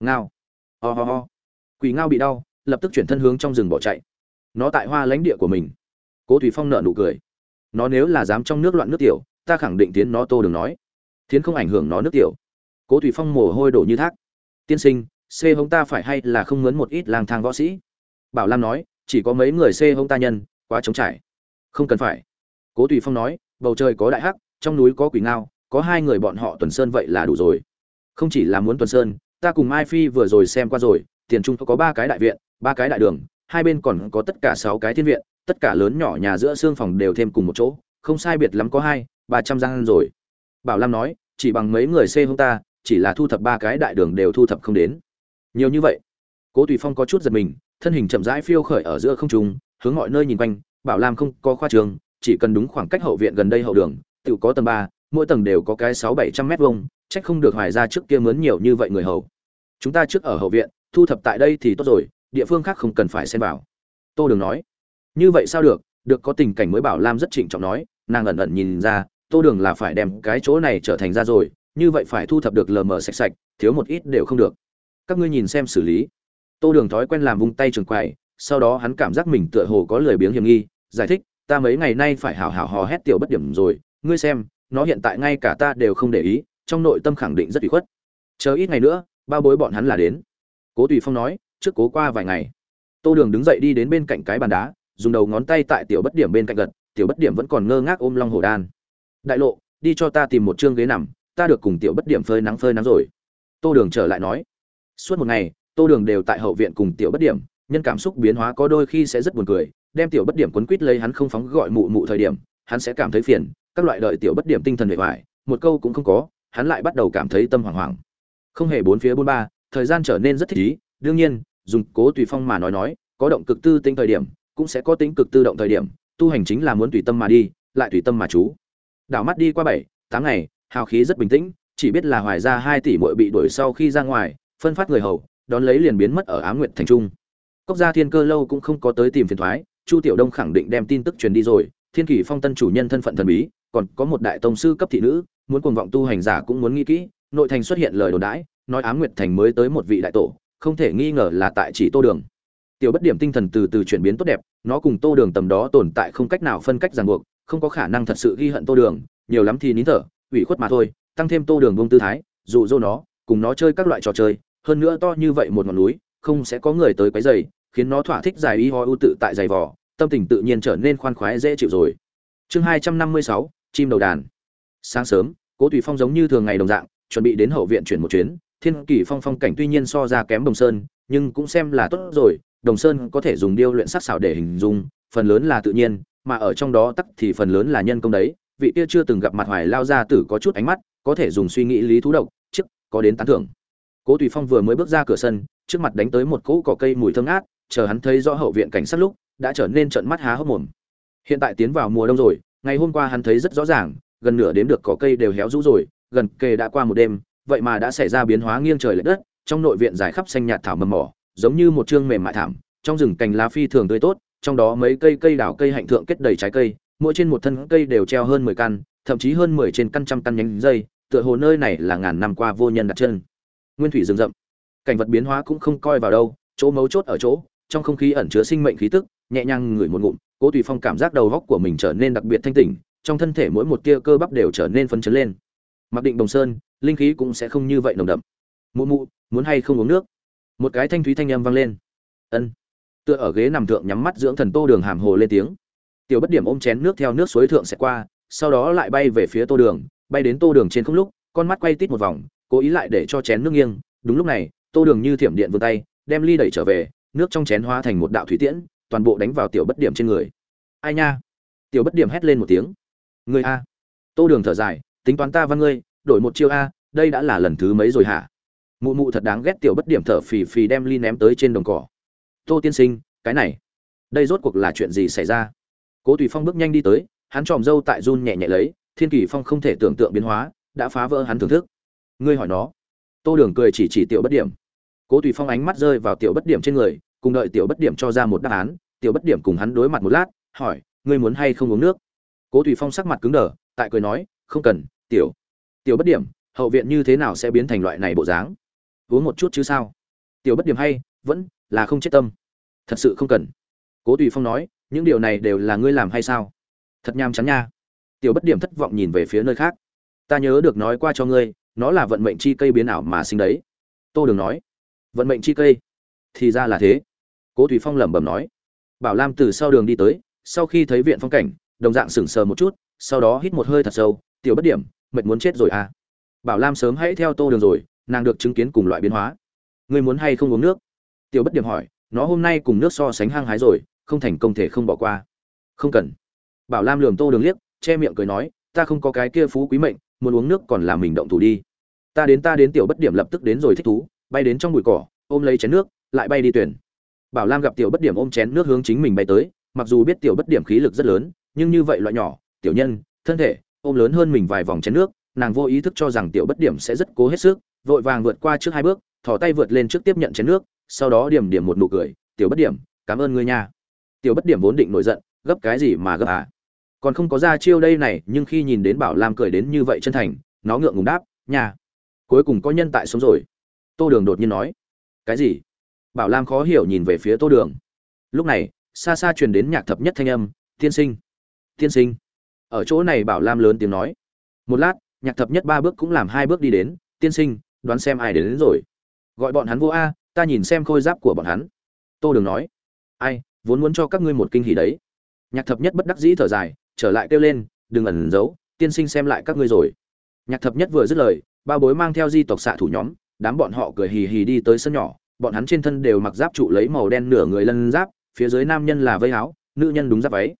ngao. Ho、oh、ho、oh、ho、oh. ho quỷ ngao bị đau, lập tức chuyển thân hướng trong rừng bỏ chạy. Nó tại hoa lãnh địa của mình. Cố thủy phong nợ nụ cười. Nó nếu là dám trong nước loạn nước tiểu, ta khẳng định tiến nó tô đừng nói. Thiến không ảnh hưởng nó nước tiểu. Cố thủy phong mồ hôi đổ như thác. Tiên sinh, xê hông ta phải hay là không mướn một ít lang thang võ sĩ? Bảo lam nói, chỉ có mấy người xê hông ta nhân, quá trống trải. Không cần phải. Cố tùy phong nói, bầu trời có đại hắc, trong núi có quỷ ngao, có hai người bọn họ tuần sơn vậy là đủ rồi. Không chỉ là muốn tuần sơn ta cùng mai phi vừa rồi xem qua rồi, tiền trung có ba cái đại viện, ba cái đại đường, hai bên còn có tất cả sáu cái thiên viện, tất cả lớn nhỏ nhà giữa xương phòng đều thêm cùng một chỗ, không sai biệt lắm có hai, ba trăm gian rồi. Bảo lam nói, chỉ bằng mấy người xê hông ta, chỉ là thu thập ba cái đại đường đều thu thập không đến. Nhiều như vậy. Cố tùy phong có chút giật mình, thân hình chậm rãi phiêu khởi ở giữa không trung, hướng mọi nơi nhìn quanh, bảo lam không có khoa trường, chỉ cần đúng khoảng cách hậu viện gần đây hậu đường, tự có tầng ba, mỗi tầng đều có cái sáu bảy trăm mét vuông trách không được hoài ra trước kia mướn nhiều như vậy người hầu. Chúng ta trước ở hậu viện, thu thập tại đây thì tốt rồi, địa phương khác không cần phải xen vào. Tô đường nói. Như vậy sao được? Được có tình cảnh mới bảo lam rất trịnh trọng nói. Nàng ẩn ẩn nhìn ra, tô đường là phải đem cái chỗ này trở thành ra rồi, như vậy phải thu thập được lờ mờ sạch sạch, thiếu một ít đều không được. Các ngươi nhìn xem xử lý. Tô đường thói quen làm vung tay trường quầy sau đó hắn cảm giác mình tựa hồ có lười biếng hiểm nghi, giải thích, ta mấy ngày nay phải hào hào hò hét tiểu bất điểm rồi, ngươi xem, nó hiện tại ngay cả ta đều không để ý trong nội tâm khẳng định rất ủy khuất. Chờ ít ngày nữa, bao bối bọn hắn là đến. Cố tùy phong nói, trước cố qua vài ngày. Tô đường đứng dậy đi đến bên cạnh cái bàn đá, dùng đầu ngón tay tại tiểu bất điểm bên cạnh gật, tiểu bất điểm vẫn còn ngơ ngác ôm long hồ đan. Đại lộ, đi cho ta tìm một chương ghế nằm, ta được cùng tiểu bất điểm phơi nắng phơi nắng rồi. Tô đường trở lại nói, suốt một ngày, tô đường đều tại hậu viện cùng tiểu bất điểm, nhân cảm xúc biến hóa có đôi khi sẽ rất buồn cười, đem tiểu bất điểm quấn quýt lấy hắn không phóng gọi mụ mụ thời điểm, hắn sẽ cảm thấy phiền, các loại đợi tiểu bất điểm tinh thần hệ hoại một câu cũng không có hắn lại bắt đầu cảm thấy tâm hoảng hoảng. Không hề bốn phía bốn ba, thời gian trở nên rất thích ý đương nhiên, dùng cố tùy phong mà nói nói, có động cực tư tính thời điểm, cũng sẽ có tính cực tư động thời điểm. Tu hành chính là muốn tùy tâm mà đi, lại tùy tâm mà chú đảo mắt đi qua bảy, tám ngày, hào khí rất bình tĩnh, chỉ biết là hoài ra hai tỷ muội bị đuổi sau khi ra ngoài, phân phát người hầu, đón lấy liền biến mất ở á nguyệt thành trung. Cốc gia thiên cơ lâu cũng không có tới tìm phiền thoái, chu tiểu đông khẳng định đem tin tức truyền đi rồi. Thiên kỷ phong tân chủ nhân thân phận thần bí, còn có một đại tông sư cấp thị nữ muốn cuồng vọng tu hành giả cũng muốn nghĩ kỹ, nội thành xuất hiện lời đồn đãi, nói ám nguyệt thành mới tới một vị đại tổ, không thể nghi ngờ là tại chỉ tô đường. Tiểu bất điểm tinh thần từ từ chuyển biến tốt đẹp, nó cùng tô đường tầm đó tồn tại không cách nào phân cách ràng buộc, không có khả năng thật sự ghi hận tô đường, nhiều lắm thì nín thở, ủy khuất mà thôi, tăng thêm tô đường bông tư thái, dụ dỗ nó, cùng nó chơi các loại trò chơi, hơn nữa to như vậy một ngọn núi, không sẽ có người tới quấy dày khiến nó thỏa thích dài y ho ưu tự tại giày vò, tâm tình tự nhiên trở nên khoan khoái dễ chịu rồi. Chương hai trăm năm mươi sáu, chim đầu đàn sáng sớm, cố tùy phong giống như thường ngày đồng dạng, chuẩn bị đến hậu viện chuyển một chuyến. Thiên kỷ phong phong cảnh tuy nhiên so ra kém đồng sơn, nhưng cũng xem là tốt rồi. Đồng sơn có thể dùng điêu luyện sắc xảo để hình dung, phần lớn là tự nhiên, mà ở trong đó tắc thì phần lớn là nhân công đấy. Vị kia chưa từng gặp mặt hoài lao ra tử có chút ánh mắt, có thể dùng suy nghĩ lý thú độc chức có đến tán thưởng. Cố tùy phong vừa mới bước ra cửa sân, trước mặt đánh tới một cỗ cỏ cây mùi thơm ngát, chờ hắn thấy rõ hậu viện cảnh sát lúc, đã trở nên trận mắt há hốc mồm. Hiện tại tiến vào mùa đông rồi, ngày hôm qua hắn thấy rất rõ ràng gần nửa đếm được cỏ cây đều héo rũ rồi, gần kề đã qua một đêm, vậy mà đã xảy ra biến hóa nghiêng trời lệch đất, trong nội viện dài khắp xanh nhạt thảo mầm mỏ, giống như một chương mềm mại thảm, trong rừng cành lá phi thường tươi tốt, trong đó mấy cây cây đào cây hạnh thượng kết đầy trái cây, mỗi trên một thân cây đều treo hơn mười căn, thậm chí hơn mười trên căn trăm căn nhánh dây, tựa hồ nơi này là ngàn năm qua vô nhân đặt chân. Nguyên thủy rừng rậm. Cảnh vật biến hóa cũng không coi vào đâu, chỗ mấu chốt ở chỗ, trong không khí ẩn chứa sinh mệnh khí tức, nhẹ nhàng ngửi một ngụm, cố tùy phong cảm giác đầu óc của mình trở nên đặc biệt thanh tỉnh trong thân thể mỗi một tia cơ bắp đều trở nên phấn chấn lên. Mặc định đồng sơn, linh khí cũng sẽ không như vậy nồng đậm. Mụ mụ, muốn hay không uống nước? Một cái thanh thúy thanh âm vang lên. Ân. Tựa ở ghế nằm thượng nhắm mắt dưỡng thần tô đường hàm hồ lên tiếng. Tiểu bất điểm ôm chén nước theo nước suối thượng sẽ qua, sau đó lại bay về phía tô đường, bay đến tô đường trên không lúc, con mắt quay tít một vòng, cố ý lại để cho chén nước nghiêng. Đúng lúc này, tô đường như thiểm điện vươn tay, đem ly đẩy trở về, nước trong chén hóa thành một đạo thủy tiễn, toàn bộ đánh vào tiểu bất điểm trên người. Ai nha? Tiểu bất điểm hét lên một tiếng. Ngươi a. Tô đường thở dài, tính toán ta văn ngươi, đổi một chiêu a, đây đã là lần thứ mấy rồi hả? Mụ mụ thật đáng ghét tiểu bất điểm thở phì phì đem ly ném tới trên đồng cỏ. Tô tiên sinh, cái này, đây rốt cuộc là chuyện gì xảy ra? Cố tùy phong bước nhanh đi tới, hắn tròm râu tại run nhẹ nhẹ lấy, thiên kỳ phong không thể tưởng tượng biến hóa, đã phá vỡ hắn thưởng thức. Ngươi hỏi nó. Tô đường cười chỉ chỉ tiểu bất điểm. Cố tùy phong ánh mắt rơi vào tiểu bất điểm trên người, cùng đợi tiểu bất điểm cho ra một đáp án, tiểu bất điểm cùng hắn đối mặt một lát, hỏi, ngươi muốn hay không uống nước? Cố Thủy phong sắc mặt cứng đờ, tại cười nói, không cần, tiểu tiểu bất điểm, hậu viện như thế nào sẽ biến thành loại này bộ dáng? Uống một chút chứ sao? Tiểu bất điểm hay, vẫn là không chết tâm. Thật sự không cần. Cố tùy phong nói, những điều này đều là ngươi làm hay sao? Thật nham chán nha. Tiểu bất điểm thất vọng nhìn về phía nơi khác. Ta nhớ được nói qua cho ngươi, nó là vận mệnh chi cây biến ảo mà sinh đấy. Tô đường nói. Vận mệnh chi cây? Thì ra là thế. Cố thủy phong lẩm bẩm nói. Bảo lam từ sau đường đi tới, sau khi thấy viện phong cảnh đồng dạng sững sờ một chút, sau đó hít một hơi thật sâu, tiểu bất điểm, mệt muốn chết rồi à? Bảo lam sớm hãy theo tô đường rồi, nàng được chứng kiến cùng loại biến hóa. Ngươi muốn hay không uống nước? Tiểu bất điểm hỏi, nó hôm nay cùng nước so sánh hăng hái rồi, không thành công thể không bỏ qua. Không cần. Bảo lam lườm tô đường liếc, che miệng cười nói, ta không có cái kia phú quý mệnh, muốn uống nước còn làm mình động thủ đi. Ta đến ta đến tiểu bất điểm lập tức đến rồi thích thú, bay đến trong bụi cỏ, ôm lấy chén nước, lại bay đi tuyển. Bảo lam gặp tiểu bất điểm ôm chén nước hướng chính mình bay tới, mặc dù biết tiểu bất điểm khí lực rất lớn nhưng như vậy loại nhỏ, tiểu nhân, thân thể, ôm lớn hơn mình vài vòng chén nước, nàng vô ý thức cho rằng tiểu bất điểm sẽ rất cố hết sức, vội vàng vượt qua trước hai bước, thò tay vượt lên trước tiếp nhận chén nước, sau đó điểm điểm một nụ cười, tiểu bất điểm, cảm ơn ngươi nha. Tiểu bất điểm vốn định nổi giận, gấp cái gì mà gấp à? Còn không có ra chiêu đây này, nhưng khi nhìn đến bảo lam cười đến như vậy chân thành, nó ngượng ngùng đáp nhà cuối cùng có nhân tại sống rồi. Tô đường đột nhiên nói, cái gì? Bảo lam khó hiểu nhìn về phía tô đường. Lúc này, xa xa truyền đến nhạc thập nhất thanh âm, tiên sinh tiên sinh. Ở chỗ này bảo lam lớn tiếng nói. Một lát nhạc thập nhất ba bước cũng làm hai bước đi đến tiên sinh đoán xem ai đến, đến rồi. Gọi bọn hắn vô a ta nhìn xem khôi giáp của bọn hắn. Tô đường nói. Ai vốn muốn cho các ngươi một kinh hỉ đấy. Nhạc thập nhất bất đắc dĩ thở dài trở lại kêu lên đừng ẩn giấu tiên sinh xem lại các ngươi rồi. Nhạc thập nhất vừa dứt lời ba bối mang theo di tộc xạ thủ nhóm đám bọn họ cười hì hì đi tới sân nhỏ. Bọn hắn trên thân đều mặc giáp trụ lấy màu đen nửa người lân giáp phía dưới nam nhân là vây áo nữ nhân đúng giáp váy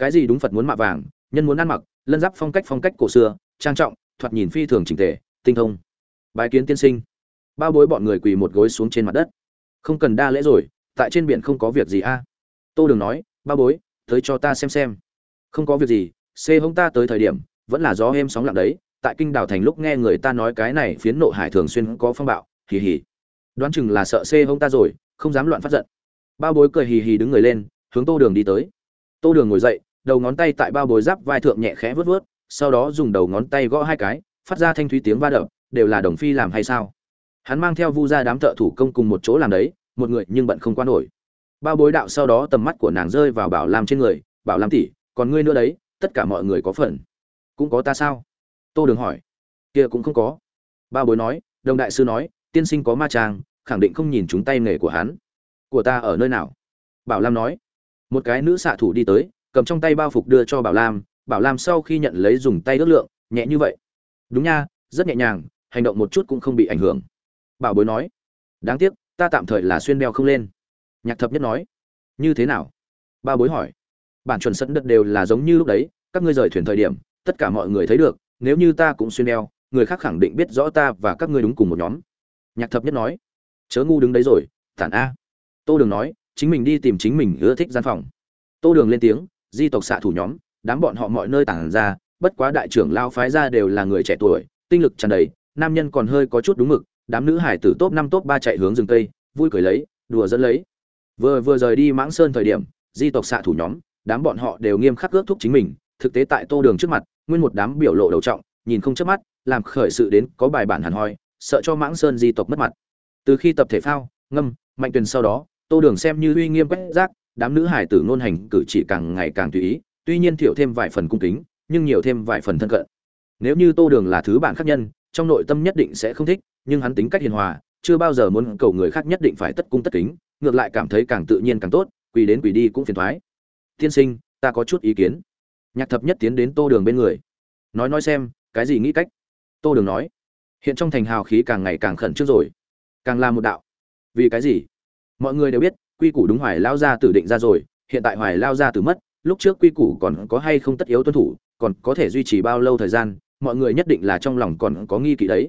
cái gì đúng phật muốn mạ vàng, nhân muốn ăn mặc, lân giáp phong cách phong cách cổ xưa, trang trọng, thoạt nhìn phi thường chỉnh tề, tinh thông. Bài kiến tiên sinh. Bao bối bọn người quỳ một gối xuống trên mặt đất. Không cần đa lễ rồi, tại trên biển không có việc gì a. Tô đường nói ba bối, tới cho ta xem xem. Không có việc gì, xê hông ta tới thời điểm, vẫn là gió êm sóng lặng đấy, tại kinh đảo thành lúc nghe người ta nói cái này phiến nộ hải thường xuyên có phong bạo, hì hì. Đoán chừng là sợ xê hông ta rồi, không dám loạn phát giận. Bao bối cười hì hì đứng người lên, hướng tô đường đi tới. Tô đường ngồi dậy đầu ngón tay tại bao bối giáp vai thượng nhẹ khẽ vớt vớt, sau đó dùng đầu ngón tay gõ hai cái, phát ra thanh thúy tiếng va đập, đều là đồng phi làm hay sao? Hắn mang theo vu ra đám thợ thủ công cùng một chỗ làm đấy, một người nhưng bận không quan nổi. Bao bối đạo sau đó tầm mắt của nàng rơi vào bảo làm trên người, bảo làm tỷ, còn ngươi nữa đấy, tất cả mọi người có phần. Cũng có ta sao? Tô đường hỏi. Kia cũng không có. Bao bối nói, đồng đại sư nói, tiên sinh có ma trang, khẳng định không nhìn chúng tay nghề của hắn. Của ta ở nơi nào? Bảo lam nói. Một cái nữ xạ thủ đi tới cầm trong tay bao phục đưa cho bảo lam bảo lam sau khi nhận lấy dùng tay ước lượng, nhẹ như vậy. Đúng nha, rất nhẹ nhàng, hành động một chút cũng không bị ảnh hưởng. Bảo bối nói, đáng tiếc, ta tạm thời là xuyên đeo không lên. Nhạc thập nhất nói, như thế nào? Ba bối hỏi, bản chuẩn sẵn đất đều là giống như lúc đấy, các ngươi rời thuyền thời điểm, tất cả mọi người thấy được, nếu như ta cũng xuyên đeo, người khác khẳng định biết rõ ta và các ngươi đúng cùng một nhóm. Nhạc thập nhất nói, chớ ngu đứng đấy rồi, tản a. Tô đường nói, chính mình đi tìm chính mình ưa thích gian phòng. Tô đường lên tiếng di tộc xạ thủ nhóm, đám bọn họ mọi nơi tản ra, bất quá đại trưởng lao phái ra đều là người trẻ tuổi, tinh lực tràn đầy, nam nhân còn hơi có chút đúng mực, đám nữ hải tử top năm top ba chạy hướng rừng tây vui cười lấy, đùa dẫn lấy. Vừa vừa rời đi mãng sơn thời điểm, di tộc xạ thủ nhóm, đám bọn họ đều nghiêm khắc ước thúc chính mình, thực tế tại tô đường trước mặt, nguyên một đám biểu lộ đầu trọng, nhìn không chớp mắt, làm khởi sự đến có bài bản hẳn hoi, sợ cho mãng sơn di tộc mất mặt. Từ khi tập thể phao, ngâm, mạnh tuyền sau đó, tô đường xem như uy nghiêm quét rác đám nữ hải tử ngôn hành cử chỉ càng ngày càng tùy ý, tuy nhiên thiểu thêm vài phần cung kính, nhưng nhiều thêm vài phần thân cận. Nếu như tô đường là thứ bạn khác nhân, trong nội tâm nhất định sẽ không thích, nhưng hắn tính cách hiền hòa, chưa bao giờ muốn cầu người khác nhất định phải tất cung tất kính, ngược lại cảm thấy càng tự nhiên càng tốt, quỳ đến quỳ đi cũng phiền thoái. Tiên sinh, ta có chút ý kiến. Nhạc thập nhất tiến đến tô đường bên người. Nói nói xem, cái gì nghĩ cách? Tô đường nói. Hiện trong thành hào khí càng ngày càng khẩn trương rồi. Càng là một đạo. Vì cái gì? Mọi người đều biết quy củ đúng hoài lao ra tử định ra rồi, hiện tại hoài lao ra tử mất, lúc trước quy củ còn có hay không tất yếu tuân thủ, còn có thể duy trì bao lâu thời gian, mọi người nhất định là trong lòng còn có nghi kỵ đấy.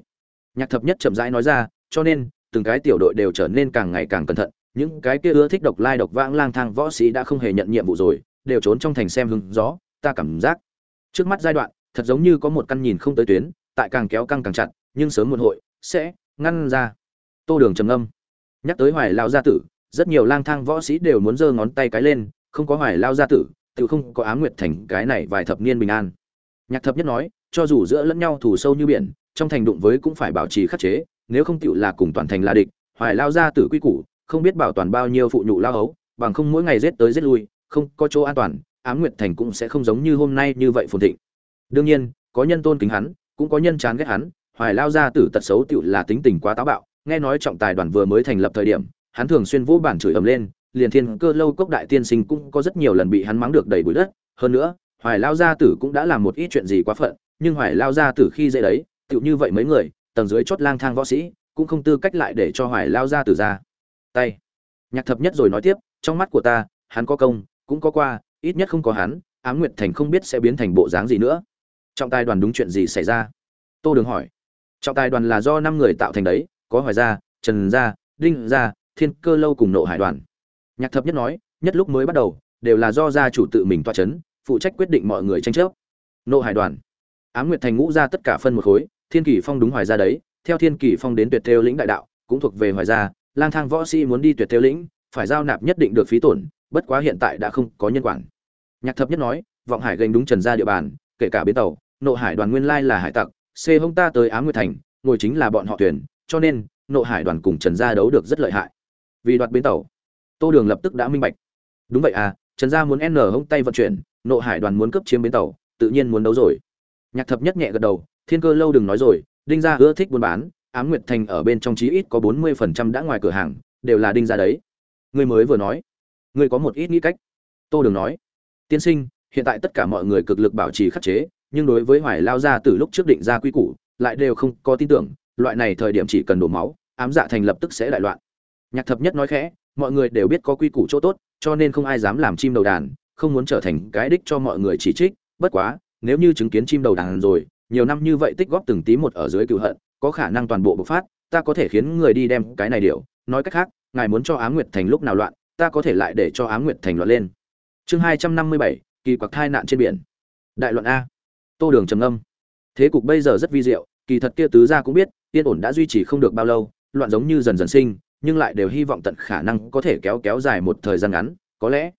Nhạc thập nhất chậm rãi nói ra, cho nên, từng cái tiểu đội đều trở nên càng ngày càng cẩn thận, những cái kia ưa thích độc lai độc vãng lang thang võ sĩ đã không hề nhận nhiệm vụ rồi, đều trốn trong thành xem hứng gió, ta cảm giác. Trước mắt giai đoạn, thật giống như có một căn nhìn không tới tuyến, tại càng kéo căng càng chặt, nhưng sớm muộn hội sẽ ngăn ra. Tô đường trầm âm nhắc tới hoài lao gia tử rất nhiều lang thang võ sĩ đều muốn giơ ngón tay cái lên, không có hoài lao gia tử, tự không có á nguyệt thành cái này vài thập niên bình an. Nhạc thập nhất nói, cho dù giữa lẫn nhau thủ sâu như biển, trong thành đụng với cũng phải bảo trì khắc chế, nếu không tựu là cùng toàn thành là địch, hoài lao gia tử quy củ, không biết bảo toàn bao nhiêu phụ nhụ lao hấu, bằng không mỗi ngày rết tới rết lui, không có chỗ an toàn, ám nguyệt thành cũng sẽ không giống như hôm nay như vậy phồn thịnh. Đương nhiên, có nhân tôn kính hắn, cũng có nhân chán ghét hắn, hoài lao gia tử tật xấu tựu là tính tình quá táo bạo, nghe nói trọng tài đoàn vừa mới thành lập thời điểm hắn thường xuyên vũ bản chửi ầm lên, liền thiên cơ lâu cốc đại tiên sinh cũng có rất nhiều lần bị hắn mắng được đầy bụi đất. Hơn nữa, hoài lao gia tử cũng đã làm một ít chuyện gì quá phận, nhưng hoài lao gia tử khi dễ đấy, tựu như vậy mấy người, tầng dưới chót lang thang võ sĩ, cũng không tư cách lại để cho hoài lao gia tử ra. Tay. Nhạc thập nhất rồi nói tiếp, trong mắt của ta, hắn có công, cũng có qua, ít nhất không có hắn, ám nguyệt thành không biết sẽ biến thành bộ dáng gì nữa. Trọng tài đoàn đúng chuyện gì xảy ra? Tô đường hỏi. Trọng tài đoàn là do năm người tạo thành đấy, có hoài gia, trần gia, đinh gia thiên cơ lâu cùng nộ hải đoàn. Nhạc thập nhất nói, nhất lúc mới bắt đầu, đều là do gia chủ tự mình toa c h ấ n phụ trách quyết định mọi người tranh chấp. Nộ hải đoàn. Ám nguyệt thành ngũ ra tất cả phân một khối, thiên kỷ phong đúng hoài gia đấy, theo thiên kỷ phong đến tuyệt theo lĩnh đại đạo, cũng thuộc về hoài gia lang thang võ sĩ muốn đi tuyệt theo lĩnh, phải giao nạp nhất định được phí tổn, bất quá hiện tại đã không có nhân quản. Nhạc thập nhất nói, vọng hải gành đúng trần gia địa bàn, kể cả bến tàu, nộ hải đoàn nguyên lai là hải tặc, c hông ta tới á nguyệt thành, ngồi chính là bọn họ tuyển, cho nên nộ hải đoàn cùng trần gia đấu được rất lợi hại vì đoạt bến tàu. Tô đường lập tức đã minh bạch. Đúng vậy à trần gia muốn n hông tay vận chuyển, nộ hải đoàn muốn cấp chiếm bến tàu, tự nhiên muốn đấu rồi. Nhạc thập nhất nhẹ gật đầu, thiên cơ lâu đừng nói rồi, đinh gia ưa thích buôn bán, ám nguyệt thành ở bên trong chí ít có bốn mươi phần trăm đã ngoài cửa hàng, đều là đinh gia đấy. Người mới vừa nói, người có một ít nghĩ cách. Tô đường nói, tiên sinh, hiện tại tất cả mọi người cực lực bảo trì khắc chế, nhưng đối với hoài lao gia từ lúc trước định ra quy củ, lại đều không có tin tưởng, loại này thời điểm chỉ cần đổ máu, ám dạ thành lập tức sẽ đại loạn nhạc thập nhất nói khẽ, mọi người đều biết có quy củ chỗ tốt, cho nên không ai dám làm chim đầu đàn, không muốn trở thành cái đích cho mọi người chỉ trích. Bất quá, nếu như chứng kiến chim đầu đàn rồi, nhiều năm như vậy tích góp từng tí một ở dưới cựu hận, có khả năng toàn bộ bộc phát, ta có thể khiến người đi đem cái này điều. Nói cách khác, ngài muốn cho á nguyệt thành lúc nào loạn, ta có thể lại để cho á nguyệt thành loạn lên. Chương hai trăm năm mươi bảy, kỳ quặc thai nạn trên biển. Đại loạn a. Tô đường trầm âm thế cục bây giờ rất vi diệu, kỳ thật kia tứ gia cũng biết, yên ổn đã duy trì không được bao lâu, loạn giống như dần dần sinh nhưng lại đều hy vọng tận khả năng có thể kéo kéo dài một thời gian ngắn, có lẽ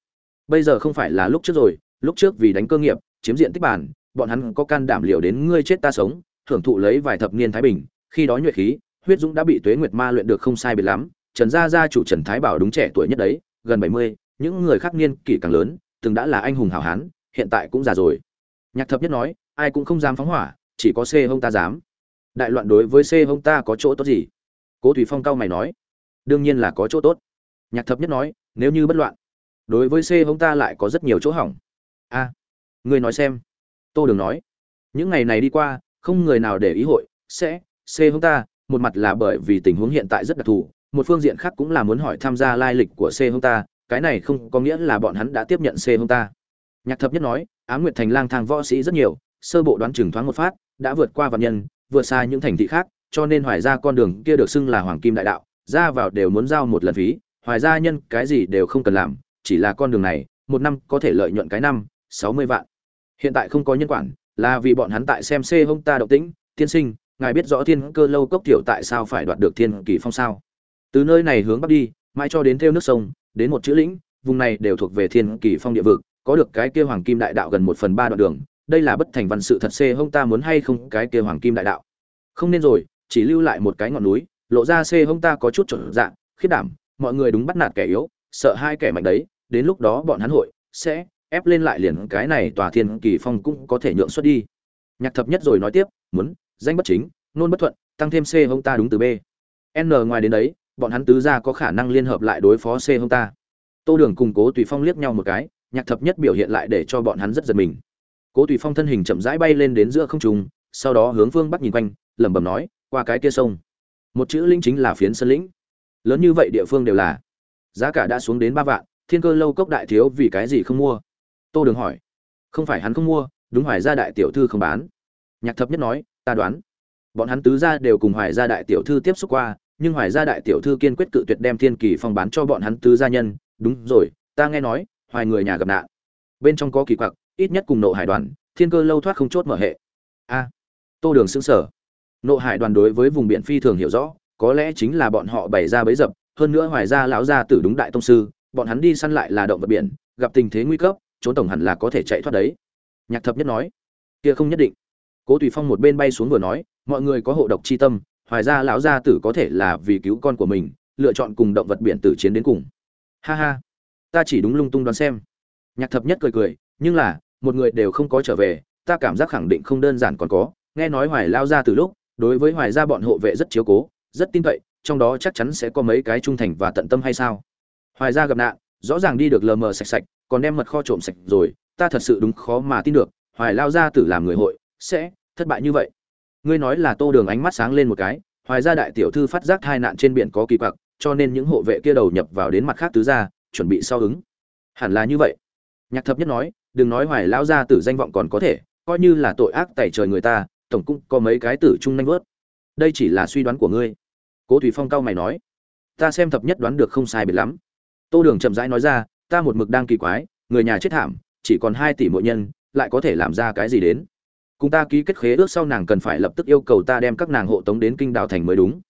bây giờ không phải là lúc trước rồi, lúc trước vì đánh cơ nghiệp, chiếm diện tích bản, bọn hắn có can đảm liều đến ngươi chết ta sống, thưởng thụ lấy vài thập niên thái bình, khi đó nhuệ khí, huyết dũng đã bị Tuế Nguyệt Ma luyện được không sai biệt lắm, Trần gia gia chủ Trần Thái Bảo đúng trẻ tuổi nhất đấy, gần 70, những người khác niên kỷ càng lớn, từng đã là anh hùng hảo hán, hiện tại cũng già rồi. Nhạc Thập Nhất nói, ai cũng không dám phóng hỏa, chỉ có C hông ta dám. Đại loạn đối với C hông ta có chỗ tốt gì? Cố Thủy Phong cao mày nói, đương nhiên là có chỗ tốt. Nhạc thập nhất nói nếu như bất loạn đối với c hông ta lại có rất nhiều chỗ hỏng. A à, ngươi nói xem. Tô đường nói những ngày này đi qua không người nào để ý hội sẽ c hông ta một mặt là bởi vì tình huống hiện tại rất đặc thù một phương diện khác cũng là muốn hỏi tham gia lai lịch của c hông ta cái này không có nghĩa là bọn hắn đã tiếp nhận c hông ta. Nhạc thập nhất nói á nguyệt thành lang thang võ sĩ rất nhiều sơ bộ đoán chừng thoáng một phát đã vượt qua vạn nhân vượt xa những thành thị khác cho nên hoài ra con đường kia được xưng là hoàng kim đại đạo ra vào đều muốn giao một lần phí hoài gia nhân cái gì đều không cần làm, chỉ là con đường này, một năm có thể lợi nhuận cái năm, sáu mươi vạn. Hiện tại không có nhân quản, là vì bọn hắn tại xem xê hông ta động tĩnh, tiên sinh, ngài biết rõ thiên cơ lâu cốc tiểu tại sao phải đoạt được thiên kỳ phong sao? Từ nơi này hướng bắc đi, mãi cho đến theo nước sông, đến một chữ lĩnh, vùng này đều thuộc về thiên kỳ phong địa vực, có được cái kia hoàng kim đại đạo gần một phần ba đoạn đường, đây là bất thành văn sự thật xê hông ta muốn hay không cái kia hoàng kim đại đạo. Không nên rồi, chỉ lưu lại một cái ngọn núi lộ ra xê hông ta có chút trộn dạng khiết đảm, mọi người đúng bắt nạt kẻ yếu, sợ hai kẻ mạnh đấy, đến lúc đó bọn hắn hội sẽ ép lên lại liền cái này tòa thiên kỳ phong cũng có thể nhượng xuất đi. Nhạc thập nhất rồi nói tiếp, muốn, danh bất chính, nôn bất thuận, tăng thêm c hông ta đúng từ b. N ngoài đến đấy, bọn hắn tứ ra có khả năng liên hợp lại đối phó c hông ta. Tô đường cùng cố tùy phong liếc nhau một cái, nhạc thập nhất biểu hiện lại để cho bọn hắn rất giật mình. Cố tùy phong thân hình chậm rãi bay lên đến giữa không trùng sau đó hướng phương bắc nhìn quanh, lẩm bẩm nói, qua cái kia sông một chữ linh chính là phiến sân lĩnh. Lớn như vậy địa phương đều là. Giá cả đã xuống đến ba vạn, thiên cơ lâu cốc đại thiếu vì cái gì không mua? Tô đường hỏi. Không phải hắn không mua, đúng hoài gia đại tiểu thư không bán. Nhạc thập nhất nói, ta đoán. Bọn hắn tứ gia đều cùng hoài gia đại tiểu thư tiếp xúc qua, nhưng hoài gia đại tiểu thư kiên quyết cự tuyệt đem thiên kỳ phong bán cho bọn hắn tứ gia nhân. Đúng rồi, ta nghe nói, hoài người nhà gặp nạn. Bên trong có kỳ quặc, ít nhất cùng nộ hải đoàn, thiên cơ lâu thoát không chốt mở hệ. A. Tô đường xứng sở nộ hải đoàn đối với vùng biển phi thường hiểu rõ, có lẽ chính là bọn họ bày ra bấy dập, hơn nữa hoài ra lão gia tử đúng đại tông sư, bọn hắn đi săn lại là động vật biển, gặp tình thế nguy cấp, trốn tổng hẳn là có thể chạy thoát đấy. Nhạc thập nhất nói, kia không nhất định. Cố tùy phong một bên bay xuống vừa nói, mọi người có hộ độc chi tâm, hoài ra lão gia tử có thể là vì cứu con của mình, lựa chọn cùng động vật biển tử chiến đến cùng. Ha ha, ta chỉ đúng lung tung đoán xem. Nhạc thập nhất cười cười, nhưng là, một người đều không có trở về, ta cảm giác khẳng định không đơn giản còn có. Nghe nói hoài lao ra từ lúc đối với hoài gia bọn hộ vệ rất chiếu cố, rất tin cậy, trong đó chắc chắn sẽ có mấy cái trung thành và tận tâm hay sao? Hoài gia gặp nạn, rõ ràng đi được lờ mờ sạch sạch, còn đem mật kho trộm sạch rồi, ta thật sự đúng khó mà tin được, hoài lao gia tử làm người hội, sẽ thất bại như vậy. Ngươi nói là tô đường ánh mắt sáng lên một cái, hoài gia đại tiểu thư phát giác hai nạn trên biển có kỳ quặc, cho nên những hộ vệ kia đầu nhập vào đến mặt khác tứ gia, chuẩn bị sau ứng. Hẳn là như vậy. Nhạc thập nhất nói, đừng nói hoài lao gia tử danh vọng còn có thể, coi như là tội ác tẩy trời người ta tổng cũng có mấy cái tử trung nhanh vớt. Đây chỉ là suy đoán của ngươi. Cố thủy phong cao mày nói, ta xem thập nhất đoán được không sai biệt lắm. Tô đường chậm rãi nói ra, ta một mực đang kỳ quái, người nhà chết thảm, chỉ còn hai tỷ mỗi nhân, lại có thể làm ra cái gì đến? Cùng ta ký kết khế ước sau nàng cần phải lập tức yêu cầu ta đem các nàng hộ tống đến kinh đạo thành mới đúng.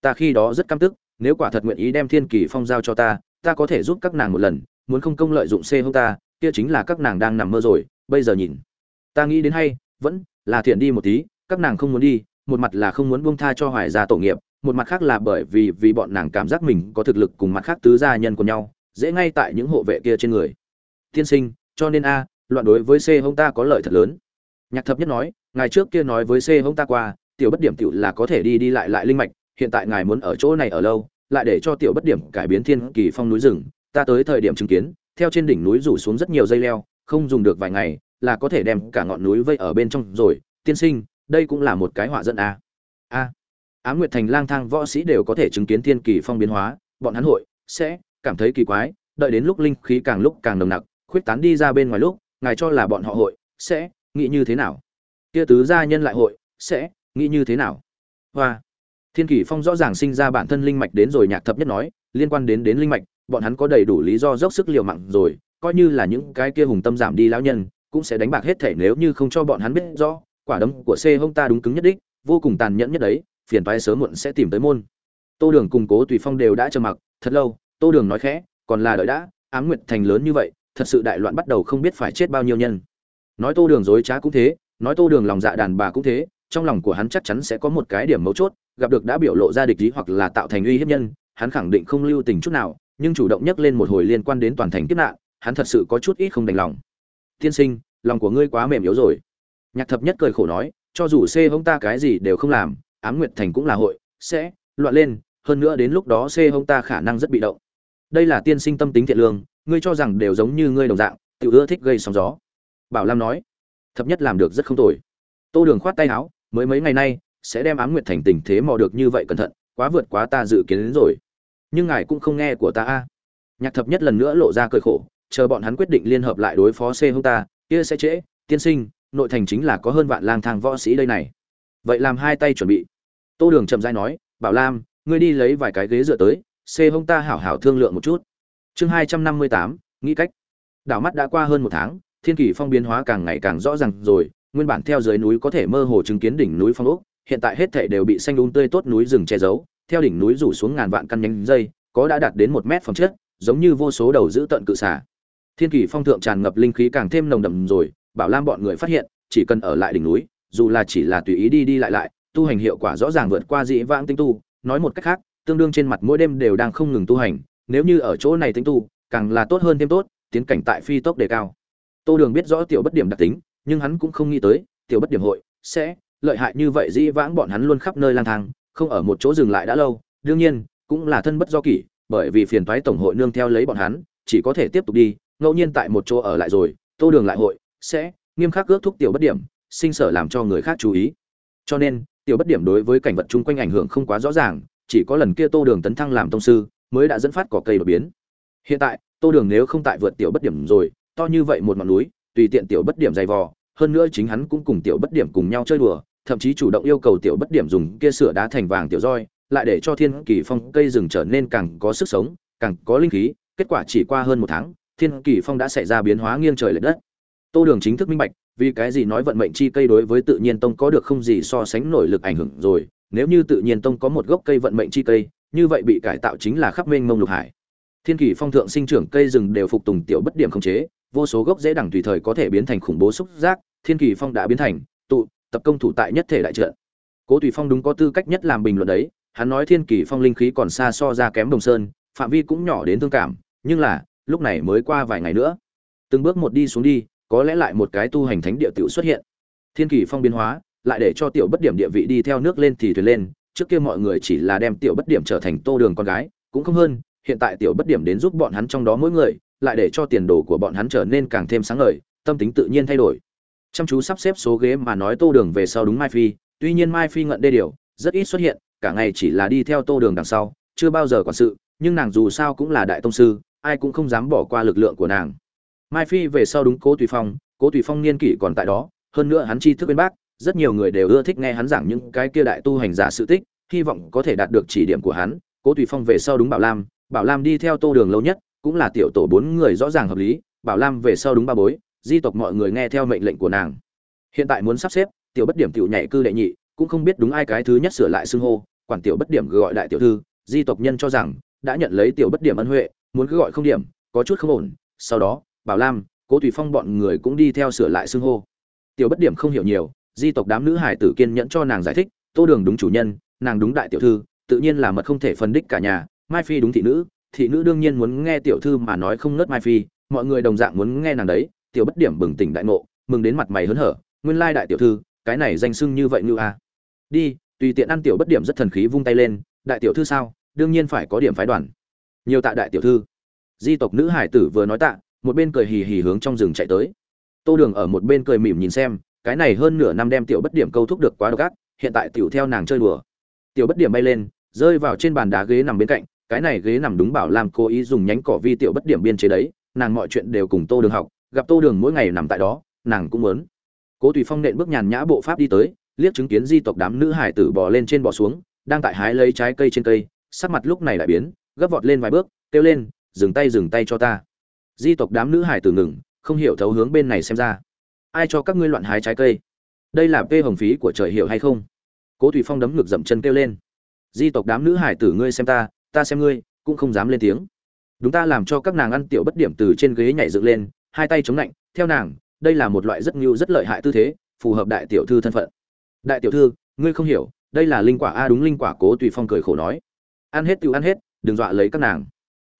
Ta khi đó rất căm tức, nếu quả thật nguyện ý đem thiên kỳ phong giao cho ta ta có thể giúp các nàng một lần, muốn không công lợi dụng c hông ta, kia chính là các nàng đang nằm mơ rồi, bây giờ nhìn. Ta nghĩ đến hay, vẫn là thiện đi một tí, các nàng không muốn đi, một mặt là không muốn buông tha cho hoài gia tổ nghiệp, một mặt khác là bởi vì vì bọn nàng cảm giác mình có thực lực cùng mặt khác tứ gia nhân của nhau, dễ ngay tại những hộ vệ kia trên người. Tiên sinh, cho nên a, loạn đối với c hông ta có lợi thật lớn. Nhạc thập nhất nói, ngài trước kia nói với c hông ta qua, tiểu bất điểm tiểu là có thể đi đi lại lại linh mạch, hiện tại ngài muốn ở chỗ này ở lâu, lại để cho tiểu bất điểm cải biến thiên kỳ phong núi rừng, ta tới thời điểm chứng kiến, theo trên đỉnh núi rủ xuống rất nhiều dây leo, không dùng được vài ngày là có thể đem cả ngọn núi vây ở bên trong rồi, tiên sinh, đây cũng là một cái họa dẫn a a á nguyệt thành lang thang võ sĩ đều có thể chứng kiến thiên kỳ phong biến hóa, bọn hắn hội sẽ cảm thấy kỳ quái, đợi đến lúc linh khí càng lúc càng nồng nặc, khuyết tán đi ra bên ngoài lúc, ngài cho là bọn họ hội sẽ nghĩ như thế nào? Kia tứ gia nhân lại hội sẽ nghĩ như thế nào? Hoa, thiên kỳ phong rõ ràng sinh ra bản thân linh mạch đến rồi, nhạc thập nhất nói, liên quan đến đến linh mạch, bọn hắn có đầy đủ lý do dốc sức liều mạng rồi, coi như là những cái kia hùng tâm giảm đi lão nhân cũng sẽ đánh bạc hết thể nếu như không cho bọn hắn biết rõ, quả đấm của c hông ta đúng cứng nhất đích, vô cùng tàn nhẫn nhất đấy, phiền toái sớm muộn sẽ tìm tới môn. Tô đường cùng cố tùy phong đều đã trầm mặc, thật lâu, tô đường nói khẽ, còn là đợi đã, ám nguyệt thành lớn như vậy, thật sự đại loạn bắt đầu không biết phải chết bao nhiêu nhân. Nói tô đường dối trá cũng thế, nói tô đường lòng dạ đàn bà cũng thế, trong lòng của hắn chắc chắn sẽ có một cái điểm mấu chốt, gặp được đã biểu lộ ra địch ý hoặc là tạo thành uy hiếp nhân, hắn khẳng định không lưu tình chút nào, nhưng chủ động nhắc lên một hồi liên quan đến toàn thành kiếp nạn, hắn thật sự có chút ít không đành lòng tiên sinh, lòng của ngươi quá mềm yếu rồi. Nhạc thập nhất cười khổ nói, cho dù c hông ta cái gì đều không làm, ám nguyệt thành cũng là hội, sẽ loạn lên, hơn nữa đến lúc đó c hông ta khả năng rất bị động. Đây là tiên sinh tâm tính thiện lương, ngươi cho rằng đều giống như ngươi đồng dạng tự ưa thích gây sóng gió. Bảo lam nói, thập nhất làm được rất không tồi. Tô đường khoát tay áo, mới mấy ngày nay, sẽ đem ám nguyệt thành tình thế mò được như vậy cẩn thận, quá vượt quá ta dự kiến đến rồi. Nhưng ngài cũng không nghe của ta a. Nhạc thập nhất lần nữa lộ ra cười khổ chờ bọn hắn quyết định liên hợp lại đối phó c Hung ta, kia sẽ trễ, tiên sinh, nội thành chính là có hơn vạn lang thang võ sĩ đây này. Vậy làm hai tay chuẩn bị. Tô đường chậm rãi nói, bảo lam, ngươi đi lấy vài cái ghế dựa tới, c Hung ta hảo hảo thương lượng một chút. Chương hai trăm năm mươi tám, nghĩ cách. Đảo mắt đã qua hơn một tháng, thiên kỳ phong biến hóa càng ngày càng rõ ràng rồi, nguyên bản theo dưới núi có thể mơ hồ chứng kiến đỉnh núi phong ốc, hiện tại hết thảy đều bị xanh um tươi tốt núi rừng che giấu, theo đỉnh núi rủ xuống ngàn vạn căn nhánh dây, có đã đạt đến một mét phẩm chất, giống như vô số đầu giữ tận cự xà thiên kỳ phong thượng tràn ngập linh khí càng thêm nồng đậm rồi, bảo lam bọn người phát hiện, chỉ cần ở lại đỉnh núi, dù là chỉ là tùy ý đi đi lại lại, tu hành hiệu quả rõ ràng vượt qua dĩ vãng tinh tu. Nói một cách khác, tương đương trên mặt mỗi đêm đều đang không ngừng tu hành, nếu như ở chỗ này tinh tu, càng là tốt hơn thêm tốt, tiến cảnh tại phi tốc đề cao. Tô đường biết rõ tiểu bất điểm đặc tính, nhưng hắn cũng không nghĩ tới, tiểu bất điểm hội sẽ lợi hại như vậy, dĩ vãng bọn hắn luôn khắp nơi lang thang, không ở một chỗ dừng lại đã lâu. Đương nhiên, cũng là thân bất do kỷ, bởi vì phiền toái tổng hội nương theo lấy bọn hắn, chỉ có thể tiếp tục đi ngẫu nhiên tại một chỗ ở lại rồi, tô đường lại hội, sẽ nghiêm khắc ước thúc tiểu bất điểm, sinh sở làm cho người khác chú ý. Cho nên, tiểu bất điểm đối với cảnh vật chung quanh ảnh hưởng không quá rõ ràng, chỉ có lần kia tô đường tấn thăng làm tông sư, mới đã dẫn phát cỏ cây đột biến. Hiện tại, tô đường nếu không tại vượt tiểu bất điểm rồi, to như vậy một ngọn núi, tùy tiện tiểu bất điểm dày vò, hơn nữa chính hắn cũng cùng tiểu bất điểm cùng nhau chơi đùa, thậm chí chủ động yêu cầu tiểu bất điểm dùng kia sửa đá thành vàng tiểu roi, lại để cho thiên kỳ phong cây rừng trở nên càng có sức sống, càng có linh khí, kết quả chỉ qua hơn một tháng thiên kỳ phong đã xảy ra biến hóa nghiêng trời lệch đất. Tô đường chính thức minh bạch, vì cái gì nói vận mệnh chi cây đối với tự nhiên tông có được không gì so sánh nổi lực ảnh hưởng rồi, nếu như tự nhiên tông có một gốc cây vận mệnh chi cây, như vậy bị cải tạo chính là khắp mênh mông lục hải. Thiên kỳ phong thượng sinh trưởng cây rừng đều phục tùng tiểu bất điểm không chế, vô số gốc dễ đẳng tùy thời có thể biến thành khủng bố xúc giác, thiên kỳ phong đã biến thành tụ, tập công thủ tại nhất thể đại trận. Cố tùy phong đúng có tư cách nhất làm bình luận đấy, hắn nói thiên kỳ phong linh khí còn xa so ra kém đồng sơn, phạm vi cũng nhỏ đến thương cảm, nhưng là lúc này mới qua vài ngày nữa. Từng bước một đi xuống đi, có lẽ lại một cái tu hành thánh địa tiểu xuất hiện. Thiên kỳ phong biến hóa, lại để cho tiểu bất điểm địa vị đi theo nước lên thì thuyền lên, trước kia mọi người chỉ là đem tiểu bất điểm trở thành tô đường con gái, cũng không hơn, hiện tại tiểu bất điểm đến giúp bọn hắn trong đó mỗi người, lại để cho tiền đồ của bọn hắn trở nên càng thêm sáng ngời, tâm tính tự nhiên thay đổi. Chăm chú sắp xếp số ghế mà nói tô đường về sau đúng mai phi, tuy nhiên mai phi ngận đê điều, rất ít xuất hiện, cả ngày chỉ là đi theo tô đường đằng sau, chưa bao giờ quản sự, nhưng nàng dù sao cũng là đại tông sư ai cũng không dám bỏ qua lực lượng của nàng. Mai phi về sau đúng cố tùy phong, cố tùy phong niên kỷ còn tại đó, hơn nữa hắn tri thức bên bác rất nhiều người đều ưa thích nghe hắn giảng những cái kia đại tu hành giả sự tích, hy vọng có thể đạt được chỉ điểm của hắn. Cố tùy phong về sau đúng bảo lam bảo lam đi theo tô đường lâu nhất, cũng là tiểu tổ bốn người rõ ràng hợp lý. Bảo lam về sau đúng ba bối, di tộc mọi người nghe theo mệnh lệnh của nàng. Hiện tại muốn sắp xếp, tiểu bất điểm tiểu nhảy cư đệ nhị, cũng không biết đúng ai cái thứ nhất sửa lại xưng hô, quản tiểu bất điểm gọi đại tiểu thư, di tộc nhân cho rằng, đã nhận lấy tiểu bất điểm ân huệ muốn cứ gọi không điểm, có chút không ổn. Sau đó, bảo lam, cố tùy phong bọn người cũng đi theo sửa lại xưng hô. Tiểu bất điểm không hiểu nhiều, di tộc đám nữ hải tử kiên nhẫn cho nàng giải thích, tô đường đúng chủ nhân, nàng đúng đại tiểu thư, tự nhiên là mật không thể phân đích cả nhà, mai phi đúng thị nữ thị nữ đương nhiên muốn nghe tiểu thư mà nói không ngớt mai phi, mọi người đồng dạng muốn nghe nàng đấy. Tiểu bất điểm bừng tỉnh đại ngộ, mừng đến mặt mày hớn hở, nguyên lai đại tiểu thư, cái này danh sưng như vậy như a đi, tùy tiện ăn tiểu bất điểm rất thần khí vung tay lên, đại tiểu thư sao? Đương nhiên phải có điểm phái đoàn nhiều tạ đại tiểu thư. Di tộc nữ hải tử vừa nói tạ, một bên cười hì hì hướng trong rừng chạy tới. Tô đường ở một bên cười mỉm nhìn xem, cái này hơn nửa năm đem tiểu bất điểm câu thúc được quá độc ác, hiện tại tiểu theo nàng chơi đùa. Tiểu bất điểm bay lên, rơi vào trên bàn đá ghế nằm bên cạnh, cái này ghế nằm đúng bảo làm cố ý dùng nhánh cỏ vi tiểu bất điểm biên chế đấy, nàng mọi chuyện đều cùng tô đường học, gặp tô đường mỗi ngày nằm tại đó, nàng cũng muốn. Cố tùy phong nện bước nhàn nhã bộ pháp đi tới, liếc chứng kiến di tộc đám nữ hải tử bò lên trên bò xuống, đang tại hái lấy trái cây trên cây, sắc mặt lúc này lại biến gấp vọt lên vài bước, kêu lên, dừng tay dừng tay cho ta. Di tộc đám nữ hải tử ngừng, không hiểu thấu hướng bên này xem ra. Ai cho các ngươi loạn hái trái cây? Đây là vê hồng phí của trời hiểu hay không? Cố thủy phong đấm ngực dậm chân kêu lên. Di tộc đám nữ hải tử ngươi xem ta ta xem ngươi, cũng không dám lên tiếng. Đúng ta làm cho các nàng ăn tiểu bất điểm từ trên ghế nhảy dựng lên, hai tay chống lạnh, theo nàng, đây là một loại rất ngưu rất lợi hại tư thế, phù hợp đại tiểu thư thân phận. Đại tiểu thư, ngươi không hiểu, đây là linh quả a. Đúng linh quả cố tùy phong cười khổ nói. Ăn hết, tự ăn hết đừng dọa lấy các nàng.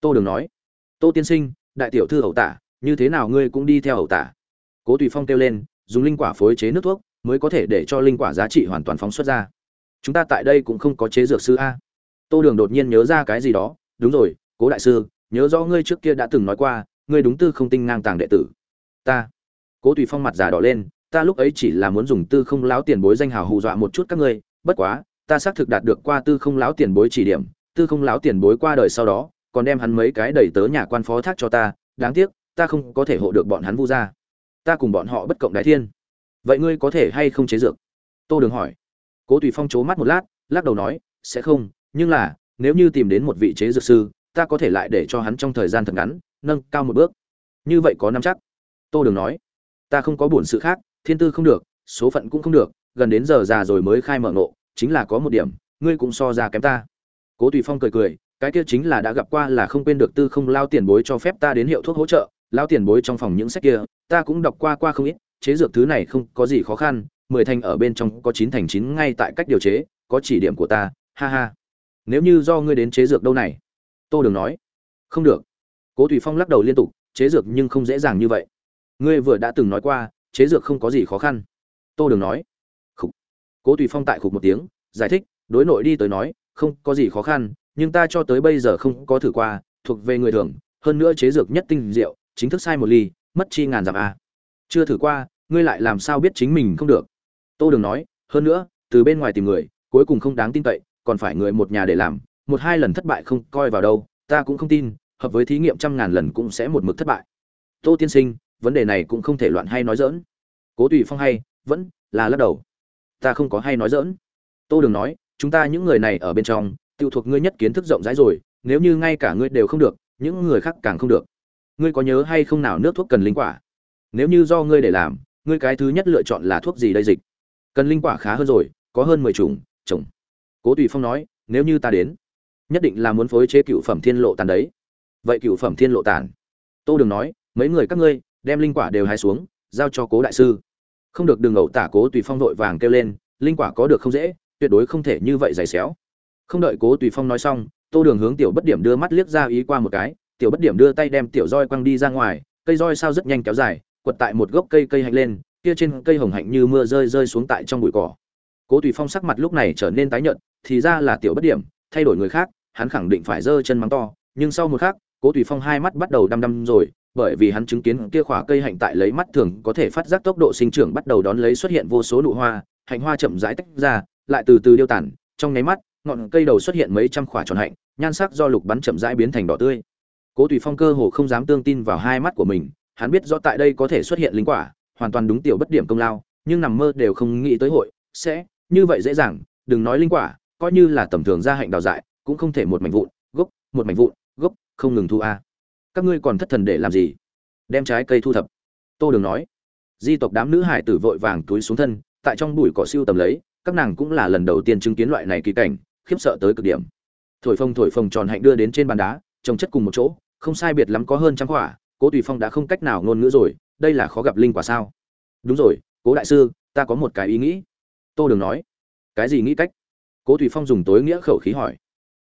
Tô đường nói, tô tiên sinh, đại tiểu thư ẩu tả, như thế nào ngươi cũng đi theo ẩu tả. Cố tùy phong kêu lên, dùng linh quả phối chế nước thuốc, mới có thể để cho linh quả giá trị hoàn toàn phóng xuất ra. Chúng ta tại đây cũng không có chế dược sư a. Tô đường đột nhiên nhớ ra cái gì đó, đúng rồi, cố đại sư, nhớ rõ ngươi trước kia đã từng nói qua, ngươi đúng tư không tinh ngang tàng đệ tử. Ta. Cố tùy phong mặt già đỏ lên, ta lúc ấy chỉ là muốn dùng tư không láo tiền bối danh hào hù dọa một chút các ngươi, bất quá, ta xác thực đạt được qua tư không láo tiền bối chỉ điểm tư không láo tiền bối qua đời sau đó, còn đem hắn mấy cái đầy tớ nhà quan phó thác cho ta, đáng tiếc, ta không có thể hộ được bọn hắn vu ra ta cùng bọn họ bất cộng đại thiên. Vậy ngươi có thể hay không chế dược? Tô đường hỏi. Cố tùy phong c h ố mắt một lát, lắc đầu nói, sẽ không, nhưng là, nếu như tìm đến một vị chế dược sư, ta có thể lại để cho hắn trong thời gian thật ngắn, nâng cao một bước. Như vậy có năm chắc? Tô đường nói. Ta không có bổn sự khác, thiên tư không được, số phận cũng không được, gần đến giờ già rồi mới khai mở ngộ, chính là có một điểm, ngươi cũng so ra kém ta cố tùy phong cười cười, cái kia chính là đã gặp qua là không quên được tư không lao tiền bối cho phép ta đến hiệu thuốc hỗ trợ, lao tiền bối trong phòng những sách kia, ta cũng đọc qua qua không ít, chế dược thứ này không có gì khó khăn, mười thành ở bên trong có chín thành chín ngay tại cách điều chế, có chỉ điểm của ta, ha ha. Nếu như do ngươi đến chế dược đâu này? Tô đường nói. Không được. Cố thủy phong lắc đầu liên tục, chế dược nhưng không dễ dàng như vậy. Ngươi vừa đã từng nói qua, chế dược không có gì khó khăn. Tô đường nói. Khủ. cố thủy phong tại khục một tiếng, giải thích, đối nội đi tới nói không có gì khó khăn, nhưng ta cho tới bây giờ không có thử qua, thuộc về người thường, hơn nữa chế dược nhất tinh rượu chính thức sai một ly, mất chi ngàn dặm a. Chưa thử qua, ngươi lại làm sao biết chính mình không được? Tô đường nói, hơn nữa, từ bên ngoài tìm người, cuối cùng không đáng tin cậy, còn phải người một nhà để làm, một hai lần thất bại không coi vào đâu, ta cũng không tin, hợp với thí nghiệm trăm ngàn lần cũng sẽ một mực thất bại. Tô tiên sinh, vấn đề này cũng không thể loạn hay nói dỡn cố tùy phong hay, vẫn là lắc đầu. Ta không có hay nói dỡn tô đường nói chúng ta những người này ở bên trong tự thuộc ngươi nhất kiến thức rộng rãi rồi, nếu như ngay cả ngươi đều không được, những người khác càng không được. Ngươi có nhớ hay không nào nước thuốc cần linh quả? Nếu như do ngươi để làm, ngươi cái thứ nhất lựa chọn là thuốc gì đây dịch? Cần linh quả khá hơn rồi, có hơn mười chủng chủng. cố tùy phong nói, nếu như ta đến, nhất định là muốn phối chế cựu phẩm thiên lộ tàn đấy. Vậy cựu phẩm thiên lộ tàn. Tô đường nói, mấy người các ngươi, đem linh quả đều hái xuống, giao cho cố đại sư. Không được đừng ẩu tả cố tùy phong vội vàng kêu lên, linh quả có được không dễ tuyệt đối không thể như vậy giày xéo. Không đợi cố tùy phong nói xong, tô đường hướng tiểu bất điểm đưa mắt liếc ra ý qua một cái, tiểu bất điểm đưa tay đem tiểu roi quăng đi ra ngoài, cây roi sao rất nhanh kéo dài, quật tại một gốc cây cây hạnh lên, kia trên cây hồng hạnh như mưa rơi rơi xuống tại trong bụi cỏ. Cố tùy phong sắc mặt lúc này trở nên tái nhợt, thì ra là tiểu bất điểm, thay đổi người khác, hắn khẳng định phải giơ chân mắng to, nhưng sau một khắc, cố tùy phong hai mắt bắt đầu đăm đăm rồi, bởi vì hắn chứng kiến kia khỏa cây hạnh tại lấy mắt thường có thể phát giác tốc độ sinh trưởng bắt đầu đón lấy xuất hiện vô số nụ hoa, hạnh hoa chậm rãi tách ra lại từ từ điêu tản, trong nháy mắt, ngọn cây đầu xuất hiện mấy trăm khỏa tròn hạnh, nhan sắc do lục bắn chậm rãi biến thành đỏ tươi. Cố tùy phong cơ hồ không dám tương tin vào hai mắt của mình, hắn biết rõ tại đây có thể xuất hiện linh quả, hoàn toàn đúng tiểu bất điểm công lao, nhưng nằm mơ đều không nghĩ tới hội, sẽ như vậy dễ dàng, đừng nói linh quả, coi như là tầm thường gia hạnh đào dại, cũng không thể một mảnh vụn, gốc, một mảnh vụn, gốc, không ngừng thu a. Các ngươi còn thất thần để làm gì? Đem trái cây thu thập. Tô đường nói. Di tộc đám nữ hải tử vội vàng túi xuống thân, tại trong bụi cỏ siêu tầm lấy các nàng cũng là lần đầu tiên chứng kiến loại này kỳ cảnh, khiếp sợ tới cực điểm. Thổi phồng thổi phồng tròn hạnh đưa đến trên bàn đá, trồng chất cùng một chỗ, không sai biệt lắm có hơn trăm quả, cố tùy phong đã không cách nào ngôn ngữ rồi, đây là khó gặp linh quả sao? Đúng rồi, cố đại sư, ta có một cái ý nghĩ. Tô đường nói. Cái gì nghĩ cách? Cố tùy phong dùng tối nghĩa khẩu khí hỏi.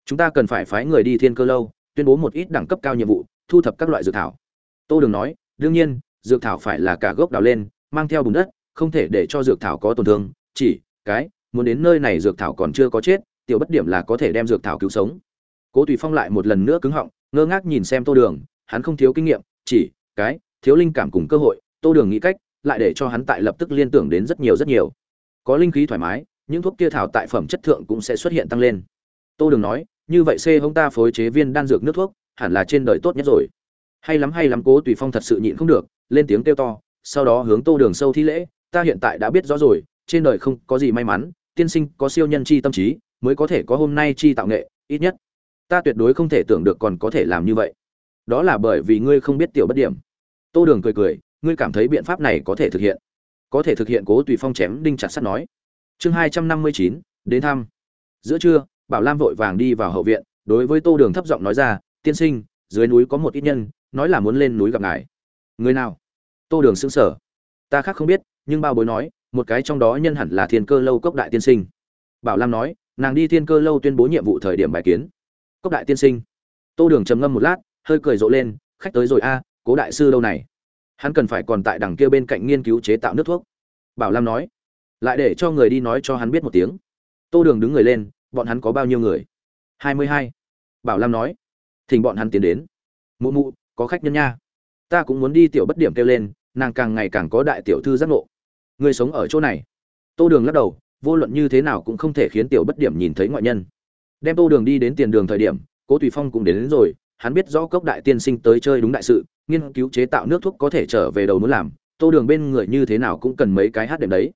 Chúng ta cần phải phái người đi thiên cơ lâu, tuyên bố một ít đẳng cấp cao nhiệm vụ, thu thập các loại dược thảo. Tô đường nói. Đương nhiên, dược thảo phải là cả gốc đào lên, mang theo bùn đất, không thể để cho dược thảo có tổn thương, chỉ cái, muốn đến nơi này dược thảo còn chưa có chết, tiểu bất điểm là có thể đem dược thảo cứu sống. Cố tùy phong lại một lần nữa cứng họng, ngơ ngác nhìn xem tô đường, hắn không thiếu kinh nghiệm, chỉ, cái, thiếu linh cảm cùng cơ hội, tô đường nghĩ cách, lại để cho hắn tại lập tức liên tưởng đến rất nhiều rất nhiều. Có linh khí thoải mái, những thuốc kia thảo tại phẩm chất thượng cũng sẽ xuất hiện tăng lên. Tô đường nói, như vậy c hông ta phối chế viên đan dược nước thuốc, hẳn là trên đời tốt nhất rồi. Hay lắm hay lắm, cố tùy phong thật sự nhịn không được, lên tiếng kêu to, sau đó hướng tô đường sâu thi lễ, ta hiện tại đã biết rõ rồi trên đời không có gì may mắn, tiên sinh có siêu nhân chi tâm trí, mới có thể có hôm nay chi tạo nghệ, ít nhất. Ta tuyệt đối không thể tưởng được còn có thể làm như vậy. Đó là bởi vì ngươi không biết tiểu bất điểm. Tô đường cười cười, ngươi cảm thấy biện pháp này có thể thực hiện. Có thể thực hiện cố tùy phong chém đinh chặt sắt nói. Chương hai trăm năm mươi chín, đến thăm. Giữa trưa, bảo lam vội vàng đi vào hậu viện, đối với tô đường thấp giọng nói ra, tiên sinh, dưới núi có một ít nhân, nói là muốn lên núi gặp ngài. Người nào? Tô đường xứng sở ta khác không biết, nhưng bao bối nói một cái trong đó nhân hẳn là thiên cơ lâu cốc đại tiên sinh. Bảo lam nói, nàng đi thiên cơ lâu tuyên bố nhiệm vụ thời điểm bài kiến. Cốc đại tiên sinh. Tô đường trầm ngâm một lát, hơi cười rộ lên, khách tới rồi a, cố đại sư lâu này? Hắn cần phải còn tại đằng kia bên cạnh nghiên cứu chế tạo nước thuốc. Bảo lam nói, lại để cho người đi nói cho hắn biết một tiếng. Tô đường đứng người lên, bọn hắn có bao nhiêu người? Hai mươi hai. Bảo lam nói, thỉnh bọn hắn tiến đến. Mụ mụ, có khách nhân nha. Ta cũng muốn đi tiểu bất điểm kêu lên, nàng càng ngày càng có đại tiểu thư giác ngộ người sống ở chỗ này. Tô đường lắc đầu vô luận như thế nào cũng không thể khiến tiểu bất điểm nhìn thấy ngoại nhân. Đem tô đường đi đến tiền đường thời điểm cố tùy phong cũng đến, đến rồi hắn biết rõ cốc đại tiên sinh tới chơi đúng đại sự nghiên cứu chế tạo nước thuốc có thể trở về đầu muốn làm tô đường bên người như thế nào cũng cần mấy cái hát đệm đấy.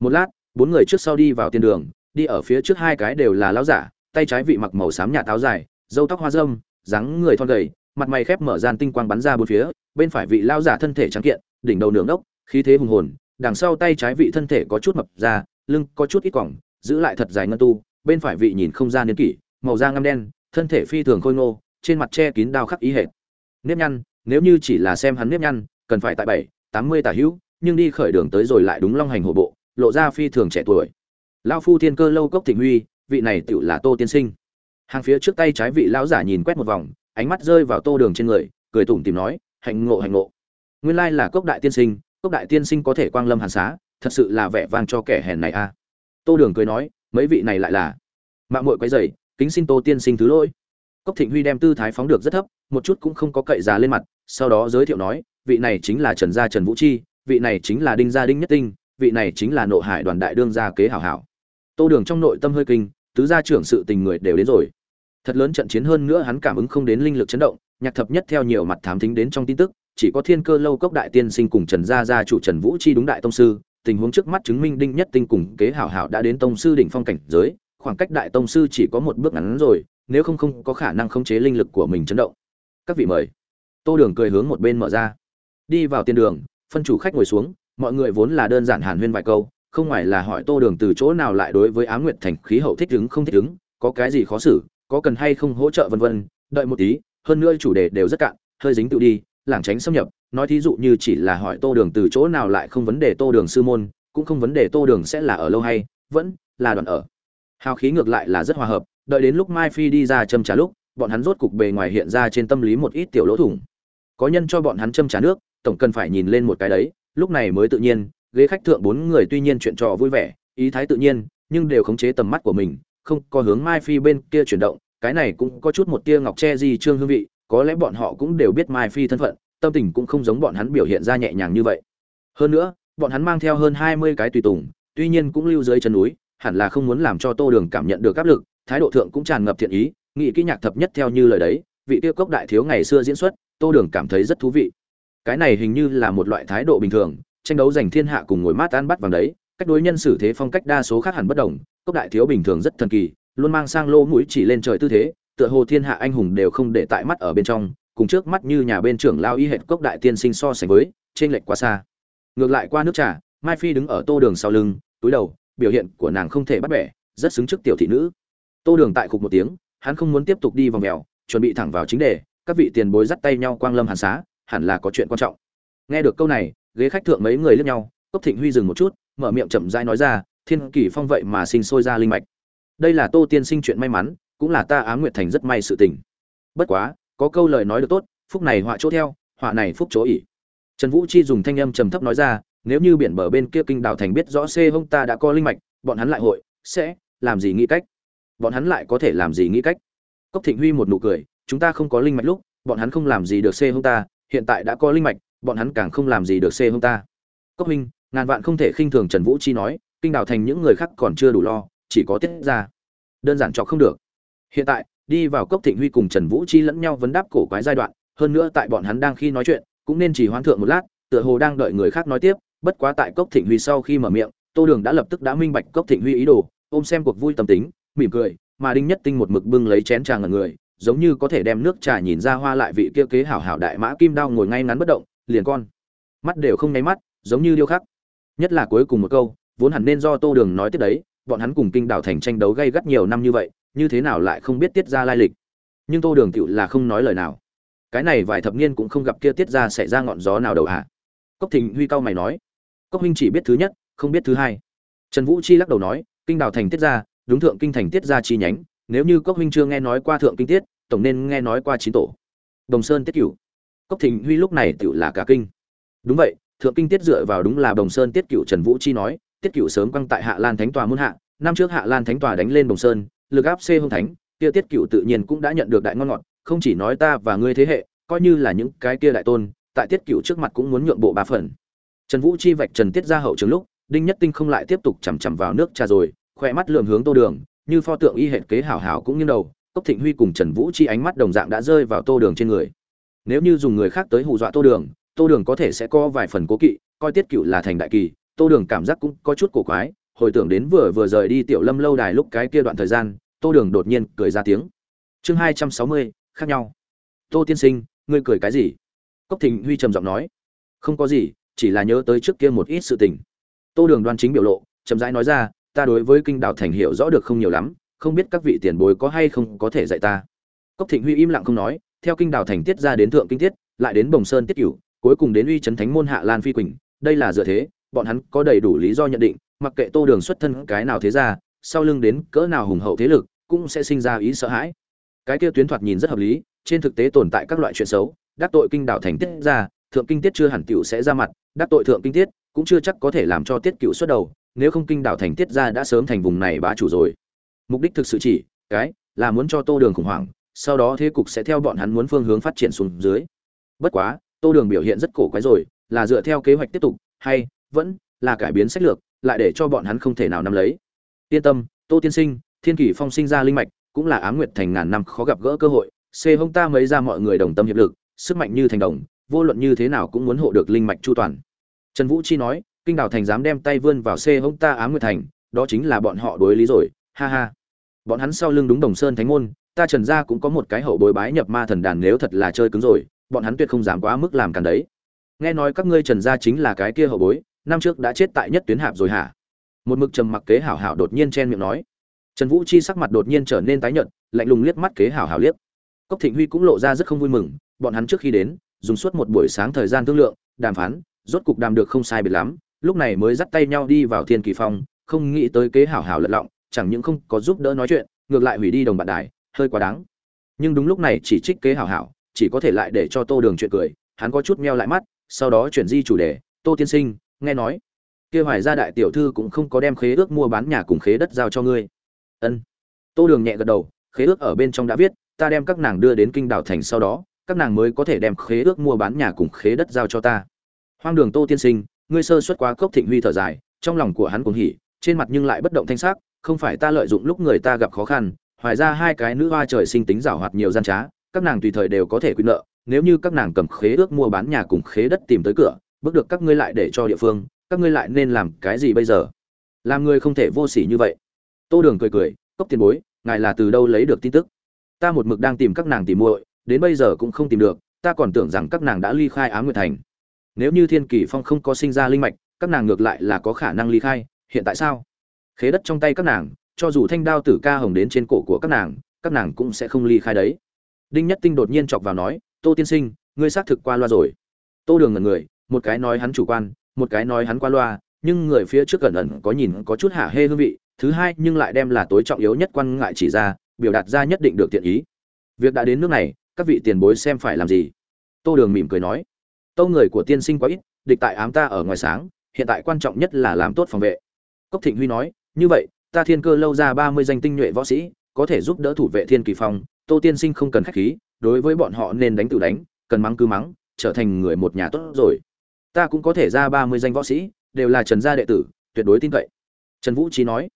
Một lát bốn người trước sau đi vào tiền đường đi ở phía trước hai cái đều là lão giả tay trái vị mặc màu xám nhà táo dài dâu tóc hoa râm dáng người thon gầy mặt mày khép mở gian tinh quang bắn ra bốn phía bên phải vị lão giả thân thể trắng kiện đỉnh đầu nướng đốc khí thế hùng hồn đằng sau tay trái vị thân thể có chút mập ra, lưng có chút ít quỏng giữ lại thật dài ngân tu, bên phải vị nhìn không ra niên kỷ, màu da ngăm đen, thân thể phi thường khôi ngô, trên mặt che kín đao khắc ý hệt. Nếp nhăn, nếu như chỉ là xem hắn nếp nhăn, cần phải tại bảy, tám mươi tả hữu, nhưng đi khởi đường tới rồi lại đúng long hành hộ bộ, lộ ra phi thường trẻ tuổi. Lao phu thiên cơ lâu cốc thịnh huy, vị này tựu là tô tiên sinh. Hàng phía trước tay trái vị lão giả nhìn quét một vòng, ánh mắt rơi vào tô đường trên người, cười tủm tìm nói, hạnh ngộ hạnh ngộ. Nguyên lai là cốc đại tiên sinh cốc đại tiên sinh có thể quang lâm hàn xá, thật sự là vẻ vang cho kẻ hèn này a. Tô đường cười nói, mấy vị này lại là. Mạng mội quấy dày kính xin tô tiên sinh thứ lỗi. Cốc thịnh huy đem tư thái phóng được rất thấp, một chút cũng không có cậy giá lên mặt, sau đó giới thiệu nói, vị này chính là trần gia trần vũ chi, vị này chính là đinh gia đinh nhất tinh, vị này chính là nộ hải đoàn đại đương gia kế hảo hảo. Tô đường trong nội tâm hơi kinh, tứ gia trưởng sự tình người đều đến rồi. Thật lớn trận chiến hơn nữa hắn cảm ứng không đến linh lực chấn động, nhạc thập nhất theo nhiều mặt thám thính đến trong tin tức chỉ có thiên cơ lâu cốc đại tiên sinh cùng trần gia gia chủ trần vũ chi đúng đại tông sư, tình huống trước mắt chứng minh đinh nhất tinh cùng kế hảo hảo đã đến tông sư đỉnh phong cảnh giới, khoảng cách đại tông sư chỉ có một bước ngắn rồi, nếu không không có khả năng khống chế linh lực của mình chấn động. Các vị mời. Tô đường cười hướng một bên mở ra. Đi vào tiên đường, phân chủ khách ngồi xuống, mọi người vốn là đơn giản hàn huyên vài câu, không ngoài là hỏi tô đường từ chỗ nào lại đối với á nguyệt thành khí hậu thích ứng không thích ứng, có cái gì khó xử, có cần hay không hỗ trợ vân vân, đợi một tí, hơn nữa chủ đề đều rất cạn, hơi dính tự đi lảng tránh xâm nhập, nói thí dụ như chỉ là hỏi tô đường từ chỗ nào lại không vấn đề tô đường sư môn, cũng không vấn đề tô đường sẽ là ở lâu hay, vẫn là đoạn ở. Hào khí ngược lại là rất hòa hợp, đợi đến lúc mai phi đi ra châm trả lúc, bọn hắn rốt cục bề ngoài hiện ra trên tâm lý một ít tiểu lỗ thủng. Có nhân cho bọn hắn châm trả nước, tổng cần phải nhìn lên một cái đấy, lúc này mới tự nhiên, ghế khách thượng bốn người tuy nhiên chuyện trò vui vẻ, ý thái tự nhiên, nhưng đều khống chế tầm mắt của mình, không có hướng mai phi bên kia chuyển động, cái này cũng có chút một tia ngọc tre di trương hương vị có lẽ bọn họ cũng đều biết mai phi thân phận, tâm tình cũng không giống bọn hắn biểu hiện ra nhẹ nhàng như vậy. Hơn nữa, bọn hắn mang theo hơn hai mươi cái tùy tùng, tuy nhiên cũng lưu dưới chân núi, hẳn là không muốn làm cho tô đường cảm nhận được áp lực, thái độ thượng cũng tràn ngập thiện ý, nghị kỹ nhạc thập nhất theo như lời đấy, vị tiêu cốc đại thiếu ngày xưa diễn xuất, tô đường cảm thấy rất thú vị. Cái này hình như là một loại thái độ bình thường, tranh đấu giành thiên hạ cùng ngồi mát ăn bắt vàng đấy, cách đối nhân xử thế phong cách đa số khác hẳn bất đồng, cốc đại thiếu bình thường rất thần kỳ, luôn mang sang lô mũi chỉ lên trời tư thế tựa hồ thiên hạ anh hùng đều không để tại mắt ở bên trong, cùng trước mắt như nhà bên trưởng lao y hệt cốc đại tiên sinh so sánh với trên lệch quá xa. Ngược lại qua nước trà, mai phi đứng ở tô đường sau lưng, túi đầu, biểu hiện của nàng không thể bắt bẻ, rất xứng trước tiểu thị nữ. Tô đường tại khục một tiếng, hắn không muốn tiếp tục đi vòng mèo, chuẩn bị thẳng vào chính đề, các vị tiền bối dắt tay nhau quang lâm hàn xá, hẳn là có chuyện quan trọng. Nghe được câu này, ghế khách thượng mấy người lướt nhau, cốc thịnh huy dừng một chút, mở miệng chậm rãi nói ra, thiên kỷ phong vậy mà sinh sôi ra linh mạch. Đây là tô tiên sinh chuyện may mắn cũng là ta á nguyệt thành rất may sự tình. Bất quá, có câu lời nói được tốt, phúc này họa chỗ theo, họa này phúc chỗ ỉ trần vũ chi dùng thanh âm trầm thấp nói ra, nếu như biển bờ bên kia kinh đảo thành biết rõ c hung ta đã có linh mạch, bọn hắn lại hội, sẽ làm gì nghĩ cách? Bọn hắn lại có thể làm gì nghĩ cách? Cốc thịnh huy một nụ cười, chúng ta không có linh mạch lúc, bọn hắn không làm gì được c hung ta, hiện tại đã có linh mạch, bọn hắn càng không làm gì được c hung ta. Cốc minh ngàn vạn không thể khinh thường trần vũ chi nói, kinh đảo thành những người khác còn chưa đủ lo, chỉ có tiết ra. Đơn giản chọc không được hiện tại, đi vào cốc thịnh huy cùng trần vũ chi lẫn nhau vấn đáp cổ quái giai đoạn, hơn nữa tại bọn hắn đang khi nói chuyện, cũng nên chỉ hoãn thượng một lát, tựa hồ đang đợi người khác nói tiếp, bất quá tại cốc thịnh huy sau khi mở miệng, tô đường đã lập tức đã minh bạch cốc thịnh huy ý đồ, ôm xem cuộc vui tâm tính, mỉm cười, mà đinh nhất tinh một mực bưng lấy chén trà ngần người, giống như có thể đem nước trà nhìn ra hoa lại vị kia kế hảo hảo đại mã kim đao ngồi ngay ngắn bất động, liền con mắt đều không nháy mắt, giống như điêu khắc. Nhất là cuối cùng một câu, vốn hẳn nên do tô đường nói tiếp đấy, bọn hắn cùng kinh đảo thành tranh đấu gây gắt nhiều năm như vậy như thế nào lại không biết tiết ra lai lịch? Nhưng tô đường tựu là không nói lời nào. Cái này vài thập niên cũng không gặp kia tiết ra xảy ra ngọn gió nào đầu hạ cốc thịnh huy cao mày nói. Cốc huynh chỉ biết thứ nhất, không biết thứ hai. Trần vũ chi lắc đầu nói, kinh đào thành tiết ra, đúng thượng kinh thành tiết ra chi nhánh. Nếu như cốc huynh chưa nghe nói qua thượng kinh tiết, tổng nên nghe nói qua chín tổ. Đồng sơn tiết cửu. Cốc thịnh huy lúc này tựu là cả kinh. Đúng vậy, thượng kinh tiết dựa vào đúng là đồng sơn tiết cửu, trần vũ chi nói. Tiết cửu sớm quăng tại hạ lan thánh tòa muôn hạ, năm trước hạ lan thánh tòa đánh lên đồng sơn lực áp c hung thánh, kia tiết cửu tự nhiên cũng đã nhận được đại ngon ngọt, không chỉ nói ta và ngươi thế hệ, coi như là những cái kia đại tôn, tại tiết cửu trước mặt cũng muốn nhượng bộ ba phần. Trần vũ chi vạch trần tiết ra hậu trường lúc, đinh nhất tinh không lại tiếp tục chằm chằm vào nước trà rồi khoe mắt lườm hướng tô đường, như pho tượng y hệt kế hảo hảo cũng như đầu, cốc thịnh huy cùng trần vũ chi ánh mắt đồng dạng đã rơi vào tô đường trên người. Nếu như dùng người khác tới hù dọa tô đường tô đường có thể sẽ có vài phần cố kỵ, coi tiết cựu là thành đại kỳ, tô đường cảm giác cũng có chút cổ quái hồi tưởng đến vừa vừa rời đi tiểu lâm lâu đài lúc cái kia đoạn thời gian, tô đường đột nhiên cười ra tiếng. Chương hai trăm sáu mươi, khác nhau. Tô tiên sinh, ngươi cười cái gì? Cốc thịnh huy trầm giọng nói. Không có gì, chỉ là nhớ tới trước kia một ít sự tình. Tô đường đoan chính biểu lộ, chậm rãi nói ra, ta đối với kinh đạo thành hiểu rõ được không nhiều lắm, không biết các vị tiền bối có hay không có thể dạy ta. Cốc thịnh huy im lặng không nói, theo kinh đạo thành tiết ra đến thượng kinh tiết, lại đến bồng sơn tiết cửu, cuối cùng đến uy trấn thánh môn hạ lan phi quỳnh, đây là dựa thế, bọn hắn có đầy đủ lý do nhận định mặc kệ tô đường xuất thân cái nào thế ra sau lưng đến cỡ nào hùng hậu thế lực, cũng sẽ sinh ra ý sợ hãi. Cái kia tuyến thoạt nhìn rất hợp lý, trên thực tế tồn tại các loại chuyện xấu, đắc tội kinh đảo thành tiết ra thượng kinh tiết chưa hẳn tiểu sẽ ra mặt, đắc tội thượng kinh tiết, cũng chưa chắc có thể làm cho tiết cựu xuất đầu, nếu không kinh đảo thành tiết ra đã sớm thành vùng này bá chủ rồi. Mục đích thực sự chỉ, cái, là muốn cho tô đường khủng hoảng, sau đó thế cục sẽ theo bọn hắn muốn phương hướng phát triển xuống dưới. Bất quá, tô đường biểu hiện rất cổ quái rồi, là dựa theo kế hoạch tiếp tục, hay, vẫn, là cải biến sách lược lại để cho bọn hắn không thể nào nắm lấy. Yên tâm, tô tiên sinh, thiên kỷ phong sinh ra linh mạch, cũng là ám nguyệt thành ngàn năm khó gặp gỡ cơ hội xê hông ta mấy ra mọi người đồng tâm hiệp lực, sức mạnh như thành đồng, vô luận như thế nào cũng muốn hộ được linh mạch chu toàn. Trần vũ chi nói, kinh đào thành dám đem tay vươn vào xê hông ta ám nguyệt thành, đó chính là bọn họ đối lý rồi, ha ha. Bọn hắn sau lưng đúng đồng sơn thánh môn, ta trần gia cũng có một cái hậu bối bái nhập ma thần đàn nếu thật là chơi cứng rồi, bọn hắn tuyệt không dám quá mức làm càn đấy. Nghe nói các ngươi trần gia chính là cái kia hậu bối năm trước đã chết tại nhất tuyến hạp rồi hả? Một mực trầm mặc kế hảo hảo đột nhiên chen miệng nói. Trần vũ chi sắc mặt đột nhiên trở nên tái nhợt, lạnh lùng liếc mắt kế hảo hảo liếc. Cốc thịnh huy cũng lộ ra rất không vui mừng, bọn hắn trước khi đến, dùng suốt một buổi sáng thời gian thương lượng, đàm phán, rốt cục đàm được không sai biệt lắm, lúc này mới dắt tay nhau đi vào thiên kỳ phong, không nghĩ tới kế hảo hảo lật lọng, chẳng những không có giúp đỡ nói chuyện, ngược lại hủy đi đồng bạn đài, hơi quá đáng. Nhưng đúng lúc này chỉ trích kế hảo hảo, chỉ có thể lại để cho tô đường chuyện cười, hắn có chút meo lại mắt, sau đó chuyển di chủ đề, tô tiên sinh nghe nói, kia hoài gia đại tiểu thư cũng không có đem khế ước mua bán nhà cùng khế đất giao cho ngươi. Ân. Tô đường nhẹ gật đầu, khế ước ở bên trong đã viết, ta đem các nàng đưa đến kinh đảo thành sau đó, các nàng mới có thể đem khế ước mua bán nhà cùng khế đất giao cho ta. Hoang đường tô tiên sinh, ngươi sơ xuất quá cốc thịnh huy thở dài, trong lòng của hắn cũng hỉ, trên mặt nhưng lại bất động thanh sắc, không phải ta lợi dụng lúc người ta gặp khó khăn, hoài ra hai cái nữ hoa trời sinh tính giảo hoạt nhiều gian trá, các nàng tùy thời đều có thể quy nợ, nếu như các nàng cầm khế ước mua bán nhà cùng khế đất tìm tới cửa bước được các ngươi lại để cho địa phương, các ngươi lại nên làm cái gì bây giờ? Làm người không thể vô sỉ như vậy. Tô đường cười cười, cốc tiền bối, ngài là từ đâu lấy được tin tức? Ta một mực đang tìm các nàng tìm muội, đến bây giờ cũng không tìm được, ta còn tưởng rằng các nàng đã ly khai ám nguyệt thành. Nếu như thiên kỳ phong không có sinh ra linh mạch, các nàng ngược lại là có khả năng ly khai, hiện tại sao? Khế đất trong tay các nàng, cho dù thanh đao tử ca hồng đến trên cổ của các nàng các nàng cũng sẽ không ly khai đấy. Đinh nhất tinh đột nhiên chọc vào nói, tô tiên sinh, ngươi xác thực qua loa rồi. Tô đường ngần người một cái nói hắn chủ quan, một cái nói hắn qua loa, nhưng người phía trước gần ẩn có nhìn có chút hả hê hương vị, thứ hai nhưng lại đem là tối trọng yếu nhất quan ngại chỉ ra, biểu đạt ra nhất định được tiện ý. Việc đã đến nước này, các vị tiền bối xem phải làm gì? Tô đường mỉm cười nói, tâu người của tiên sinh quá ít, địch tại ám ta ở ngoài sáng, hiện tại quan trọng nhất là làm tốt phòng vệ. Cốc thịnh huy nói, như vậy, ta thiên cơ lâu ra ba mươi danh tinh nhuệ võ sĩ, có thể giúp đỡ thủ vệ thiên kỳ phong, tô tiên sinh không cần khách khí, đối với bọn họ nên đánh tự đánh, cần mắng cứ mắng, trở thành người một nhà tốt rồi ta cũng có thể ra ba mươi danh võ sĩ, đều là trần gia đệ tử, tuyệt đối tin cậy. Trần vũ trí nói,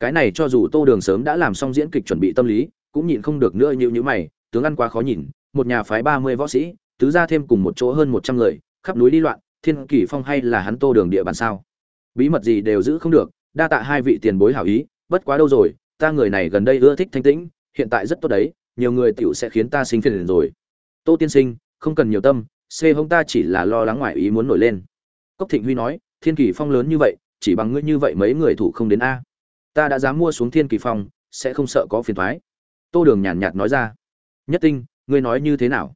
cái này cho dù tô đường sớm đã làm xong diễn kịch chuẩn bị tâm lý, cũng nhịn không được nữa như như mày, tướng ăn quá khó nhìn, một nhà phái ba mươi võ sĩ, tứ ra thêm cùng một chỗ hơn một trăm người, khắp núi đi loạn, thiên kỳ phong hay là hắn tô đường địa bàn sao? Bí mật gì đều giữ không được, đa tạ hai vị tiền bối hảo ý, bất quá đâu rồi, ta người này gần đây ưa thích thanh tĩnh, hiện tại rất tốt đấy, nhiều người tiểu sẽ khiến ta sinh phiền rồi. Tô tiên sinh, không cần nhiều tâm c hông ta chỉ là lo lắng ngoài ý muốn nổi lên. Cốc thịnh huy nói, thiên kỳ phong lớn như vậy, chỉ bằng ngươi như vậy mấy người thủ không đến a. Ta đã dám mua xuống thiên kỳ phong, sẽ không sợ có phiền thoái tô đường nhàn nhạt nói ra, nhất tinh, ngươi nói như thế nào?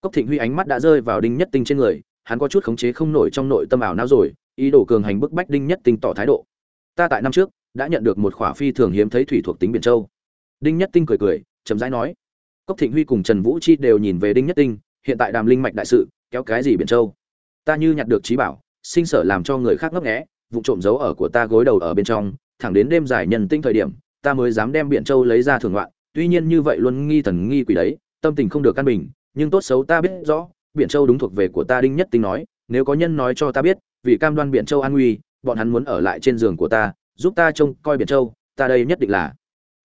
Cốc thịnh huy ánh mắt đã rơi vào đinh nhất tinh trên người, hắn có chút khống chế không nổi trong nội tâm ảo não rồi, ý đồ cường hành bức bách đinh nhất tinh tỏ thái độ. Ta tại năm trước, đã nhận được một khỏa phi thường hiếm thấy thủy thuộc tính biển châu. Đinh nhất tinh cười cười, chậm rãi nói. Cốc thịnh huy cùng trần vũ chi đều nhìn về đinh nhất tinh hiện tại đàm linh mạch đại sự, kéo cái gì biển châu? Ta như nhặt được trí bảo, sinh sở làm cho người khác ngấp nghé, vụ trộm giấu ở của ta gối đầu ở bên trong, thẳng đến đêm dài nhân tinh thời điểm, ta mới dám đem biển châu lấy ra thường loạn tuy nhiên như vậy luôn nghi thần nghi quỷ đấy, tâm tình không được căn bình, nhưng tốt xấu ta biết rõ, biển châu đúng thuộc về của ta đinh nhất tinh nói, nếu có nhân nói cho ta biết, vì cam đoan biển châu an nguy, bọn hắn muốn ở lại trên giường của ta, giúp ta trông coi biển châu, ta đây nhất định là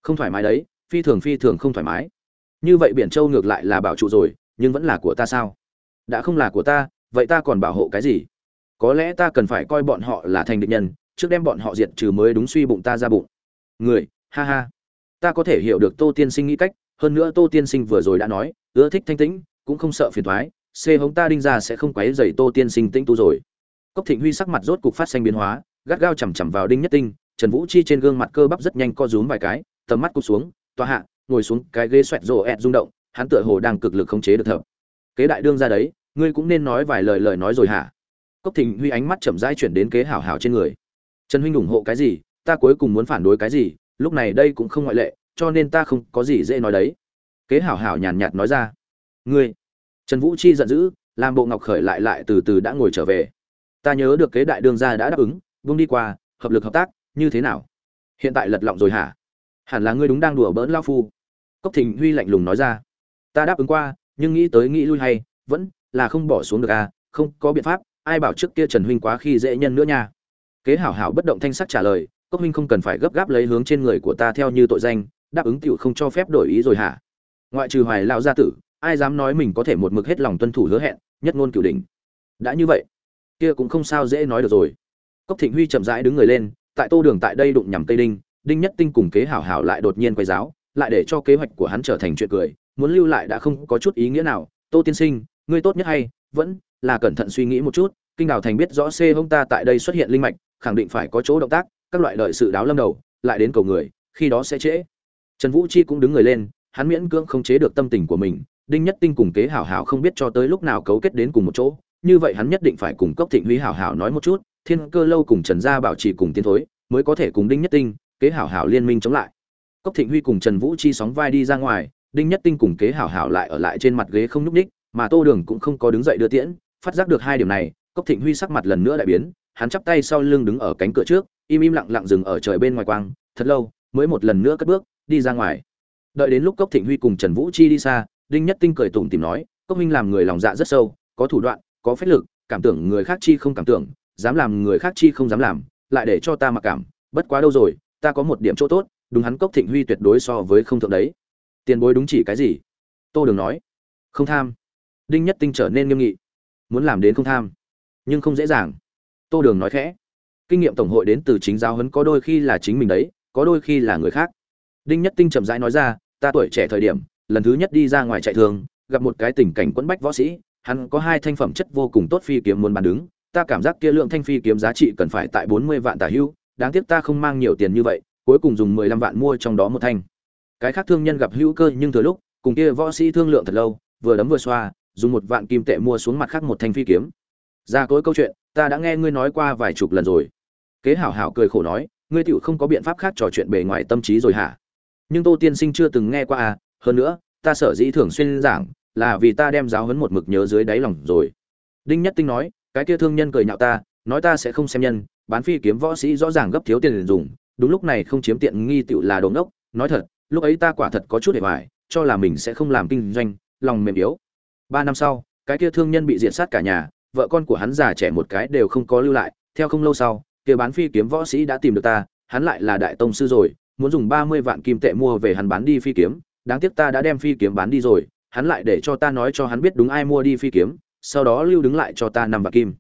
không thoải mái đấy, phi thường phi thường không thoải mái. Như vậy biển châu ngược lại là bảo trụ rồi nhưng vẫn là của ta sao? Đã không là của ta, vậy ta còn bảo hộ cái gì? Có lẽ ta cần phải coi bọn họ là thành địch nhân, trước đem bọn họ diệt trừ mới đúng suy bụng ta ra bụng. Người, ha ha. Ta có thể hiểu được tô tiên sinh nghĩ cách, hơn nữa tô tiên sinh vừa rồi đã nói, ưa thích thanh tĩnh, cũng không sợ phiền thoái c hống ta đinh ra sẽ không quấy dày tô tiên sinh tĩnh tu rồi. Cốc thịnh huy sắc mặt rốt cục phát xanh biến hóa, gắt gao chằm chằm vào đinh nhất tinh, trần vũ chi trên gương mặt cơ bắp rất nhanh co rúm vài cái, tầm mắt cụt xuống, tòa hạ, ngồi xuống, cái ghế xoẹt rổ ẹt rung động hắn tựa hồ đang cực lực khống chế được thợ. Kế đại đương ra đấy, ngươi cũng nên nói vài lời lời nói rồi hả? Cốc thịnh huy ánh mắt chậm rãi chuyển đến kế hảo hảo trên người. Trần huynh ủng hộ cái gì, ta cuối cùng muốn phản đối cái gì, lúc này đây cũng không ngoại lệ, cho nên ta không có gì dễ nói đấy. Kế hảo hảo nhàn nhạt nói ra. Ngươi, trần vũ chi giận dữ, làm bộ ngọc khởi lại lại từ từ đã ngồi trở về. Ta nhớ được kế đại đương gia đã đáp ứng vung đi qua, hợp lực hợp tác, như thế nào? Hiện tại lật lọng rồi hả? Hẳn là ngươi đúng đang đùa bỡn lao phu. Cốc thịnh huy lạnh lùng nói ra ta đáp ứng qua, nhưng nghĩ tới nghĩ lui hay, vẫn là không bỏ xuống được à không có biện pháp, ai bảo trước kia trần huynh quá khi dễ nhân nữa nha. Kế hảo hảo bất động thanh sắc trả lời, cốc huynh không cần phải gấp gáp lấy hướng trên người của ta theo như tội danh, đáp ứng tiểu không cho phép đổi ý rồi hả? Ngoại trừ hoài lao gia tử, ai dám nói mình có thể một mực hết lòng tuân thủ hứa hẹn, nhất ngôn cửu đỉnh. Đã như vậy, kia cũng không sao dễ nói được rồi. Cốc thịnh huy chậm rãi đứng người lên, tại tô đường tại đây đụng nhằm tây đinh đinh nhất tinh cùng kế hảo hảo lại đột nhiên quay giáo, lại để cho kế hoạch của hắn trở thành chuyện cười muốn lưu lại đã không có chút ý nghĩa nào. Tô tiên sinh, ngươi tốt nhất hay, vẫn là cẩn thận suy nghĩ một chút. Kinh đào thành biết rõ c hông ta tại đây xuất hiện linh mạch, khẳng định phải có chỗ động tác, các loại đợi sự đáo lâm đầu, lại đến cầu người, khi đó sẽ trễ. Trần vũ chi cũng đứng người lên, hắn miễn cưỡng không chế được tâm tình của mình. Đinh nhất tinh cùng kế hảo hảo không biết cho tới lúc nào cấu kết đến cùng một chỗ, như vậy hắn nhất định phải cùng cốc thịnh huy hảo hảo nói một chút. Thiên cơ lâu cùng trần gia bảo trì cùng tiến thối, mới có thể cùng đinh nhất tinh, kế hảo hảo liên minh chống lại. Cốc thịnh huy cùng trần vũ chi sóng vai đi ra ngoài đinh nhất tinh cùng kế hảo hảo lại ở lại trên mặt ghế không nhúc ních mà tô đường cũng không có đứng dậy đưa tiễn, phát giác được hai điểm này, cốc thịnh huy sắc mặt lần nữa đại biến, hắn chắp tay sau lưng đứng ở cánh cửa trước, im im lặng lặng dừng ở trời bên ngoài quang, thật lâu, mới một lần nữa cất bước, đi ra ngoài. Đợi đến lúc cốc thịnh huy cùng trần vũ chi đi xa, đinh nhất tinh cười tủm tìm nói, cốc minh làm người lòng dạ rất sâu, có thủ đoạn, có phách lực, cảm tưởng người khác chi không cảm tưởng, dám làm người khác chi không dám làm, lại để cho ta mặc cảm, bất quá đâu rồi, ta có một điểm chỗ tốt, đúng hắn cốc thịnh huy tuyệt đối so với không thượng đấy tiền bối đúng chỉ cái gì? Tô đường nói. Không tham. Đinh nhất tinh trở nên nghiêm nghị. Muốn làm đến không tham. Nhưng không dễ dàng. Tô đường nói khẽ. Kinh nghiệm tổng hội đến từ chính giáo huấn có đôi khi là chính mình đấy, có đôi khi là người khác. Đinh nhất tinh chậm rãi nói ra, ta tuổi trẻ thời điểm, lần thứ nhất đi ra ngoài chạy thường, gặp một cái tình cảnh quẫn bách võ sĩ, hắn có hai thanh phẩm chất vô cùng tốt phi kiếm muốn bàn đứng. Ta cảm giác kia lượng thanh phi kiếm giá trị cần phải tại bốn mươi vạn tả hưu, đáng tiếc ta không mang nhiều tiền như vậy, cuối cùng dùng mười lăm vạn mua trong đó một thanh cái khác thương nhân gặp hữu cơ nhưng thừa lúc, cùng kia võ sĩ thương lượng thật lâu, vừa đấm vừa xoa, dùng một vạn kim tệ mua xuống mặt khác một thanh phi kiếm. Ra cối câu chuyện, ta đã nghe ngươi nói qua vài chục lần rồi. Kế hảo hảo cười khổ nói, ngươi tựu không có biện pháp khác trò chuyện bề ngoài tâm trí rồi hả? Nhưng tô tiên sinh chưa từng nghe qua à hơn nữa, ta sở dĩ thường xuyên giảng, là vì ta đem giáo huấn một mực nhớ dưới đáy lòng rồi. Đinh nhất tinh nói, cái kia thương nhân cười nhạo ta, nói ta sẽ không xem nhân, bán phi kiếm võ sĩ rõ ràng gấp thiếu tiền dùng, đúng lúc này không chiếm tiện nghi tựu là đống ốc nói thật lúc ấy ta quả thật có chút để hoài, cho là mình sẽ không làm kinh doanh, lòng mềm yếu. Ba năm sau, cái kia thương nhân bị diệt sát cả nhà, vợ con của hắn già trẻ một cái đều không có lưu lại, theo không lâu sau, kia bán phi kiếm võ sĩ đã tìm được ta, hắn lại là đại tông sư rồi, muốn dùng ba mươi vạn kim tệ mua về hắn bán đi phi kiếm, đáng tiếc ta đã đem phi kiếm bán đi rồi, hắn lại để cho ta nói cho hắn biết đúng ai mua đi phi kiếm, sau đó lưu đứng lại cho ta năm vạn kim.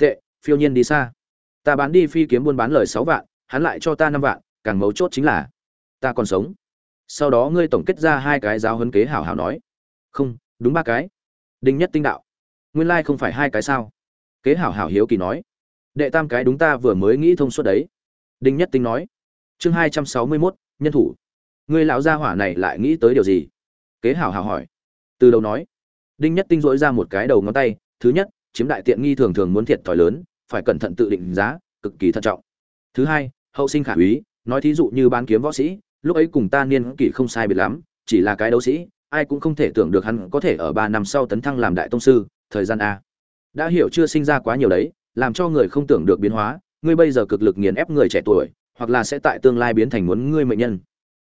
Tệ, phiêu nhiên đi xa. Ta bán đi phi kiếm buôn bán lời sáu vạn, hắn lại cho ta năm vạn, càng mấu chốt chính là ta còn sống sau đó ngươi tổng kết ra hai cái giáo huấn kế hảo hảo nói. Không, đúng ba cái. Đinh nhất tinh đạo. Nguyên lai không phải hai cái sao? Kế hảo hảo hiếu kỳ nói. Đệ tam cái đúng ta vừa mới nghĩ thông suốt đấy. Đinh nhất tinh nói. Chương hai trăm sáu mươi mốt, nhân thủ. Ngươi lão gia hỏa này lại nghĩ tới điều gì? Kế hảo hảo hỏi. Từ đầu nói. Đinh nhất tinh dỗi ra một cái đầu ngón tay. Thứ nhất, chiếm đại tiện nghi thường thường muốn thiệt thòi lớn, phải cẩn thận tự định giá, cực kỳ thận trọng. Thứ hai, hậu sinh khả úy, nói thí dụ như bán kiếm võ sĩ lúc ấy cùng ta niên kỷ không sai biệt lắm, chỉ là cái đấu sĩ, ai cũng không thể tưởng được hắn có thể ở ba năm sau tấn thăng làm đại tông sư, thời gian a. Đã hiểu chưa sinh ra quá nhiều đấy, làm cho người không tưởng được biến hóa, ngươi bây giờ cực lực nghiền ép người trẻ tuổi, hoặc là sẽ tại tương lai biến thành muốn ngươi mệnh nhân.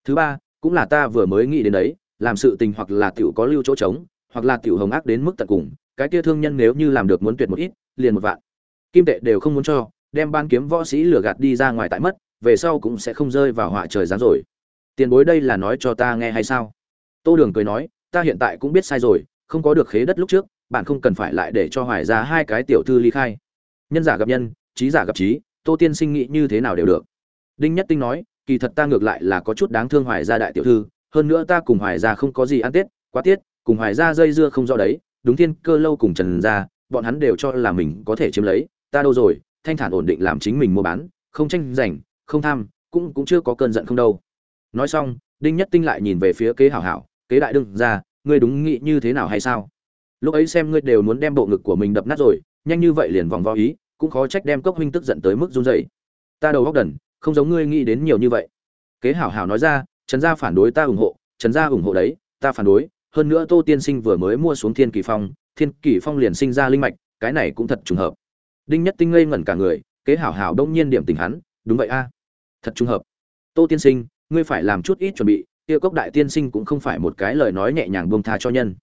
Thứ ba, cũng là ta vừa mới nghĩ đến đấy, làm sự tình hoặc là tiểu có lưu chỗ trống, hoặc là tiểu hồng ác đến mức tận cùng, cái kia thương nhân nếu như làm được muốn tuyệt một ít, liền một vạn. Kim tệ đều không muốn cho, đem ban kiếm võ sĩ lừa gạt đi ra ngoài tại mất, về sau cũng sẽ không rơi vào họa trời giáng rồi tiền bối đây là nói cho ta nghe hay sao? Tô đường cười nói, ta hiện tại cũng biết sai rồi, không có được khế đất lúc trước, bạn không cần phải lại để cho hoài ra hai cái tiểu thư ly khai. Nhân giả gặp nhân, trí giả gặp trí, tô tiên sinh nghĩ như thế nào đều được. Đinh nhất tinh nói, kỳ thật ta ngược lại là có chút đáng thương hoài gia đại tiểu thư, hơn nữa ta cùng hoài gia không có gì ăn tết, quá tiết, cùng hoài gia dây dưa không rõ đấy, đúng thiên cơ lâu cùng trần gia, bọn hắn đều cho là mình có thể chiếm lấy, ta đâu rồi, thanh thản ổn định làm chính mình mua bán, không tranh giành, không tham, cũng cũng chưa có cơn giận không đâu nói xong, đinh nhất tinh lại nhìn về phía kế hảo hảo, kế đại đương ra ngươi đúng nghĩ như thế nào hay sao? Lúc ấy xem ngươi đều muốn đem bộ ngực của mình đập nát rồi, nhanh như vậy liền vòng vo ý, cũng khó trách đem cốc huynh tức giận tới mức run rẩy. Ta đầu góc đần, không giống ngươi nghĩ đến nhiều như vậy. Kế hảo hảo nói ra, trần gia phản đối ta ủng hộ, trần gia ủng hộ đấy, ta phản đối. Hơn nữa tô tiên sinh vừa mới mua xuống thiên kỳ phong, thiên kỳ phong liền sinh ra linh mạch, cái này cũng thật trùng hợp. Đinh nhất tinh ngây ngẩn cả người, kế hảo hảo đông nhiên điểm tình hắn, đúng vậy a, thật trùng hợp. Tô tiên sinh ngươi phải làm chút ít chuẩn bị, kia cốc đại tiên sinh cũng không phải một cái lời nói nhẹ nhàng buông tha cho nhân.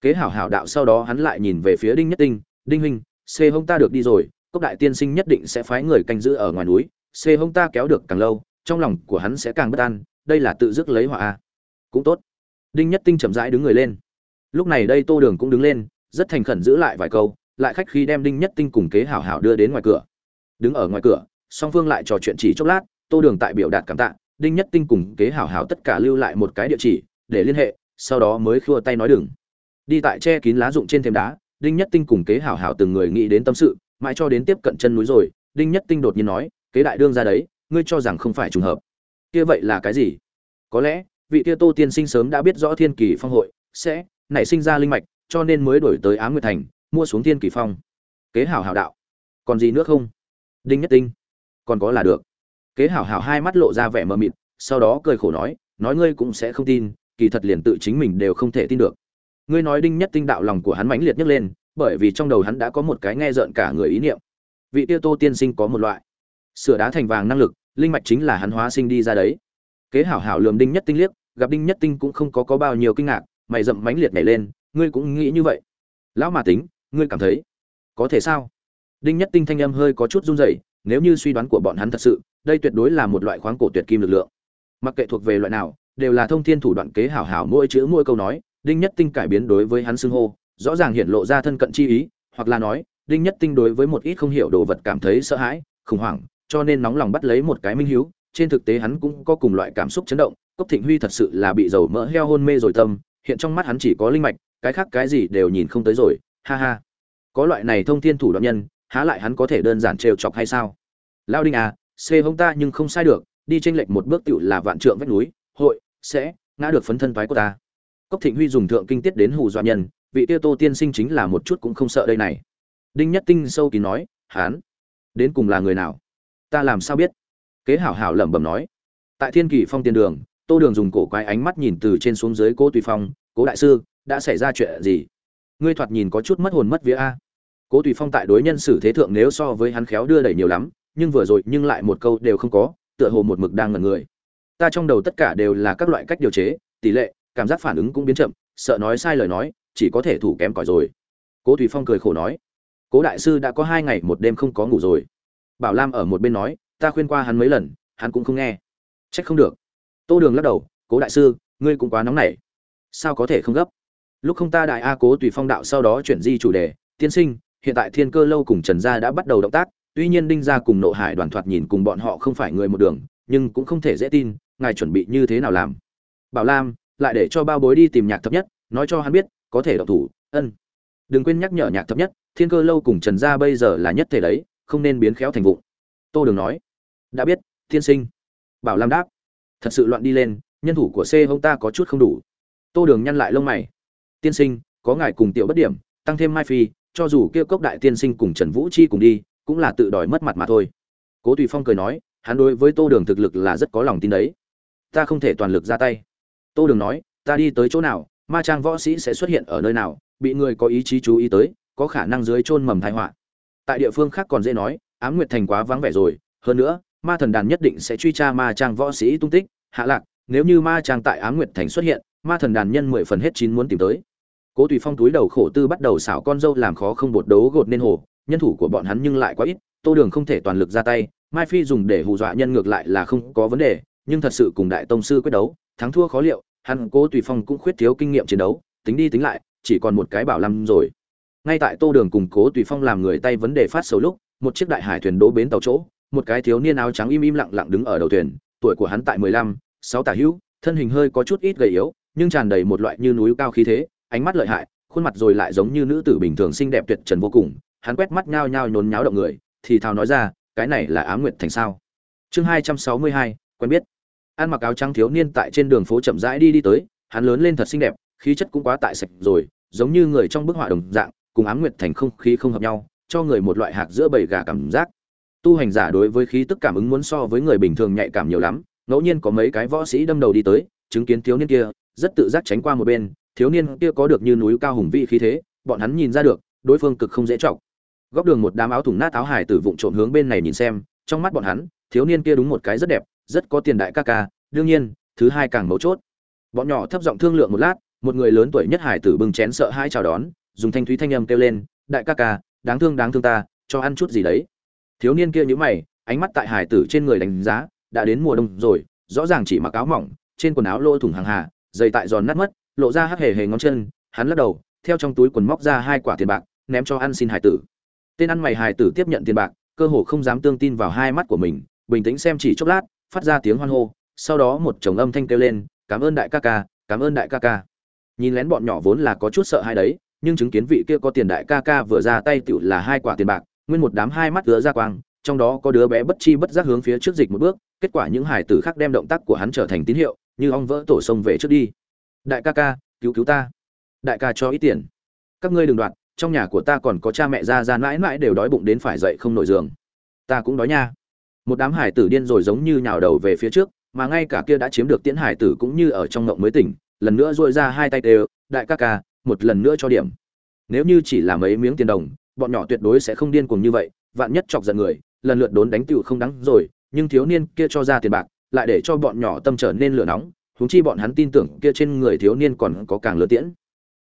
Kế hảo hảo đạo sau đó hắn lại nhìn về phía đinh nhất tinh, đinh huynh xê hông ta được đi rồi, cốc đại tiên sinh nhất định sẽ phái người canh giữ ở ngoài núi xê hông ta kéo được càng lâu, trong lòng của hắn sẽ càng bất an, đây là tự dứt lấy họa a. Cũng tốt. Đinh nhất tinh chậm rãi đứng người lên. Lúc này đây tô đường cũng đứng lên, rất thành khẩn giữ lại vài câu, lại khách khi đem đinh nhất tinh cùng kế hảo hảo đưa đến ngoài cửa. Đứng ở ngoài cửa, song phương lại trò chuyện chỉ chốc lát, tô đường tại biểu đạt cảm tạ đinh nhất tinh cùng kế hảo hảo tất cả lưu lại một cái địa chỉ, để liên hệ, sau đó mới khua tay nói đừng. Đi tại che kín lá rụng trên thềm đá, đinh nhất tinh cùng kế hảo hảo từng người nghĩ đến tâm sự, mãi cho đến tiếp cận chân núi rồi, đinh nhất tinh đột nhiên nói, kế đại đương ra đấy, ngươi cho rằng không phải trùng hợp. Kia vậy là cái gì? Có lẽ, vị kia tô tiên sinh sớm đã biết rõ thiên kỳ phong hội sẽ nảy sinh ra linh mạch, cho nên mới đổi tới á nguyệt thành, mua xuống thiên kỳ phong. Kế hảo hảo đạo, còn gì nữa không? Đinh nhất tinh, còn có là được kế hảo hảo hai mắt lộ ra vẻ mờ mịt, sau đó cười khổ nói nói ngươi cũng sẽ không tin, kỳ thật liền tự chính mình đều không thể tin được. Ngươi nói đinh nhất tinh đạo lòng của hắn mãnh liệt nhấc lên, bởi vì trong đầu hắn đã có một cái nghe rợn cả người ý niệm. Vị tiêu tô tiên sinh có một loại sửa đá thành vàng năng lực, linh mạch chính là hắn hóa sinh đi ra đấy. Kế hảo hảo lườm đinh nhất tinh liếc, gặp đinh nhất tinh cũng không có có bao nhiêu kinh ngạc, mày rậm mãnh liệt nhảy lên, ngươi cũng nghĩ như vậy. Lão mà tính, ngươi cảm thấy có thể sao? Đinh nhất tinh thanh âm hơi có chút run rẩy nếu như suy đoán của bọn hắn thật sự, đây tuyệt đối là một loại khoáng cổ tuyệt kim lực lượng. Mặc kệ thuộc về loại nào, đều là thông thiên thủ đoạn kế hảo hảo mỗi chữ mỗi câu nói, đinh nhất tinh cải biến đối với hắn xưng hô, rõ ràng hiện lộ ra thân cận chi ý, hoặc là nói, đinh nhất tinh đối với một ít không hiểu đồ vật cảm thấy sợ hãi, khủng hoảng, cho nên nóng lòng bắt lấy một cái minh hiếu, trên thực tế hắn cũng có cùng loại cảm xúc chấn động, cốc thịnh huy thật sự là bị dầu mỡ heo hôn mê rồi tâm, hiện trong mắt hắn chỉ có linh mạch, cái khác cái gì đều nhìn không tới rồi, ha ha. Có loại này thông thiên thủ đoạn nhân, há lại hắn có thể đơn giản trêu chọc hay sao? Lao đinh à xê hông ta nhưng không sai được, đi tranh lệch một bước tựu là vạn trượng vách núi, hội, sẽ, ngã được phấn thân thoái của ta. Cốc thịnh huy dùng thượng kinh tiết đến hù dọa nhân, vị tiêu tô tiên sinh chính là một chút cũng không sợ đây này. Đinh nhất tinh sâu kín nói, hán, đến cùng là người nào? Ta làm sao biết? Kế hảo hảo lẩm bẩm nói, tại thiên kỳ phong tiền đường, tô đường dùng cổ quái ánh mắt nhìn từ trên xuống dưới cố tùy phong, cố đại sư, đã xảy ra chuyện gì? Ngươi thoạt nhìn có chút mất hồn mất vía a. Cố tùy phong tại đối nhân xử thế thượng nếu so với hắn khéo đưa đẩy nhiều lắm nhưng vừa rồi nhưng lại một câu đều không có, tựa hồ một mực đang ngẩn người. Ta trong đầu tất cả đều là các loại cách điều chế, tỷ lệ, cảm giác phản ứng cũng biến chậm, sợ nói sai lời nói, chỉ có thể thủ kém cỏi rồi. Cố Thủy phong cười khổ nói, cố đại sư đã có hai ngày một đêm không có ngủ rồi. Bảo lam ở một bên nói, ta khuyên qua hắn mấy lần, hắn cũng không nghe. Trách không được. Tô đường lắc đầu, cố đại sư, ngươi cũng quá nóng nảy. Sao có thể không gấp? Lúc không ta đại a cố tùy phong đạo sau đó chuyển di chủ đề, tiên sinh, hiện tại thiên cơ lâu cùng trần gia đã bắt đầu động tác tuy nhiên đinh gia cùng nộ hải đoàn thoạt nhìn cùng bọn họ không phải người một đường, nhưng cũng không thể dễ tin, ngài chuẩn bị như thế nào làm. Bảo lam, lại để cho bao bối đi tìm nhạc thập nhất, nói cho hắn biết, có thể đọc thủ, ân. Đừng quên nhắc nhở nhạc thập nhất, thiên cơ lâu cùng trần gia bây giờ là nhất thể đấy, không nên biến khéo thành vụ tô đường nói, đã biết thiên sinh. Bảo lam đáp, thật sự loạn đi lên, nhân thủ của c hông ta có chút không đủ. Tô đường nhăn lại lông mày. Tiên sinh, có ngài cùng tiểu bất điểm, tăng thêm mai phi, cho dù kêu cốc đại tiên sinh cùng trần vũ chi cùng đi cũng là tự đòi mất mặt mà thôi. Cố tùy phong cười nói, hắn đối với tô đường thực lực là rất có lòng tin đấy. Ta không thể toàn lực ra tay. Tô đường nói, ta đi tới chỗ nào, ma trang võ sĩ sẽ xuất hiện ở nơi nào, bị người có ý chí chú ý tới, có khả năng dưới chôn mầm thái họa. Tại địa phương khác còn dễ nói, ám nguyệt thành quá vắng vẻ rồi, hơn nữa, ma thần đàn nhất định sẽ truy tra ma trang võ sĩ tung tích, hạ lạc, nếu như ma trang tại ám nguyệt thành xuất hiện, ma thần đàn nhân mười phần hết chín muốn tìm tới. Cố tùy phong túi đầu khổ tư bắt đầu xảo con dâu làm khó không bột đấu gột nên hồ nhân thủ của bọn hắn nhưng lại quá ít, tô đường không thể toàn lực ra tay, mai phi dùng để hù dọa nhân ngược lại là không có vấn đề, nhưng thật sự cùng đại tông sư quyết đấu, thắng thua khó liệu, hắn cố tùy phong cũng khuyết thiếu kinh nghiệm chiến đấu, tính đi tính lại, chỉ còn một cái bảo lâm rồi. Ngay tại tô đường cùng cố tùy phong làm người tay vấn đề phát xấu lúc, một chiếc đại hải thuyền đỗ bến tàu chỗ, một cái thiếu niên áo trắng im im lặng lặng đứng ở đầu thuyền, tuổi của hắn tại mười lăm, sáu tả hữu, thân hình hơi có chút ít gầy yếu, nhưng tràn đầy một loại như núi cao khí thế, ánh mắt lợi hại, khuôn mặt rồi lại giống như nữ tử bình thường xinh đẹp tuyệt trần vô cùng hắn quét mắt nhao nhao nhốn nháo động người, thì thào nói ra, cái này là ám nguyệt thành sao? Chương hai trăm sáu mươi hai, quen biết. Ăn mặc áo trắng thiếu niên tại trên đường phố chậm rãi đi đi tới, hắn lớn lên thật xinh đẹp, khí chất cũng quá tại sạch rồi, giống như người trong bức họa đồng dạng, cùng ám nguyệt thành không khí không hợp nhau, cho người một loại hạc giữa bầy gà cảm giác. Tu hành giả đối với khí tức cảm ứng muốn so với người bình thường nhạy cảm nhiều lắm, ngẫu nhiên có mấy cái võ sĩ đâm đầu đi tới, chứng kiến thiếu niên kia, rất tự giác tránh qua một bên, thiếu niên kia có được như núi cao hùng vĩ khí thế, bọn hắn nhìn ra được, đối phương cực không dễ trọng góc đường một đám áo thùng nát áo hải tử vụng trộm hướng bên này nhìn xem, trong mắt bọn hắn, thiếu niên kia đúng một cái rất đẹp, rất có tiền đại ca ca, đương nhiên, thứ hai càng mấu chốt. Bọn nhỏ thấp giọng thương lượng một lát, một người lớn tuổi nhất hải tử bưng chén sợ hãi chào đón, dùng thanh thúy thanh âm kêu lên, đại ca ca, đáng thương đáng thương ta, cho ăn chút gì đấy? Thiếu niên kia nhíu mày, ánh mắt tại hải tử trên người đánh giá, đã đến mùa đông rồi, rõ ràng chỉ mặc áo mỏng, trên quần áo lỗ thủng hàng hà dày tại giòn nát mất, lộ ra hắc hề hề ngón chân. Hắn lắc đầu, theo trong túi quần móc ra hai quả tiền bạc, ném cho ăn xin hải tử tên ăn mày hài tử tiếp nhận tiền bạc, cơ hồ không dám tương tin vào hai mắt của mình, bình tĩnh xem chỉ chốc lát, phát ra tiếng hoan hô, sau đó một chồng âm thanh kêu lên, cảm ơn đại ca ca, cảm ơn đại ca ca. Nhìn lén bọn nhỏ vốn là có chút sợ hai đấy, nhưng chứng kiến vị kia có tiền đại ca ca vừa ra tay tựu là hai quả tiền bạc, nguyên một đám hai mắt ứa ra quang, trong đó có đứa bé bất chi bất giác hướng phía trước dịch một bước, kết quả những hải tử khác đem động tác của hắn trở thành tín hiệu, như ong vỡ tổ sông về trước đi. Đại ca ca, cứu cứu ta. Đại ca cho ít tiền. Các ngươi đừng đoạt trong nhà của ta còn có cha mẹ ra ra mãi mãi đều đói bụng đến phải dậy không nổi giường. Ta cũng đói nha. Một đám hải tử điên rồi giống như nhào đầu về phía trước, mà ngay cả kia đã chiếm được tiễn hải tử cũng như ở trong ngộng mới tỉnh, lần nữa dội ra hai tay đều, đại ca ca, một lần nữa cho điểm. Nếu như chỉ là mấy miếng tiền đồng, bọn nhỏ tuyệt đối sẽ không điên cuồng như vậy, vạn nhất chọc giận người, lần lượt đốn đánh tựu không đắng rồi, nhưng thiếu niên kia cho ra tiền bạc, lại để cho bọn nhỏ tâm trở nên lửa nóng, huống chi bọn hắn tin tưởng kia trên người thiếu niên còn có càng lớn tiễn.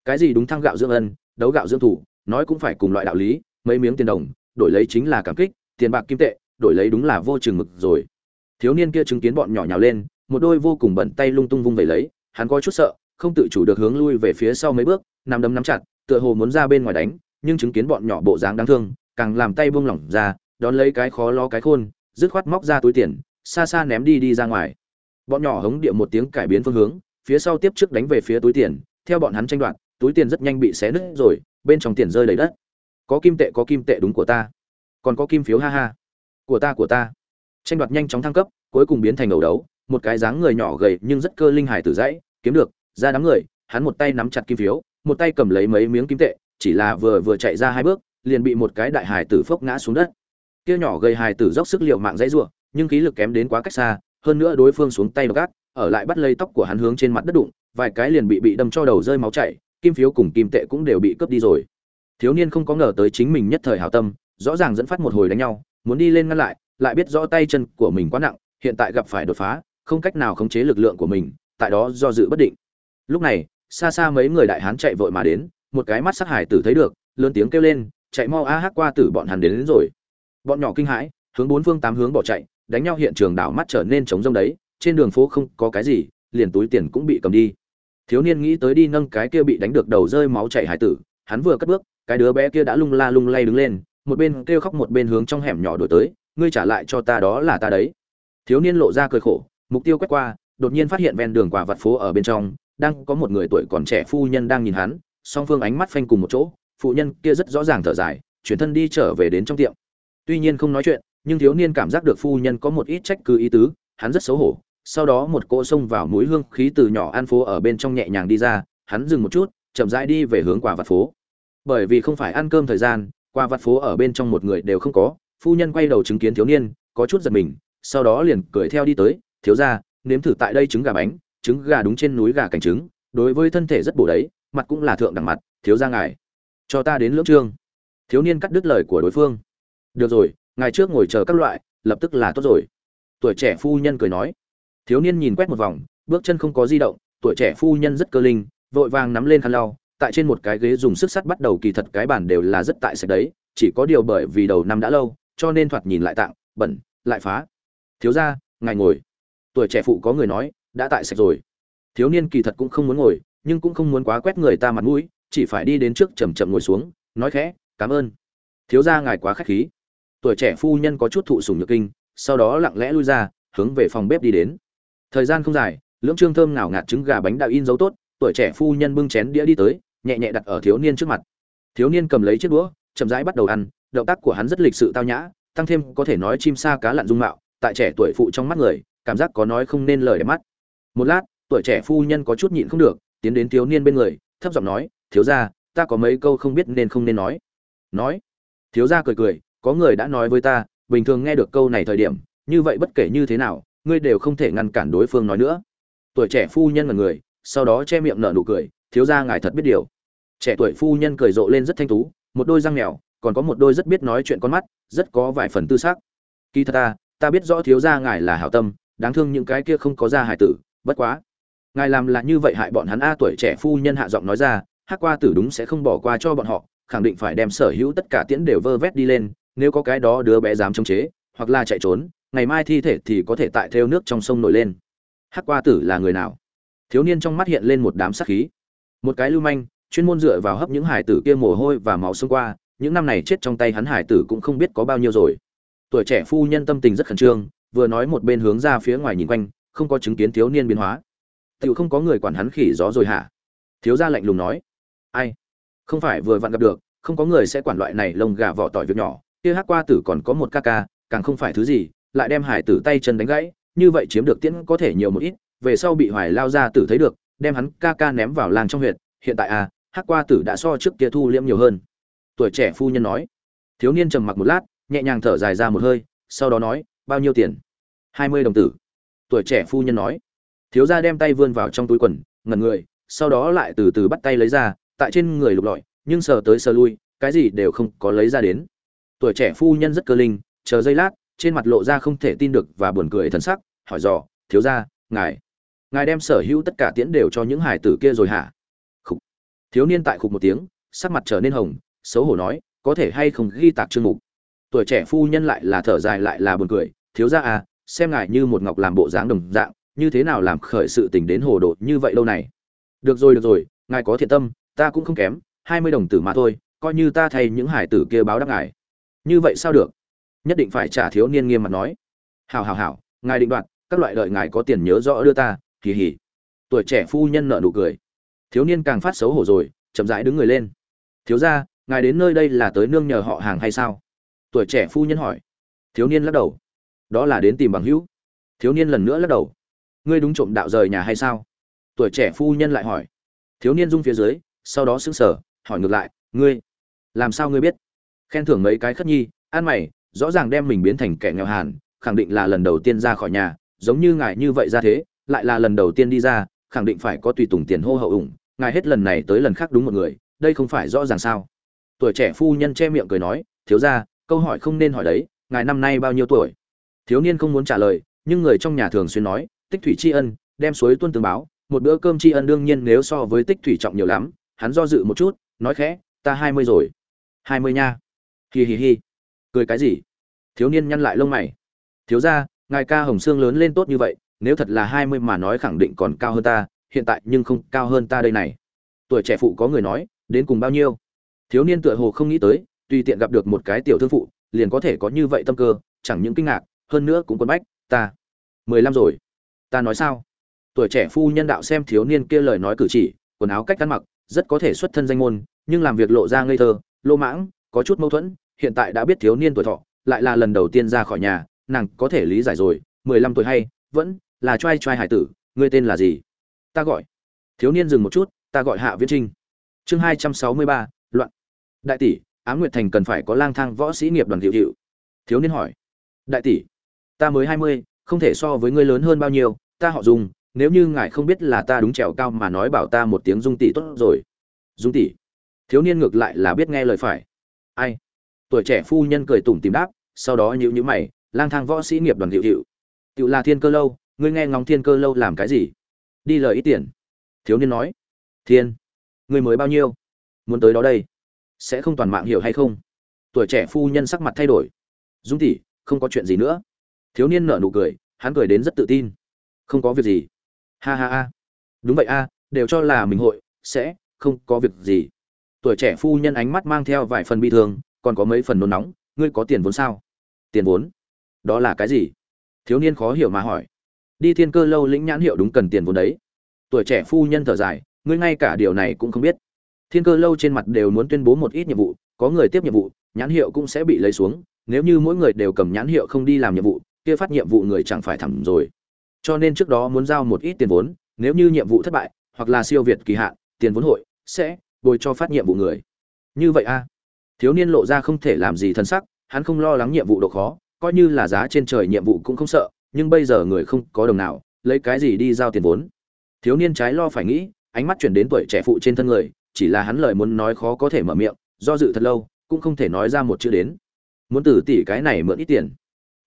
Cái gì đúng thăng gạo dưỡng ân đấu gạo dưỡng thủ, nói cũng phải cùng loại đạo lý, mấy miếng tiền đồng, đổi lấy chính là cảm kích, tiền bạc kim tệ, đổi lấy đúng là vô chừng mực rồi. Thiếu niên kia chứng kiến bọn nhỏ nhào lên, một đôi vô cùng bận tay lung tung vung về lấy, hắn có chút sợ, không tự chủ được hướng lui về phía sau mấy bước nằm đấm nắm chặt, tựa hồ muốn ra bên ngoài đánh, nhưng chứng kiến bọn nhỏ bộ dáng đáng thương, càng làm tay buông lỏng ra, đón lấy cái khó lo cái khôn, dứt khoát móc ra túi tiền, xa xa ném đi đi ra ngoài. Bọn nhỏ hống địa một tiếng cải biến phương hướng, phía sau tiếp trước đánh về phía túi tiền, theo bọn hắn tranh đoạt túi tiền rất nhanh bị xé nứt rồi, bên trong tiền rơi đầy đất. Có kim tệ, có kim tệ đúng của ta. Còn có kim phiếu, ha ha. Của ta của ta. Tranh đoạt nhanh chóng thăng cấp, cuối cùng biến thành ẩu đấu. Một cái dáng người nhỏ gầy nhưng rất cơ linh hải tử dãy, kiếm được, ra đám người, hắn một tay nắm chặt kim phiếu, một tay cầm lấy mấy miếng kim tệ, chỉ là vừa vừa chạy ra hai bước, liền bị một cái đại hải tử phốc ngã xuống đất. Kia nhỏ gầy hải tử dốc sức liệu mạng dãy ruộng nhưng khí lực kém đến quá cách xa, hơn nữa đối phương xuống tay gác ở lại bắt lấy tóc của hắn hướng trên mặt đất đụng, vài cái liền bị bị đâm cho đầu rơi máu chảy kim phiếu cùng kim tệ cũng đều bị cướp đi rồi. Thiếu niên không có ngờ tới chính mình nhất thời hảo tâm rõ ràng dẫn phát một hồi đánh nhau muốn đi lên ngăn lại lại biết rõ tay chân của mình quá nặng hiện tại gặp phải đột phá không cách nào khống chế lực lượng của mình tại đó do dự bất định. Lúc này xa xa mấy người đại hán chạy vội mà đến một cái mắt sắc hải tử thấy được lớn tiếng kêu lên chạy mau a hắc qua tử bọn hắn đến, đến rồi. Bọn nhỏ kinh hãi hướng bốn phương tám hướng bỏ chạy đánh nhau hiện trường đảo mắt trở nên trống rông đấy trên đường phố không có cái gì liền túi tiền cũng bị cầm đi thiếu niên nghĩ tới đi nâng cái kia bị đánh được đầu rơi máu chảy hải tử, hắn vừa cất bước, cái đứa bé kia đã lung la lung lay đứng lên, một bên kêu khóc một bên hướng trong hẻm nhỏ đổi tới, ngươi trả lại cho ta đó là ta đấy. Thiếu niên lộ ra cười khổ, mục tiêu quét qua, đột nhiên phát hiện ven đường quả vật phố ở bên trong, đang có một người tuổi còn trẻ phu nhân đang nhìn hắn, song phương ánh mắt phanh cùng một chỗ, phụ nhân kia rất rõ ràng thở dài, chuyển thân đi trở về đến trong tiệm. Tuy nhiên không nói chuyện, nhưng thiếu niên cảm giác được phu nhân có một ít trách cứ ý tứ, hắn rất xấu hổ sau đó một cỗ xông vào mũi hương khí từ nhỏ an phố ở bên trong nhẹ nhàng đi ra, hắn dừng một chút, chậm rãi đi về hướng quả vặt phố. Bởi vì không phải ăn cơm thời gian, quả vặt phố ở bên trong một người đều không có, phu nhân quay đầu chứng kiến thiếu niên, có chút giật mình, sau đó liền cười theo đi tới, thiếu ra nếm thử tại đây trứng gà bánh, trứng gà đúng trên núi gà cảnh trứng, đối với thân thể rất bổ đấy, mặt cũng là thượng đẳng mặt, thiếu ra ngài, cho ta đến lưỡng trương. Thiếu niên cắt đứt lời của đối phương. Được rồi, ngài trước ngồi chờ các loại, lập tức là tốt rồi. Tuổi trẻ phu nhân cười nói thiếu niên nhìn quét một vòng, bước chân không có di động, tuổi trẻ phu nhân rất cơ linh, vội vàng nắm lên khăn lau, tại trên một cái ghế dùng sức sắt bắt đầu kỳ thật cái bản đều là rất tại sạch đấy, chỉ có điều bởi vì đầu năm đã lâu, cho nên thoạt nhìn lại tạng, bẩn, lại phá. Thiếu ra ngài ngồi. Tuổi trẻ phụ có người nói, đã tại sạch rồi. Thiếu niên kỳ thật cũng không muốn ngồi, nhưng cũng không muốn quá quét người ta mặt mũi, chỉ phải đi đến trước chầm chậm ngồi xuống, nói khẽ, cảm ơn. Thiếu ra ngài quá khách khí. Tuổi trẻ phu nhân có chút thụ sùng nhược kinh, sau đó lặng lẽ lui ra, hướng về phòng bếp đi đến thời gian không dài, lưỡng trương thơm ngào ngạt trứng gà bánh đã in dấu tốt, tuổi trẻ phu nhân bưng chén đĩa đi tới, nhẹ nhẹ đặt ở thiếu niên trước mặt. Thiếu niên cầm lấy chiếc đũa, chậm rãi bắt đầu ăn, động tác của hắn rất lịch sự tao nhã, tăng thêm có thể nói chim sa cá lặn dung mạo, tại trẻ tuổi phụ trong mắt người, cảm giác có nói không nên lời để mắt. Một lát, tuổi trẻ phu nhân có chút nhịn không được, tiến đến thiếu niên bên người, thấp giọng nói, thiếu gia, ta có mấy câu không biết nên không nên nói. Nói. Thiếu gia cười cười, có người đã nói với ta, bình thường nghe được câu này thời điểm, như vậy bất kể như thế nào ngươi đều không thể ngăn cản đối phương nói nữa. Tuổi trẻ phu nhân là người, sau đó che miệng nở nụ cười, thiếu gia ngài thật biết điều. Trẻ tuổi phu nhân cười rộ lên rất thanh tú, một đôi răng mèo, còn có một đôi rất biết nói chuyện con mắt, rất có vài phần tư xác kỳ thật ta ta biết rõ thiếu gia ngài là hảo tâm, đáng thương những cái kia không có ra hải tử, bất quá. Ngài làm là như vậy hại bọn hắn a tuổi trẻ phu nhân hạ giọng nói ra hắc qua tử đúng sẽ không bỏ qua cho bọn họ, khẳng định phải đem sở hữu tất cả tiễn đều vơ vét đi lên, nếu có cái đó đứa bé dám chống chế, hoặc là chạy trốn ngày mai thi thể thì có thể tại theo nước trong sông nổi lên. Hắc qua tử là người nào? Thiếu niên trong mắt hiện lên một đám sắc khí. Một cái lưu manh, chuyên môn dựa vào hấp những hải tử kia mồ hôi và máu xông qua, những năm này chết trong tay hắn hải tử cũng không biết có bao nhiêu rồi. Tuổi trẻ phu nhân tâm tình rất khẩn trương, vừa nói một bên hướng ra phía ngoài nhìn quanh, không có chứng kiến thiếu niên biến hóa. Tự không có người quản hắn khỉ gió rồi hả? Thiếu gia lạnh lùng nói. Ai? Không phải vừa vặn gặp được, không có người sẽ quản loại này lông gà vỏ tỏi việc nhỏ. Kia hắc qua tử còn có một ca ca, càng không phải thứ gì lại đem hải tử tay chân đánh gãy, như vậy chiếm được tiễn có thể nhiều một ít, về sau bị hoài lao ra tử thấy được, đem hắn ca ca ném vào làng trong huyện hiện tại à hắc qua tử đã so trước kia thu liễm nhiều hơn. Tuổi trẻ phu nhân nói. Thiếu niên trầm mặc một lát, nhẹ nhàng thở dài ra một hơi, sau đó nói, bao nhiêu tiền? Hai mươi đồng tử. Tuổi trẻ phu nhân nói. Thiếu gia đem tay vươn vào trong túi quần, ngẩn người, sau đó lại từ từ bắt tay lấy ra, tại trên người lục lọi, nhưng sờ tới sờ lui, cái gì đều không có lấy ra đến. Tuổi trẻ phu nhân rất cơ linh, chờ giây lát trên mặt lộ ra không thể tin được và buồn cười thần sắc, hỏi dò, thiếu gia, ngài ngài đem sở hữu tất cả tiễn đều cho những hải tử kia rồi hả? Khúc. thiếu niên tại khục một tiếng, sắc mặt trở nên hồng, xấu hổ nói, có thể hay không ghi tạc chương mục? Tuổi trẻ phu nhân lại là thở dài lại là buồn cười, thiếu gia à xem ngài như một ngọc làm bộ dáng đồng dạng, như thế nào làm khởi sự tình đến hồ đồ như vậy lâu này? Được rồi được rồi, ngài có thiện tâm, ta cũng không kém, hai mươi đồng tử mà thôi, coi như ta thay những hải tử kia báo đáp ngài. Như vậy sao được? Nhất định phải trả thiếu niên nghiêm mặt nói. Hảo hảo hảo, ngài định đoạt, các loại đợi ngài có tiền nhớ rõ đưa ta kỳ hỉ tuổi trẻ phu nhân nợ nụ cười. Thiếu niên càng phát xấu hổ rồi, chậm rãi đứng người lên. Thiếu ra ngài đến nơi đây là tới nương nhờ họ hàng hay sao? Tuổi trẻ phu nhân hỏi. Thiếu niên lắc đầu. Đó là đến tìm bằng hữu. Thiếu niên lần nữa lắc đầu. Ngươi đúng trộm đạo rời nhà hay sao? Tuổi trẻ phu nhân lại hỏi. Thiếu niên rung phía dưới, sau đó sững sờ, hỏi ngược lại, ngươi, làm sao ngươi biết? Khen thưởng mấy cái khất nhi, an mày rõ ràng đem mình biến thành kẻ nghèo hàn, khẳng định là lần đầu tiên ra khỏi nhà, giống như ngài như vậy ra thế, lại là lần đầu tiên đi ra, khẳng định phải có tùy tùng tiền hô hậu ủng, ngài hết lần này tới lần khác đúng một người, đây không phải rõ ràng sao? Tuổi trẻ phu nhân che miệng cười nói, thiếu ra câu hỏi không nên hỏi đấy, ngài năm nay bao nhiêu tuổi? Thiếu niên không muốn trả lời, nhưng người trong nhà thường xuyên nói, tích thủy tri ân, đem suối tuân tường báo, một bữa cơm tri ân đương nhiên nếu so với tích thủy trọng nhiều lắm, hắn do dự một chút, nói khẽ, ta hai mươi rồi. Hai mươi nha. Hi hi hi cười cái gì? Thiếu niên nhăn lại lông mày. Thiếu ra ngài ca hồng xương lớn lên tốt như vậy, nếu thật là hai mươi mà nói khẳng định còn cao hơn ta, hiện tại nhưng không cao hơn ta đây này. Tuổi trẻ phụ có người nói, đến cùng bao nhiêu? Thiếu niên tựa hồ không nghĩ tới, tùy tiện gặp được một cái tiểu thương phụ, liền có thể có như vậy tâm cơ, chẳng những kinh ngạc, hơn nữa cũng quân bách, ta mười lăm rồi. Ta nói sao? Tuổi trẻ phu nhân đạo xem thiếu niên kia lời nói cử chỉ, quần áo cách ăn mặc, rất có thể xuất thân danh môn, nhưng làm việc lộ ra ngây thơ, lô mãng, có chút mâu thuẫn hiện tại đã biết thiếu niên tuổi thọ lại là lần đầu tiên ra khỏi nhà nàng có thể lý giải rồi mười lăm tuổi hay vẫn là trai trai hải tử ngươi tên là gì? Ta gọi. Thiếu niên dừng một chút ta gọi hạ viễn trinh. Chương hai trăm sáu mươi ba loạn. Đại tỷ ám nguyệt thành cần phải có lang thang võ sĩ nghiệp đoàn hiệu hiệu. Thiếu niên hỏi. Đại tỷ ta mới hai mươi không thể so với ngươi lớn hơn bao nhiêu ta họ dung, nếu như ngài không biết là ta đúng trèo cao mà nói bảo ta một tiếng dung tỷ tốt rồi. Dung tỷ. Thiếu niên ngược lại là biết nghe lời phải. Ai? Tuổi trẻ phu nhân cười tủm tìm đáp, sau đó nhíu nhíu mày, lang thang võ sĩ nghiệp đoàn hiệu hiệu. Tự là thiên cơ lâu, ngươi nghe ngóng thiên cơ lâu làm cái gì? Đi lời ít tiền. Thiếu niên nói. Thiên, ngươi mới bao nhiêu? Muốn tới đó đây. Sẽ không toàn mạng hiểu hay không? Tuổi trẻ phu nhân sắc mặt thay đổi. Dung tỷ, không có chuyện gì nữa. Thiếu niên nở nụ cười, hắn cười đến rất tự tin. Không có việc gì. Ha ha ha. Đúng vậy a, đều cho là mình hội, sẽ, không có việc gì. Tuổi trẻ phu nhân ánh mắt mang theo vài phần bi thương còn có mấy phần nôn nóng, ngươi có tiền vốn sao? Tiền vốn? Đó là cái gì? Thiếu niên khó hiểu mà hỏi. Đi thiên cơ lâu lĩnh nhãn hiệu đúng cần tiền vốn đấy. Tuổi trẻ phu nhân thở dài, ngươi ngay cả điều này cũng không biết. Thiên cơ lâu trên mặt đều muốn tuyên bố một ít nhiệm vụ, có người tiếp nhiệm vụ, nhãn hiệu cũng sẽ bị lấy xuống. Nếu như mỗi người đều cầm nhãn hiệu không đi làm nhiệm vụ, kia phát nhiệm vụ người chẳng phải thẳng rồi. Cho nên trước đó muốn giao một ít tiền vốn, nếu như nhiệm vụ thất bại, hoặc là siêu việt kỳ hạn, tiền vốn hội sẽ bồi cho phát nhiệm vụ người. Như vậy a thiếu niên lộ ra không thể làm gì thân sắc, hắn không lo lắng nhiệm vụ độ khó, coi như là giá trên trời nhiệm vụ cũng không sợ, nhưng bây giờ người không có đồng nào, lấy cái gì đi giao tiền vốn? Thiếu niên trái lo phải nghĩ, ánh mắt chuyển đến tuổi trẻ phụ trên thân người, chỉ là hắn lời muốn nói khó có thể mở miệng, do dự thật lâu, cũng không thể nói ra một chữ đến. Muốn từ tỷ cái này mượn ít tiền.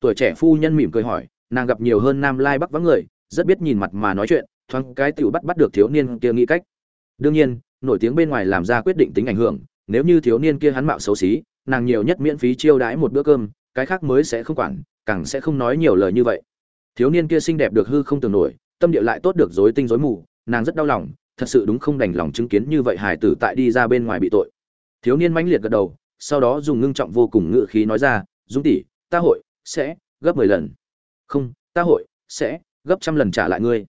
Tuổi trẻ phu nhân mỉm cười hỏi, nàng gặp nhiều hơn nam lai bắc vắng người, rất biết nhìn mặt mà nói chuyện, thoáng cái tiểu bắt bắt được thiếu niên kia nghĩ cách. Đương nhiên, nổi tiếng bên ngoài làm ra quyết định tính ảnh hưởng nếu như thiếu niên kia hắn mạo xấu xí, nàng nhiều nhất miễn phí chiêu đãi một bữa cơm, cái khác mới sẽ không quản, càng sẽ không nói nhiều lời như vậy. Thiếu niên kia xinh đẹp được hư không tưởng nổi, tâm địa lại tốt được rối tinh rối mù, nàng rất đau lòng, thật sự đúng không đành lòng chứng kiến như vậy hải tử tại đi ra bên ngoài bị tội. Thiếu niên mãnh liệt gật đầu, sau đó dùng ngưng trọng vô cùng ngự khí nói ra dũng tỷ, ta hội sẽ gấp mười lần. Không, ta hội sẽ gấp trăm lần trả lại ngươi.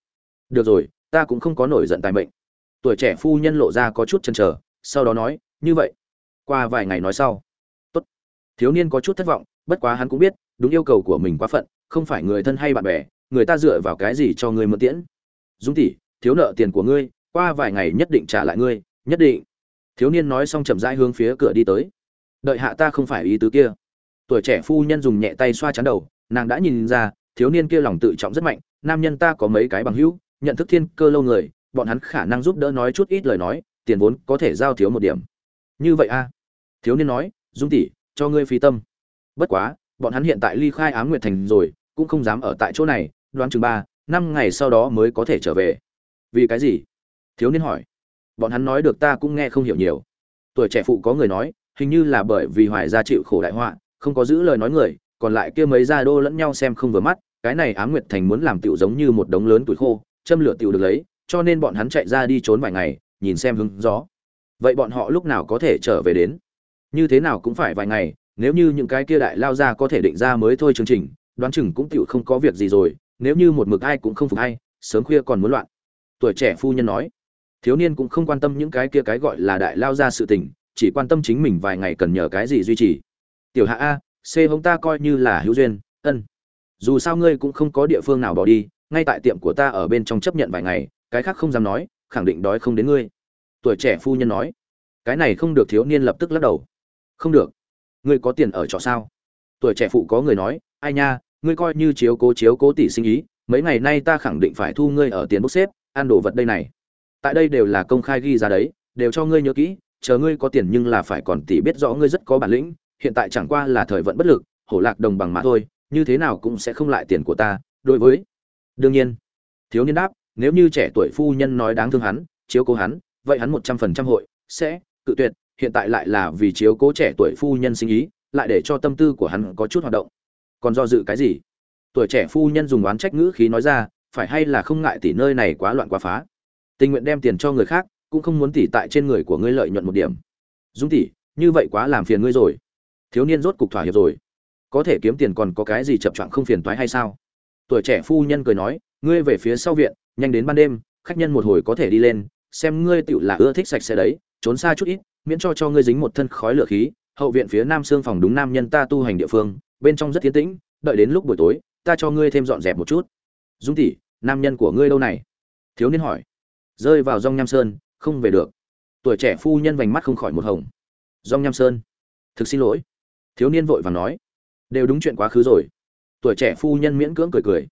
Được rồi, ta cũng không có nổi giận tài mệnh. Tuổi trẻ phu nhân lộ ra có chút chần chờ, sau đó nói như vậy, qua vài ngày nói sau. Tốt. Thiếu niên có chút thất vọng, bất quá hắn cũng biết, đúng yêu cầu của mình quá phận, không phải người thân hay bạn bè, người ta dựa vào cái gì cho ngươi mượn tiễn. Dung tỷ, thiếu nợ tiền của ngươi, qua vài ngày nhất định trả lại ngươi, nhất định. Thiếu niên nói xong chậm rãi hướng phía cửa đi tới. Đợi hạ ta không phải ý tứ kia. Tuổi trẻ phu nhân dùng nhẹ tay xoa chắn đầu, nàng đã nhìn ra, thiếu niên kia lòng tự trọng rất mạnh, nam nhân ta có mấy cái bằng hữu, nhận thức thiên cơ lâu người, bọn hắn khả năng giúp đỡ nói chút ít lời nói, tiền vốn có thể giao thiếu một điểm như vậy a? Thiếu niên nói, dung tỷ, cho ngươi phí tâm. Bất quá, bọn hắn hiện tại ly khai ám nguyệt thành rồi, cũng không dám ở tại chỗ này, đoán chừng ba, năm ngày sau đó mới có thể trở về. Vì cái gì? Thiếu niên hỏi. Bọn hắn nói được ta cũng nghe không hiểu nhiều. Tuổi trẻ phụ có người nói, hình như là bởi vì hoài gia chịu khổ đại họa, không có giữ lời nói người, còn lại kia mấy gia đô lẫn nhau xem không vừa mắt, cái này ám nguyệt thành muốn làm tiểu giống như một đống lớn tuổi khô, châm lửa tiểu được lấy, cho nên bọn hắn chạy ra đi trốn vài ngày, nhìn xem hứng gió vậy bọn họ lúc nào có thể trở về đến? Như thế nào cũng phải vài ngày, nếu như những cái kia đại lao ra có thể định ra mới thôi chương trình, đoán chừng cũng tiểu không có việc gì rồi, nếu như một mực ai cũng không phục hay sớm khuya còn muốn loạn. Tuổi trẻ phu nhân nói. Thiếu niên cũng không quan tâm những cái kia cái gọi là đại lao ra sự tình, chỉ quan tâm chính mình vài ngày cần nhờ cái gì duy trì. Tiểu hạ a, c hông ta coi như là hữu duyên, ân. Dù sao ngươi cũng không có địa phương nào bỏ đi, ngay tại tiệm của ta ở bên trong chấp nhận vài ngày, cái khác không dám nói, khẳng định đói không đến ngươi tuổi trẻ phu nhân nói, cái này không được thiếu niên lập tức lắc đầu. Không được. Ngươi có tiền ở trọ sao? Tuổi trẻ phụ có người nói, ai nha, ngươi coi như chiếu cố chiếu cố tỷ sinh ý, mấy ngày nay ta khẳng định phải thu ngươi ở tiền bốc xếp, ăn đồ vật đây này. Tại đây đều là công khai ghi ra đấy, đều cho ngươi nhớ kỹ, chờ ngươi có tiền nhưng là phải còn tỷ biết rõ ngươi rất có bản lĩnh, hiện tại chẳng qua là thời vận bất lực, hổ lạc đồng bằng mà thôi, như thế nào cũng sẽ không lại tiền của ta, đối với. Đương nhiên, thiếu niên đáp, nếu như trẻ tuổi phu nhân nói đáng thương hắn, chiếu cố hắn vậy hắn một trăm phần trăm hội sẽ cự tuyệt, hiện tại lại là vì chiếu cố trẻ tuổi phu nhân sinh ý, lại để cho tâm tư của hắn có chút hoạt động. Còn do dự cái gì? Tuổi trẻ phu nhân dùng oán trách ngữ khí nói ra, phải hay là không ngại tỷ nơi này quá loạn quá phá? Tình nguyện đem tiền cho người khác, cũng không muốn tỷ tại trên người của ngươi lợi nhuận một điểm. Dung tỷ, như vậy quá làm phiền ngươi rồi. Thiếu niên rốt cục thỏa hiệp rồi. Có thể kiếm tiền còn có cái gì chập choạng không phiền toái hay sao? Tuổi trẻ phu nhân cười nói, ngươi về phía sau viện, nhanh đến ban đêm, khách nhân một hồi có thể đi lên xem ngươi tựu là ưa thích sạch sẽ đấy, trốn xa chút ít, miễn cho cho ngươi dính một thân khói lửa khí. Hậu viện phía nam xương phòng đúng nam nhân ta tu hành địa phương, bên trong rất tiến tĩnh, đợi đến lúc buổi tối, ta cho ngươi thêm dọn dẹp một chút. Dung tỷ, nam nhân của ngươi đâu này? Thiếu niên hỏi. Rơi vào dòng nham sơn, không về được. Tuổi trẻ phu nhân vành mắt không khỏi một hồng. Dòng nham sơn, thực xin lỗi. Thiếu niên vội vàng nói. Đều đúng chuyện quá khứ rồi. Tuổi trẻ phu nhân miễn cưỡng cười cười.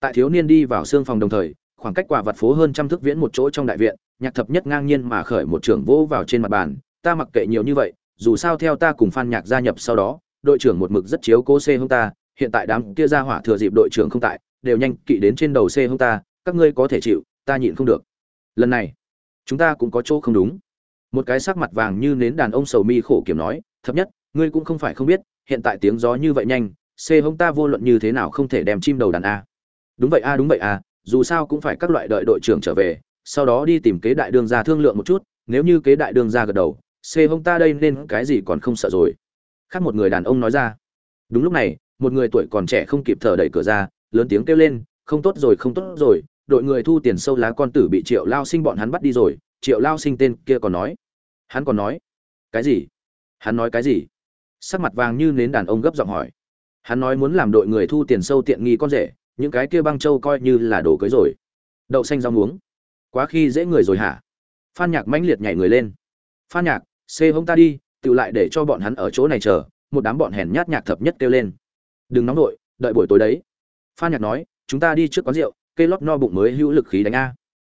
Tại thiếu niên đi vào xương phòng đồng thời khoảng cách quả vật phố hơn trăm thước viễn một chỗ trong đại viện, nhạc thập nhất ngang nhiên mà khởi một trưởng vỗ vào trên mặt bàn, ta mặc kệ nhiều như vậy, dù sao theo ta cùng phan nhạc gia nhập sau đó, đội trưởng một mực rất chiếu cố c hông ta, hiện tại đám kia ra hỏa thừa dịp đội trưởng không tại, đều nhanh kỵ đến trên đầu c hông ta, các ngươi có thể chịu, ta nhịn không được. Lần này, chúng ta cũng có chỗ không đúng. Một cái sắc mặt vàng như nến đàn ông sầu mi khổ kiểm nói thấp nhất, ngươi cũng không phải không biết, hiện tại tiếng gió như vậy nhanh, c hông ta vô luận như thế nào không thể đem chim đầu đàn a? Đúng vậy a, đúng vậy a dù sao cũng phải các loại đợi đội trưởng trở về, sau đó đi tìm kế đại đương gia thương lượng một chút, nếu như kế đại đương gia gật đầu xê hông ta đây nên cái gì còn không sợ rồi. Khác một người đàn ông nói ra. Đúng lúc này, một người tuổi còn trẻ không kịp thở đẩy cửa ra, lớn tiếng kêu lên, không tốt rồi, không tốt rồi, đội người thu tiền sâu lá con tử bị triệu lao sinh bọn hắn bắt đi rồi. Triệu lao sinh tên kia còn nói. Hắn còn nói. Cái gì? Hắn nói cái gì? Sắc mặt vàng như nến đàn ông gấp giọng hỏi. Hắn nói muốn làm đội người thu tiền sâu tiện nghi con rể những cái kia băng châu coi như là đồ cưới rồi. Đậu xanh rau muống. Quá khi dễ người rồi hả? Phan nhạc mãnh liệt nhảy người lên. Phan nhạc, xê hông ta đi, tự lại để cho bọn hắn ở chỗ này chờ, một đám bọn hèn nhát nhạc thập nhất kêu lên. Đừng nóng nổi đợi buổi tối đấy. Phan nhạc nói, chúng ta đi trước quán rượu cây lót no bụng mới hữu lực khí đánh a.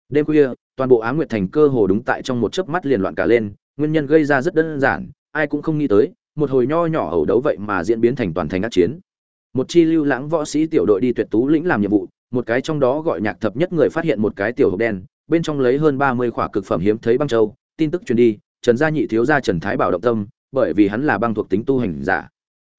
Đêm khuya, toàn bộ á nguyệt thành cơ hồ đúng tại trong một chớp mắt liền loạn cả lên, nguyên nhân gây ra rất đơn giản, ai cũng không nghĩ tới, một hồi nho nhỏ ẩu đấu vậy mà diễn biến thành toàn thành ác chiến một chi lưu lãng võ sĩ tiểu đội đi tuyệt tú lĩnh làm nhiệm vụ, một cái trong đó gọi nhạc thập nhất người phát hiện một cái tiểu hộp đen, bên trong lấy hơn ba mươi khỏa cực phẩm hiếm thấy băng châu, tin tức truyền đi, trần gia nhị thiếu gia trần thái bảo động tâm, bởi vì hắn là băng thuộc tính tu hành giả.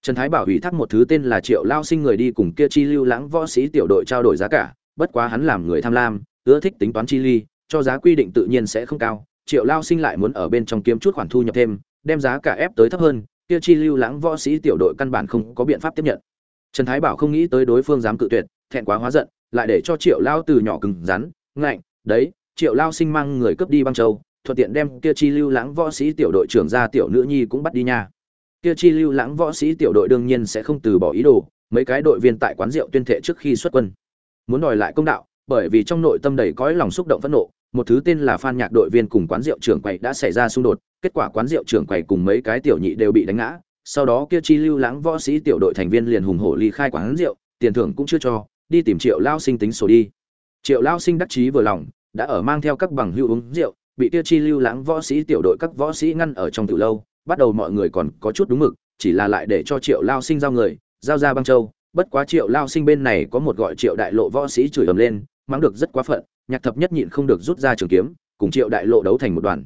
Trần thái bảo ủy thác một thứ tên là triệu lao sinh người đi cùng kia chi lưu lãng võ sĩ tiểu đội trao đổi giá cả, bất quá hắn làm người tham lam, ưa thích tính toán chi ly, cho giá quy định tự nhiên sẽ không cao, triệu lao sinh lại muốn ở bên trong kiếm chút khoản thu nhập thêm, đem giá cả ép tới thấp hơn, kia chi lưu lãng võ sĩ tiểu đội căn bản không có biện pháp tiếp nhận trần thái bảo không nghĩ tới đối phương dám cự tuyệt, thẹn quá hóa giận, lại để cho triệu lao từ nhỏ cứng rắn, ngạnh, đấy, triệu lao sinh mang người cướp đi băng châu, thuận tiện đem kia chi lưu lãng võ sĩ tiểu đội trưởng ra tiểu nữ nhi cũng bắt đi nha. Kia chi lưu lãng võ sĩ tiểu đội đương nhiên sẽ không từ bỏ ý đồ, mấy cái đội viên tại quán rượu tuyên thệ trước khi xuất quân. Muốn đòi lại công đạo, bởi vì trong nội tâm đầy cõi lòng xúc động phẫn nộ, một thứ tên là phan nhạc đội viên cùng quán rượu trưởng quầy đã xảy ra xung đột, kết quả quán rượu trưởng quầy cùng mấy cái tiểu nhị đều bị đánh ngã sau đó kia chi lưu lãng võ sĩ tiểu đội thành viên liền hùng hổ ly khai quán rượu, tiền thưởng cũng chưa cho, đi tìm triệu lao sinh tính sổ đi. Triệu lao sinh đắc chí vừa lòng, đã ở mang theo các bằng hữu uống rượu, bị kia chi lưu lãng võ sĩ tiểu đội các võ sĩ ngăn ở trong từ lâu, bắt đầu mọi người còn có chút đúng mực, chỉ là lại để cho triệu lao sinh giao người, giao ra băng châu. Bất quá triệu lao sinh bên này có một gọi triệu đại lộ võ sĩ chửi ầm lên, mắng được rất quá phận, nhạc thập nhất nhịn không được rút ra trường kiếm, cùng triệu đại lộ đấu thành một đoàn.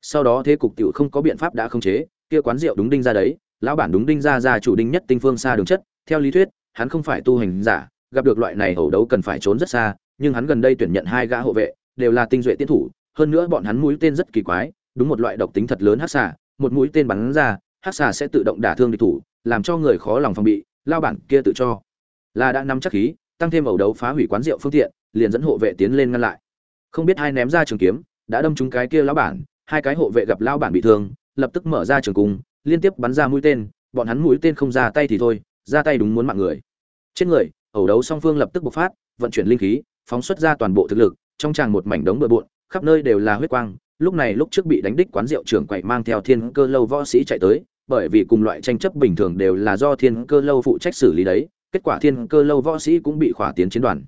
Sau đó thế cục tiểu không có biện pháp đã không chế, kia quán rượu đúng đinh ra đấy lão bản đúng đinh ra ra chủ đinh nhất tinh phương xa đường chất, theo lý thuyết, hắn không phải tu hành giả, gặp được loại này hầu đấu cần phải trốn rất xa, nhưng hắn gần đây tuyển nhận hai gã hộ vệ, đều là tinh duệ tiến thủ, hơn nữa bọn hắn mũi tên rất kỳ quái, đúng một loại độc tính thật lớn hắc xà, một mũi tên bắn ra, hắc xà sẽ tự động đả thương địch thủ, làm cho người khó lòng phòng bị lao bản kia tự cho. Là đã nắm chắc khí, tăng thêm ẩu đấu phá hủy quán rượu phương tiện, liền dẫn hộ vệ tiến lên ngăn lại. Không biết hai ném ra trường kiếm, đã đâm trúng cái kia lão bản, hai cái hộ vệ gặp lão bản bị thương, lập tức mở ra trường cung liên tiếp bắn ra mũi tên, bọn hắn mũi tên không ra tay thì thôi, ra tay đúng muốn mạng người. Trên người, ẩu đấu song phương lập tức bộc phát, vận chuyển linh khí, phóng xuất ra toàn bộ thực lực, trong tràng một mảnh đống bừa bộn, khắp nơi đều là huyết quang. Lúc này lúc trước bị đánh đích quán rượu trưởng quậy mang theo thiên cơ lâu võ sĩ chạy tới, bởi vì cùng loại tranh chấp bình thường đều là do thiên cơ lâu phụ trách xử lý đấy, kết quả thiên cơ lâu võ sĩ cũng bị khỏa tiến chiến đoàn.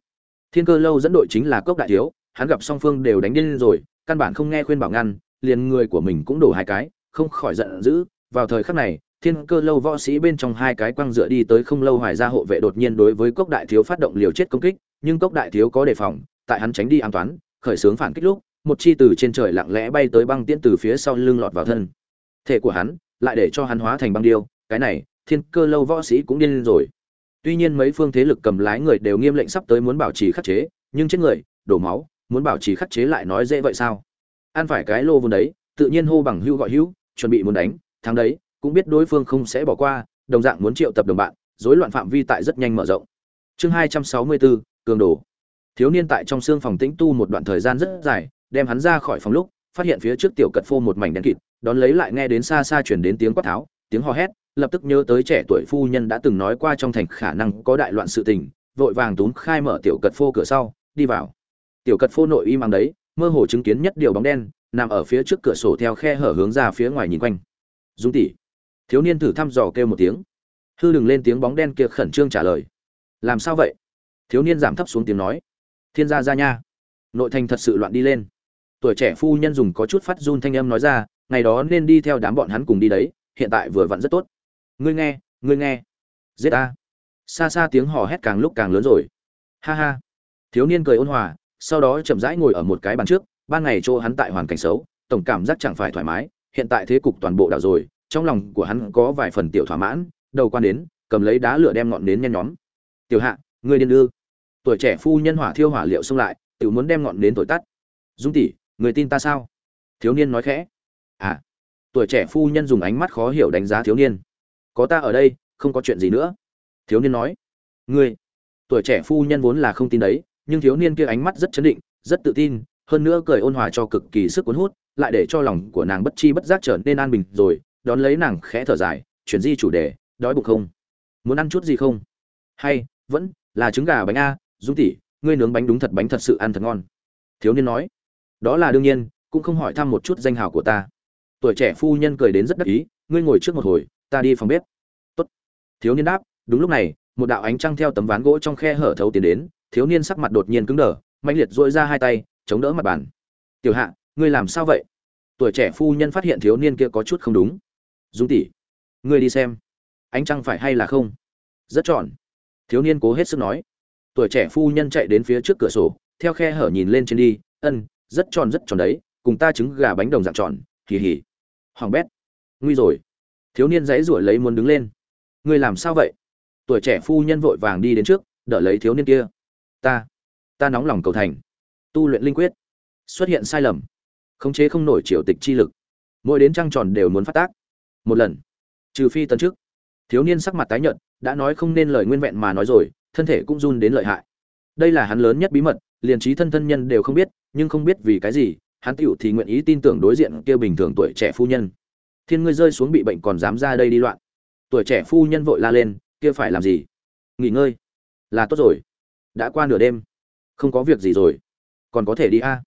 Thiên cơ lâu dẫn đội chính là cốc đại thiếu, hắn gặp song phương đều đánh điên rồi, căn bản không nghe khuyên bảo ngăn, liền người của mình cũng đổ hai cái, không khỏi giận dữ vào thời khắc này, thiên cơ lâu võ sĩ bên trong hai cái quăng dựa đi tới không lâu hoài ra hộ vệ đột nhiên đối với cốc đại thiếu phát động liều chết công kích, nhưng cốc đại thiếu có đề phòng, tại hắn tránh đi an toán khởi xướng phản kích lúc, một chi từ trên trời lặng lẽ bay tới băng tiễn từ phía sau lưng lọt vào thân. Thể của hắn lại để cho hắn hóa thành băng điêu, cái này, thiên cơ lâu võ sĩ cũng điên lên rồi. Tuy nhiên mấy phương thế lực cầm lái người đều nghiêm lệnh sắp tới muốn bảo trì khắc chế, nhưng chết người, đổ máu, muốn bảo trì khắc chế lại nói dễ vậy sao? Ăn phải cái lô vốn đấy, tự nhiên hô bằng hưu gọi hữu, chuẩn bị muốn đánh thắng đấy, cũng biết đối phương không sẽ bỏ qua, đồng dạng muốn triệu tập đồng bạn, rối loạn phạm vi tại rất nhanh mở rộng. Chương hai trăm sáu mươi bốn, cường đồ thiếu niên tại trong xương phòng tĩnh tu một đoạn thời gian rất dài, đem hắn ra khỏi phòng lúc, phát hiện phía trước tiểu cật phô một mảnh đen kịt, đón lấy lại nghe đến xa xa chuyển đến tiếng quát tháo, tiếng hò hét, lập tức nhớ tới trẻ tuổi phu nhân đã từng nói qua trong thành khả năng có đại loạn sự tình, vội vàng túm khai mở tiểu cật phô cửa sau, đi vào. Tiểu cật phô nội y mang đấy, mơ hồ chứng kiến nhất điều bóng đen, nằm ở phía trước cửa sổ theo khe hở hướng ra phía ngoài nhìn quanh dung tỷ. Thiếu niên thử thăm dò kêu một tiếng. Hư đừng lên tiếng bóng đen kia khẩn trương trả lời. Làm sao vậy? Thiếu niên giảm thấp xuống tiếng nói. Thiên gia ra nha. Nội thành thật sự loạn đi lên. Tuổi trẻ phu nhân dùng có chút phát run thanh âm nói ra, ngày đó nên đi theo đám bọn hắn cùng đi đấy, hiện tại vừa vặn rất tốt. Ngươi nghe ngươi nghe. Giết ta. Xa xa tiếng hò hét càng lúc càng lớn rồi. Ha ha. Thiếu niên cười ôn hòa, sau đó chậm rãi ngồi ở một cái bàn trước, ban ngày chỗ hắn tại hoàn cảnh xấu, tổng cảm giác chẳng phải thoải mái hiện tại thế cục toàn bộ đảo rồi, trong lòng của hắn có vài phần tiểu thỏa mãn, đầu quan đến, cầm lấy đá lửa đem ngọn nến nhen nhóm. Tiểu hạ, ngươi điên đưa tuổi trẻ phu nhân hỏa thiêu hỏa liệu xông lại tự muốn đem ngọn nến thổi tắt. Dung tỷ, người tin ta sao? Thiếu niên nói khẽ. À. Tuổi trẻ phu nhân dùng ánh mắt khó hiểu đánh giá thiếu niên. Có ta ở đây, không có chuyện gì nữa. Thiếu niên nói. Ngươi. Tuổi trẻ phu nhân vốn là không tin đấy, nhưng thiếu niên kia ánh mắt rất chấn định, rất tự tin hơn nữa cười ôn hòa cho cực kỳ sức cuốn hút, lại để cho lòng của nàng bất chi bất giác trở nên an bình rồi, đón lấy nàng khẽ thở dài, chuyển di chủ đề, đói bụng không? Muốn ăn chút gì không? Hay, vẫn là trứng gà bánh a dung tỷ, ngươi nướng bánh đúng thật bánh thật sự ăn thật ngon. Thiếu niên nói. Đó là đương nhiên, cũng không hỏi thăm một chút danh hào của ta. Tuổi trẻ phu nhân cười đến rất đắc ý, ngươi ngồi trước một hồi, ta đi phòng bếp. Tốt. thiếu niên đáp, đúng lúc này, một đạo ánh trăng theo tấm ván gỗ trong khe hở thấu tiến đến, thiếu niên sắc mặt đột nhiên cứng đờ mạnh liệt dội ra hai tay chống đỡ mặt bàn. Tiểu hạ, ngươi làm sao vậy? Tuổi trẻ phu nhân phát hiện thiếu niên kia có chút không đúng. Dung tỷ, ngươi đi xem, ánh trăng phải hay là không? Rất tròn thiếu niên cố hết sức nói. Tuổi trẻ phu nhân chạy đến phía trước cửa sổ, theo khe hở nhìn lên trên đi. Ân, rất tròn rất tròn đấy, cùng ta trứng gà bánh đồng dạng tròn hì hì. Hoàng bét, nguy rồi. Thiếu niên dãy ruổi lấy muốn đứng lên. Ngươi làm sao vậy? Tuổi trẻ phu nhân vội vàng đi đến trước, đỡ lấy thiếu niên kia. Ta ta nóng lòng cầu thành tu luyện linh quyết. Xuất hiện sai lầm. Khống chế không nổi triều tịch chi lực. Mỗi đến trăng tròn đều muốn phát tác. Một lần. Trừ phi tấn trước thiếu niên sắc mặt tái nhợt, đã nói không nên lời nguyên vẹn mà nói rồi, thân thể cũng run đến lợi hại. Đây là hắn lớn nhất bí mật, liền trí thân thân nhân đều không biết, nhưng không biết vì cái gì, hắn tựu thì nguyện ý tin tưởng đối diện kia bình thường tuổi trẻ phu nhân. Thiên ngươi rơi xuống bị bệnh còn dám ra đây đi loạn. Tuổi trẻ phu nhân vội la lên, kia phải làm gì? Nghỉ ngơi. Là tốt rồi. Đã qua nửa đêm. Không có việc gì rồi còn có thể đi a?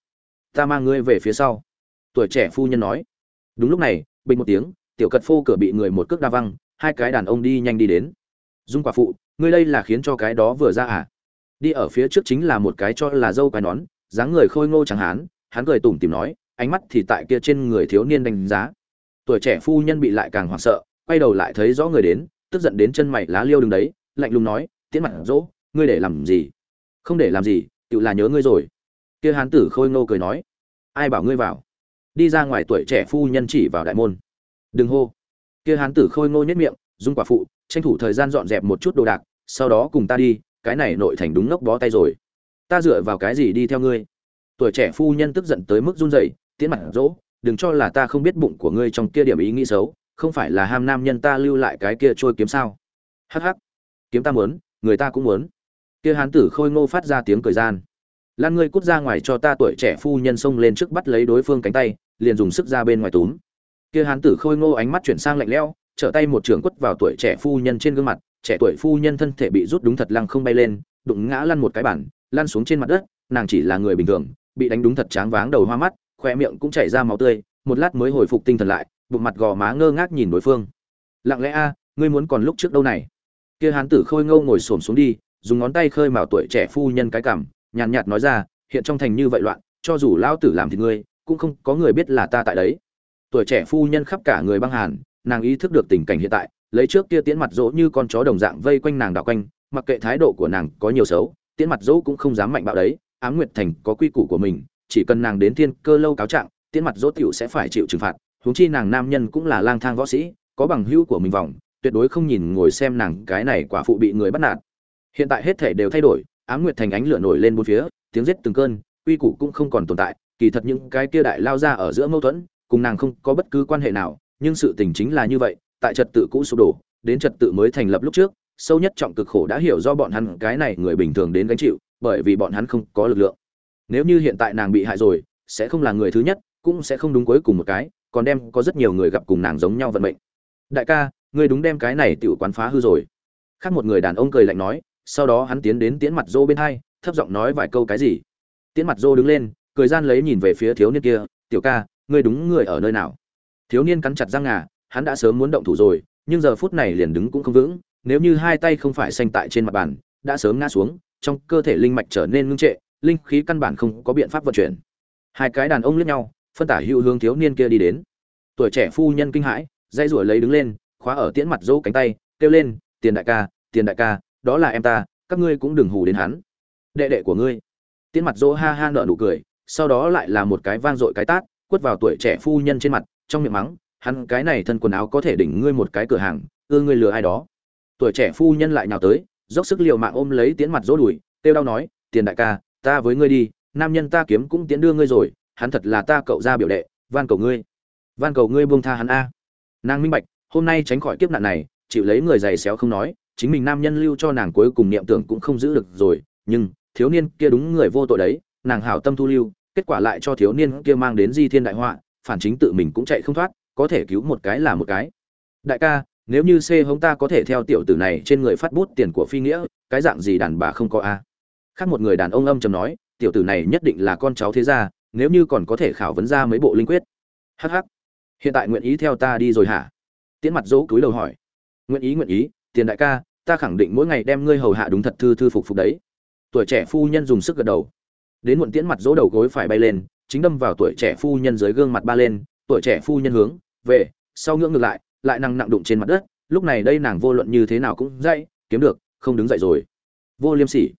Ta mang ngươi về phía sau. Tuổi trẻ phu nhân nói. Đúng lúc này, bình một tiếng, tiểu cật phô cửa bị người một cước đa văng, hai cái đàn ông đi nhanh đi đến. Dung quả phụ, ngươi đây là khiến cho cái đó vừa ra à? Đi ở phía trước chính là một cái cho là dâu cái nón, dáng người khôi ngô chẳng hán, hắn cười tủm tìm nói, ánh mắt thì tại kia trên người thiếu niên đánh giá. Tuổi trẻ phu nhân bị lại càng hoảng sợ, quay đầu lại thấy rõ người đến, tức giận đến chân mày lá liêu đứng đấy, lạnh lùng nói, tiễn mặt dỗ ngươi để làm gì? Không để làm gì, tự là nhớ ngươi rồi kia hán tử khôi ngô cười nói, ai bảo ngươi vào? Đi ra ngoài tuổi trẻ phu nhân chỉ vào đại môn. Đừng hô. Kia hán tử khôi ngô nhất miệng, dung quả phụ, tranh thủ thời gian dọn dẹp một chút đồ đạc, sau đó cùng ta đi, cái này nội thành đúng ngốc bó tay rồi. Ta dựa vào cái gì đi theo ngươi? Tuổi trẻ phu nhân tức giận tới mức run rẩy, tiến mặt dỗ đừng cho là ta không biết bụng của ngươi trong kia điểm ý nghĩ xấu, không phải là ham nam nhân ta lưu lại cái kia trôi kiếm sao? Hắc hắc, kiếm ta muốn, người ta cũng muốn. Kia hán tử khôi ngô phát ra tiếng cười gian lan ngươi cút ra ngoài cho ta tuổi trẻ phu nhân xông lên trước bắt lấy đối phương cánh tay, liền dùng sức ra bên ngoài túm. Kia hán tử khôi ngô ánh mắt chuyển sang lạnh lẽo, trở tay một trường quất vào tuổi trẻ phu nhân trên gương mặt, trẻ tuổi phu nhân thân thể bị rút đúng thật lăng không bay lên, đụng ngã lăn một cái bản lăn xuống trên mặt đất, nàng chỉ là người bình thường, bị đánh đúng thật tráng váng đầu hoa mắt khoe miệng cũng chảy ra máu tươi, một lát mới hồi phục tinh thần lại, bụng mặt gò má ngơ ngác nhìn đối phương. Lặng lẽ a, ngươi muốn còn lúc trước đâu này? Kia hán tử khôi ngô ngồi xổm xuống đi, dùng ngón tay khơi mào tuổi trẻ phu nhân cái cảm nhàn nhạt nói ra, hiện trong thành như vậy loạn, cho dù lão tử làm thì ngươi, cũng không có người biết là ta tại đấy. Tuổi trẻ phu nhân khắp cả người băng hàn, nàng ý thức được tình cảnh hiện tại, lấy trước kia tiễn mặt dỗ như con chó đồng dạng vây quanh nàng đảo quanh, mặc kệ thái độ của nàng có nhiều xấu, tiễn mặt dỗ cũng không dám mạnh bạo đấy, ám nguyệt thành có quy củ của mình, chỉ cần nàng đến thiên cơ lâu cáo trạng, tiễn mặt dỗ tiểu sẽ phải chịu trừng phạt, huống chi nàng nam nhân cũng là lang thang võ sĩ, có bằng hữu của mình vòng, tuyệt đối không nhìn ngồi xem nàng cái này quả phụ bị người bắt nạt. Hiện tại hết thể đều thay đổi ám nguyệt thành ánh lửa nổi lên bốn phía, tiếng giết từng cơn, quy củ cũng không còn tồn tại, kỳ thật những cái kia đại lao ra ở giữa mâu thuẫn, cùng nàng không có bất cứ quan hệ nào, nhưng sự tình chính là như vậy, tại trật tự cũ sụp đổ, đến trật tự mới thành lập lúc trước, sâu nhất trọng cực khổ đã hiểu do bọn hắn cái này người bình thường đến gánh chịu, bởi vì bọn hắn không có lực lượng. Nếu như hiện tại nàng bị hại rồi, sẽ không là người thứ nhất, cũng sẽ không đúng cuối cùng một cái, còn đem có rất nhiều người gặp cùng nàng giống nhau vận mệnh. Đại ca, ngươi đúng đem cái này tiểu quán phá hư rồi. Khác một người đàn ông cười lạnh nói sau đó hắn tiến đến tiễn mặt dô bên hai, thấp giọng nói vài câu cái gì. Tiễn mặt dô đứng lên, cười gian lấy nhìn về phía thiếu niên kia, tiểu ca, ngươi đúng người ở nơi nào? Thiếu niên cắn chặt răng ngà, hắn đã sớm muốn động thủ rồi, nhưng giờ phút này liền đứng cũng không vững, nếu như hai tay không phải xanh tại trên mặt bàn, đã sớm ngã xuống, trong cơ thể linh mạch trở nên ngưng trệ, linh khí căn bản không có biện pháp vận chuyển. Hai cái đàn ông liếc nhau, phân tả hữu hướng thiếu niên kia đi đến. Tuổi trẻ phu nhân kinh hãi dây ruổi lấy đứng lên, khóa ở tiễn mặt dỗ cánh tay, kêu lên, tiền đại ca, tiền đại ca đó là em ta, các ngươi cũng đừng hù đến hắn. Đệ đệ của ngươi. Tiến mặt dỗ ha ha nợ nụ cười, sau đó lại là một cái vang dội cái tát, quất vào tuổi trẻ phu nhân trên mặt, trong miệng mắng, hắn, cái này thân quần áo có thể đỉnh ngươi một cái cửa hàng, ưa ngươi lừa ai đó. Tuổi trẻ phu nhân lại nhào tới, dốc sức liều mạng ôm lấy tiến mặt dỗ đùi têu đau nói, tiền đại ca, ta với ngươi đi, nam nhân ta kiếm cũng tiến đưa ngươi rồi, hắn thật là ta cậu ra biểu đệ, van cầu ngươi. Van cầu ngươi buông tha hắn a. Nàng minh bạch, hôm nay tránh khỏi kiếp nạn này, chịu lấy người giày xéo không nói chính mình nam nhân lưu cho nàng cuối cùng niệm tưởng cũng không giữ được rồi, nhưng thiếu niên kia đúng người vô tội đấy, nàng hảo tâm thu lưu, kết quả lại cho thiếu niên kia mang đến di thiên đại họa, phản chính tự mình cũng chạy không thoát, có thể cứu một cái là một cái. Đại ca, nếu như c hống ta có thể theo tiểu tử này trên người phát bút tiền của phi nghĩa, cái dạng gì đàn bà không có a? Khác một người đàn ông âm chầm nói, tiểu tử này nhất định là con cháu thế gia, nếu như còn có thể khảo vấn ra mấy bộ linh quyết. Hh hiện tại nguyện ý theo ta đi rồi hả? Tiễn mặt dỗ cúi đầu hỏi. Nguyện ý nguyện ý, tiền đại ca ta khẳng định mỗi ngày đem ngươi hầu hạ đúng thật thư thư phục phục đấy. Tuổi trẻ phu nhân dùng sức gật đầu. Đến muộn tiễn mặt dỗ đầu gối phải bay lên, chính đâm vào tuổi trẻ phu nhân dưới gương mặt ba lên, tuổi trẻ phu nhân hướng, về, sau ngưỡng ngược lại lại năng nặng đụng trên mặt đất, lúc này đây nàng vô luận như thế nào cũng dậy, kiếm được, không đứng dậy rồi. Vô liêm sỉ.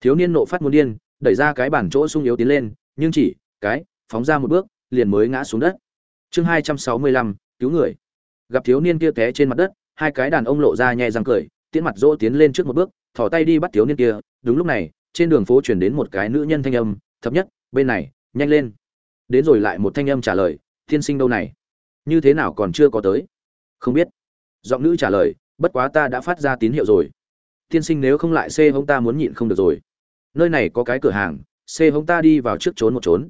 Thiếu niên nộ phát muốn điên, đẩy ra cái bàn chỗ sung yếu tiến lên, nhưng chỉ, cái, phóng ra một bước, liền mới ngã xuống đất. Chương hai trăm sáu mươi lăm, cứu người. Gặp thiếu niên kia té trên mặt đất, hai cái đàn ông lộ ra nhẹ răng cười tiễn mặt dỗ tiến lên trước một bước thỏ tay đi bắt thiếu niên kia. Đúng lúc này, trên đường phố chuyển đến một cái nữ nhân thanh âm thấp nhất, bên này, nhanh lên. Đến rồi lại một thanh âm trả lời tiên sinh đâu này? Như thế nào còn chưa có tới? Không biết. Giọng nữ trả lời, bất quá ta đã phát ra tín hiệu rồi. Tiên sinh nếu không lại xê hông ta muốn nhịn không được rồi. Nơi này có cái cửa hàng, xê hông ta đi vào trước trốn một trốn.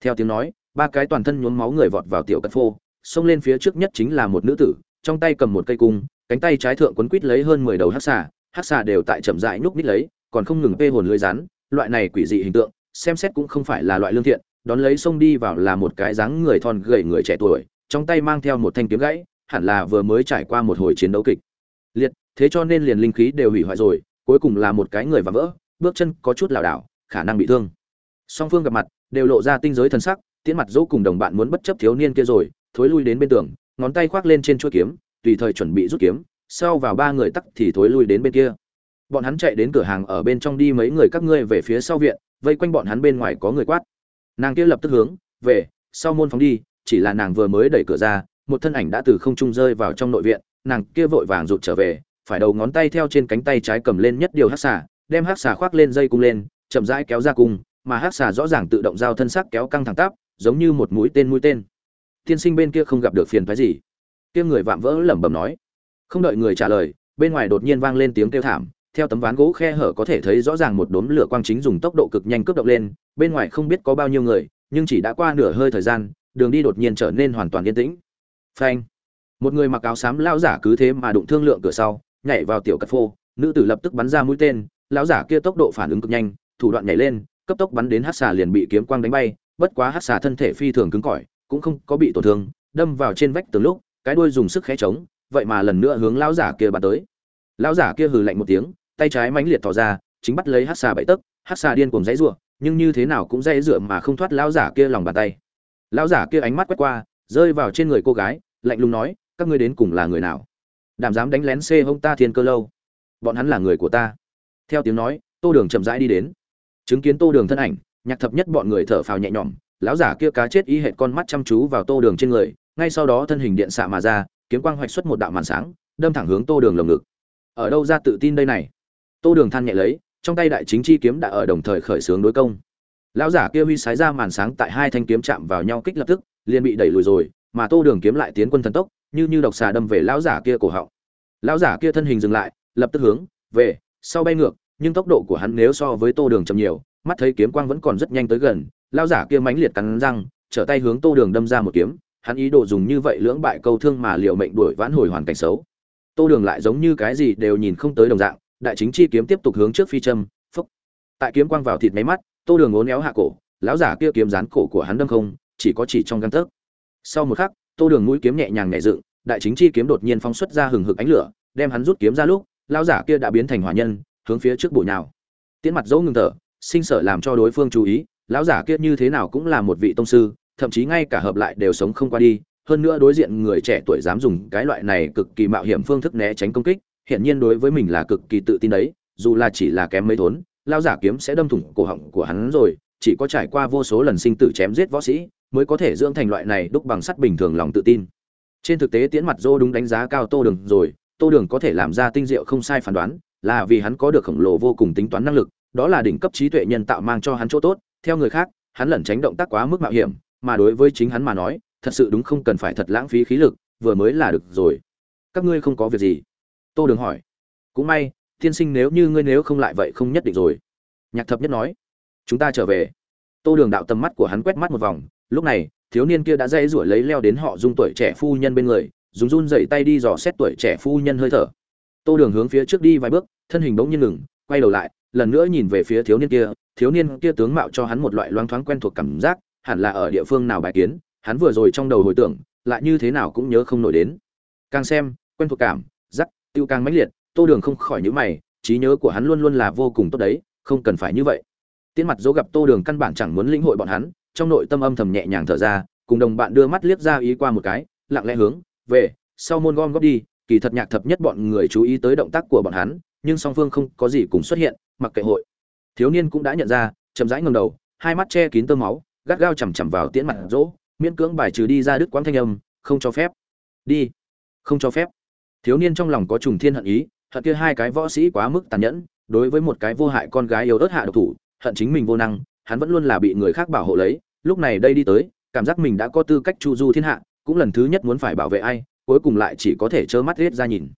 Theo tiếng nói, ba cái toàn thân nhuốm máu người vọt vào tiểu cất phô, xông lên phía trước nhất chính là một nữ tử, trong tay cầm một cây cung cánh tay trái thượng quấn quít lấy hơn mười đầu hắc xà hắc xà đều tại chậm rãi nhúc nhích lấy, còn không ngừng vê hồn lưới rắn, loại này quỷ dị hình tượng, xem xét cũng không phải là loại lương thiện, đón lấy xông đi vào là một cái dáng người thon gầy người trẻ tuổi, trong tay mang theo một thanh kiếm gãy, hẳn là vừa mới trải qua một hồi chiến đấu kịch. Liệt, thế cho nên liền linh khí đều hủy hoại rồi, cuối cùng là một cái người và vỡ, bước chân có chút lảo đảo, khả năng bị thương. Song phương gặp mặt, đều lộ ra tinh giới thần sắc tiến mặt dỗ cùng đồng bạn muốn bất chấp thiếu niên kia rồi, thối lui đến bên tường, ngón tay khoác lên trên chuôi kiếm tùy thời chuẩn bị rút kiếm, sau vào ba người tắc thì thối lui đến bên kia. Bọn hắn chạy đến cửa hàng ở bên trong đi mấy người các ngươi về phía sau viện, vây quanh bọn hắn bên ngoài có người quát. Nàng kia lập tức hướng, về, sau môn phóng đi, chỉ là nàng vừa mới đẩy cửa ra, một thân ảnh đã từ không trung rơi vào trong nội viện, nàng kia vội vàng rụt trở về, phải đầu ngón tay theo trên cánh tay trái cầm lên nhất điều hắc xà, đem hắc xà khoác lên dây cung lên, chậm rãi kéo ra cung, mà hắc xà rõ ràng tự động giao thân sắc kéo căng thẳng tắp, giống như một mũi tên mũi tên. Tiên sinh bên kia không gặp được phiền phái gì kia người vạm vỡ lẩm bẩm nói. Không đợi người trả lời, bên ngoài đột nhiên vang lên tiếng kêu thảm, theo tấm ván gỗ khe hở có thể thấy rõ ràng một đốm lửa quang chính dùng tốc độ cực nhanh cướp động lên, bên ngoài không biết có bao nhiêu người, nhưng chỉ đã qua nửa hơi thời gian, đường đi đột nhiên trở nên hoàn toàn yên tĩnh. Phanh. Một người mặc áo xám lao giả cứ thế mà đụng thương lượng cửa sau, nhảy vào tiểu cắt phô, nữ tử lập tức bắn ra mũi tên, lão giả kia tốc độ phản ứng cực nhanh, thủ đoạn nhảy lên, cấp tốc bắn đến hát xà liền bị kiếm quang đánh bay, bất quá hát xà thân thể phi thường cứng cỏi, cũng không có bị tổn thương, đâm vào trên vách từ lúc cái đuôi dùng sức khẽ trống, vậy mà lần nữa hướng lão giả kia bắn tới. Lão giả kia hừ lạnh một tiếng, tay trái mãnh liệt tỏ ra, chính bắt lấy hát xà bậy tấc hát xà điên cuồng dãy rủa, nhưng như thế nào cũng dãy rủa mà không thoát lão giả kia lòng bàn tay. Lão giả kia ánh mắt quét qua, rơi vào trên người cô gái, lạnh lùng nói, các ngươi đến cùng là người nào? Đảm dám đánh lén xê hông ta thiên cơ lâu? Bọn hắn là người của ta. Theo tiếng nói, tô đường chậm rãi đi đến. Chứng kiến tô đường thân ảnh, nhạc thập nhất bọn người thở phào nhẹ nhõm, lão giả kia cá chết y hệt con mắt chăm chú vào tô đường trên người ngay sau đó thân hình điện xạ mà ra, kiếm quang hoạch xuất một đạo màn sáng, đâm thẳng hướng tô đường lồng ngực. Ở đâu ra tự tin đây này? Tô đường than nhẹ lấy, trong tay đại chính chi kiếm đã ở đồng thời khởi xướng đối công. Lão giả kia huy sái ra màn sáng tại hai thanh kiếm chạm vào nhau kích lập tức, liền bị đẩy lùi rồi, mà tô đường kiếm lại tiến quân thần tốc, như như độc xà đâm về lão giả kia cổ họng. Lão giả kia thân hình dừng lại, lập tức hướng về, sau bay ngược, nhưng tốc độ của hắn nếu so với tô đường chậm nhiều, mắt thấy kiếm quang vẫn còn rất nhanh tới gần, lão giả kia mãnh liệt cắn răng, trở tay hướng tô đường đâm ra một kiếm hắn ý đồ dùng như vậy lưỡng bại câu thương mà liệu mệnh đuổi vãn hồi hoàn cảnh xấu. Tô đường lại giống như cái gì đều nhìn không tới đồng dạng, đại chính chi kiếm tiếp tục hướng trước phi châm phúc tại kiếm quang vào thịt máy mắt, tô đường ốn éo hạ cổ, lão giả kia kiếm gián cổ của hắn đâm không, chỉ có chỉ trong găng tấc. Sau một khắc, tô đường mũi kiếm nhẹ nhàng nhẹ dựng, đại chính chi kiếm đột nhiên phóng xuất ra hừng hực ánh lửa, đem hắn rút kiếm ra lúc, lão giả kia đã biến thành hỏa nhân, hướng phía trước bụi nào tiến mặt dấu ngừng thở, sinh sợ làm cho đối phương chú ý, lão giả kia như thế nào cũng là một vị tông sư thậm chí ngay cả hợp lại đều sống không qua đi. Hơn nữa đối diện người trẻ tuổi dám dùng cái loại này cực kỳ mạo hiểm phương thức né tránh công kích hiện nhiên đối với mình là cực kỳ tự tin đấy. Dù là chỉ là kém mấy thốn lao giả kiếm sẽ đâm thủng cổ họng của hắn rồi. Chỉ có trải qua vô số lần sinh tử chém giết võ sĩ mới có thể dưỡng thành loại này đúc bằng sắt bình thường lòng tự tin. Trên thực tế tiễn mặt dô đúng đánh giá cao tô đường rồi. Tô đường có thể làm ra tinh diệu không sai phán đoán, là vì hắn có được khổng lồ vô cùng tính toán năng lực, đó là đỉnh cấp trí tuệ nhân tạo mang cho hắn chỗ tốt. Theo người khác, hắn lẩn tránh động tác quá mức mạo hiểm mà đối với chính hắn mà nói, thật sự đúng không cần phải thật lãng phí khí lực, vừa mới là được rồi. Các ngươi không có việc gì. Tô đường hỏi. Cũng may, tiên sinh nếu như ngươi nếu không lại vậy không nhất định rồi. Nhạc thập nhất nói. Chúng ta trở về. Tô đường đạo tầm mắt của hắn quét mắt một vòng. Lúc này, thiếu niên kia đã dây rủi lấy leo đến họ dung tuổi trẻ phu nhân bên người, dùng run dậy tay đi dò xét tuổi trẻ phu nhân hơi thở. Tô đường hướng phía trước đi vài bước, thân hình bỗng nhiên ngừng, quay đầu lại, lần nữa nhìn về phía thiếu niên kia. Thiếu niên kia tướng mạo cho hắn một loại loang thoáng quen thuộc cảm giác hẳn là ở địa phương nào bài kiến, hắn vừa rồi trong đầu hồi tưởng, lại như thế nào cũng nhớ không nổi đến. Càng xem, quen thuộc cảm giác tiêu càng mãnh liệt, tô đường không khỏi nhữ mày, trí nhớ của hắn luôn luôn là vô cùng tốt đấy, không cần phải như vậy. Tiến mặt dỗ gặp tô đường căn bản chẳng muốn lĩnh hội bọn hắn, trong nội tâm âm thầm nhẹ nhàng thở ra, cùng đồng bạn đưa mắt liếc ra ý qua một cái, lặng lẽ hướng, về, sau môn gom góp đi, kỳ thật nhạc thập nhất bọn người chú ý tới động tác của bọn hắn, nhưng song phương không có gì cùng xuất hiện, mặc kệ hội. Thiếu niên cũng đã nhận ra, chậm rãi ngầm đầu, hai mắt che kín tơ máu gắt gao chằm chằm vào tiễn mặt dỗ miễn cưỡng bài trừ đi ra đức quãng thanh âm, không cho phép. Đi. Không cho phép. Thiếu niên trong lòng có trùng thiên hận ý, hận kia hai cái võ sĩ quá mức tàn nhẫn, đối với một cái vô hại con gái yếu ớt hạ độc thủ, hận chính mình vô năng, hắn vẫn luôn là bị người khác bảo hộ lấy, lúc này đây đi tới, cảm giác mình đã có tư cách chu du thiên hạ, cũng lần thứ nhất muốn phải bảo vệ ai, cuối cùng lại chỉ có thể trơ mắt riết ra nhìn.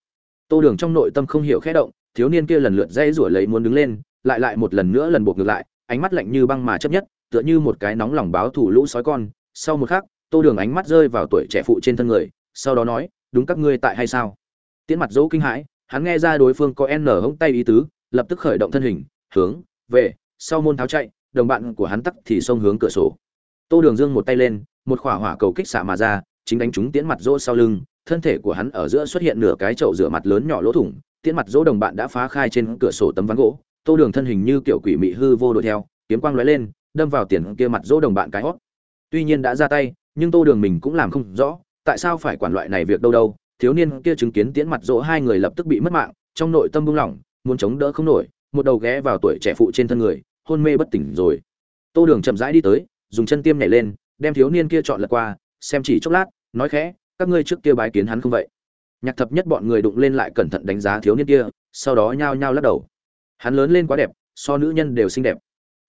Tô đường trong nội tâm không hiểu khẽ động, thiếu niên kia lần lượt dây rủi lấy muốn đứng lên, lại lại một lần nữa lần buộc ngược lại, ánh mắt lạnh như băng mà chấp nhất tựa như một cái nóng lòng báo thủ lũ sói con. Sau một khắc, tô đường ánh mắt rơi vào tuổi trẻ phụ trên thân người, sau đó nói, đúng các ngươi tại hay sao? Tiễn mặt dỗ kinh hãi, hắn nghe ra đối phương có n hông tay ý tứ, lập tức khởi động thân hình, hướng về sau môn tháo chạy, đồng bạn của hắn tắc thì xông hướng cửa sổ. Tô đường dương một tay lên, một khỏa hỏa cầu kích xạ mà ra, chính đánh trúng tiễn mặt rỗ sau lưng, thân thể của hắn ở giữa xuất hiện nửa cái chậu rửa mặt lớn nhỏ lỗ thủng, tiễn mặt dỗ đồng bạn đã phá khai trên cửa sổ tấm ván gỗ. Tô đường thân hình như kiểu quỷ mị hư vô đuổi theo, kiếm quang lóe lên đâm vào tiền kia mặt dỗ đồng bạn cái hót. Tuy nhiên đã ra tay, nhưng tô đường mình cũng làm không rõ, tại sao phải quản loại này việc đâu đâu, thiếu niên kia chứng kiến tiễn mặt dỗ hai người lập tức bị mất mạng, trong nội tâm buông lỏng, muốn chống đỡ không nổi, một đầu ghé vào tuổi trẻ phụ trên thân người, hôn mê bất tỉnh rồi. Tô đường chậm rãi đi tới, dùng chân tiêm nhảy lên, đem thiếu niên kia chọn lật qua, xem chỉ chốc lát, nói khẽ, các ngươi trước kia bái kiến hắn không vậy? Nhạc thập nhất bọn người đụng lên lại cẩn thận đánh giá thiếu niên kia, sau đó nhao nhao lắc đầu. Hắn lớn lên quá đẹp, so nữ nhân đều xinh đẹp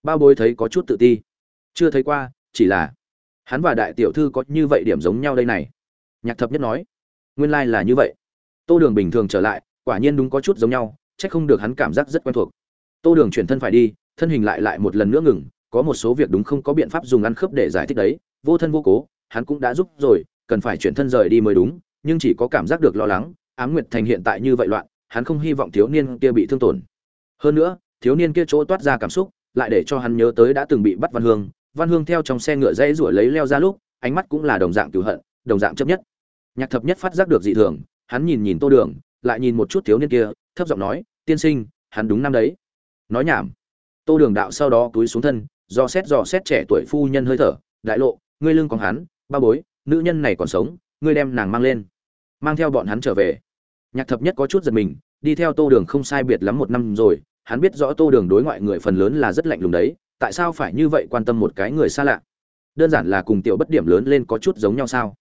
bao bối thấy có chút tự ti. Chưa thấy qua, chỉ là hắn và đại tiểu thư có như vậy điểm giống nhau đây này. Nhạc thập nhất nói, nguyên lai、like、là như vậy. Tô đường bình thường trở lại, quả nhiên đúng có chút giống nhau c h ắ c không được hắn cảm giác rất quen thuộc. Tô đường chuyển thân phải đi, thân hình lại lại một lần nữa ngừng, có một số việc đúng không có biện pháp dùng ăn khớp để giải thích đấy, vô thân vô cố, hắn cũng đã giúp rồi, cần phải chuyển thân rời đi mới đúng, nhưng chỉ có cảm giác được lo lắng, ám nguyệt thành hiện tại như vậy loạn, hắn không hy vọng thiếu niên kia bị thương tổn. Hơn nữa, thiếu niên kia chỗ toát ra cảm xúc lại để cho hắn nhớ tới đã từng bị bắt văn hương. Văn hương theo trong xe ngựa dãy ruổi lấy leo ra lúc, ánh mắt cũng là đồng dạng cửu hận, đồng dạng chấp nhất. Nhạc thập nhất phát giác được dị thường, hắn nhìn nhìn tô đường, lại nhìn một chút thiếu niên kia, thấp giọng nói, tiên sinh, hắn đúng năm đấy. Nói nhảm. Tô đường đạo sau đó túi xuống thân do xét dò xét trẻ tuổi phu nhân hơi thở, đại lộ, ngươi lưng còn hắn, ba bối, nữ nhân này còn sống, ngươi đem nàng mang lên. Mang theo bọn hắn trở về. Nhạc thập nhất có chút giật mình, đi theo tô đường không sai biệt lắm một năm rồi hắn biết rõ tô đường đối ngoại người phần lớn là rất lạnh lùng đấy, tại sao phải như vậy quan tâm một cái người xa lạ? Đơn giản là cùng tiểu bất điểm lớn lên có chút giống nhau sao?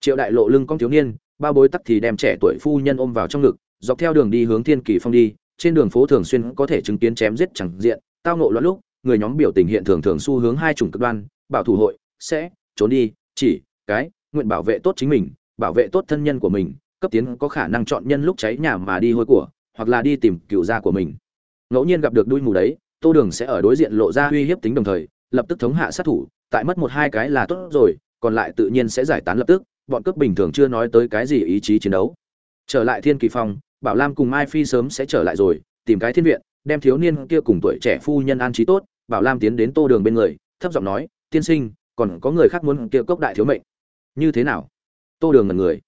Triệu đại lộ lưng con thiếu niên ba bối tắc thì đem trẻ tuổi phu nhân ôm vào trong ngực, dọc theo đường đi hướng thiên kỳ phong đi, trên đường phố thường xuyên có thể chứng kiến chém giết chẳng diện, tao nộ loạn lúc, người nhóm biểu tình hiện thường thường xu hướng hai chủng cực đoan, bảo thủ hội, sẽ, trốn đi, chỉ, cái, nguyện bảo vệ tốt chính mình, bảo vệ tốt thân nhân của mình, cấp tiến có khả năng chọn nhân lúc cháy nhà mà đi hôi của, hoặc là đi tìm cựu gia của mình ngẫu nhiên gặp được đuôi mù đấy, tô đường sẽ ở đối diện lộ ra uy hiếp tính đồng thời, lập tức thống hạ sát thủ, tại mất một hai cái là tốt rồi, còn lại tự nhiên sẽ giải tán lập tức, bọn cướp bình thường chưa nói tới cái gì ý chí chiến đấu. Trở lại thiên kỳ phong, bảo lam cùng mai phi sớm sẽ trở lại rồi, tìm cái thiên viện, đem thiếu niên kia cùng tuổi trẻ phu nhân an trí tốt, bảo lam tiến đến tô đường bên người, thấp giọng nói, tiên sinh, còn có người khác muốn kia cốc đại thiếu mệnh. Như thế nào? Tô đường ngần người.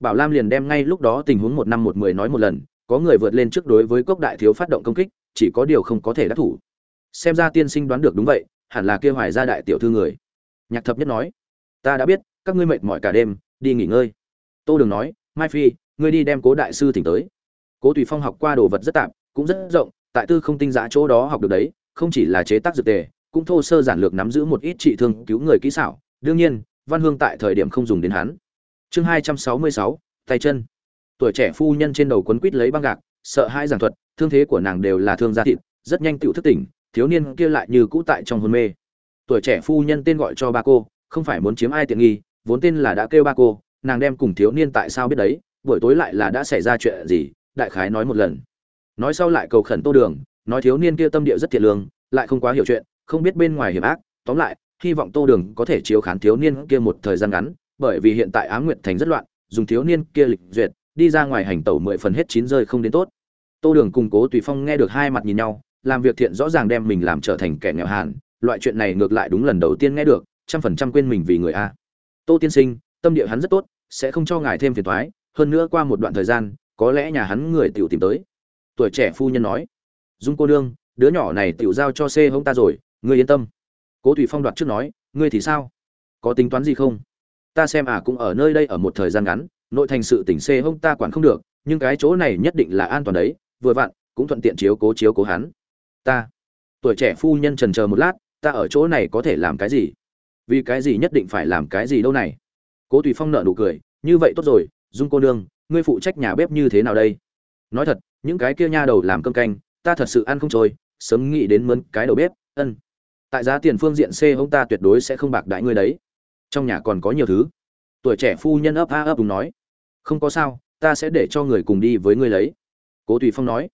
Bảo lam liền đem ngay lúc đó tình huống một năm một mười nói một lần, có người vượt lên trước đối với cốc đại thiếu phát động công kích chỉ có điều không có thể đắc thủ. Xem ra tiên sinh đoán được đúng vậy, hẳn là kia hoài gia đại tiểu thư người. Nhạc thập nhất nói, ta đã biết, các ngươi mệt mỏi cả đêm, đi nghỉ ngơi. Tô đường nói, mai phi, ngươi đi đem cố đại sư tỉnh tới. Cố tùy phong học qua đồ vật rất tạp cũng rất rộng, tại tư không tinh giã chỗ đó học được đấy, không chỉ là chế tác dược tề, cũng thô sơ giản lược nắm giữ một ít trị thương cứu người kỹ xảo. Đương nhiên, văn hương tại thời điểm không dùng đến hắn. Chương hai trăm sáu mươi sáu, tay chân. Tuổi trẻ phu nhân trên đầu quấn quít lấy băng gạc, sợ hai giảng thuật thương thế của nàng đều là thương da thịt, rất nhanh tựu thức tỉnh, thiếu niên kia lại như cũ tại trong hôn mê. Tuổi trẻ phu nhân tên gọi cho ba cô, không phải muốn chiếm ai tiện nghi, vốn tên là đã kêu ba cô, nàng đem cùng thiếu niên tại sao biết đấy, buổi tối lại là đã xảy ra chuyện gì, đại khái nói một lần. Nói sau lại cầu khẩn tô đường, nói thiếu niên kia tâm địa rất thiện lương, lại không quá hiểu chuyện, không biết bên ngoài hiểm ác, tóm lại, hy vọng tô đường có thể chiếu khán thiếu niên kia một thời gian ngắn, bởi vì hiện tại á nguyệt thành rất loạn, dùng thiếu niên kia lịch duyệt, đi ra ngoài hành tẩu mười phần hết chín rơi không đến tốt tô đường cùng cố tùy phong nghe được hai mặt nhìn nhau, làm việc thiện rõ ràng đem mình làm trở thành kẻ nghèo hàn, loại chuyện này ngược lại đúng lần đầu tiên nghe được, trăm phần trăm quên mình vì người a. Tô tiên sinh, tâm địa hắn rất tốt, sẽ không cho ngài thêm phiền thoái hơn nữa qua một đoạn thời gian, có lẽ nhà hắn người tiểu tìm tới. Tuổi trẻ phu nhân nói, dung cô đương đứa nhỏ này tiểu giao cho xê hông ta rồi, ngươi yên tâm. Cố Tùy phong đoạt trước nói, ngươi thì sao? Có tính toán gì không? Ta xem à cũng ở nơi đây ở một thời gian ngắn, nội thành sự tỉnh xê hông ta quản không được, nhưng cái chỗ này nhất định là an toàn đấy vừa vặn, cũng thuận tiện chiếu cố chiếu cố hắn. Ta, tuổi trẻ phu nhân trần chờ một lát, ta ở chỗ này có thể làm cái gì? Vì cái gì nhất định phải làm cái gì đâu này? Cố tùy phong nợ nụ cười, như vậy tốt rồi, dung cô nương, ngươi phụ trách nhà bếp như thế nào đây? Nói thật, những cái kia nha đầu làm cơm canh, ta thật sự ăn không trôi, sớm nghĩ đến mướn cái đầu bếp, ân. Tại giá tiền phương diện c ông ta tuyệt đối sẽ không bạc đại ngươi đấy. Trong nhà còn có nhiều thứ. Tuổi trẻ phu nhân ấp a ấp đúng nói, không có sao, ta sẽ để cho người cùng đi với ngươi lấy cố tùy phong nói.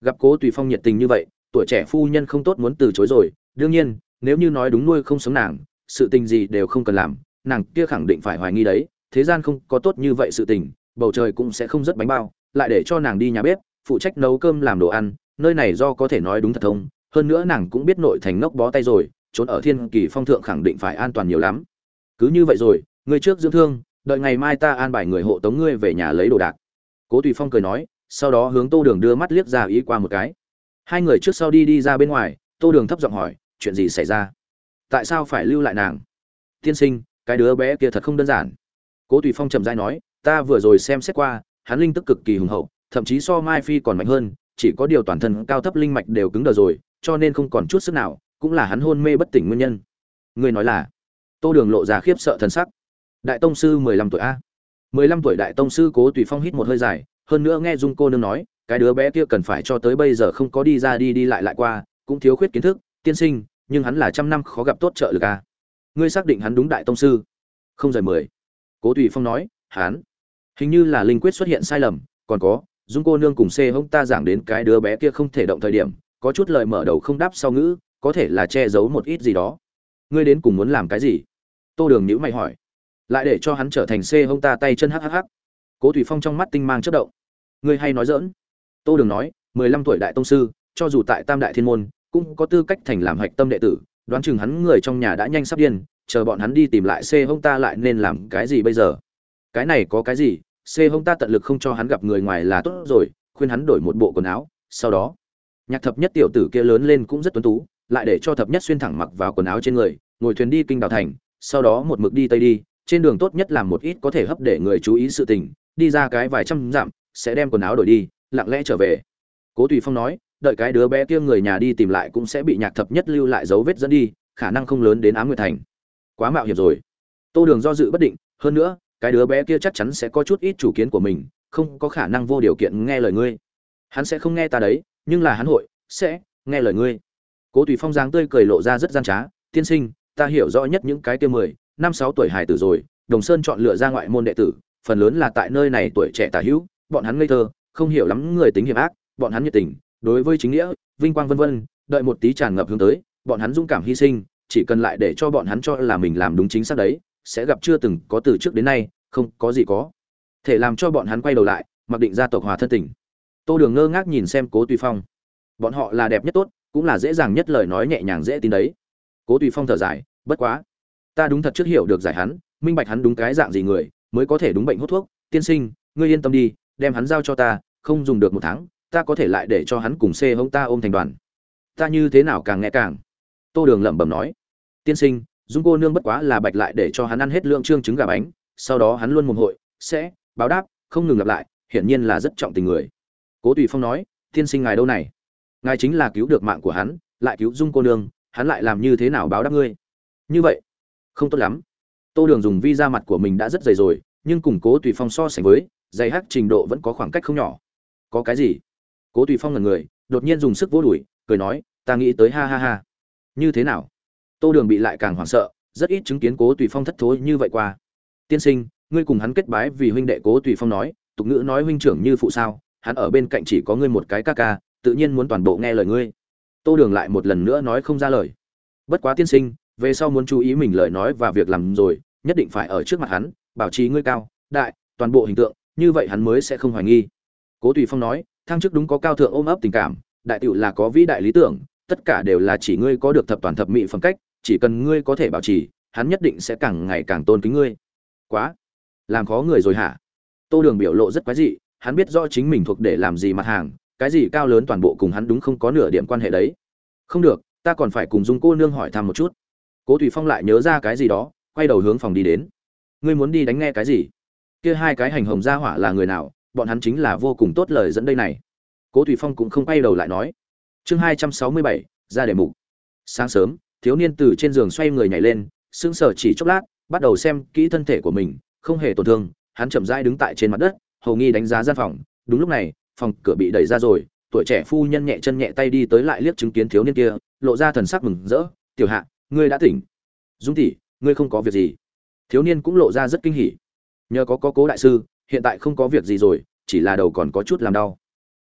Gặp cố tùy phong nhiệt tình như vậy, tuổi trẻ phu nhân không tốt muốn từ chối rồi. Đương nhiên, nếu như nói đúng nuôi không sống nàng, sự tình gì đều không cần làm, nàng kia khẳng định phải hoài nghi đấy. Thế gian không có tốt như vậy sự tình, bầu trời cũng sẽ không rất bánh bao, lại để cho nàng đi nhà bếp, phụ trách nấu cơm làm đồ ăn, nơi này do có thể nói đúng thật thông. Hơn nữa nàng cũng biết nội thành ngốc bó tay rồi, trốn ở thiên kỳ phong thượng khẳng định phải an toàn nhiều lắm. Cứ như vậy rồi ngươi trước dưỡng thương, đợi ngày mai ta an bài người hộ tống ngươi về nhà lấy đồ đạc. Cố tùy phong cười nói sau đó hướng tô đường đưa mắt liếc ra ý qua một cái. Hai người trước sau đi đi ra bên ngoài, tô đường thấp giọng hỏi, chuyện gì xảy ra? Tại sao phải lưu lại nàng? Tiên sinh, cái đứa bé kia thật không đơn giản. Cố tùy phong trầm dai nói, ta vừa rồi xem xét qua, hắn linh tức cực kỳ hùng hậu, thậm chí so mai phi còn mạnh hơn, chỉ có điều toàn thân cao thấp linh mạch đều cứng đờ rồi, cho nên không còn chút sức nào, cũng là hắn hôn mê bất tỉnh nguyên nhân. Người nói là, tô đường lộ ra khiếp sợ thần sắc. Đại tông sư mười lăm tuổi a. Mười lăm tuổi đại tông sư? Cố tùy phong hít một hơi dài hơn nữa nghe dung cô nương nói, cái đứa bé kia cần phải cho tới bây giờ không có đi ra đi đi lại lại qua, cũng thiếu khuyết kiến thức, tiên sinh, nhưng hắn là trăm năm khó gặp tốt trợ lực à. ngươi xác định hắn đúng đại tông sư. Không rời mười. Cố tùy phong nói, hắn. Hình như là linh quyết xuất hiện sai lầm, còn có, dung cô nương cùng xê hông ta giảng đến cái đứa bé kia không thể động thời điểm, có chút lời mở đầu không đáp sau ngữ, có thể là che giấu một ít gì đó. Ngươi đến cùng muốn làm cái gì? Tô đường nhữ mày hỏi. Lại để cho hắn trở thành xê hông ta tay chân hhh cố thủy phong trong mắt tinh mang chất động ngươi hay nói dỡn tô đường nói, mười lăm tuổi đại tông sư, cho dù tại tam đại thiên môn, cũng có tư cách thành làm hạch tâm đệ tử, đoán chừng hắn người trong nhà đã nhanh sắp điên, chờ bọn hắn đi tìm lại xê hông ta lại nên làm cái gì bây giờ? Cái này có cái gì? Xê hông ta tận lực không cho hắn gặp người ngoài là tốt rồi, khuyên hắn đổi một bộ quần áo, sau đó, nhạc thập nhất tiểu tử kia lớn lên cũng rất tuấn tú, lại để cho thập nhất xuyên thẳng mặc vào quần áo trên người, ngồi thuyền đi kinh đào thành, sau đó một mực đi tây đi, trên đường tốt nhất làm một ít có thể hấp để người chú ý sự tình, đi ra cái vài trăm dặm sẽ đem quần áo đổi đi, lặng lẽ trở về. Cố tùy phong nói, đợi cái đứa bé kia người nhà đi tìm lại cũng sẽ bị nhạc thập nhất lưu lại dấu vết dẫn đi, khả năng không lớn đến ám nguyệt thành. Quá mạo hiểm rồi. Tô đường do dự bất định, hơn nữa, cái đứa bé kia chắc chắn sẽ có chút ít chủ kiến của mình, không có khả năng vô điều kiện nghe lời ngươi. Hắn sẽ không nghe ta đấy, nhưng là hắn hội sẽ nghe lời ngươi. Cố tùy phong giáng tươi cười lộ ra rất gian trá, tiên sinh, ta hiểu rõ nhất những cái kia mười, năm, sáu tuổi hải tử rồi, đồng sơn chọn lựa ra ngoại môn đệ tử, phần lớn là tại nơi này tuổi trẻ tả hữu bọn hắn ngây thơ, không hiểu lắm người tính hiểm ác, bọn hắn nhiệt tình, đối với chính nghĩa, vinh quang vân vân, đợi một tí tràn ngập hướng tới, bọn hắn dũng cảm hy sinh, chỉ cần lại để cho bọn hắn cho là mình làm đúng chính xác đấy, sẽ gặp chưa từng có từ trước đến nay, không có gì có thể làm cho bọn hắn quay đầu lại, mặc định gia tộc hòa thân tình. Tô đường ngơ ngác nhìn xem cố tùy phong. Bọn họ là đẹp nhất tốt, cũng là dễ dàng nhất lời nói nhẹ nhàng dễ tin đấy. Cố tùy phong thở dài, bất quá, ta đúng thật trước hiểu được giải hắn, minh bạch hắn đúng cái dạng gì người, mới có thể đúng bệnh hút thuốc. Tiên sinh, ngươi yên tâm đi đem hắn giao cho ta, không dùng được một tháng, ta có thể lại để cho hắn cùng xê hông ta ôm thành đoàn. Ta như thế nào càng nghe càng? Tô đường lẩm bẩm nói. Tiên sinh, dung cô nương bất quá là bạch lại để cho hắn ăn hết lượng trương trứng gà bánh, sau đó hắn luôn mồm hội, sẽ, báo đáp, không ngừng lặp lại, hiển nhiên là rất trọng tình người. Cố tùy phong nói, tiên sinh ngài đâu này? Ngài chính là cứu được mạng của hắn, lại cứu dung cô nương, hắn lại làm như thế nào báo đáp ngươi? Như vậy, không tốt lắm. Tô đường dùng vi ra mặt của mình đã rất dày rồi, nhưng cùng cố tùy phong so sánh với dày hắc trình độ vẫn có khoảng cách không nhỏ. Có cái gì? Cố tùy phong là người, đột nhiên dùng sức vô đuổi cười nói, ta nghĩ tới ha ha ha. Như thế nào? Tô đường bị lại càng hoảng sợ, rất ít chứng kiến cố tùy phong thất thối như vậy qua. Tiên sinh, ngươi cùng hắn kết bái vì huynh đệ, cố tùy phong nói, tục ngữ nói huynh trưởng như phụ sao, hắn ở bên cạnh chỉ có ngươi một cái ca ca, tự nhiên muốn toàn bộ nghe lời ngươi. Tô đường lại một lần nữa nói không ra lời. Bất quá tiên sinh, về sau muốn chú ý mình lời nói và việc làm rồi, nhất định phải ở trước mặt hắn, bảo trì ngươi cao, đại, toàn bộ hình tượng như vậy hắn mới sẽ không hoài nghi. Cố tùy phong nói, thăng chức đúng có cao thượng ôm ấp tình cảm, đại tựu là có vĩ đại lý tưởng, tất cả đều là chỉ ngươi có được thập toàn thập mỹ phẩm cách, chỉ cần ngươi có thể bảo trì, hắn nhất định sẽ càng ngày càng tôn kính ngươi. Quá, làm khó người rồi hả? Tô đường biểu lộ rất quái dị, hắn biết rõ chính mình thuộc để làm gì mặt hàng, cái gì cao lớn toàn bộ cùng hắn đúng không có nửa điểm quan hệ đấy. Không được, ta còn phải cùng dung cô nương hỏi thăm một chút. Cố Tùy phong lại nhớ ra cái gì đó, quay đầu hướng phòng đi đến. Ngươi muốn đi đánh nghe cái gì? Kia hai cái hành hồng gia hỏa là người nào, bọn hắn chính là vô cùng tốt lời dẫn đây này. Cố thủy phong cũng không quay đầu lại nói. Chương hai trăm sáu mươi bảy, ra đề mục. Sáng sớm, thiếu niên từ trên giường xoay người nhảy lên, sững sờ chỉ chốc lát, bắt đầu xem kỹ thân thể của mình, không hề tổn thương, hắn chậm rãi đứng tại trên mặt đất, hầu nghi đánh giá gian phòng. Đúng lúc này, phòng cửa bị đẩy ra rồi, tuổi trẻ phu nhân nhẹ chân nhẹ tay đi tới lại liếc chứng kiến thiếu niên kia, lộ ra thần sắc mừng rỡ. Tiểu hạ, ngươi đã tỉnh. Dung tỷ, ngươi không có việc gì. Thiếu niên cũng lộ ra rất kinh hỉ nhờ có có cố đại sư, hiện tại không có việc gì rồi, chỉ là đầu còn có chút làm đau.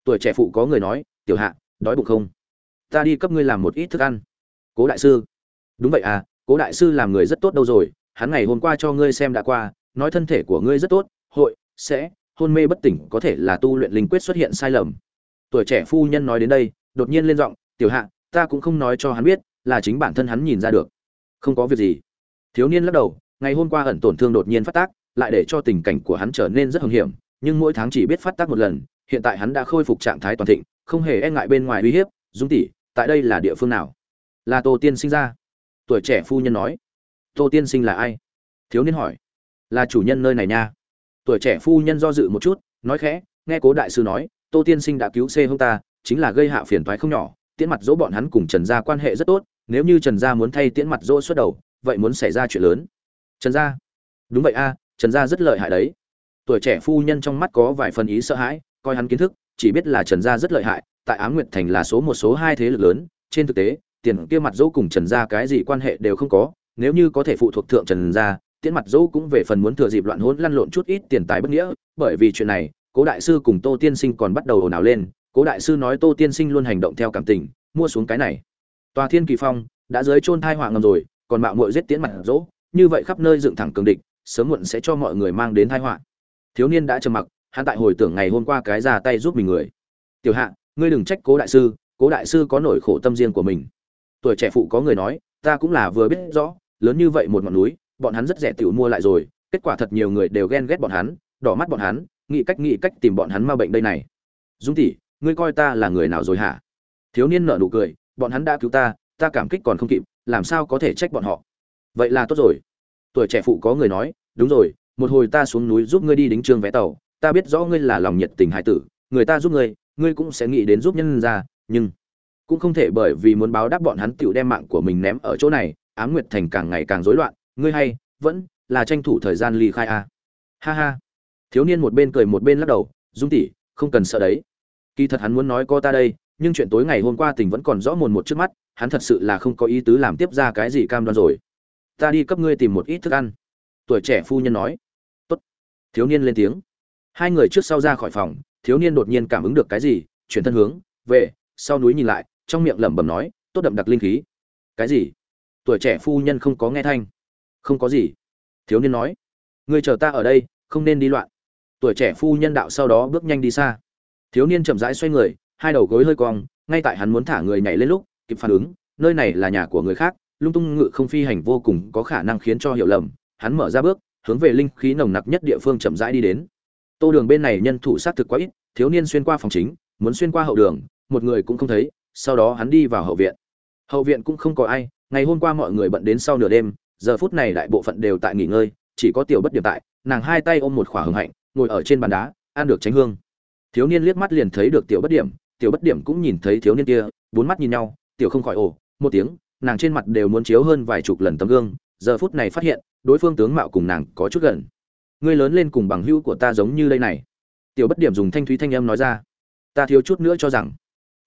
Tuổi trẻ phụ có người nói, tiểu hạ, đói bụng không? Ta đi cấp ngươi làm một ít thức ăn. Cố đại sư. Đúng vậy à cố đại sư làm người rất tốt đâu rồi, hắn ngày hôm qua cho ngươi xem đã qua, nói thân thể của ngươi rất tốt, hội, sẽ, hôn mê bất tỉnh, có thể là tu luyện linh quyết xuất hiện sai lầm. Tuổi trẻ phu nhân nói đến đây, đột nhiên lên giọng, tiểu hạ, ta cũng không nói cho hắn biết, là chính bản thân hắn nhìn ra được. Không có việc gì. Thiếu niên lắc đầu, ngày hôm qua ẩn tổn thương đột nhiên phát tác lại để cho tình cảnh của hắn trở nên rất hưng hiểm, nhưng mỗi tháng chỉ biết phát tác một lần, hiện tại hắn đã khôi phục trạng thái toàn thịnh, không hề e ngại bên ngoài uy hiếp, dung tỷ, tại đây là địa phương nào? Là tô tiên sinh ra. Tuổi trẻ phu nhân nói. Tô tiên sinh là ai? Thiếu niên hỏi. Là chủ nhân nơi này nha. Tuổi trẻ phu nhân do dự một chút, nói khẽ, nghe cố đại sư nói, tô tiên sinh đã cứu xê hông ta, chính là gây hạ phiền toái không nhỏ, tiễn mặt dỗ bọn hắn cùng trần gia quan hệ rất tốt, nếu như trần gia muốn thay tiễn mặt dỗ xuất đầu, vậy muốn xảy ra chuyện lớn. Trần gia? Đúng vậy a trần gia rất lợi hại đấy. Tuổi trẻ phu nhân trong mắt có vài phần ý sợ hãi, coi hắn kiến thức, chỉ biết là trần gia rất lợi hại, tại ám nguyệt thành là số một, số hai thế lực lớn, trên thực tế, tiền kia mặt dỗ cùng trần gia cái gì quan hệ đều không có, nếu như có thể phụ thuộc thượng trần gia, tiễn mặt dỗ cũng về phần muốn thừa dịp loạn hỗn lăn lộn chút ít tiền tài bất nghĩa, bởi vì chuyện này, cố đại sư cùng tô tiên sinh còn bắt đầu ồn ào lên, cố đại sư nói tô tiên sinh luôn hành động theo cảm tình, mua xuống cái này. Tòa thiên kỳ phong đã dưới chôn thai họa ngầm rồi, còn mạo muội giết tiễn mặt dỗ, như vậy khắp nơi dựng thẳng cường địch sớm muộn sẽ cho mọi người mang đến tai họa. Thiếu niên đã trầm mặc, hắn tại hồi tưởng ngày hôm qua cái ra tay giúp mình người. Tiểu hạ, ngươi đừng trách cố đại sư, cố đại sư có nỗi khổ tâm riêng của mình. Tuổi trẻ phụ có người nói, ta cũng là vừa biết rõ, lớn như vậy một ngọn núi, bọn hắn rất rẻ tiểu mua lại rồi, kết quả thật nhiều người đều ghen ghét bọn hắn, đỏ mắt bọn hắn, nghĩ cách nghĩ cách tìm bọn hắn ma bệnh đây này. Dung tỷ, ngươi coi ta là người nào rồi hả? Thiếu niên nở nụ cười, bọn hắn đã cứu ta ta cảm kích còn không kịp, làm sao có thể trách bọn họ? Vậy là tốt rồi. Tuổi trẻ phụ có người nói đúng rồi, một hồi ta xuống núi giúp ngươi đi đính trương vé tàu, ta biết rõ ngươi là lòng nhiệt tình hải tử, người ta giúp ngươi ngươi cũng sẽ nghĩ đến giúp nhân ra, nhưng cũng không thể bởi vì muốn báo đáp bọn hắn tựu đem mạng của mình ném ở chỗ này, ám nguyệt thành càng ngày càng rối loạn, ngươi hay vẫn là tranh thủ thời gian ly khai a. À. ha ha. Thiếu niên một bên cười một bên lắc đầu, dung tỷ, không cần sợ đấy. Kỳ thật hắn muốn nói có ta đây, nhưng chuyện tối ngày hôm qua tình vẫn còn rõ mồn một trước mắt, hắn thật sự là không có ý tứ làm tiếp ra cái gì cam đoan rồi. Ta đi cấp ngươi tìm một ít thức ăn tuổi trẻ phu nhân nói. Tốt. Thiếu niên lên tiếng. Hai người trước sau ra khỏi phòng, thiếu niên đột nhiên cảm ứng được cái gì, chuyển thân hướng về sau núi nhìn lại, trong miệng lẩm bẩm nói, tốt đậm đặc linh khí. Cái gì? Tuổi trẻ phu nhân không có nghe thanh. Không có gì. Thiếu niên nói. Ngươi chờ ta ở đây, không nên đi loạn. Tuổi trẻ phu nhân đạo sau đó bước nhanh đi xa. Thiếu niên chậm rãi xoay người, hai đầu gối hơi cong, ngay tại hắn muốn thả người nhảy lên lúc, kịp phản ứng, nơi này là nhà của người khác, lung tung ngự không phi hành vô cùng, có khả năng khiến cho hiểu lầm hắn mở ra bước, hướng về linh khí nồng nặc nhất địa phương chậm rãi đi đến. Tô đường bên này nhân thủ sát thực quá ít, thiếu niên xuyên qua phòng chính, muốn xuyên qua hậu đường, một người cũng không thấy, sau đó hắn đi vào hậu viện. Hậu viện cũng không có ai, ngày hôm qua mọi người bận đến sau nửa đêm, giờ phút này đại bộ phận đều tại nghỉ ngơi, chỉ có tiểu bất điểm tại, nàng hai tay ôm một khỏa hưng hạnh, ngồi ở trên bàn đá, ăn được tránh hương. Thiếu niên liếc mắt liền thấy được tiểu bất điểm, tiểu bất điểm cũng nhìn thấy thiếu niên kia, bốn mắt nhìn nhau, tiểu không khỏi ồ, một tiếng, nàng trên mặt đều muốn chiếu hơn vài chục lần tấm gương, giờ phút này phát hiện đối phương tướng mạo cùng nàng có chút gần. Ngươi lớn lên cùng bằng hữu của ta giống như đây này. Tiểu bất điểm dùng thanh thúy thanh âm nói ra. Ta thiếu chút nữa cho rằng,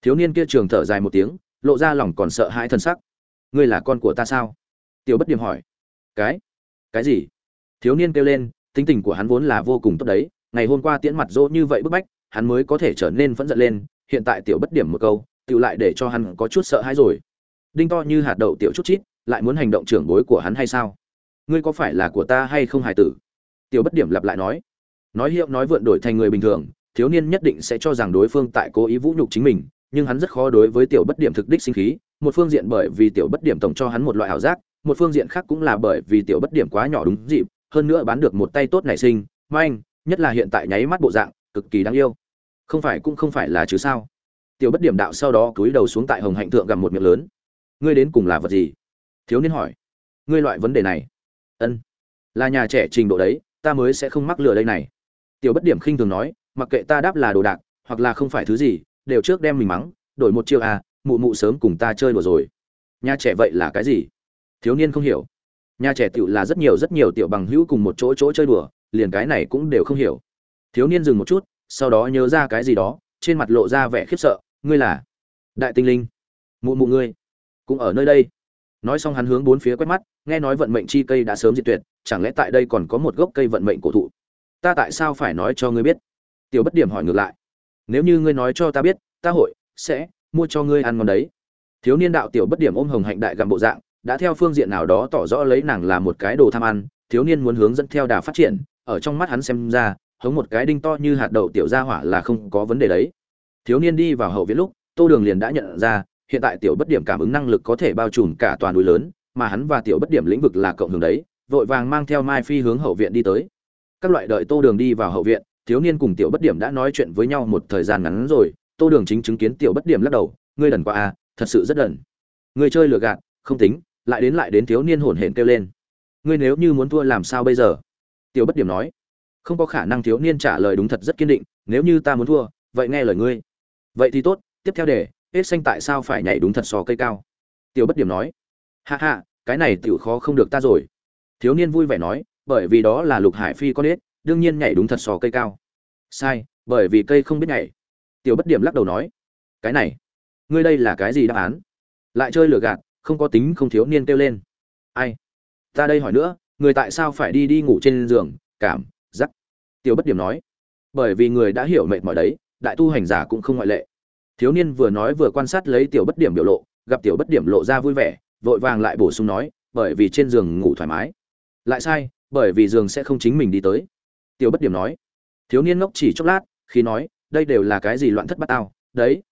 thiếu niên kia trường thở dài một tiếng, lộ ra lòng còn sợ hãi thân sắc. Ngươi là con của ta sao? Tiểu bất điểm hỏi. Cái? Cái gì? Thiếu niên kêu lên, tính tình của hắn vốn là vô cùng tốt đấy, ngày hôm qua tiễn mặt dỗ như vậy bức bách, hắn mới có thể trở nên phẫn giận lên, hiện tại tiểu bất điểm một câu tự lại để cho hắn có chút sợ hãi rồi. Đinh to như hạt đậu tiểu chút chít, lại muốn hành động trưởng bối của hắn hay sao? Ngươi có phải là của ta hay không hài tử? Tiểu bất điểm lặp lại nói. Nói hiệu nói vượn đổi thành người bình thường, thiếu niên nhất định sẽ cho rằng đối phương tại cố ý vũ nhục chính mình, nhưng hắn rất khó đối với tiểu bất điểm thực đích sinh khí, một phương diện bởi vì tiểu bất điểm tổng cho hắn một loại ảo giác, một phương diện khác cũng là bởi vì tiểu bất điểm quá nhỏ đúng dịp, hơn nữa bán được một tay tốt nảy sinh, manh, nhất là hiện tại nháy mắt bộ dạng, cực kỳ đáng yêu. Không phải cũng không phải là chứ sao? Tiểu bất điểm đạo sau đó cúi đầu xuống tại hồng hạnh thượng gặp một miệng lớn. Ngươi đến cùng là vật gì? Thiếu niên hỏi. Ngươi loại vấn đề này ân. Là nhà trẻ trình độ đấy, ta mới sẽ không mắc lừa đây này. Tiểu bất điểm khinh thường nói, mặc kệ ta đáp là đồ đạc, hoặc là không phải thứ gì, đều trước đem mình mắng, đổi một chiêu à mụ mụ sớm cùng ta chơi đùa rồi. Nhà trẻ vậy là cái gì? Thiếu niên không hiểu. Nhà trẻ tiểu là rất nhiều rất nhiều tiểu bằng hữu cùng một chỗ chỗ chơi đùa, liền cái này cũng đều không hiểu. Thiếu niên dừng một chút, sau đó nhớ ra cái gì đó, trên mặt lộ ra vẻ khiếp sợ, ngươi là đại tinh linh. Mụ mụ ngươi cũng ở nơi đây nói xong hắn hướng bốn phía quét mắt, nghe nói vận mệnh chi cây đã sớm diệt tuyệt, chẳng lẽ tại đây còn có một gốc cây vận mệnh cổ thụ? Ta tại sao phải nói cho ngươi biết? Tiểu bất điểm hỏi ngược lại. Nếu như ngươi nói cho ta biết, ta hội sẽ mua cho ngươi ăn ngon đấy. Thiếu niên đạo tiểu bất điểm ôm hồng hạnh đại gặm bộ dạng, đã theo phương diện nào đó tỏ rõ lấy nàng là một cái đồ tham ăn, thiếu niên muốn hướng dẫn theo đà phát triển, ở trong mắt hắn xem ra hống một cái đinh to như hạt đậu tiểu gia hỏa là không có vấn đề đấy. Thiếu niên đi vào hậu viện lúc, tô đường liền đã nhận ra hiện tại tiểu bất điểm cảm ứng năng lực có thể bao trùm cả toàn núi lớn, mà hắn và tiểu bất điểm lĩnh vực là cộng hưởng đấy, vội vàng mang theo mai phi hướng hậu viện đi tới. Các loại đợi tô đường đi vào hậu viện, thiếu niên cùng tiểu bất điểm đã nói chuyện với nhau một thời gian ngắn rồi, tô đường chính chứng kiến tiểu bất điểm lắc đầu, ngươi đần qua à thật sự rất đần. Ngươi chơi lừa gạt, không tính, lại đến lại đến thiếu niên hổn hển kêu lên. Ngươi nếu như muốn thua làm sao bây giờ? Tiểu bất điểm nói. Không có khả năng thiếu niên trả lời đúng thật rất kiên định, nếu như ta muốn thua, vậy nghe lời ngươi. Vậy thì tốt, tiếp theo để hết xanh tại sao phải nhảy đúng thật sò cây cao? Tiểu bất điểm nói. Hạ hạ cái này tiểu khó không được ta rồi. Thiếu niên vui vẻ nói, bởi vì đó là lục hải phi con ếch, đương nhiên nhảy đúng thật sò cây cao. Sai, bởi vì cây không biết nhảy. Tiểu bất điểm lắc đầu nói. Cái này, ngươi đây là cái gì đáp án? Lại chơi lừa gạt, không có tính không thiếu niên kêu lên. Ai? Ta đây hỏi nữa, người tại sao phải đi đi ngủ trên giường? Cảm, giác. Tiểu bất điểm nói. Bởi vì người đã hiểu mệt mỏi đấy, đại tu hành giả cũng không ngoại lệ thiếu niên vừa nói vừa quan sát lấy tiểu bất điểm biểu lộ, gặp tiểu bất điểm lộ ra vui vẻ, vội vàng lại bổ sung nói, bởi vì trên giường ngủ thoải mái. Lại sai, bởi vì giường sẽ không chính mình đi tới. Tiểu bất điểm nói. Thiếu niên ngốc chỉ chốc lát, khi nói, đây đều là cái gì loạn thất bát tao? Đấy,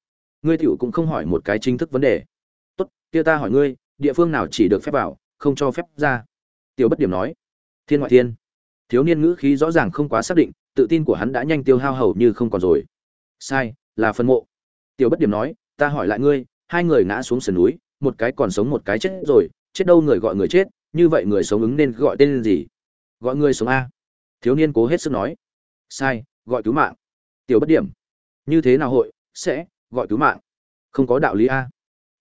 ngươi tiểu cũng không hỏi một cái chính thức vấn đề. Tốt, kia ta hỏi ngươi, địa phương nào chỉ được phép vào, không cho phép ra? Tiểu bất điểm nói. Thiên ngoại thiên. Thiếu niên ngữ khí rõ ràng không quá xác định, tự tin của hắn đã nhanh tiêu hao hầu như không còn rồi. Sai, là phân mộ tiểu bất điểm nói, ta hỏi lại ngươi, hai người ngã xuống sườn núi, một cái còn sống một cái chết rồi, chết đâu người gọi người chết, như vậy người sống ứng nên gọi tên gì? Gọi người sống a. Thiếu niên cố hết sức nói. Sai, gọi cứu mạng. Tiểu bất điểm, như thế nào hội sẽ gọi cứu mạng? Không có đạo lý a.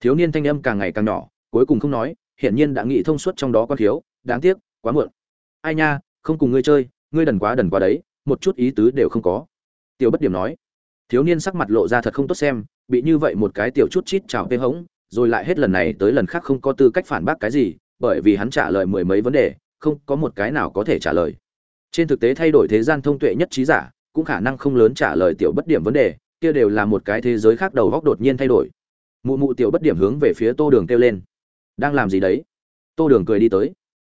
Thiếu niên thanh âm càng ngày càng nhỏ, cuối cùng không nói, hiển nhiên đã nghĩ thông suốt trong đó con thiếu, đáng tiếc, quá muộn. Ai nha, không cùng ngươi chơi, ngươi đần quá đần quá đấy, một chút ý tứ đều không có. Tiểu bất điểm nói thiếu niên sắc mặt lộ ra thật không tốt xem, bị như vậy một cái tiểu chút chít chào tê hống, rồi lại hết lần này tới lần khác không có tư cách phản bác cái gì, bởi vì hắn trả lời mười mấy vấn đề, không có một cái nào có thể trả lời. Trên thực tế thay đổi thế gian thông tuệ nhất trí giả, cũng khả năng không lớn trả lời tiểu bất điểm vấn đề, kia đều là một cái thế giới khác đầu góc đột nhiên thay đổi. Mụ mụ tiểu bất điểm hướng về phía tô đường kêu lên. Đang làm gì đấy? Tô đường cười đi tới.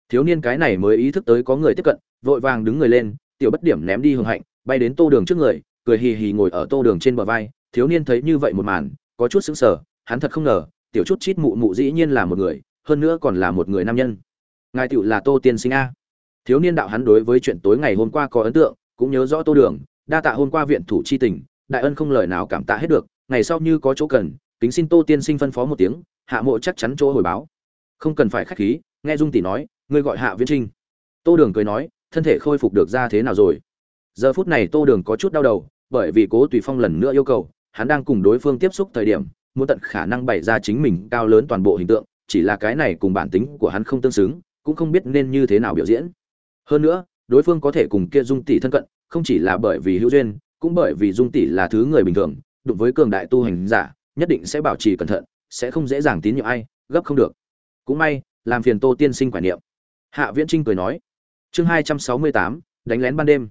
Thiếu niên cái này mới ý thức tới có người tiếp cận, vội vàng đứng người lên, tiểu bất điểm ném đi hưởng hạnh, bay đến tô đường trước người cười hì hì ngồi ở tô đường trên bờ vai, thiếu niên thấy như vậy một màn, có chút sững sờ, hắn thật không ngờ, tiểu chút chít mụ mụ dĩ nhiên là một người, hơn nữa còn là một người nam nhân. Ngài tựu là tô tiên sinh a. Thiếu niên đạo hắn đối với chuyện tối ngày hôm qua có ấn tượng, cũng nhớ rõ tô đường, đa tạ hôm qua viện thủ chi tình, đại ân không lời nào cảm tạ hết được, ngày sau như có chỗ cần, kính xin tô tiên sinh phân phó một tiếng, hạ mộ chắc chắn chỗ hồi báo. Không cần phải khách khí, nghe dung tỷ nói, ngươi gọi hạ viễn trinh. Tô đường cười nói, thân thể khôi phục được ra thế nào rồi? Giờ phút này tô đường có chút đau đầu bởi vì cố tùy phong lần nữa yêu cầu, hắn đang cùng đối phương tiếp xúc thời điểm, muốn tận khả năng bày ra chính mình cao lớn toàn bộ hình tượng, chỉ là cái này cùng bản tính của hắn không tương xứng, cũng không biết nên như thế nào biểu diễn. Hơn nữa, đối phương có thể cùng kia dung tỷ thân cận, không chỉ là bởi vì hữu duyên, cũng bởi vì dung tỷ là thứ người bình thường, đụng với cường đại tu hành giả, nhất định sẽ bảo trì cẩn thận, sẽ không dễ dàng tín nhiệm ai, gấp không được. Cũng may, làm phiền tô tiên sinh quản niệm. Hạ viễn trinh cười nói, chương hai trăm sáu mươi tám, đánh lén ban đêm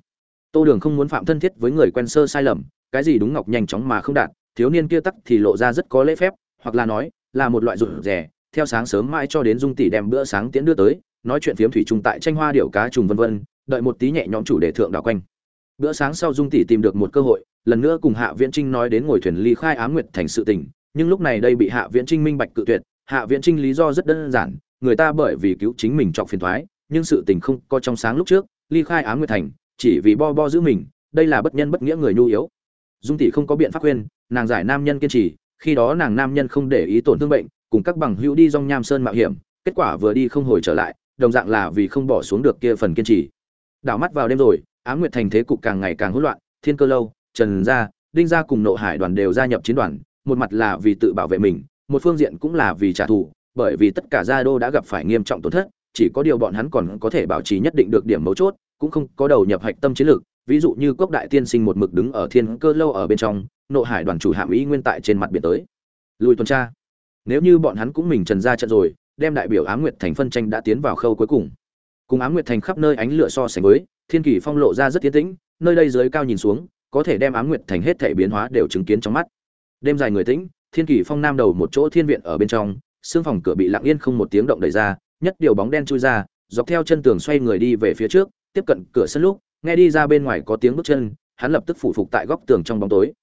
tô đường không muốn phạm thân thiết với người quen sơ sai lầm, cái gì đúng ngọc nhanh chóng mà không đạt, thiếu niên kia tắc thì lộ ra rất có lễ phép, hoặc là nói, là một loại rụt rè, theo sáng sớm mãi cho đến dung tỷ đem bữa sáng tiễn đưa tới, nói chuyện phiếm thủy chung tại tranh hoa điệu cá trùng vân vân, đợi một tí nhẹ nhõm chủ đề thượng đảo quanh. Bữa sáng sau dung tỷ tìm được một cơ hội, lần nữa cùng hạ viễn trinh nói đến ngồi thuyền ly khai ám nguyệt thành sự tình, nhưng lúc này đây bị hạ viễn trinh minh bạch cự tuyệt, hạ viễn trinh lý do rất đơn giản, người ta bởi vì cứu chính mình trọng phiền thoái, nhưng sự tình không có trong sáng lúc trước, ly khai ám nguyệt thành chỉ vì bo bo giữ mình, đây là bất nhân bất nghĩa người nhu yếu. Dung tỷ không có biện pháp khuyên, nàng giải nam nhân kiên trì, khi đó nàng nam nhân không để ý tổn thương bệnh, cùng các bằng hữu đi dong nham sơn mạo hiểm, kết quả vừa đi không hồi trở lại, đồng dạng là vì không bỏ xuống được kia phần kiên trì. Đảo mắt vào đêm rồi ám nguyệt thành thế cục càng ngày càng hỗn loạn, thiên cơ lâu, trần gia, đinh gia cùng nộ hải đoàn đều gia nhập chiến đoàn, một mặt là vì tự bảo vệ mình, một phương diện cũng là vì trả thù, bởi vì tất cả gia đô đã gặp phải nghiêm trọng tổn thất, chỉ có điều bọn hắn còn có thể bảo trì nhất định được điểm mấu chốt cũng không có đầu nhập hạch tâm chiến lược, ví dụ như quốc đại tiên sinh một mực đứng ở thiên cơ lâu ở bên trong, nộ hải đoàn chủ hạm ý nguyên tại trên mặt biển tới. Lùi tuần tra. Nếu như bọn hắn cũng mình trần ra trận rồi, đem đại biểu ám nguyệt thành phân tranh đã tiến vào khâu cuối cùng. Cùng ám nguyệt thành khắp nơi ánh lửa so sánh với, thiên kỳ phong lộ ra rất tiến tĩnh, nơi đây dưới cao nhìn xuống, có thể đem ám nguyệt thành hết thể biến hóa đều chứng kiến trong mắt. Đêm dài người tĩnh, thiên kỳ phong nam đầu một chỗ thiên viện ở bên trong, xương phòng cửa bị lặng yên không một tiếng động đẩy ra, nhất điều bóng đen chui ra, dọc theo chân tường xoay người đi về phía trước tiếp cận cửa sân lúc, nghe đi ra bên ngoài có tiếng bước chân, hắn lập tức phủ phục tại góc tường trong bóng tối.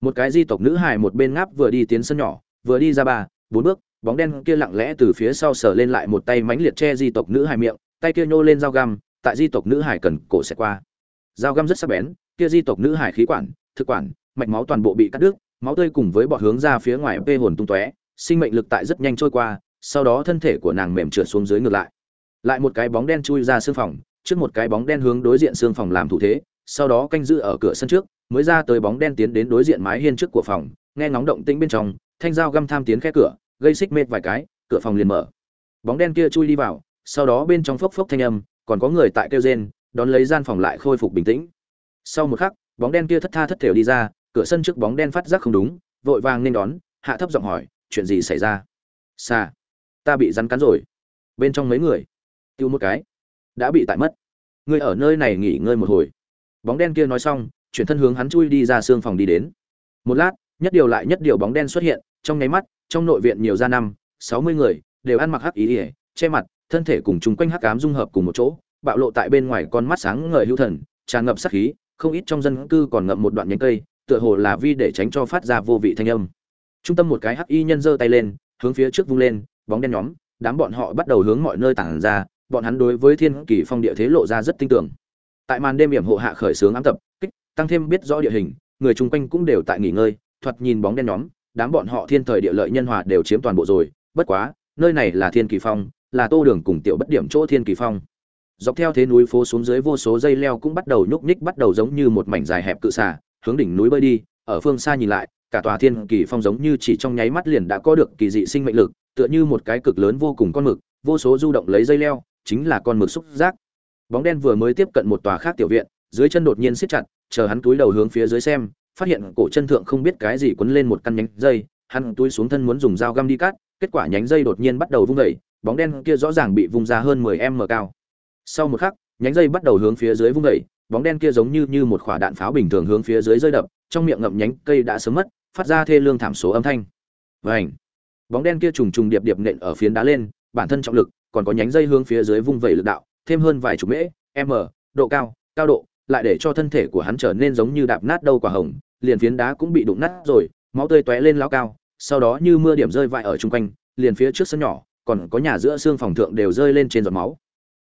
Một cái di tộc nữ hài một bên ngáp vừa đi tiến sân nhỏ, vừa đi ra ba, bốn bước, bóng đen kia lặng lẽ từ phía sau sờ lên lại một tay mánh liệt che di tộc nữ hài miệng, tay kia nhô lên dao găm, tại di tộc nữ hài cần cổ xẹt qua. Dao găm rất sắc bén, kia di tộc nữ hải khí quản, thực quản, mạch máu toàn bộ bị cắt đứt, máu tươi cùng với bọt hướng ra phía ngoài vê hồn tung tóe, sinh mệnh lực tại rất nhanh trôi qua, sau đó thân thể của nàng mềm trượt xuống dưới ngược lại. Lại một cái bóng đen chui ra xương phòng trước một cái bóng đen hướng đối diện xương phòng làm thủ thế, sau đó canh giữ ở cửa sân trước, mới ra tới bóng đen tiến đến đối diện mái hiên trước của phòng, nghe ngóng động tĩnh bên trong, thanh dao găm tham tiến khe cửa, gây xích mệt vài cái, cửa phòng liền mở. Bóng đen kia chui đi vào, sau đó bên trong phốc phốc thanh âm, còn có người tại kêu rên, đón lấy gian phòng lại khôi phục bình tĩnh. Sau một khắc, bóng đen kia thất tha thất thểu đi ra, cửa sân trước bóng đen phát giác không đúng, vội vàng nên đón, hạ thấp giọng hỏi, chuyện gì xảy ra? Xa ta bị rắn cắn rồi. Bên trong mấy người, tiêu một cái đã bị tại mất. Ngươi ở nơi này nghỉ ngơi một hồi. Bóng đen kia nói xong, chuyển thân hướng hắn chui đi ra xương phòng đi đến. Một lát, nhất điều lại nhất điều bóng đen xuất hiện, trong nháy mắt, trong nội viện nhiều ra năm, sáu mươi người, đều ăn mặc hắc ý ỉa che mặt, thân thể cùng chung quanh hắc cám dung hợp cùng một chỗ, bạo lộ tại bên ngoài con mắt sáng ngời hữu thần, tràn ngập sắc khí, không ít trong dân cư còn ngậm một đoạn nhánh cây, tựa hồ là vi để tránh cho phát ra vô vị thanh âm. Trung tâm một cái hắc y nhân giơ tay lên, hướng phía trước vung lên, bóng đen nhóm, đám bọn họ bắt đầu hướng mọi nơi tản ra bọn hắn đối với thiên kỳ phong địa thế lộ ra rất tin tưởng. Tại màn đêm hiểm hộ hạ khởi sướng ám tập, kích, tăng thêm biết rõ địa hình, người chung quanh cũng đều tại nghỉ ngơi, thoạt nhìn bóng đen nhóm, đám bọn họ thiên thời địa lợi nhân hòa đều chiếm toàn bộ rồi, bất quá, nơi này là thiên kỳ phong, là tô đường cùng tiểu bất điểm chỗ thiên kỳ phong. Dọc theo thế núi phố xuống dưới vô số dây leo cũng bắt đầu nhúc nhích bắt đầu giống như một mảnh dài hẹp cự xả hướng đỉnh núi bơi đi, ở phương xa nhìn lại, cả tòa thiên kỳ phong giống như chỉ trong nháy mắt liền đã có được kỳ dị sinh mệnh lực, tựa như một cái cực lớn vô cùng con mực, vô số du động lấy dây leo chính là con mực xúc giác. Bóng đen vừa mới tiếp cận một tòa khác tiểu viện, dưới chân đột nhiên siết chặt, chờ hắn túi đầu hướng phía dưới xem, phát hiện cổ chân thượng không biết cái gì quấn lên một căn nhánh dây, hắn túi xuống thân muốn dùng dao găm đi cắt, kết quả nhánh dây đột nhiên bắt đầu vung vẩy bóng đen kia rõ ràng bị vung ra hơn 10 m cao. Sau một khắc, nhánh dây bắt đầu hướng phía dưới vung vẩy bóng đen kia giống như như một quả đạn pháo bình thường hướng phía dưới rơi đập, trong miệng ngậm nhánh cây đã sớm mất, phát ra thê lương thảm số âm thanh. Vảnh bóng đen kia trùng trùng điệp điệp nện ở phiến đá lên, bản thân trọng lực còn có nhánh dây hướng phía dưới vung vẩy lực đạo, thêm hơn vài chục mễ, m, độ cao cao độ, lại để cho thân thể của hắn trở nên giống như đạp nát đâu quả hồng, liền phiến đá cũng bị đụng nát rồi, máu tươi tóe lên lao cao, sau đó như mưa điểm rơi vãi ở chung quanh, liền phía trước sân nhỏ, còn có nhà giữa xương phòng thượng đều rơi lên trên giọt máu.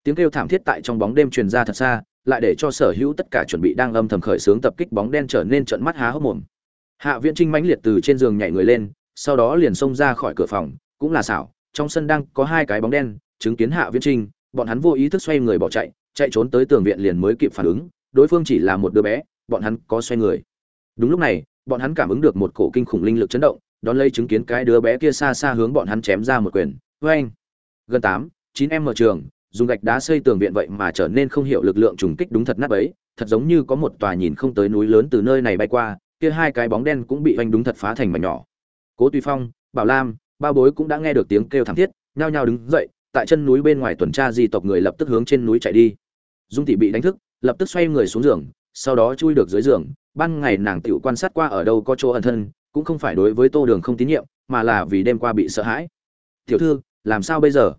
Tiếng kêu thảm thiết tại trong bóng đêm truyền ra thật xa, lại để cho sở hữu tất cả chuẩn bị đang âm thầm khởi sướng tập kích bóng đen trở nên trợn mắt há hốc mồm. Hạ viễn trinh mãnh liệt từ trên giường nhảy người lên, sau đó liền xông ra khỏi cửa phòng, cũng là xảo, trong sân đang có hai cái bóng đen chứng kiến hạ viễn trinh bọn hắn vô ý thức xoay người bỏ chạy chạy trốn tới tường viện liền mới kịp phản ứng đối phương chỉ là một đứa bé bọn hắn có xoay người. Đúng lúc này bọn hắn cảm ứng được một cổ kinh khủng linh lực chấn động đón lấy chứng kiến cái đứa bé kia xa xa hướng bọn hắn chém ra một quyền. Oeng! anh gần tám chín em mở trường dùng gạch đá xây tường viện vậy mà trở nên không hiểu lực lượng trùng kích đúng thật nát bấy, thật giống như có một tòa nhìn không tới núi lớn từ nơi này bay qua kia hai cái bóng đen cũng bị oanh đúng thật phá thành mảnh nhỏ. Cố tùy phong bảo lam ba bối cũng đã nghe được tiếng kêu thảm thiết nhao nhao đứng dậy tại chân núi bên ngoài tuần tra di tộc người lập tức hướng trên núi chạy đi. Dung thị bị đánh thức, lập tức xoay người xuống giường, sau đó chui được dưới giường. Ban ngày nàng tiểu quan sát qua ở đâu có chỗ ẩn thân, cũng không phải đối với tô đường không tín nhiệm, mà là vì đêm qua bị sợ hãi. Tiểu thư, làm sao bây giờ?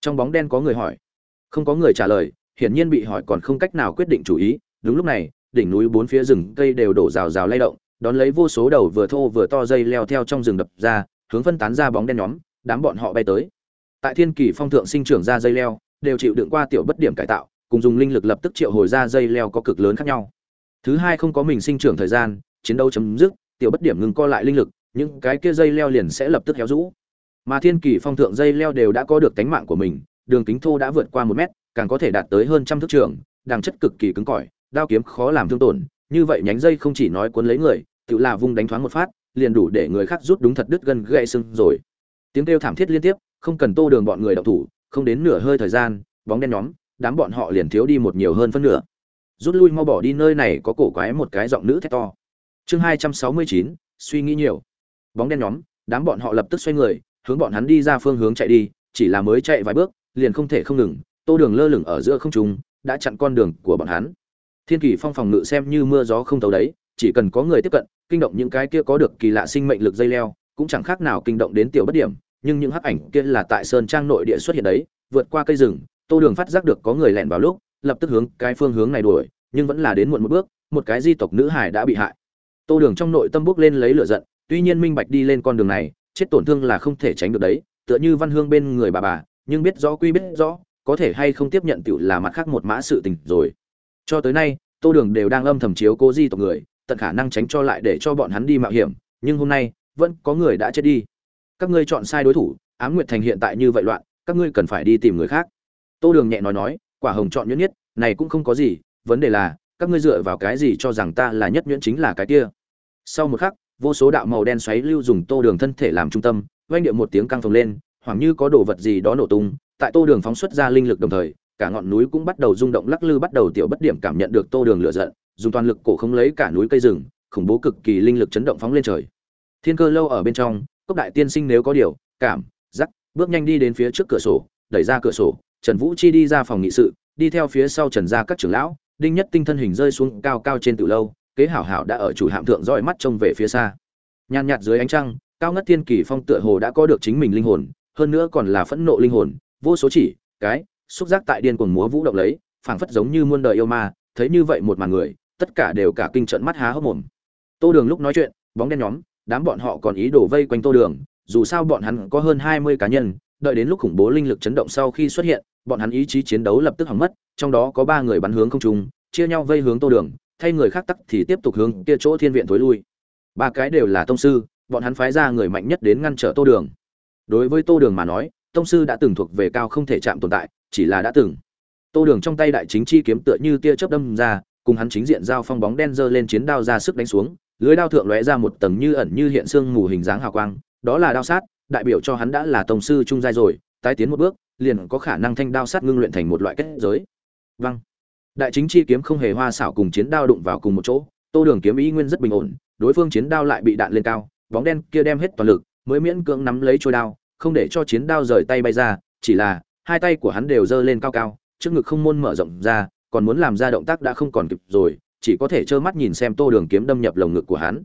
Trong bóng đen có người hỏi. Không có người trả lời, hiển nhiên bị hỏi còn không cách nào quyết định chủ ý. Đúng lúc này, đỉnh núi bốn phía rừng cây đều đổ rào rào lay động, đón lấy vô số đầu vừa thô vừa to dây leo theo trong rừng đập ra, hướng phân tán ra bóng đen nhóm, đám bọn họ bay tới tại thiên kỳ phong thượng sinh trưởng ra dây leo, đều chịu đựng qua tiểu bất điểm cải tạo, cùng dùng linh lực lập tức triệu hồi ra dây leo có cực lớn khác nhau. Thứ hai không có mình sinh trưởng thời gian, chiến đấu chấm dứt, tiểu bất điểm ngừng co lại linh lực, những cái kia dây leo liền sẽ lập tức héo rũ. Mà thiên kỳ phong thượng dây leo đều đã có được tánh mạng của mình, đường kính thô đã vượt qua một mét, càng có thể đạt tới hơn trăm thước trường đằng chất cực kỳ cứng cỏi, đao kiếm khó làm thương tổn, như vậy nhánh dây không chỉ nói cuốn lấy người, tự là vung đánh thoáng một phát, liền đủ để người khác rút đúng thật đứt gân gãy sưng rồi. Tiếng kêu thảm thiết liên tiếp không cần tô đường bọn người đọc thủ, không đến nửa hơi thời gian, bóng đen nhóm, đám bọn họ liền thiếu đi một nhiều hơn phân nửa. Rút lui mau bỏ đi nơi này có cổ quái một cái giọng nữ thét to. Chương hai trăm sáu mươi chín, suy nghĩ nhiều. Bóng đen nhóm, đám bọn họ lập tức xoay người, hướng bọn hắn đi ra phương hướng chạy đi, chỉ là mới chạy vài bước, liền không thể không ngừng, tô đường lơ lửng ở giữa không trung, đã chặn con đường của bọn hắn. Thiên kỳ phong phòng ngự xem như mưa gió không thấu đấy, chỉ cần có người tiếp cận, kinh động những cái kia có được kỳ lạ sinh mệnh lực dây leo, cũng chẳng khác nào kinh động đến tiểu bất điểm nhưng những hắc ảnh kia là tại sơn trang nội địa xuất hiện đấy, vượt qua cây rừng, tô đường phát giác được có người lẻn vào lúc, lập tức hướng cái phương hướng này đuổi, nhưng vẫn là đến muộn một bước, một cái di tộc nữ hải đã bị hại. Tô đường trong nội tâm bước lên lấy lửa giận, tuy nhiên minh bạch đi lên con đường này, chết tổn thương là không thể tránh được đấy, tựa như văn hương bên người bà bà, nhưng biết rõ quy biết rõ, có thể hay không tiếp nhận tiểu là mặt khác một mã sự tình rồi. Cho tới nay, tô đường đều đang âm thầm chiếu cố di tộc người, tận khả năng tránh cho lại để cho bọn hắn đi mạo hiểm, nhưng hôm nay, vẫn có người đã chết đi các ngươi chọn sai đối thủ, ám nguyệt thành hiện tại như vậy loạn, các ngươi cần phải đi tìm người khác. Tô đường nhẹ nói nói, quả hồng chọn nhuyễn nhất, này cũng không có gì, vấn đề là, các ngươi dựa vào cái gì cho rằng ta là nhất nhuyễn chính là cái kia? Sau một khắc, vô số đạo màu đen xoáy lưu dùng tô đường thân thể làm trung tâm oanh điệu một tiếng căng phồng lên, hoảng như có đồ vật gì đó nổ tung, tại tô đường phóng xuất ra linh lực đồng thời, cả ngọn núi cũng bắt đầu rung động lắc lư bắt đầu tiểu bất điểm cảm nhận được tô đường lửa giận, dùng toàn lực cổ không lấy cả núi cây rừng, khủng bố cực kỳ linh lực chấn động phóng lên trời. Thiên cơ lâu ở bên trong cốc đại tiên sinh nếu có điều, cảm, giác, bước nhanh đi đến phía trước cửa sổ, đẩy ra cửa sổ, trần vũ chi đi ra phòng nghị sự, đi theo phía sau trần gia các trưởng lão, đinh nhất tinh thân hình rơi xuống cao cao trên từ lâu, kế hảo hảo đã ở chủ hạm thượng dõi mắt trông về phía xa. Nhàn nhạt dưới ánh trăng, cao ngất thiên kỳ phong tựa hồ đã có được chính mình linh hồn, hơn nữa còn là phẫn nộ linh hồn, vô số chỉ, cái, xúc giác tại điên cuồng múa vũ động lấy, phảng phất giống như muôn đời yêu ma, thấy như vậy một màn người, tất cả đều cả kinh trận mắt há hốc mồm. Tô đường lúc nói chuyện, bóng đen nhóm đám bọn họ còn ý đồ vây quanh tô đường, dù sao bọn hắn có hơn hai mươi cá nhân, đợi đến lúc khủng bố linh lực chấn động sau khi xuất hiện, bọn hắn ý chí chiến đấu lập tức hỏng mất, trong đó có ba người bắn hướng không trung, chia nhau vây hướng tô đường, thay người khác tắc thì tiếp tục hướng kia chỗ thiên viện thối lui. Ba cái đều là tông sư, bọn hắn phái ra người mạnh nhất đến ngăn trở tô đường. Đối với tô đường mà nói, tông sư đã từng thuộc về cao không thể chạm tồn tại, chỉ là đã từng. Tô đường trong tay đại chính chi kiếm tựa như tia chớp đâm ra, cùng hắn chính diện giao phong bóng đen giơ lên chiến đao ra sức đánh xuống lưới đao thượng lóe ra một tầng như ẩn như hiện xương mù hình dáng hào quang, đó là đao sát, đại biểu cho hắn đã là tông sư trung giai rồi, tái tiến một bước, liền có khả năng thanh đao sát ngưng luyện thành một loại kết giới. Văng đại chính chi kiếm không hề hoa xảo cùng chiến đao đụng vào cùng một chỗ, tô đường kiếm ý nguyên rất bình ổn, đối phương chiến đao lại bị đạn lên cao, bóng đen kia đem hết toàn lực, mới miễn cưỡng nắm lấy chôi đao, không để cho chiến đao rời tay bay ra, chỉ là, hai tay của hắn đều giơ lên cao cao, trước ngực không môn mở rộng ra, còn muốn làm ra động tác đã không còn kịp rồi chỉ có thể trơ mắt nhìn xem tô đường kiếm đâm nhập lồng ngực của hắn.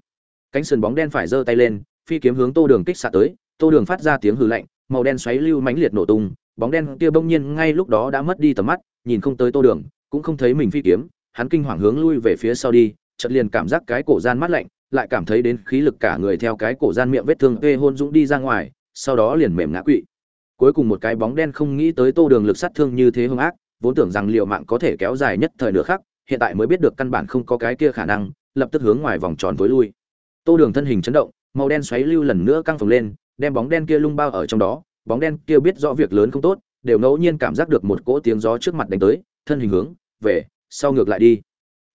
Cánh sườn bóng đen phải giơ tay lên, phi kiếm hướng tô đường kích xạ tới, tô đường phát ra tiếng hư lạnh, màu đen xoáy lưu mãnh liệt nổ tung, bóng đen kia bỗng nhiên ngay lúc đó đã mất đi tầm mắt, nhìn không tới tô đường, cũng không thấy mình phi kiếm, hắn kinh hoàng hướng lui về phía sau đi, chợt liền cảm giác cái cổ gian mát lạnh, lại cảm thấy đến khí lực cả người theo cái cổ gian miệng vết thương tê hôn dũng đi ra ngoài, sau đó liền mềm ngã quỵ. Cuối cùng một cái bóng đen không nghĩ tới tô đường lực sát thương như thế hung ác, vốn tưởng rằng liệu mạng có thể kéo dài nhất thời nửa khắc hiện tại mới biết được căn bản không có cái kia khả năng, lập tức hướng ngoài vòng tròn tối lui. Tô đường thân hình chấn động, màu đen xoáy lưu lần nữa căng phồng lên, đem bóng đen kia lung bao ở trong đó, bóng đen kia biết rõ việc lớn không tốt, đều ngẫu nhiên cảm giác được một cỗ tiếng gió trước mặt đánh tới, thân hình hướng về sau ngược lại đi.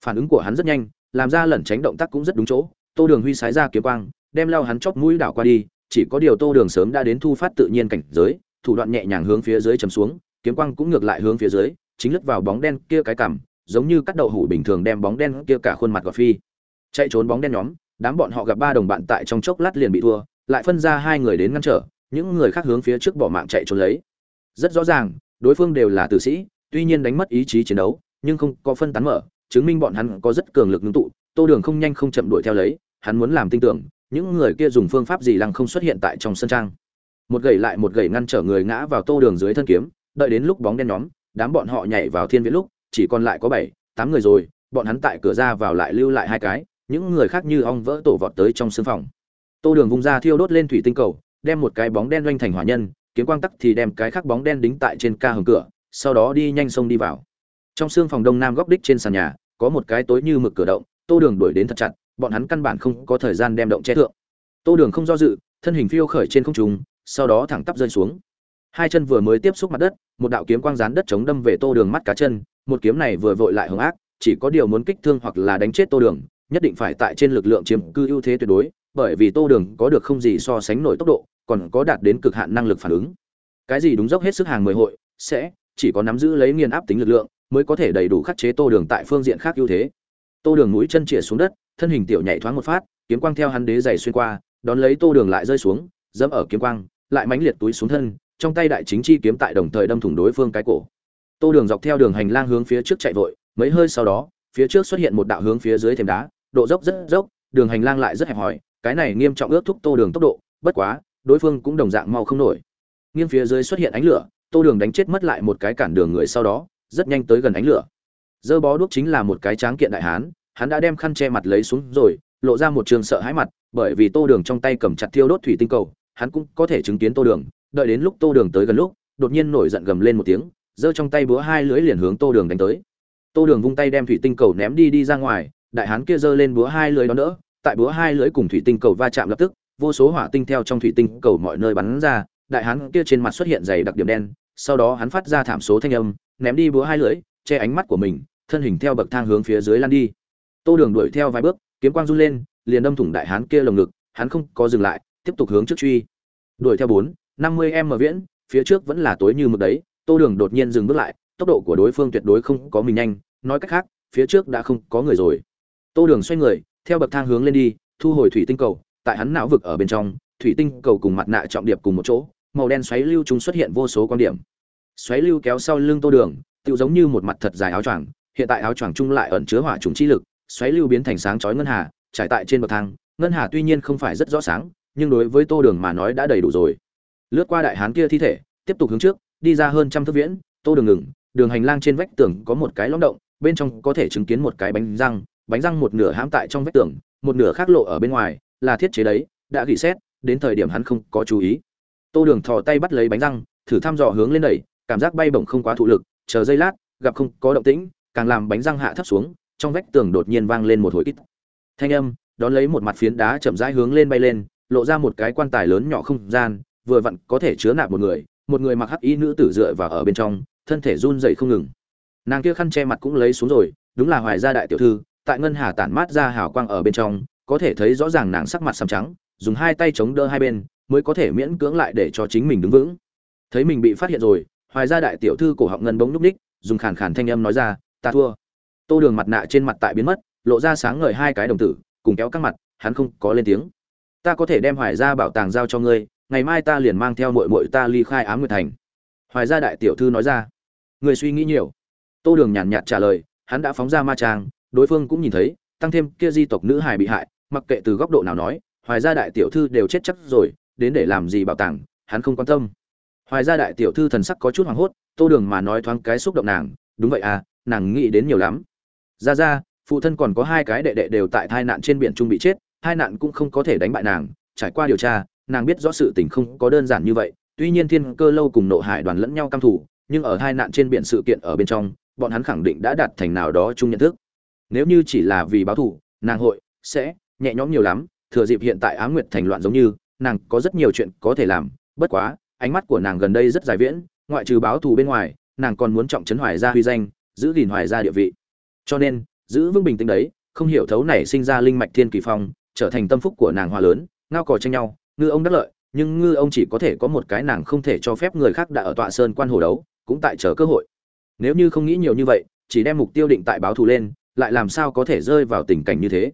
Phản ứng của hắn rất nhanh, làm ra lẩn tránh động tác cũng rất đúng chỗ, tô đường huy sái ra kiếm quang, đem lao hắn chóp mũi đảo qua đi, chỉ có điều tô đường sớm đã đến thu phát tự nhiên cảnh giới, thủ đoạn nhẹ nhàng hướng phía dưới chấm xuống, kiếm quang cũng ngược lại hướng phía dưới, chính lướt vào bóng đen kia cái cằm giống như cắt đậu hủ bình thường đem bóng đen kia cả khuôn mặt gọt phi. Chạy trốn bóng đen nhóm, đám bọn họ gặp ba đồng bạn tại trong chốc lát liền bị thua, lại phân ra hai người đến ngăn trở, những người khác hướng phía trước bỏ mạng chạy trốn lấy. Rất rõ ràng, đối phương đều là tử sĩ, tuy nhiên đánh mất ý chí chiến đấu, nhưng không có phân tán mở, chứng minh bọn hắn có rất cường lực ngưng tụ, tô đường không nhanh không chậm đuổi theo lấy, hắn muốn làm tin tưởng, những người kia dùng phương pháp gì lăng không xuất hiện tại trong sân trang. Một gậy lại một gậy ngăn trở người ngã vào tô đường dưới thân kiếm, đợi đến lúc bóng đen nhóm, đám bọn họ nhảy vào thiên viễn lúc chỉ còn lại có bảy, tám người rồi, bọn hắn tại cửa ra vào lại lưu lại hai cái, những người khác như ong vỡ tổ vọt tới trong sương phòng. Tô đường vung ra thiêu đốt lên thủy tinh cầu, đem một cái bóng đen doanh thành hỏa nhân, kiếm quang tắc thì đem cái khác bóng đen đính tại trên ca hầm cửa, sau đó đi nhanh sông đi vào. Trong xương phòng đông nam góc đích trên sàn nhà, có một cái tối như mực cửa động, tô đường đuổi đến thật chặt, bọn hắn căn bản không có thời gian đem động che thượng. Tô đường không do dự, thân hình phiêu khởi trên không trung, sau đó thẳng tắp rơi xuống. Hai chân vừa mới tiếp xúc mặt đất, một đạo kiếm quang rán đất chống đâm về tô đường mắt cá chân một kiếm này vừa vội lại hung ác, chỉ có điều muốn kích thương hoặc là đánh chết tô đường, nhất định phải tại trên lực lượng chiếm cư ưu thế tuyệt đối, bởi vì tô đường có được không gì so sánh nổi tốc độ, còn có đạt đến cực hạn năng lực phản ứng. Cái gì đúng dốc hết sức hàng mười hội, sẽ chỉ có nắm giữ lấy nghiền áp tính lực lượng, mới có thể đầy đủ khắc chế tô đường tại phương diện khác ưu thế. Tô đường mũi chân chĩa xuống đất, thân hình tiểu nhảy thoáng một phát, kiếm quang theo hắn đế giày xuyên qua, đón lấy tô đường lại rơi xuống, dẫm ở kiếm quang, lại mãnh liệt túi xuống thân, trong tay đại chính chi kiếm tại đồng thời đâm thủng đối phương cái cổ tô đường dọc theo đường hành lang hướng phía trước chạy vội, mấy hơi sau đó, phía trước xuất hiện một đạo hướng phía dưới thềm đá, độ dốc rất dốc, đường hành lang lại rất hẹp hòi, cái này nghiêm trọng ước thúc tô đường tốc độ, bất quá, đối phương cũng đồng dạng mau không nổi. Nghiêng phía dưới xuất hiện ánh lửa, tô đường đánh chết mất lại một cái cản đường người sau đó, rất nhanh tới gần ánh lửa. Dơ bó đuốc chính là một cái tráng kiện đại hán, hắn đã đem khăn che mặt lấy xuống rồi, lộ ra một trường sợ hãi mặt, bởi vì tô đường trong tay cầm chặt thiêu đốt thủy tinh cầu, hắn cũng có thể chứng kiến tô đường, đợi đến lúc tô đường tới gần lúc, đột nhiên nổi giận gầm lên một tiếng giơ trong tay búa hai lưỡi liền hướng tô đường đánh tới. Tô đường vung tay đem thủy tinh cầu ném đi đi ra ngoài, đại hán kia giơ lên búa hai lưỡi đó nữa tại búa hai lưỡi cùng thủy tinh cầu va chạm lập tức, vô số hỏa tinh theo trong thủy tinh cầu mọi nơi bắn ra, đại hán kia trên mặt xuất hiện dày đặc điểm đen, sau đó hắn phát ra thảm số thanh âm, ném đi búa hai lưỡi, che ánh mắt của mình, thân hình theo bậc thang hướng phía dưới lan đi. Tô đường đuổi theo vài bước, kiếm quang run lên, liền đâm thủng đại hán kia lồng ngực, hắn không có dừng lại, tiếp tục hướng trước truy. Đuổi theo bốn, năm mươi em viễn, phía trước vẫn là tối như mực đấy tô đường đột nhiên dừng bước lại, tốc độ của đối phương tuyệt đối không có mình nhanh, nói cách khác, phía trước đã không có người rồi. Tô đường xoay người, theo bậc thang hướng lên đi, thu hồi thủy tinh cầu, tại hắn não vực ở bên trong, thủy tinh cầu cùng mặt nạ trọng điệp cùng một chỗ, màu đen xoáy lưu chúng xuất hiện vô số quan điểm. Xoáy lưu kéo sau lưng tô đường tự giống như một mặt thật dài áo choàng, hiện tại áo choàng chung lại ẩn chứa hỏa trùng chi lực, xoáy lưu biến thành sáng chói ngân hà, trải tại trên bậc thang, ngân hà tuy nhiên không phải rất rõ sáng, nhưng đối với tô đường mà nói đã đầy đủ rồi. Lướt qua đại hán kia thi thể, tiếp tục hướng trước đi ra hơn trăm thước viễn, tô đường ngừng, đường hành lang trên vách tường có một cái lõm động, bên trong có thể chứng kiến một cái bánh răng bánh răng một nửa hãm tại trong vách tường, một nửa khác lộ ở bên ngoài, là thiết chế đấy, đã gỉ xét, đến thời điểm hắn không có chú ý. Tô đường thò tay bắt lấy bánh răng, thử thăm dò hướng lên đẩy, cảm giác bay bổng không quá thụ lực, chờ giây lát, gặp không có động tĩnh, càng làm bánh răng hạ thấp xuống, trong vách tường đột nhiên vang lên một hồi kít thanh âm, đón lấy một mặt phiến đá chậm rãi hướng lên bay lên, lộ ra một cái quan tài lớn nhỏ không gian, vừa vặn có thể chứa nạp một người một người mặc hắc y nữ tử dựa vào ở bên trong, thân thể run dậy không ngừng. Nàng kia khăn che mặt cũng lấy xuống rồi, đúng là hoài gia đại tiểu thư, tại ngân hà tản mát ra hào quang ở bên trong, có thể thấy rõ ràng nàng sắc mặt xám trắng, dùng hai tay chống đỡ hai bên, mới có thể miễn cưỡng lại để cho chính mình đứng vững. Thấy mình bị phát hiện rồi, hoài gia đại tiểu thư cổ họng ngân bỗng núp ních, dùng khàn khàn thanh âm nói ra, ta thua. Tô đường mặt nạ trên mặt tại biến mất, lộ ra sáng ngời hai cái đồng tử, cùng kéo các mặt, hắn không có lên tiếng. Ta có thể đem hoài gia bảo tàng giao cho ngươi ngày mai ta liền mang theo mội mội ta ly khai ám nguyệt thành. Hoài gia đại tiểu thư nói ra. Người suy nghĩ nhiều. Tô đường nhàn nhạt trả lời, hắn đã phóng ra ma trang, đối phương cũng nhìn thấy, tăng thêm kia di tộc nữ hài bị hại, mặc kệ từ góc độ nào nói, hoài gia đại tiểu thư đều chết chắc rồi, đến để làm gì bảo tàng, hắn không quan tâm. Hoài gia đại tiểu thư thần sắc có chút hoảng hốt, tô đường mà nói thoáng cái xúc động nàng, đúng vậy à nàng nghĩ đến nhiều lắm. Ra ra, phụ thân còn có hai cái đệ đệ đều tại tai nạn trên biển trung bị chết, hai nạn cũng không có thể đánh bại nàng, trải qua điều tra nàng biết rõ sự tình không có đơn giản như vậy, tuy nhiên thiên cơ lâu cùng nộ hải đoàn lẫn nhau căm thủ nhưng ở hai nạn trên biển sự kiện ở bên trong, bọn hắn khẳng định đã đạt thành nào đó chung nhận thức. Nếu như chỉ là vì báo thù, nàng hội sẽ nhẹ nhõm nhiều lắm, thừa dịp hiện tại á nguyệt thành loạn giống như, nàng có rất nhiều chuyện có thể làm, bất quá, ánh mắt của nàng gần đây rất dài viễn, ngoại trừ báo thù bên ngoài, nàng còn muốn trọng trấn hoài gia huy danh, giữ gìn hoài gia địa vị. Cho nên, giữ vững bình tĩnh đấy, không hiểu thấu này sinh ra linh mạch thiên kỳ phong, trở thành tâm phúc của nàng hòa lớn, ngao cò tranh nhau ngư ông đắc lợi, nhưng ngư ông chỉ có thể có một cái nàng không thể cho phép người khác đã ở tọa sơn quan hồ đấu, cũng tại chờ cơ hội. Nếu như không nghĩ nhiều như vậy, chỉ đem mục tiêu định tại báo thù lên, lại làm sao có thể rơi vào tình cảnh như thế?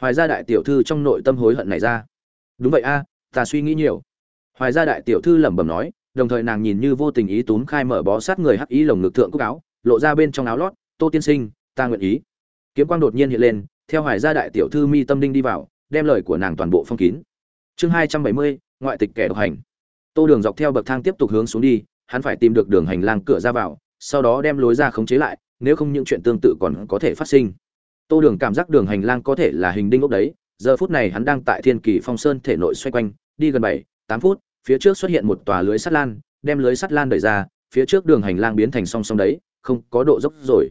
Hoài gia đại tiểu thư trong nội tâm hối hận này ra. Đúng vậy a, ta suy nghĩ nhiều. Hoài gia đại tiểu thư lẩm bẩm nói, đồng thời nàng nhìn như vô tình ý túm khai mở bó sát người hắc ý lồng ngực thượng cúc áo, lộ ra bên trong áo lót, tô tiên sinh, ta nguyện ý. Kiếm quang đột nhiên hiện lên, theo hoài gia đại tiểu thư mi tâm đinh đi vào, đem lời của nàng toàn bộ phong kín chương hai trăm bảy mươi, ngoại tịch kẻ độc hành. Tô đường dọc theo bậc thang tiếp tục hướng xuống đi, hắn phải tìm được đường hành lang cửa ra vào, sau đó đem lối ra khống chế lại, nếu không những chuyện tương tự còn có thể phát sinh. Tô đường cảm giác đường hành lang có thể là hình đinh ốc đấy, giờ phút này hắn đang tại thiên kỳ phong sơn thể nội xoay quanh, đi gần bảy, tám phút, phía trước xuất hiện một tòa lưới sắt lan, đem lưới sắt lan đẩy ra, phía trước đường hành lang biến thành song song đấy, không có độ dốc rồi.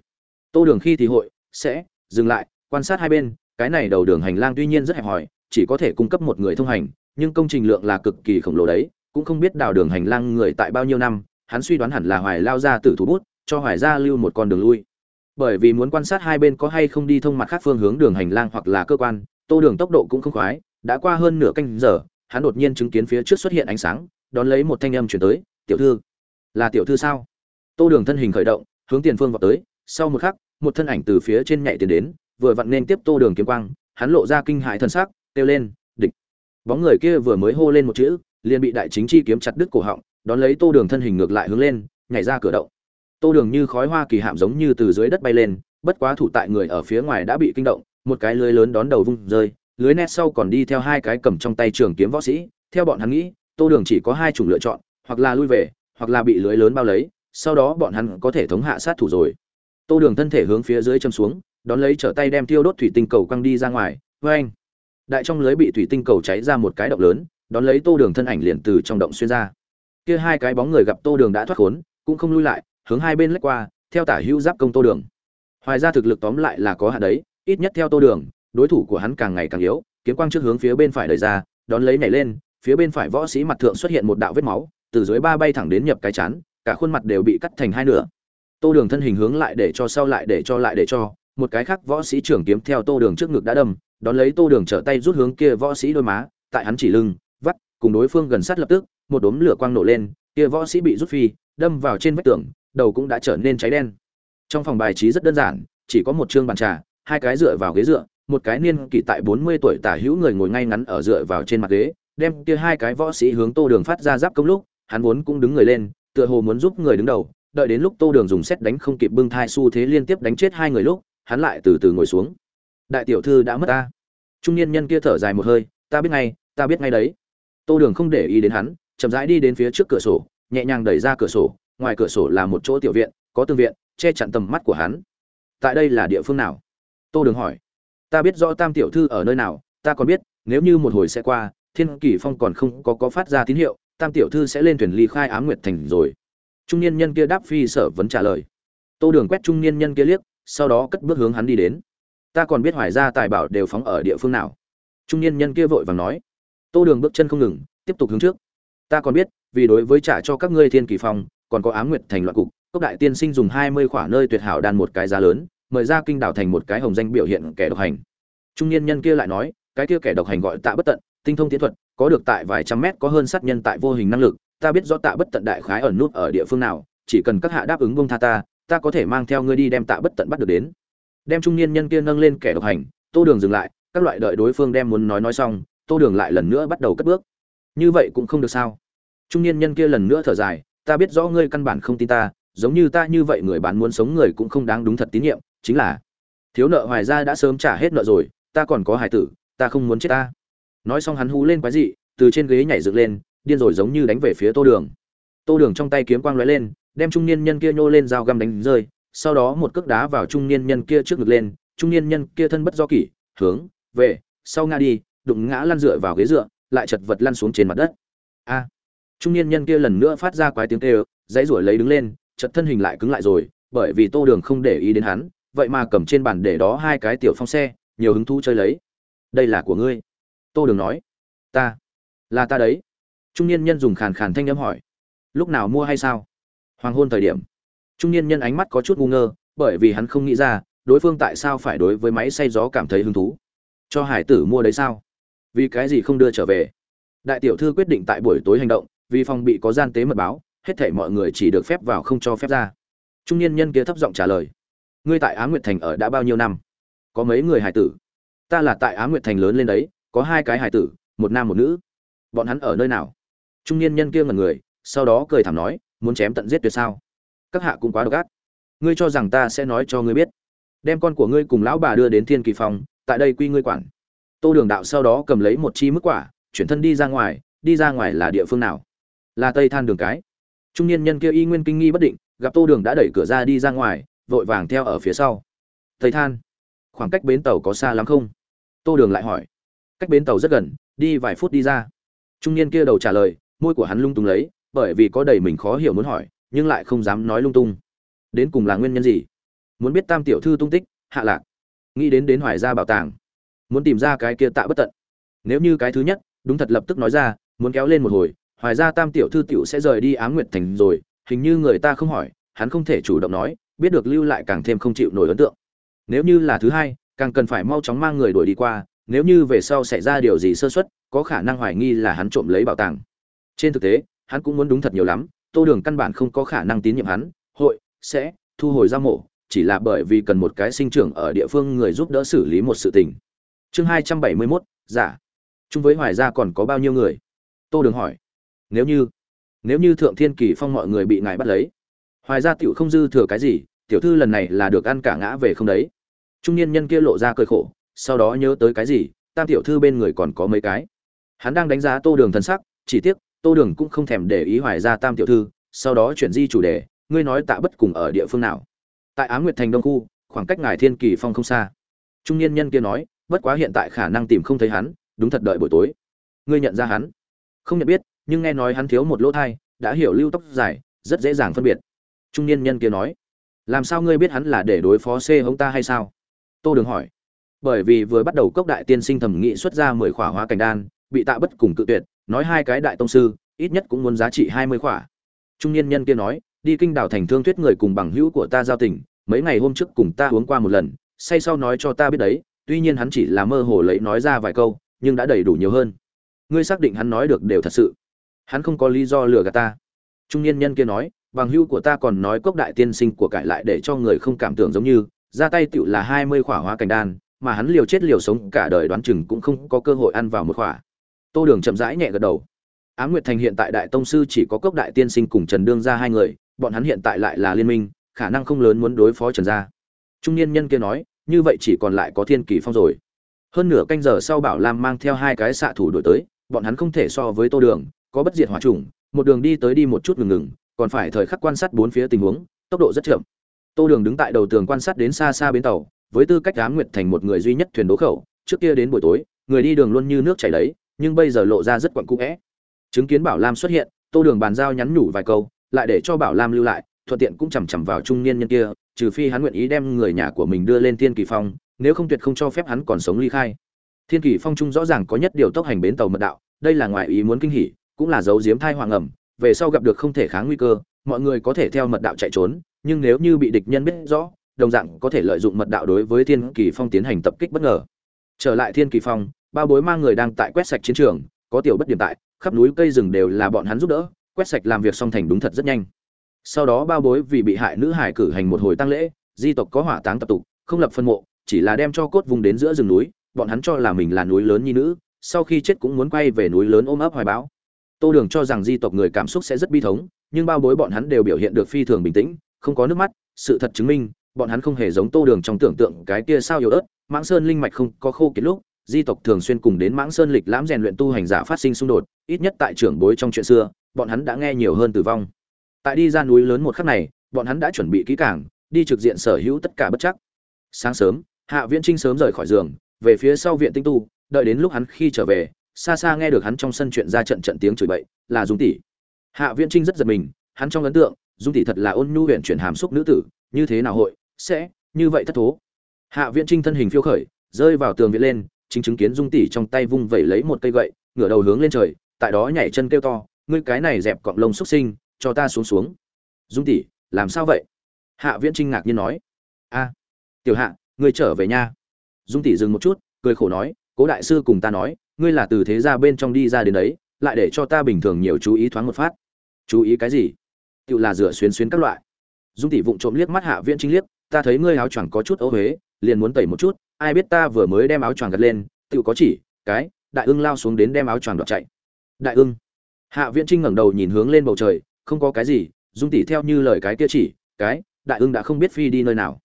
Tô đường khi thì hội, sẽ, dừng lại, quan sát hai bên, cái này đầu đường hành lang tuy nhiên rất hẹp hòi chỉ có thể cung cấp một người thông hành, nhưng công trình lượng là cực kỳ khổng lồ đấy, cũng không biết đào đường hành lang người tại bao nhiêu năm, hắn suy đoán hẳn là hoài lao ra tử thủ bút, cho hoài gia lưu một con đường lui bởi vì muốn quan sát hai bên có hay không đi thông mặt khác phương hướng đường hành lang hoặc là cơ quan, tô đường tốc độ cũng không khoái, đã qua hơn nửa canh giờ, hắn đột nhiên chứng kiến phía trước xuất hiện ánh sáng, đón lấy một thanh âm chuyển tới, tiểu thư là tiểu thư sao tô đường thân hình khởi động, hướng tiền phương vọt tới, sau một khắc, một thân ảnh từ phía trên nhảy tiền đến, vừa vặn nên tiếp tô đường kiếm quang, hắn lộ ra kinh hãi thần sắc kêu lên, địch. Bóng người kia vừa mới hô lên một chữ, liền bị đại chính chi kiếm chặt đứt cổ họng, đón lấy tô đường thân hình ngược lại hướng lên, nhảy ra cửa động. Tô đường như khói hoa kỳ hạm giống như từ dưới đất bay lên, bất quá thủ tại người ở phía ngoài đã bị kinh động, một cái lưới lớn đón đầu vung rơi, lưới nét sau còn đi theo hai cái cầm trong tay trường kiếm võ sĩ. Theo bọn hắn nghĩ, tô đường chỉ có hai chủng lựa chọn, hoặc là lui về, hoặc là bị lưới lớn bao lấy, sau đó bọn hắn có thể thống hạ sát thủ rồi. Tô đường thân thể hướng phía dưới châm xuống, đón lấy trở tay đem tiêu đốt thủy tinh cầu quăng đi ra ngoài. Vê anh đại trong lưới bị thủy tinh cầu cháy ra một cái động lớn, đón lấy tô đường thân ảnh liền từ trong động xuyên ra. Kia hai cái bóng người gặp tô đường đã thoát khốn, cũng không lui lại, hướng hai bên lách qua, theo tả hữu giáp công tô đường. Hoài ra thực lực tóm lại là có hạn đấy, ít nhất theo tô đường, đối thủ của hắn càng ngày càng yếu, kiếm quang trước hướng phía bên phải đẩy ra, đón lấy nhảy lên, phía bên phải võ sĩ mặt thượng xuất hiện một đạo vết máu, từ dưới ba bay thẳng đến nhập cái chán, cả khuôn mặt đều bị cắt thành hai nửa. Tô đường thân hình hướng lại để cho sau lại để cho lại để cho, một cái khác võ sĩ trưởng kiếm theo tô đường trước ngực đã đâm đón lấy tô đường trở tay rút hướng kia võ sĩ đôi má, tại hắn chỉ lưng, vắt, cùng đối phương gần sát lập tức, một đốm lửa quang nổ lên, kia võ sĩ bị rút phi, đâm vào trên vách tường, đầu cũng đã trở nên cháy đen. Trong phòng bài trí rất đơn giản, chỉ có một chương bàn trà, hai cái dựa vào ghế dựa, một cái niên kỷ tại bốn mươi tuổi tả hữu người ngồi ngay ngắn ở dựa vào trên mặt ghế, đem kia hai cái võ sĩ hướng tô đường phát ra giáp công lúc, hắn vốn cũng đứng người lên, tựa hồ muốn giúp người đứng đầu, đợi đến lúc tô đường dùng xét đánh không kịp bưng thai xu thế liên tiếp đánh chết hai người lúc, hắn lại từ từ ngồi xuống đại tiểu thư đã mất ta. Trung niên nhân kia thở dài một hơi, ta biết ngay, ta biết ngay đấy. Tô đường không để ý đến hắn, chậm rãi đi đến phía trước cửa sổ, nhẹ nhàng đẩy ra cửa sổ, ngoài cửa sổ là một chỗ tiểu viện, có tương viện, che chặn tầm mắt của hắn. Tại đây là địa phương nào? Tô đường hỏi. Ta biết rõ tam tiểu thư ở nơi nào, ta còn biết, nếu như một hồi sẽ qua, thiên kỷ phong còn không có có phát ra tín hiệu, tam tiểu thư sẽ lên thuyền ly khai ám nguyệt thành rồi. Trung niên nhân kia đáp phi sở vấn trả lời. Tô đường quét trung niên nhân kia liếc, sau đó cất bước hướng hắn đi đến ta còn biết hoài ra tài bảo đều phóng ở địa phương nào. Trung niên nhân kia vội vàng nói. Tô đường bước chân không ngừng, tiếp tục hướng trước. Ta còn biết, vì đối với trả cho các ngươi thiên kỳ phong, còn có ám nguyệt thành loạn cục, cốc đại tiên sinh dùng hai mươi khỏa nơi tuyệt hảo đan một cái giá lớn, mời ra kinh đảo thành một cái hồng danh biểu hiện kẻ độc hành. Trung niên nhân kia lại nói, cái kia kẻ độc hành gọi tạ bất tận, tinh thông tiến thuật, có được tại vài trăm mét, có hơn sát nhân tại vô hình năng lực, ta biết rõ tạ bất tận đại khái ẩn nút ở địa phương nào, chỉ cần các hạ đáp ứng bông tha ta ta có thể mang theo ngươi đi đem tạ bất tận bắt được đến đem trung niên nhân kia nâng lên kẻ độc hành, tô đường dừng lại, các loại đợi đối phương đem muốn nói nói xong, tô đường lại lần nữa bắt đầu cất bước. Như vậy cũng không được sao? Trung niên nhân kia lần nữa thở dài, ta biết rõ ngươi căn bản không tin ta, giống như ta như vậy người bán muốn sống người cũng không đáng đúng thật tín nhiệm, chính là thiếu nợ hoài ra đã sớm trả hết nợ rồi, ta còn có hải tử, ta không muốn chết ta. Nói xong hắn hú lên quái dị, từ trên ghế nhảy dựng lên, điên rồi giống như đánh về phía tô đường. Tô đường trong tay kiếm quang lóe lên, đem trung niên nhân kia nhô lên dao găm đánh rơi sau đó một cước đá vào trung niên nhân kia trước ngực lên, trung niên nhân kia thân bất do kỷ, hướng, về, sau ngã đi, đụng ngã lăn dựa vào ghế dựa, lại chật vật lăn xuống trên mặt đất. A! Trung niên nhân kia lần nữa phát ra quái tiếng kêu, dãy ruổi lấy đứng lên, chật thân hình lại cứng lại rồi, bởi vì tô đường không để ý đến hắn, vậy mà cầm trên bàn để đó hai cái tiểu phong xe, nhiều hứng thú chơi lấy. Đây là của ngươi. Tô đường nói. Ta. Là ta đấy. Trung niên nhân dùng khàn khàn thanh âm hỏi. Lúc nào mua hay sao? Hoàng hôn thời điểm trung niên nhân ánh mắt có chút ngu ngơ, bởi vì hắn không nghĩ ra, đối phương tại sao phải đối với máy xay gió cảm thấy hứng thú. Cho hải tử mua đấy sao? Vì cái gì không đưa trở về? Đại tiểu thư quyết định tại buổi tối hành động, vì phòng bị có gian tế mật báo, hết thảy mọi người chỉ được phép vào không cho phép ra. Trung niên nhân kia thấp giọng trả lời. Ngươi tại á nguyệt thành ở đã bao nhiêu năm? Có mấy người hải tử? Ta là tại á nguyệt thành lớn lên đấy, có hai cái hải tử, một nam một nữ. Bọn hắn ở nơi nào? Trung niên nhân kia ngần người, sau đó cười thảm nói, muốn chém tận giết tuyệt sao? Các hạ cũng quá độc ác. Ngươi cho rằng ta sẽ nói cho ngươi biết. Đem con của ngươi cùng lão bà đưa đến thiên kỳ phòng, tại đây quy ngươi quản. Tô đường đạo sau đó cầm lấy một chi mức quả, chuyển thân đi ra ngoài, đi ra ngoài là địa phương nào? Là tây than đường cái. Trung niên nhân kia y nguyên kinh nghi bất định, gặp tô đường đã đẩy cửa ra đi ra ngoài, vội vàng theo ở phía sau. Tây than, khoảng cách bến tàu có xa lắm không? Tô đường lại hỏi. Cách bến tàu rất gần, đi vài phút đi ra. Trung niên kia đầu trả lời, môi của hắn lung tung lấy, bởi vì có đầy mình khó hiểu muốn hỏi nhưng lại không dám nói lung tung. Đến cùng là nguyên nhân gì? Muốn biết tam tiểu thư tung tích, hạ lạc. Nghĩ đến đến hoài ra bảo tàng. Muốn tìm ra cái kia tạ bất tận. Nếu như cái thứ nhất, đúng thật lập tức nói ra, muốn kéo lên một hồi, hoài ra tam tiểu thư tiểu sẽ rời đi ám nguyệt thành rồi, hình như người ta không hỏi, hắn không thể chủ động nói, biết được lưu lại càng thêm không chịu nổi ấn tượng. Nếu như là thứ hai, càng cần phải mau chóng mang người đuổi đi qua, nếu như về sau xảy ra điều gì sơ xuất có khả năng hoài nghi là hắn trộm lấy bảo tàng. Trên thực tế, hắn cũng muốn đúng thật nhiều lắm tô đường căn bản không có khả năng tín nhiệm hắn, hội sẽ thu hồi giao mộ, chỉ là bởi vì cần một cái sinh trưởng ở địa phương người giúp đỡ xử lý một sự tình. Chương hai trăm bảy mươi mốt, giả. Chung với hoài gia còn có bao nhiêu người? Tô đường hỏi. Nếu như nếu như thượng thiên kỳ phong mọi người bị ngài bắt lấy, hoài gia tiểu không dư thừa cái gì, tiểu thư lần này là được ăn cả ngã về không đấy. Trung niên nhân kia lộ ra cơi khổ, sau đó nhớ tới cái gì, tam tiểu thư bên người còn có mấy cái. Hắn đang đánh giá tô đường thân sắc, chỉ tiếc tô đường cũng không thèm để ý hoài ra tam tiểu thư, sau đó chuyển di chủ đề, ngươi nói tạ bất cùng ở địa phương nào? Tại á nguyệt thành đông khu, khoảng cách ngài thiên kỳ phong không xa. Trung niên nhân kia nói, bất quá hiện tại khả năng tìm không thấy hắn, đúng thật đợi buổi tối. Ngươi nhận ra hắn? Không nhận biết, nhưng nghe nói hắn thiếu một lỗ thai, đã hiểu lưu tóc dài, rất dễ dàng phân biệt. Trung niên nhân kia nói, làm sao ngươi biết hắn là để đối phó c hống ta hay sao? Tô đường hỏi, bởi vì vừa bắt đầu cốc đại tiên sinh thẩm nghị xuất ra mười khỏa hóa cảnh đan, bị tạ bất cùng cự tuyệt nói hai cái đại tông sư, ít nhất cũng muốn giá trị hai mươi khỏa. Trung niên nhân kia nói, đi kinh đảo thành thương thuyết người cùng bằng hữu của ta giao tình, mấy ngày hôm trước cùng ta uống qua một lần, say sau nói cho ta biết đấy, tuy nhiên hắn chỉ là mơ hồ lấy nói ra vài câu, nhưng đã đầy đủ nhiều hơn. Ngươi xác định hắn nói được đều thật sự. Hắn không có lý do lừa gạt ta. Trung niên nhân kia nói, bằng hữu của ta còn nói cốc đại tiên sinh của cải lại để cho người không cảm tưởng giống như, ra tay tựu là hai mươi khỏa hóa cảnh đan, mà hắn liều chết liều sống cả đời đoán chừng cũng không có cơ hội ăn vào một khỏa tô đường chậm rãi nhẹ gật đầu. Á nguyệt thành hiện tại đại tông sư chỉ có cốc đại tiên sinh cùng trần đương ra hai người, bọn hắn hiện tại lại là liên minh, khả năng không lớn muốn đối phó trần gia. Trung niên nhân kia nói, như vậy chỉ còn lại có thiên kỳ phong rồi. Hơn nửa canh giờ sau bảo lam mang theo hai cái xạ thủ đổi tới, bọn hắn không thể so với tô đường, có bất diệt hỏa trùng một đường đi tới đi một chút ngừng ngừng, còn phải thời khắc quan sát bốn phía tình huống, tốc độ rất chậm. Tô đường đứng tại đầu tường quan sát đến xa xa bến tàu, với tư cách ám nguyệt thành một người duy nhất thuyền đố khẩu, trước kia đến buổi tối, người đi đường luôn như nước chảy đấy nhưng bây giờ lộ ra rất quặn cũ vẽ chứng kiến bảo lam xuất hiện, tô đường bàn giao nhắn nhủ vài câu, lại để cho bảo lam lưu lại, thuận tiện cũng chằm chằm vào trung niên nhân kia, trừ phi hắn nguyện ý đem người nhà của mình đưa lên thiên kỳ phong, nếu không tuyệt không cho phép hắn còn sống ly khai. Thiên kỳ phong trung rõ ràng có nhất điều tốc hành bến tàu mật đạo, đây là ngoài ý muốn kinh hỉ, cũng là dấu diếm thai hoàng ẩm, về sau gặp được không thể kháng nguy cơ, mọi người có thể theo mật đạo chạy trốn, nhưng nếu như bị địch nhân biết rõ, đồng dạng có thể lợi dụng mật đạo đối với thiên kỳ phong tiến hành tập kích bất ngờ. Trở lại thiên kỳ phong bao bối mang người đang tại quét sạch chiến trường, có tiểu bất điểm tại, khắp núi cây rừng đều là bọn hắn giúp đỡ, quét sạch làm việc xong thành đúng thật rất nhanh. Sau đó bao bối vì bị hại nữ hải cử hành một hồi tăng lễ, di tộc có hỏa táng tập tục, không lập phân mộ, chỉ là đem cho cốt vùng đến giữa rừng núi, bọn hắn cho là mình là núi lớn nhi nữ, sau khi chết cũng muốn quay về núi lớn ôm ấp hoài bão. Tô đường cho rằng di tộc người cảm xúc sẽ rất bi thống, nhưng bao bối bọn hắn đều biểu hiện được phi thường bình tĩnh, không có nước mắt, sự thật chứng minh, bọn hắn không hề giống tô đường trong tưởng tượng cái kia sao yếu ớt, mãng sơn linh mạch không có khô kiệt lúc di tộc thường xuyên cùng đến mãng sơn lịch lãm rèn luyện tu hành giả phát sinh xung đột, ít nhất tại trưởng bối trong chuyện xưa, bọn hắn đã nghe nhiều hơn tử vong. Tại đi ra núi lớn một khắc này, bọn hắn đã chuẩn bị kỹ càng, đi trực diện sở hữu tất cả bất chắc. Sáng sớm, hạ viễn trinh sớm rời khỏi giường, về phía sau viện tinh tu, đợi đến lúc hắn khi trở về, xa xa nghe được hắn trong sân chuyện ra trận trận tiếng chửi bậy, là dung tỷ. Hạ viễn trinh rất giật mình, hắn trong ấn tượng, dung tỷ thật là ôn nhu huyện chuyển hàm xúc nữ tử, như thế nào hội, sẽ như vậy thất thố. Hạ viễn trinh thân hình phiêu khởi, rơi vào tường viện lên chính chứng kiến dung tỷ trong tay vung vẩy lấy một cây gậy, ngửa đầu hướng lên trời, tại đó nhảy chân kêu to, ngươi cái này dẹp cọng lông xuất sinh, cho ta xuống xuống. Dung tỷ, làm sao vậy? Hạ viễn trinh ngạc nhiên nói. A, tiểu hạ, ngươi trở về nha. Dung tỷ dừng một chút, cười khổ nói, cố đại sư cùng ta nói, ngươi là từ thế gia bên trong đi ra đến đấy, lại để cho ta bình thường nhiều chú ý thoáng một phát. Chú ý cái gì? Tự là rửa xuyến xuyến các loại. Dung tỷ vụng trộm liếc mắt hạ viễn trinh liếc, ta thấy ngươi áo choàng có chút ấu huế liền muốn tẩy một chút ai biết ta vừa mới đem áo choàng gật lên tự có chỉ, cái, đại ưng lao xuống đến đem áo choàng đoạt chạy. Đại ưng. Hạ viễn trinh ngẩng đầu nhìn hướng lên bầu trời, không có cái gì, dung tỷ theo như lời cái kia chỉ, cái, đại ưng đã không biết phi đi nơi nào.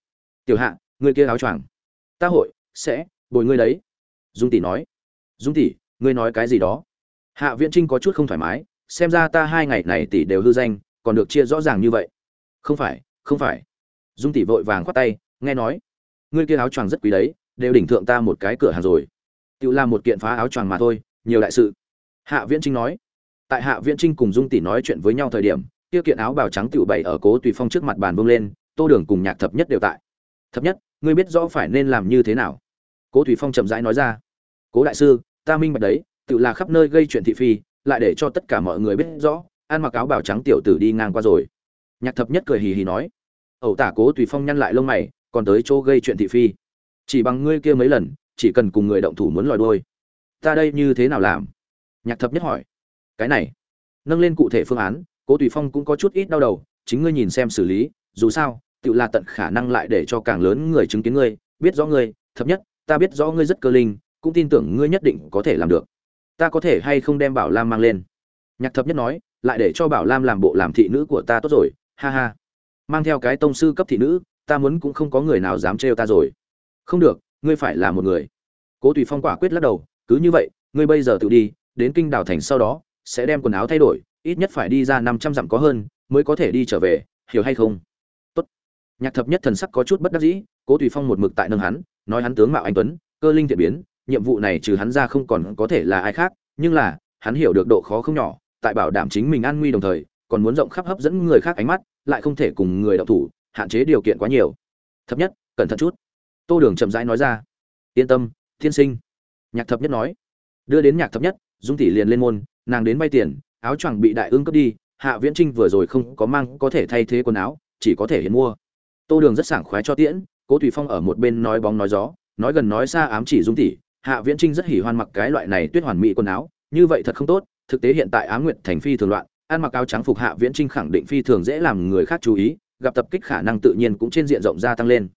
Tiểu hạ, người kia áo choàng. Ta hội, sẽ, bồi ngươi đấy. Dung tỷ nói. Dung tỷ ngươi nói cái gì đó? Hạ viễn trinh có chút không thoải mái, xem ra ta hai ngày này tỷ đều hư danh, còn được chia rõ ràng như vậy. Không phải không phải. Dung tỷ vội vàng khoát tay, nghe nói. Ngươi kia áo choàng rất quý đấy đều đỉnh thượng ta một cái cửa hàng rồi. Tự làm một kiện phá áo choàng mà thôi, nhiều đại sự. Hạ viễn trinh nói. Tại hạ viễn trinh cùng dung tỷ nói chuyện với nhau thời điểm, kia kiện áo bào trắng tiểu bảy ở cố tùy phong trước mặt bàn vông lên, tô đường cùng nhạc thập nhất đều tại. Thập nhất, ngươi biết rõ phải nên làm như thế nào? Cố tùy phong chậm rãi nói ra. Cố đại sư, ta minh bạch đấy tự là khắp nơi gây chuyện thị phi, lại để cho tất cả mọi người biết rõ, ăn mặc áo bào trắng tiểu tử đi ngang qua rồi. Nhạc thập nhất cười hì hì nói. Ẩu tả cố tùy phong nhăn lại lông mày, còn tới chỗ gây chuyện thị phi chỉ bằng ngươi kia mấy lần, chỉ cần cùng người động thủ muốn lòi đôi ta đây như thế nào làm? Nhạc thập nhất hỏi. Cái này, nâng lên cụ thể phương án, cố tùy phong cũng có chút ít đau đầu, chính ngươi nhìn xem xử lý, dù sao tự là tận khả năng lại để cho càng lớn người chứng kiến ngươi, biết rõ ngươi, thập nhất, ta biết rõ ngươi rất cơ linh, cũng tin tưởng ngươi nhất định có thể làm được. Ta có thể hay không đem bảo lam mang lên? Nhạc thập nhất nói, lại để cho bảo lam làm bộ làm thị nữ của ta tốt rồi, ha ha. Mang theo cái tông sư cấp thị nữ, ta muốn cũng không có người nào dám trêu ta rồi không được, ngươi phải là một người. Cố tùy phong quả quyết lắc đầu, cứ như vậy, ngươi bây giờ tự đi, đến kinh đảo thành sau đó, sẽ đem quần áo thay đổi, ít nhất phải đi ra năm trăm dặm có hơn, mới có thể đi trở về, hiểu hay không? Tốt. nhạc thập nhất thần sắc có chút bất đắc dĩ, cố tùy phong một mực tại nâng hắn, nói hắn tướng mạo anh tuấn, cơ linh thiện biến, nhiệm vụ này trừ hắn ra không còn có thể là ai khác, nhưng là, hắn hiểu được độ khó không nhỏ, tại bảo đảm chính mình an nguy đồng thời, còn muốn rộng khắp hấp dẫn người khác ánh mắt, lại không thể cùng người đọc thủ, hạn chế điều kiện quá nhiều. Thập nhất, cẩn thận chút tô đường chậm rãi nói ra. Yên tâm, thiên sinh. Nhạc thập nhất nói. Đưa đến nhạc thập nhất, dung tỷ liền lên môn, nàng đến vay tiền, áo choàng bị đại ương cướp đi, hạ viễn trinh vừa rồi không có mang có thể thay thế quần áo, chỉ có thể hiện mua. Tô đường rất sảng khoái cho tiễn, cố thủy phong ở một bên nói bóng nói gió, nói gần nói xa ám chỉ dung tỷ, hạ viễn trinh rất hỉ hoan mặc cái loại này tuyết hoàn mỹ quần áo, như vậy thật không tốt, thực tế hiện tại á nguyện thành phi thường loạn, ăn mặc áo trắng phục hạ viễn trinh khẳng định phi thường dễ làm người khác chú ý, gặp tập kích khả năng tự nhiên cũng trên diện rộng gia tăng lên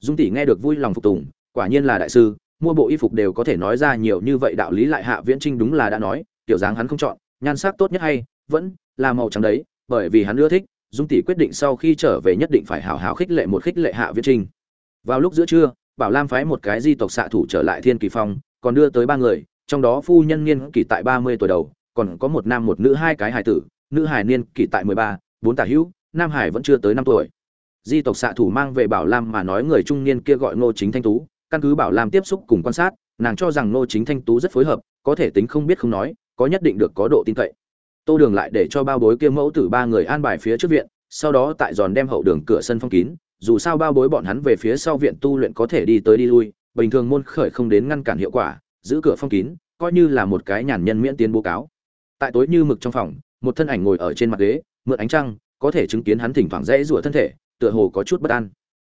dung tỷ nghe được vui lòng phục tùng, quả nhiên là đại sư, mua bộ y phục đều có thể nói ra nhiều như vậy đạo lý lại hạ viễn trinh đúng là đã nói, tiểu dáng hắn không chọn, nhan sắc tốt nhất hay, vẫn là màu trắng đấy, bởi vì hắn ưa thích, dung tỷ quyết định sau khi trở về nhất định phải hào hào khích lệ một khích lệ hạ viễn trinh. Vào lúc giữa trưa, bảo lam phái một cái di tộc xạ thủ trở lại thiên kỳ phong, còn đưa tới ba người, trong đó phu nhân niên kỷ tại ba mươi tuổi đầu, còn có một nam một nữ hai cái hài tử, nữ hài niên kỷ tại mười ba, bốn tả hữu, nam hải vẫn chưa tới năm tuổi di tộc xạ thủ mang về bảo lam mà nói người trung niên kia gọi ngô chính thanh tú, căn cứ bảo lam tiếp xúc cùng quan sát, nàng cho rằng ngô chính thanh tú rất phối hợp, có thể tính không biết không nói, có nhất định được có độ tin cậy. Tô đường lại để cho bao bối kia mẫu tử ba người an bài phía trước viện, sau đó tại giòn đem hậu đường cửa sân phong kín, dù sao bao bối bọn hắn về phía sau viện tu luyện có thể đi tới đi lui, bình thường môn khởi không đến ngăn cản hiệu quả, giữ cửa phong kín, coi như là một cái nhàn nhân miễn tiến bố cáo. Tại tối như mực trong phòng, một thân ảnh ngồi ở trên mặt ghế, mượn ánh trăng, có thể chứng kiến hắn thỉnh thoảng rẽ rủa thân thể tựa hồ có chút bất an.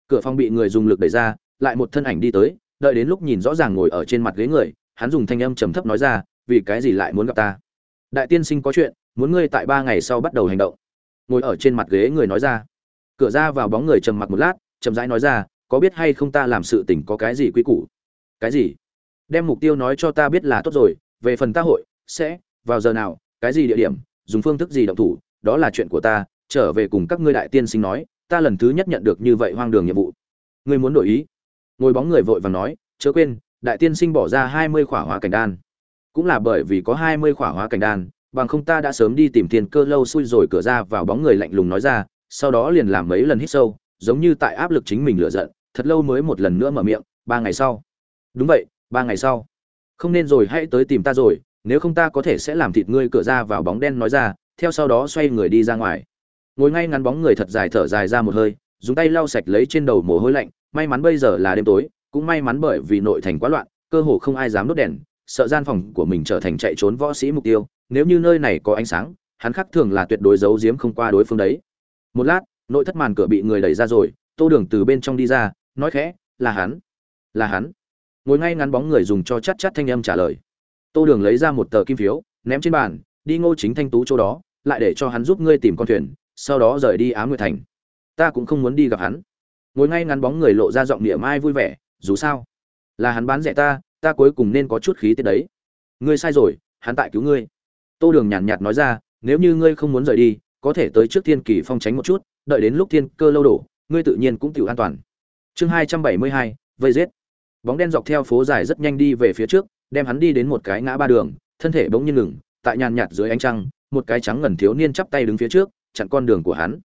Cửa phòng bị người dùng lực đẩy ra, lại một thân ảnh đi tới, đợi đến lúc nhìn rõ ràng ngồi ở trên mặt ghế người, hắn dùng thanh âm trầm thấp nói ra, vì cái gì lại muốn gặp ta? Đại tiên sinh có chuyện, muốn ngươi tại ba ngày sau bắt đầu hành động. Ngồi ở trên mặt ghế người nói ra. Cửa ra vào bóng người trầm mặc một lát, chậm rãi nói ra, có biết hay không ta làm sự tình có cái gì quy củ? Cái gì? Đem mục tiêu nói cho ta biết là tốt rồi, về phần ta hội, sẽ, vào giờ nào, cái gì địa điểm, dùng phương thức gì động thủ, đó là chuyện của ta, trở về cùng các ngươi đại tiên sinh nói ta lần thứ nhất nhận được như vậy hoang đường nhiệm vụ. Ngươi muốn đổi ý? Ngồi bóng người vội vàng nói, chớ quên, đại tiên sinh bỏ ra hai mươi khỏa hóa cảnh đan. Cũng là bởi vì có hai mươi khỏa hóa cảnh đan, bằng không ta đã sớm đi tìm tiền cơ lâu xui rồi cửa ra vào bóng người lạnh lùng nói ra, sau đó liền làm mấy lần hít sâu, giống như tại áp lực chính mình lựa giận, thật lâu mới một lần nữa mở miệng, ba ngày sau. Đúng vậy, ba ngày sau. Không nên rồi, hãy tới tìm ta rồi, nếu không ta có thể sẽ làm thịt ngươi cửa ra vào bóng đen nói ra, theo sau đó xoay người đi ra ngoài ngồi ngay ngắn bóng người thật dài thở dài ra một hơi, dùng tay lau sạch lấy trên đầu mồ hôi lạnh, may mắn bây giờ là đêm tối, cũng may mắn bởi vì nội thành quá loạn, cơ hồ không ai dám đốt đèn, sợ gian phòng của mình trở thành chạy trốn võ sĩ mục tiêu, nếu như nơi này có ánh sáng, hắn khắc thường là tuyệt đối giấu giếm không qua đối phương đấy. Một lát, nội thất màn cửa bị người đẩy ra rồi, tô đường từ bên trong đi ra, nói khẽ, là hắn là hắn. Ngồi ngay ngắn bóng người dùng cho chắt chắt thanh âm trả lời. Tô đường lấy ra một tờ kim phiếu, ném trên bàn, đi ngô chính thanh tú chỗ đó, lại để cho hắn giúp ngươi tìm con thuyền sau đó rời đi á nguyệt thành. Ta cũng không muốn đi gặp hắn. Ngồi ngay ngắn bóng người lộ ra giọng niệm mai vui vẻ, dù sao, là hắn bán rẻ ta ta cuối cùng nên có chút khí tiết đấy. Ngươi sai rồi, hắn tại cứu ngươi. Tô đường nhàn nhạt nói ra, nếu như ngươi không muốn rời đi, có thể tới trước thiên kỳ phong tránh một chút, đợi đến lúc thiên cơ lâu đổ, ngươi tự nhiên cũng tiểu an toàn. Chương hai trăm bảy mươi hai, vây giết. Bóng đen dọc theo phố dài rất nhanh đi về phía trước, đem hắn đi đến một cái ngã ba đường, thân thể bỗng nhiên ngừng, tại nhàn nhạt dưới ánh trăng, một cái trắng ngần thiếu niên chắp tay đứng phía trước chặn con đường của hắn.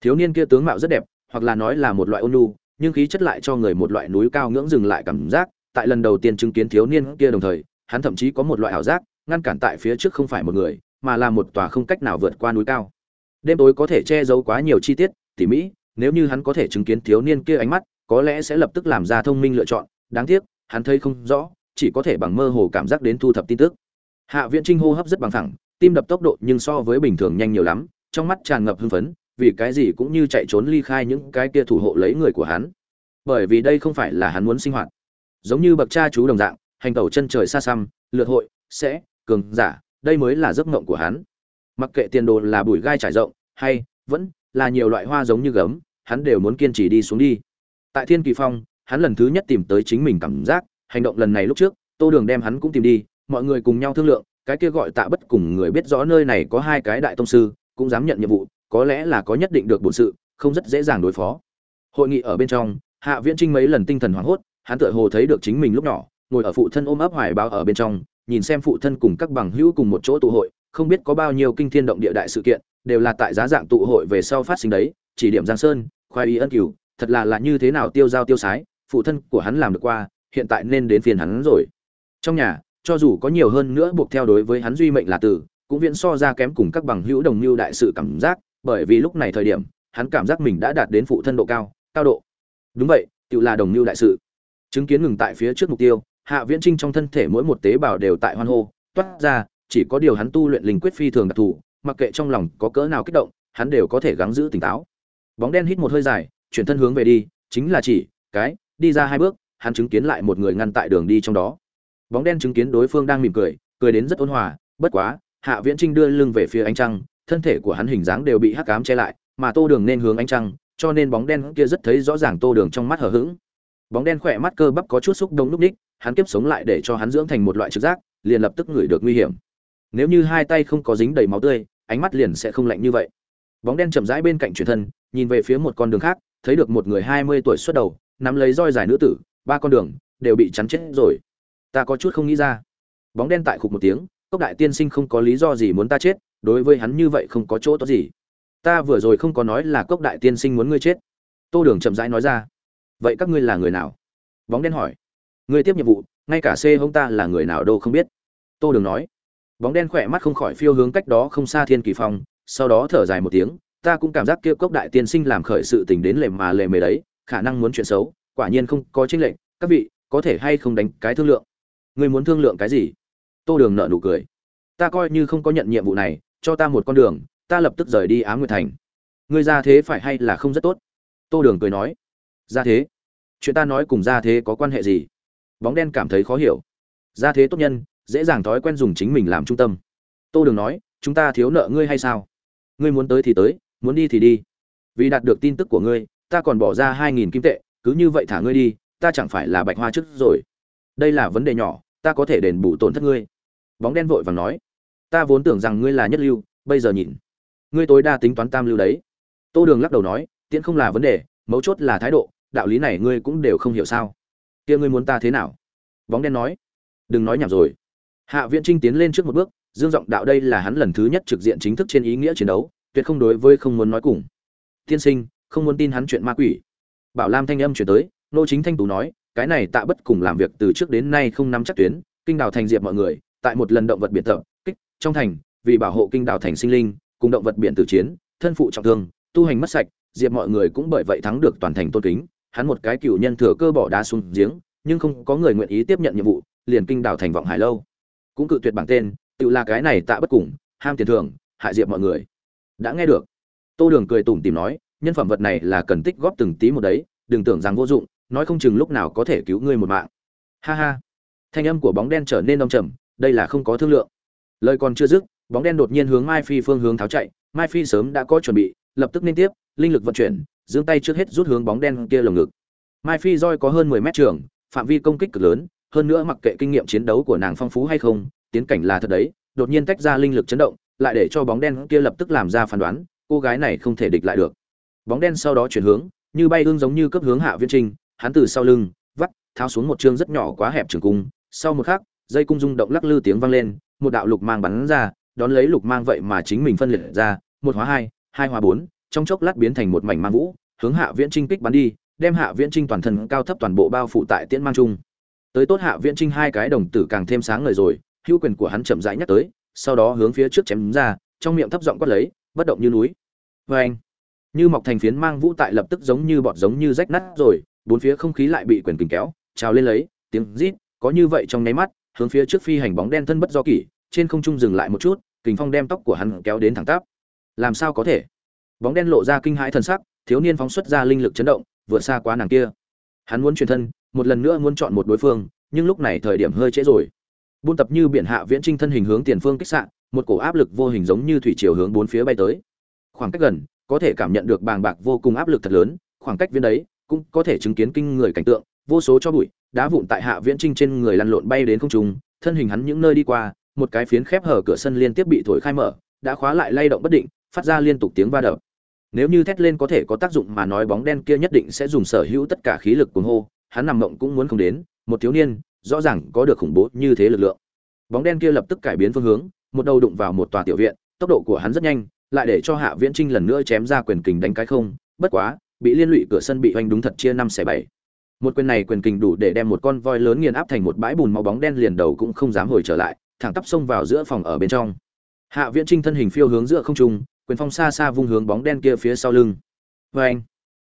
Thiếu niên kia tướng mạo rất đẹp, hoặc là nói là một loại ôn nhu, nhưng khí chất lại cho người một loại núi cao ngưỡng dừng lại cảm giác. Tại lần đầu tiên chứng kiến thiếu niên kia đồng thời, hắn thậm chí có một loại ảo giác, ngăn cản tại phía trước không phải một người, mà là một tòa không cách nào vượt qua núi cao. Đêm tối có thể che giấu quá nhiều chi tiết, tỉ mỹ nếu như hắn có thể chứng kiến thiếu niên kia ánh mắt, có lẽ sẽ lập tức làm ra thông minh lựa chọn. Đáng tiếc, hắn thấy không rõ, chỉ có thể bằng mơ hồ cảm giác đến thu thập tin tức. Hạ viễn trinh hô hấp rất bằng thẳng tim đập tốc độ nhưng so với bình thường nhanh nhiều lắm trong mắt tràn ngập hưng phấn, vì cái gì cũng như chạy trốn ly khai những cái kia thủ hộ lấy người của hắn. Bởi vì đây không phải là hắn muốn sinh hoạt. Giống như bậc cha chú đồng dạng, hành tẩu chân trời xa xăm, lượt hội, sẽ, cường giả, đây mới là giấc mộng của hắn. Mặc kệ tiền đồ là bụi gai trải rộng, hay vẫn là nhiều loại hoa giống như gấm, hắn đều muốn kiên trì đi xuống đi. Tại thiên kỳ phong, hắn lần thứ nhất tìm tới chính mình cảm giác, hành động lần này lúc trước, tô đường đem hắn cũng tìm đi, mọi người cùng nhau thương lượng, cái kia gọi tạ bất cùng người biết rõ nơi này có hai cái đại tông sư cũng dám nhận nhiệm vụ, có lẽ là có nhất định được bổn sự, không rất dễ dàng đối phó. Hội nghị ở bên trong, hạ viễn trinh mấy lần tinh thần hoảng hốt, hắn tựa hồ thấy được chính mình lúc nhỏ, ngồi ở phụ thân ôm ấp hoài báo ở bên trong, nhìn xem phụ thân cùng các bằng hữu cùng một chỗ tụ hội, không biết có bao nhiêu kinh thiên động địa đại sự kiện, đều là tại giá dạng tụ hội về sau phát sinh đấy, chỉ điểm giang sơn, khoai ý ân cửu, thật là là như thế nào tiêu giao tiêu sái, phụ thân của hắn làm được qua, hiện tại nên đến phiền hắn rồi. Trong nhà, cho dù có nhiều hơn nữa buộc theo đối với hắn duy mệnh là tử cũng viễn so ra kém cùng các bằng hữu đồng mưu đại sự cảm giác, bởi vì lúc này thời điểm, hắn cảm giác mình đã đạt đến phụ thân độ cao cao độ. Đúng vậy, tự là đồng mưu đại sự. Chứng kiến ngừng tại phía trước mục tiêu, hạ viễn trinh trong thân thể mỗi một tế bào đều tại hoan hô, toát ra, chỉ có điều hắn tu luyện linh quyết phi thường đặc thù, mặc kệ trong lòng có cỡ nào kích động, hắn đều có thể gắng giữ tỉnh táo. Bóng đen hít một hơi dài, chuyển thân hướng về đi, chính là chỉ, cái, đi ra hai bước, hắn chứng kiến lại một người ngăn tại đường đi trong đó. Bóng đen chứng kiến đối phương đang mỉm cười cười đến rất ôn hòa, bất quá hạ viễn trinh đưa lưng về phía ánh trăng, thân thể của hắn hình dáng đều bị hắc cám che lại, mà tô đường nên hướng ánh trăng, cho nên bóng đen kia rất thấy rõ ràng tô đường trong mắt hở h ữ g bóng đen khỏe mắt cơ bắp có chút xúc đông núp ních, hắn kiếp sống lại để cho hắn dưỡng thành một loại trực giác, liền lập tức ngửi được nguy hiểm. Nếu như hai tay không có dính đầy máu tươi, ánh mắt liền sẽ không lạnh như vậy. Bóng đen chậm rãi bên cạnh truyền thân, nhìn về phía một con đường khác, thấy được một người hai mươi tuổi xuất đầu, nắm lấy roi dài nữ tử, ba con đường, đều bị chắn chết rồi. Ta có chút không nghĩ ra. Bóng đen tại khục một tiếng cốc đại tiên sinh không có lý do gì muốn ta chết, đối với hắn như vậy không có chỗ tốt gì. Ta vừa rồi không có nói là cốc đại tiên sinh muốn ngươi chết. Tô đường chậm rãi nói ra. Vậy các ngươi là người nào? Bóng đen hỏi. Ngươi tiếp nhiệm vụ, ngay cả c hông ta là người nào đâu không biết. Tô đường nói. Bóng đen khỏe mắt không khỏi phiêu hướng cách đó không xa thiên kỳ phong, sau đó thở dài một tiếng. Ta cũng cảm giác kia cốc đại tiên sinh làm khởi sự tình đến lề mà lề mề đấy, khả năng muốn chuyện xấu, quả nhiên không có tranh lệnh các vị, có thể hay không đánh cái thương lượng? Ngươi muốn thương lượng cái gì? Tô đường nợ nụ cười. Ta coi như không có nhận nhiệm vụ này, cho ta một con đường, ta lập tức rời đi á nguyệt thành. Ngươi ra thế phải hay là không rất tốt? Tô đường cười nói. Ra thế? Chuyện ta nói cùng ra thế có quan hệ gì? Bóng đen cảm thấy khó hiểu. Ra thế tốt nhân, dễ dàng thói quen dùng chính mình làm trung tâm. Tô đường nói, chúng ta thiếu nợ ngươi hay sao? Ngươi muốn tới thì tới, muốn đi thì đi. Vì đạt được tin tức của ngươi, ta còn bỏ ra hai nghìn kim tệ, cứ như vậy thả ngươi đi, ta chẳng phải là bạch hoa trước rồi. Đây là vấn đề nhỏ, ta có thể đền bù tổn thất ngươi bóng đen vội vàng nói, ta vốn tưởng rằng ngươi là nhất lưu, bây giờ nhìn. Ngươi tối đa tính toán tam lưu đấy. Tô đường lắc đầu nói, tiễn không là vấn đề, mấu chốt là thái độ, đạo lý này ngươi cũng đều không hiểu sao. Kia ngươi muốn ta thế nào? Bóng đen nói, đừng nói nhảm rồi. Hạ viện trinh tiến lên trước một bước, dương giọng đạo đây là hắn lần thứ nhất trực diện chính thức trên ý nghĩa chiến đấu, tuyệt không đối với không muốn nói cùng. Tiên sinh, không muốn tin hắn chuyện ma quỷ. Bảo lam thanh âm chuyển tới, nô chính thanh tú nói, cái này tạ bất cùng làm việc từ trước đến nay không nắm chắc tuyến, kinh đào thành diệp mọi người tại một lần động vật biển tập, kích, trong thành, vì bảo hộ kinh đảo thành sinh linh, cùng động vật biển tử chiến, thân phụ trọng thương, tu hành mất sạch, diệp mọi người cũng bởi vậy thắng được toàn thành tôn kính. Hắn một cái cựu nhân thừa cơ bỏ đá xuống giếng, nhưng không có người nguyện ý tiếp nhận nhiệm vụ, liền kinh đảo thành vọng hải lâu. Cũng cự tuyệt bảng tên, tự là cái này tạ bất cùng, ham tiền thưởng, hại diệp mọi người. Đã nghe được. Tô đường cười tủm tìm nói, nhân phẩm vật này là cần tích góp từng tí một đấy, đừng tưởng rằng vô dụng, nói không chừng lúc nào có thể cứu ngươi một mạng. Ha ha. Thanh âm của bóng đen trở nên đông trầm đây là không có thương lượng. Lời còn chưa dứt, bóng đen đột nhiên hướng mai phi phương hướng tháo chạy. Mai phi sớm đã có chuẩn bị, lập tức liên tiếp, linh lực vận chuyển, giương tay trước hết rút hướng bóng đen kia lồng ngực. Mai phi roi có hơn mười mét trường, phạm vi công kích cực lớn, hơn nữa mặc kệ kinh nghiệm chiến đấu của nàng phong phú hay không, tiến cảnh là thật đấy, đột nhiên tách ra linh lực chấn động, lại để cho bóng đen kia lập tức làm ra phán đoán, cô gái này không thể địch lại được. Bóng đen sau đó chuyển hướng, như bay hương giống như cấp hướng hạ viên trinh hắn từ sau lưng, vắt, tháo xuống một chương rất nhỏ quá hẹp trường cung, sau một khắc dây cung rung động lắc lư tiếng vang lên, một đạo lục mang bắn ra, đón lấy lục mang vậy mà chính mình phân liệt ra, một hóa hai hai hóa bốn, trong chốc lát biến thành một mảnh mang vũ, hướng hạ viễn trinh kích bắn đi, đem hạ viễn trinh toàn thân cao thấp toàn bộ bao phủ tại tiễn mang trung tới tốt hạ viễn trinh hai cái đồng tử càng thêm sáng ngời rồi, hữu quyền của hắn chậm rãi nhắc tới, sau đó hướng phía trước chém ra, trong miệng thấp giọng quát lấy, bất động như núi Oeng! như mọc thành phiến mang vũ tại lập tức giống như bọt giống như rách nát rồi, bốn phía không khí lại bị quyền kình kéo, trào lên lấy, tiếng rít, có như vậy trong nháy mắt hướng phía trước phi hành bóng đen thân bất do kỷ, trên không trung dừng lại một chút, kình phong đem tóc của hắn kéo đến thẳng tắp. Làm sao có thể? Bóng đen lộ ra kinh hãi thần sắc, thiếu niên phóng xuất ra linh lực chấn động, vượt xa quá nàng kia. Hắn muốn truyền thân, một lần nữa muốn chọn một đối phương, nhưng lúc này thời điểm hơi trễ rồi. Buôn tập như biển hạ viễn trinh thân hình hướng tiền phương kích sạn một cổ áp lực vô hình giống như thủy chiều hướng bốn phía bay tới. Khoảng cách gần, có thể cảm nhận được bàng bạc vô cùng áp lực thật lớn, khoảng cách viên đấy cũng có thể chứng kiến kinh người cảnh tượng, vô số cho bụi đá vụn tại hạ viễn trinh trên người lăn lộn bay đến không trung, thân hình hắn những nơi đi qua, một cái phiến khép hở cửa sân liên tiếp bị thổi khai mở, đã khóa lại lay động bất định, phát ra liên tục tiếng va đập. Nếu như thét lên có thể có tác dụng mà nói bóng đen kia nhất định sẽ dùng sở hữu tất cả khí lực cuồng hô, hắn nằm mộng cũng muốn không đến, một thiếu niên, rõ ràng có được khủng bố như thế lực lượng. Bóng đen kia lập tức cải biến phương hướng, một đầu đụng vào một tòa tiểu viện, tốc độ của hắn rất nhanh, lại để cho hạ viễn trinh lần nữa chém ra quyền kình đánh cái không, bất quá, bị liên lụy cửa sân bị hoành đúng thật chia năm xẻ bảy một quyền này quyền kình đủ để đem một con voi lớn nghiền áp thành một bãi bùn màu bóng đen liền đầu cũng không dám hồi trở lại, thẳng tắp xông vào giữa phòng ở bên trong. Hạ viễn trinh thân hình phiêu hướng giữa không trung, quyền phong xa xa vung hướng bóng đen kia phía sau lưng. Vê anh,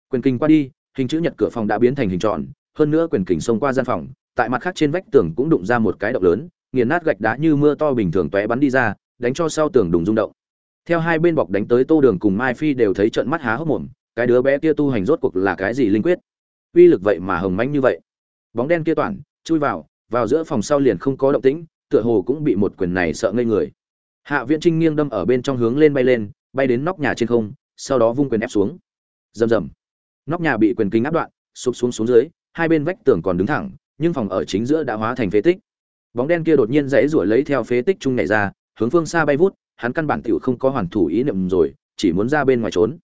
quyền kình qua đi, hình chữ nhật cửa phòng đã biến thành hình tròn, hơn nữa quyền kình xông qua gian phòng, tại mặt khác trên vách tường cũng đụng ra một cái động lớn, nghiền nát gạch đá như mưa to bình thường tóe bắn đi ra, đánh cho sau tường đùng rung động. Theo hai bên bọc đánh tới tô đường cùng mai phi đều thấy trận mắt há hốc mồm, cái đứa bé kia tu hành rốt cuộc là cái gì linh quyết? Uy lực vậy mà hồng manh như vậy. Bóng đen kia toàn, chui vào vào giữa phòng sau liền không có động tĩnh, tựa hồ cũng bị một quyền này sợ ngây người. Hạ viễn trinh nghiêng đâm ở bên trong hướng lên bay lên, bay đến nóc nhà trên không, sau đó vung quyền ép xuống. Rầm rầm. Nóc nhà bị quyền kính áp đoạn, sụp xuống xuống dưới, hai bên vách tường còn đứng thẳng, nhưng phòng ở chính giữa đã hóa thành phế tích. Bóng đen kia đột nhiên dãy ruổi lấy theo phế tích chung nhảy ra, hướng phương xa bay vút, hắn căn bản tiểu không có hoàn thủ ý niệm rồi, chỉ muốn ra bên ngoài trốn.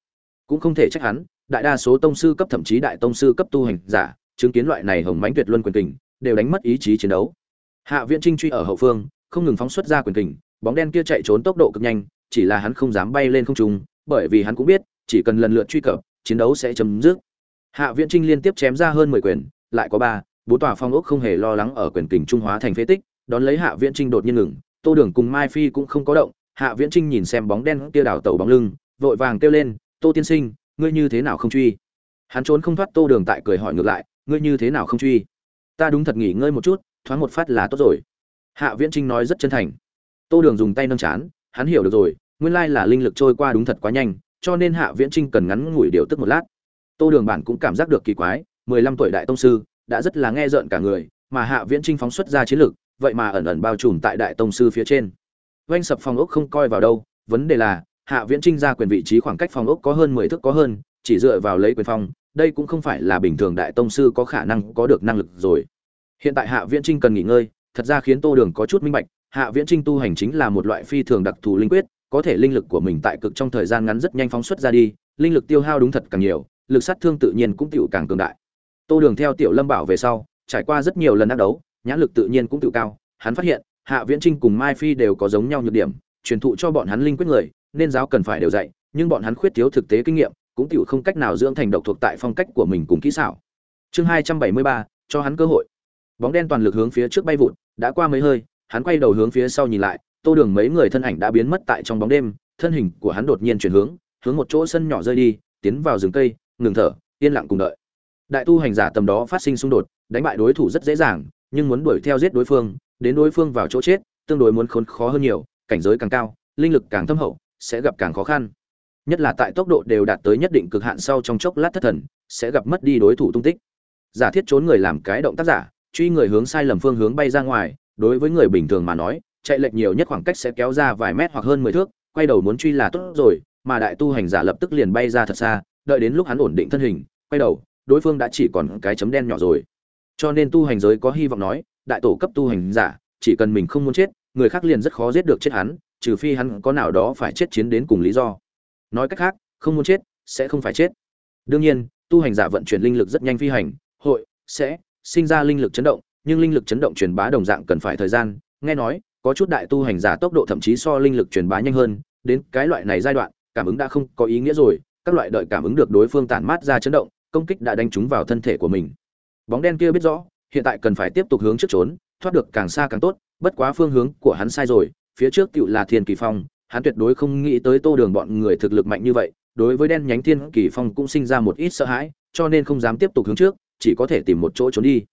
Cũng không thể trách hắn đại đa số tông sư cấp thậm chí đại tông sư cấp tu hành giả, chứng kiến loại này hồng mãnh tuyệt luân quyền kình, đều đánh mất ý chí chiến đấu. Hạ viễn trinh truy ở hậu phương, không ngừng phóng xuất ra quyền kình, bóng đen kia chạy trốn tốc độ cực nhanh, chỉ là hắn không dám bay lên không trung, bởi vì hắn cũng biết, chỉ cần lần lượt truy cập, chiến đấu sẽ chấm dứt. Hạ viễn trinh liên tiếp chém ra hơn mười quyền, lại có ba, bốn tòa phong ốc không hề lo lắng ở quyền kình trung hóa thành phế tích, đón lấy hạ viễn trinh đột nhiên ngừng, tô đường cùng mai phi cũng không có động, hạ viễn trinh nhìn xem bóng đen kia đảo tàu bóng lưng, vội vàng kêu lên, tô tiên sinh ngươi như thế nào không truy? Hắn trốn không thoát tô đường tại cười hỏi ngược lại, ngươi như thế nào không truy? Ta đúng thật nghỉ ngơi một chút, thoáng một phát là tốt rồi. Hạ viễn trinh nói rất chân thành. Tô đường dùng tay nâng chán, hắn hiểu được rồi, nguyên lai là linh lực trôi qua đúng thật quá nhanh, cho nên hạ viễn trinh cần ngắn ngủi điều tức một lát. Tô đường bản cũng cảm giác được kỳ quái, mười lăm tuổi đại tông sư, đã rất là nghe rợn cả người, mà hạ viễn trinh phóng xuất ra chiến lực, vậy mà ẩn ẩn bao trùm tại đại tông sư phía trên. Oanh sập phòng ốc không coi vào đâu, vấn đề là hạ viễn trinh ra quyền vị trí khoảng cách phòng ốc có hơn mười thước có hơn, chỉ dựa vào lấy quyền phong, đây cũng không phải là bình thường đại tông sư có khả năng có được năng lực rồi. Hiện tại hạ viễn trinh cần nghỉ ngơi, thật ra khiến tô đường có chút minh bạch, hạ viễn trinh tu hành chính là một loại phi thường đặc thù linh quyết, có thể linh lực của mình tại cực trong thời gian ngắn rất nhanh phóng xuất ra đi, linh lực tiêu hao đúng thật càng nhiều, lực sát thương tự nhiên cũng tựu càng cường đại. Tô đường theo tiểu lâm bảo về sau, trải qua rất nhiều lần đắc đấu, nhãn lực tự nhiên cũng tựu cao, hắn phát hiện, hạ viễn trinh cùng mai phi đều có giống nhau nhược điểm, truyền thụ cho bọn hắn linh quyết người nên giáo cần phải đều dạy, nhưng bọn hắn khuyết thiếu thực tế kinh nghiệm, cũng tựu không cách nào dưỡng thành độc thuộc tại phong cách của mình cùng kỹ xảo. Chương hai trăm bảy mươi ba, cho hắn cơ hội. Bóng đen toàn lực hướng phía trước bay vụt, đã qua mấy hơi, hắn quay đầu hướng phía sau nhìn lại, tô đường mấy người thân ảnh đã biến mất tại trong bóng đêm, thân hình của hắn đột nhiên chuyển hướng hướng một chỗ sân nhỏ rơi đi, tiến vào rừng cây, ngừng thở, yên lặng cùng đợi. Đại tu hành giả tầm đó phát sinh xung đột, đánh bại đối thủ rất dễ dàng, nhưng muốn đuổi theo giết đối phương, đến đối phương vào chỗ chết, tương đối muốn khốn khó hơn nhiều, cảnh giới càng cao, linh lực càng thâm hậu sẽ gặp càng khó khăn. Nhất là tại tốc độ đều đạt tới nhất định cực hạn sau trong chốc lát thất thần, sẽ gặp mất đi đối thủ tung tích. Giả thiết trốn người làm cái động tác giả, truy người hướng sai lầm phương hướng bay ra ngoài, đối với người bình thường mà nói, chạy lệch nhiều nhất khoảng cách sẽ kéo ra vài mét hoặc hơn mười thước, quay đầu muốn truy là tốt rồi, mà đại tu hành giả lập tức liền bay ra thật xa, đợi đến lúc hắn ổn định thân hình, quay đầu, đối phương đã chỉ còn cái chấm đen nhỏ rồi. Cho nên tu hành giới có hy vọng nói, đại tổ cấp tu hành giả, chỉ cần mình không muốn chết, người khác liền rất khó giết được chết hắn trừ phi hắn có nào đó phải chết chiến đến cùng lý do. Nói cách khác, không muốn chết, sẽ không phải chết. Đương nhiên, tu hành giả vận chuyển linh lực rất nhanh phi hành, hội, sẽ, sinh ra linh lực chấn động, nhưng linh lực chấn động truyền bá đồng dạng cần phải thời gian. Nghe nói, có chút đại tu hành giả tốc độ thậm chí so linh lực truyền bá nhanh hơn, đến cái loại này giai đoạn, cảm ứng đã không có ý nghĩa rồi, các loại đợi cảm ứng được đối phương tản mát ra chấn động, công kích đã đánh trúng vào thân thể của mình. Bóng đen kia biết rõ, hiện tại cần phải tiếp tục hướng trước trốn, thoát được càng xa càng tốt, bất quá phương hướng của hắn sai rồi phía trước tựu là thiên kỳ phong, hắn tuyệt đối không nghĩ tới tô đường bọn người thực lực mạnh như vậy, đối với đen nhánh thiên kỳ phong cũng sinh ra một ít sợ hãi, cho nên không dám tiếp tục hướng trước, chỉ có thể tìm một chỗ trốn đi.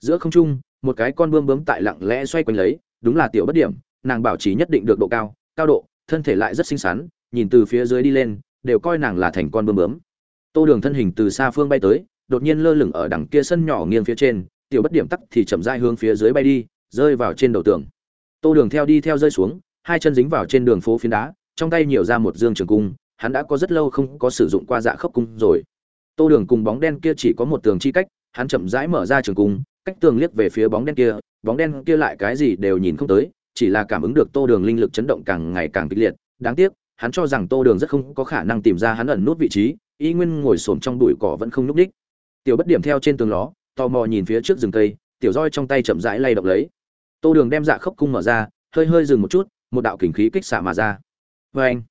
Giữa không trung, một cái con bươm bướm tại lặng lẽ xoay quanh lấy, đúng là tiểu bất điểm, nàng bảo trì nhất định được độ cao cao độ, thân thể lại rất xinh xắn, nhìn từ phía dưới đi lên, đều coi nàng là thành con bươm bướm. Tô đường thân hình từ xa phương bay tới, đột nhiên lơ lửng ở đằng kia sân nhỏ nghiêng phía trên, tiểu bất điểm tắc thì chậm rãi hướng phía dưới bay đi, rơi vào trên đầu tường tô đường theo đi theo rơi xuống, hai chân dính vào trên đường phố phiến đá, trong tay nhiều ra một dương trường cung, hắn đã có rất lâu không có sử dụng qua dạ khốc cung rồi. Tô đường cùng bóng đen kia chỉ có một tường chi cách, hắn chậm rãi mở ra trường cung, cách tường liếc về phía bóng đen kia, bóng đen kia lại cái gì đều nhìn không tới, chỉ là cảm ứng được tô đường linh lực chấn động càng ngày càng kịch liệt. Đáng tiếc, hắn cho rằng tô đường rất không có khả năng tìm ra hắn ẩn nút vị trí, y nguyên ngồi xổm trong bụi cỏ vẫn không nhúc đích tiểu bất điểm theo trên tường ló, tò mò nhìn phía trước rừng cây, tiểu roi trong tay chậm rãi lay động lấy tô đường đem dạ khốc cung mở ra, hơi hơi dừng một chút, một đạo kình khí kích xạ mà ra. Vê anh,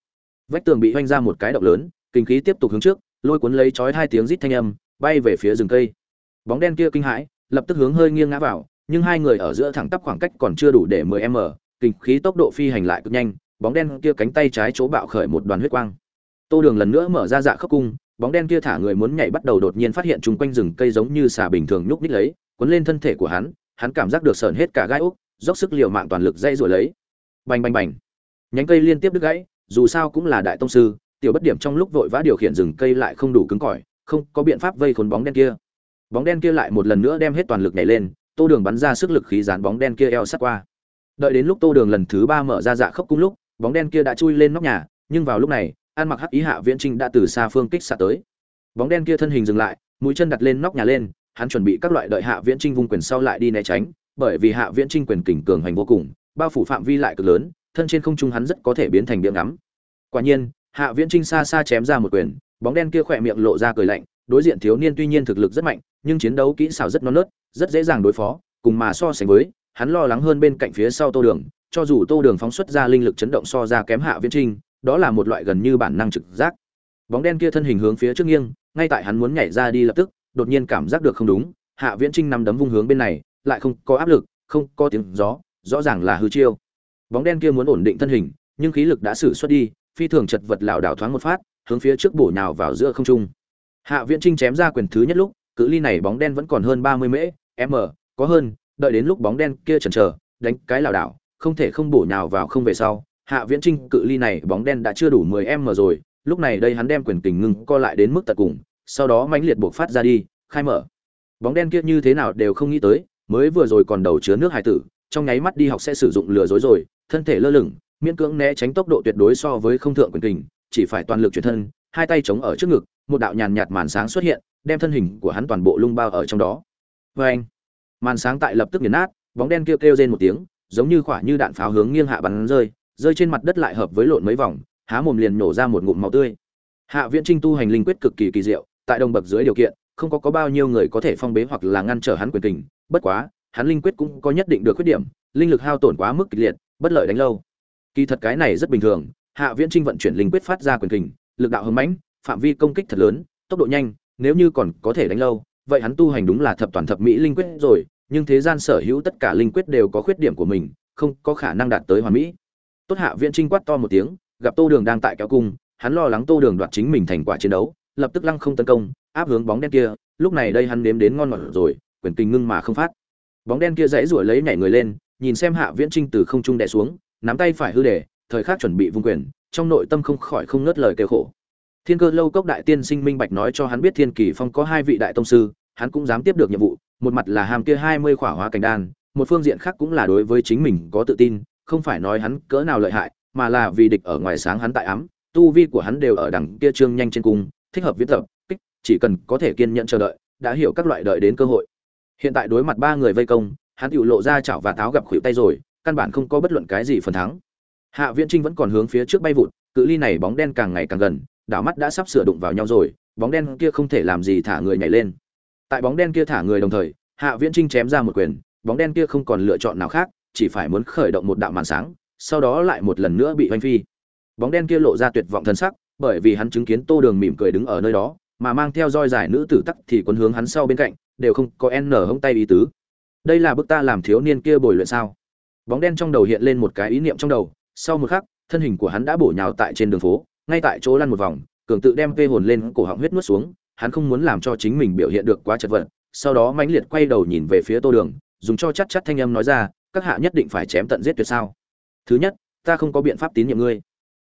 vách tường bị oanh ra một cái động lớn, kình khí tiếp tục hướng trước, lôi cuốn lấy chói hai tiếng rít thanh âm, bay về phía rừng cây. Bóng đen kia kinh hãi, lập tức hướng hơi nghiêng ngã vào, nhưng hai người ở giữa thẳng tắp khoảng cách còn chưa đủ để 10 m, kình khí tốc độ phi hành lại cực nhanh, bóng đen kia cánh tay trái chỗ bạo khởi một đoàn huyết quang. Tô đường lần nữa mở ra dạ khốc cung, bóng đen kia thả người muốn nhảy bắt đầu đột nhiên phát hiện chung quanh rừng cây giống như xà bình thường nhúc nhích lấy, cuốn lên thân thể của hắn hắn cảm giác được sờn hết cả gai úc, dốc sức liều mạng toàn lực dây rồi lấy. Bành bành bành. Nhánh cây liên tiếp đứt gãy, dù sao cũng là đại tông sư, tiểu bất điểm trong lúc vội vã điều khiển rừng cây lại không đủ cứng cỏi, không có biện pháp vây khốn bóng đen kia. Bóng đen kia lại một lần nữa đem hết toàn lực nhảy lên, tô đường bắn ra sức lực khí dán bóng đen kia eo sát qua. Đợi đến lúc tô đường lần thứ ba mở ra dạ khốc cung lúc, bóng đen kia đã chui lên nóc nhà, nhưng vào lúc này, an mặc hắc ý hạ viễn trinh đã từ xa phương kích xạ tới. Bóng đen kia thân hình dừng lại, mũi chân đặt lên nóc nhà lên hắn chuẩn bị các loại đợi hạ viễn trinh vung quyền sau lại đi né tránh, bởi vì hạ viễn trinh quyền kình cường hành vô cùng, bao phủ phạm vi lại cực lớn, thân trên không trung hắn rất có thể biến thành điểm ngắm. Quả nhiên, hạ viễn trinh xa xa chém ra một quyền, bóng đen kia khỏe miệng lộ ra cười lạnh, đối diện thiếu niên tuy nhiên thực lực rất mạnh, nhưng chiến đấu kỹ xảo rất non nớt, rất dễ dàng đối phó, cùng mà so sánh với, hắn lo lắng hơn bên cạnh phía sau tô đường, cho dù tô đường phóng xuất ra linh lực chấn động so ra kém hạ viễn trinh đó là một loại gần như bản năng trực giác. Bóng đen kia thân hình hướng phía trước nghiêng, ngay tại hắn muốn nhảy ra đi lập tức đột nhiên cảm giác được không đúng, hạ viễn trinh nằm đấm vung hướng bên này, lại không có áp lực, không có tiếng gió, rõ ràng là hư chiêu. Bóng đen kia muốn ổn định thân hình, nhưng khí lực đã sử xuất đi, phi thường chật vật lảo đảo thoáng một phát, hướng phía trước bổ nhào vào giữa không trung. Hạ viễn trinh chém ra quyền thứ nhất lúc, cự ly này bóng đen vẫn còn hơn ba mươi mễ, m, có hơn, đợi đến lúc bóng đen kia chần chờ, đánh cái lảo đảo, không thể không bổ nhào vào không về sau. Hạ viễn trinh cự ly này bóng đen đã chưa đủ mười m rồi, lúc này đây hắn đem quyền kình ngưng co lại đến mức tận cùng sau đó mãnh liệt buộc phát ra đi, khai mở. Bóng đen kia như thế nào đều không nghĩ tới, mới vừa rồi còn đầu chứa nước hải tử, trong nháy mắt đi học sẽ sử dụng lừa dối rồi, thân thể lơ lửng, miễn cưỡng né tránh tốc độ tuyệt đối so với không thượng quyền kình, chỉ phải toàn lực chuyển thân, hai tay chống ở trước ngực, một đạo nhàn nhạt màn sáng xuất hiện, đem thân hình của hắn toàn bộ lung bao ở trong đó. Vê anh, màn sáng tại lập tức nghiền nát, bóng đen kêu kêu rên một tiếng, giống như khỏa như đạn pháo hướng nghiêng hạ bắn rơi rơi trên mặt đất lại hợp với lộn mấy vòng, há mồm liền nổ ra một ngụm máu tươi. Hạ viễn trinh tu hành linh quyết cực kỳ kỳ diệu tại đồng bậc dưới điều kiện, không có có bao nhiêu người có thể phong bế hoặc là ngăn trở hắn quyền tình. bất quá, hắn linh quyết cũng có nhất định được khuyết điểm, linh lực hao tổn quá mức kịch liệt, bất lợi đánh lâu. Kỳ thật cái này rất bình thường, hạ viễn trinh vận chuyển linh quyết phát ra quyền kình, lực đạo hùng mãnh, phạm vi công kích thật lớn, tốc độ nhanh, nếu như còn có thể đánh lâu, vậy hắn tu hành đúng là thập toàn thập mỹ linh quyết rồi, nhưng thế gian sở hữu tất cả linh quyết đều có khuyết điểm của mình, không có khả năng đạt tới hoàn mỹ. Tốt hạ viễn trinh quát to một tiếng, gặp tô đường đang tại kéo cung, hắn lo lắng tô đường đoạt chính mình thành quả chiến đấu lập tức lăng không tấn công, áp hướng bóng đen kia, lúc này đây hắn nếm đến ngon ngọt rồi, quyền kinh ngưng mà không phát. Bóng đen kia dãy ruổi lấy nhảy người lên, nhìn xem hạ viễn trinh từ không trung đè xuống, nắm tay phải hư để, thời khắc chuẩn bị vung quyền, trong nội tâm không khỏi không ngớt lời kêu khổ. Thiên cơ lâu cốc đại tiên sinh minh bạch nói cho hắn biết thiên kỳ phong có hai vị đại tông sư, hắn cũng dám tiếp được nhiệm vụ, một mặt là hàm kia hai mươi khỏa hóa cảnh đan, một phương diện khác cũng là đối với chính mình có tự tin, không phải nói hắn cỡ nào lợi hại, mà là vì địch ở ngoài sáng hắn tại ám, tu vi của hắn đều ở đẳng kia trương nhanh trên cung thích hợp viễn tập, kích, chỉ cần có thể kiên nhẫn chờ đợi, đã hiểu các loại đợi đến cơ hội. Hiện tại đối mặt ba người vây công, hắn tự lộ ra chảo và tháo gặp khuỷu tay rồi, căn bản không có bất luận cái gì phần thắng. Hạ viễn trinh vẫn còn hướng phía trước bay vụt, cự ly này bóng đen càng ngày càng gần, đảo mắt đã sắp sửa đụng vào nhau rồi, bóng đen kia không thể làm gì thả người nhảy lên. Tại bóng đen kia thả người đồng thời, hạ viễn trinh chém ra một quyền, bóng đen kia không còn lựa chọn nào khác, chỉ phải muốn khởi động một đạo màn sáng, sau đó lại một lần nữa bị hoanh phi. Bóng đen kia lộ ra tuyệt vọng thân sắc bởi vì hắn chứng kiến tô đường mỉm cười đứng ở nơi đó, mà mang theo roi giải nữ tử tắc thì quấn hướng hắn sau bên cạnh, đều không có n hông tay ý tứ. Đây là bức ta làm thiếu niên kia bồi luyện sao? Bóng đen trong đầu hiện lên một cái ý niệm trong đầu, sau một khắc, thân hình của hắn đã bổ nhào tại trên đường phố, ngay tại chỗ lăn một vòng, cường tự đem vê hồn lên cổ họng huyết nuốt xuống, hắn không muốn làm cho chính mình biểu hiện được quá chật vật, sau đó mãnh liệt quay đầu nhìn về phía tô đường, dùng cho chắc chắc thanh âm nói ra, các hạ nhất định phải chém tận giết tuyệt sao? Thứ nhất, ta không có biện pháp tín nhiệm ngươi.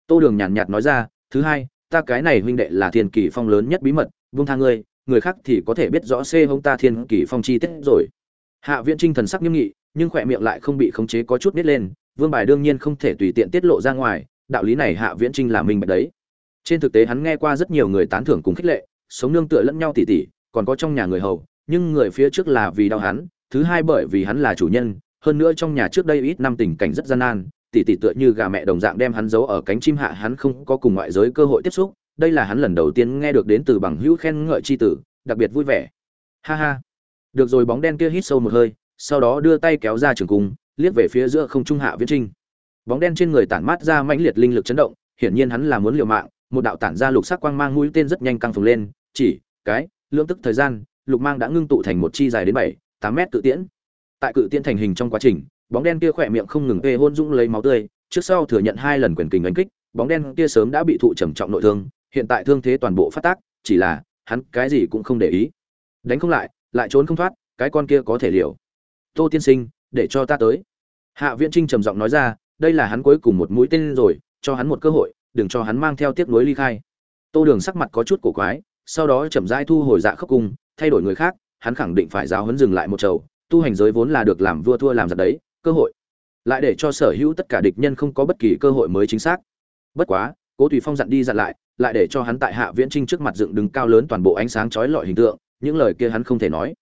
Tô đường nhàn nhạt nói ra thứ hai, ta cái này huynh đệ là thiên kỳ phong lớn nhất bí mật vung tha ngươi, người khác thì có thể biết rõ xê hông ta thiên kỳ phong chi tiết rồi. Hạ viễn trinh thần sắc nghiêm nghị, nhưng khỏe miệng lại không bị khống chế có chút nít lên, vương bài đương nhiên không thể tùy tiện tiết lộ ra ngoài, đạo lý này hạ viễn trinh là mình bạch đấy. Trên thực tế hắn nghe qua rất nhiều người tán thưởng cùng khích lệ, sống nương tựa lẫn nhau tỉ tỉ, còn có trong nhà người hầu, nhưng người phía trước là vì đau hắn, thứ hai bởi vì hắn là chủ nhân, hơn nữa trong nhà trước đây ít năm tình cảnh rất gian nan tỷ tỷ tựa như gà mẹ đồng dạng đem hắn giấu ở cánh chim hạ, hắn không có cùng ngoại giới cơ hội tiếp xúc. Đây là hắn lần đầu tiên nghe được đến từ bằng hữu khen ngợi chi tử, đặc biệt vui vẻ. Ha ha. Được rồi, bóng đen kia hít sâu một hơi, sau đó đưa tay kéo ra trường cung, liếc về phía giữa không trung hạ viễn trinh. Bóng đen trên người tản mát ra mãnh liệt linh lực chấn động, hiển nhiên hắn là muốn liều mạng, một đạo tản ra lục sắc quang mang mũi tên rất nhanh căng phồng lên, chỉ, cái, lưỡng tức thời gian, lục mang đã ngưng tụ thành một chi dài đến bảy, tám mét cự tiễn. Tại cự tiễn thành hình trong quá trình bóng đen kia khỏe miệng không ngừng tê hôn dũng lấy máu tươi, trước sau thừa nhận hai lần quyền kình đánh kích, bóng đen kia sớm đã bị thụ trầm trọng nội thương, hiện tại thương thế toàn bộ phát tác, chỉ là hắn cái gì cũng không để ý. Đánh không lại lại trốn không thoát, cái con kia có thể liều tô tiên sinh, để cho ta tới. Hạ viễn trinh trầm giọng nói ra, đây là hắn cuối cùng một mũi tên rồi, cho hắn một cơ hội, đừng cho hắn mang theo tiếc nuối ly khai. Tô đường sắc mặt có chút cổ quái, sau đó chậm rãi thu hồi dạ khốc cung thay đổi người khác, hắn khẳng định phải giáo huấn dừng lại một chầu, tu hành giới vốn là được làm vua thua làm giật đấy cơ hội. Lại để cho sở hữu tất cả địch nhân không có bất kỳ cơ hội mới chính xác. Bất quá, cố tùy phong dặn đi dặn lại lại để cho hắn tại hạ viễn trinh trước mặt dựng đứng cao lớn toàn bộ ánh sáng chói lọi hình tượng, những lời kia hắn không thể nói.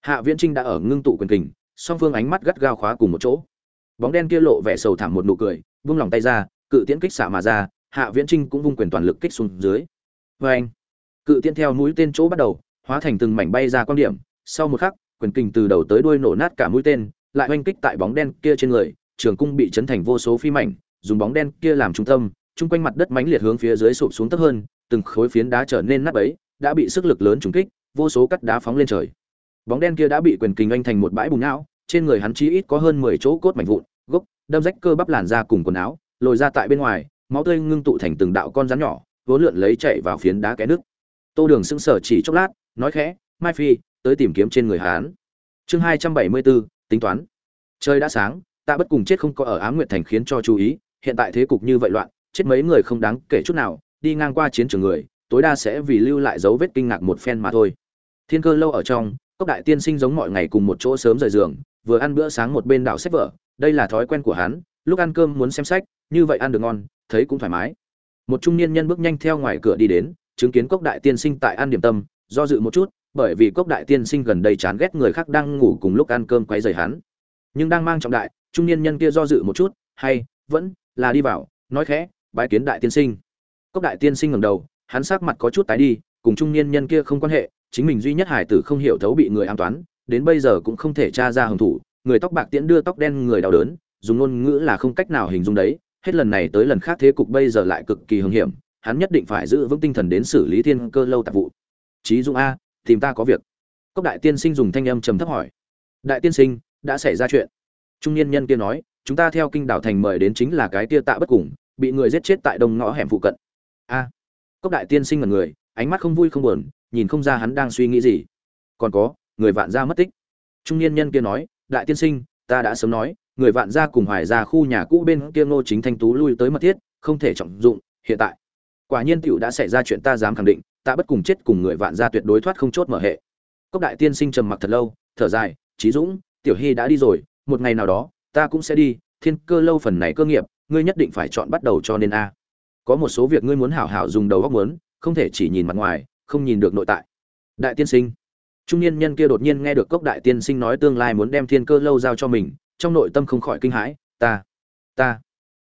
Hạ viễn trinh đã ở ngưng tụ quyền kình, song phương ánh mắt gắt gao khóa cùng một chỗ. Bóng đen kia lộ vẻ sầu thảm một nụ cười, vung lòng tay ra, cự tiễn kích xạ mà ra, hạ viễn trinh cũng vung quyền toàn lực kích xuống dưới. Vê anh, cự tiễn theo mũi tên chỗ bắt đầu, hóa thành từng mảnh bay ra quan điểm. Sau một khắc, quyền kình từ đầu tới đuôi nổ nát cả mũi tên lại oanh kích tại bóng đen kia trên người, trường cung bị chấn thành vô số phi mảnh, dùng bóng đen kia làm trung tâm, chung quanh mặt đất mãnh liệt hướng phía dưới sụp xuống thấp hơn, từng khối phiến đá trở nên nát bấy, đã bị sức lực lớn trúng kích, vô số cắt đá phóng lên trời. Bóng đen kia đã bị quyền kình anh thành một bãi bùn não, trên người hắn chí ít có hơn 10 chỗ cốt mảnh vụn, gốc, đâm rách cơ bắp làn da cùng quần áo, lồi ra tại bên ngoài, máu tươi ngưng tụ thành từng đạo con rắn nhỏ, vốn lượn lấy chạy vào phiến đá kẽ nước. Tô Đường sững sờ chỉ chốc lát, nói khẽ, "Mai Phi, tới tìm kiếm trên người hắn." Chương 274, tính toán. Trời đã sáng, ta bất cùng chết không có ở ám nguyệt thành khiến cho chú ý, hiện tại thế cục như vậy loạn, chết mấy người không đáng kể chút nào, đi ngang qua chiến trường người, tối đa sẽ vì lưu lại dấu vết kinh ngạc một phen mà thôi. Thiên cơ lâu ở trong, cốc đại tiên sinh giống mọi ngày cùng một chỗ sớm rời giường, vừa ăn bữa sáng một bên đảo sách vở, đây là thói quen của hắn, lúc ăn cơm muốn xem sách, như vậy ăn được ngon, thấy cũng thoải mái. Một trung niên nhân bước nhanh theo ngoài cửa đi đến, chứng kiến cốc đại tiên sinh tại ăn điểm tâm, do dự một chút bởi vì cốc đại tiên sinh gần đây chán ghét người khác đang ngủ cùng lúc ăn cơm quấy rầy hắn. Nhưng đang mang trọng đại, trung niên nhân kia do dự một chút, hay, vẫn, là đi vào, nói khẽ, bái kiến đại tiên sinh. Cốc đại tiên sinh ngẩng đầu, hắn sắc mặt có chút tái đi, cùng trung niên nhân kia không quan hệ, chính mình duy nhất hải tử không hiểu thấu bị người an toán, đến bây giờ cũng không thể tra ra hung thủ, người tóc bạc tiễn đưa tóc đen người đau đớn, dùng ngôn ngữ là không cách nào hình dung đấy, hết lần này tới lần khác thế cục bây giờ lại cực kỳ hung hiểm, hắn nhất định phải giữ vững tinh thần đến xử lý thiên cơ lâu tạp vụ. Trí dung a tìm ta có việc. Cốc đại tiên sinh dùng thanh âm trầm thấp hỏi. Đại tiên sinh, đã xảy ra chuyện. Trung niên nhân kia nói, chúng ta theo kinh đảo thành mời đến chính là cái kia tạ bất cùng, bị người giết chết tại đông ngõ hẻm phụ cận. A. Cốc đại tiên sinh là người, ánh mắt không vui không buồn, nhìn không ra hắn đang suy nghĩ gì. Còn có, người vạn gia mất tích. Trung niên nhân kia nói, đại tiên sinh, ta đã sớm nói, người vạn gia cùng hoài ra khu nhà cũ bên kia ngô chính thanh tú lui tới mật thiết, không thể trọng dụng, hiện tại. Quả nhiên tiểu đã xảy ra chuyện ta dám khẳng định ta bất cùng chết cùng người vạn gia tuyệt đối thoát không chốt mở hệ. Cốc đại tiên sinh trầm mặc thật lâu, thở dài trí dũng, tiểu hy đã đi rồi, một ngày nào đó, ta cũng sẽ đi, thiên cơ lâu phần này cơ nghiệp, ngươi nhất định phải chọn bắt đầu cho nên a. Có một số việc ngươi muốn hảo hảo dùng đầu góc muốn, không thể chỉ nhìn mặt ngoài, không nhìn được nội tại. Đại tiên sinh. Trung niên nhân kia đột nhiên nghe được cốc đại tiên sinh nói tương lai muốn đem thiên cơ lâu giao cho mình, trong nội tâm không khỏi kinh hãi, ta ta,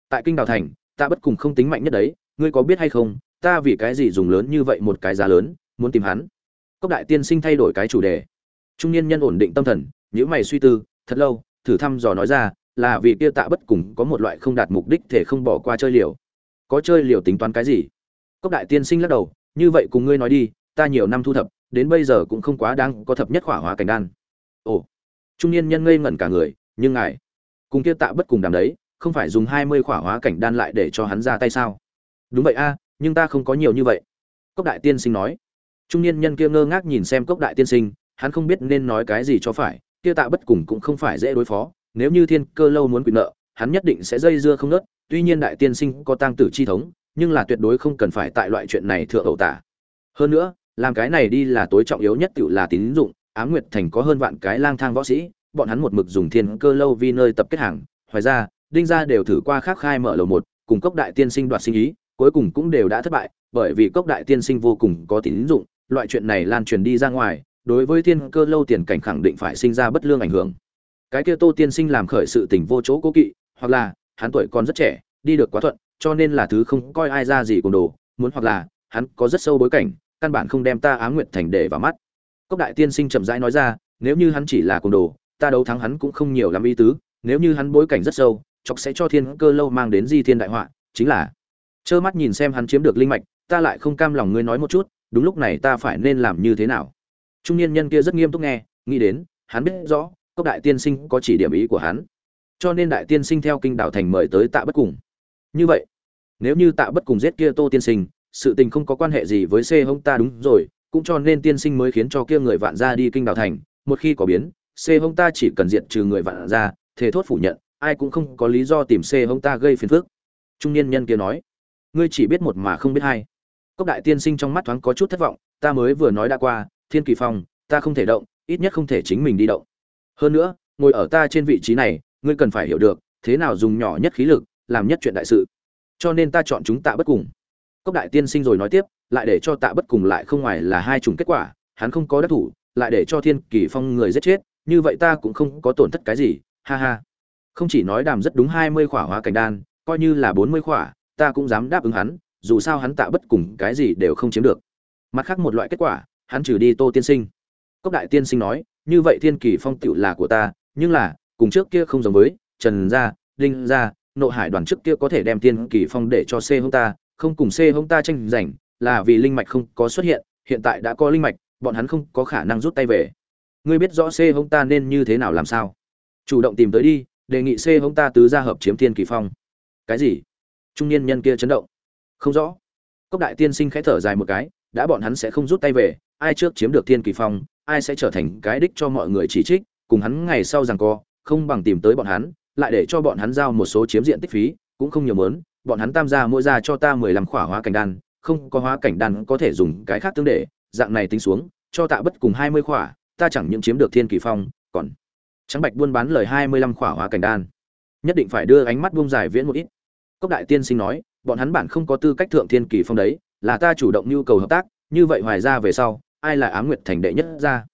tại kinh đào thành ta bất cùng không tính mạnh nhất đấy, ngươi có biết hay không ta vì cái gì dùng lớn như vậy một cái giá lớn, muốn tìm hắn? Cốc đại tiên sinh thay đổi cái chủ đề. Trung niên nhân ổn định tâm thần nhữ mày suy tư, thật lâu, thử thăm dò nói ra, là vì kia tạ bất cùng có một loại không đạt mục đích thể không bỏ qua chơi liều. Có chơi liều tính toán cái gì? Cốc đại tiên sinh lắc đầu, như vậy cùng ngươi nói đi, ta nhiều năm thu thập, đến bây giờ cũng không quá đáng có thập nhất khỏa hóa cảnh đan. Ồ. Trung niên nhân ngây ngẩn cả người, nhưng ngài, cùng kia tạ bất cùng đàm đấy, không phải dùng hai mươi khỏa hóa cảnh đan lại để cho hắn ra tay sao? Đúng vậy a nhưng ta không có nhiều như vậy. Cốc đại tiên sinh nói. Trung niên nhân kia ngơ ngác nhìn xem cốc đại tiên sinh, hắn không biết nên nói cái gì cho phải, kia tạ bất cùng cũng không phải dễ đối phó, nếu như thiên cơ lâu muốn quyền nợ, hắn nhất định sẽ dây dưa không nớt, tuy nhiên đại tiên sinh có tang tử chi thống, nhưng là tuyệt đối không cần phải tại loại chuyện này thượng ẩu tả. Hơn nữa, làm cái này đi là tối trọng yếu nhất tự là tín dụng, ám nguyệt thành có hơn vạn cái lang thang võ sĩ, bọn hắn một mực dùng thiên cơ lâu vì nơi tập kết hàng. Ngoài ra, đinh gia đều thử qua khác khai mở lầu một, cùng cốc đại tiên sinh đoạt sinh ý cuối cùng cũng đều đã thất bại, bởi vì cốc đại tiên sinh vô cùng có tín dụng, loại chuyện này lan truyền đi ra ngoài, đối với thiên cơ lâu tiền cảnh khẳng định phải sinh ra bất lương ảnh hưởng. Cái kia tô tiên sinh làm khởi sự tình vô chỗ cố kỵ, hoặc là, hắn tuổi còn rất trẻ, đi được quá thuận, cho nên là thứ không coi ai ra gì cùng đồ, muốn hoặc là, hắn có rất sâu bối cảnh, căn bản không đem ta á nguyệt thành để vào mắt. Cốc đại tiên sinh chậm rãi nói ra, nếu như hắn chỉ là cùng đồ, ta đấu thắng hắn cũng không nhiều lắm ý tứ, nếu như hắn bối cảnh rất sâu, chọc sẽ cho thiên cơ lâu mang đến di thiên đại họa, chính là trơ mắt nhìn xem hắn chiếm được linh mạch, ta lại không cam lòng ngươi nói một chút, đúng lúc này ta phải nên làm như thế nào? Trung niên nhân kia rất nghiêm túc nghe, nghĩ đến, hắn biết rõ, cốc đại tiên sinh có chỉ điểm ý của hắn. Cho nên đại tiên sinh theo kinh đảo thành mời tới tạ bất cùng. Như vậy, nếu như tạ bất cùng giết kia tô tiên sinh, sự tình không có quan hệ gì với c hông ta đúng rồi, cũng cho nên tiên sinh mới khiến cho kia người vạn gia đi kinh đảo thành. Một khi có biến c hông ta chỉ cần diệt trừ người vạn gia thế thốt phủ nhận, ai cũng không có lý do tìm c hông ta gây phiền phức. Trung niên nhân kia nói ngươi chỉ biết một mà không biết hai. Cốc đại tiên sinh trong mắt thoáng có chút thất vọng, ta mới vừa nói đã qua, thiên kỳ phong, ta không thể động, ít nhất không thể chính mình đi động. Hơn nữa, ngồi ở ta trên vị trí này, ngươi cần phải hiểu được, thế nào dùng nhỏ nhất khí lực, làm nhất chuyện đại sự. Cho nên ta chọn chúng tạ bất cùng. Cốc đại tiên sinh rồi nói tiếp, lại để cho tạ bất cùng lại không ngoài là hai chủng kết quả, hắn không có đắc thủ, lại để cho thiên kỳ phong người giết chết, như vậy ta cũng không có tổn thất cái gì, ha ha. Không chỉ nói đàm rất đúng hai mươi khỏa hóa cảnh đan, coi như là bốn mươi khỏa ta cũng dám đáp ứng hắn, dù sao hắn tạ bất cùng cái gì đều không chiếm được. Mặt khác một loại kết quả, hắn trừ đi tô tiên sinh. Cốc đại tiên sinh nói, như vậy thiên kỳ phong tựu là của ta, nhưng là, cùng trước kia không giống với, trần gia, đinh gia, nộ hải đoàn trước kia có thể đem thiên kỳ phong để cho c hông ta, không cùng c hông ta tranh giành, là vì linh mạch không có xuất hiện hiện tại đã có linh mạch, bọn hắn không có khả năng rút tay về. Ngươi biết rõ c hông ta nên như thế nào làm sao? Chủ động tìm tới đi, đề nghị c hông ta tứ gia hợp chiếm thiên kỳ phong. Cái gì? Trung niên nhân kia chấn động. Không rõ. Cốc đại tiên sinh khẽ thở dài một cái, đã bọn hắn sẽ không rút tay về, ai trước chiếm được thiên kỳ phong, ai sẽ trở thành cái đích cho mọi người chỉ trích, cùng hắn ngày sau rằng co, không bằng tìm tới bọn hắn, lại để cho bọn hắn giao một số chiếm diện tích phí, cũng không nhiều mớn bọn hắn tam gia mỗi gia cho ta mười lăm khỏa hóa cảnh đan, không có hóa cảnh đan có thể dùng cái khác tương để, dạng này tính xuống, cho tạ bất cùng hai mươi khỏa, ta chẳng những chiếm được thiên kỳ phong, còn trắng bạch buôn bán lời hai mươi lăm khỏa hóa cảnh đan. Nhất định phải đưa ánh mắt buông dài viễn một ít cốc đại tiên sinh nói, bọn hắn bản không có tư cách thượng thiên kỳ phong đấy, là ta chủ động nhu cầu hợp tác, như vậy hoài ra về sau, ai là ám nguyệt thành đệ nhất ra?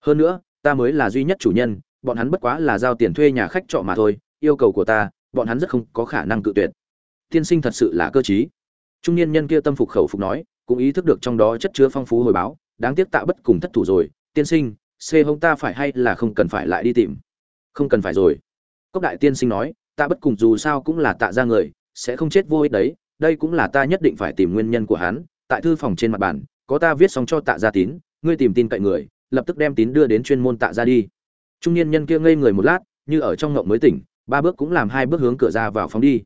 Hơn nữa, ta mới là duy nhất chủ nhân, bọn hắn bất quá là giao tiền thuê nhà khách trọ mà thôi, yêu cầu của ta, bọn hắn rất không có khả năng cự tuyệt. Tiên sinh thật sự là cơ chí trung niên nhân kia tâm phục khẩu phục nói, cũng ý thức được trong đó chất chứa phong phú hồi báo, đáng tiếc tạ bất cùng thất thủ rồi, tiên sinh c hông ta phải hay là không cần phải lại đi tìm? Không cần phải rồi. Cốc đại tiên sinh nói, tạ bất cùng dù sao cũng là tạ ra người sẽ không chết vô ích đấy, đây cũng là ta nhất định phải tìm nguyên nhân của hắn, tại thư phòng trên mặt bàn, có ta viết xong cho tạ gia tín, ngươi tìm tin cậy người, lập tức đem tín đưa đến chuyên môn tạ ra đi. Trung niên nhân kia ngây người một lát, như ở trong ngộng mới tỉnh, ba bước cũng làm hai bước hướng cửa ra vào phóng đi.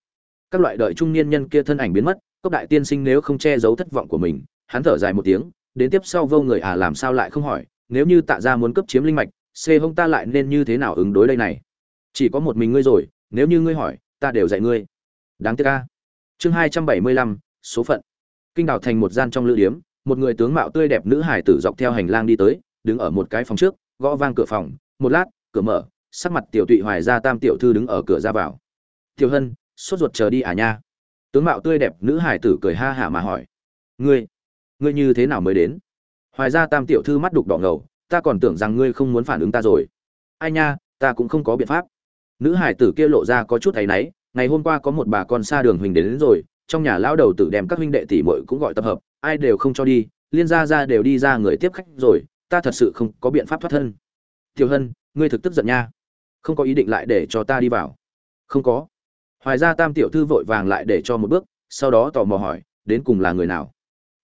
Các loại đợi trung niên nhân kia thân ảnh biến mất, cốc đại tiên sinh nếu không che giấu thất vọng của mình, hắn thở dài một tiếng, đến tiếp sau vô người à làm sao lại không hỏi, nếu như tạ ra muốn cấp chiếm linh mạch c hông ta lại nên như thế nào ứng đối đây này? Chỉ có một mình ngươi rồi, nếu như ngươi hỏi, ta đều dạy ngươi đáng tiếc ca chương hai trăm bảy mươi lăm, số phận. Kinh đào thành một gian trong lữ điếm, một người tướng mạo tươi đẹp nữ hải tử dọc theo hành lang đi tới, đứng ở một cái phòng trước, gõ vang cửa phòng, một lát, cửa mở, sắc mặt tiểu tụy hoài ra tam tiểu thư đứng ở cửa ra vào. Tiểu hân, sốt ruột chờ đi à nha? Tướng mạo tươi đẹp nữ hải tử cười ha hả mà hỏi. Ngươi ngươi như thế nào mới đến? Hoài ra tam tiểu thư mắt đục đỏ ngầu, ta còn tưởng rằng ngươi không muốn phản ứng ta rồi. Ai nha, ta cũng không có biện pháp. Nữ hải tử kia lộ ra có chút thấy náy ngày hôm qua có một bà con xa đường huynh đến, đến rồi trong nhà lão đầu tử đem các huynh đệ tỷ muội cũng gọi tập hợp ai đều không cho đi liên gia gia đều đi ra người tiếp khách rồi ta thật sự không có biện pháp thoát thân. Tiểu hân ngươi thực tức giận nha. Không có ý định lại để cho ta đi vào. Không có. Hoài ra tam tiểu thư vội vàng lại để cho một bước sau đó tò mò hỏi đến cùng là người nào?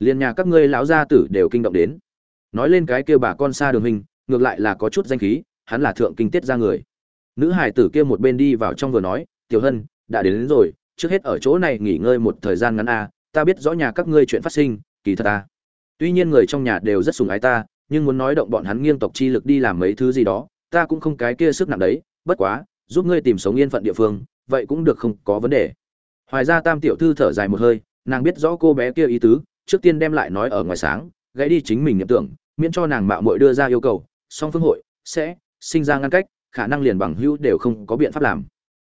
Liền nhà các ngươi lão gia tử đều kinh động đến. Nói lên cái kia bà con xa đường hình ngược lại là có chút danh khí hắn là thượng kinh tiết ra người. Nữ hải tử kia một bên đi vào trong vừa nói tiểu hân đã đến, đến rồi trước hết ở chỗ này nghỉ ngơi một thời gian ngắn a ta biết rõ nhà các ngươi chuyện phát sinh kỳ thật ta tuy nhiên người trong nhà đều rất sùng ái ta nhưng muốn nói động bọn hắn nghiêng tộc chi lực đi làm mấy thứ gì đó ta cũng không cái kia sức nặng đấy bất quá giúp ngươi tìm sống yên phận địa phương vậy cũng được không có vấn đề. Hoài ra tam tiểu thư thở dài một hơi nàng biết rõ cô bé kia ý tứ trước tiên đem lại nói ở ngoài sáng gãy đi chính mình nhận tưởng miễn cho nàng mạo muội đưa ra yêu cầu song phương hội sẽ sinh ra ngăn cách khả năng liền bằng hữu đều không có biện pháp làm.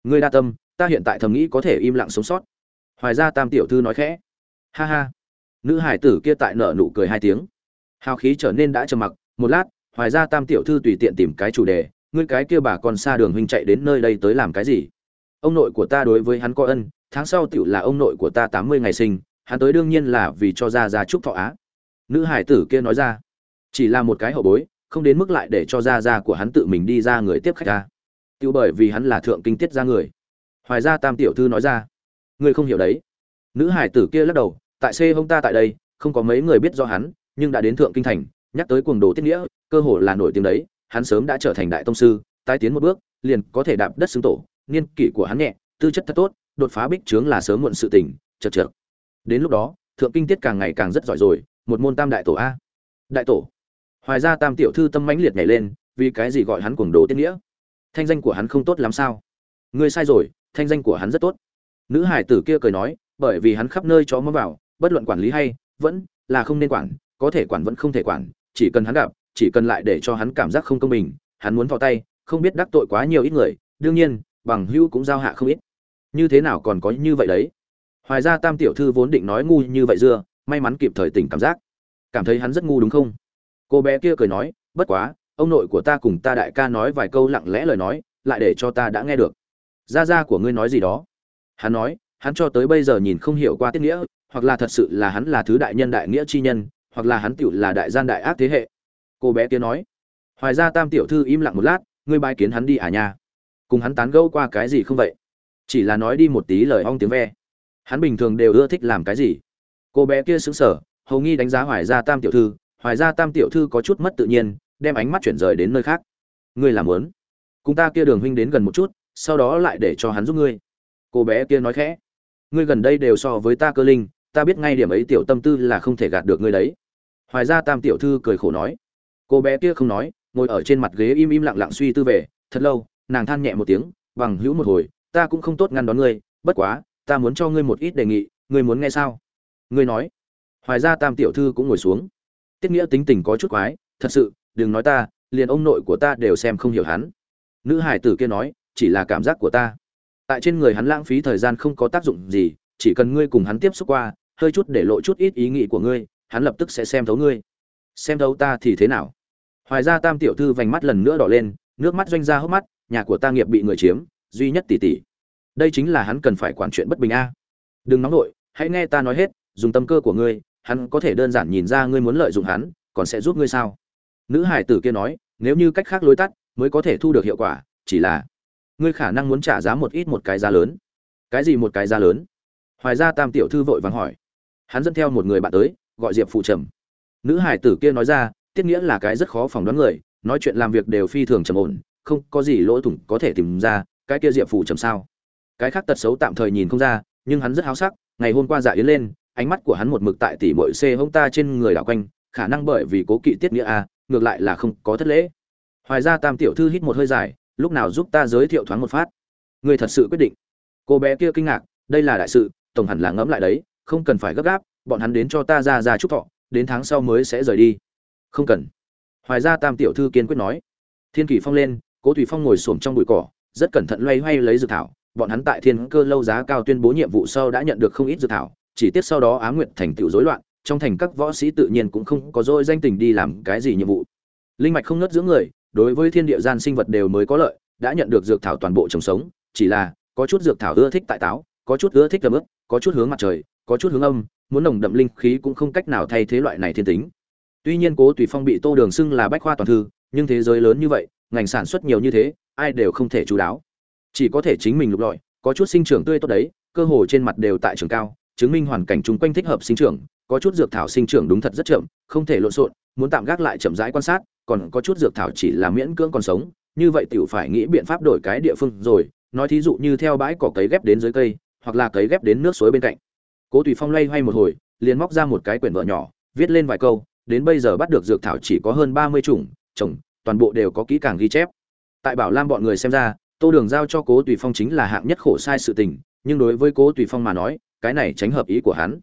Ngươi đa tâm ta hiện tại thầm nghĩ có thể im lặng sống sót. Hoài ra tam tiểu thư nói khẽ. Ha ha. Nữ hải tử kia tại nở nụ cười hai tiếng. Hào khí trở nên đã trầm mặc. Một lát, hoài ra tam tiểu thư tùy tiện tìm cái chủ đề. Ngươi cái kia bà còn xa đường huynh chạy đến nơi đây tới làm cái gì? Ông nội của ta đối với hắn có ân, tháng sau tiểu là ông nội của ta tám mươi ngày sinh, hắn tới đương nhiên là vì cho ra ra chúc thọ á. Nữ hải tử kia nói ra. Chỉ là một cái hậu bối, không đến mức lại để cho ra ra của hắn tự mình đi ra người tiếp khách ta tiêu bởi vì hắn là thượng kinh tiết ra người hoài ra tam tiểu thư nói ra. Ngươi không hiểu đấy. Nữ hải tử kia lắc đầu, tại xê hông ta tại đây, không có mấy người biết do hắn, nhưng đã đến thượng kinh thành, nhắc tới cuồng đồ tiết nghĩa, cơ hồ là nổi tiếng đấy, hắn sớm đã trở thành đại tông sư, tái tiến một bước, liền có thể đạp đất xứng tổ, niên kỷ của hắn nhẹ, tư chất thật tốt, đột phá bích trướng là sớm muộn sự tình, chật chật đến lúc đó, thượng kinh tiết càng ngày càng rất giỏi rồi, một môn tam đại tổ a. Đại tổ. Hoài ra tam tiểu thư tâm mãnh liệt nhảy lên, vì cái gì gọi hắn cuồng đồ tiết nghĩa? Thanh danh của hắn không tốt lắm sao? Ngươi sai rồi, thanh danh của hắn rất tốt. Nữ hải tử kia cười nói, bởi vì hắn khắp nơi chó mơ vào, bất luận quản lý hay, vẫn là không nên quản, có thể quản vẫn không thể quản, chỉ cần hắn gặp, chỉ cần lại để cho hắn cảm giác không công bình, hắn muốn vào tay, không biết đắc tội quá nhiều ít người, đương nhiên, bằng hữu cũng giao hạ không ít. Như thế nào còn có như vậy đấy? Hoài ra tam tiểu thư vốn định nói ngu như vậy dưa, may mắn kịp thời tỉnh cảm giác. Cảm thấy hắn rất ngu đúng không? Cô bé kia cười nói, bất quá, ông nội của ta cùng ta đại ca nói vài câu lặng lẽ lời nói, lại để cho ta đã nghe được gia gia của ngươi nói gì đó? Hắn nói, hắn cho tới bây giờ nhìn không hiểu qua tiết nghĩa, hoặc là thật sự là hắn là thứ đại nhân đại nghĩa chi nhân, hoặc là hắn tựu là đại gian đại ác thế hệ. Cô bé kia nói. Hoài ra tam tiểu thư im lặng một lát, ngươi bài kiến hắn đi à nha? Cùng hắn tán gẫu qua cái gì không vậy? Chỉ là nói đi một tí lời ong tiếng ve. Hắn bình thường đều ưa thích làm cái gì? Cô bé kia xứng sở hầu nghi đánh giá hoài ra tam tiểu thư, hoài ra tam tiểu thư có chút mất tự nhiên, đem ánh mắt chuyển rời đến nơi khác. Ngươi làm muốn. Cùng ta kia đường huynh đến gần một chút sau đó lại để cho hắn giúp ngươi. Cô bé kia nói khẽ, ngươi gần đây đều so với ta cơ linh, ta biết ngay điểm ấy tiểu tâm tư là không thể gạt được ngươi đấy. Hoài ra tam tiểu thư cười khổ nói, cô bé kia không nói, ngồi ở trên mặt ghế im im lặng lặng suy tư về, thật lâu, nàng than nhẹ một tiếng, bằng hữu một hồi, ta cũng không tốt ngăn đón ngươi, bất quá, ta muốn cho ngươi một ít đề nghị, ngươi muốn nghe sao? Ngươi nói. Hoài ra tam tiểu thư cũng ngồi xuống. Tiết nghĩa tính tình có chút quái, thật sự, đừng nói ta, liền ông nội của ta đều xem không hiểu hắn. Nữ hải tử kia nói chỉ là cảm giác của ta. Tại trên người hắn lãng phí thời gian không có tác dụng gì, chỉ cần ngươi cùng hắn tiếp xúc qua, hơi chút để lộ chút ít ý nghĩ của ngươi, hắn lập tức sẽ xem thấu ngươi. Xem thấu ta thì thế nào? Hoài ra tam tiểu thư vành mắt lần nữa đỏ lên, nước mắt doanh ra hốc mắt, nhà của ta nghiệp bị người chiếm, duy nhất tỷ tỷ. Đây chính là hắn cần phải quản chuyện bất bình a. Đừng nóng nổi hãy nghe ta nói hết, dùng tâm cơ của ngươi, hắn có thể đơn giản nhìn ra ngươi muốn lợi dụng hắn, còn sẽ giúp ngươi sao? Nữ hải tử kia nói, nếu như cách khác lối tắt, mới có thể thu được hiệu quả, chỉ là ngươi khả năng muốn trả giá một ít một cái giá lớn. Cái gì một cái giá lớn? Hoài ra tam tiểu thư vội vàng hỏi. Hắn dẫn theo một người bạn tới, gọi diệp phụ trầm. Nữ hải tử kia nói ra, tiết nghĩa là cái rất khó phỏng đoán người, nói chuyện làm việc đều phi thường trầm ổn, không có gì lỗ thủng có thể tìm ra, cái kia diệp phụ trầm sao? Cái khác tật xấu tạm thời nhìn không ra, nhưng hắn rất háo sắc, ngày hôm qua dạ yến lên, ánh mắt của hắn một mực tại tỷ muội c hông ta trên người đảo quanh, khả năng bởi vì cố kỵ tiết nghĩa a ngược lại là không có thất lễ. Hoài ra tam tiểu thư hít một hơi dài lúc nào giúp ta giới thiệu thoáng một phát? Người thật sự quyết định. Cô bé kia kinh ngạc, đây là đại sự, tổng hẳn là ngẫm lại đấy, không cần phải gấp gáp, bọn hắn đến cho ta ra ra chúc thọ, đến tháng sau mới sẽ rời đi. Không cần. Hoài ra tam tiểu thư kiên quyết nói. Thiên kỷ phong lên, cố thủy phong ngồi xổm trong bụi cỏ, rất cẩn thận loay hoay lấy dược thảo, bọn hắn tại thiên cơ lâu giá cao tuyên bố nhiệm vụ sau đã nhận được không ít dược thảo, chỉ tiếc sau đó á nguyện thành tựu rối loạn, trong thành các võ sĩ tự nhiên cũng không có dôi danh tình đi làm cái gì nhiệm vụ. Linh mạch không nớt giữa người đối với thiên địa gian sinh vật đều mới có lợi, đã nhận được dược thảo toàn bộ trồng sống, chỉ là, có chút dược thảo ưa thích tại táo, có chút ưa thích ấm ức có chút hướng mặt trời, có chút hướng âm, muốn nồng đậm linh khí cũng không cách nào thay thế loại này thiên tính. Tuy nhiên cố tùy phong bị tô đường xưng là bách khoa toàn thư, nhưng thế giới lớn như vậy, ngành sản xuất nhiều như thế, ai đều không thể chú đáo. Chỉ có thể chính mình lục lọi, có chút sinh trưởng tươi tốt đấy, cơ hồ trên mặt đều tại trường cao, chứng minh hoàn cảnh chung quanh thích hợp sinh trưởng có chút dược thảo sinh trưởng đúng thật rất chậm, không thể lộn xộn, muốn tạm gác lại chậm rãi quan sát, còn có chút dược thảo chỉ là miễn cưỡng còn sống, như vậy tiểu phải nghĩ biện pháp đổi cái địa phương rồi, nói thí dụ như theo bãi cỏ cấy ghép đến dưới cây, hoặc là cấy ghép đến nước suối bên cạnh. Cố tùy phong lay hoay một hồi, liền móc ra một cái quyển vở nhỏ, viết lên vài câu, đến bây giờ bắt được dược thảo chỉ có hơn ba mươi chủng trồng toàn bộ đều có kỹ càng ghi chép. Tại bảo lam bọn người xem ra, tô đường giao cho cố tùy phong chính là hạng nhất khổ sai sự tình, nhưng đối với cố tùy phong mà nói, cái này tránh hợp ý của hắn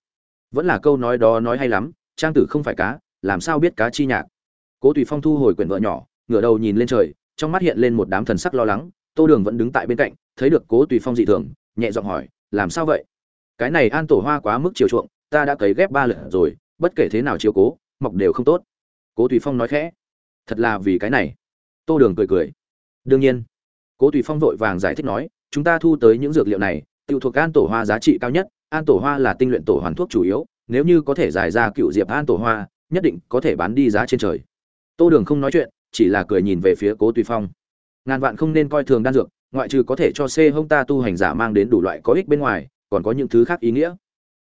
vẫn là câu nói đó nói hay lắm, trang tử không phải cá, làm sao biết cá chi nhạc? Cố tùy phong thu hồi quyển vợ nhỏ, ngửa đầu nhìn lên trời, trong mắt hiện lên một đám thần sắc lo lắng, tô đường vẫn đứng tại bên cạnh, thấy được cố tùy phong dị thường, nhẹ giọng hỏi, làm sao vậy? Cái này an tổ hoa quá mức chiều chuộng, ta đã cấy ghép ba lượt rồi, bất kể thế nào chiều cố, mọc đều không tốt. Cố tùy phong nói khẽ, thật là vì cái này. Tô đường cười cười, đương nhiên. Cố tùy phong vội vàng giải thích nói, chúng ta thu tới những dược liệu này tự thuộc an tổ hoa giá trị cao nhất an tổ hoa là tinh luyện tổ hoàn thuốc chủ yếu, nếu như có thể giải ra cựu diệp an tổ hoa, nhất định có thể bán đi giá trên trời. Tô đường không nói chuyện, chỉ là cười nhìn về phía cố tùy phong. Ngàn vạn không nên coi thường đan dược, ngoại trừ có thể cho c hông ta tu hành giả mang đến đủ loại có ích bên ngoài, còn có những thứ khác ý nghĩa.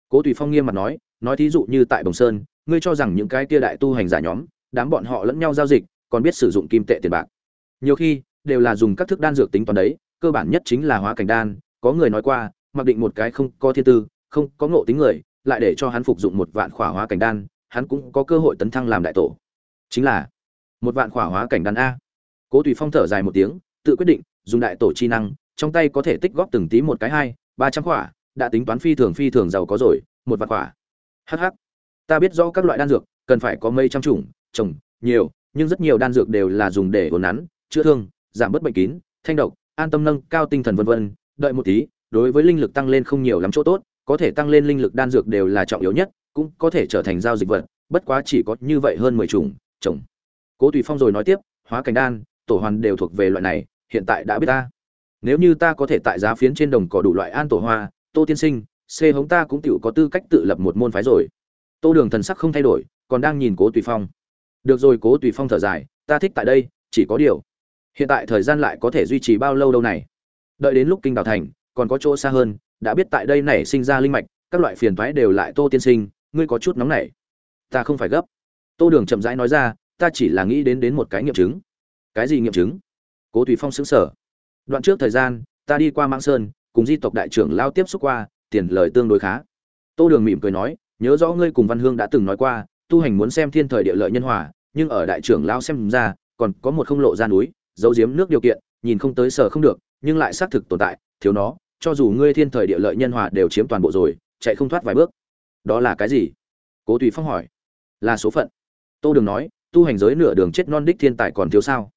Cố tùy phong nghiêm mặt nói nói thí dụ như tại bồng sơn, ngươi cho rằng những cái kia đại tu hành giả nhóm, đám bọn họ lẫn nhau giao dịch, còn biết sử dụng kim tệ tiền bạc. Nhiều khi, đều là dùng các thức đan dược tính toán đấy, cơ bản nhất chính là hóa cảnh đan, có người nói qua, mặc định một cái không có thiên tư không có ngộ tính người, lại để cho hắn phục dụng một vạn khỏa hóa cảnh đan, hắn cũng có cơ hội tấn thăng làm đại tổ. Chính là, một vạn khỏa hóa cảnh đan a. Cố tùy phong thở dài một tiếng, tự quyết định, dùng đại tổ chi năng, trong tay có thể tích góp từng tí một cái hai, ba trăm khỏa, đã tính toán phi thường phi thường giàu có rồi, một vạn khỏa. Hh ta biết rõ các loại đan dược, cần phải có mấy trăm chủng, trồng, nhiều, nhưng rất nhiều đan dược đều là dùng để ổn nắn, chữa thương, giảm bớt bệnh kín, thanh độc, an tâm nâng cao tinh thần vân vân. Đợi một tí, đối với linh lực tăng lên không nhiều lắm chỗ tốt có thể tăng lên linh lực đan dược đều là trọng yếu nhất, cũng có thể trở thành giao dịch vật, bất quá chỉ có như vậy hơn mười chủng trồng cố tùy phong rồi nói tiếp, hóa cảnh đan, tổ hoàn đều thuộc về loại này, hiện tại đã biết ta. Nếu như ta có thể tại giá phiến trên đồng cỏ đủ loại an tổ hoa, tô tiên sinh c hống ta cũng tiểu có tư cách tự lập một môn phái rồi. Tô đường thần sắc không thay đổi, còn đang nhìn cố tùy phong. Được rồi, cố tùy phong thở dài, ta thích tại đây, chỉ có điều, hiện tại thời gian lại có thể duy trì bao lâu đâu này? Đợi đến lúc kinh đào thành, còn có chỗ xa hơn đã biết tại đây nảy sinh ra linh mạch, các loại phiền thoái đều lại tô tiên sinh, ngươi có chút nóng nảy. Ta không phải gấp. Tô đường chậm rãi nói ra, ta chỉ là nghĩ đến đến một cái nghiệm chứng. Cái gì nghiệm chứng? Cố tùy phong xứng sở đoạn trước thời gian, ta đi qua mãng sơn, cùng di tộc đại trưởng lao tiếp xúc qua, tiền lời tương đối khá. Tô đường mỉm cười nói, nhớ rõ ngươi cùng văn hương đã từng nói qua, tu hành muốn xem thiên thời địa lợi nhân hòa, nhưng ở đại trưởng lao xem ra, còn có một không lộ ra núi, giấu giếm nước điều kiện, nhìn không tới sở không được, nhưng lại xác thực tồn tại, thiếu nó cho dù ngươi thiên thời địa lợi nhân hòa đều chiếm toàn bộ rồi, chạy không thoát vài bước. Đó là cái gì? Cố tùy phong hỏi. Là số phận. Tô đường nói, tu hành giới nửa đường chết non đích thiên tài còn thiếu sao?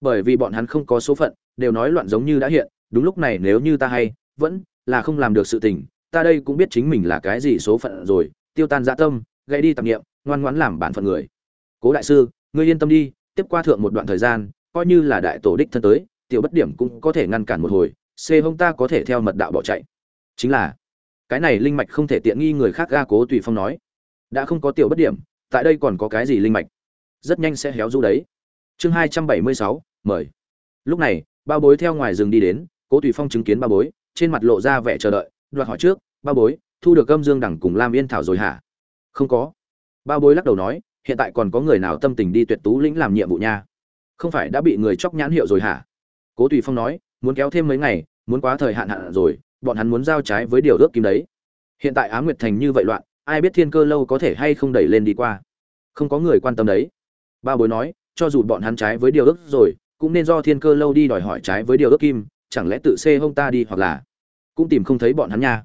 Bởi vì bọn hắn không có số phận, đều nói loạn giống như đã hiện, đúng lúc này nếu như ta hay, vẫn là không làm được sự tình, ta đây cũng biết chính mình là cái gì số phận rồi, tiêu tan dã tâm gây đi tạp nghiệm ngoan ngoãn làm bản phận người. Cố đại sư, ngươi yên tâm đi, tiếp qua thượng một đoạn thời gian, coi như là đại tổ đích thân tới, tiểu bất điểm cũng có thể ngăn cản một hồi c hông ta có thể theo mật đạo bỏ chạy. Chính là, cái này linh mạch không thể tiện nghi người khác ga cố tùy phong nói. Đã không có tiểu bất điểm, tại đây còn có cái gì linh mạch? Rất nhanh sẽ héo du đấy. Chương hai trăm bảy mươi sáu, mời. Lúc này ba bối theo ngoài rừng đi đến, cố tùy phong chứng kiến ba bối, trên mặt lộ ra vẻ chờ đợi, đoạt hỏi trước ba bối, thu được âm dương đẳng cùng lam yên thảo rồi hả? Không có. Ba bối lắc đầu nói, hiện tại còn có người nào tâm tình đi tuyệt tú lĩnh làm nhiệm vụ nha? Không phải đã bị người chóc nhãn hiệu rồi hả? Cố tùy phong nói muốn kéo thêm mấy ngày, muốn quá thời hạn hạn rồi, bọn hắn muốn giao trái với điều ước kim đấy. Hiện tại á nguyệt thành như vậy loạn, ai biết thiên cơ lâu có thể hay không đẩy lên đi qua. Không có người quan tâm đấy. Ba bối nói, cho dù bọn hắn trái với điều ước rồi, cũng nên do thiên cơ lâu đi đòi hỏi trái với điều ước kim, chẳng lẽ tự xê hông ta đi hoặc là cũng tìm không thấy bọn hắn nha.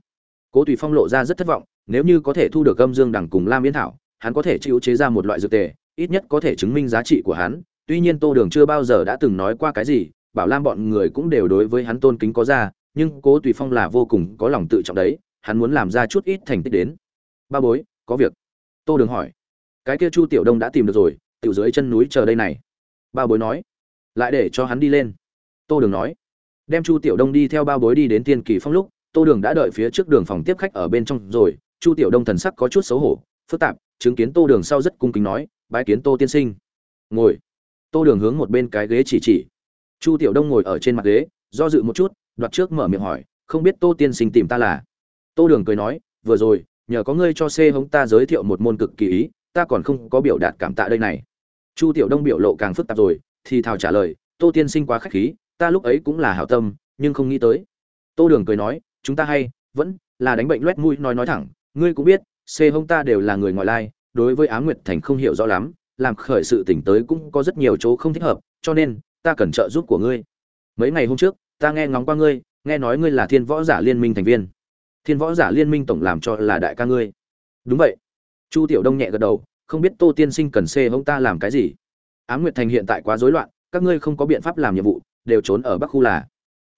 Cố tùy phong lộ ra rất thất vọng, nếu như có thể thu được âm dương đẳng cùng lam yến thảo, hắn có thể chịu chế ra một loại dược tề, ít nhất có thể chứng minh giá trị của hắn. Tuy nhiên tô đường chưa bao giờ đã từng nói qua cái gì bảo lam bọn người cũng đều đối với hắn tôn kính có ra, nhưng cố tùy phong là vô cùng có lòng tự trọng đấy, hắn muốn làm ra chút ít thành tích đến. Ba bối, có việc. Tô đường hỏi. Cái kia chu tiểu đông đã tìm được rồi, tiểu dưới chân núi chờ đây này. Ba bối nói. Lại để cho hắn đi lên. Tô đường nói. Đem chu tiểu đông đi theo ba bối đi đến tiên kỳ phong lúc, tô đường đã đợi phía trước đường phòng tiếp khách ở bên trong rồi, chu tiểu đông thần sắc có chút xấu hổ, phức tạp, chứng kiến tô đường sau rất cung kính nói, bái kiến tô tiên sinh. Ngồi. Tô đường hướng một bên cái ghế chỉ chỉ chu tiểu đông ngồi ở trên mặt ghế, do dự một chút, đoạt trước mở miệng hỏi, không biết tô tiên sinh tìm ta là? Tô đường cười nói, vừa rồi, nhờ có ngươi cho c hống ta giới thiệu một môn cực kỳ ý, ta còn không có biểu đạt cảm tạ đây này. Chu tiểu đông biểu lộ càng phức tạp rồi, thì thào trả lời, tô tiên sinh quá khách khí, ta lúc ấy cũng là hảo tâm, nhưng không nghĩ tới. Tô đường cười nói, chúng ta hay, vẫn là đánh bệnh loét mũi nói nói thẳng, ngươi cũng biết, c hông ta đều là người ngoại lai, đối với á nguyệt thành không hiểu rõ lắm, làm khởi sự tỉnh tới cũng có rất nhiều chỗ không thích hợp, cho nên ta cần trợ giúp của ngươi. Mấy ngày hôm trước, ta nghe ngóng qua ngươi, nghe nói ngươi là thiên võ giả liên minh thành viên. Thiên võ giả liên minh tổng làm cho là đại ca ngươi. Đúng vậy. Chu tiểu đông nhẹ gật đầu, không biết tô tiên sinh cần xê hông ta làm cái gì. Á m nguyệt thành hiện tại quá rối loạn, các ngươi không có biện pháp làm nhiệm vụ, đều trốn ở bắc khu là.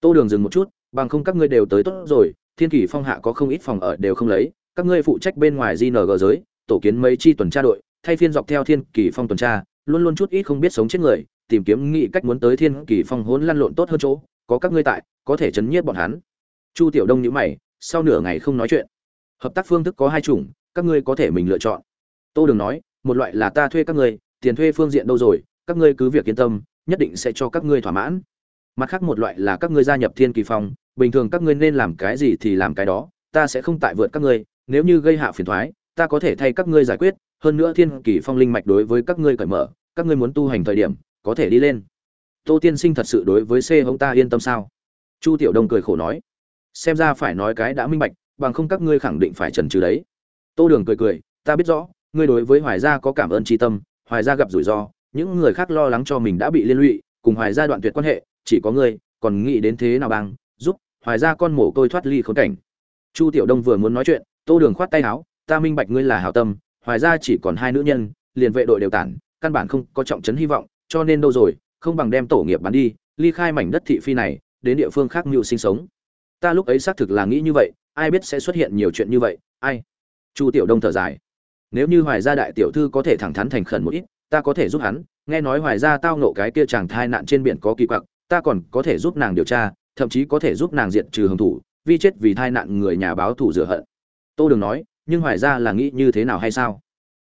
Tô đường dừng một chút, bằng không các ngươi đều tới tốt rồi, thiên kỷ phong hạ có không ít phòng ở đều không lấy, các ngươi phụ trách bên ngoài gng giới, tổ kiến mấy chi tuần tra đội, thay phiên dọc theo thiên kỷ phong tuần tra, luôn luôn chút ít không biết sống chết người tìm kiếm nghị cách muốn tới thiên kỳ phong hỗn lăn lộn tốt hơn chỗ, có các ngươi tại, có thể chấn nhiếp bọn hắn. Chu tiểu đông nhữ mày, sau nửa ngày không nói chuyện. Hợp tác phương thức có hai chủng, các ngươi có thể mình lựa chọn. Tô đường nói, một loại là ta thuê các ngươi, tiền thuê phương diện đâu rồi, các ngươi cứ việc yên tâm, nhất định sẽ cho các ngươi thỏa mãn. Mặt khác một loại là các ngươi gia nhập thiên kỳ phong, bình thường các ngươi nên làm cái gì thì làm cái đó, ta sẽ không tại vượt các ngươi, nếu như gây hạ phiền thoái, ta có thể thay các ngươi giải quyết, hơn nữa thiên kỳ phong linh mạch đối với các ngươi cởi mở, các ngươi muốn tu hành thời điểm có thể đi lên. Tô tiên sinh thật sự đối với c hông ta yên tâm sao? Chu tiểu đông cười khổ nói, xem ra phải nói cái đã minh bạch, bằng không các ngươi khẳng định phải trần trừ đấy. Tô đường cười cười, ta biết rõ, ngươi đối với hoài gia có cảm ơn tri tâm, hoài gia gặp rủi ro, những người khác lo lắng cho mình đã bị liên lụy, cùng hoài gia đoạn tuyệt quan hệ, chỉ có ngươi, còn nghĩ đến thế nào bằng, giúp hoài gia con mổ côi thoát ly khốn cảnh. Chu tiểu đông vừa muốn nói chuyện, tô đường khoát tay áo, ta minh bạch ngươi là hảo tâm, hoài gia chỉ còn hai nữ nhân, liền vệ đội đều tản, căn bản không có trọng trấn hy vọng cho nên đâu rồi, không bằng đem tổ nghiệp bán đi, ly khai mảnh đất thị phi này, đến địa phương khác mưu sinh sống. Ta lúc ấy xác thực là nghĩ như vậy, ai biết sẽ xuất hiện nhiều chuyện như vậy, ai? Chu tiểu đông thở dài. Nếu như hoài gia đại tiểu thư có thể thẳng thắn thành khẩn một ít, ta có thể giúp hắn, nghe nói hoài gia tao nộ cái kia chàng thai nạn trên biển có kỳ quặc, ta còn có thể giúp nàng điều tra, thậm chí có thể giúp nàng diệt trừ hồng thủ, vi chết vì thai nạn người nhà báo thủ rửa hận. Tô đường nói, nhưng hoài gia là nghĩ như thế nào hay sao?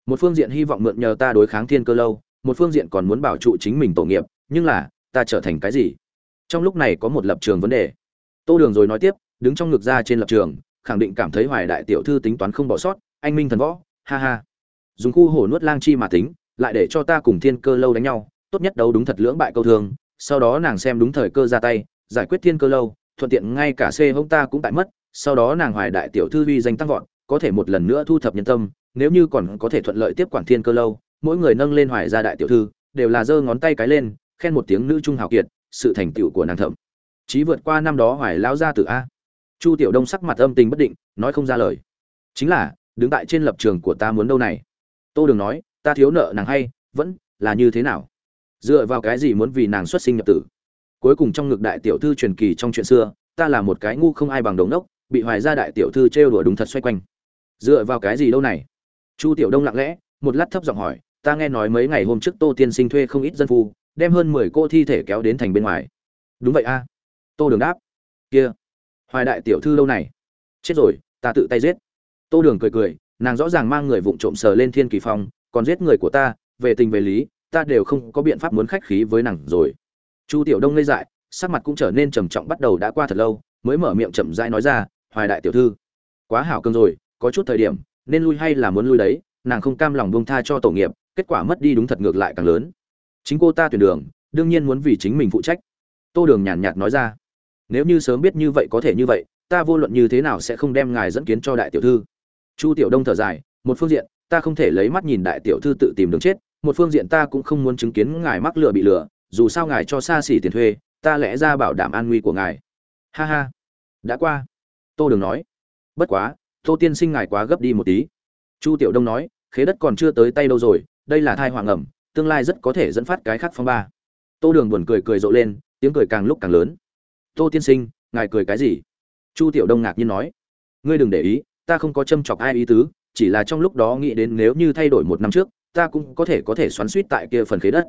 Một phương diện hy vọng mượn nhờ ta đối kháng thiên cơ lâu một phương diện còn muốn bảo trụ chính mình tổ nghiệp, nhưng là, ta trở thành cái gì? Trong lúc này có một lập trường vấn đề. Tô đường rồi nói tiếp, đứng trong ngực ra trên lập trường, khẳng định cảm thấy hoài đại tiểu thư tính toán không bỏ sót, anh minh thần võ, ha ha. Dùng khu hổ nuốt lang chi mà tính, lại để cho ta cùng thiên cơ lâu đánh nhau, tốt nhất đấu đúng thật lưỡng bại câu thường, sau đó nàng xem đúng thời cơ ra tay, giải quyết thiên cơ lâu, thuận tiện ngay cả c hông ta cũng tại mất, sau đó nàng hoài đại tiểu thư uy danh tăng vọt, có thể một lần nữa thu thập nhân tâm, nếu như còn có thể thuận lợi tiếp quản thiên cơ lâu mỗi người nâng lên hoài gia đại tiểu thư, đều là giơ ngón tay cái lên, khen một tiếng nữ trung hào kiệt, sự thành tựu của nàng thậm chí vượt qua năm đó hoài lão gia tử a. Chu tiểu đông sắc mặt âm tình bất định, nói không ra lời. Chính là, đứng tại trên lập trường của ta muốn đâu này? Tô đường nói, ta thiếu nợ nàng hay, vẫn là như thế nào? Dựa vào cái gì muốn vì nàng xuất sinh nhập tử? Cuối cùng trong ngực đại tiểu thư truyền kỳ trong chuyện xưa, ta là một cái ngu không ai bằng đồng đốc, bị hoài gia đại tiểu thư trêu đùa đúng thật xoay quanh. Dựa vào cái gì đâu này? Chu tiểu đông lặng lẽ, một lát thấp giọng hỏi ta nghe nói mấy ngày hôm trước tô tiên sinh thuê không ít dân phu, đem hơn mười cô thi thể kéo đến thành bên ngoài. Đúng vậy a. Tô đường đáp. Kia. Hoài đại tiểu thư lâu này. Chết rồi, ta tự tay giết. Tô đường cười cười, nàng rõ ràng mang người vụng trộm sờ lên thiên kỳ phong, còn giết người của ta, về tình về lý, ta đều không có biện pháp muốn khách khí với nàng rồi. Chu tiểu đông ngây dại, sắc mặt cũng trở nên trầm trọng bắt đầu đã qua thật lâu, mới mở miệng chậm rãi nói ra, hoài đại tiểu thư, quá hảo cương rồi, có chút thời điểm, nên lui hay là muốn lui đấy, nàng không cam lòng buông tha cho tổ nghiệp kết quả mất đi đúng thật ngược lại càng lớn. Chính cô ta tuyển đường, đương nhiên muốn vì chính mình phụ trách. Tô đường nhàn nhạt nói ra, nếu như sớm biết như vậy có thể như vậy, ta vô luận như thế nào sẽ không đem ngài dẫn kiến cho đại tiểu thư. Chu tiểu đông thở dài, một phương diện, ta không thể lấy mắt nhìn đại tiểu thư tự tìm đường chết, một phương diện ta cũng không muốn chứng kiến ngài mắc lừa bị lừa, dù sao ngài cho xa xỉ tiền thuê, ta lẽ ra bảo đảm an nguy của ngài. Ha ha, đã qua, tô đường nói. Bất quá, tô tiên sinh ngài quá gấp đi một tí. Chu tiểu đông nói, khế đất còn chưa tới tay đâu rồi đây là thai hoàng ẩm, tương lai rất có thể dẫn phát cái khác phong ba. Tô đường buồn cười cười rộ lên, tiếng cười càng lúc càng lớn. Tô tiên sinh, ngài cười cái gì? Chu tiểu đông ngạc nhiên nói. Ngươi đừng để ý, ta không có châm chọc ai ý tứ, chỉ là trong lúc đó nghĩ đến nếu như thay đổi một năm trước, ta cũng có thể có thể xoắn suýt tại kia phần khế đất.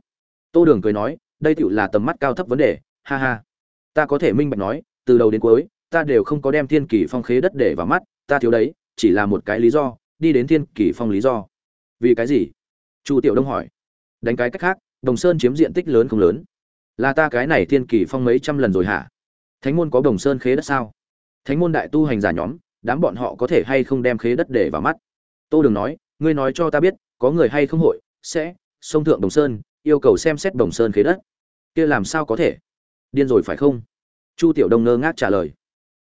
Tô đường cười nói, đây tựu là tầm mắt cao thấp vấn đề, ha ha. Ta có thể minh bạch nói, từ đầu đến cuối, ta đều không có đem thiên kỳ phong khế đất để vào mắt, ta thiếu đấy, chỉ là một cái lý do, đi đến thiên kỳ phong lý do. Vì cái gì? Chu tiểu đông hỏi. Đánh cái cách khác, đồng sơn chiếm diện tích lớn không lớn? Là ta cái này thiên kỳ phong mấy trăm lần rồi hả? Thánh môn có đồng sơn khế đất sao? Thánh môn đại tu hành giả nhóm, đám bọn họ có thể hay không đem khế đất để vào mắt? Tô đường nói, ngươi nói cho ta biết, có người hay không hội, sẽ, sông thượng đồng sơn, yêu cầu xem xét đồng sơn khế đất. Kia làm sao có thể? Điên rồi phải không? Chu tiểu đông ngơ ngác trả lời.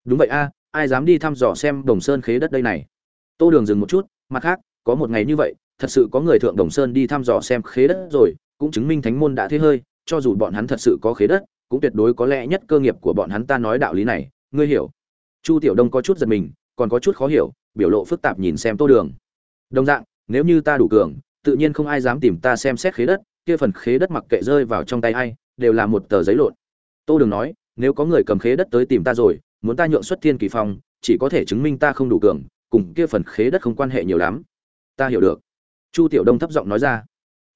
Đúng vậy a, ai dám đi thăm dò xem đồng sơn khế đất đây này? Tô đường dừng một chút, mặt khác, có một ngày như vậy thật sự có người thượng đồng sơn đi thăm dò xem khế đất rồi, cũng chứng minh thánh môn đã thế hơi, cho dù bọn hắn thật sự có khế đất, cũng tuyệt đối có lẽ nhất cơ nghiệp của bọn hắn ta nói đạo lý này, ngươi hiểu. Chu tiểu đông có chút giật mình, còn có chút khó hiểu, biểu lộ phức tạp nhìn xem tô đường. Đồng dạng, nếu như ta đủ cường, tự nhiên không ai dám tìm ta xem xét khế đất, kia phần khế đất mặc kệ rơi vào trong tay ai, đều là một tờ giấy lộn. Tô đường nói, nếu có người cầm khế đất tới tìm ta rồi, muốn ta nhượng xuất thiên kỳ phong, chỉ có thể chứng minh ta không đủ cường, cùng kia phần khế đất không quan hệ nhiều lắm. Ta hiểu được chu tiểu đông thấp giọng nói ra,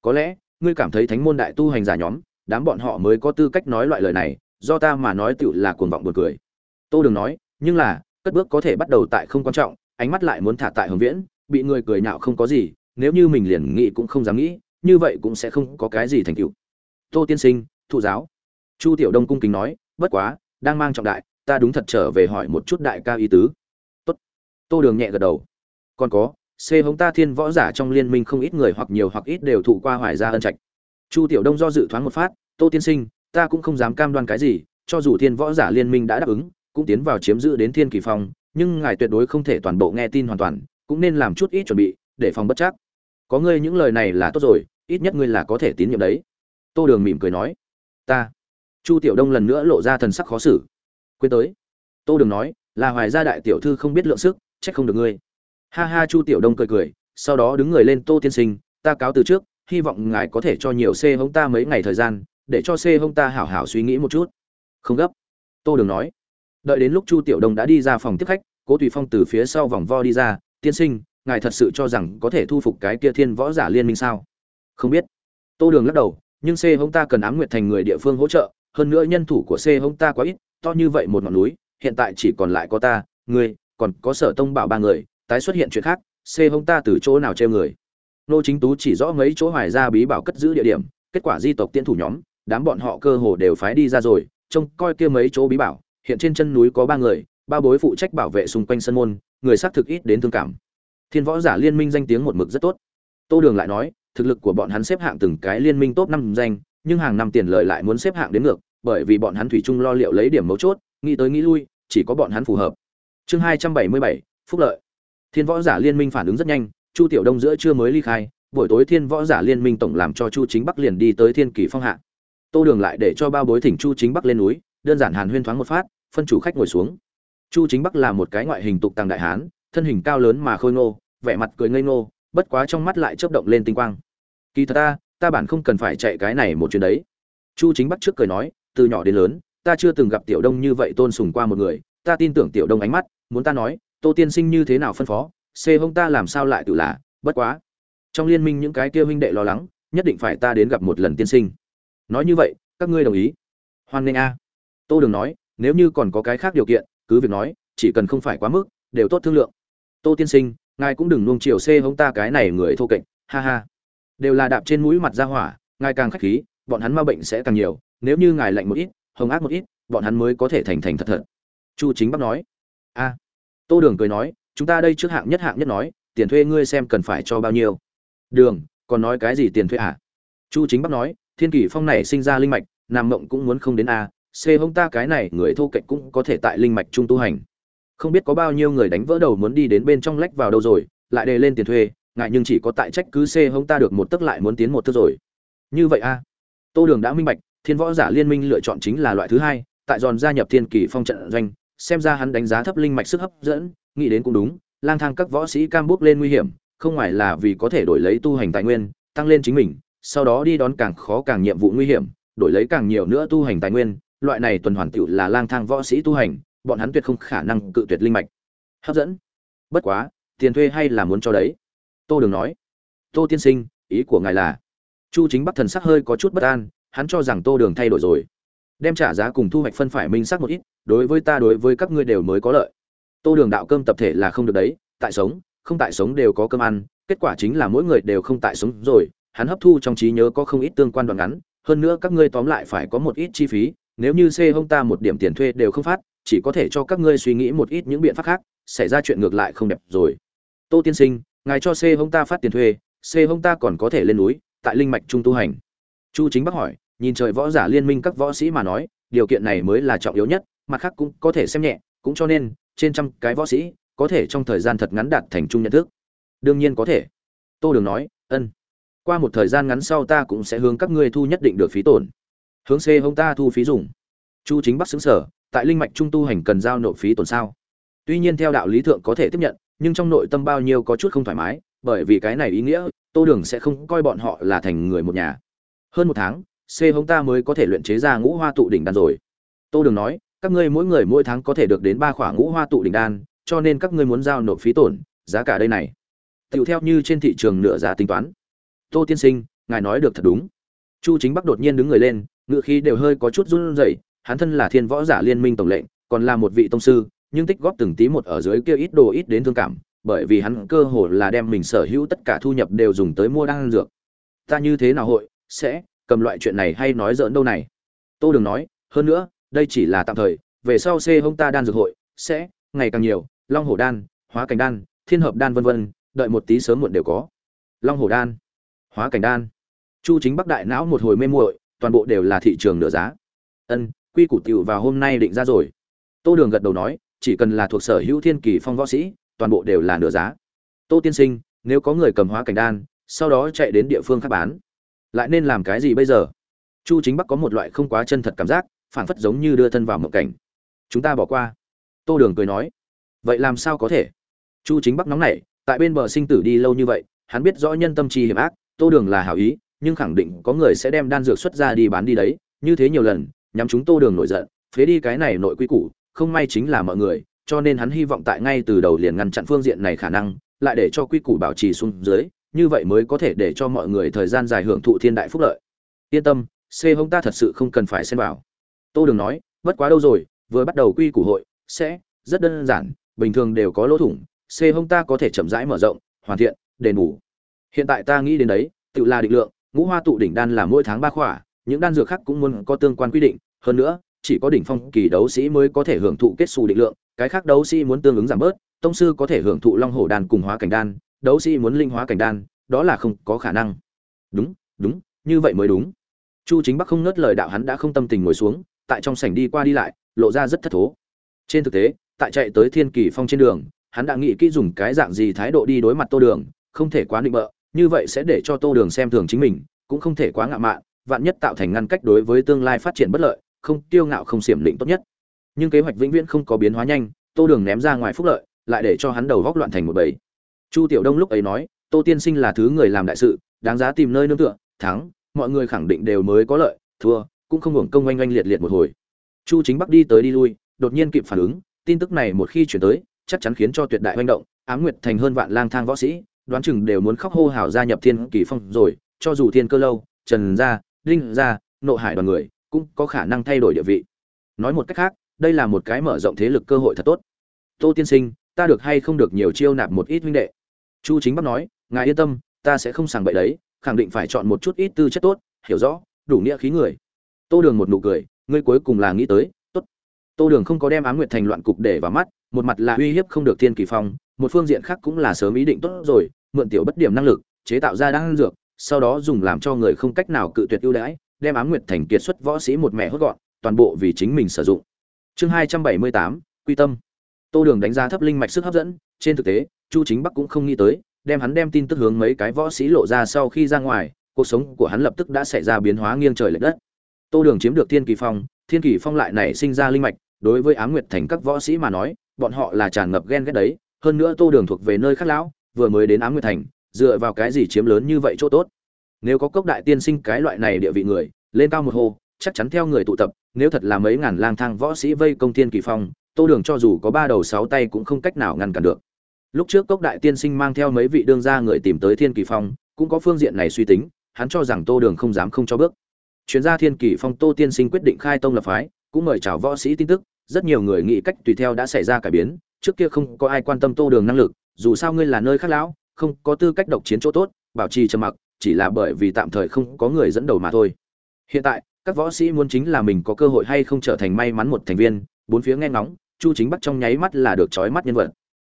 có lẽ, ngươi cảm thấy thánh môn đại tu hành giả nhóm, đám bọn họ mới có tư cách nói loại lời này, do ta mà nói tựu là cuồng vọng buồn cười. Tô đường nói, nhưng là, cất bước có thể bắt đầu tại không quan trọng, ánh mắt lại muốn thả tại hồng viễn, bị người cười nhạo không có gì, nếu như mình liền nghĩ cũng không dám nghĩ, như vậy cũng sẽ không có cái gì thành tựu. Tô tiên sinh, thụ giáo. Chu tiểu đông cung kính nói, bất quá, đang mang trọng đại, ta đúng thật trở về hỏi một chút đại ca ý tứ. Tốt. Tô đường nhẹ gật đầu. Còn có c hống ta thiên võ giả trong liên minh không ít người hoặc nhiều hoặc ít đều thụ qua hoài gia ân trạch. Chu tiểu đông do dự thoáng một phát, tô tiên sinh, ta cũng không dám cam đoan cái gì, cho dù thiên võ giả liên minh đã đáp ứng, cũng tiến vào chiếm giữ đến thiên kỳ phong, nhưng ngài tuyệt đối không thể toàn bộ nghe tin hoàn toàn, cũng nên làm chút ít chuẩn bị, để phòng bất chắc. Có ngươi những lời này là tốt rồi, ít nhất ngươi là có thể tín nhiệm đấy. Tô đường mỉm cười nói, ta. Chu tiểu đông lần nữa lộ ra thần sắc khó xử. Quên tới. Tô đường nói, là hoài gia đại tiểu thư không biết lượng sức trách không được ngươi ha ha, chu tiểu đông cười cười, sau đó đứng người lên, tô tiên sinh, ta cáo từ trước, hy vọng ngài có thể cho nhiều c hông ta mấy ngày thời gian, để cho c hông ta hảo hảo suy nghĩ một chút. Không gấp, tô đường nói. Đợi đến lúc chu tiểu đông đã đi ra phòng tiếp khách, cố tùy phong từ phía sau vòng vo đi ra, tiên sinh, ngài thật sự cho rằng có thể thu phục cái kia thiên võ giả liên minh sao? Không biết. Tô đường lắc đầu, nhưng c hông ta cần ám nguyệt thành người địa phương hỗ trợ, hơn nữa nhân thủ của c hông ta quá ít, to như vậy một ngọn núi, hiện tại chỉ còn lại có ta, ngươi, còn có sở tông bảo ba người tái xuất hiện chuyện khác, c hông ta từ chỗ nào treo người? Nô chính tú chỉ rõ mấy chỗ hoài ra bí bảo cất giữ địa điểm, kết quả di tộc tiên thủ nhóm, đám bọn họ cơ hồ đều phái đi ra rồi, trông coi kia mấy chỗ bí bảo, hiện trên chân núi có ba người, ba bối phụ trách bảo vệ xung quanh sân môn, người xác thực ít đến thương cảm. Thiên võ giả liên minh danh tiếng một mực rất tốt. Tô đường lại nói, thực lực của bọn hắn xếp hạng từng cái liên minh top năm danh, nhưng hàng năm tiền lợi lại muốn xếp hạng đến ngược, bởi vì bọn hắn thủy chung lo liệu lấy điểm mấu chốt, nghĩ tới nghĩ lui, chỉ có bọn hắn phù hợp. Chương hai trăm bảy mươi bảy, phúc lợi thiên võ giả liên minh phản ứng rất nhanh, chu tiểu đông giữa trưa mới ly khai, buổi tối thiên võ giả liên minh tổng làm cho chu chính bắc liền đi tới thiên kỳ phong hạ. Tô đường lại để cho ba bối thỉnh chu chính bắc lên núi, đơn giản hàn huyên thoáng một phát, phân chủ khách ngồi xuống. Chu chính bắc là một cái ngoại hình tục tàng đại hán, thân hình cao lớn mà khôi ngô, vẻ mặt cười ngây ngô, bất quá trong mắt lại chớp động lên tinh quang. Kỳ thật ta ta bản không cần phải chạy cái này một chuyến đấy. Chu chính bắc trước cười nói, từ nhỏ đến lớn, ta chưa từng gặp tiểu đông như vậy tôn sùng qua một người, ta tin tưởng tiểu đông ánh mắt, muốn ta nói tô tiên sinh như thế nào phân phó? Xê hông ta làm sao lại tự là? Bất quá. Trong liên minh những cái kia huynh đệ lo lắng, nhất định phải ta đến gặp một lần tiên sinh. Nói như vậy, các ngươi đồng ý? Hoan nghênh a. Tô đường nói, nếu như còn có cái khác điều kiện, cứ việc nói, chỉ cần không phải quá mức, đều tốt thương lượng. Tô tiên sinh, ngài cũng đừng nuông chiều xê hông ta cái này người thô kệch, ha ha. Đều là đạp trên mũi mặt ra hỏa, ngài càng khách khí, bọn hắn ma bệnh sẽ càng nhiều, nếu như ngài lạnh một ít, hồng ác một ít, bọn hắn mới có thể thành thành thật thật. Chu chính bắc nói. A tô đường cười nói, chúng ta đây trước hạng nhất hạng nhất nói, tiền thuê ngươi xem cần phải cho bao nhiêu. Đường, còn nói cái gì tiền thuê à? Chu chính bắc nói, thiên Kỳ phong này sinh ra linh mạch, nam mộng cũng muốn không đến a xê hông ta cái này người thô kệch cũng có thể tại linh mạch trung tu hành. Không biết có bao nhiêu người đánh vỡ đầu muốn đi đến bên trong lách vào đâu rồi, lại đề lên tiền thuê, ngại nhưng chỉ có tại trách cứ xê hông ta được một tức lại muốn tiến một tức rồi. Như vậy a. Tô đường đã minh bạch, thiên võ giả liên minh lựa chọn chính là loại thứ hai, tại giòn gia nhập thiên kỳ phong trận doanh xem ra hắn đánh giá thấp linh mạch sức hấp dẫn, nghĩ đến cũng đúng, lang thang các võ sĩ cam bước lên nguy hiểm, không ngoài là vì có thể đổi lấy tu hành tài nguyên, tăng lên chính mình, sau đó đi đón càng khó càng nhiệm vụ nguy hiểm, đổi lấy càng nhiều nữa tu hành tài nguyên, loại này tuần hoàn tiểu là lang thang võ sĩ tu hành, bọn hắn tuyệt không khả năng cự tuyệt linh mạch. Hấp dẫn. Bất quá, tiền thuê hay là muốn cho đấy. Tô đường nói. Tô tiên sinh, ý của ngài là, chu chính bắc thần sắc hơi có chút bất an, hắn cho rằng tô đường thay đổi rồi đem trả giá cùng thu hoạch phân phải minh xác một ít, đối với ta đối với các ngươi đều mới có lợi. Tô đường đạo cơm tập thể là không được đấy, tại sống, không tại sống đều có cơm ăn, kết quả chính là mỗi người đều không tại sống rồi, hắn hấp thu trong trí nhớ có không ít tương quan đoạn ngắn, hơn nữa các ngươi tóm lại phải có một ít chi phí, nếu như c hông ta một điểm tiền thuê đều không phát, chỉ có thể cho các ngươi suy nghĩ một ít những biện pháp khác, xảy ra chuyện ngược lại không đẹp rồi. Tô tiên sinh, ngài cho c hông ta phát tiền thuê, c hông ta còn có thể lên núi, tại linh mạch trung tu hành. Chu chính bắc hỏi nhìn trời võ giả liên minh các võ sĩ mà nói, điều kiện này mới là trọng yếu nhất, mặt khác cũng có thể xem nhẹ, cũng cho nên, trên trăm cái võ sĩ, có thể trong thời gian thật ngắn đạt thành chung nhận thức. Đương nhiên có thể. Tô đường nói, ân. Qua một thời gian ngắn sau ta cũng sẽ hướng các ngươi thu nhất định được phí tổn. Hướng c hông ta thu phí dùng. Chu chính bắc xứng sở, tại linh mạch trung tu hành cần giao nộp phí tổn sao? Tuy nhiên theo đạo lý thượng có thể tiếp nhận, nhưng trong nội tâm bao nhiêu có chút không thoải mái, bởi vì cái này ý nghĩa, tô đường sẽ không coi bọn họ là thành người một nhà. Hơn một tháng c hống ta mới có thể luyện chế ra ngũ hoa tụ đỉnh đan rồi. Tô đường nói, các ngươi mỗi người mỗi tháng có thể được đến ba khoả ngũ hoa tụ đỉnh đan, cho nên các ngươi muốn giao nộp phí tổn, giá cả đây này. Tựu theo như trên thị trường nửa giá tính toán. Tô tiên sinh, ngài nói được thật đúng. Chu chính bắc đột nhiên đứng người lên, ngựa khí đều hơi có chút run rẩy, hắn thân là thiên võ giả liên minh tổng lệnh, còn là một vị tông sư, nhưng tích góp từng tí một ở dưới kia ít đồ ít đến thương cảm, bởi vì hắn cơ hồ là đem mình sở hữu tất cả thu nhập đều dùng tới mua đan dược. Ta như thế nào hội, sẽ cầm loại chuyện này hay nói dỡn đâu này. Tô đường nói, hơn nữa, đây chỉ là tạm thời, về sau c hông ta đan dược hội sẽ ngày càng nhiều, long hổ đan, hóa cảnh đan, thiên hợp đan vân vân, đợi một tí sớm muộn đều có. Long hổ đan, hóa cảnh đan. Chu chính bắc đại não một hồi mê muội, toàn bộ đều là thị trường nửa giá. Ân, quy củ tiểu vào hôm nay định ra rồi. Tô đường gật đầu nói, chỉ cần là thuộc sở hữu thiên kỳ phong võ sĩ, toàn bộ đều là nửa giá. Tô tiên sinh, nếu có người cầm hóa cảnh đan, sau đó chạy đến địa phương khác bán lại nên làm cái gì bây giờ? Chu chính bắc có một loại không quá chân thật cảm giác, phảng phất giống như đưa thân vào mộng cảnh. Chúng ta bỏ qua. Tô đường cười nói. Vậy làm sao có thể? Chu chính bắc nóng nảy, tại bên bờ sinh tử đi lâu như vậy, hắn biết rõ nhân tâm chi hiểm ác, tô đường là hảo ý, nhưng khẳng định có người sẽ đem đan dược xuất ra đi bán đi đấy, như thế nhiều lần, nhắm chúng tô đường nổi giận, phế đi cái này nội quy củ, không may chính là mọi người, cho nên hắn hy vọng tại ngay từ đầu liền ngăn chặn phương diện này khả năng, lại để cho quy củ bảo trì xuống dưới như vậy mới có thể để cho mọi người thời gian dài hưởng thụ thiên đại phúc lợi. Yên tâm, c hông ta thật sự không cần phải xem vào. Tô đường nói, bất quá đâu rồi, vừa bắt đầu quy củ hội sẽ rất đơn giản, bình thường đều có lỗ thủng, c hông ta có thể chậm rãi mở rộng, hoàn thiện, đền bù. Hiện tại ta nghĩ đến đấy, tự là định lượng, ngũ hoa tụ đỉnh đan là mỗi tháng ba khỏa, những đan dược khác cũng muốn có tương quan quy định, hơn nữa, chỉ có đỉnh phong kỳ đấu sĩ mới có thể hưởng thụ kết xù định lượng, cái khác đấu sĩ muốn tương ứng giảm bớt, tông sư có thể hưởng thụ long hổ đan cùng hóa cảnh đan đấu sĩ muốn linh hóa cảnh đan, đó là không có khả năng. Đúng đúng, như vậy mới đúng. Chu chính bắc không nớt lời đạo hắn đã không tâm tình ngồi xuống, tại trong sảnh đi qua đi lại, lộ ra rất thất thố. Trên thực tế, tại chạy tới thiên kỳ phong trên đường, hắn đã nghĩ kỹ dùng cái dạng gì thái độ đi đối mặt tô đường, không thể quá định bợ, như vậy sẽ để cho tô đường xem thường chính mình, cũng không thể quá ngạo mạn, vạn nhất tạo thành ngăn cách đối với tương lai phát triển bất lợi, không tiêu ngạo không xiểm định tốt nhất. Nhưng kế hoạch vĩnh viễn không có biến hóa nhanh, tô đường ném ra ngoài phúc lợi, lại để cho hắn đầu góc loạn thành một bầy chu tiểu đông lúc ấy nói, tô tiên sinh là thứ người làm đại sự, đáng giá tìm nơi nương tựa, thắng, mọi người khẳng định đều mới có lợi, thua, cũng không hưởng công oanh oanh liệt liệt một hồi. Chu chính bắc đi tới đi lui, đột nhiên kịp phản ứng, tin tức này một khi chuyển tới, chắc chắn khiến cho tuyệt đại hoành động, ám nguyệt thành hơn vạn lang thang võ sĩ, đoán chừng đều muốn khóc hô hào gia nhập thiên kỳ phong rồi, cho dù thiên cơ lâu, trần gia linh gia, nộ hải đoàn người, cũng có khả năng thay đổi địa vị. Nói một cách khác, đây là một cái mở rộng thế lực cơ hội thật tốt. Tô tiên sinh, ta được hay không được nhiều chiêu nạp một ít huynh đệ? Chu chính bắc nói, ngài yên tâm, ta sẽ không sàng bậy đấy, khẳng định phải chọn một chút ít tư chất tốt, hiểu rõ, đủ nghĩa khí người. Tô đường một nụ cười, ngươi cuối cùng là nghĩ tới, tốt. Tô đường không có đem á nguyệt thành loạn cục để vào mắt, một mặt là uy hiếp không được thiên kỳ phong, một phương diện khác cũng là sớm ý định tốt rồi, mượn tiểu bất điểm năng lực, chế tạo ra đan dược, sau đó dùng làm cho người không cách nào cự tuyệt ưu đãi, đem ám nguyệt thành kiệt xuất võ sĩ một mẹ hốt gọn, toàn bộ vì chính mình sử dụng. Chương hai trăm bảy mươi tám, quy tâm. Tô đường đánh giá thấp linh mạch sức hấp dẫn, trên thực tế chu chính bắc cũng không nghĩ tới đem hắn đem tin tức hướng mấy cái võ sĩ lộ ra sau khi ra ngoài cuộc sống của hắn lập tức đã xảy ra biến hóa nghiêng trời lệch đất. Tô đường chiếm được thiên kỳ phong thiên kỳ phong lại nảy sinh ra linh mạch đối với ám nguyệt thành các võ sĩ mà nói bọn họ là tràn ngập ghen ghét đấy hơn nữa tô đường thuộc về nơi khác lão vừa mới đến ám nguyệt thành dựa vào cái gì chiếm lớn như vậy chỗ tốt? Nếu có cốc đại tiên sinh cái loại này địa vị người lên cao một hồ, chắc chắn theo người tụ tập nếu thật là mấy ngàn lang thang võ sĩ vây công thiên kỳ phong tô đường cho dù có ba đầu sáu tay cũng không cách nào ngăn cản được lúc trước cốc đại tiên sinh mang theo mấy vị đương gia người tìm tới thiên kỳ phong, cũng có phương diện này suy tính, hắn cho rằng tô đường không dám không cho bước. Chuyên gia thiên kỳ phong tô tiên sinh quyết định khai tông lập phái, cũng mời chào võ sĩ tin tức, rất nhiều người nghĩ cách tùy theo đã xảy ra cải biến, trước kia không có ai quan tâm tô đường năng lực, dù sao ngươi là nơi khác lão, không có tư cách độc chiến chỗ tốt, bảo trì trầm mặc, chỉ là bởi vì tạm thời không có người dẫn đầu mà thôi. Hiện tại, các võ sĩ muốn chính là mình có cơ hội hay không trở thành may mắn một thành viên, bốn phía nghe ngóng, chu chính bắc trong nháy mắt là được trói mắt nhân vật.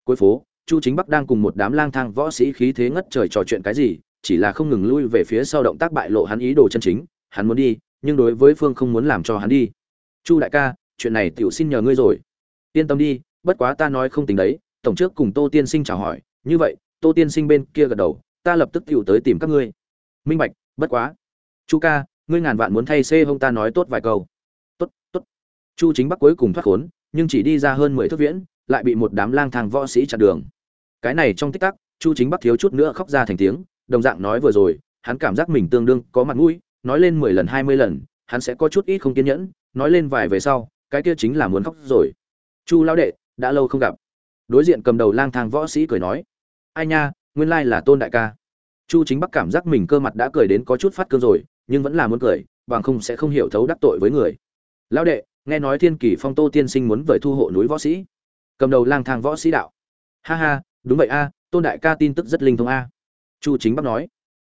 Cuối phố chu chính bắc đang cùng một đám lang thang võ sĩ khí thế ngất trời trò chuyện cái gì, chỉ là không ngừng lui về phía sau động tác bại lộ hắn ý đồ chân chính, hắn muốn đi, nhưng đối với phương không muốn làm cho hắn đi. Chu đại ca, chuyện này tiểu xin nhờ ngươi rồi. Yên tâm đi, bất quá ta nói không tính đấy, tổng trước cùng tô tiên sinh chào hỏi, như vậy, tô tiên sinh bên kia gật đầu, ta lập tức tiểu tới tìm các ngươi. Minh bạch, bất quá. Chu ca, ngươi ngàn vạn muốn thay xê hông ta nói tốt vài câu. Tốt tốt. Chu chính bắc cuối cùng thoát khốn, nhưng chỉ đi ra hơn mười thước viễn, lại bị một đám lang thang võ sĩ chặn đường cái này trong tích tắc, chu chính bắc thiếu chút nữa khóc ra thành tiếng, đồng dạng nói vừa rồi, hắn cảm giác mình tương đương, có mặt mũi, nói lên mười lần, hai mươi lần, hắn sẽ có chút ít không kiên nhẫn, nói lên vài về sau, cái kia chính là muốn khóc rồi. Chu lão đệ, đã lâu không gặp. Đối diện cầm đầu lang thang võ sĩ cười nói, ai nha, nguyên lai là tôn đại ca. Chu chính bắc cảm giác mình cơ mặt đã cười đến có chút phát cơn rồi, nhưng vẫn là muốn cười, bằng không sẽ không hiểu thấu đắc tội với người. Lão đệ, nghe nói thiên kỳ phong tô tiên sinh muốn vời thu hộ núi võ sĩ. Cầm đầu lang thang võ sĩ đạo, ha ha đúng vậy a, tôn đại ca tin tức rất linh thông a. Chu chính bắc nói.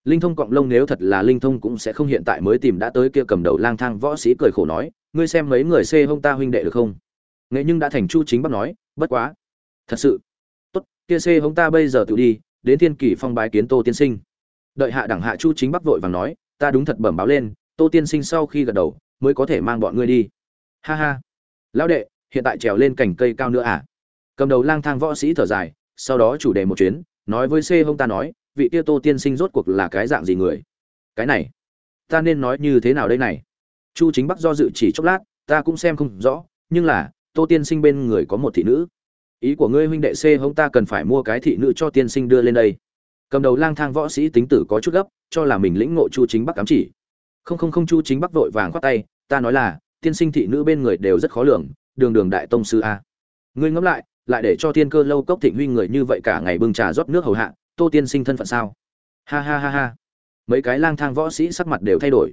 Linh thông cọng lông nếu thật là linh thông cũng sẽ không hiện tại mới tìm đã tới kia cầm đầu lang thang võ sĩ cười khổ nói, ngươi xem mấy người xê hông ta huynh đệ được không? Nghệ nhưng đã thành chu chính bắc nói, bất quá. Thật sự? Tốt, kia xê hông ta bây giờ tự đi, đến thiên kỷ phong bái kiến tô tiên sinh. Đợi hạ đẳng hạ chu chính bắc vội vàng nói, ta đúng thật bẩm báo lên, tô tiên sinh sau khi gật đầu, mới có thể mang bọn ngươi đi. Ha ha. Lão đệ, hiện tại trèo lên cành cây cao nữa à? Cầm đầu lang thang võ sĩ thở dài sau đó chủ đề một chuyến, nói với c hông ta nói, vị kia tô tiên sinh rốt cuộc là cái dạng gì người? Cái này, ta nên nói như thế nào đây này? Chu chính bắc do dự chỉ chốc lát, ta cũng xem không rõ, nhưng là, tô tiên sinh bên người có một thị nữ. Ý của ngươi huynh đệ c hông ta cần phải mua cái thị nữ cho tiên sinh đưa lên đây. Cầm đầu lang thang võ sĩ tính tử có chút gấp, cho là mình lĩnh ngộ chu chính bắc cám chỉ. Không không không, chu chính bắc vội vàng khoát tay, ta nói là, tiên sinh thị nữ bên người đều rất khó lường, đường đường đại tông sư a. Ngươi ngẫm lại lại để cho tiên cơ lâu cốc thịnh huy người như vậy cả ngày bưng trà rót nước hầu hạ, tô tiên sinh thân phận sao? Ha ha ha ha. Mấy cái lang thang võ sĩ sắc mặt đều thay đổi.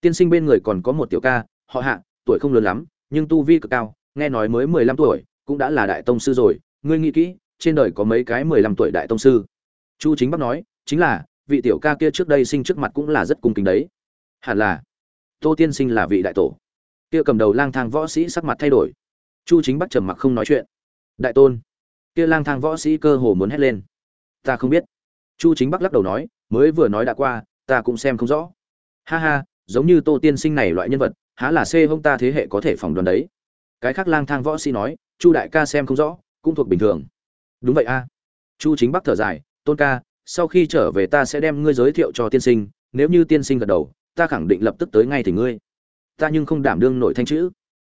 Tiên sinh bên người còn có một tiểu ca, họ hạ, tuổi không lớn lắm, nhưng tu vi cực cao, nghe nói mới mười lăm tuổi, cũng đã là đại tông sư rồi. Ngươi nghĩ kỹ, trên đời có mấy cái mười lăm tuổi đại tông sư? Chu chính bắc nói, chính là, vị tiểu ca kia trước đây sinh trước mặt cũng là rất cung kính đấy. Hẳn là, tô tiên sinh là vị đại tổ. Kia cầm đầu lang thang võ sĩ sắc mặt thay đổi. Chu chính bắc trầm mặc không nói chuyện đại tôn. Kia lang thang võ sĩ cơ hồ muốn hét lên. Ta không biết. Chu chính bắc lắc đầu nói, mới vừa nói đã qua, ta cũng xem không rõ. Ha ha, giống như tô tiên sinh này loại nhân vật, há là xê hông ta thế hệ có thể phỏng đoán đấy. Cái khác lang thang võ sĩ nói, chu đại ca xem không rõ, cũng thuộc bình thường. Đúng vậy a. Chu chính bắc thở dài, tôn ca, sau khi trở về ta sẽ đem ngươi giới thiệu cho tiên sinh, nếu như tiên sinh gật đầu, ta khẳng định lập tức tới ngay thì ngươi. Ta nhưng không đảm đương nổi thanh chữ.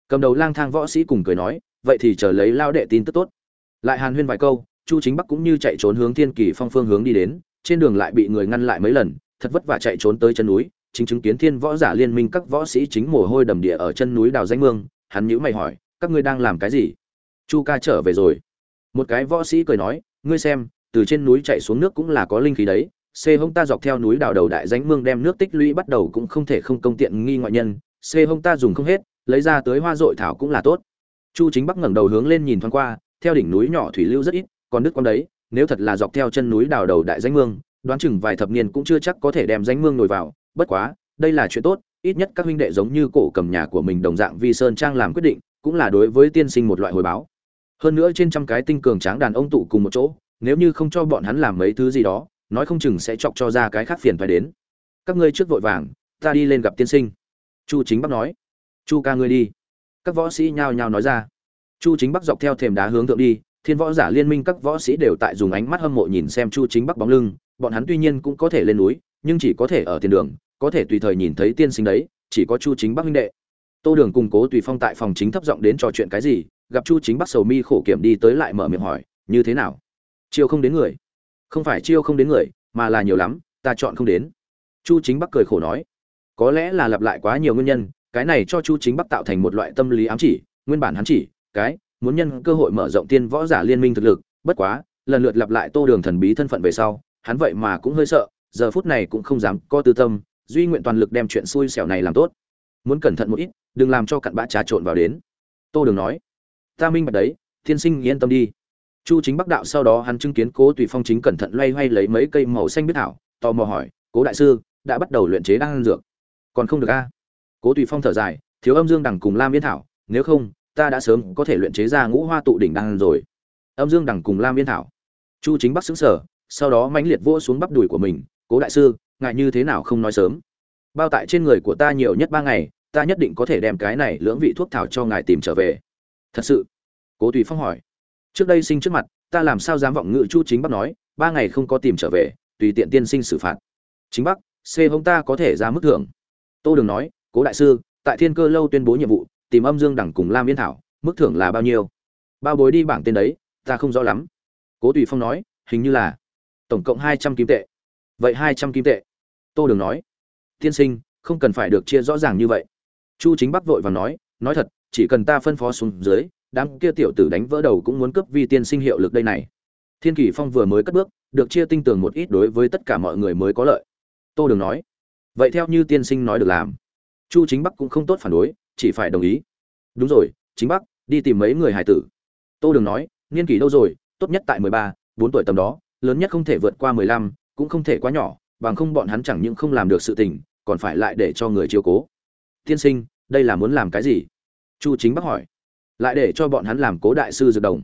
Cầm đầu lang thang võ sĩ cùng cười nói vậy thì chờ lấy lao đệ tin tức tốt. Lại hàn huyên vài câu, chu chính bắc cũng như chạy trốn hướng thiên kỳ phong phương hướng đi đến, trên đường lại bị người ngăn lại mấy lần, thật vất vả chạy trốn tới chân núi, chính chứng kiến thiên võ giả liên minh các võ sĩ chính mồ hôi đầm địa ở chân núi đào danh mương, hắn nhữ mày hỏi, các ngươi đang làm cái gì? Chu ca trở về rồi. Một cái võ sĩ cười nói, ngươi xem, từ trên núi chạy xuống nước cũng là có linh khí đấy xê hông ta dọc theo núi đào đầu đại danh mương đem nước tích lũy bắt đầu cũng không thể không công tiện nghi ngoại nhân xê hông ta dùng không hết, lấy ra tới hoa dội thảo cũng là tốt chu chính bắc ngẩng đầu hướng lên nhìn thoáng qua, theo đỉnh núi nhỏ thủy lưu rất ít, còn nước con đấy, nếu thật là dọc theo chân núi đào đầu đại danh mương, đoán chừng vài thập niên cũng chưa chắc có thể đem danh mương nổi vào, bất quá, đây là chuyện tốt, ít nhất các huynh đệ giống như cổ cầm nhà của mình đồng dạng vi sơn trang làm quyết định, cũng là đối với tiên sinh một loại hồi báo. Hơn nữa trên trăm cái tinh cường tráng đàn ông tụ cùng một chỗ, nếu như không cho bọn hắn làm mấy thứ gì đó, nói không chừng sẽ chọc cho ra cái khác phiền phải đến. Các ngươi trước vội vàng, ta đi lên gặp tiên sinh. Chu chính bắc nói. Chu ca ngươi đi các võ sĩ nhao nhao nói ra. Chu chính bắc dọc theo thềm đá hướng thượng đi, thiên võ giả liên minh các võ sĩ đều tại dùng ánh mắt hâm mộ nhìn xem chu chính bắc bóng lưng, bọn hắn tuy nhiên cũng có thể lên núi, nhưng chỉ có thể ở tiền đường, có thể tùy thời nhìn thấy tiên sinh đấy, chỉ có chu chính bắc huynh đệ. Tô đường cùng cố tùy phong tại phòng chính thấp giọng đến trò chuyện cái gì, gặp chu chính bắc sầu mi khổ kiểm đi tới lại mở miệng hỏi, như thế nào? Chiêu không đến người? Không phải chiêu không đến người, mà là nhiều lắm, ta chọn không đến. Chu chính bắc cười khổ nói, có lẽ là lặp lại quá nhiều nguyên nhân cái này cho chu chính bắc tạo thành một loại tâm lý ám chỉ, nguyên bản hắn chỉ, cái, muốn nhân cơ hội mở rộng tiên võ giả liên minh thực lực, bất quá, lần lượt lặp lại tô đường thần bí thân phận về sau, hắn vậy mà cũng hơi sợ, giờ phút này cũng không dám có tư tâm, duy nguyện toàn lực đem chuyện xui xẻo này làm tốt. Muốn cẩn thận một ít, đừng làm cho cặn bã trà trộn vào đến. Tô đường nói, ta minh bạch đấy thiên sinh yên tâm đi. Chu chính bắc đạo sau đó hắn chứng kiến cố tùy phong chính cẩn thận loay hoay lấy mấy cây màu xanh biết thảo, tò mò hỏi, cố đại sư, đã bắt đầu luyện chế đan dược, còn không được a cố tùy phong thở dài, thiếu âm dương đằng cùng lam yên thảo, nếu không, ta đã sớm có thể luyện chế ra ngũ hoa tụ đỉnh đan rồi. Âm dương đằng cùng lam yên thảo. Chu chính bắc xứng sở sau đó mãnh liệt vỗ xuống bắp đùi của mình, cố đại sư ngại như thế nào không nói sớm? Bao tại trên người của ta nhiều nhất ba ngày, ta nhất định có thể đem cái này lưỡng vị thuốc thảo cho ngài tìm trở về. Thật sự? Cố tùy phong hỏi. Trước đây sinh trước mặt, ta làm sao dám vọng ngự? Chu chính bắc nói. Ba ngày không có tìm trở về, tùy tiện tiên sinh xử phạt. Chính bắc c hông ta có thể ra mức thưởng. Tô đường nói cố đại sư, tại thiên cơ lâu tuyên bố nhiệm vụ, tìm âm dương đẳng cùng lam yên thảo, mức thưởng là bao nhiêu? Bao bối đi bảng tên đấy, ta không rõ lắm. Cố tùy phong nói, hình như là tổng cộng hai trăm kim tệ. Vậy hai trăm kim tệ? Tô đường nói, tiên sinh, không cần phải được chia rõ ràng như vậy. Chu chính bắc vội và nói nói thật, chỉ cần ta phân phó xuống dưới, đám kia tiểu tử đánh vỡ đầu cũng muốn cướp vi tiên sinh hiệu lực đây này. Thiên kỷ phong vừa mới cất bước, được chia tinh tường một ít đối với tất cả mọi người mới có lợi. Tô đường nói, vậy theo như tiên sinh nói được làm chu chính bắc cũng không tốt phản đối, chỉ phải đồng ý. Đúng rồi, chính bắc, đi tìm mấy người hải tử. Tô đường nói, niên kỷ đâu rồi, tốt nhất tại mười ba, bốn tuổi tầm đó, lớn nhất không thể vượt qua mười lăm, cũng không thể quá nhỏ, bằng không bọn hắn chẳng những không làm được sự tình, còn phải lại để cho người chiếu cố. Tiên sinh, đây là muốn làm cái gì? Chu chính bắc hỏi. Lại để cho bọn hắn làm cố đại sư dược đồng.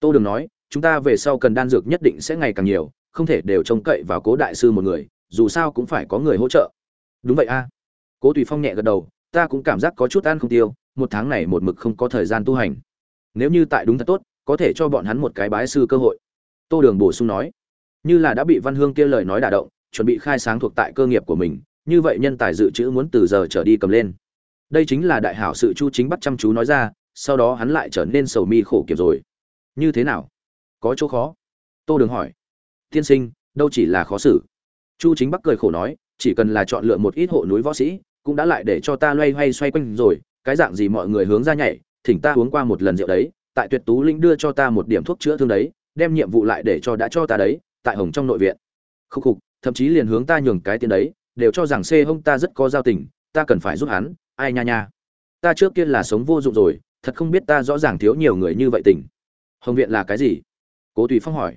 Tô đường nói, chúng ta về sau cần đan dược nhất định sẽ ngày càng nhiều, không thể đều trông cậy vào cố đại sư một người, dù sao cũng phải có người hỗ trợ. Đúng vậy a cố tùy phong nhẹ gật đầu, ta cũng cảm giác có chút ăn không tiêu, một tháng này một mực không có thời gian tu hành. Nếu như tại đúng thật tốt, có thể cho bọn hắn một cái bái sư cơ hội. Tô đường bổ sung nói, như là đã bị văn hương kia lời nói đả động, chuẩn bị khai sáng thuộc tại cơ nghiệp của mình, như vậy nhân tài dự trữ muốn từ giờ trở đi cầm lên. Đây chính là đại hảo sự chu chính bắt chăm chú nói ra, sau đó hắn lại trở nên sầu mi khổ kiệt rồi. Như thế nào? Có chỗ khó? Tô đường hỏi. Tiên sinh, đâu chỉ là khó xử. Chu chính bắc cười khổ nói, chỉ cần là chọn lựa một ít hộ núi võ sĩ cũng đã lại để cho ta loay hoay xoay quanh rồi, cái dạng gì mọi người hướng ra nhảy, thỉnh ta uống qua một lần rượu đấy, tại tuyệt tú linh đưa cho ta một điểm thuốc chữa thương đấy, đem nhiệm vụ lại để cho đã cho ta đấy, tại hồng trong nội viện. Khúc khục, thậm chí liền hướng ta nhường cái tiền đấy, đều cho rằng xê hông ta rất có giao tình, ta cần phải giúp hắn, ai nha nha. Ta trước kia là sống vô dụng rồi, thật không biết ta rõ ràng thiếu nhiều người như vậy tình. Hồng viện là cái gì? Cố tùy phong hỏi.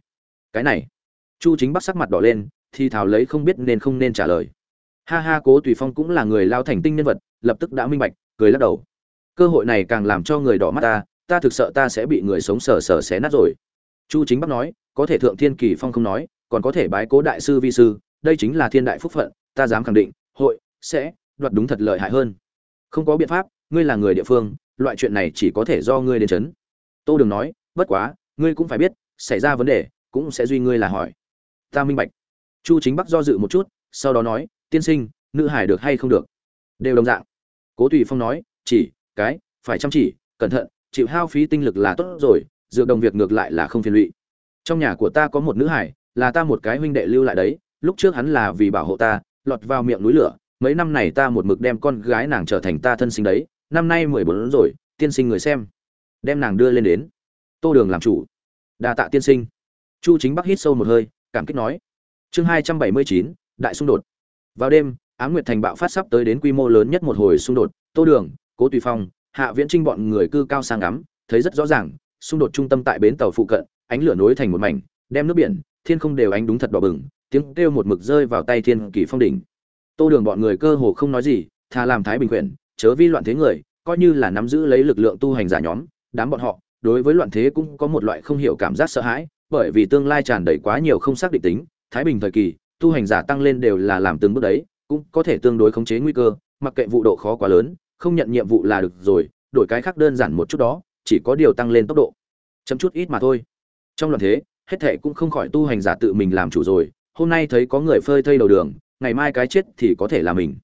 Cái này. Chu chính bắc sắc mặt đỏ lên, thì thảo lấy không biết nên không nên trả lời ha ha, cố tùy phong cũng là người lao thành tinh nhân vật, lập tức đã minh bạch, cười lắc đầu. Cơ hội này càng làm cho người đỏ mắt ta ta thực sợ ta sẽ bị người sống sờ sờ xé nát rồi. Chu chính bắc nói, có thể thượng thiên kỳ phong không nói, còn có thể bái cố đại sư vi sư, đây chính là thiên đại phúc phận, ta dám khẳng định, hội, sẽ, đoạt đúng thật lợi hại hơn. Không có biện pháp, ngươi là người địa phương, loại chuyện này chỉ có thể do ngươi đến chấn. Tô đừng nói, bất quá, ngươi cũng phải biết, xảy ra vấn đề, cũng sẽ duy ngươi là hỏi. Ta minh bạch. Chu chính bắc do dự một chút, sau đó nói tiên sinh, nữ hải được hay không được? Đều đồng dạng. Cố tùy phong nói, chỉ, cái, phải chăm chỉ, cẩn thận, chịu hao phí tinh lực là tốt rồi, dược đồng việc ngược lại là không phiền lụy. Trong nhà của ta có một nữ hải, là ta một cái huynh đệ lưu lại đấy, lúc trước hắn là vì bảo hộ ta, lọt vào miệng núi lửa, mấy năm này ta một mực đem con gái nàng trở thành ta thân sinh đấy, năm nay mười bốn rồi, tiên sinh người xem. Đem nàng đưa lên đến. Tô đường làm chủ. Đa tạ tiên sinh. Chu chính bắc hít sâu một hơi, cảm kích nói. Chương hai trăm bảy mươi chín, đại xung đột vào đêm ám nguyệt thành bạo phát sắp tới đến quy mô lớn nhất một hồi xung đột tô đường cố tùy phong hạ viễn trinh bọn người cư cao sang ngắm thấy rất rõ ràng xung đột trung tâm tại bến tàu phụ cận ánh lửa nối thành một mảnh đem nước biển thiên không đều ánh đúng thật đỏ bừng tiếng kêu một mực rơi vào tay thiên kỳ phong đỉnh. Tô đường bọn người cơ hồ không nói gì thà làm thái bình quyền, chớ vi loạn thế người coi như là nắm giữ lấy lực lượng tu hành giả nhóm đám bọn họ đối với loạn thế cũng có một loại không hiểu cảm giác sợ hãi bởi vì tương lai tràn đầy quá nhiều không xác định tính thái bình thời kỳ tu hành giả tăng lên đều là làm từng bước đấy, cũng có thể tương đối khống chế nguy cơ, mặc kệ vụ độ khó quá lớn, không nhận nhiệm vụ là được rồi, đổi cái khác đơn giản một chút đó, chỉ có điều tăng lên tốc độ. Chấm chút ít mà thôi. Trong loạn thế, hết thệ cũng không khỏi tu hành giả tự mình làm chủ rồi, hôm nay thấy có người phơi thây đầu đường, ngày mai cái chết thì có thể là mình.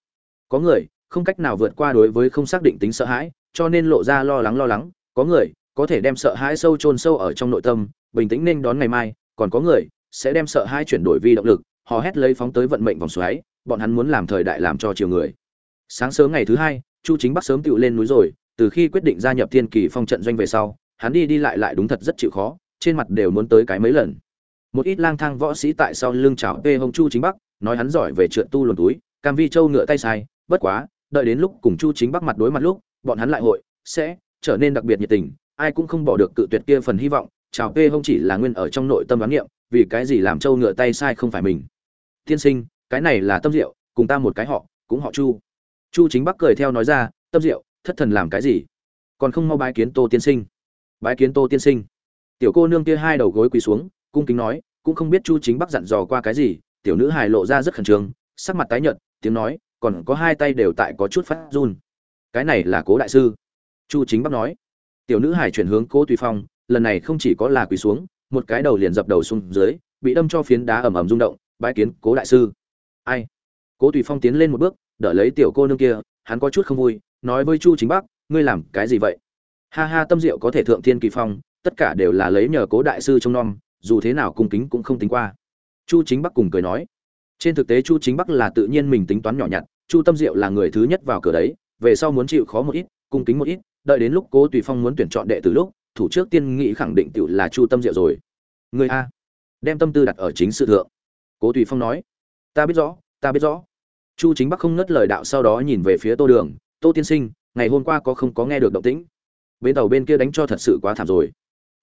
Có người, không cách nào vượt qua đối với không xác định tính sợ hãi, cho nên lộ ra lo lắng lo lắng. Có người, có thể đem sợ hãi sâu chôn sâu ở trong nội tâm, bình tĩnh nên đón ngày mai, còn có người sẽ đem sợ hãi chuyển đổi vi động lực họ hét lấy phóng tới vận mệnh vòng xoáy, bọn hắn muốn làm thời đại làm cho chiều người. Sáng sớm ngày thứ hai, chu chính bắc sớm tự lên núi rồi, từ khi quyết định gia nhập thiên kỳ phong trận doanh về sau, hắn đi đi lại lại đúng thật rất chịu khó, trên mặt đều muốn tới cái mấy lần. Một ít lang thang võ sĩ tại sau lưng chào tê hông chu chính bắc, nói hắn giỏi về trượt tu luồn túi, cam vi châu ngựa tay sai, bất quá, đợi đến lúc cùng chu chính bắc mặt đối mặt lúc, bọn hắn lại hội, sẽ trở nên đặc biệt nhiệt tình, ai cũng không bỏ được cự tuyệt kia phần hy vọng, chào tê hông chỉ là nguyên ở trong nội tâm đoán niệm vì cái gì làm châu ngựa tay sai không phải mình tiên sinh, cái này là tâm diệu, cùng ta một cái họ, cũng họ chu. Chu chính bắc cười theo nói ra, tâm diệu, thất thần làm cái gì? Còn không mau bái kiến tô tiên sinh. Bái kiến tô tiên sinh. Tiểu cô nương kia hai đầu gối quỳ xuống, cung kính nói, cũng không biết chu chính bắc dặn dò qua cái gì, tiểu nữ hài lộ ra rất khẩn trương, sắc mặt tái nhợt, tiếng nói, còn có hai tay đều tại có chút phát run. Cái này là cố đại sư. Chu chính bắc nói. Tiểu nữ hài chuyển hướng cố tùy phong, lần này không chỉ có là quỳ xuống, một cái đầu liền dập đầu xuống dưới, bị đâm cho phiến đá ầm ầm rung động bái kiến cố đại sư. Ai? Cố tùy phong tiến lên một bước, đỡ lấy tiểu cô nương kia, hắn có chút không vui, nói với chu chính bắc, ngươi làm cái gì vậy? Ha ha, tâm diệu có thể thượng thiên kỳ phong, tất cả đều là lấy nhờ cố đại sư trông nom, dù thế nào cung kính cũng không tính qua. Chu chính bắc cùng cười nói. Trên thực tế chu chính bắc là tự nhiên mình tính toán nhỏ nhặt, chu tâm diệu là người thứ nhất vào cửa đấy, về sau muốn chịu khó một ít, cung kính một ít, đợi đến lúc cố tùy phong muốn tuyển chọn đệ từ lúc, thủ trước tiên nghĩ khẳng định tự là chu tâm diệu rồi. Người a, đem tâm tư đặt ở chính sự thượng cố tùy phong nói, ta biết rõ, ta biết rõ. Chu chính bắc không ngất lời đạo sau đó nhìn về phía tô đường, tô tiên sinh, ngày hôm qua có không có nghe được động tĩnh? Bên tàu bên kia đánh cho thật sự quá thảm rồi.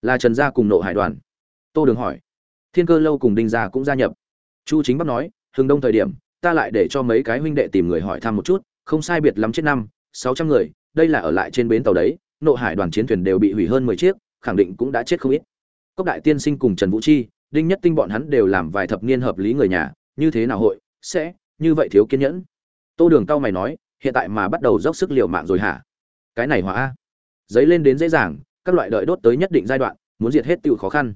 Là trần gia cùng nộ hải đoàn. Tô đường hỏi, thiên cơ lâu cùng đinh gia cũng gia nhập. Chu chính bắc nói, hừng đông thời điểm, ta lại để cho mấy cái huynh đệ tìm người hỏi thăm một chút, không sai biệt lắm chết năm, sáu trăm người, đây là ở lại trên bến tàu đấy, nộ hải đoàn chiến thuyền đều bị hủy hơn mười chiếc, khẳng định cũng đã chết không ít. Cốc đại tiên sinh cùng trần vũ chi đinh nhất tinh bọn hắn đều làm vài thập niên hợp lý người nhà, như thế nào hội sẽ như vậy thiếu kiên nhẫn? Tô đường cao mày nói, hiện tại mà bắt đầu dốc sức liều mạng rồi hả? Cái này hóa giấy lên đến dễ dàng, các loại đợi đốt tới nhất định giai đoạn, muốn diệt hết tựu khó khăn.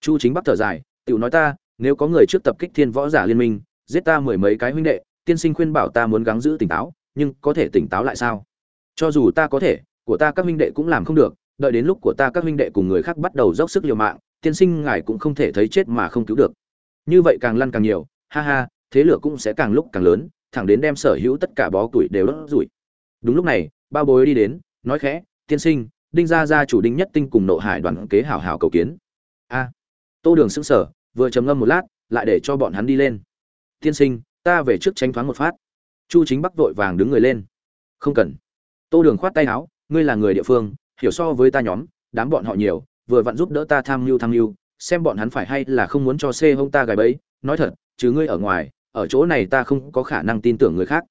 Chu chính bắc thở dài, tiểu nói ta, nếu có người trước tập kích thiên võ giả liên minh, giết ta mười mấy cái huynh đệ, tiên sinh khuyên bảo ta muốn gắng giữ tỉnh táo, nhưng có thể tỉnh táo lại sao? Cho dù ta có thể, của ta các huynh đệ cũng làm không được, đợi đến lúc của ta các huynh đệ cùng người khác bắt đầu dốc sức liều mạng tiên sinh ngài cũng không thể thấy chết mà không cứu được. Như vậy càng lăn càng nhiều, ha ha, thế lửa cũng sẽ càng lúc càng lớn, thẳng đến đem sở hữu tất cả bó tuổi đều đốt rủi. Đúng lúc này, bao bối đi đến, nói khẽ, tiên sinh, đinh gia gia chủ đinh nhất tinh cùng nộ hải đoàn kế hảo hảo cầu kiến. A. Tô đường sững sờ, vừa trầm ngâm một lát, lại để cho bọn hắn đi lên. Tiên sinh, ta về trước tranh thoáng một phát. Chu chính bắc vội vàng đứng người lên. Không cần. Tô đường khoát tay áo, ngươi là người địa phương, hiểu so với ta nhóm, đám bọn họ nhiều vừa vặn giúp đỡ ta tham mưu tham mưu, xem bọn hắn phải hay là không muốn cho xê hông ta gài bẫy. Nói thật chứ ngươi ở ngoài, ở chỗ này ta không có khả năng tin tưởng người khác.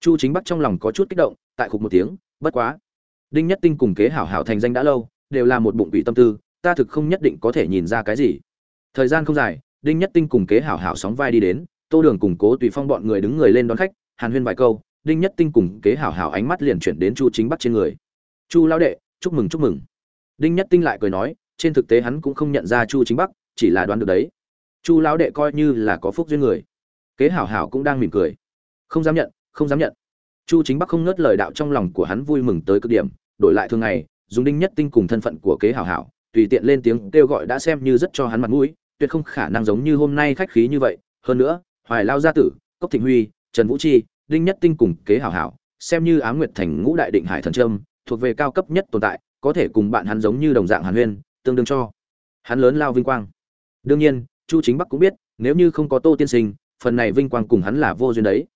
Chu chính bắc trong lòng có chút kích động, tại khục một tiếng, bất quá. Đinh nhất tinh cùng kế hảo hảo thành danh đã lâu, đều là một bụng quỷ tâm tư, ta thực không nhất định có thể nhìn ra cái gì. Thời gian không dài, đinh nhất tinh cùng kế hảo hảo sóng vai đi đến, tô đường cùng cố tùy phong bọn người đứng người lên đón khách, hàn huyên vài câu, đinh nhất tinh cùng kế hảo hảo ánh mắt liền chuyển đến chu chính bắc trên người. Chu lão đệ, chúc mừng chúc mừng. Đinh nhất tinh lại cười nói trên thực tế hắn cũng không nhận ra chu chính bắc, chỉ là đoán được đấy. Chu lão đệ coi như là có phúc duyên người. Kế hảo hảo cũng đang mỉm cười. Không dám nhận, không dám nhận. Chu chính bắc không ngớt lời đạo trong lòng của hắn vui mừng tới cực điểm, đổi lại thường ngày, dùng đinh nhất tinh cùng thân phận của kế hảo hảo, tùy tiện lên tiếng kêu gọi đã xem như rất cho hắn mặt mũi, tuyệt không khả năng giống như hôm nay khách khí như vậy. Hơn nữa, hoài lao gia tử, cốc thịnh huy, trần vũ chi, đinh nhất tinh cùng kế hảo hảo, xem như ám nguyệt thành ngũ đại định hải thần trâm thuộc về cao cấp nhất tồn tại, có thể cùng bạn hắn giống như đồng dạng hàn huyên tương đương cho. Hắn lớn lao vinh quang. Đương nhiên, chu chính bắc cũng biết, nếu như không có tô tiên sinh, phần này vinh quang cùng hắn là vô duyên đấy.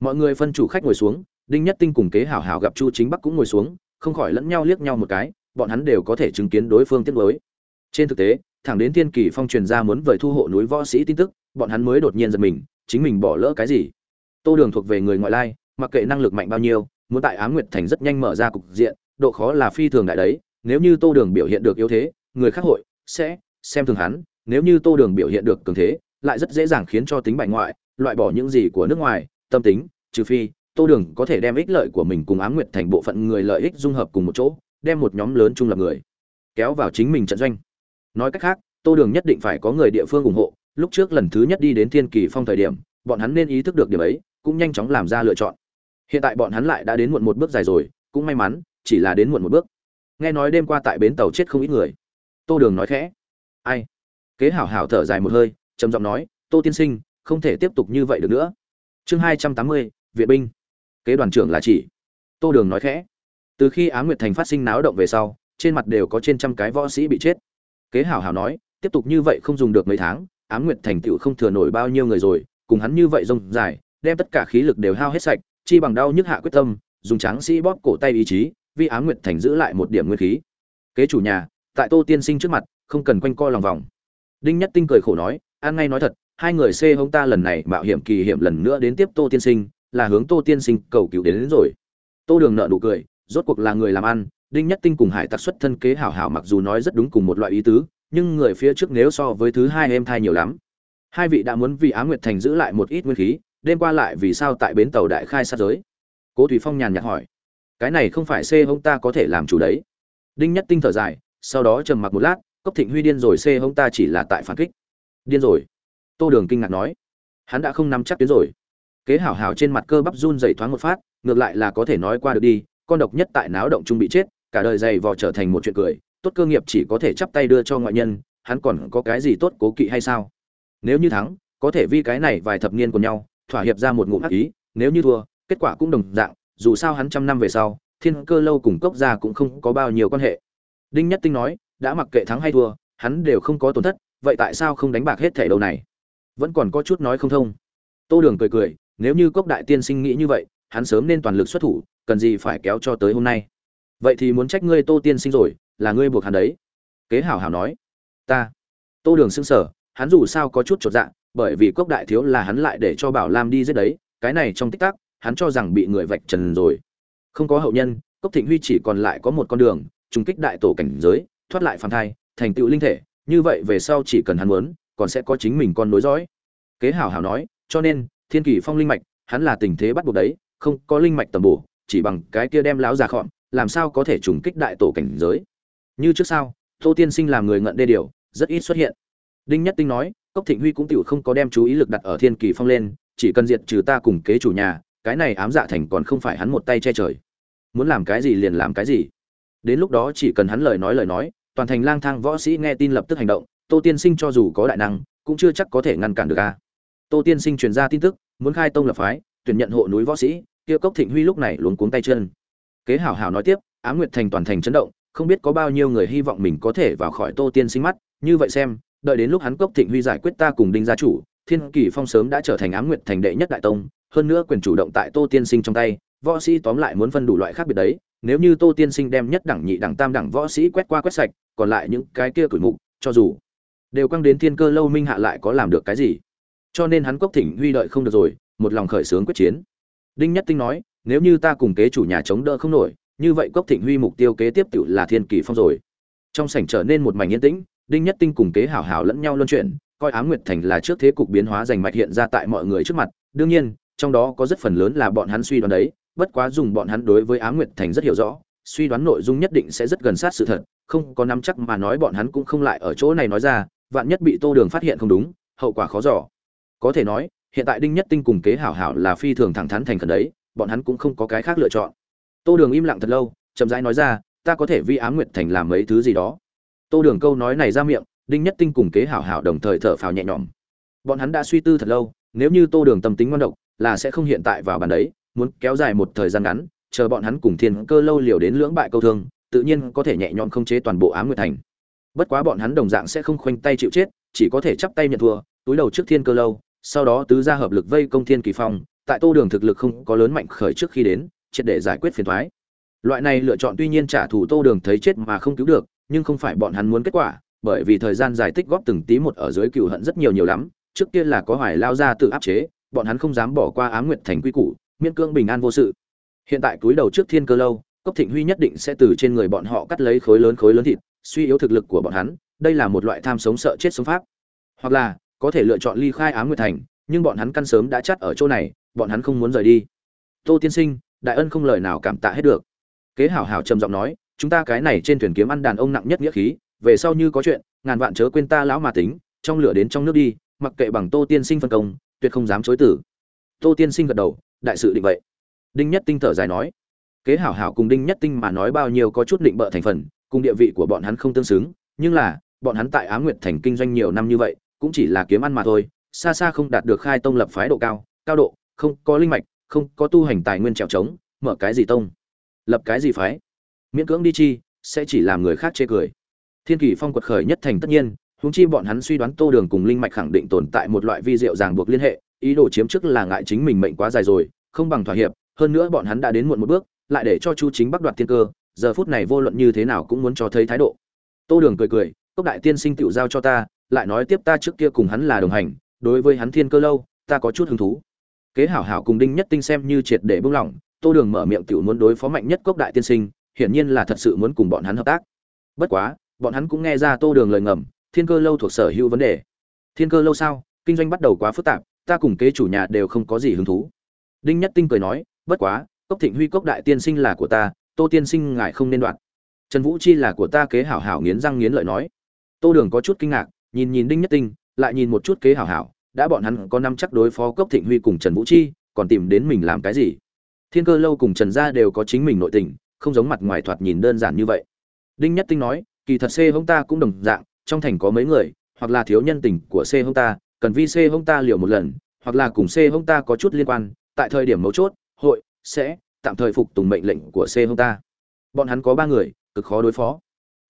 Mọi người phân chủ khách ngồi xuống, đinh nhất tinh cùng kế hảo hảo gặp chu chính bắc cũng ngồi xuống, không khỏi lẫn nhau liếc nhau một cái, bọn hắn đều có thể chứng kiến đối phương tiết lối trên thực tế, thẳng đến thiên kỳ phong truyền ra muốn vời thu hộ núi võ sĩ tin tức, bọn hắn mới đột nhiên giật mình, chính mình bỏ lỡ cái gì? Tô đường thuộc về người ngoại lai, mặc kệ năng lực mạnh bao nhiêu, muốn tại á nguyệt thành rất nhanh mở ra cục diện, độ khó là phi thường đại đấy, nếu như tô đường biểu hiện được yếu thế người khác hội, sẽ xem thường hắn, nếu như tô đường biểu hiện được cường thế, lại rất dễ dàng khiến cho tính bại ngoại, loại bỏ những gì của nước ngoài, tâm tính, trừ phi tô đường có thể đem ích lợi của mình cùng ám nguyệt thành bộ phận người lợi ích dung hợp cùng một chỗ, đem một nhóm lớn trung lập người, kéo vào chính mình trận doanh. Nói cách khác, tô đường nhất định phải có người địa phương ủng hộ, lúc trước lần thứ nhất đi đến thiên kỳ phong thời điểm, bọn hắn nên ý thức được điểm ấy, cũng nhanh chóng làm ra lựa chọn. Hiện tại bọn hắn lại đã đến muộn một bước dài rồi, cũng may mắn, chỉ là đến muộn một bước. Nghe nói đêm qua tại bến tàu chết không ít người tô đường nói khẽ. Ai? Kế hảo hảo thở dài một hơi, trầm giọng nói, tô tiên sinh, không thể tiếp tục như vậy được nữa. Chương hai trăm tám mươi, viện binh. Kế đoàn trưởng là chỉ. Tô đường nói khẽ. Từ khi á nguyệt thành phát sinh náo động về sau, trên mặt đều có trên trăm cái võ sĩ bị chết. Kế hảo hảo nói, tiếp tục như vậy không dùng được mấy tháng, á nguyệt thành tựu không thừa nổi bao nhiêu người rồi, cùng hắn như vậy rông dài, đem tất cả khí lực đều hao hết sạch, chi bằng đau nhức hạ quyết tâm, dùng tráng sĩ bóp cổ tay ý chí, vì á nguyệt thành giữ lại một điểm nguyên khí. Kế chủ nhà tại tô tiên sinh trước mặt không cần quanh co lòng vòng. Đinh nhất tinh cười khổ nói an ngay nói thật hai người xê hông ta lần này mạo hiểm kỳ hiểm lần nữa đến tiếp tô tiên sinh là hướng tô tiên sinh cầu cứu đến, đến rồi. Tô đường nợ nụ cười rốt cuộc là người làm ăn đinh nhất tinh cùng hải tặc xuất thân kế hảo hảo mặc dù nói rất đúng cùng một loại ý tứ nhưng người phía trước nếu so với thứ hai em thai nhiều lắm. Hai vị đã muốn vì á nguyệt thành giữ lại một ít nguyên khí đêm qua lại vì sao tại bến tàu đại khai sát giới? Cố thủy phong nhàn nhạt hỏi. Cái này không phải xê hông ta có thể làm chủ đấy. Đinh nhất tinh thở dài sau đó trầm mặc một lát, cốc thịnh huy điên rồi, xê hông ta chỉ là tại phản kích. Điên rồi? Tô đường kinh ngạc nói. Hắn đã không nắm chắc tuyến rồi. Kế hảo hảo trên mặt cơ bắp run dày thoáng một phát, ngược lại là có thể nói qua được đi, con độc nhất tại náo động trung bị chết, cả đời dày vò trở thành một chuyện cười, tốt cơ nghiệp chỉ có thể chắp tay đưa cho ngoại nhân, hắn còn có cái gì tốt cố kỵ hay sao? Nếu như thắng, có thể vì cái này vài thập niên của nhau, thỏa hiệp ra một ngụm hắc ý, nếu như thua, kết quả cũng đồng dạng, dù sao hắn trăm năm về sau, thiên cơ lâu cùng cốc gia cũng không có bao nhiêu quan hệ đinh nhất tinh nói, đã mặc kệ thắng hay thua, hắn đều không có tổn thất, vậy tại sao không đánh bạc hết thẻ đầu này? Vẫn còn có chút nói không thông. Tô đường cười cười, nếu như cốc đại tiên sinh nghĩ như vậy, hắn sớm nên toàn lực xuất thủ, cần gì phải kéo cho tới hôm nay. Vậy thì muốn trách ngươi tô tiên sinh rồi, là ngươi buộc hắn đấy. Kế hảo hảo nói, ta. Tô đường sững sở hắn dù sao có chút chột dạ bởi vì cốc đại thiếu là hắn lại để cho bảo lam đi giết đấy, cái này trong tích tắc, hắn cho rằng bị người vạch trần rồi. Không có hậu nhân, cốc thịnh huy chỉ còn lại có một con đường trùng kích đại tổ cảnh giới, thoát lại phản thai, thành tựu linh thể, như vậy về sau chỉ cần hắn muốn, còn sẽ có chính mình con nối dõi. Kế hảo hảo nói, cho nên, thiên kỳ phong linh mạch, hắn là tình thế bắt buộc đấy, không có linh mạch tầm bổ, chỉ bằng cái kia đem lão già khọm, làm sao có thể trùng kích đại tổ cảnh giới? Như trước sao, tô tiên sinh làm người ngận đê điều, rất ít xuất hiện. Đinh nhất tinh nói, cốc thịnh huy cũng tiểu không có đem chú ý lực đặt ở thiên kỳ phong lên, chỉ cần diệt trừ ta cùng kế chủ nhà, cái này ám dạ thành còn không phải hắn một tay che trời. Muốn làm cái gì liền làm cái gì đến lúc đó chỉ cần hắn lời nói lời nói, toàn thành lang thang võ sĩ nghe tin lập tức hành động, tô tiên sinh cho dù có đại năng, cũng chưa chắc có thể ngăn cản được a. Tô tiên sinh truyền ra tin tức, muốn khai tông lập phái, tuyển nhận hộ núi võ sĩ, kia cốc thịnh huy lúc này luống cuống tay chân. Kế hảo hảo nói tiếp, á nguyệt thành toàn thành chấn động, không biết có bao nhiêu người hy vọng mình có thể vào khỏi tô tiên sinh mắt, như vậy xem, đợi đến lúc hắn cốc thịnh huy giải quyết ta cùng đinh gia chủ, thiên kỳ phong sớm đã trở thành ám nguyệt thành đệ nhất đại tông, hơn nữa quyền chủ động tại tô tiên sinh trong tay, võ sĩ tóm lại muốn phân đủ loại khác biệt đấy nếu như tô tiên sinh đem nhất đẳng nhị đẳng tam đẳng võ sĩ quét qua quét sạch, còn lại những cái kia tuổi mục, cho dù đều quăng đến thiên cơ lâu minh hạ lại có làm được cái gì? Cho nên hắn cốc thịnh huy đợi không được rồi, một lòng khởi xướng quyết chiến. Đinh nhất tinh nói, nếu như ta cùng kế chủ nhà chống đỡ không nổi, như vậy cốc thịnh huy mục tiêu kế tiếp tự là thiên kỳ phong rồi. Trong sảnh trở nên một mảnh yên tĩnh, đinh nhất tinh cùng kế hảo hảo lẫn nhau luân chuyển, coi ám nguyệt thành là trước thế cục biến hóa giành mạch hiện ra tại mọi người trước mặt. Đương nhiên, trong đó có rất phần lớn là bọn hắn suy đoán đấy bất quá dùng bọn hắn đối với ám nguyệt thành rất hiểu rõ, suy đoán nội dung nhất định sẽ rất gần sát sự thật, không có nắm chắc mà nói bọn hắn cũng không lại ở chỗ này nói ra, vạn nhất bị tô đường phát hiện không đúng, hậu quả khó dò. có thể nói, hiện tại đinh nhất tinh cùng kế hảo hảo là phi thường thẳng thắn thành khẩn đấy, bọn hắn cũng không có cái khác lựa chọn. Tô đường im lặng thật lâu, chậm rãi nói ra, ta có thể vi ám nguyệt thành làm mấy thứ gì đó. Tô đường câu nói này ra miệng, đinh nhất tinh cùng kế hảo hảo đồng thời thở phào nhẹ nhõm. Bọn hắn đã suy tư thật lâu, nếu như tô đường tâm tính ngoan độc, là sẽ không hiện tại vào bàn đấy muốn kéo dài một thời gian ngắn, chờ bọn hắn cùng thiên cơ lâu liều đến lưỡng bại câu thương, tự nhiên có thể nhẹ nhõm không chế toàn bộ ám nguyệt thành. Bất quá bọn hắn đồng dạng sẽ không khoanh tay chịu chết, chỉ có thể chắp tay nhận thua, túi đầu trước thiên cơ lâu, sau đó tứ ra hợp lực vây công thiên kỳ phong, tại tô đường thực lực không có lớn mạnh khởi trước khi đến, triệt để giải quyết phiền thoái loại này lựa chọn tuy nhiên trả thù tô đường thấy chết mà không cứu được, nhưng không phải bọn hắn muốn kết quả, bởi vì thời gian giải tích góp từng tí một ở dưới cựu hận rất nhiều nhiều lắm, trước kia là có hoài lao ra tự áp chế, bọn hắn không dám bỏ qua ám nguyệt thành quy củ miễn cương bình an vô sự. Hiện tại túi đầu trước thiên cơ lâu, cốc thịnh huy nhất định sẽ từ trên người bọn họ cắt lấy khối lớn khối lớn thịt, suy yếu thực lực của bọn hắn, đây là một loại tham sống sợ chết sống pháp. Hoặc là, có thể lựa chọn ly khai ám nguyệt thành, nhưng bọn hắn căn sớm đã chắt ở chỗ này, bọn hắn không muốn rời đi. Tô tiên sinh, đại ân không lời nào cảm tạ hết được. Kế hảo hảo trầm giọng nói, chúng ta cái này trên thuyền kiếm ăn đàn ông nặng nhất nghĩa khí, về sau như có chuyện, ngàn vạn chớ quên ta lão mà tính, trong lửa đến trong nước đi, mặc kệ bằng tô tiên sinh phân công, tuyệt không dám chối tử tô tiên sinh gật đầu đại sự định vậy. Đinh nhất tinh thở dài nói, kế hảo hảo cùng đinh nhất tinh mà nói bao nhiêu có chút định bợ thành phần, cùng địa vị của bọn hắn không tương xứng, nhưng là, bọn hắn tại á nguyệt thành kinh doanh nhiều năm như vậy, cũng chỉ là kiếm ăn mà thôi, xa xa không đạt được khai tông lập phái độ cao cao độ, không có linh mạch, không có tu hành tài nguyên trèo trống, mở cái gì tông, lập cái gì phái. Miễn cưỡng đi chi, sẽ chỉ làm người khác chê cười. Thiên kỷ phong quật khởi nhất thành tất nhiên, huống chi bọn hắn suy đoán tô đường cùng linh mạch khẳng định tồn tại một loại vi diệu ràng buộc liên hệ ý đồ chiếm chức là ngại chính mình mệnh quá dài rồi, không bằng thỏa hiệp, hơn nữa bọn hắn đã đến muộn một bước, lại để cho chu chính bắc đoạt thiên cơ, giờ phút này vô luận như thế nào cũng muốn cho thấy thái độ. Tô đường cười cười, cốc đại tiên sinh tựu giao cho ta, lại nói tiếp ta trước kia cùng hắn là đồng hành, đối với hắn thiên cơ lâu, ta có chút hứng thú. Kế hảo hảo cùng đinh nhất tinh xem như triệt để buông lỏng, tô đường mở miệng tựu muốn đối phó mạnh nhất cốc đại tiên sinh, hiển nhiên là thật sự muốn cùng bọn hắn hợp tác. Bất quá, bọn hắn cũng nghe ra tô đường lời ngầm, thiên cơ lâu thuộc sở hữu vấn đề. Thiên cơ lâu sao? Kinh doanh bắt đầu quá phức tạp ta cùng kế chủ nhà đều không có gì hứng thú. Đinh nhất tinh cười nói, bất quá, cốc thịnh huy cốc đại tiên sinh là của ta, tô tiên sinh ngài không nên đoạt trần vũ chi là của ta kế hảo hảo nghiến răng nghiến lợi nói. Tô đường có chút kinh ngạc, nhìn nhìn đinh nhất tinh, lại nhìn một chút kế hảo hảo, đã bọn hắn có năm chắc đối phó cốc thịnh huy cùng trần vũ chi, còn tìm đến mình làm cái gì? Thiên cơ lâu cùng trần gia đều có chính mình nội tình, không giống mặt ngoài thoạt nhìn đơn giản như vậy. Đinh nhất tinh nói, kỳ thật c hông ta cũng đồng dạng, trong thành có mấy người, hoặc là thiếu nhân tình của c hông ta cần vi c hông ta liều một lần, hoặc là cùng c hông ta có chút liên quan, tại thời điểm mấu chốt, hội, sẽ, tạm thời phục tùng mệnh lệnh của c hông ta. Bọn hắn có ba người, cực khó đối phó.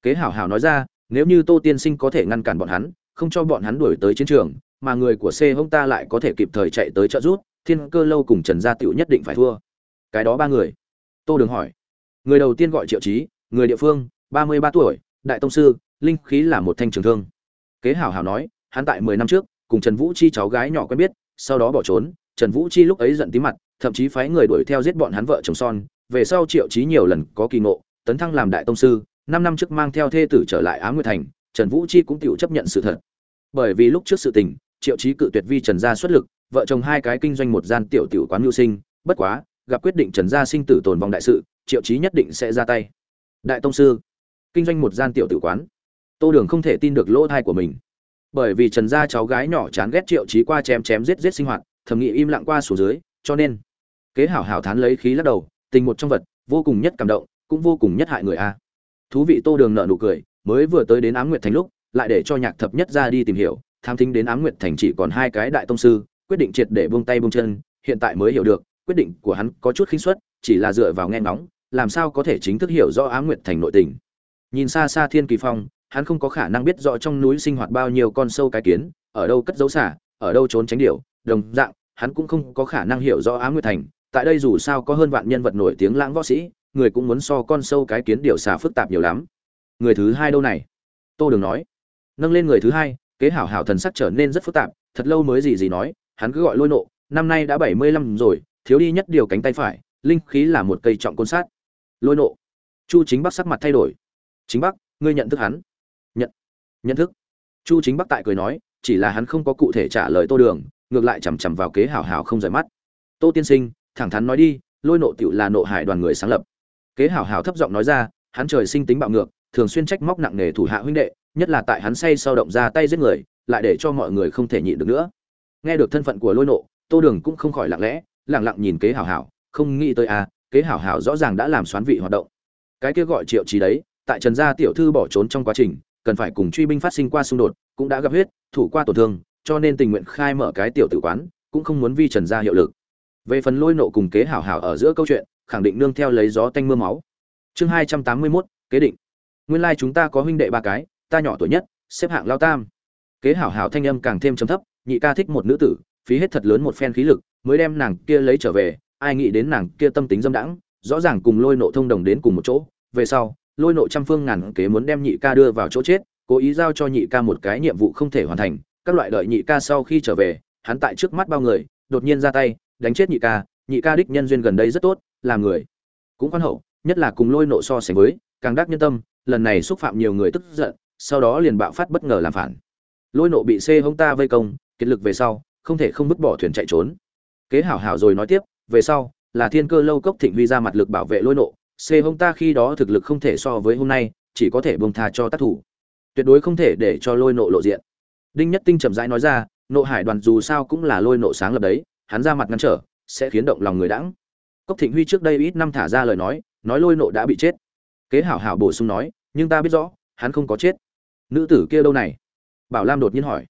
Kế hảo hảo nói ra, nếu như tô tiên sinh có thể ngăn cản bọn hắn, không cho bọn hắn đuổi tới chiến trường, mà người của c hông ta lại có thể kịp thời chạy tới trợ rút thiên cơ lâu cùng trần gia tựu nhất định phải thua. Cái đó ba người. Tô đường hỏi. Người đầu tiên gọi triệu trí người địa phương, ba mươi ba tuổi, đại tông sư, linh khí là một thanh trường thương. Kế hảo hảo nói, hắn tại mười năm trước cùng trần vũ chi cháu gái nhỏ quen biết, sau đó bỏ trốn, trần vũ chi lúc ấy giận tím mặt, thậm chí phái người đuổi theo giết bọn hắn vợ chồng son. Về sau triệu Chí nhiều lần có kỳ ngộ, tấn thăng làm đại tông sư, năm năm trước mang theo thê tử trở lại á nguyệt thành, trần vũ chi cũng tự chấp nhận sự thật. Bởi vì lúc trước sự tình, triệu Chí cự tuyệt vi trần gia xuất lực, vợ chồng hai cái kinh doanh một gian tiểu tiểu quán lưu sinh, bất quá, gặp quyết định trần gia sinh tử tồn vong đại sự, triệu Chí nhất định sẽ ra tay. Đại tông sư, kinh doanh một gian tiểu tử quán. Tô đường không thể tin được lỗ tai của mình bởi vì trần gia cháu gái nhỏ chán ghét triệu trí qua chém chém giết giết sinh hoạt, thầm nghĩ im lặng qua sổ dưới, cho nên kế hảo hảo thán lấy khí lắc đầu, tình một trong vật, vô cùng nhất cảm động, cũng vô cùng nhất hại người a. Thú vị tô đường nợ nụ cười, mới vừa tới đến ám nguyệt thành lúc, lại để cho nhạc thập nhất ra đi tìm hiểu, tham thính đến ám nguyệt thành chỉ còn hai cái đại tông sư, quyết định triệt để buông tay buông chân, hiện tại mới hiểu được, quyết định của hắn có chút khinh suất, chỉ là dựa vào nghe ngóng, làm sao có thể chính thức hiểu rõ m nguyệt thành nội tình. Nhìn xa xa thiên kỳ phong hắn không có khả năng biết rõ trong núi sinh hoạt bao nhiêu con sâu cái kiến, ở đâu cất dấu xả, ở đâu trốn tránh điểu, đồng dạng, hắn cũng không có khả năng hiểu rõ ám nguyệt thành. Tại đây dù sao có hơn vạn nhân vật nổi tiếng lãng võ sĩ, người cũng muốn so con sâu cái kiến điểu xả phức tạp nhiều lắm. Người thứ hai đâu này? Tô đường nói. Nâng lên người thứ hai, kế hảo hảo thần sắc trở nên rất phức tạp, thật lâu mới gì gì nói, hắn cứ gọi lôi nộ, năm nay đã bảy mươi lăm rồi, thiếu đi nhất điều cánh tay phải, linh khí là một cây trọng côn sát. Lôi nộ. Chu chính bắc sắc mặt thay đổi. Chính bắc, ngươi nhận thức hắn nhận thức. Chu chính bắc tại cười nói, chỉ là hắn không có cụ thể trả lời tô đường, ngược lại chằm chằm vào kế hảo hảo không rời mắt. Tô tiên sinh, thẳng thắn nói đi, lôi nộ tựu là nộ hải đoàn người sáng lập. Kế hảo hảo thấp giọng nói ra, hắn trời sinh tính bạo ngược, thường xuyên trách móc nặng nề thủ hạ huynh đệ, nhất là tại hắn say sau động ra tay giết người, lại để cho mọi người không thể nhịn được nữa. Nghe được thân phận của lôi nộ, tô đường cũng không khỏi lặng lẽ, lặng lặng nhìn kế hảo hảo, không nghĩ tới à kế hảo hảo rõ ràng đã làm xoán vị hoạt động. Cái kia gọi triệu trí đấy, tại trần gia tiểu thư bỏ trốn trong quá trình cần phải cùng truy binh phát sinh qua xung đột, cũng đã gặp huyết, thủ qua tổn thương, cho nên tình nguyện khai mở cái tiểu tử quán, cũng không muốn vi trần gia hiệu lực. Về phần lôi nộ cùng kế hảo hảo ở giữa câu chuyện, khẳng định nương theo lấy gió tanh mưa máu. Chương hai trăm tám mươi mốt, kế định. Nguyên lai chúng ta có huynh đệ ba cái, ta nhỏ tuổi nhất, xếp hạng lao tam. Kế hảo hảo thanh âm càng thêm trầm thấp, nhị ca thích một nữ tử, phí hết thật lớn một phen khí lực, mới đem nàng kia lấy trở về, ai nghĩ đến nàng kia tâm tính dâm đãng, rõ ràng cùng lôi nộ thông đồng đến cùng một chỗ, về sau lôi nộ trăm phương ngàn kế muốn đem nhị ca đưa vào chỗ chết, cố ý giao cho nhị ca một cái nhiệm vụ không thể hoàn thành, các loại đợi nhị ca sau khi trở về, hắn tại trước mắt bao người, đột nhiên ra tay, đánh chết nhị ca nhị ca đích nhân duyên gần đây rất tốt làm người cũng khoan hậu, nhất là cùng lôi nộ so sánh với, càng đắc nhân tâm, lần này xúc phạm nhiều người tức giận, sau đó liền bạo phát bất ngờ làm phản. Lôi nộ bị xê hông ta vây công, kiệt lực về sau, không thể không vứt bỏ thuyền chạy trốn. Kế hảo hảo rồi nói tiếp, về sau, là thiên cơ lâu cốc thịnh huy ra mặt lực bảo vệ lôi nộ xê hông ta khi đó thực lực không thể so với hôm nay, chỉ có thể bông tha cho tác thủ. Tuyệt đối không thể để cho lôi nộ lộ diện. Đinh nhất tinh chậm rãi nói ra, nộ hải đoàn dù sao cũng là lôi nộ sáng lập đấy, hắn ra mặt ngăn trở, sẽ khiến động lòng người đãng. Cốc thịnh huy trước đây ít năm thả ra lời nói nói lôi nộ đã bị chết. Kế hảo hảo bổ sung nói, nhưng ta biết rõ, hắn không có chết. Nữ tử kia đâu này? Bảo lam đột nhiên hỏi.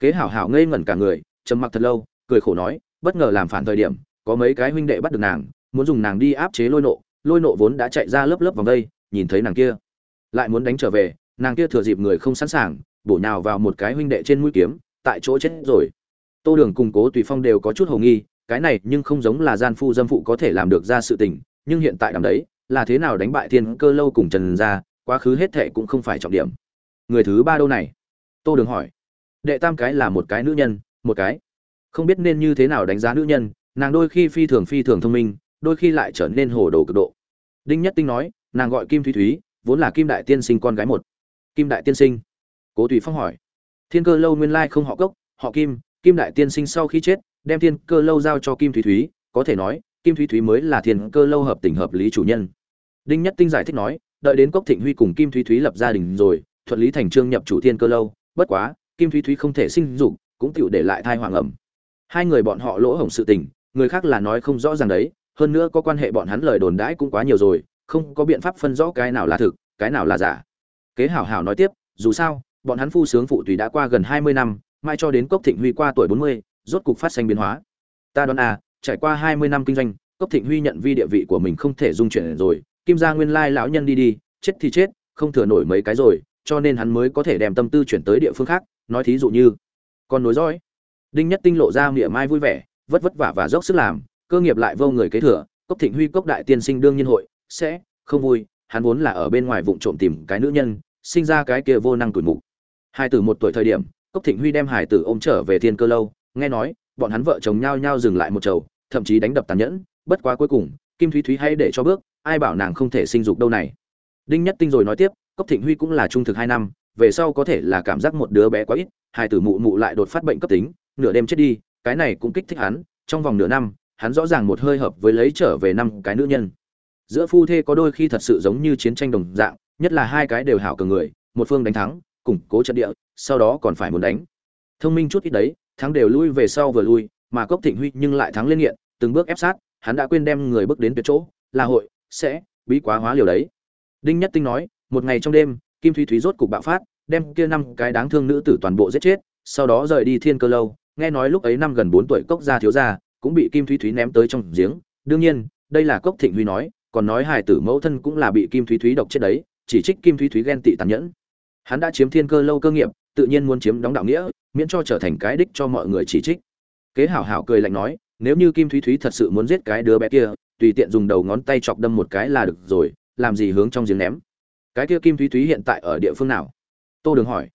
Kế hảo hảo ngây ngẩn cả người, trầm mặc thật lâu, cười khổ nói, bất ngờ làm phản thời điểm, có mấy cái huynh đệ bắt được nàng, muốn dùng nàng đi áp chế lôi nộ lôi nộ vốn đã chạy ra lớp lớp vòng đây, nhìn thấy nàng kia. Lại muốn đánh trở về, nàng kia thừa dịp người không sẵn sàng, bổ nhào vào một cái huynh đệ trên mũi kiếm, tại chỗ chết rồi. Tô đường cùng cố tùy phong đều có chút hồ nghi, cái này nhưng không giống là gian phu dâm phụ có thể làm được ra sự tình, nhưng hiện tại đằng đấy, là thế nào đánh bại thiên cơ lâu cùng trần ra quá khứ hết thệ cũng không phải trọng điểm. Người thứ ba đâu này? Tô đường hỏi. Đệ tam cái là một cái nữ nhân, một cái. Không biết nên như thế nào đánh giá nữ nhân, nàng đôi khi phi thường phi thường thông minh đôi khi lại trở nên hồ đồ cực độ. Đinh nhất tinh nói, nàng gọi kim thúy thúy, vốn là kim đại tiên sinh con gái một. Kim đại tiên sinh? Cố tùy phong hỏi. Thiên cơ lâu nguyên lai không họ cốc, họ kim kim đại tiên sinh sau khi chết, đem thiên cơ lâu giao cho kim thúy thúy, có thể nói, kim thúy thúy mới là thiên cơ lâu hợp tình hợp lý chủ nhân. Đinh nhất tinh giải thích nói, đợi đến cốc thịnh huy cùng kim thúy thúy lập gia đình rồi, thuận lý thành trương nhập chủ thiên cơ lâu, bất quá, kim thúy thúy không thể sinh dục, cũng tựu để lại thai hoàng ẩm. Hai người bọn họ lỗ hổng sự tình, người khác là nói không rõ ràng đấy hơn nữa có quan hệ bọn hắn lời đồn đãi cũng quá nhiều rồi, không có biện pháp phân rõ cái nào là thực, cái nào là giả. Kế hảo hảo nói tiếp, dù sao, bọn hắn phu sướng phụ tùy đã qua gần hai mươi năm, mai cho đến cốc thịnh huy qua tuổi bốn mươi, rốt cục phát sinh biến hóa. Ta đoán à trải qua hai mươi năm kinh doanh, cốc thịnh huy nhận vi địa vị của mình không thể dung chuyển rồi, kim gia nguyên lai lão nhân đi đi, chết thì chết, không thừa nổi mấy cái rồi, cho nên hắn mới có thể đem tâm tư chuyển tới địa phương khác, nói thí dụ như còn nối dõi. Đinh nhất tinh lộ ra miệng mai vui vẻ, vất vất vả và dốc sức làm cơ nghiệp lại vô người kế thừa, cốc thịnh huy, cốc đại tiên sinh đương nhiên hội, sẽ không vui, hắn vốn là ở bên ngoài vụng trộm tìm cái nữ nhân, sinh ra cái kia vô năng tuổi mục. Hai từ một tuổi thời điểm, cốc thịnh huy đem hải tử ôm trở về thiên cơ lâu, nghe nói, bọn hắn vợ chồng nhau nhau dừng lại một chầu, thậm chí đánh đập tàn nhẫn, bất quá cuối cùng, kim thúy thúy hay để cho bước, ai bảo nàng không thể sinh dục đâu này. Đinh nhất tinh rồi nói tiếp, cốc thịnh huy cũng là trung thực hai năm, về sau có thể là cảm giác một đứa bé quá ít, hai tử mụ mụ lại đột phát bệnh cấp tính, nửa đêm chết đi, cái này cũng kích thích hắn, trong vòng nửa năm hắn rõ ràng một hơi hợp với lấy trở về năm cái nữ nhân. Giữa phu thê có đôi khi thật sự giống như chiến tranh đồng dạng, nhất là hai cái đều hảo cường người, một phương đánh thắng, củng cố trận địa, sau đó còn phải muốn đánh. Thông minh chút ít đấy, thắng đều lui về sau vừa lui, mà cốc thịnh huy nhưng lại thắng lên nghiện, từng bước ép sát, hắn đã quên đem người bước đến tuyệt chỗ, là hội, sẽ, bí quá hóa liều đấy. Đinh nhất tinh nói, một ngày trong đêm, kim thúy thúy rốt cục bạo phát, đem kia năm cái đáng thương nữ tử toàn bộ giết chết, sau đó rời đi thiên cơ lâu, nghe nói lúc ấy năm gần bốn tuổi cốc gia thiếu gia cũng bị kim thúy thúy ném tới trong giếng. Đương nhiên, đây là cốc thịnh huy nói, còn nói hài tử mẫu thân cũng là bị kim thúy thúy độc chết đấy, chỉ trích kim thúy thúy ghen tị tàn nhẫn. Hắn đã chiếm thiên cơ lâu cơ nghiệp, tự nhiên muốn chiếm đóng đạo nghĩa, miễn cho trở thành cái đích cho mọi người chỉ trích. Kế hảo hảo cười lạnh nói, nếu như kim thúy thúy thật sự muốn giết cái đứa bé kia, tùy tiện dùng đầu ngón tay chọc đâm một cái là được rồi, làm gì hướng trong giếng ném. Cái kia kim thúy thúy hiện tại ở địa phương nào? Tô đường hỏi.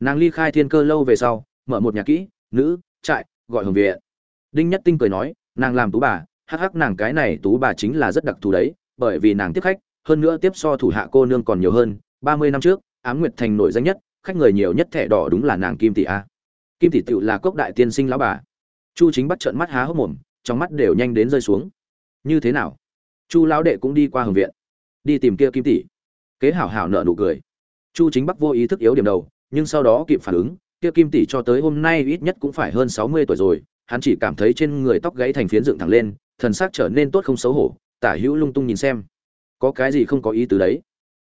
Nàng ly khai thiên cơ lâu về sau, mở một nhà kỹ, nữ, trại, gọi hồng viện đinh nhất tinh cười nói, nàng làm tú bà, hắc hắc nàng cái này tú bà chính là rất đặc thù đấy, bởi vì nàng tiếp khách, hơn nữa tiếp so thủ hạ cô nương còn nhiều hơn, ba mươi năm trước, ám nguyệt thành nổi danh nhất, khách người nhiều nhất thẻ đỏ đúng là nàng kim tỷ a. Kim tỷ tựu là cốc đại tiên sinh lão bà. Chu chính bắt trợn mắt há hốc mồm, trong mắt đều nhanh đến rơi xuống. Như thế nào? Chu lão đệ cũng đi qua hồng viện, đi tìm kia kim tỷ. Kế hảo hảo nợ nụ cười. Chu chính bắc vô ý thức yếu điểm đầu, nhưng sau đó kịp phản ứng, kia kim tỷ cho tới hôm nay ít nhất cũng phải hơn sáu mươi tuổi rồi hắn chỉ cảm thấy trên người tóc gãy thành phiến dựng thẳng lên, thần sắc trở nên tốt không xấu hổ, tả hữu lung tung nhìn xem. Có cái gì không có ý từ đấy?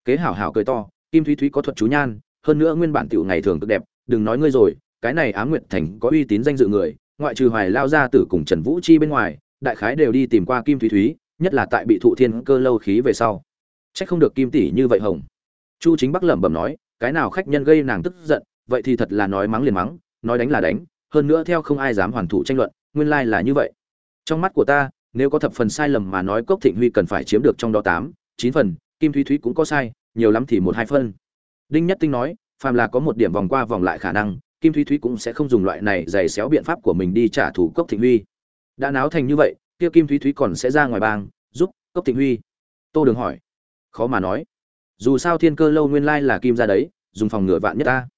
Kế hảo hảo cười to, kim thúy thúy có thuật chú nhan, hơn nữa nguyên bản tiểu ngày thường cực đẹp, đừng nói ngươi rồi, cái này á nguyệt thành có uy tín danh dự người, ngoại trừ hoài lao gia tử cùng trần vũ chi bên ngoài, đại khái đều đi tìm qua kim thúy thúy, nhất là tại bị thụ thiên cơ lâu khí về sau. Trách không được kim tỷ như vậy hồng. Chu chính bắc lẩm bẩm nói, cái nào khách nhân gây nàng tức giận, vậy thì thật là nói mắng liền mắng, nói đánh là đánh hơn nữa theo không ai dám hoàn thủ tranh luận, nguyên lai là như vậy. Trong mắt của ta, nếu có thập phần sai lầm mà nói cốc thịnh huy cần phải chiếm được trong đó tám, chín phần, kim thúy thúy cũng có sai, nhiều lắm thì một hai phân. Đinh nhất tinh nói, phàm là có một điểm vòng qua vòng lại khả năng, kim thúy thúy cũng sẽ không dùng loại này giày xéo biện pháp của mình đi trả thù cốc thịnh huy. Đã náo thành như vậy, kia kim thúy thúy còn sẽ ra ngoài bang, giúp cốc thịnh huy. Tô đường hỏi. Khó mà nói. Dù sao thiên cơ lâu nguyên lai là kim ra đấy, dùng phòng ngừa vạn nhất ta.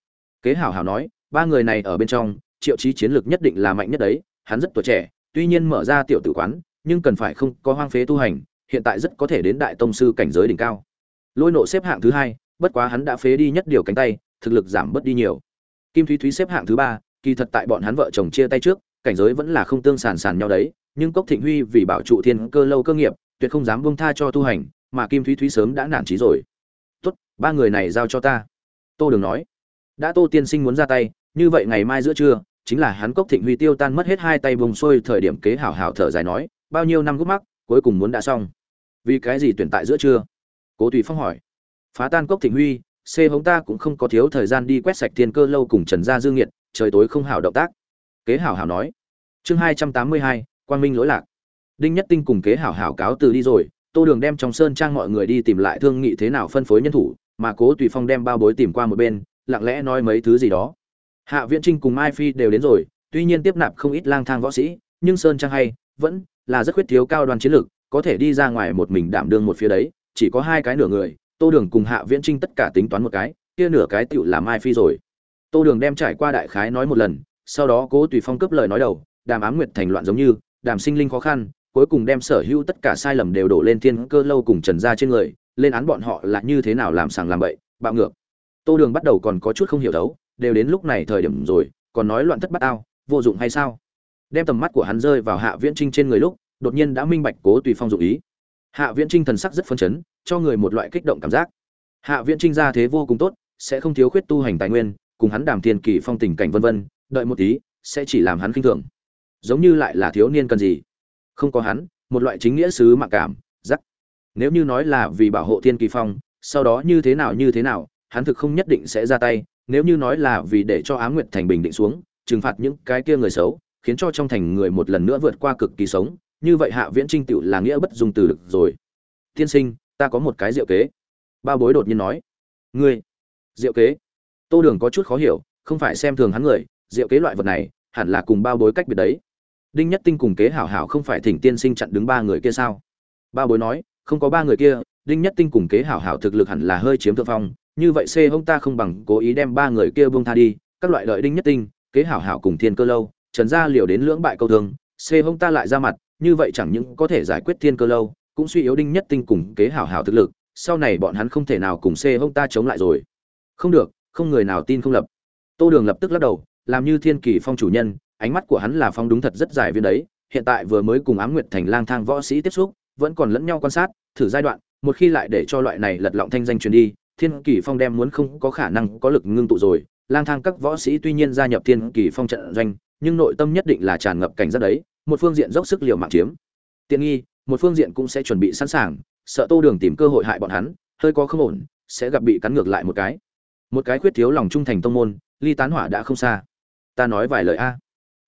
Kế hảo hảo nói, ba người này ở bên trong triệu chí chiến lược nhất định là mạnh nhất đấy, hắn rất tuổi trẻ, tuy nhiên mở ra tiểu tử quán, nhưng cần phải không có hoang phế tu hành, hiện tại rất có thể đến đại tông sư cảnh giới đỉnh cao. Lôi nộ xếp hạng thứ hai, bất quá hắn đã phế đi nhất điều cánh tay, thực lực giảm bớt đi nhiều. Kim thúy thúy xếp hạng thứ ba, kỳ thật tại bọn hắn vợ chồng chia tay trước, cảnh giới vẫn là không tương sàn sàn nhau đấy, nhưng cốc thịnh huy vì bảo trụ thiên cơ lâu cơ nghiệp, tuyệt không dám bông tha cho tu hành, mà kim thúy thúy sớm đã nản trí rồi. Tốt, ba người này giao cho ta. Tô đường nói. Đã tô tiên sinh muốn ra tay, như vậy ngày mai giữa trưa chính là hắn cốc thịnh huy tiêu tan mất hết hai tay vùng xuôi thời điểm kế hảo hảo thở dài nói, bao nhiêu năm gút mắc cuối cùng muốn đã xong. Vì cái gì tuyển tại giữa trưa? Cố tùy phong hỏi. Phá tan cốc thịnh huy, c hống ta cũng không có thiếu thời gian đi quét sạch thiên cơ lâu cùng trần gia dương nghiệt, trời tối không hảo động tác. Kế hảo hảo nói. Chương hai trăm tám mươi hai, quang minh lỗi lạc. Đinh nhất tinh cùng kế hảo hảo cáo từ đi rồi, tô đường đem trong sơn trang mọi người đi tìm lại thương nghị thế nào phân phối nhân thủ, mà cố tùy phong đem bao bối tìm qua một bên, lặng lẽ nói mấy thứ gì đó hạ viễn trinh cùng mai phi đều đến rồi, tuy nhiên tiếp nạp không ít lang thang võ sĩ, nhưng sơn trang hay, vẫn là rất khuyết thiếu cao đoàn chiến lược, có thể đi ra ngoài một mình đảm đương một phía đấy, chỉ có hai cái nửa người, tô đường cùng hạ viễn trinh tất cả tính toán một cái, kia nửa cái tựu là mai phi rồi. Tô đường đem trải qua đại khái nói một lần, sau đó cố tùy phong cấp lời nói đầu, đàm ám nguyệt thành loạn giống như, đàm sinh linh khó khăn, cuối cùng đem sở hữu tất cả sai lầm đều đổ lên thiên cơ lâu cùng trần gia trên người, lên án bọn họ là như thế nào làm sàng làm bậy, bạo ngược. Tô đường bắt đầu còn có chút không hiểu đấu đều đến lúc này thời điểm rồi, còn nói loạn thất bát ao vô dụng hay sao? Đem tầm mắt của hắn rơi vào hạ viễn trinh trên người lúc, đột nhiên đã minh bạch cố tùy phong dụng ý. Hạ viễn trinh thần sắc rất phấn chấn, cho người một loại kích động cảm giác. Hạ viễn trinh ra thế vô cùng tốt, sẽ không thiếu khuyết tu hành tài nguyên, cùng hắn đàm thiên kỳ phong tình cảnh vân vân, đợi một tí, sẽ chỉ làm hắn khinh thường. Giống như lại là thiếu niên cần gì. Không có hắn, một loại chính nghĩa sứ mạng cảm giắc nếu như nói là vì bảo hộ thiên kỳ phong, sau đó như thế nào như thế nào, hắn thực không nhất định sẽ ra tay nếu như nói là vì để cho á nguyệt thành bình định xuống, trừng phạt những cái kia người xấu, khiến cho trong thành người một lần nữa vượt qua cực kỳ sống, như vậy hạ viễn trinh tiểu là nghĩa bất dung từ được rồi. Tiên sinh, ta có một cái diệu kế. Ba bối đột nhiên nói. Ngươi, diệu kế? Tô đường có chút khó hiểu, không phải xem thường hắn người, diệu kế loại vật này, hẳn là cùng bao bối cách biệt đấy. Đinh nhất tinh cùng kế hảo hảo không phải thỉnh tiên sinh chặn đứng ba người kia sao? Ba bối nói, không có ba người kia, đinh nhất tinh cùng kế hảo hảo thực lực hẳn là hơi chiếm thượng phong như vậy c hông ta không bằng cố ý đem ba người kia buông tha đi, các loại lợi đinh nhất tinh, kế hảo hảo cùng thiên cơ lâu, trần gia liều đến lưỡng bại câu thương c hông ta lại ra mặt, như vậy chẳng những có thể giải quyết thiên cơ lâu, cũng suy yếu đinh nhất tinh cùng kế hảo hảo thực lực, sau này bọn hắn không thể nào cùng c hông ta chống lại rồi. Không được, không người nào tin không lập. Tô đường lập tức lắc đầu, làm như thiên kỳ phong chủ nhân, ánh mắt của hắn là phong đúng thật rất dài viên đấy, hiện tại vừa mới cùng ám nguyệt thành lang thang võ sĩ tiếp xúc, vẫn còn lẫn nhau quan sát, thử giai đoạn, một khi lại để cho loại này lật lọng thanh danh truyền đi thiên kỳ phong đem muốn không có khả năng có lực ngưng tụ rồi. Lang thang các võ sĩ tuy nhiên gia nhập thiên kỳ phong trận doanh, nhưng nội tâm nhất định là tràn ngập cảnh giác đấy. Một phương diện dốc sức liều mạng chiếm. Tiện nghi, một phương diện cũng sẽ chuẩn bị sẵn sàng, sợ tô đường tìm cơ hội hại bọn hắn, hơi có không ổn, sẽ gặp bị cắn ngược lại một cái. Một cái khuyết thiếu lòng trung thành tông môn, ly tán hỏa đã không xa. Ta nói vài lời a.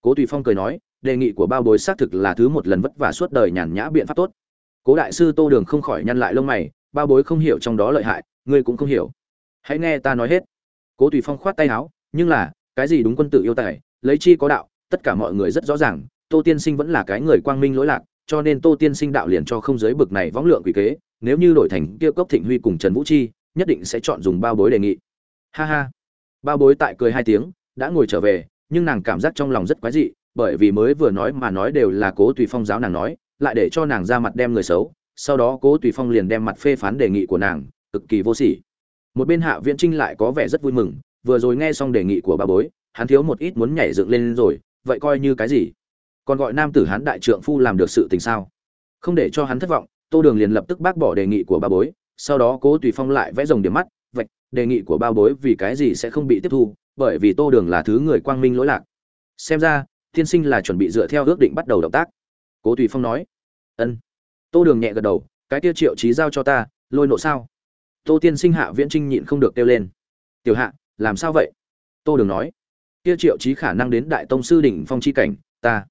Cố tùy phong cười nói, đề nghị của bao bối xác thực là thứ một lần vất vả suốt đời nhàn nhã biện pháp tốt. Cố đại sư tô đường không khỏi nhăn lại lông mày, bao bối không hiểu trong đó lợi hại ngươi cũng không hiểu. Hãy nghe ta nói hết. Cố tùy phong khoát tay áo, nhưng là, cái gì đúng quân tự yêu tài, lấy chi có đạo, tất cả mọi người rất rõ ràng, tô tiên sinh vẫn là cái người quang minh lỗi lạc, cho nên tô tiên sinh đạo liền cho không giới bực này võng lượng quỷ kế, nếu như đổi thành kia cốc thịnh huy cùng trần vũ chi, nhất định sẽ chọn dùng bao bối đề nghị. Ha ha. Bao bối tại cười hai tiếng, đã ngồi trở về, nhưng nàng cảm giác trong lòng rất quái dị, bởi vì mới vừa nói mà nói đều là cố tùy phong giáo nàng nói, lại để cho nàng ra mặt đem người xấu, sau đó cố tùy phong liền đem mặt phê phán đề nghị của nàng cực kỳ vô sỉ. Một bên hạ viễn trinh lại có vẻ rất vui mừng, vừa rồi nghe xong đề nghị của bà bối, hắn thiếu một ít muốn nhảy dựng lên rồi, vậy coi như cái gì? Còn gọi nam tử hắn đại trượng phu làm được sự tình sao? Không để cho hắn thất vọng, tô đường liền lập tức bác bỏ đề nghị của bà bối, sau đó cố tùy phong lại vẽ rồng điểm mắt, vạch, đề nghị của bao bối vì cái gì sẽ không bị tiếp thu, bởi vì tô đường là thứ người quang minh lỗi lạc. Xem ra, tiên sinh là chuẩn bị dựa theo ước định bắt đầu động tác. Cố tùy phong nói, ân. Tô đường nhẹ gật đầu, cái tiêu triệu trí giao cho ta, lôi nộ sao? Tô tiên sinh hạ viễn trinh nhịn không được kêu lên. Tiểu hạ, làm sao vậy? Tô đường nói. Kia triệu trí khả năng đến đại tông sư đỉnh phong chi cảnh, ta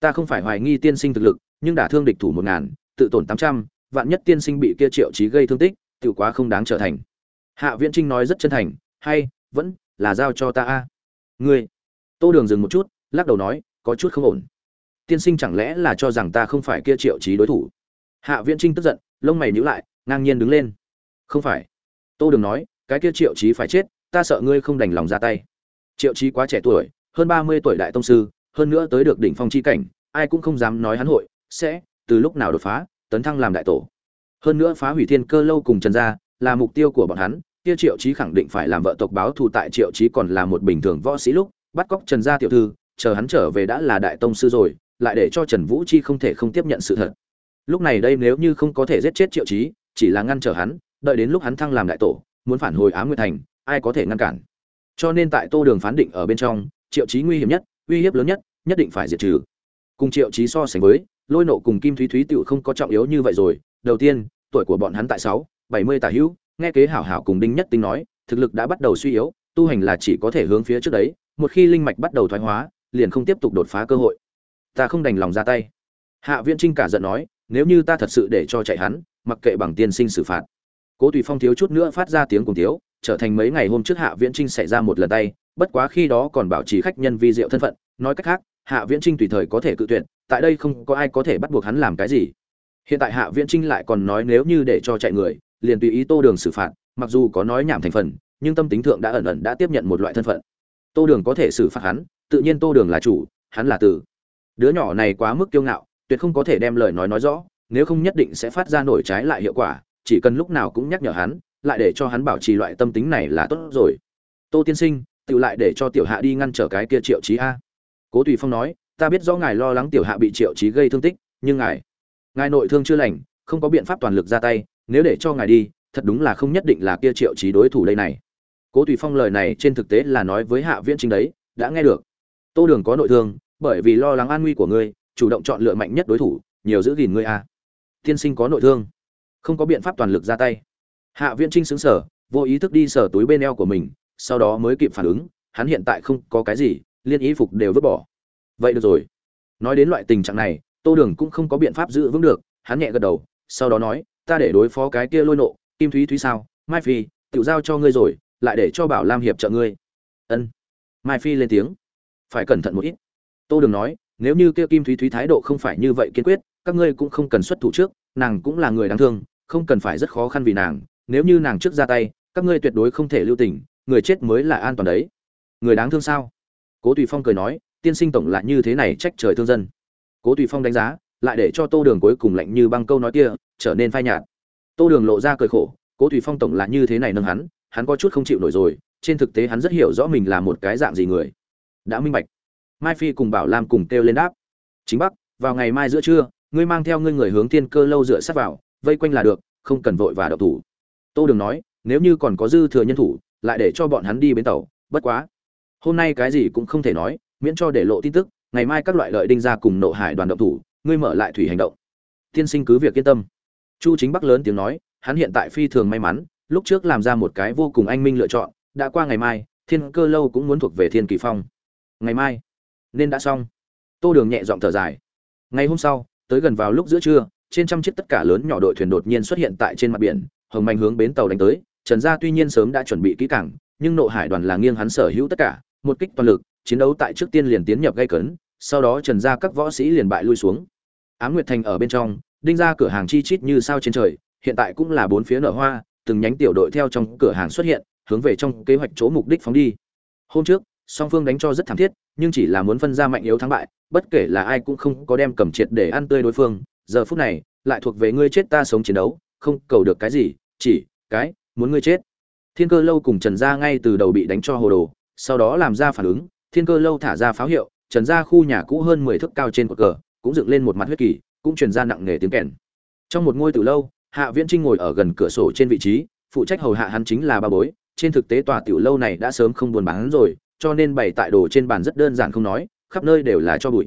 ta không phải hoài nghi tiên sinh thực lực, nhưng đả thương địch thủ một ngàn, tự tổn tám trăm, vạn nhất tiên sinh bị kia triệu trí gây thương tích tự quá không đáng trở thành. Hạ viễn trinh nói rất chân thành. Hay, vẫn là giao cho ta a. Ngươi. Tô đường dừng một chút, lắc đầu nói, có chút không ổn. Tiên sinh chẳng lẽ là cho rằng ta không phải kia triệu trí đối thủ? Hạ viễn trinh tức giận, lông mày nhíu lại, ngang nhiên đứng lên không phải. Tô đường nói, cái kia triệu trí phải chết, ta sợ ngươi không đành lòng ra tay. Triệu trí quá trẻ tuổi, hơn ba mươi tuổi đại tông sư, hơn nữa tới được đỉnh phong chi cảnh, ai cũng không dám nói hắn hội, sẽ, từ lúc nào đột phá, tấn thăng làm đại tổ. Hơn nữa phá hủy thiên cơ lâu cùng trần gia, là mục tiêu của bọn hắn, kia triệu trí khẳng định phải làm vợ tộc báo thù tại triệu trí còn là một bình thường võ sĩ lúc, bắt cóc trần gia tiểu thư, chờ hắn trở về đã là đại tông sư rồi, lại để cho trần vũ chi không thể không tiếp nhận sự thật. Lúc này đây nếu như không có thể giết chết triệu trí chỉ là ngăn trở hắn đợi đến lúc hắn thăng làm đại tổ, muốn phản hồi á nguyệt thành, ai có thể ngăn cản? Cho nên tại tô đường phán định ở bên trong, triệu Chí nguy hiểm nhất, uy hiếp lớn nhất nhất định phải diệt trừ. Cùng triệu Chí so sánh với, lôi nộ cùng kim thúy thúy tựu không có trọng yếu như vậy rồi. Đầu tiên, tuổi của bọn hắn tại sáu, bảy mươi tả hữu, nghe kế hảo hảo cùng đinh nhất tính nói, thực lực đã bắt đầu suy yếu, tu hành là chỉ có thể hướng phía trước đấy, một khi linh mạch bắt đầu thoái hóa, liền không tiếp tục đột phá cơ hội. Ta không đành lòng ra tay. Hạ viễn trinh cả giận nói, nếu như ta thật sự để cho chạy hắn, mặc kệ bằng tiên sinh xử phạt cố tùy phong thiếu chút nữa phát ra tiếng cùng thiếu trở thành mấy ngày hôm trước hạ viễn trinh xảy ra một lần tay, bất quá khi đó còn bảo trì khách nhân vi diệu thân phận, nói cách khác, hạ viễn trinh tùy thời có thể cự tuyệt, tại đây không có ai có thể bắt buộc hắn làm cái gì. Hiện tại hạ viễn trinh lại còn nói nếu như để cho chạy người, liền tùy ý tô đường xử phạt, mặc dù có nói nhảm thành phần, nhưng tâm tính thượng đã ẩn ẩn đã tiếp nhận một loại thân phận. Tô đường có thể xử phạt hắn, tự nhiên tô đường là chủ, hắn là tử đứa nhỏ này quá mức kiêu ngạo, tuyệt không có thể đem lời nói nói rõ, nếu không nhất định sẽ phát ra nổi trái lại hiệu quả chỉ cần lúc nào cũng nhắc nhở hắn, lại để cho hắn bảo trì loại tâm tính này là tốt rồi. Tô tiên sinh, tự lại để cho tiểu hạ đi ngăn trở cái kia triệu chí a. Cố tùy phong nói, ta biết rõ ngài lo lắng tiểu hạ bị triệu chí gây thương tích, nhưng ngài ngài nội thương chưa lành, không có biện pháp toàn lực ra tay, nếu để cho ngài đi, thật đúng là không nhất định là kia triệu chí đối thủ đây này. Cố tùy phong lời này trên thực tế là nói với hạ viễn chính đấy, đã nghe được. Tô đường có nội thương, bởi vì lo lắng an nguy của ngươi, chủ động chọn lựa mạnh nhất đối thủ, nhiều giữ gìn ngươi a. Tiên sinh có nội thương không có biện pháp toàn lực ra tay. Hạ viễn trinh xứng sở vô ý thức đi sở túi bên eo của mình, sau đó mới kịp phản ứng, hắn hiện tại không có cái gì, liên ý phục đều vứt bỏ. Vậy được rồi. Nói đến loại tình trạng này, tô đường cũng không có biện pháp giữ vững được, hắn nhẹ gật đầu, sau đó nói, ta để đối phó cái kia lôi nộ, kim thúy thúy sao? Mai phi tự giao cho ngươi rồi, lại để cho bảo lam hiệp trợ ngươi. Ân. Mai phi lên tiếng. Phải cẩn thận một ít. Tô đường nói, nếu như kia kim thúy thúy thái độ không phải như vậy kiên quyết, các ngươi cũng không cần xuất thủ trước, nàng cũng là người đáng thương không cần phải rất khó khăn vì nàng, nếu như nàng trước ra tay, các ngươi tuyệt đối không thể lưu tình, người chết mới là an toàn đấy. Người đáng thương sao? Cố tùy phong cười nói, tiên sinh tổng lại như thế này trách trời thương dân. Cố tùy phong đánh giá, lại để cho tô đường cuối cùng lạnh như băng câu nói kia, trở nên phai nhạt. Tô đường lộ ra cười khổ, cố tùy phong tổng là như thế này nâng hắn hắn có chút không chịu nổi rồi, trên thực tế hắn rất hiểu rõ mình là một cái dạng gì người. Đã minh bạch. Mai phi cùng bảo lam cùng kêu lên đáp. Chính bắc, vào ngày mai giữa trưa, ngươi mang theo ngươi người hướng thiên cơ lâu dựa sát vào vây quanh là được, không cần vội và đậu thủ. Tô đường nói, nếu như còn có dư thừa nhân thủ, lại để cho bọn hắn đi bến tàu, bất quá. Hôm nay cái gì cũng không thể nói, miễn cho để lộ tin tức, ngày mai các loại lợi đinh ra cùng nộ hải đoàn động thủ, ngươi mở lại thủy hành động. Tiên sinh cứ việc yên tâm. Chu chính bắc lớn tiếng nói, hắn hiện tại phi thường may mắn, lúc trước làm ra một cái vô cùng anh minh lựa chọn, đã qua ngày mai, thiên cơ lâu cũng muốn thuộc về thiên kỳ phong. Ngày mai, nên đã xong. Tô đường nhẹ giọng thở dài. Ngày hôm sau, tới gần vào lúc giữa trưa trên trăm chiếc tất cả lớn nhỏ đội thuyền đột nhiên xuất hiện tại trên mặt biển, hồng manh hướng bến tàu đánh tới. Trần gia tuy nhiên sớm đã chuẩn bị kỹ cảng nhưng nộ hải đoàn là nghiêng hắn sở hữu tất cả, một kích toàn lực, chiến đấu tại trước tiên liền tiến nhập gây cấn, sau đó trần gia các võ sĩ liền bại lui xuống. Ám nguyệt thành ở bên trong, đinh ra cửa hàng chi chít như sao trên trời, hiện tại cũng là bốn phía nở hoa, từng nhánh tiểu đội theo trong cửa hàng xuất hiện, hướng về trong kế hoạch chỗ mục đích phóng đi. Hôm trước, song phương đánh cho rất thảm thiết, nhưng chỉ là muốn phân ra mạnh yếu thắng bại, bất kể là ai cũng không có đem cầm triệt để ăn tươi đối phương giờ phút này, lại thuộc về ngươi chết ta sống chiến đấu, không cầu được cái gì, chỉ cái muốn ngươi chết. Thiên cơ lâu cùng trần gia ngay từ đầu bị đánh cho hồ đồ, sau đó làm ra phản ứng, thiên cơ lâu thả ra pháo hiệu, trần gia khu nhà cũ hơn mười thước cao trên cột cờ, cũng dựng lên một mặt huyết kỳ cũng truyền ra nặng nề tiếng kèn. Trong một ngôi từ lâu, hạ viễn trinh ngồi ở gần cửa sổ trên vị trí, phụ trách hầu hạ hắn chính là ba bối. Trên thực tế tòa tiểu lâu này đã sớm không buồn bán rồi, cho nên bày tại đồ trên bàn rất đơn giản không nói, khắp nơi đều là cho bụi.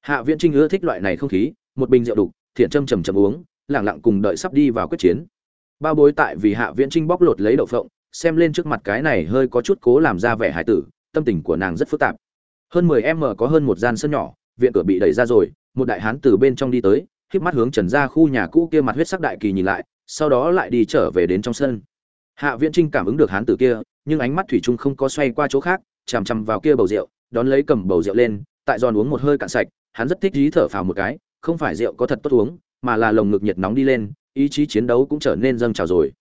Hạ viễn trinh ưa thích loại này không khí một bình rượu đục, thiện châm chầm chầm uống, lẳng lặng cùng đợi sắp đi vào quyết chiến. Ba bối tại vì hạ viễn trinh bóc lột lấy đậu phộng, xem lên trước mặt cái này hơi có chút cố làm ra vẻ hải tử, tâm tình của nàng rất phức tạp. Hơn mười em có hơn một gian sân nhỏ, viện cửa bị đẩy ra rồi, một đại hán từ bên trong đi tới híp mắt hướng trần ra khu nhà cũ kia mặt huyết sắc đại kỳ nhìn lại, sau đó lại đi trở về đến trong sân. Hạ viễn trinh cảm ứng được hán tử kia, nhưng ánh mắt thủy chung không có xoay qua chỗ khác, chằm chằm vào kia bầu rượu, đón lấy cầm bầu rượu lên, tại giòn uống một hơi cạn sạch, hắn rất thích dí thở phào một cái không phải rượu có thật tốt uống, mà là lồng ngực nhiệt nóng đi lên, ý chí chiến đấu cũng trở nên dâng trào rồi.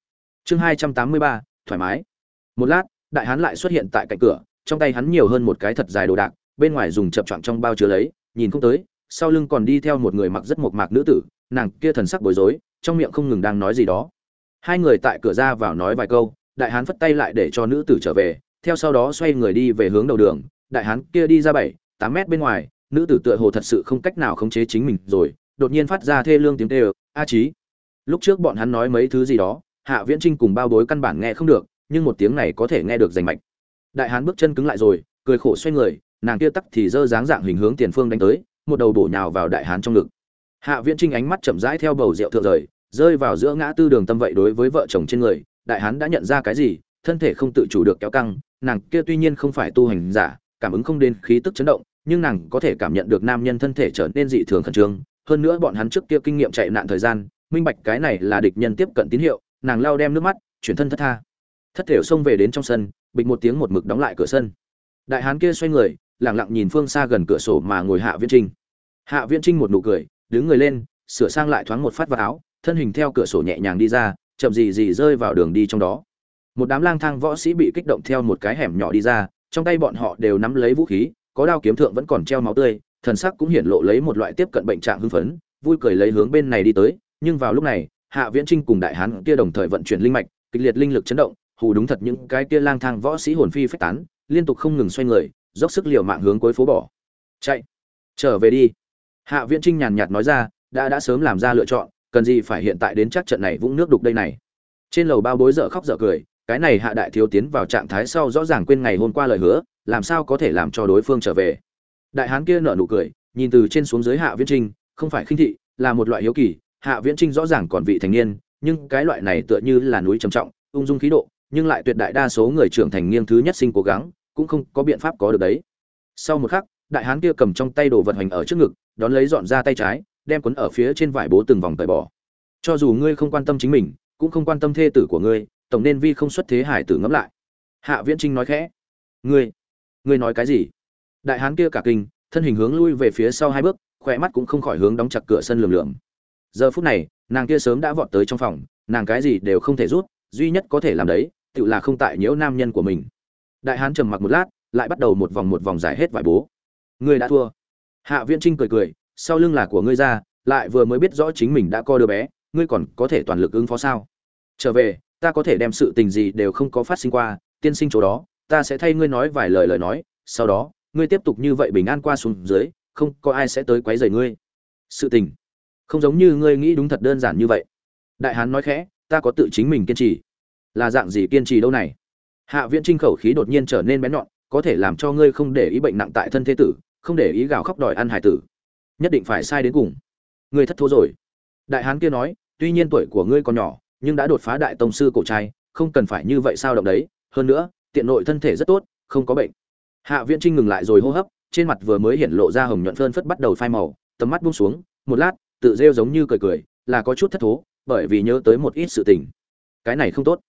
Chương hai trăm tám mươi ba, thoải mái. Một lát, đại hán lại xuất hiện tại cạnh cửa, trong tay hắn nhiều hơn một cái thật dài đồ đạc, bên ngoài dùng chập choạng trong bao chứa lấy, nhìn không tới, sau lưng còn đi theo một người mặc rất mộc mạc nữ tử, nàng kia thần sắc bối rối, trong miệng không ngừng đang nói gì đó. Hai người tại cửa ra vào nói vài câu, đại hán phất tay lại để cho nữ tử trở về, theo sau đó xoay người đi về hướng đầu đường, đại hán kia đi ra bảy, tám mét bên ngoài nữ tử tựa hồ thật sự không cách nào khống chế chính mình rồi, đột nhiên phát ra thê lương tiếng tê a trí lúc trước bọn hắn nói mấy thứ gì đó, hạ viễn trinh cùng bao bối căn bản nghe không được, nhưng một tiếng này có thể nghe được rành mạch. Đại hán bước chân cứng lại rồi, cười khổ xoay người, nàng kia tắc thì dơ dáng dạng hình hướng tiền phương đánh tới, một đầu bổ nhào vào đại hán trong ngực. Hạ viễn trinh ánh mắt chậm rãi theo bầu rượu thượng rời, rơi vào giữa ngã tư đường tâm vậy đối với vợ chồng trên người, đại hán đã nhận ra cái gì, thân thể không tự chủ được kéo căng, nàng kia tuy nhiên không phải tu hành giả, cảm ứng không đến khí tức chấn động nhưng nàng có thể cảm nhận được nam nhân thân thể trở nên dị thường khẩn trương. Hơn nữa bọn hắn trước kia kinh nghiệm chạy nạn thời gian, minh bạch cái này là địch nhân tiếp cận tín hiệu, nàng lao đem nước mắt, chuyển thân thất tha. Thất thểu xông về đến trong sân, bịch một tiếng một mực đóng lại cửa sân. Đại hán kia xoay người, lẳng lặng nhìn phương xa gần cửa sổ mà ngồi hạ viễn trinh. Hạ viễn trinh một nụ cười, đứng người lên, sửa sang lại thoáng một phát vào áo, thân hình theo cửa sổ nhẹ nhàng đi ra, chậm gì gì rơi vào đường đi trong đó. Một đám lang thang võ sĩ bị kích động theo một cái hẻm nhỏ đi ra, trong tay bọn họ đều nắm lấy vũ khí có đao kiếm thượng vẫn còn treo máu tươi, thần sắc cũng hiển lộ lấy một loại tiếp cận bệnh trạng hưng phấn, vui cười lấy hướng bên này đi tới, nhưng vào lúc này, hạ viễn trinh cùng đại hán kia đồng thời vận chuyển linh mạch, kịch liệt linh lực chấn động, hù đúng thật những cái kia lang thang võ sĩ hồn phi phách tán, liên tục không ngừng xoay người, dốc sức liều mạng hướng cuối phố bỏ. Chạy, trở về đi. Hạ viễn trinh nhàn nhạt nói ra, đã đã sớm làm ra lựa chọn, cần gì phải hiện tại đến chắc trận này vũng nước đục đây này. Trên lầu bao bối dở khóc dở cười, cái này hạ đại thiếu tiến vào trạng thái sau rõ ràng quên ngày hôm qua lời hứa làm sao có thể làm cho đối phương trở về? Đại hán kia nở nụ cười, nhìn từ trên xuống dưới hạ viễn trinh, không phải khinh thị, là một loại hiếu kỳ. Hạ viễn trinh rõ ràng còn vị thành niên, nhưng cái loại này tựa như là núi trầm trọng, ung dung khí độ, nhưng lại tuyệt đại đa số người trưởng thành niên thứ nhất sinh cố gắng, cũng không có biện pháp có được đấy. Sau một khắc, đại hán kia cầm trong tay đồ vật hành ở trước ngực, đón lấy dọn ra tay trái, đem cuốn ở phía trên vải bố từng vòng tời bỏ. Cho dù ngươi không quan tâm chính mình, cũng không quan tâm thê tử của ngươi, tổng nên vi không xuất thế hải tử ngẫm lại. Hạ viễn trinh nói khẽ, ngươi ngươi nói cái gì? Đại hán kia cả kinh, thân hình hướng lui về phía sau hai bước, khỏe mắt cũng không khỏi hướng đóng chặt cửa sân lườm lượm. giờ phút này, nàng kia sớm đã vọt tới trong phòng, nàng cái gì đều không thể rút, duy nhất có thể làm đấy, tự là không tại nhiễu nam nhân của mình. Đại hán trầm mặc một lát, lại bắt đầu một vòng một vòng giải hết vải bố. Ngươi đã thua. Hạ viễn trinh cười cười, sau lưng là của ngươi ra, lại vừa mới biết rõ chính mình đã co đứa bé, ngươi còn có thể toàn lực ứng phó sao? Trở về, ta có thể đem sự tình gì đều không có phát sinh qua, tiên sinh chỗ đó ta sẽ thay ngươi nói vài lời lời nói, sau đó, ngươi tiếp tục như vậy bình an qua xuống dưới, không có ai sẽ tới quấy rầy ngươi. Sự tình, không giống như ngươi nghĩ đúng thật đơn giản như vậy. Đại hán nói khẽ, ta có tự chính mình kiên trì. Là dạng gì kiên trì đâu này? Hạ viễn trinh khẩu khí đột nhiên trở nên bén nhọn, có thể làm cho ngươi không để ý bệnh nặng tại thân thế tử, không để ý gào khóc đòi ăn hải tử. Nhất định phải sai đến cùng. Ngươi thất thố rồi. Đại hán kia nói, tuy nhiên tuổi của ngươi còn nhỏ, nhưng đã đột phá đại tông sư cổ trai, không cần phải như vậy sao động đấy. Hơn nữa tiện nội thân thể rất tốt, không có bệnh. Hạ viễn trinh ngừng lại rồi hô hấp, trên mặt vừa mới hiện lộ ra hồng nhuận phơn phất bắt đầu phai màu, tầm mắt buông xuống, một lát, tự rêu giống như cười cười, là có chút thất thố, bởi vì nhớ tới một ít sự tình. Cái này không tốt.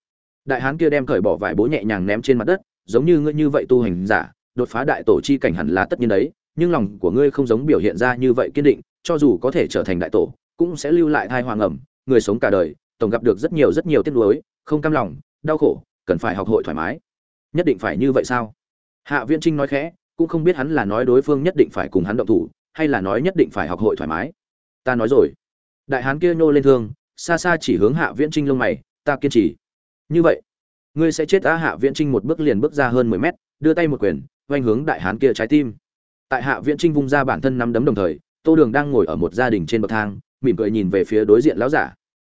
Đại hán kia đem cởi bỏ vải bố nhẹ nhàng ném trên mặt đất, giống như ngươi như vậy tu hành giả, đột phá đại tổ chi cảnh hẳn là tất nhiên đấy, nhưng lòng của ngươi không giống biểu hiện ra như vậy kiên định, cho dù có thể trở thành đại tổ, cũng sẽ lưu lại thai hoàng ẩm, người sống cả đời, tổng gặp được rất nhiều rất nhiều tiếc nuối, không cam lòng, đau khổ, cần phải học hội thoải mái nhất định phải như vậy sao? Hạ viễn trinh nói khẽ, cũng không biết hắn là nói đối phương nhất định phải cùng hắn động thủ, hay là nói nhất định phải học hội thoải mái. Ta nói rồi. Đại hán kia nhô lên thương, xa xa chỉ hướng hạ viễn trinh lông mày, ta kiên trì. Như vậy, ngươi sẽ chết ta hạ viễn trinh một bước liền bước ra hơn mười mét, đưa tay một quyền oanh hướng đại hán kia trái tim. Tại hạ viễn trinh vung ra bản thân nắm đấm đồng thời, tô đường đang ngồi ở một gia đình trên bậc thang, mỉm cười nhìn về phía đối diện lão giả.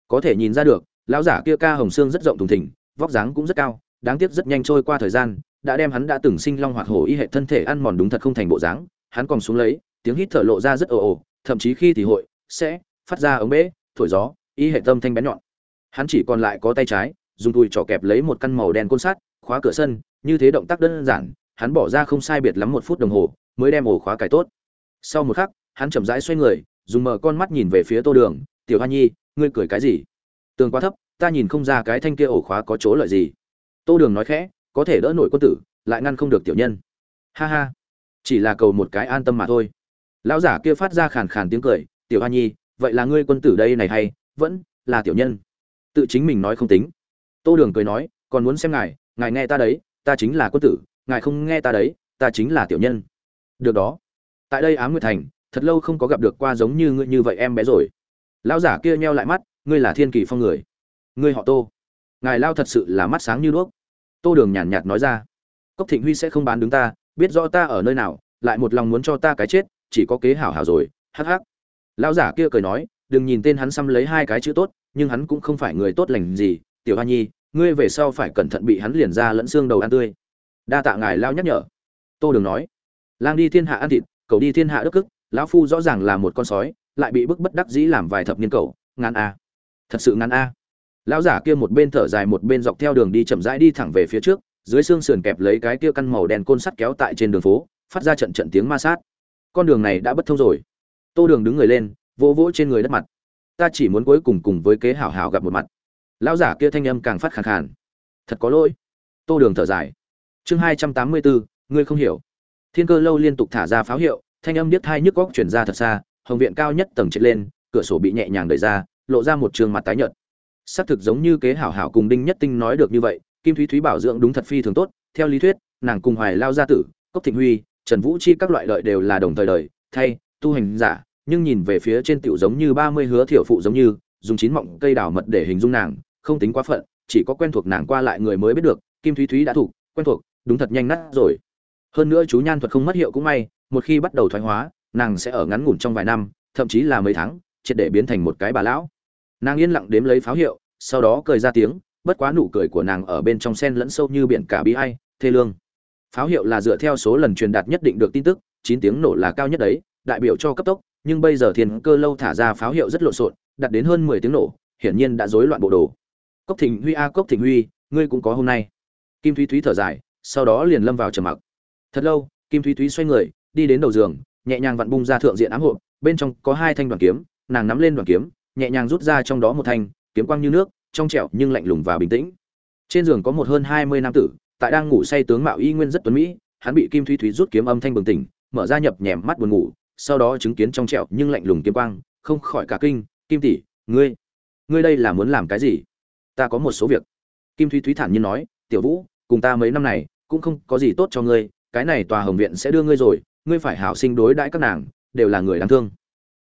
Có thể nhìn ra được, lão giả kia ca hồng xương rất rộng thùng thình, vóc dáng cũng rất cao đáng tiếc rất nhanh trôi qua thời gian, đã đem hắn đã từng sinh long hoạt hổ y hệ thân thể ăn mòn đúng thật không thành bộ dáng, hắn còn xuống lấy, tiếng hít thở lộ ra rất ồ ồ, thậm chí khi thì hội, sẽ, phát ra ống bể thổi gió, y hệ tâm thanh bén nhọn. Hắn chỉ còn lại có tay trái, dùng đùi trỏ kẹp lấy một căn màu đen côn sắt, khóa cửa sân, như thế động tác đơn giản, hắn bỏ ra không sai biệt lắm một phút đồng hồ, mới đem ổ khóa cài tốt. Sau một khắc, hắn chậm rãi xoay người, dùng mở con mắt nhìn về phía tô đường, tiểu hoa nhi, ngươi cười cái gì? Tường quá thấp, ta nhìn không ra cái thanh kia ổ khóa có chỗ lợi gì tô đường nói khẽ, có thể đỡ nổi quân tử, lại ngăn không được tiểu nhân. Ha ha. Chỉ là cầu một cái an tâm mà thôi. Lão giả kia phát ra khàn khàn tiếng cười, tiểu hoa nhi, vậy là ngươi quân tử đây này hay, vẫn là tiểu nhân? Tự chính mình nói không tính. Tô đường cười nói, còn muốn xem ngài ngài nghe ta đấy, ta chính là quân tử, ngài không nghe ta đấy, ta chính là tiểu nhân. Được đó. Tại đây ám nguyệt thành, thật lâu không có gặp được qua giống như ngươi như vậy em bé rồi. Lão giả kia nheo lại mắt, ngươi là thiên kỳ phong người. Ngươi họ tô. Ngài lao thật sự là mắt sáng như đuốc tô đường nhàn nhạt nói ra. Cốc thịnh huy sẽ không bán đứng ta, biết rõ ta ở nơi nào, lại một lòng muốn cho ta cái chết, chỉ có kế hảo hảo rồi, hắc hắc. Lão giả kia cười nói, đừng nhìn tên hắn xăm lấy hai cái chữ tốt, nhưng hắn cũng không phải người tốt lành gì. Tiểu hoa nhi, ngươi về sau phải cẩn thận bị hắn liền ra lẫn xương đầu ăn tươi. Đa tạ ngài lao nhắc nhở. Tô đường nói, lang đi thiên hạ ăn thịt, cầu đi thiên hạ đức cức, lão phu rõ ràng là một con sói, lại bị bức bất đắc dĩ làm vài thập niên cầu ngàn a. Thật sự ngàn a lão giả kia một bên thở dài một bên dọc theo đường đi chậm rãi đi thẳng về phía trước, dưới xương sườn kẹp lấy cái kia căn màu đen côn sắt kéo tại trên đường phố, phát ra trận trận tiếng ma sát. Con đường này đã bất thông rồi. Tô đường đứng người lên, vỗ vỗ trên người đất mặt. Ta chỉ muốn cuối cùng cùng với kế hảo hảo gặp một mặt. Lão giả kia thanh âm càng phát khàn khàn. Thật có lỗi. Tô đường thở dài. Chương hai trăm tám mươi bốn, ngươi không hiểu. Thiên cơ lâu liên tục thả ra pháo hiệu, thanh âm điếc thai nhức góc chuyển ra thật xa, hồng viện cao nhất tầng trệt lên, cửa sổ bị nhẹ nhàng đẩy ra, lộ ra một trường mặt tái nhợt xác thực giống như kế hảo hảo cùng đinh nhất tinh nói được như vậy, kim thúy thúy bảo dưỡng đúng thật phi thường tốt, theo lý thuyết, nàng cùng hoài lao gia tử, cốc thịnh huy, trần vũ chi các loại lợi đều là đồng thời đời, thay, tu hành giả, nhưng nhìn về phía trên tiểu giống như ba mươi hứa thiểu phụ giống như, dùng chín mọng cây đào mật để hình dung nàng, không tính quá phận, chỉ có quen thuộc nàng qua lại người mới biết được, kim thúy thúy đã thuộc, quen thuộc, đúng thật nhanh nát rồi. Hơn nữa chú nhan thuật không mất hiệu cũng may, một khi bắt đầu thoái hóa, nàng sẽ ở ngắn ngủn trong vài năm, thậm chí là mấy tháng, triệt để biến thành một cái bà lão nàng yên lặng đếm lấy pháo hiệu, sau đó cười ra tiếng, bất quá nụ cười của nàng ở bên trong sen lẫn sâu như biển cả bi ai, thê lương. Pháo hiệu là dựa theo số lần truyền đạt nhất định được tin tức, chín tiếng nổ là cao nhất đấy, đại biểu cho cấp tốc, nhưng bây giờ thiên cơ lâu thả ra pháo hiệu rất lộn xộn, đạt đến hơn mười tiếng nổ, hiển nhiên đã rối loạn bộ đồ. Cốc thịnh huy a, cốc thịnh huy, ngươi cũng có hôm nay. Kim thúy thúy thở dài, sau đó liền lâm vào trầm mặc. Thật lâu, kim thúy thúy xoay người, đi đến đầu giường, nhẹ nhàng vặn bung ra thượng diện ám hộp, bên trong có hai thanh đoàn kiếm, nàng nắm lên đoàn kiếm nhẹ nhàng rút ra trong đó một thanh, kiếm quang như nước, trong trẻo nhưng lạnh lùng và bình tĩnh. Trên giường có một hơn hai mươi nam tử, tại đang ngủ say tướng mạo y nguyên rất tuấn mỹ, hắn bị kim thúy thúy rút kiếm âm thanh bừng tỉnh, mở ra nhập nhèm mắt buồn ngủ, sau đó chứng kiến trong trẻo nhưng lạnh lùng kiếm quang, không khỏi cả kinh, kim tỷ, ngươi ngươi đây là muốn làm cái gì? Ta có một số việc. Kim thúy thúy thản nhiên nói, tiểu vũ, cùng ta mấy năm này, cũng không có gì tốt cho ngươi, cái này tòa hồng viện sẽ đưa ngươi rồi, ngươi phải hảo sinh đối đãi các nàng, đều là người đáng thương.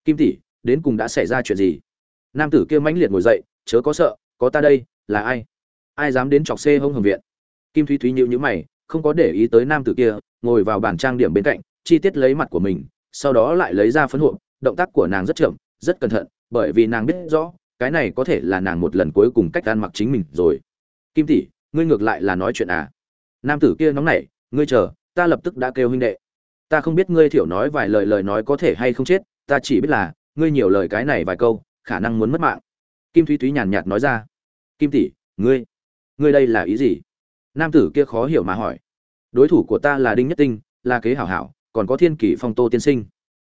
Kim tỷ, đến cùng đã xảy ra chuyện gì? Nam tử kia mãnh liệt ngồi dậy, chớ có sợ, có ta đây, là ai? Ai dám đến chọc xê hông hồng viện? Kim thúy thúy nhịu nhữ mày, không có để ý tới nam tử kia, ngồi vào bàn trang điểm bên cạnh, chi tiết lấy mặt của mình, sau đó lại lấy ra phấn hộp, động tác của nàng rất chậm, rất cẩn thận, bởi vì nàng biết rõ, cái này có thể là nàng một lần cuối cùng cách ăn mặc chính mình rồi. Kim tỷ, ngươi ngược lại là nói chuyện à? Nam tử kia nóng nảy, ngươi chờ, ta lập tức đã kêu huynh đệ. Ta không biết ngươi thiểu nói vài lời lời nói có thể hay không chết, ta chỉ biết là, ngươi nhiều lời cái này vài câu khả năng muốn mất mạng. Kim thúy thúy nhàn nhạt nói ra. Kim tỷ, ngươi ngươi đây là ý gì? Nam tử kia khó hiểu mà hỏi. Đối thủ của ta là đinh nhất tinh, là kế hảo hảo, còn có thiên kỷ phong tô tiên sinh.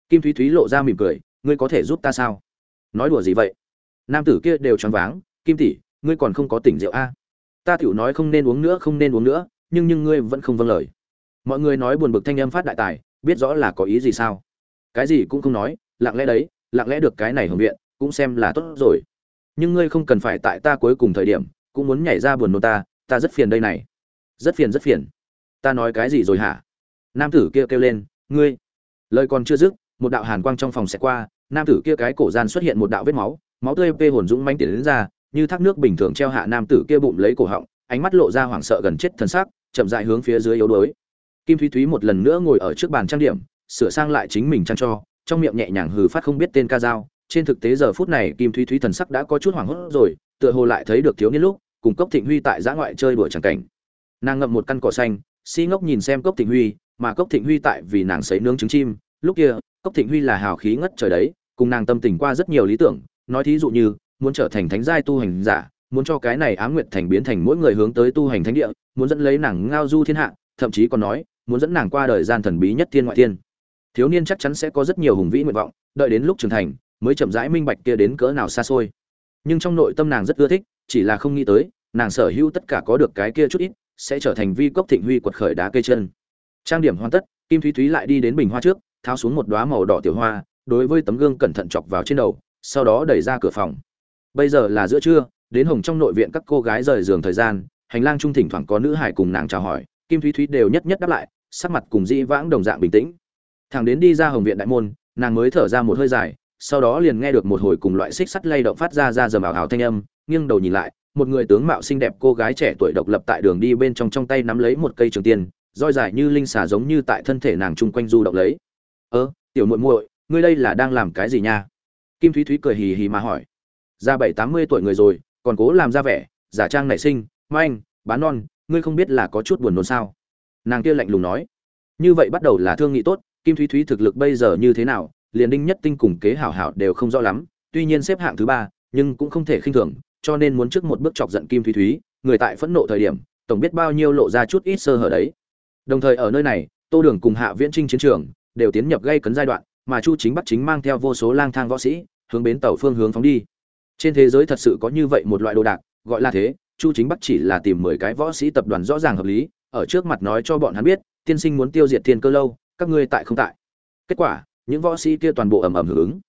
Kim thúy thúy lộ ra mỉm cười, ngươi có thể giúp ta sao? Nói đùa gì vậy? Nam tử kia đều choáng váng. Kim tỷ, ngươi còn không có tỉnh rượu a à? ta tiểu nói không nên uống nữa, không nên uống nữa, nhưng nhưng ngươi vẫn không vâng lời. Mọi người nói buồn bực thanh âm phát đại tài, biết rõ là có ý gì sao? Cái gì cũng không nói, lặng lẽ đấy, lặng lẽ được cái này hưởng viện cũng xem là tốt rồi. Nhưng ngươi không cần phải tại ta cuối cùng thời điểm, cũng muốn nhảy ra buồn nôn ta ta rất phiền đây này. Rất phiền rất phiền. Ta nói cái gì rồi hả? Nam tử kia kêu lên, ngươi. Lời còn chưa dứt, một đạo hàn quang trong phòng sẽ qua, nam tử kia cái cổ gian xuất hiện một đạo vết máu máu tươi vê hồn dũng manh tiến đến ra, như thác nước bình thường treo hạ nam tử kia bụng lấy cổ họng, ánh mắt lộ ra hoảng sợ gần chết thân xác chậm dại hướng phía dưới yếu đuối. Kim thúy thúy một lần nữa ngồi ở trước bàn trang điểm, sửa sang lại chính mình trang cho, trong miệng nhẹ nhàng hừ phát không biết tên ca dao trên thực tế giờ phút này, kim thúy thúy thần sắc đã có chút hoảng hốt rồi, tựa hồ lại thấy được thiếu niên lúc, cùng cốc thịnh huy tại giã ngoại chơi đùa tràng cảnh. Nàng ngậm một căn cỏ xanh, si ngốc nhìn xem cốc thịnh huy, mà cốc thịnh huy tại vì nàng sấy nướng trứng chim, lúc kia, cốc thịnh huy là hào khí ngất trời đấy, cùng nàng tâm tình qua rất nhiều lý tưởng, nói thí dụ như, muốn trở thành thánh giai tu hành giả, muốn cho cái này á nguyện thành biến thành mỗi người hướng tới tu hành thánh địa, muốn dẫn lấy nàng ngao du thiên hạ, thậm chí còn nói, muốn dẫn nàng qua đời gian thần bí nhất thiên ngoại thiên. Thiếu niên chắc chắn sẽ có rất nhiều hùng vĩ nguyện vọng, đợi đến lúc trưởng thành mới chậm rãi minh bạch kia đến cỡ nào xa xôi. Nhưng trong nội tâm nàng rất ưa thích, chỉ là không nghĩ tới, nàng sở hữu tất cả có được cái kia chút ít, sẽ trở thành vi cốc thịnh huy quật khởi đá cây chân. Trang điểm hoàn tất, kim thúy thúy lại đi đến bình hoa trước, tháo xuống một đóa màu đỏ tiểu hoa, đối với tấm gương cẩn thận chọc vào trên đầu, sau đó đẩy ra cửa phòng. Bây giờ là giữa trưa, đến hồng trong nội viện các cô gái rời giường thời gian, hành lang trung thỉnh thoảng có nữ hải cùng nàng chào hỏi, kim thúy thúy đều nhất nhất đáp lại, sắc mặt cùng dĩ vãng đồng dạng bình tĩnh. Thằng đến đi ra hồng viện đại môn, nàng mới thở ra một hơi dài sau đó liền nghe được một hồi cùng loại xích sắt lay động phát ra ra dầm ảo ảo thanh âm, nghiêng đầu nhìn lại, một người tướng mạo xinh đẹp cô gái trẻ tuổi độc lập tại đường đi bên trong trong tay nắm lấy một cây trường tiên, roi dài như linh xà giống như tại thân thể nàng chung quanh du động lấy. Ơ, tiểu muội muội, ngươi đây là đang làm cái gì nha? Kim thúy thúy cười hì hì mà hỏi. Ra bảy tám mươi tuổi người rồi, còn cố làm ra vẻ, giả trang nảy sinh, manh, bán non, ngươi không biết là có chút buồn nôn sao? Nàng kia lạnh lùng nói. Như vậy bắt đầu là thương nghị tốt, kim thúy thúy thực lực bây giờ như thế nào liền đinh nhất tinh cùng kế hảo hảo đều không rõ lắm, tuy nhiên xếp hạng thứ ba, nhưng cũng không thể khinh thường, cho nên muốn trước một bước chọc giận kim thúy thúy, người tại phẫn nộ thời điểm, tổng biết bao nhiêu lộ ra chút ít sơ hở đấy. Đồng thời ở nơi này, tô đường cùng hạ viễn trinh chiến trường đều tiến nhập gây cấn giai đoạn, mà chu chính bắt chính mang theo vô số lang thang võ sĩ, hướng bến tàu phương hướng phóng đi. Trên thế giới thật sự có như vậy một loại đồ đạc, gọi là thế, chu chính bắt chỉ là tìm mười cái võ sĩ tập đoàn rõ ràng hợp lý, ở trước mặt nói cho bọn hắn biết, tiên sinh muốn tiêu diệt thiên cơ lâu, các ngươi tại không tại? Kết quả những võ sĩ kia toàn bộ ầm ầm hưởng ứng.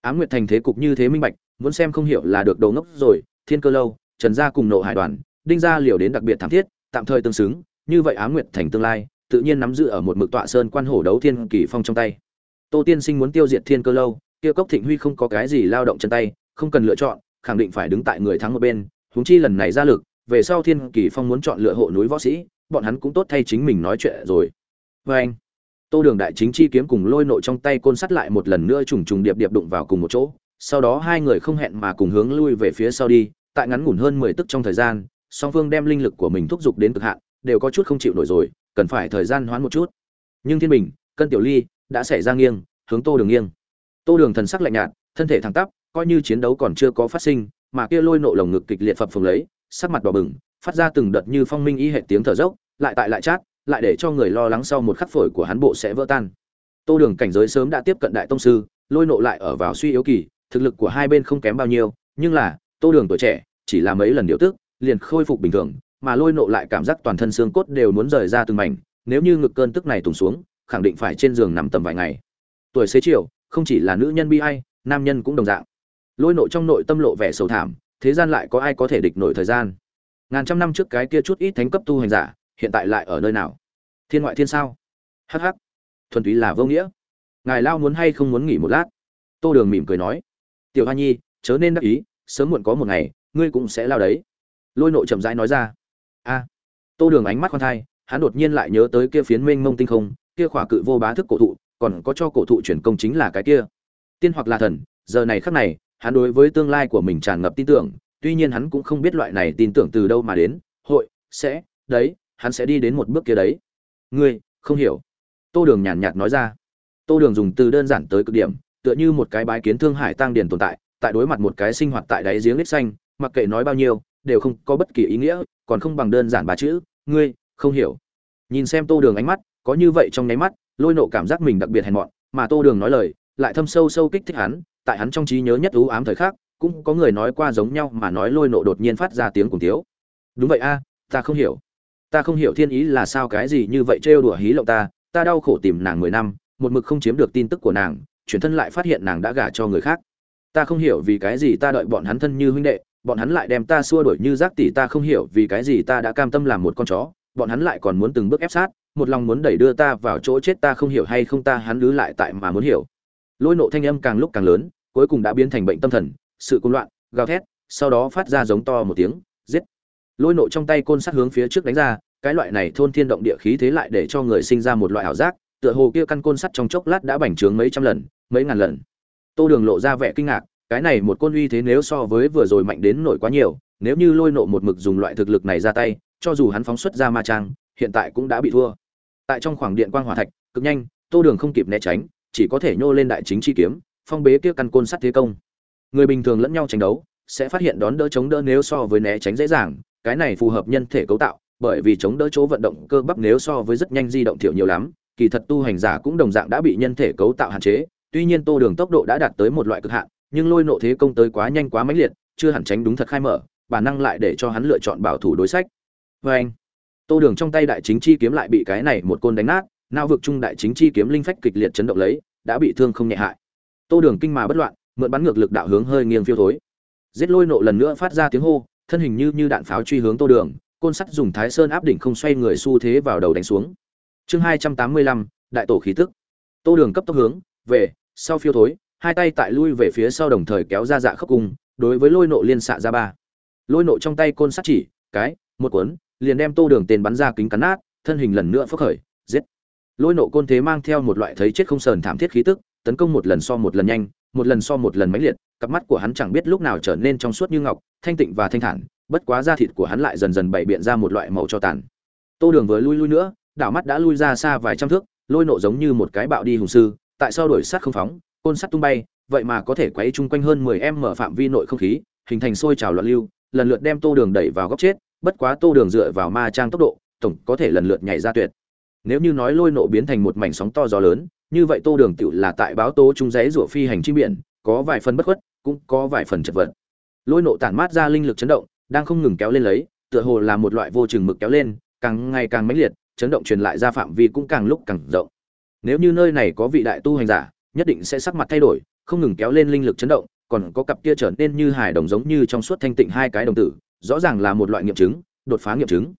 Ám nguyệt thành thế cục như thế minh bạch, muốn xem không hiểu là được đầu ngốc rồi, thiên cơ lâu, trần gia cùng nộ hải đoàn, đinh gia liều đến đặc biệt thảm thiết, tạm thời tương xứng, như vậy ám nguyệt thành tương lai, tự nhiên nắm giữ ở một mực tọa sơn quan hổ đấu thiên kỳ phong trong tay. Tô tiên sinh muốn tiêu diệt thiên cơ lâu, kia cốc thịnh huy không có cái gì lao động chân tay, không cần lựa chọn, khẳng định phải đứng tại người thắng một bên, huống chi lần này ra lực, về sau thiên kỳ phong muốn chọn lựa hộ núi võ sĩ, bọn hắn cũng tốt thay chính mình nói chuyện rồi. Vê anh tô đường đại chính chi kiếm cùng lôi nội trong tay côn sắt lại một lần nữa trùng trùng điệp điệp đụng vào cùng một chỗ, sau đó hai người không hẹn mà cùng hướng lui về phía sau đi, tại ngắn ngủn hơn mười tức trong thời gian, song phương đem linh lực của mình thúc giục đến cực hạn, đều có chút không chịu nổi rồi, cần phải thời gian hoãn một chút. Nhưng thiên bình, cân tiểu ly đã xảy ra nghiêng, hướng tô đường nghiêng. Tô đường thần sắc lạnh nhạt, thân thể thẳng tắp, coi như chiến đấu còn chưa có phát sinh, mà kia lôi nộ lồng ngực kịch liệt phập phồng lấy, sắc mặt đỏ bừng, phát ra từng đợt như phong minh y hệ tiếng thở dốc, lại tại lại chát lại để cho người lo lắng sau một khắc phổi của hắn bộ sẽ vỡ tan. Tô đường cảnh giới sớm đã tiếp cận đại tông sư, lôi nộ lại ở vào suy yếu kỳ, thực lực của hai bên không kém bao nhiêu, nhưng là, tô đường tuổi trẻ, chỉ là mấy lần điều tức, liền khôi phục bình thường, mà lôi nộ lại cảm giác toàn thân xương cốt đều muốn rời ra từng mảnh, nếu như ngực cơn tức này tùng xuống, khẳng định phải trên giường nằm tầm vài ngày. Tuổi xế chiều, không chỉ là nữ nhân bi ai, nam nhân cũng đồng dạng. Lôi nộ trong nội tâm lộ vẻ sầu thảm, thế gian lại có ai có thể địch nổi thời gian? Ngàn trăm năm trước cái kia chút ít thánh cấp tu hành giả hiện tại lại ở nơi nào? Thiên ngoại thiên sao? Hh thuần túy là vô nghĩa. Ngài lao muốn hay không muốn nghỉ một lát? Tô đường mỉm cười nói. Tiểu hoa nhi, chớ nên đắc ý, sớm muộn có một ngày, ngươi cũng sẽ lao đấy. Lôi nộ chậm rãi nói ra. A. Tô đường ánh mắt con thai, hắn đột nhiên lại nhớ tới kia phiến mênh mông tinh không, kia khỏa cự vô bá thức cổ thụ, còn có cho cổ thụ chuyển công chính là cái kia. Tiên hoặc là thần, giờ này khắc này, hắn đối với tương lai của mình tràn ngập tin tưởng, tuy nhiên hắn cũng không biết loại này tin tưởng từ đâu mà đến. Hội, sẽ, đấy hắn sẽ đi đến một bước kia đấy. Ngươi, không hiểu. Tô đường nhàn nhạt nói ra. Tô đường dùng từ đơn giản tới cực điểm, tựa như một cái bái kiến thương hải tăng điền tồn tại tại đối mặt một cái sinh hoạt tại đáy giếng lít xanh, mặc kệ nói bao nhiêu, đều không có bất kỳ ý nghĩa, còn không bằng đơn giản ba chữ, ngươi, không hiểu. Nhìn xem tô đường ánh mắt, có như vậy trong nháy mắt, lôi nộ cảm giác mình đặc biệt hèn mọn, mà tô đường nói lời, lại thâm sâu sâu kích thích hắn, tại hắn trong trí nhớ nhất ưu ám thời khắc, cũng có người nói qua giống nhau mà nói lôi nộ đột nhiên phát ra tiếng cùng tiếu đúng vậy a, ta không hiểu ta không hiểu thiên ý là sao cái gì như vậy trêu đùa hí lộng ta ta đau khổ tìm nàng mười năm, một mực không chiếm được tin tức của nàng, chuyển thân lại phát hiện nàng đã gả cho người khác. Ta không hiểu vì cái gì ta đợi bọn hắn thân như huynh đệ, bọn hắn lại đem ta xua đuổi như giác tỷ ta không hiểu vì cái gì ta đã cam tâm làm một con chó, bọn hắn lại còn muốn từng bước ép sát, một lòng muốn đẩy đưa ta vào chỗ chết ta không hiểu hay không ta hắn lứ lại tại mà muốn hiểu. Lôi nộ thanh âm càng lúc càng lớn, cuối cùng đã biến thành bệnh tâm thần, sự côn loạn, gào thét, sau đó phát ra giống to một tiếng, giết lôi nộ trong tay côn sắt hướng phía trước đánh ra, cái loại này thôn thiên động địa khí thế lại để cho người sinh ra một loại ảo giác, tựa hồ kia căn côn sắt trong chốc lát đã bành trướng mấy trăm lần, mấy ngàn lần. Tô đường lộ ra vẻ kinh ngạc, cái này một côn uy thế nếu so với vừa rồi mạnh đến nổi quá nhiều, nếu như lôi nộ một mực dùng loại thực lực này ra tay, cho dù hắn phóng xuất ra ma trang, hiện tại cũng đã bị thua. Tại trong khoảng điện quang hỏa thạch, cực nhanh, tô đường không kịp né tránh, chỉ có thể nhô lên đại chính chi kiếm, phong bế kia căn côn sắt thế công. Người bình thường lẫn nhau tranh đấu, sẽ phát hiện đón đỡ chống đỡ nếu so với né tránh dễ dàng cái này phù hợp nhân thể cấu tạo, bởi vì chống đỡ chỗ vận động cơ bắp nếu so với rất nhanh di động thiểu nhiều lắm, kỳ thật tu hành giả cũng đồng dạng đã bị nhân thể cấu tạo hạn chế, tuy nhiên tô đường tốc độ đã đạt tới một loại cực hạn, nhưng lôi nộ thế công tới quá nhanh quá mãnh liệt, chưa hẳn tránh đúng thật khai mở, bản năng lại để cho hắn lựa chọn bảo thủ đối sách. Vê anh, tô đường trong tay đại chính chi kiếm lại bị cái này một côn đánh nát nao vực trung đại chính chi kiếm linh phách kịch liệt chấn động lấy, đã bị thương không nhẹ hại. Tô đường kinh mà bất loạn, mượn bắn ngược lực đạo hướng hơi nghiêng phiêu thối. Giết lôi nộ lần nữa phát ra tiếng hô thân hình như như đạn pháo truy hướng tô đường, côn sắt dùng thái sơn áp đỉnh không xoay người xu thế vào đầu đánh xuống. Chương hai trăm tám mươi lăm, đại tổ khí tức. Tô đường cấp tốc hướng, về, sau phiêu thối, hai tay tại lui về phía sau đồng thời kéo ra dạ khốc cung đối với lôi nộ liên xạ ra ba. Lôi nộ trong tay côn sắt chỉ, cái, một cuốn, liền đem tô đường tên bắn ra kính cắn nát, thân hình lần nữa phức khởi, giết. Lôi nộ côn thế mang theo một loại thấy chết không sờn thảm thiết khí tức, tấn công một lần so một lần nhanh một lần so một lần mãnh liệt, cặp mắt của hắn chẳng biết lúc nào trở nên trong suốt như ngọc, thanh tịnh và thanh thản, bất quá da thịt của hắn lại dần dần bày biện ra một loại màu cho tàn. Tô đường vừa lui lui nữa, đảo mắt đã lui ra xa vài trăm thước, lôi nộ giống như một cái bạo đi hùng sư, tại sao đổi sát không phóng, côn sắt tung bay, vậy mà có thể quấy chung quanh hơn mười em mở phạm vi nội không khí, hình thành sôi trào loạn lưu, lần lượt đem tô đường đẩy vào góc chết, bất quá tô đường dựa vào ma trang tốc độ, tổng có thể lần lượt nhảy ra tuyệt. Nếu như nói lôi nộ biến thành một mảnh sóng to gió lớn như vậy tô đường tựu là tại báo tố trung giấy rủa phi hành trên biển, có vài phần bất khuất, cũng có vài phần chật vật. Lôi nộ tản mát ra linh lực chấn động, đang không ngừng kéo lên lấy, tựa hồ là một loại vô chừng mực kéo lên, càng ngày càng mãnh liệt, chấn động truyền lại ra phạm vi cũng càng lúc càng rộng. Nếu như nơi này có vị đại tu hành giả, nhất định sẽ sắc mặt thay đổi, không ngừng kéo lên linh lực chấn động, còn có cặp kia trở nên như hài đồng giống như trong suốt thanh tịnh hai cái đồng tử, rõ ràng là một loại nghiệm chứng, đột phá nghiệm chứng.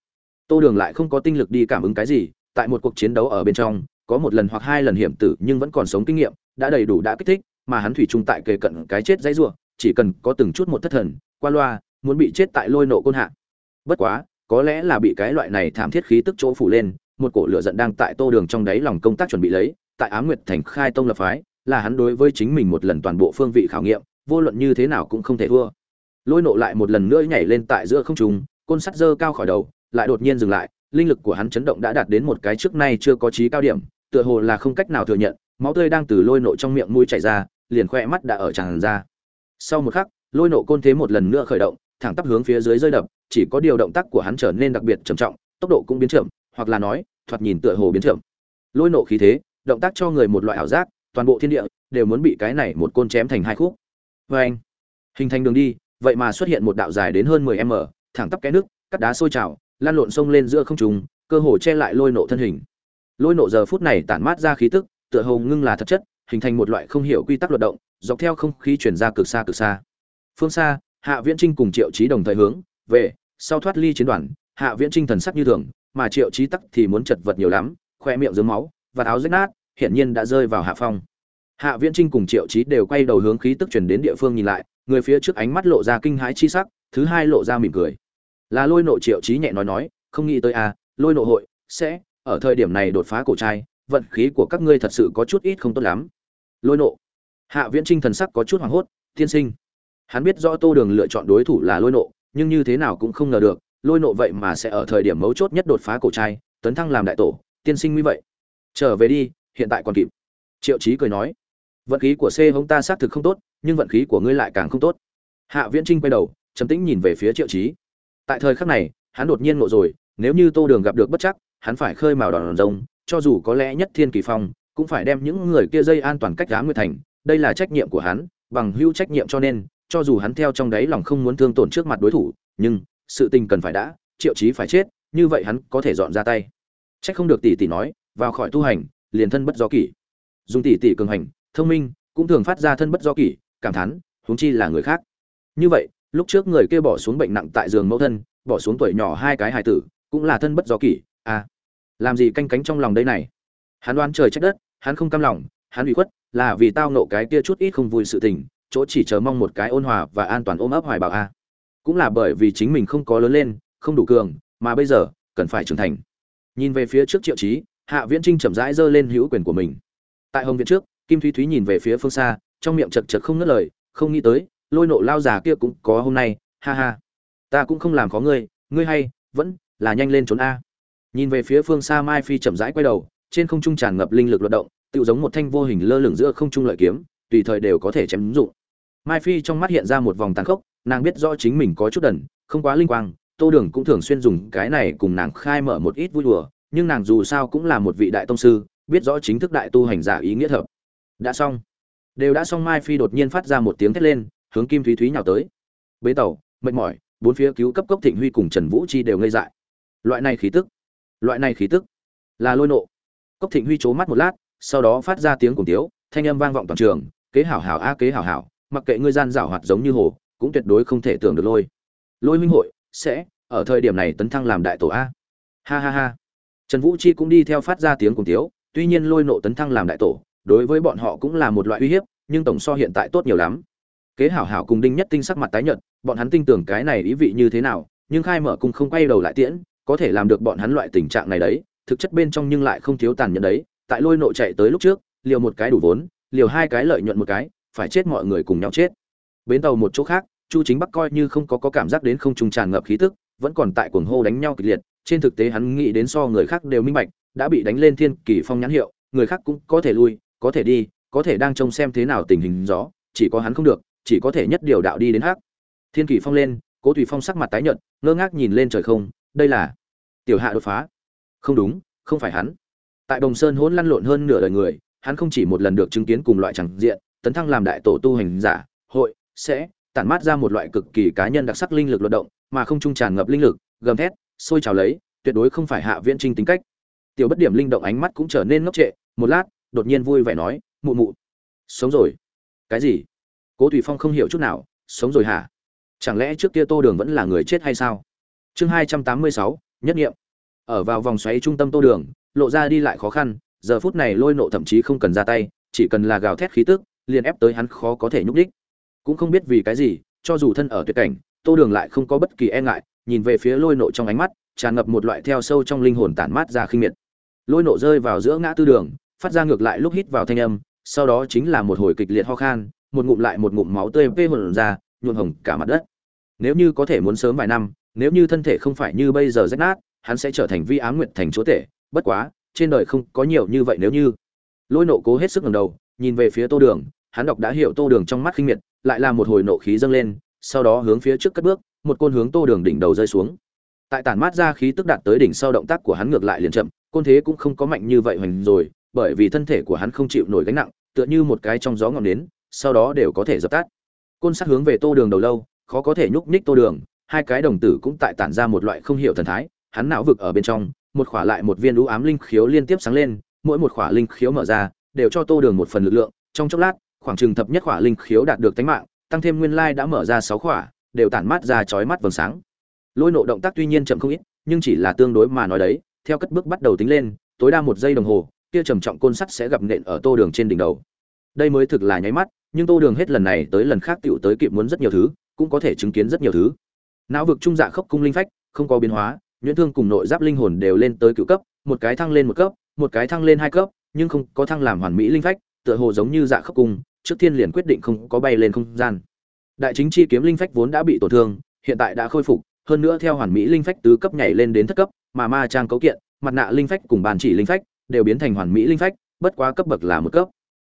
Tô đường lại không có tinh lực đi cảm ứng cái gì, tại một cuộc chiến đấu ở bên trong có một lần hoặc hai lần hiểm tử nhưng vẫn còn sống kinh nghiệm, đã đầy đủ đã kích thích, mà hắn thủy chung tại kề cận cái chết dãy rủa, chỉ cần có từng chút một thất thần, qua loa, muốn bị chết tại lôi nộ côn hạ. Bất quá, có lẽ là bị cái loại này thảm thiết khí tức chỗ phủ lên, một cổ lửa giận đang tại tô đường trong đáy lòng công tác chuẩn bị lấy, tại ám nguyệt thành khai tông lập phái, là hắn đối với chính mình một lần toàn bộ phương vị khảo nghiệm, vô luận như thế nào cũng không thể thua. Lôi nộ lại một lần nữa nhảy lên tại giữa không trung, côn sắt dơ cao khỏi đầu, lại đột nhiên dừng lại linh lực của hắn chấn động đã đạt đến một cái trước nay chưa có trí cao điểm, tựa hồ là không cách nào thừa nhận, máu tươi đang từ lôi nộ trong miệng mũi chảy ra, liền khoe mắt đã ở tràn ra. Sau một khắc, lôi nộ côn thế một lần nữa khởi động, thẳng tắp hướng phía dưới rơi đập, chỉ có điều động tác của hắn trở nên đặc biệt trầm trọng, tốc độ cũng biến chậm, hoặc là nói, thoạt nhìn tựa hồ biến chậm. Lôi nộ khí thế, động tác cho người một loại ảo giác, toàn bộ thiên địa đều muốn bị cái này một côn chém thành hai khúc. Vê anh, hình thành đường đi, vậy mà xuất hiện một đạo dài đến hơn 10 m, thẳng tắp cái nước, cắt đá sôi trào lan lộn xông lên giữa không trung, cơ hồ che lại lôi nộ thân hình. Lôi nộ giờ phút này tản mát ra khí tức, tựa hồ ngưng là thật chất, hình thành một loại không hiểu quy tắc luật động, dọc theo không khí chuyển ra cực xa cực xa. Phương xa, hạ viễn trinh cùng triệu trí đồng thời hướng, về, sau thoát ly chiến đoàn, hạ viễn trinh thần sắc như thường, mà triệu trí tắc thì muốn chật vật nhiều lắm, khoe miệng dưới máu và áo rách nát, hiển nhiên đã rơi vào hạ phong. Hạ viễn trinh cùng triệu trí đều quay đầu hướng khí tức chuyển đến địa phương nhìn lại, người phía trước ánh mắt lộ ra kinh hãi chi sắc, thứ hai lộ ra mỉm cười là lôi nộ triệu trí nhẹ nói nói, không nghĩ tới à lôi nộ hội sẽ, ở thời điểm này đột phá cổ trai, vận khí của các ngươi thật sự có chút ít không tốt lắm. Lôi nộ. Hạ viễn trinh thần sắc có chút hoảng hốt, tiên sinh. Hắn biết rõ tô đường lựa chọn đối thủ là lôi nộ, nhưng như thế nào cũng không ngờ được, lôi nộ vậy mà sẽ ở thời điểm mấu chốt nhất đột phá cổ trai, tấn thăng làm đại tổ, tiên sinh như vậy. Trở về đi, hiện tại còn kịp. Triệu chí cười nói, vận khí của c hông ta xác thực không tốt, nhưng vận khí của ngươi lại càng không tốt. Hạ viễn trinh quay đầu, trầm tĩnh nhìn về phía triệu chí tại thời khắc này, hắn đột nhiên ngộ rồi, nếu như tô đường gặp được bất chắc, hắn phải khơi mào đòn rông cho dù có lẽ nhất thiên kỳ phong, cũng phải đem những người kia dây an toàn cách đá nguyệt thành. Đây là trách nhiệm của hắn, bằng hữu trách nhiệm cho nên, cho dù hắn theo trong đáy lòng không muốn thương tổn trước mặt đối thủ, nhưng, sự tình cần phải đã, triệu chí phải chết, như vậy hắn có thể dọn ra tay. Trách không được tỷ tỷ nói, vào khỏi tu hành, liền thân bất do kỷ. Dùng tỷ tỷ cường hành, thông minh, cũng thường phát ra thân bất do kỷ, cảm thán, huống chi là người khác. Như vậy lúc trước người kia bỏ xuống bệnh nặng tại giường mẫu thân, bỏ xuống tuổi nhỏ hai cái hài tử, cũng là thân bất do kỷ à. Làm gì canh cánh trong lòng đây này? Hắn đoán trời trách đất, hắn không cam lòng, hắn bị khuất, là vì tao nộ cái kia chút ít không vui sự tình, chỗ chỉ chờ mong một cái ôn hòa và an toàn ôm ấp hoài bảo a à. cũng là bởi vì chính mình không có lớn lên, không đủ cường, mà bây giờ, cần phải trưởng thành. Nhìn về phía trước triệu chí, hạ viễn trinh chậm rãi giơ lên hữu quyền của mình. Tại hồng viện trước, kim thúy thúy nhìn về phía phương xa, trong miệng chật chật không ngớt lời, không nghĩ tới lôi nộ lao già kia cũng có hôm nay, ha ha. Ta cũng không làm khó ngươi ngươi hay, vẫn là nhanh lên trốn a. Nhìn về phía phương xa mai phi chậm rãi quay đầu, trên không trung tràn ngập linh lực luận động tự giống một thanh vô hình lơ lửng giữa không trung lợi kiếm, tùy thời đều có thể chém ứng dụng. Mai phi trong mắt hiện ra một vòng tàn khốc, nàng biết rõ chính mình có chút đần, không quá linh quang, tô đường cũng thường xuyên dùng cái này cùng nàng khai mở một ít vui đùa, nhưng nàng dù sao cũng là một vị đại tông sư, biết rõ chính thức đại tu hành giả ý nghĩa thập. Đã xong. Đều đã xong, mai phi đột nhiên phát ra một tiếng thét lên hướng kim thúy thúy nhào tới. Bế tàu, mệt mỏi, bốn phía cứu cấp cốc thịnh huy cùng trần vũ chi đều ngây dại. Loại này khí tức, loại này khí tức, là lôi nộ. Cốc thịnh huy c mắt một lát, sau đó phát ra tiếng cùng tiếu, thanh âm vang vọng toàn trường, kế hảo hảo a, kế hảo hảo, mặc kệ ngươi gian rảo hoạt giống như hồ, cũng tuyệt đối không thể tưởng được lôi. Lôi minh hội, sẽ, ở thời điểm này tấn thăng làm đại tổ a. Ha ha ha. Trần vũ chi cũng đi theo phát ra tiếng cùng tiếu, tuy nhiên lôi nộ tấn thăng làm đại tổ, đối với bọn họ cũng là một loại uy hiếp, nhưng tổng so hiện tại tốt nhiều lắm kế hảo hảo cùng đinh nhất tinh sắc mặt tái nhợt bọn hắn tin tưởng cái này ý vị như thế nào nhưng khai mở cung không quay đầu lại tiễn có thể làm được bọn hắn loại tình trạng này đấy thực chất bên trong nhưng lại không thiếu tàn nhẫn đấy. Tại lôi nội chạy tới lúc trước liều một cái đủ vốn liều hai cái lợi nhuận một cái phải chết mọi người cùng nhau chết. Bến tàu một chỗ khác chu chính bắc coi như không có, có cảm giác đến không trùng tràn ngập khí tức vẫn còn tại cuồng hô đánh nhau kịch liệt trên thực tế hắn nghĩ đến so người khác đều minh bạch đã bị đánh lên thiên kỳ phong nhãn hiệu người khác cũng có thể lui có thể đi có thể đang trông xem thế nào tình hình gió chỉ có hắn không được chỉ có thể nhất điều đạo đi đến hắc. Thiên kỳ phong lên, cố thủy phong sắc mặt tái nhợt, ngơ ngác nhìn lên trời không, đây là tiểu hạ đột phá. Không đúng, không phải hắn. Tại đồng sơn hỗn lăn lộn hơn nửa đời người, hắn không chỉ một lần được chứng kiến cùng loại chẳng diện, tấn thăng làm đại tổ tu hành giả, hội, sẽ, tản mát ra một loại cực kỳ cá nhân đặc sắc linh lực luận động, mà không trung tràn ngập linh lực, gầm thét, sôi trào lấy, tuyệt đối không phải hạ viễn trinh tính cách. Tiểu bất điểm linh động ánh mắt cũng trở nên ngốc trệ, một lát, đột nhiên vui vẻ nói, mụ mụ, sống rồi. Cái gì? Cố thủy phong không hiểu chút nào, sống rồi hả? Chẳng lẽ trước kia tô đường vẫn là người chết hay sao? Chương hai trăm tám mươi sáu, nhất nghiệm. Ở vào vòng xoáy trung tâm tô đường, lộ ra đi lại khó khăn, giờ phút này lôi nộ thậm chí không cần ra tay, chỉ cần là gào thét khí tức, liền ép tới hắn khó có thể nhúc đích cũng không biết vì cái gì, cho dù thân ở tuyệt cảnh, tô đường lại không có bất kỳ e ngại, nhìn về phía lôi nộ trong ánh mắt, tràn ngập một loại theo sâu trong linh hồn tản mát ra khinh miệt. Lôi nộ rơi vào giữa ngã tư đường, phát ra ngược lại lúc hít vào thanh âm, sau đó chính là một hồi kịch liệt ho khan một ngụm lại một ngụm máu tươi vê hồn ra, nhuộm hồng cả mặt đất. Nếu như có thể muốn sớm vài năm, nếu như thân thể không phải như bây giờ rách nát, hắn sẽ trở thành vi ám nguyệt thành chúa tể. Bất quá, trên đời không có nhiều như vậy nếu như. Lôi nộ cố hết sức ngầm đầu, nhìn về phía tô đường, hắn đọc đã hiểu tô đường trong mắt khinh miệt, lại là một hồi nộ khí dâng lên, sau đó hướng phía trước cất bước, một côn hướng tô đường đỉnh đầu rơi xuống. Tại tản mát ra khí tức đạt tới đỉnh sau động tác của hắn ngược lại liền chậm, côn thế cũng không có mạnh như vậy hoành rồi, bởi vì thân thể của hắn không chịu nổi gánh nặng, tựa như một cái trong gió ngọn nến sau đó đều có thể dập tắt. Côn sát hướng về tô đường đầu lâu, khó có thể nhúc nhích tô đường, hai cái đồng tử cũng tại tản ra một loại không hiểu thần thái, hắn não vực ở bên trong, một khỏa lại một viên lũ ám linh khiếu liên tiếp sáng lên, mỗi một khỏa linh khiếu mở ra, đều cho tô đường một phần lực lượng, trong chốc lát, khoảng chừng thập nhất khỏa linh khiếu đạt được tánh mạng, tăng thêm nguyên lai đã mở ra sáu khỏa, đều tản mát ra chói mắt vầng sáng. Lôi nộ động tác tuy nhiên chậm không ít, nhưng chỉ là tương đối mà nói đấy, theo cất bước bắt đầu tính lên, tối đa một giây đồng hồ, kia trầm trọng côn sắt sẽ gặp nện ở tô đường trên đỉnh đầu. Đây mới thực là nháy mắt nhưng tô đường hết lần này tới lần khác tựu tới kịp muốn rất nhiều thứ, cũng có thể chứng kiến rất nhiều thứ. Não vực trung dạ khốc cung linh phách, không có biến hóa, nhuyễn thương cùng nội giáp linh hồn đều lên tới cựu cấp, một cái thăng lên một cấp, một cái thăng lên hai cấp, nhưng không có thăng làm hoàn mỹ linh phách, tựa hồ giống như dạ khốc cung, trước tiên liền quyết định không có bay lên không gian. Đại chính chi kiếm linh phách vốn đã bị tổn thương, hiện tại đã khôi phục, hơn nữa theo hoàn mỹ linh phách tứ cấp nhảy lên đến thất cấp, mà ma trang cấu kiện, mặt nạ linh phách cùng bàn chỉ linh phách đều biến thành hoàn mỹ linh phách, bất quá cấp bậc là một cấp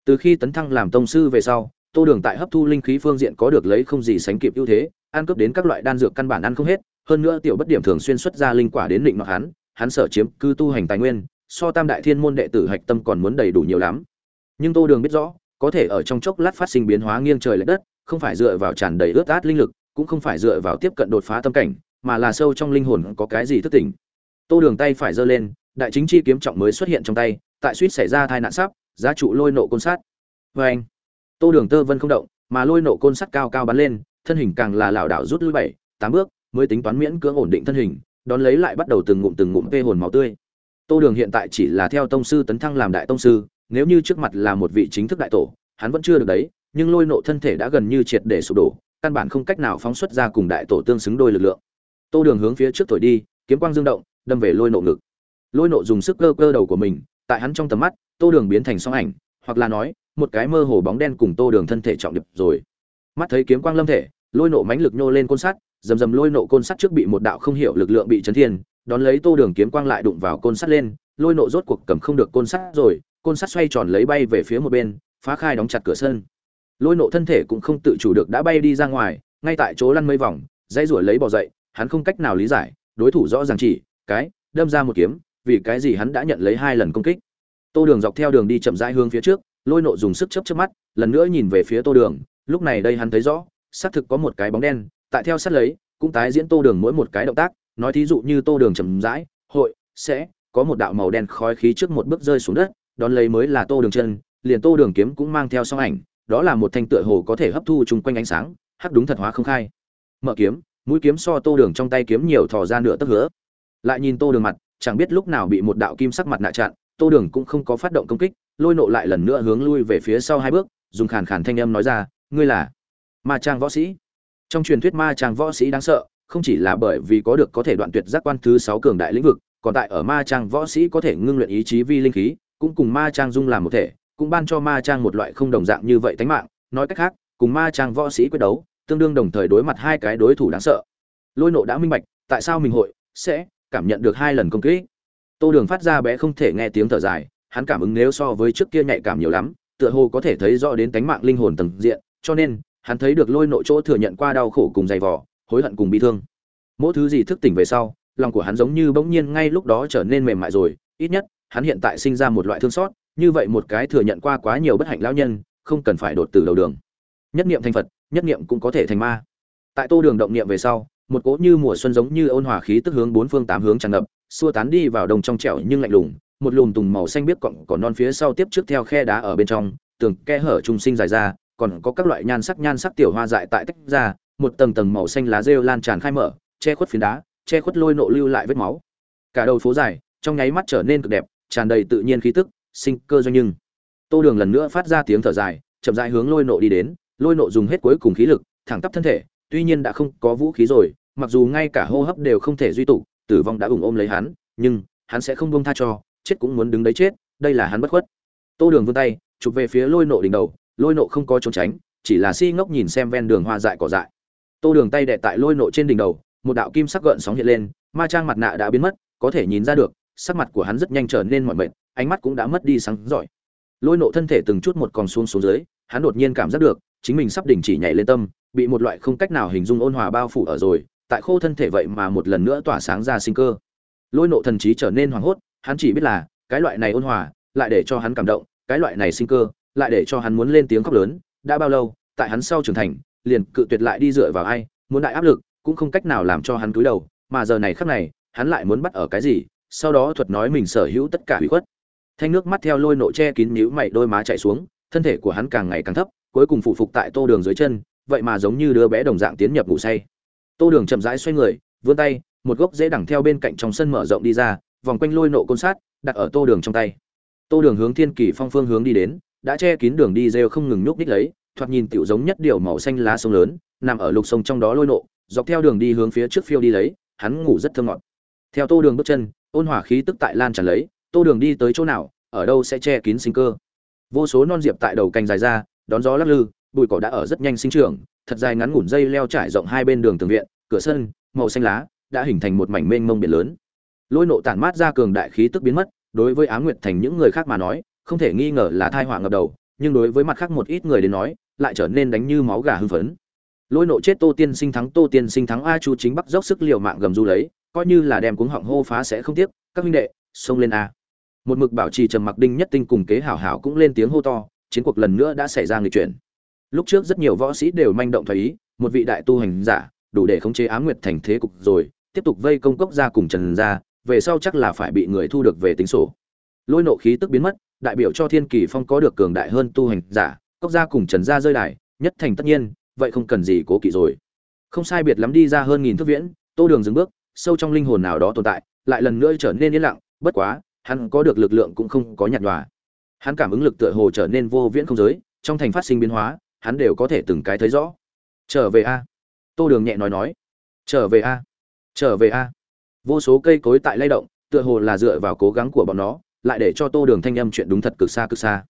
từ khi tấn thăng làm tông sư về sau, tô đường tại hấp thu linh khí phương diện có được lấy không gì sánh kịp ưu thế, ăn cướp đến các loại đan dược căn bản ăn không hết, hơn nữa tiểu bất điểm thường xuyên xuất ra linh quả đến định mặc hắn hắn sở chiếm cư tu hành tài nguyên, so tam đại thiên môn đệ tử hạch tâm còn muốn đầy đủ nhiều lắm. Nhưng tô đường biết rõ, có thể ở trong chốc lát phát sinh biến hóa nghiêng trời lệch đất, không phải dựa vào tràn đầy ướt át linh lực, cũng không phải dựa vào tiếp cận đột phá tâm cảnh, mà là sâu trong linh hồn có cái gì thức tỉnh. Tô đường tay phải giơ lên, đại chính chi kiếm trọng mới xuất hiện trong tay, tại suýt xảy ra tai nạn sắp giá trụ lôi nộ côn sát vê anh, tô đường tơ vân không động, mà lôi nộ côn sắt cao cao bắn lên, thân hình càng là lảo đảo rút lui bảy, tám bước, mới tính toán miễn cưỡng ổn định thân hình, đón lấy lại bắt đầu từng ngụm từng ngụm vê hồn máu tươi. Tô đường hiện tại chỉ là theo tông sư tấn thăng làm đại tông sư, nếu như trước mặt là một vị chính thức đại tổ, hắn vẫn chưa được đấy, nhưng lôi nộ thân thể đã gần như triệt để sụp đổ, căn bản không cách nào phóng xuất ra cùng đại tổ tương xứng đôi lực lượng. Tô đường hướng phía trước thổi đi, kiếm quang dương động, đâm về lôi nộ ngực. Lôi nộ dùng sức cơ cơ đầu của mình, tại hắn trong tầm mắt tô đường biến thành song ảnh, hoặc là nói, một cái mơ hồ bóng đen cùng tô đường thân thể trọng điệp rồi. Mắt thấy kiếm quang lâm thể, lôi nộ mãnh lực nhô lên côn sắt dầm dầm lôi nộ côn sắt trước bị một đạo không hiểu lực lượng bị chấn thiên, đón lấy tô đường kiếm quang lại đụng vào côn sắt lên, lôi nộ rốt cuộc cầm không được côn sắt rồi, côn sắt xoay tròn lấy bay về phía một bên, phá khai đóng chặt cửa sân. Lôi nộ thân thể cũng không tự chủ được đã bay đi ra ngoài, ngay tại chỗ lăn mây vòng dây ruổi lấy bỏ dậy, hắn không cách nào lý giải, đối thủ rõ ràng chỉ, cái, đâm ra một kiếm, vì cái gì hắn đã nhận lấy hai lần công kích tô đường dọc theo đường đi chậm rãi hướng phía trước, lôi nộ dùng sức chớp chớp mắt, lần nữa nhìn về phía tô đường, lúc này đây hắn thấy rõ, xác thực có một cái bóng đen, tại theo sát lấy, cũng tái diễn tô đường mỗi một cái động tác, nói thí dụ như tô đường chậm rãi, hội, sẽ, có một đạo màu đen khói khí trước một bước rơi xuống đất, đón lấy mới là tô đường chân, liền tô đường kiếm cũng mang theo song ảnh, đó là một thanh tựa hồ có thể hấp thu chung quanh ánh sáng, hắc đúng thật hóa không khai. Mở kiếm, mũi kiếm so tô đường trong tay kiếm nhiều thò ra nửa tấc hứa. Lại nhìn tô đường mặt, chẳng biết lúc nào bị một đạo kim sắc mặt nạ chặn tô đường cũng không có phát động công kích, lôi nộ lại lần nữa hướng lui về phía sau hai bước, dùng khàn khàn thanh âm nói ra, ngươi là ma trang võ sĩ. Trong truyền thuyết ma trang võ sĩ đáng sợ, không chỉ là bởi vì có được có thể đoạn tuyệt giác quan thứ sáu cường đại lĩnh vực, còn tại ở ma trang võ sĩ có thể ngưng luyện ý chí vi linh khí, cũng cùng ma trang dung làm một thể, cũng ban cho ma trang một loại không đồng dạng như vậy tánh mạng. Nói cách khác, cùng ma trang võ sĩ quyết đấu, tương đương đồng thời đối mặt hai cái đối thủ đáng sợ. Lôi nộ đã minh bạch, tại sao mình hội sẽ cảm nhận được hai lần công kích? Tô đường phát ra bé không thể nghe tiếng thở dài, hắn cảm ứng nếu so với trước kia nhạy cảm nhiều lắm, tựa hồ có thể thấy rõ đến tánh mạng linh hồn tầng diện, cho nên, hắn thấy được lôi nội chỗ thừa nhận qua đau khổ cùng dày vò, hối hận cùng bi thương. Mỗi thứ gì thức tỉnh về sau, lòng của hắn giống như bỗng nhiên ngay lúc đó trở nên mềm mại rồi, ít nhất, hắn hiện tại sinh ra một loại thương xót, như vậy một cái thừa nhận qua quá nhiều bất hạnh lão nhân, không cần phải đột từ đầu đường. Nhất niệm thành phật, nhất niệm cũng có thể thành ma. Tại tô đường động niệm về sau, một cỗ như mùa xuân giống như ôn hòa khí tức hướng bốn phương tám hướng tràn ngập xua tán đi vào đồng trong trẻo nhưng lạnh lùng, một lùm tùng màu xanh biếc cọng cỏ non phía sau tiếp trước theo khe đá ở bên trong, tường khe hở trung sinh dài ra, còn có các loại nhan sắc nhan sắc tiểu hoa dại tại tách ra, một tầng tầng màu xanh lá rêu lan tràn khai mở, che khuất phiến đá, che khuất lôi nộ lưu lại vết máu. Cả đầu phố dài, trong nháy mắt trở nên cực đẹp, tràn đầy tự nhiên khí tức, sinh cơ doanh nhưng. Tô đường lần nữa phát ra tiếng thở dài, chậm rãi hướng lôi nộ đi đến, lôi nộ dùng hết cuối cùng khí lực, thẳng tắp thân thể, tuy nhiên đã không có vũ khí rồi, mặc dù ngay cả hô hấp đều không thể duy tụ tử vong đã ủng ôm lấy hắn, nhưng hắn sẽ không buông tha cho, chết cũng muốn đứng đấy chết, đây là hắn bất khuất. Tô đường vươn tay, chụp về phía lôi nộ đỉnh đầu, lôi nộ không có trốn tránh, chỉ là si ngốc nhìn xem ven đường hoa dại cỏ dại. Tô đường tay đệ tại lôi nộ trên đỉnh đầu, một đạo kim sắc gợn sóng hiện lên, ma trang mặt nạ đã biến mất, có thể nhìn ra được, sắc mặt của hắn rất nhanh trở nên mọi mệt, ánh mắt cũng đã mất đi sáng giỏi. Lôi nộ thân thể từng chút một còn xuống xuống dưới, hắn đột nhiên cảm giác được, chính mình sắp đình chỉ nhảy lên tâm, bị một loại không cách nào hình dung ôn hòa bao phủ ở rồi tại khô thân thể vậy mà một lần nữa tỏa sáng ra sinh cơ. Lôi nộ thần trí trở nên hoảng hốt, hắn chỉ biết là, cái loại này ôn hòa, lại để cho hắn cảm động, cái loại này sinh cơ, lại để cho hắn muốn lên tiếng khóc lớn, đã bao lâu, tại hắn sau trưởng thành, liền cự tuyệt lại đi dựa vào ai, muốn đại áp lực, cũng không cách nào làm cho hắn cúi đầu, mà giờ này khắc này, hắn lại muốn bắt ở cái gì, sau đó thuật nói mình sở hữu tất cả hủy khuất. Thanh nước mắt theo lôi nộ che kín nhíu mày đôi má chạy xuống, thân thể của hắn càng ngày càng thấp, cuối cùng phụ phục tại tô đường dưới chân, vậy mà giống như đứa bé đồng dạng tiến nhập ngủ say tô đường chậm rãi xoay người, vươn tay, một gốc dễ đằng theo bên cạnh trong sân mở rộng đi ra, vòng quanh lôi nộ côn sát, đặt ở tô đường trong tay. Tô đường hướng thiên kỳ phong phương hướng đi đến, đã che kín đường đi rêu không ngừng nhúc ních lấy, thoạt nhìn tiểu giống nhất điều màu xanh lá sông lớn, nằm ở lục sông trong đó lôi nộ, dọc theo đường đi hướng phía trước phiêu đi lấy, hắn ngủ rất thơ ngọt. Theo tô đường bước chân, ôn hòa khí tức tại lan tràn lấy, tô đường đi tới chỗ nào, ở đâu sẽ che kín sinh cơ. Vô số non diệp tại đầu cành dài ra, đón gió lắc lư bụi cỏ đã ở rất nhanh sinh trưởng, thật dài ngắn ngủn dây leo trải rộng hai bên đường tường viện, cửa sân, màu xanh lá, đã hình thành một mảnh mênh mông biển lớn. Lôi nộ tản mát ra cường đại khí tức biến mất, đối với á nguyệt thành những người khác mà nói, không thể nghi ngờ là tai họa ngập đầu, nhưng đối với mặt khác một ít người đến nói, lại trở nên đánh như máu gà hưng phấn. Lôi nộ chết tô tiên sinh thắng tô tiên sinh thắng a chu chính bắc dốc sức liều mạng gầm du lấy, coi như là đem cuống họng hô phá sẽ không tiếc, các huynh đệ, xông lên a. Một mực bảo trì trầm mặc đinh nhất tinh cùng kế hảo hảo cũng lên tiếng hô to, chiến cuộc lần nữa đã xảy ra nghịch chuyển lúc trước rất nhiều võ sĩ đều manh động thấy ý, một vị đại tu hành giả, đủ để khống chế á nguyệt thành thế cục rồi, tiếp tục vây công cốc ra cùng trần ra về sau chắc là phải bị người thu được về tính sổ. Lôi nộ khí tức biến mất, đại biểu cho thiên kỳ phong có được cường đại hơn tu hành giả, cốc ra cùng trần ra rơi đài, nhất thành tất nhiên, vậy không cần gì cố kỵ rồi. Không sai biệt lắm đi ra hơn nghìn thước viễn, tô đường dừng bước, sâu trong linh hồn nào đó tồn tại, lại lần nữa trở nên yên lặng, bất quá, hắn có được lực lượng cũng không có nhạt nhòa. Hắn cảm ứng lực tựa hồ trở nên vô viễn không giới, trong thành phát sinh biến hóa hắn đều có thể từng cái thấy rõ. Trở về a. Tô đường nhẹ nói nói. Trở về a. Trở về a. Vô số cây cối tại lay động, tựa hồ là dựa vào cố gắng của bọn nó, lại để cho tô đường thanh âm chuyện đúng thật cực xa cực xa.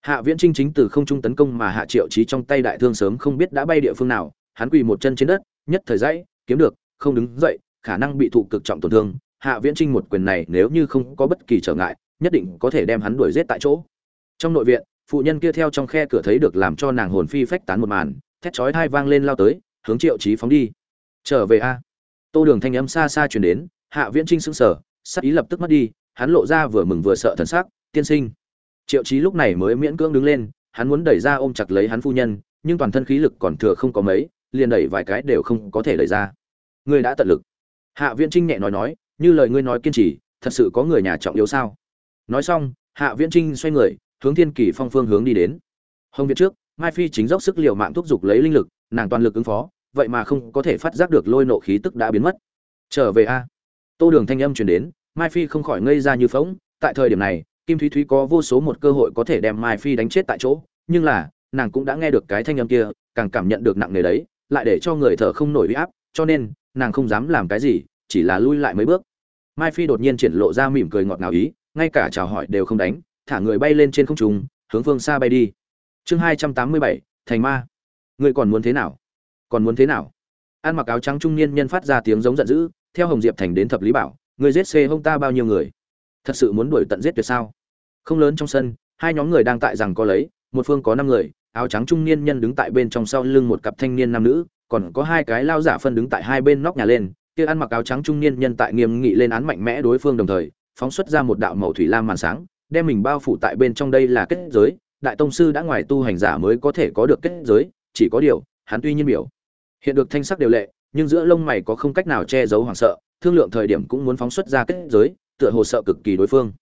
Hạ viễn trinh chính từ không trung tấn công mà hạ triệu trí trong tay đại thương sớm không biết đã bay địa phương nào, hắn quỳ một chân trên đất, nhất thời dãy, kiếm được, không đứng dậy, khả năng bị thụ cực trọng tổn thương. Hạ viễn trinh một quyền này nếu như không có bất kỳ trở ngại, nhất định có thể đem hắn đuổi giết tại chỗ. Trong nội viện phụ nhân kia theo trong khe cửa thấy được làm cho nàng hồn phi phách tán một màn, thét chói thai vang lên lao tới, hướng triệu trí phóng đi. Trở về a. Tô đường thanh âm xa xa chuyển đến, hạ viễn trinh sững sờ, sắc ý lập tức mất đi, hắn lộ ra vừa mừng vừa sợ thần sắc, tiên sinh. Triệu trí lúc này mới miễn cưỡng đứng lên, hắn muốn đẩy ra ôm chặt lấy hắn phu nhân, nhưng toàn thân khí lực còn thừa không có mấy, liền đẩy vài cái đều không có thể đẩy ra. Ngươi đã tận lực. Hạ viễn trinh nhẹ nói nói, như lời ngươi nói kiên trì, thật sự có người nhà trọng yếu sao? Nói xong, hạ viễn trinh xoay người hướng thiên kỳ phong phương hướng đi đến. Hồng việt trước, mai phi chính dốc sức liều mạng thúc giục lấy linh lực, nàng toàn lực ứng phó, vậy mà không có thể phát giác được lôi nộ khí tức đã biến mất. Trở về a. Tô đường thanh âm truyền đến, mai phi không khỏi ngây ra như phóng tại thời điểm này, kim thúy thúy có vô số một cơ hội có thể đem mai phi đánh chết tại chỗ, nhưng là, nàng cũng đã nghe được cái thanh âm kia, càng cảm nhận được nặng nề đấy, lại để cho người thở không nổi huy áp, cho nên, nàng không dám làm cái gì, chỉ là lui lại mấy bước. Mai phi đột nhiên triển lộ ra mỉm cười ngọt ngào ý, ngay cả chào hỏi đều không đánh thả người bay lên trên không trung, hướng phương xa bay đi. Chương hai trăm tám mươi bảy, thành ma. Ngươi còn muốn thế nào? Còn muốn thế nào? Ăn mặc áo trắng trung niên nhân phát ra tiếng giống giận dữ, theo hồng diệp thành đến thập lý bảo người giết xê hung ta bao nhiêu người? Thật sự muốn đuổi tận giết tuyệt sao? Không lớn trong sân, hai nhóm người đang tại rằng có lấy, một phương có năm người, áo trắng trung niên nhân đứng tại bên trong sau lưng một cặp thanh niên nam nữ, còn có hai cái lao giả phân đứng tại hai bên nóc nhà lên, kia ăn mặc áo trắng trung niên nhân tại nghiêm nghị lên án mạnh mẽ đối phương đồng thời, phóng xuất ra một đạo màu thủy lam màn sáng đem mình bao phủ tại bên trong đây là kết giới, đại tông sư đã ngoài tu hành giả mới có thể có được kết giới, chỉ có điều, hắn tuy nhiên biểu hiện được thanh sắc đều lệ, nhưng giữa lông mày có không cách nào che giấu hoảng sợ, thương lượng thời điểm cũng muốn phóng xuất ra kết giới, tựa hồ sợ cực kỳ đối phương.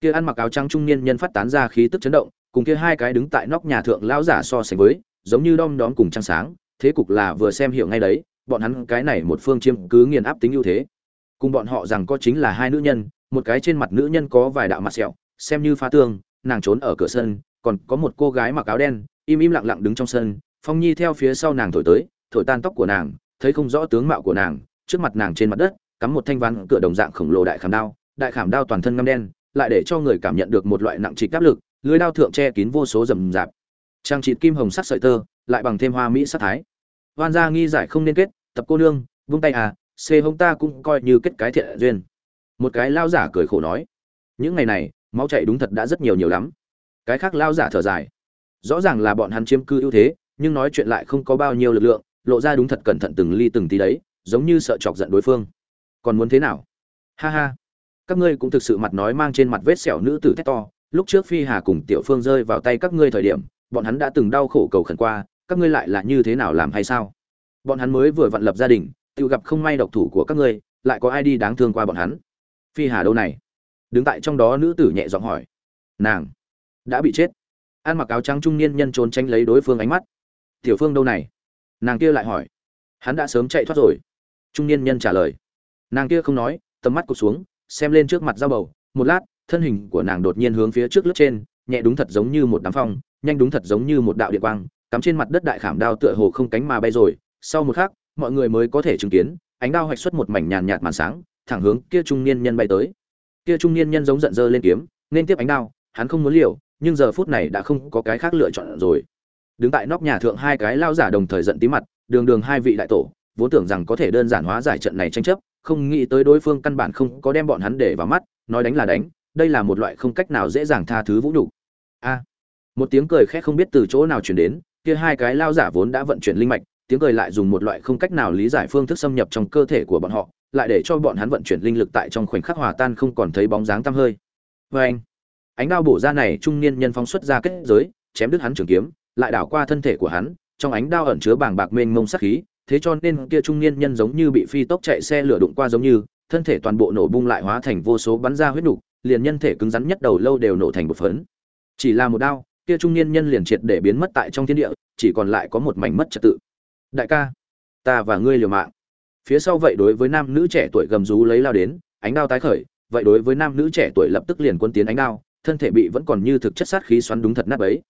Kia ăn mặc áo trắng trung niên nhân phát tán ra khí tức chấn động, cùng kia hai cái đứng tại nóc nhà thượng lão giả so sánh với, giống như đom đóm cùng trăng sáng, thế cục là vừa xem hiểu ngay đấy, bọn hắn cái này một phương chiêm cứ nghiền áp tính ưu thế. Cùng bọn họ rằng có chính là hai nữ nhân, một cái trên mặt nữ nhân có vài đạo mặt sẹo xem như phá tường, nàng trốn ở cửa sân còn có một cô gái mặc áo đen im im lặng lặng đứng trong sân phong nhi theo phía sau nàng thổi tới thổi tan tóc của nàng thấy không rõ tướng mạo của nàng trước mặt nàng trên mặt đất cắm một thanh ván cửa đồng dạng khổng lồ đại khảm đao đại khảm đao toàn thân ngăm đen lại để cho người cảm nhận được một loại nặng trịch áp lực lưới đao thượng che kín vô số rầm rạp. Trang trịt kim hồng sắc sợi tơ lại bằng thêm hoa mỹ sắc thái. Hoan gia nghi giải không nên kết tập cô nương vung tay à xê hông ta cũng coi như kết cái thiện duyên. Một cái lao giả cười khổ nói những ngày này máu chạy đúng thật đã rất nhiều nhiều lắm. Cái khác lao giả thở dài. Rõ ràng là bọn hắn chiếm cư ưu thế, nhưng nói chuyện lại không có bao nhiêu lực lượng, lộ ra đúng thật cẩn thận từng ly từng tí đấy, giống như sợ chọc giận đối phương. Còn muốn thế nào? Ha ha. Các ngươi cũng thực sự mặt nói mang trên mặt vết sẹo nữ tử thét to, lúc trước phi hà cùng tiểu phương rơi vào tay các ngươi thời điểm, bọn hắn đã từng đau khổ cầu khẩn qua, các ngươi lại là như thế nào làm hay sao? Bọn hắn mới vừa vặn lập gia đình, tự gặp không may độc thủ của các ngươi, lại có ai đi đáng thương qua bọn hắn? Phi hà đâu này? Đứng tại trong đó nữ tử nhẹ giọng hỏi. Nàng đã bị chết. Ăn mặc áo trắng trung niên nhân trốn tránh lấy đối phương ánh mắt. Tiểu phương đâu này? Nàng kia lại hỏi. Hắn đã sớm chạy thoát rồi. Trung niên nhân trả lời. Nàng kia không nói, tầm mắt cụt xuống, xem lên trước mặt dao bầu. Một lát, thân hình của nàng đột nhiên hướng phía trước lướt trên, nhẹ đúng thật giống như một đám phong, nhanh đúng thật giống như một đạo địa quang, cắm trên mặt đất đại khảm đao tựa hồ không cánh mà bay rồi. Sau một khắc, mọi người mới có thể chứng kiến, ánh đao hoạch xuất một mảnh nhàn nhạt màn sáng, thẳng hướng kia trung niên nhân bay tới kia trung niên nhân giống giận dơ lên kiếm, nên tiếp ánh đao, hắn không muốn liều, nhưng giờ phút này đã không có cái khác lựa chọn rồi. Đứng tại nóc nhà thượng hai cái lao giả đồng thời giận tí mặt, đường đường hai vị đại tổ, vốn tưởng rằng có thể đơn giản hóa giải trận này tranh chấp, không nghĩ tới đối phương căn bản không có đem bọn hắn để vào mắt, nói đánh là đánh, đây là một loại không cách nào dễ dàng tha thứ vũ nhục. A, một tiếng cười khẽ không biết từ chỗ nào truyền đến, kia hai cái lao giả vốn đã vận chuyển linh mạch, tiếng cười lại dùng một loại không cách nào lý giải phương thức xâm nhập trong cơ thể của bọn họ lại để cho bọn hắn vận chuyển linh lực tại trong khoảnh khắc hòa tan không còn thấy bóng dáng tăm hơi. Vê anh, ánh đao bổ ra này trung niên nhân phóng xuất ra kết giới, chém đứt hắn trường kiếm, lại đảo qua thân thể của hắn, trong ánh đao ẩn chứa bàng bạc mênh mông sát khí, thế cho nên kia trung niên nhân giống như bị phi tốc chạy xe lửa đụng qua giống như, thân thể toàn bộ nổ bung lại hóa thành vô số bắn ra huyết nục, liền nhân thể cứng rắn nhất đầu lâu đều nổ thành một phấn. Chỉ là một đao, kia trung niên nhân liền triệt để biến mất tại trong thiên địa, chỉ còn lại có một mảnh mất trật tự. Đại ca, ta và ngươi liều mạng phía sau vậy đối với nam nữ trẻ tuổi gầm rú lấy lao đến, ánh đao tái khởi, vậy đối với nam nữ trẻ tuổi lập tức liền quân tiến ánh đao, thân thể bị vẫn còn như thực chất sát khí xoắn đúng thật nát ấy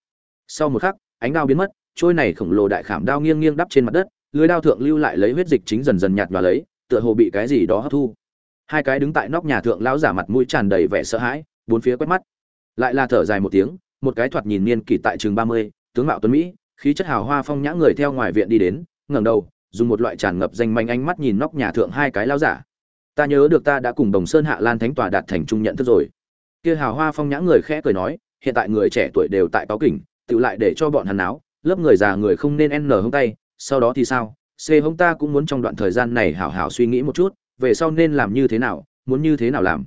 sau một khắc, ánh đao biến mất, trôi này khổng lồ đại khảm đao nghiêng nghiêng đắp trên mặt đất, lưới đao thượng lưu lại lấy huyết dịch chính dần dần nhạt và lấy, tựa hồ bị cái gì đó hấp thu. Hai cái đứng tại nóc nhà thượng lão giả mặt mũi tràn đầy vẻ sợ hãi, bốn phía quét mắt. Lại là thở dài một tiếng, một cái thoạt nhìn niên kỷ tại trường ba mươi, tướng mạo tuấn mỹ, khí chất hào hoa phong nhã người theo ngoài viện đi đến, ngẩng đầu dùng một loại tràn ngập danh manh ánh mắt nhìn nóc nhà thượng hai cái lão giả. Ta nhớ được ta đã cùng đồng sơn hạ lan thánh tòa đạt thành trung nhận thức rồi. Kia hào hoa phong nhã người khẽ cười nói, hiện tại người trẻ tuổi đều tại cáo kỉnh, tự lại để cho bọn hắn áo lớp người già người không nên n hông tay, sau đó thì sao? C hông ta cũng muốn trong đoạn thời gian này hảo hảo suy nghĩ một chút, về sau nên làm như thế nào, muốn như thế nào làm.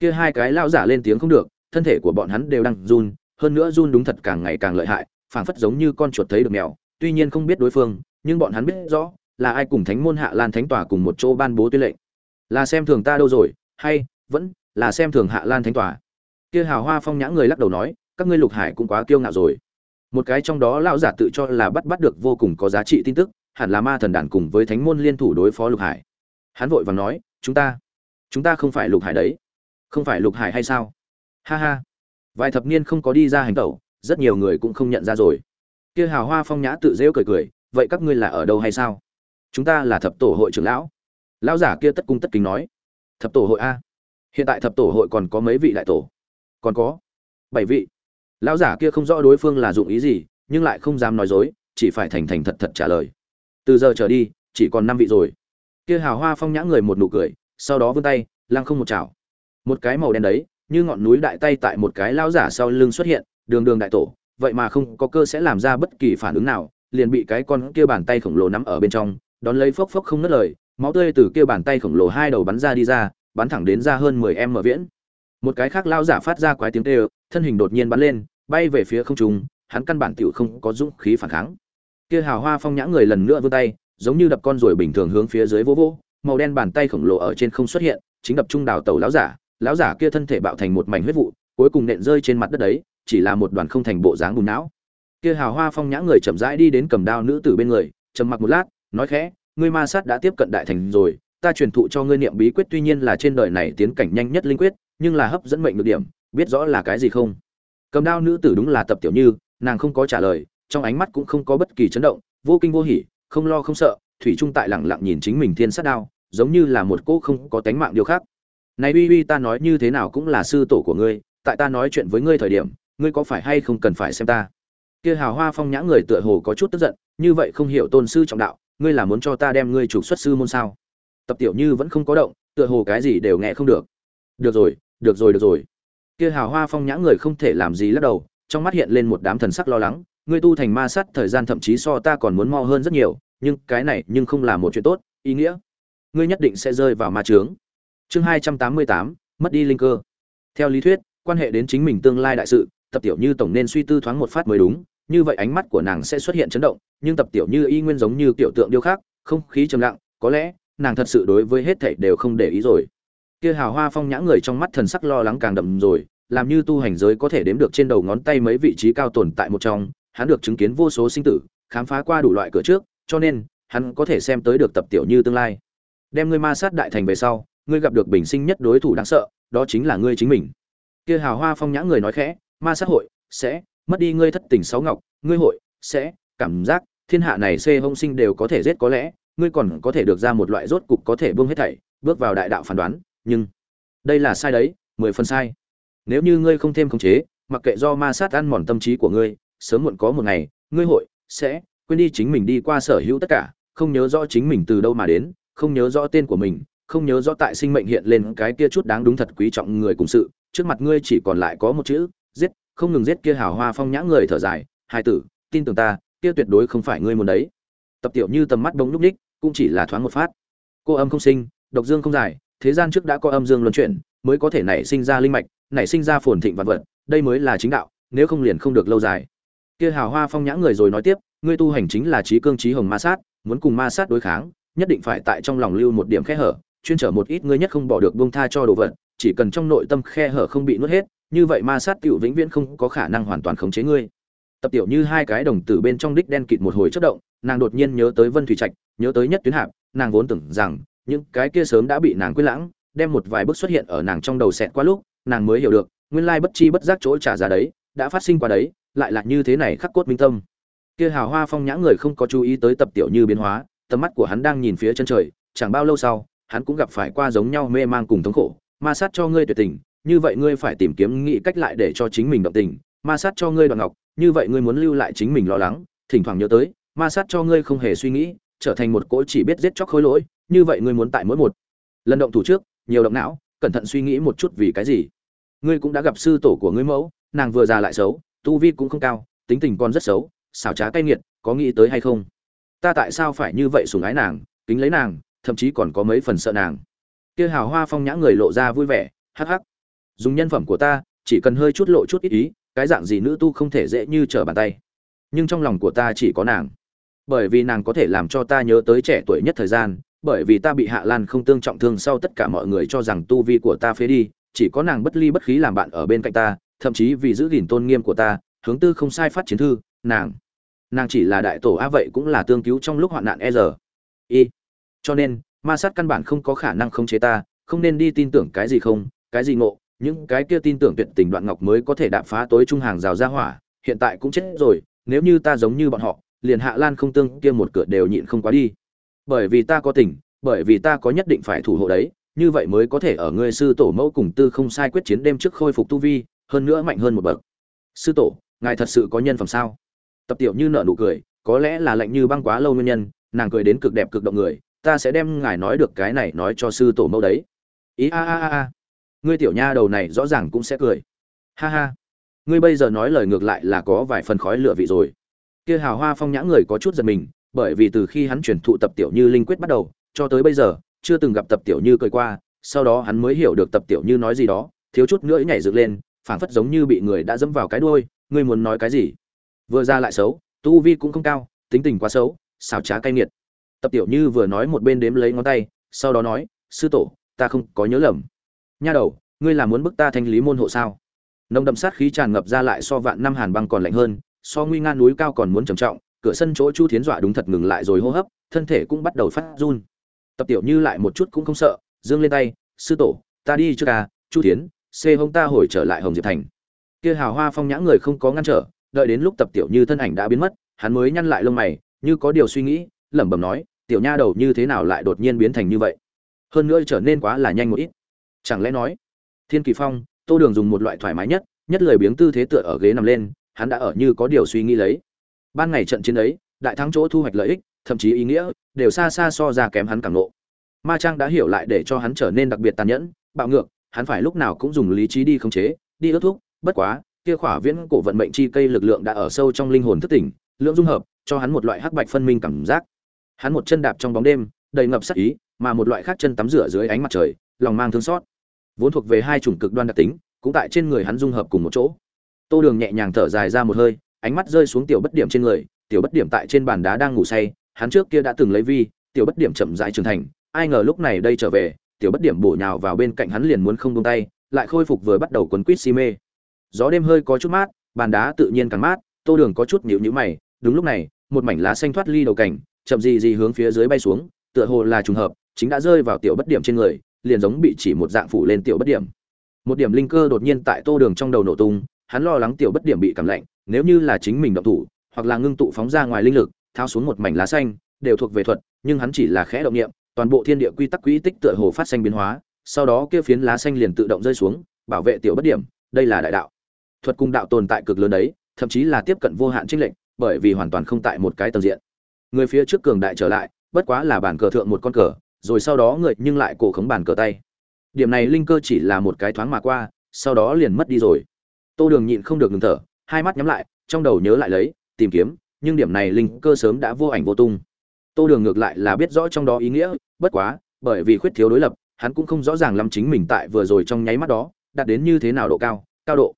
Kia hai cái lao giả lên tiếng không được, thân thể của bọn hắn đều đang run, hơn nữa run đúng thật càng ngày càng lợi hại, phảng phất giống như con chuột thấy được mèo, tuy nhiên không biết đối phương, nhưng bọn hắn biết rõ là ai cùng thánh môn hạ lan thánh tòa cùng một chỗ ban bố tuyên lệnh? Là xem thường ta đâu rồi, hay vẫn là xem thường hạ lan thánh tòa? Kia hào hoa phong nhã người lắc đầu nói, các ngươi lục hải cũng quá kiêu ngạo rồi. Một cái trong đó lão giả tự cho là bắt bắt được vô cùng có giá trị tin tức, hẳn là ma thần đàn cùng với thánh môn liên thủ đối phó lục hải. Hắn vội vàng nói, chúng ta chúng ta không phải lục hải đấy. Không phải lục hải hay sao? Ha ha. Vài thập niên không có đi ra hành tẩu, rất nhiều người cũng không nhận ra rồi. Kia hào hoa phong nhã tự rêu cười cười, vậy các ngươi là ở đâu hay sao? Chúng ta là thập tổ hội trưởng lão. Lão giả kia tất cung tất kính nói. Thập tổ hội a. Hiện tại thập tổ hội còn có mấy vị đại tổ? Còn có bảy vị. Lão giả kia không rõ đối phương là dụng ý gì, nhưng lại không dám nói dối, chỉ phải thành thành thật thật trả lời. Từ giờ trở đi, chỉ còn năm vị rồi. Kia hào hoa phong nhã người một nụ cười, sau đó vươn tay, lăng không một chảo. Một cái màu đen đấy, như ngọn núi đại tay tại một cái lão giả sau lưng xuất hiện, đường đường đại tổ, vậy mà không có cơ sẽ làm ra bất kỳ phản ứng nào, liền bị cái con kia bàn tay khổng lồ nắm ở bên trong đón lấy phốc phốc không nứt lời, máu tươi từ kia bàn tay khổng lồ hai đầu bắn ra đi ra, bắn thẳng đến ra hơn mười em mở viễn. Một cái khác lao giả phát ra quái tiếng kêu, thân hình đột nhiên bắn lên, bay về phía không trung, hắn căn bản tiểu không có dũng khí phản kháng. Kia hào hoa phong nhã người lần nữa vươn tay, giống như đập con ruồi bình thường hướng phía dưới vô vô màu đen bàn tay khổng lồ ở trên không xuất hiện, chính đập trung đào tàu lão giả. Lão giả kia thân thể bạo thành một mảnh huyết vụ, cuối cùng nện rơi trên mặt đất đấy, chỉ là một đoàn không thành bộ dáng bùn não. Kia hào hoa phong nhã người chậm rãi đi đến cầm đao nữ tử bên người, trầm mặc một lát nói khẽ, ngươi ma sát đã tiếp cận đại thành rồi, ta truyền thụ cho ngươi niệm bí quyết tuy nhiên là trên đời này tiến cảnh nhanh nhất linh quyết, nhưng là hấp dẫn mệnh được điểm, biết rõ là cái gì không? Cầm đao nữ tử đúng là tập tiểu như, nàng không có trả lời, trong ánh mắt cũng không có bất kỳ chấn động, vô kinh vô hỉ, không lo không sợ, thủy trung tại lẳng lặng nhìn chính mình thiên sát đao, giống như là một cô không có tánh mạng điều khác. Này uy uy, ta nói như thế nào cũng là sư tổ của ngươi, tại ta nói chuyện với ngươi thời điểm, ngươi có phải hay không cần phải xem ta? Kia hào hoa phong nhã người tựa hồ có chút tức giận, như vậy không hiểu tôn sư trọng đạo ngươi là muốn cho ta đem ngươi trục xuất sư môn sao? Tập tiểu như vẫn không có động, tựa hồ cái gì đều nghe không được. Được rồi được rồi được rồi. Kia hào hoa phong nhã người không thể làm gì lắc đầu, trong mắt hiện lên một đám thần sắc lo lắng. Ngươi tu thành ma sát, thời gian thậm chí so ta còn muốn mo hơn rất nhiều, nhưng cái này nhưng không là một chuyện tốt, ý nghĩa. Ngươi nhất định sẽ rơi vào ma trướng chương hai trăm tám mươi tám, mất đi linh cơ. Theo lý thuyết, quan hệ đến chính mình tương lai đại sự, tập tiểu như tổng nên suy tư thoáng một phát mới đúng như vậy ánh mắt của nàng sẽ xuất hiện chấn động, nhưng tập tiểu như y nguyên giống như tiểu tượng điêu khác không khí trầm lặng, có lẽ, nàng thật sự đối với hết thảy đều không để ý rồi. Kia hào hoa phong nhã người trong mắt thần sắc lo lắng càng đậm rồi, làm như tu hành giới có thể đếm được trên đầu ngón tay mấy vị trí cao tồn tại một trong, hắn được chứng kiến vô số sinh tử, khám phá qua đủ loại cửa trước, cho nên, hắn có thể xem tới được tập tiểu như tương lai. Đem ngươi ma sát đại thành về sau, ngươi gặp được bình sinh nhất đối thủ đáng sợ, đó chính là ngươi chính mình. Kia hào hoa phong nhã người nói khẽ, ma sát hội, sẽ mất đi ngươi thất tình sáu ngọc, ngươi hội, sẽ, cảm giác, thiên hạ này xê hông sinh đều có thể giết có lẽ, ngươi còn có thể được ra một loại rốt cục có thể buông hết thảy, bước vào đại đạo phán đoán, nhưng đây là sai đấy, mười phần sai. Nếu như ngươi không thêm khống chế, mặc kệ do ma sát ăn mòn tâm trí của ngươi, sớm muộn có một ngày, ngươi hội, sẽ, quên đi chính mình đi qua sở hữu tất cả, không nhớ rõ chính mình từ đâu mà đến, không nhớ rõ tên của mình, không nhớ rõ tại sinh mệnh hiện lên cái kia chút đáng đúng thật quý trọng người cùng sự, trước mặt ngươi chỉ còn lại có một chữ, giết không ngừng giết kia hào hoa phong nhã người thở dài, hai tử, tin tưởng ta, kia tuyệt đối không phải ngươi muốn đấy. Tập tiểu như tầm mắt bỗng lúc ních cũng chỉ là thoáng một phát. Cô âm không sinh, độc dương không dài thế gian trước đã có âm dương luân chuyển, mới có thể nảy sinh ra linh mạch, nảy sinh ra phồn thịnh vạn vật, đây mới là chính đạo, nếu không liền không được lâu dài. Kia hào hoa phong nhã người rồi nói tiếp, ngươi tu hành chính là trí cương trí hồng ma sát, muốn cùng ma sát đối kháng, nhất định phải tại trong lòng lưu một điểm khe hở, chuyên trở một ít ngươi nhất không bỏ được buông tha cho đồ vật, chỉ cần trong nội tâm khe hở không bị nuốt hết như vậy ma sát tiểu vĩnh viễn không có khả năng hoàn toàn khống chế ngươi. Tập tiểu như hai cái đồng tử bên trong đích đen kịt một hồi chất động, nàng đột nhiên nhớ tới vân thủy trạch, nhớ tới nhất tuyến hạp, nàng vốn tưởng rằng những cái kia sớm đã bị nàng quên lãng, đem một vài bước xuất hiện ở nàng trong đầu xẹt qua lúc, nàng mới hiểu được, nguyên lai bất chi bất giác chỗ trả giá đấy, đã phát sinh qua đấy, lại là như thế này khắc cốt minh tâm. Kia hào hoa phong nhã người không có chú ý tới tập tiểu như biến hóa, tầm mắt của hắn đang nhìn phía chân trời, chẳng bao lâu sau, hắn cũng gặp phải qua giống nhau mê mang cùng thống khổ, ma sát cho ngươi tuyệt tình như vậy ngươi phải tìm kiếm nghĩ cách lại để cho chính mình động tình, ma sát cho ngươi đoạn ngọc, như vậy ngươi muốn lưu lại chính mình lo lắng, thỉnh thoảng nhớ tới, ma sát cho ngươi không hề suy nghĩ, trở thành một cỗ chỉ biết giết chóc khối lỗi, như vậy ngươi muốn tại mỗi một lần động thủ trước, nhiều động não, cẩn thận suy nghĩ một chút vì cái gì. Ngươi cũng đã gặp sư tổ của ngươi mẫu, nàng vừa già lại xấu, tu vi cũng không cao, tính tình còn rất xấu, xảo trá cay nghiệt, có nghĩ tới hay không? Ta tại sao phải như vậy sùng ái nàng, kính lấy nàng, thậm chí còn có mấy phần sợ nàng. Kia hào hoa phong nhã người lộ ra vui vẻ, hắc hắc dùng nhân phẩm của ta, chỉ cần hơi chút lộ chút ít ý, cái dạng gì nữ tu không thể dễ như trở bàn tay. Nhưng trong lòng của ta chỉ có nàng. Bởi vì nàng có thể làm cho ta nhớ tới trẻ tuổi nhất thời gian, bởi vì ta bị hạ lan không tương trọng thương sau tất cả mọi người cho rằng tu vi của ta phế đi, chỉ có nàng bất ly bất khí làm bạn ở bên cạnh ta, thậm chí vì giữ gìn tôn nghiêm của ta, hướng tư không sai phát chiến thư, nàng. Nàng chỉ là đại tổ a vậy cũng là tương cứu trong lúc hoạn nạn e giờ y cho nên, ma sát căn bản không có khả năng không chế ta, không nên đi tin tưởng cái gì không, cái gì ngộ những cái kia tin tưởng tuyệt tình đoạn ngọc mới có thể đạp phá tối trung hàng rào ra hỏa, hiện tại cũng chết rồi, nếu như ta giống như bọn họ, liền hạ lan không tương kia một cửa đều nhịn không quá đi. Bởi vì ta có tình, bởi vì ta có nhất định phải thủ hộ đấy, như vậy mới có thể ở ngươi sư tổ mẫu cùng tư không sai quyết chiến đêm trước khôi phục tu vi, hơn nữa mạnh hơn một bậc. Sư tổ, ngài thật sự có nhân phẩm sao? Tập tiểu như nợ nụ cười, có lẽ là lạnh như băng quá lâu nguyên nhân, nàng cười đến cực đẹp cực động người, ta sẽ đem ngài nói được cái này nói cho sư tổ mẫu đấy. Ý a a a a ngươi tiểu nha đầu này rõ ràng cũng sẽ cười. Ha ha. Ngươi bây giờ nói lời ngược lại là có vài phần khói lửa vị rồi. Kia hào hoa phong nhã người có chút giật mình, bởi vì từ khi hắn chuyển thụ tập tiểu như linh quyết bắt đầu, cho tới bây giờ, chưa từng gặp tập tiểu như cười qua, sau đó hắn mới hiểu được tập tiểu như nói gì đó, thiếu chút nữa nhảy dựng lên, phảng phất giống như bị người đã dẫm vào cái đuôi, ngươi muốn nói cái gì? Vừa ra lại xấu, tu vi cũng không cao, tính tình quá xấu xào trá cay nghiệt. Tập tiểu như vừa nói một bên đếm lấy ngón tay, sau đó nói, sư tổ, ta không có nhớ lầm nha đầu, ngươi là muốn bức ta thanh lý môn hộ sao? Nồng đậm sát khí tràn ngập ra lại so vạn năm hàn băng còn lạnh hơn, so nguy nga núi cao còn muốn trầm trọng, cửa sân chỗ chu thiến dọa đúng thật ngừng lại rồi hô hấp, thân thể cũng bắt đầu phát run. Tập tiểu như lại một chút cũng không sợ dương lên tay, sư tổ, ta đi trước ca chu thiến xê hông ta hồi trở lại hồng diệp thành. Kia hào hoa phong nhã người không có ngăn trở, đợi đến lúc tập tiểu như thân ảnh đã biến mất, hắn mới nhăn lại lông mày, như có điều suy nghĩ, lẩm bẩm nói, tiểu nha đầu như thế nào lại đột nhiên biến thành như vậy? Hơn nữa trở nên quá là nhanh một ít chẳng lẽ nói, thiên kỳ phong, tô đường dùng một loại thoải mái nhất nhất lời biếng tư thế tựa ở ghế nằm lên, hắn đã ở như có điều suy nghĩ lấy. Ban ngày trận chiến ấy, đại thắng chỗ thu hoạch lợi ích, thậm chí ý nghĩa, đều xa xa so ra kém hắn cảm nộ ma trang đã hiểu lại để cho hắn trở nên đặc biệt tàn nhẫn, bạo ngược, hắn phải lúc nào cũng dùng lý trí đi khống chế, đi ước thúc, bất quá, kia khỏa viễn cổ vận mệnh chi cây lực lượng đã ở sâu trong linh hồn thức tỉnh lượng dung hợp, cho hắn một loại hắc bạch phân minh cảm giác. Hắn một chân đạp trong bóng đêm, đầy ngập sắc ý, mà một loại khác chân tắm rửa dưới ánh mặt trời lòng mang thương xót. Vốn thuộc về hai chủng cực đoan đặc tính, cũng tại trên người hắn dung hợp cùng một chỗ. Tô đường nhẹ nhàng thở dài ra một hơi, ánh mắt rơi xuống tiểu bất điểm trên người, tiểu bất điểm tại trên bàn đá đang ngủ say, hắn trước kia đã từng lấy vi, tiểu bất điểm chậm rãi trưởng thành, ai ngờ lúc này đây trở về, tiểu bất điểm bổ nhào vào bên cạnh hắn liền muốn không buông tay, lại khôi phục vừa bắt đầu quấn quýt si mê. Gió đêm hơi có chút mát, bàn đá tự nhiên càng mát, tô đường có chút nhịu nhữ mày, đúng lúc này, một mảnh lá xanh thoát ly đầu cảnh, chậm gì gì hướng phía dưới bay xuống, tựa hồ là trùng hợp, chính đã rơi vào tiểu bất điểm trên người liền giống bị chỉ một dạng phủ lên tiểu bất điểm. Một điểm linh cơ đột nhiên tại tô đường trong đầu nổ tung, hắn lo lắng tiểu bất điểm bị cảm lạnh, nếu như là chính mình động thủ, hoặc là ngưng tụ phóng ra ngoài linh lực thao xuống một mảnh lá xanh, đều thuộc về thuật, nhưng hắn chỉ là khẽ động niệm, toàn bộ thiên địa quy tắc quỹ tích tựa hồ phát sinh biến hóa, sau đó kia phiến lá xanh liền tự động rơi xuống, bảo vệ tiểu bất điểm, đây là đại đạo. Thuật cung đạo tồn tại cực lớn đấy, thậm chí là tiếp cận vô hạn trinh lệnh bởi vì hoàn toàn không tại một cái tầng diện. Người phía trước cường đại trở lại, bất quá là bản cờ thượng một con cờ rồi sau đó người nhưng lại cổ khống bàn cờ tay. Điểm này linh cơ chỉ là một cái thoáng mà qua, sau đó liền mất đi rồi. Tô đường nhịn không được ngừng thở, hai mắt nhắm lại, trong đầu nhớ lại lấy, tìm kiếm, nhưng điểm này linh cơ sớm đã vô ảnh vô tung. Tô đường ngược lại là biết rõ trong đó ý nghĩa, bất quá, bởi vì khuyết thiếu đối lập, hắn cũng không rõ ràng lắm chính mình tại vừa rồi trong nháy mắt đó, đạt đến như thế nào độ cao cao độ.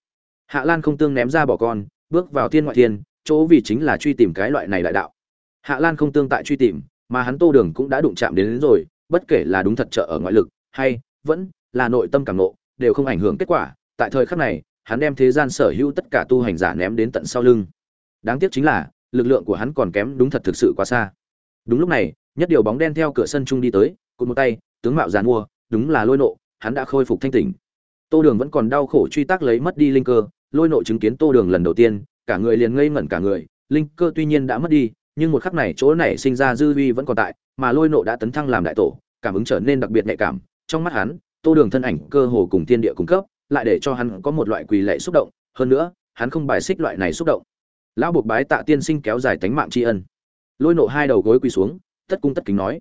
Hạ lan không tương ném ra bỏ con, bước vào thiên ngoại thiên, chỗ vì chính là truy tìm cái loại này đại đạo. Hạ lan không tương tại truy tìm mà hắn tô đường cũng đã đụng chạm đến, đến rồi bất kể là đúng thật trợ ở ngoại lực hay vẫn là nội tâm cảm nộ đều không ảnh hưởng kết quả. Tại thời khắc này hắn đem thế gian sở hữu tất cả tu hành giả ném đến tận sau lưng. Đáng tiếc chính là lực lượng của hắn còn kém đúng thật thực sự quá xa. Đúng lúc này nhất điều bóng đen theo cửa sân trung đi tới cụt một tay tướng mạo giàn mua đúng là lôi nộ hắn đã khôi phục thanh tỉnh. Tô đường vẫn còn đau khổ truy tác lấy mất đi linh cơ lôi nộ chứng kiến tô đường lần đầu tiên cả người liền ngây ngẩn cả người linh cơ tuy nhiên đã mất đi nhưng một khắc này chỗ này sinh ra dư vi vẫn còn tại, mà lôi nộ đã tấn thăng làm đại tổ, cảm ứng trở nên đặc biệt nhạy cảm. Trong mắt hắn, tô đường thân ảnh cơ hồ cùng thiên địa cung cấp, lại để cho hắn có một loại quỳ lệ xúc động. Hơn nữa, hắn không bài xích loại này xúc động. Lão buộc bái tạ tiên sinh kéo dài tánh mạng tri ân. Lôi nộ hai đầu gối quỳ xuống, tất cung tất kính nói.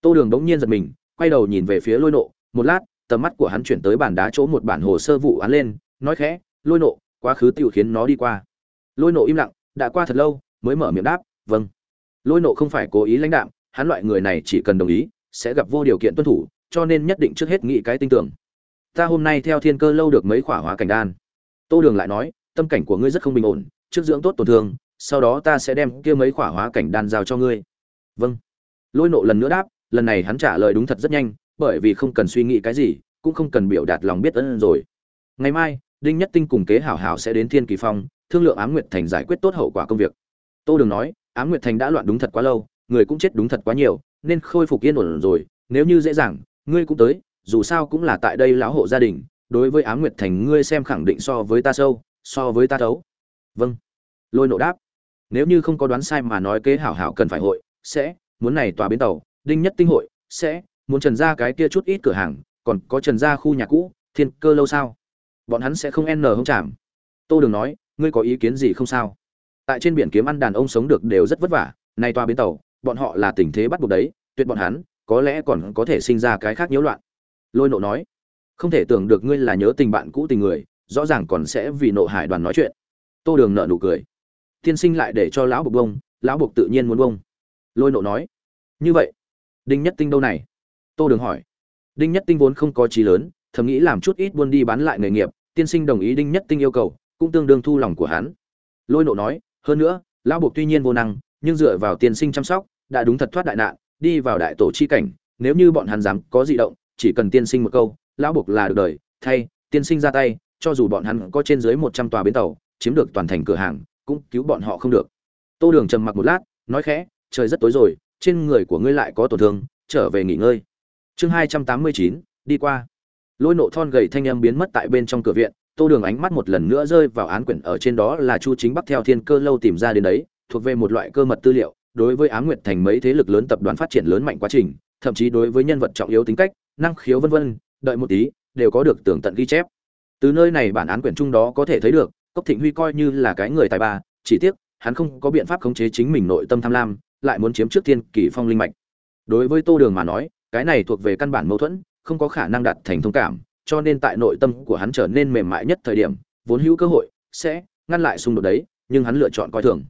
Tô đường đống nhiên giật mình, quay đầu nhìn về phía lôi nộ. Một lát, tầm mắt của hắn chuyển tới bàn đá chỗ một bản hồ sơ vụ án lên, nói khẽ, lôi nộ, quá khứ tiêu khiến nó đi qua. Lôi nộ im lặng, đã qua thật lâu, mới mở miệng đáp vâng. Lôi nộ không phải cố ý lãnh đạm, hắn loại người này chỉ cần đồng ý, sẽ gặp vô điều kiện tuân thủ, cho nên nhất định trước hết nghĩ cái tin tưởng. Ta hôm nay theo thiên cơ lâu được mấy khỏa hóa cảnh đan. Tô đường lại nói, tâm cảnh của ngươi rất không bình ổn, trước dưỡng tốt tổn thương, sau đó ta sẽ đem kia mấy khỏa hóa cảnh đan giao cho ngươi. Vâng. Lôi nộ lần nữa đáp, lần này hắn trả lời đúng thật rất nhanh, bởi vì không cần suy nghĩ cái gì, cũng không cần biểu đạt lòng biết ơn rồi. Ngày mai, đinh nhất tinh cùng kế hảo hảo sẽ đến thiên kỳ phong, thương lượng ám nguyệt thành giải quyết tốt hậu quả công việc. Tô đường nói ám nguyệt thành đã loạn đúng thật quá lâu, người cũng chết đúng thật quá nhiều, nên khôi phục yên ổn rồi, nếu như dễ dàng, ngươi cũng tới, dù sao cũng là tại đây lão hộ gia đình, đối với ám nguyệt thành ngươi xem khẳng định so với ta sâu, so với ta thấu. Vâng. Lôi nộ đáp. Nếu như không có đoán sai mà nói kế hảo hảo cần phải hội, sẽ, muốn này tòa bến tàu, đinh nhất tinh hội, sẽ, muốn trần ra cái kia chút ít cửa hàng, còn có trần ra khu nhà cũ, thiên cơ lâu sao? Bọn hắn sẽ không n không chạm. Tô đường nói, ngươi có ý kiến gì không sao? Tại trên biển kiếm ăn đàn ông sống được đều rất vất vả, nay toa bến tàu, bọn họ là tình thế bắt buộc đấy, tuyệt bọn hắn, có lẽ còn có thể sinh ra cái khác nhiễu loạn. Lôi nộ nói. Không thể tưởng được ngươi là nhớ tình bạn cũ tình người, rõ ràng còn sẽ vì nộ hải đoàn nói chuyện. Tô đường nợ nụ cười. Tiên sinh lại để cho lão bục bông, lão bục tự nhiên muốn bông. Lôi nộ nói. Như vậy, đinh nhất tinh đâu này? Tô đường hỏi. Đinh nhất tinh vốn không có trí lớn, thầm nghĩ làm chút ít buôn đi bán lại nghề nghiệp, tiên sinh đồng ý đinh nhất tinh yêu cầu, cũng tương đương thu lòng của hắn. Lôi nộ nói hơn nữa, lão buộc tuy nhiên vô năng, nhưng dựa vào tiên sinh chăm sóc, đã đúng thật thoát đại nạn, đi vào đại tổ chi cảnh, nếu như bọn hắn dám có dị động, chỉ cần tiên sinh một câu, lão buộc là được đời, thay, tiên sinh ra tay, cho dù bọn hắn có trên dưới một trăm tòa bến tàu, chiếm được toàn thành cửa hàng, cũng cứu bọn họ không được. Tô đường trầm mặc một lát, nói khẽ, trời rất tối rồi, trên người của ngươi lại có tổn thương, trở về nghỉ ngơi. Chương hai trăm tám mươi chín, đi qua. Lôi nộ thon gầy thanh âm biến mất tại bên trong cửa viện tô đường ánh mắt một lần nữa rơi vào án quyển ở trên đó là chu chính bắc theo thiên cơ lâu tìm ra đến đấy, thuộc về một loại cơ mật tư liệu, đối với á nguyệt thành mấy thế lực lớn tập đoàn phát triển lớn mạnh quá trình, thậm chí đối với nhân vật trọng yếu tính cách, năng khiếu vân vân, đợi một tí, đều có được tường tận ghi chép. Từ nơi này bản án quyển chung đó có thể thấy được, cốc thịnh huy coi như là cái người tài ba, chỉ tiếc, hắn không có biện pháp khống chế chính mình nội tâm tham lam, lại muốn chiếm trước thiên kỷ phong linh mạch. Đối với tô đường mà nói, cái này thuộc về căn bản mâu thuẫn, không có khả năng đạt thành thông cảm cho nên tại nội tâm của hắn trở nên mềm mại nhất thời điểm, vốn hữu cơ hội, sẽ ngăn lại xung đột đấy, nhưng hắn lựa chọn coi thường.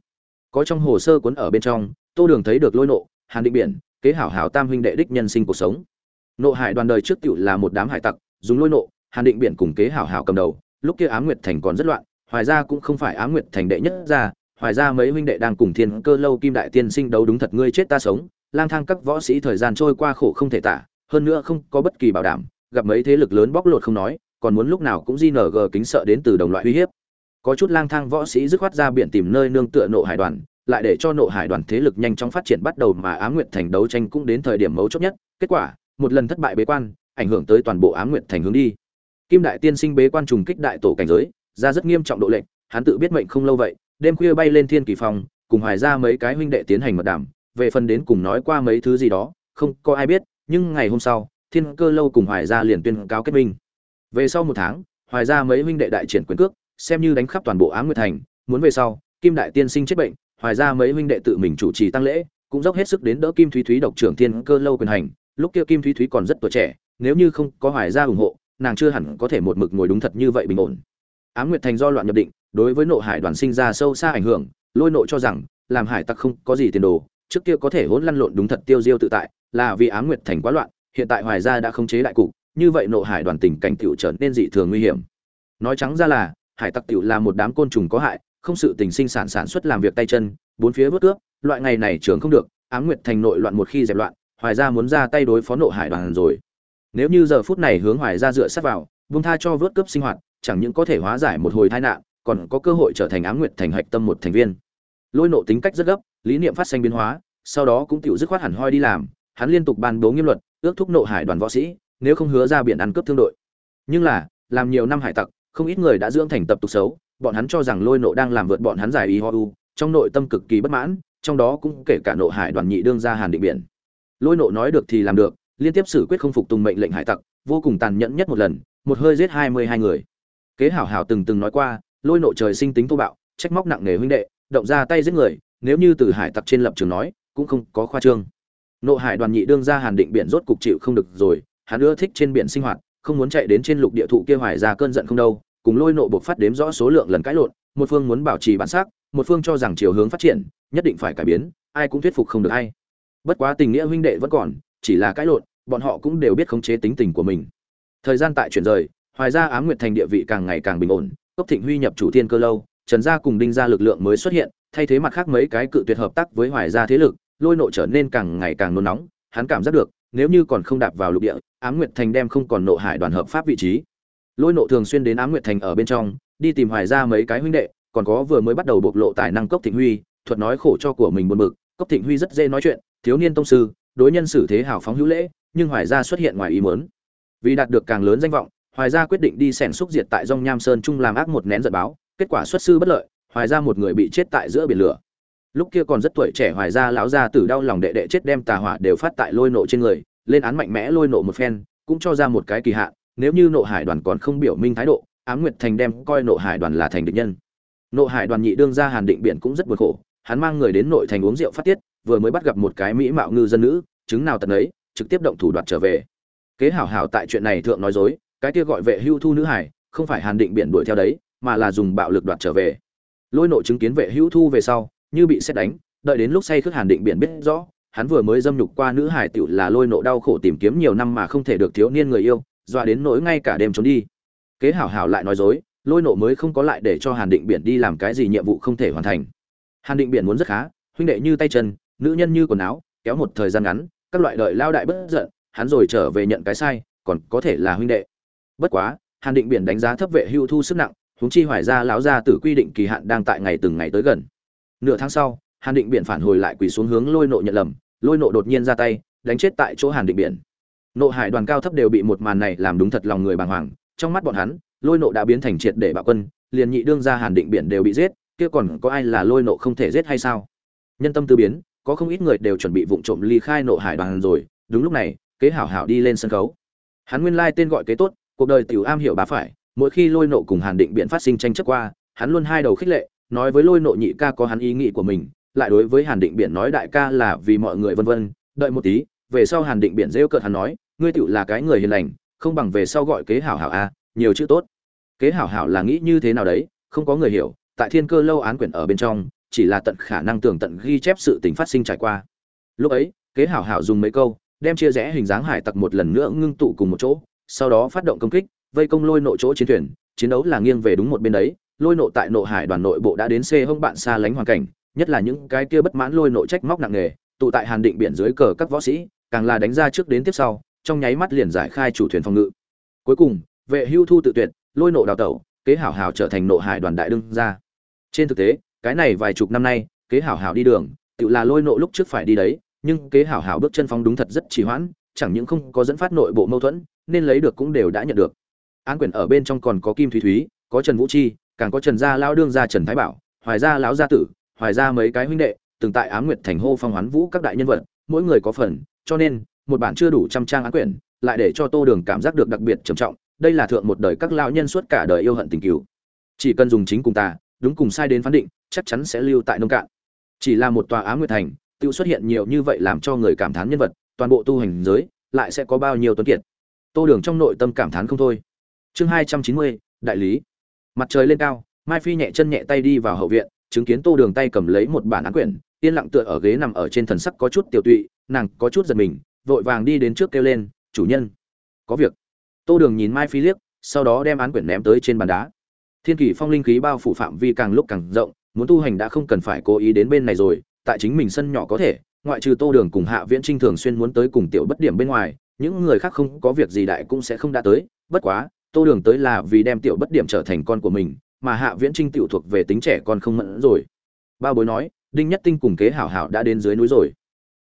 Có trong hồ sơ cuốn ở bên trong, tô đường thấy được lôi nộ, hàn định biển, kế hảo hảo tam huynh đệ đích nhân sinh cuộc sống. Nộ hải đoàn đời trước tiểu là một đám hải tặc, dùng lôi nộ, hàn định biển cùng kế hảo hảo cầm đầu, lúc kia ám nguyệt thành còn rất loạn, hoài ra cũng không phải ám nguyệt thành đệ nhất ra hoài ra mấy huynh đệ đang cùng thiên cơ lâu kim đại tiên sinh đấu đúng thật, ngươi chết ta sống, lang thang các võ sĩ thời gian trôi qua khổ không thể tả, hơn nữa không có bất kỳ bảo đảm gặp mấy thế lực lớn bóc lột không nói, còn muốn lúc nào cũng di nở gờ kính sợ đến từ đồng loại uy hiếp. Có chút lang thang võ sĩ dứt khoát ra biển tìm nơi nương tựa nộ hải đoàn, lại để cho nộ hải đoàn thế lực nhanh chóng phát triển bắt đầu mà ám nguyệt thành đấu tranh cũng đến thời điểm mấu chốt nhất. Kết quả, một lần thất bại bế quan, ảnh hưởng tới toàn bộ ám nguyệt thành hướng đi. Kim đại tiên sinh bế quan trùng kích đại tổ cảnh giới, ra rất nghiêm trọng độ lệnh, hắn tự biết mệnh không lâu vậy, đêm khuya bay lên thiên kỳ phòng, cùng hoài ra mấy cái huynh đệ tiến hành mật đàm, về phần đến cùng nói qua mấy thứ gì đó, không có ai biết, nhưng ngày hôm sau thiên cơ lâu cùng hoài Gia liền tuyên cáo kết minh. Về sau một tháng, hoài Gia mấy huynh đệ đại triển quyền cước, xem như đánh khắp toàn bộ á nguyệt thành. Muốn về sau, kim đại tiên sinh chết bệnh, hoài Gia mấy huynh đệ tự mình chủ trì tăng lễ, cũng dốc hết sức đến đỡ kim thúy thúy độc trưởng thiên cơ lâu quyền hành. Lúc kia kim thúy thúy còn rất tuổi trẻ, nếu như không có hoài Gia ủng hộ, nàng chưa hẳn có thể một mực ngồi đúng thật như vậy bình ổn. Á nguyệt thành do loạn nhập định, đối với nộ hải đoàn sinh ra sâu xa ảnh hưởng, lôi nộ cho rằng, làm hải tặc không có gì tiền đồ, trước kia có thể hỗn lăn lộn đúng thật tiêu diêu tự tại, là vì á nguyệt thành quá loạn hiện tại hoài gia đã không chế đại cục, như vậy nộ hải đoàn tình cảnh tiểu trở nên dị thường nguy hiểm. Nói trắng ra là, hải tặc tiểu là một đám côn trùng có hại, không sự tình sinh sản sản xuất làm việc tay chân, bốn phía vớt cướp, loại ngày này trường không được, ám nguyệt thành nội loạn một khi dẹp loạn, hoài gia muốn ra tay đối phó nộ hải đoàn rồi. Nếu như giờ phút này hướng hoài gia dựa sát vào vung tha cho vớt cướp sinh hoạt, chẳng những có thể hóa giải một hồi tai nạn, còn có cơ hội trở thành ám nguyệt thành hạch tâm một thành viên. Lôi nộ tính cách rất gấp, lý niệm phát sinh biến hóa, sau đó cũng tiểu dứt khoát hẳn hoi đi làm, hắn liên tục ban bố nghiêm luật ước thúc nộ hải đoàn võ sĩ, nếu không hứa ra biển ăn cướp thương đội. Nhưng là, làm nhiều năm hải tặc, không ít người đã dưỡng thành tập tục xấu, bọn hắn cho rằng lôi nộ đang làm vượt bọn hắn giải y ho u, trong nội tâm cực kỳ bất mãn, trong đó cũng kể cả nộ hải đoàn nhị đương ra hàn định biển. Lôi nộ nói được thì làm được, liên tiếp xử quyết không phục tùng mệnh lệnh hải tặc, vô cùng tàn nhẫn nhất một lần, một hơi giết hai mươi hai người. Kế hảo hảo từng từng nói qua, lôi nộ trời sinh tính thô bạo, trách móc nặng nề huynh đệ, động ra tay giết người, nếu như từ hải tặc trên lập trường nói, cũng không có khoa trương nộ hải đoàn nhị đương ra hàn định biển rốt cục chịu không được rồi, hắn ưa thích trên biển sinh hoạt, không muốn chạy đến trên lục địa thụ kia hoài ra cơn giận không đâu, cùng lôi nộ buộc phát đếm rõ số lượng lần cãi lộn, một phương muốn bảo trì bản sắc, một phương cho rằng chiều hướng phát triển, nhất định phải cải biến, ai cũng thuyết phục không được ai. Bất quá tình nghĩa huynh đệ vẫn còn, chỉ là cãi lộn, bọn họ cũng đều biết khống chế tính tình của mình. Thời gian tại chuyển rời, hoài ra ám nguyệt thành địa vị càng ngày càng bình ổn, cốc thịnh huy nhập chủ thiên cơ lâu, trần gia cùng đinh gia lực lượng mới xuất hiện, thay thế mặt khác mấy cái cự tuyệt hợp tác với hoài gia thế lực lôi nộ trở nên càng ngày càng nôn nóng, hắn cảm giác được, nếu như còn không đạp vào lục địa, ám nguyệt thành đem không còn nộ hải đoàn hợp pháp vị trí. Lôi nộ thường xuyên đến ám nguyệt thành ở bên trong, đi tìm hoài ra mấy cái huynh đệ, còn có vừa mới bắt đầu bộc lộ tài năng cốc thịnh huy, thuật nói khổ cho của mình buồn bực. Cốc thịnh huy rất dễ nói chuyện, thiếu niên tông sư, đối nhân xử thế hào phóng hữu lễ, nhưng hoài gia xuất hiện ngoài ý muốn. Vì đạt được càng lớn danh vọng, hoài gia quyết định đi sẻn xúc diệt tại dông nham sơn trung làm ác một nén giật báo, kết quả xuất sư bất lợi, hoài gia một người bị chết tại giữa biển lửa lúc kia còn rất tuổi trẻ hoài ra lão gia tử đau lòng đệ đệ chết đem tà hỏa đều phát tại lôi nộ trên người, lên án mạnh mẽ lôi nộ một phen, cũng cho ra một cái kỳ hạn, nếu như nộ hải đoàn còn không biểu minh thái độ, ám nguyệt thành đem coi nộ hải đoàn là thành địch nhân. Nộ hải đoàn nhị đương ra hàn định biển cũng rất buồn khổ, hắn mang người đến nội thành uống rượu phát tiết, vừa mới bắt gặp một cái mỹ mạo ngư dân nữ, chứng nào tận ấy, trực tiếp động thủ đoạt trở về. Kế hảo hảo tại chuyện này thượng nói dối, cái kia gọi vệ hưu thu nữ hải, không phải hàn định biển đuổi theo đấy, mà là dùng bạo lực đoạt trở về. Lôi nộ chứng kiến vệ hữu thu về sau như bị xét đánh, đợi đến lúc say khước hàn định biển biết rõ, hắn vừa mới dâm nhục qua nữ hải tiểu là lôi nộ đau khổ tìm kiếm nhiều năm mà không thể được thiếu niên người yêu, dọa đến nỗi ngay cả đêm trốn đi. Kế hảo hảo lại nói dối, lôi nộ mới không có lại để cho hàn định biển đi làm cái gì nhiệm vụ không thể hoàn thành. Hàn định biển muốn rất khá, huynh đệ như tay chân, nữ nhân như quần áo, kéo một thời gian ngắn, các loại đợi lao đại bất giận, hắn rồi trở về nhận cái sai, còn có thể là huynh đệ. Bất quá, hàn định biển đánh giá thấp vệ hưu thu sức nặng, huống chi hoài ra lão gia tử quy định kỳ hạn đang tại ngày từng ngày tới gần nửa tháng sau, hàn định biển phản hồi lại quỳ xuống hướng lôi nộ nhận lầm, lôi nộ đột nhiên ra tay, đánh chết tại chỗ hàn định biển. Nộ hải đoàn cao thấp đều bị một màn này làm đúng thật lòng người bàng hoàng, trong mắt bọn hắn, lôi nộ đã biến thành triệt để bạo quân, liền nhị đương ra hàn định biển đều bị giết, kia còn có ai là lôi nộ không thể giết hay sao? Nhân tâm tư biến, có không ít người đều chuẩn bị vụng trộm ly khai nộ hải đoàn rồi, đúng lúc này, kế hảo hảo đi lên sân khấu. Hắn nguyên lai tên gọi kế tốt, cuộc đời tiểu am hiểu bá phải, mỗi khi lôi nộ cùng hàn định biện phát sinh tranh chấp qua, hắn luôn hai đầu khích lệ nói với lôi nội nhị ca có hắn ý nghĩ của mình, lại đối với hàn định biện nói đại ca là vì mọi người vân vân, đợi một tí, về sau hàn định biện rêu cợt hắn nói, ngươi tựu là cái người hiền lành, không bằng về sau gọi kế hảo hảo a, nhiều chữ tốt. Kế hảo hảo là nghĩ như thế nào đấy, không có người hiểu, tại thiên cơ lâu án quyển ở bên trong, chỉ là tận khả năng tường tận ghi chép sự tình phát sinh trải qua. Lúc ấy, kế hảo hảo dùng mấy câu, đem chia rẽ hình dáng hải tặc một lần nữa ngưng tụ cùng một chỗ, sau đó phát động công kích, vây công lôi nội chỗ chiến thuyền, chiến đấu là nghiêng về đúng một bên đấy lôi nộ tại nộ hải đoàn nội bộ đã đến xê hông bạn xa lánh hoàn cảnh, nhất là những cái kia bất mãn lôi nộ trách móc nặng nề, tụ tại hàn định biển dưới cờ các võ sĩ, càng là đánh ra trước đến tiếp sau, trong nháy mắt liền giải khai chủ thuyền phòng ngự. Cuối cùng, vệ hưu thu tự tuyệt, lôi nộ đào tẩu, kế hảo hảo trở thành nộ hải đoàn đại đương ra trên thực tế, cái này vài chục năm nay, kế hảo hảo đi đường, tự là lôi nộ lúc trước phải đi đấy, nhưng kế hảo hảo bước chân phóng đúng thật rất trì hoãn, chẳng những không có dẫn phát nội bộ mâu thuẫn, nên lấy được cũng đều đã nhận được. Án quyền ở bên trong còn có kim thúy thúy, có trần vũ chi càng có trần gia lao đương gia trần thái bảo, hoài gia lão gia tử, hoài gia mấy cái huynh đệ, từng tại ám nguyệt thành hô phong hoán vũ các đại nhân vật, mỗi người có phần, cho nên, một bản chưa đủ trăm trang án quyển, lại để cho tô đường cảm giác được đặc biệt trầm trọng, đây là thượng một đời các lão nhân suốt cả đời yêu hận tình cừu. Chỉ cần dùng chính cùng ta, đúng cùng sai đến phán định, chắc chắn sẽ lưu tại nông cạn. Chỉ là một tòa á nguyệt thành tự xuất hiện nhiều như vậy làm cho người cảm thán nhân vật, toàn bộ tu hành giới, lại sẽ có bao nhiêu tuấn kiệt. Tô đường trong nội tâm cảm thán không thôi. Chương hai trăm chín mươi, đại lý mặt trời lên cao, mai phi nhẹ chân nhẹ tay đi vào hậu viện, chứng kiến tô đường tay cầm lấy một bản án quyển, yên lặng tựa ở ghế nằm ở trên thần sắc có chút tiểu tụy, nàng có chút giật mình, vội vàng đi đến trước kêu lên, chủ nhân, có việc. Tô đường nhìn mai phi liếc, sau đó đem án quyển ném tới trên bàn đá. Thiên kỷ phong linh khí bao phủ phạm vi càng lúc càng rộng, muốn tu hành đã không cần phải cố ý đến bên này rồi, tại chính mình sân nhỏ có thể, ngoại trừ tô đường cùng hạ viễn trinh thường xuyên muốn tới cùng tiểu bất điểm bên ngoài, những người khác không có việc gì đại cũng sẽ không đã tới, bất quá tô đường tới là vì đem tiểu bất điểm trở thành con của mình, mà hạ viễn trinh tiểu thuộc về tính trẻ con không mẫn rồi. Ba bối nói, đinh nhất tinh cùng kế hảo hảo đã đến dưới núi rồi.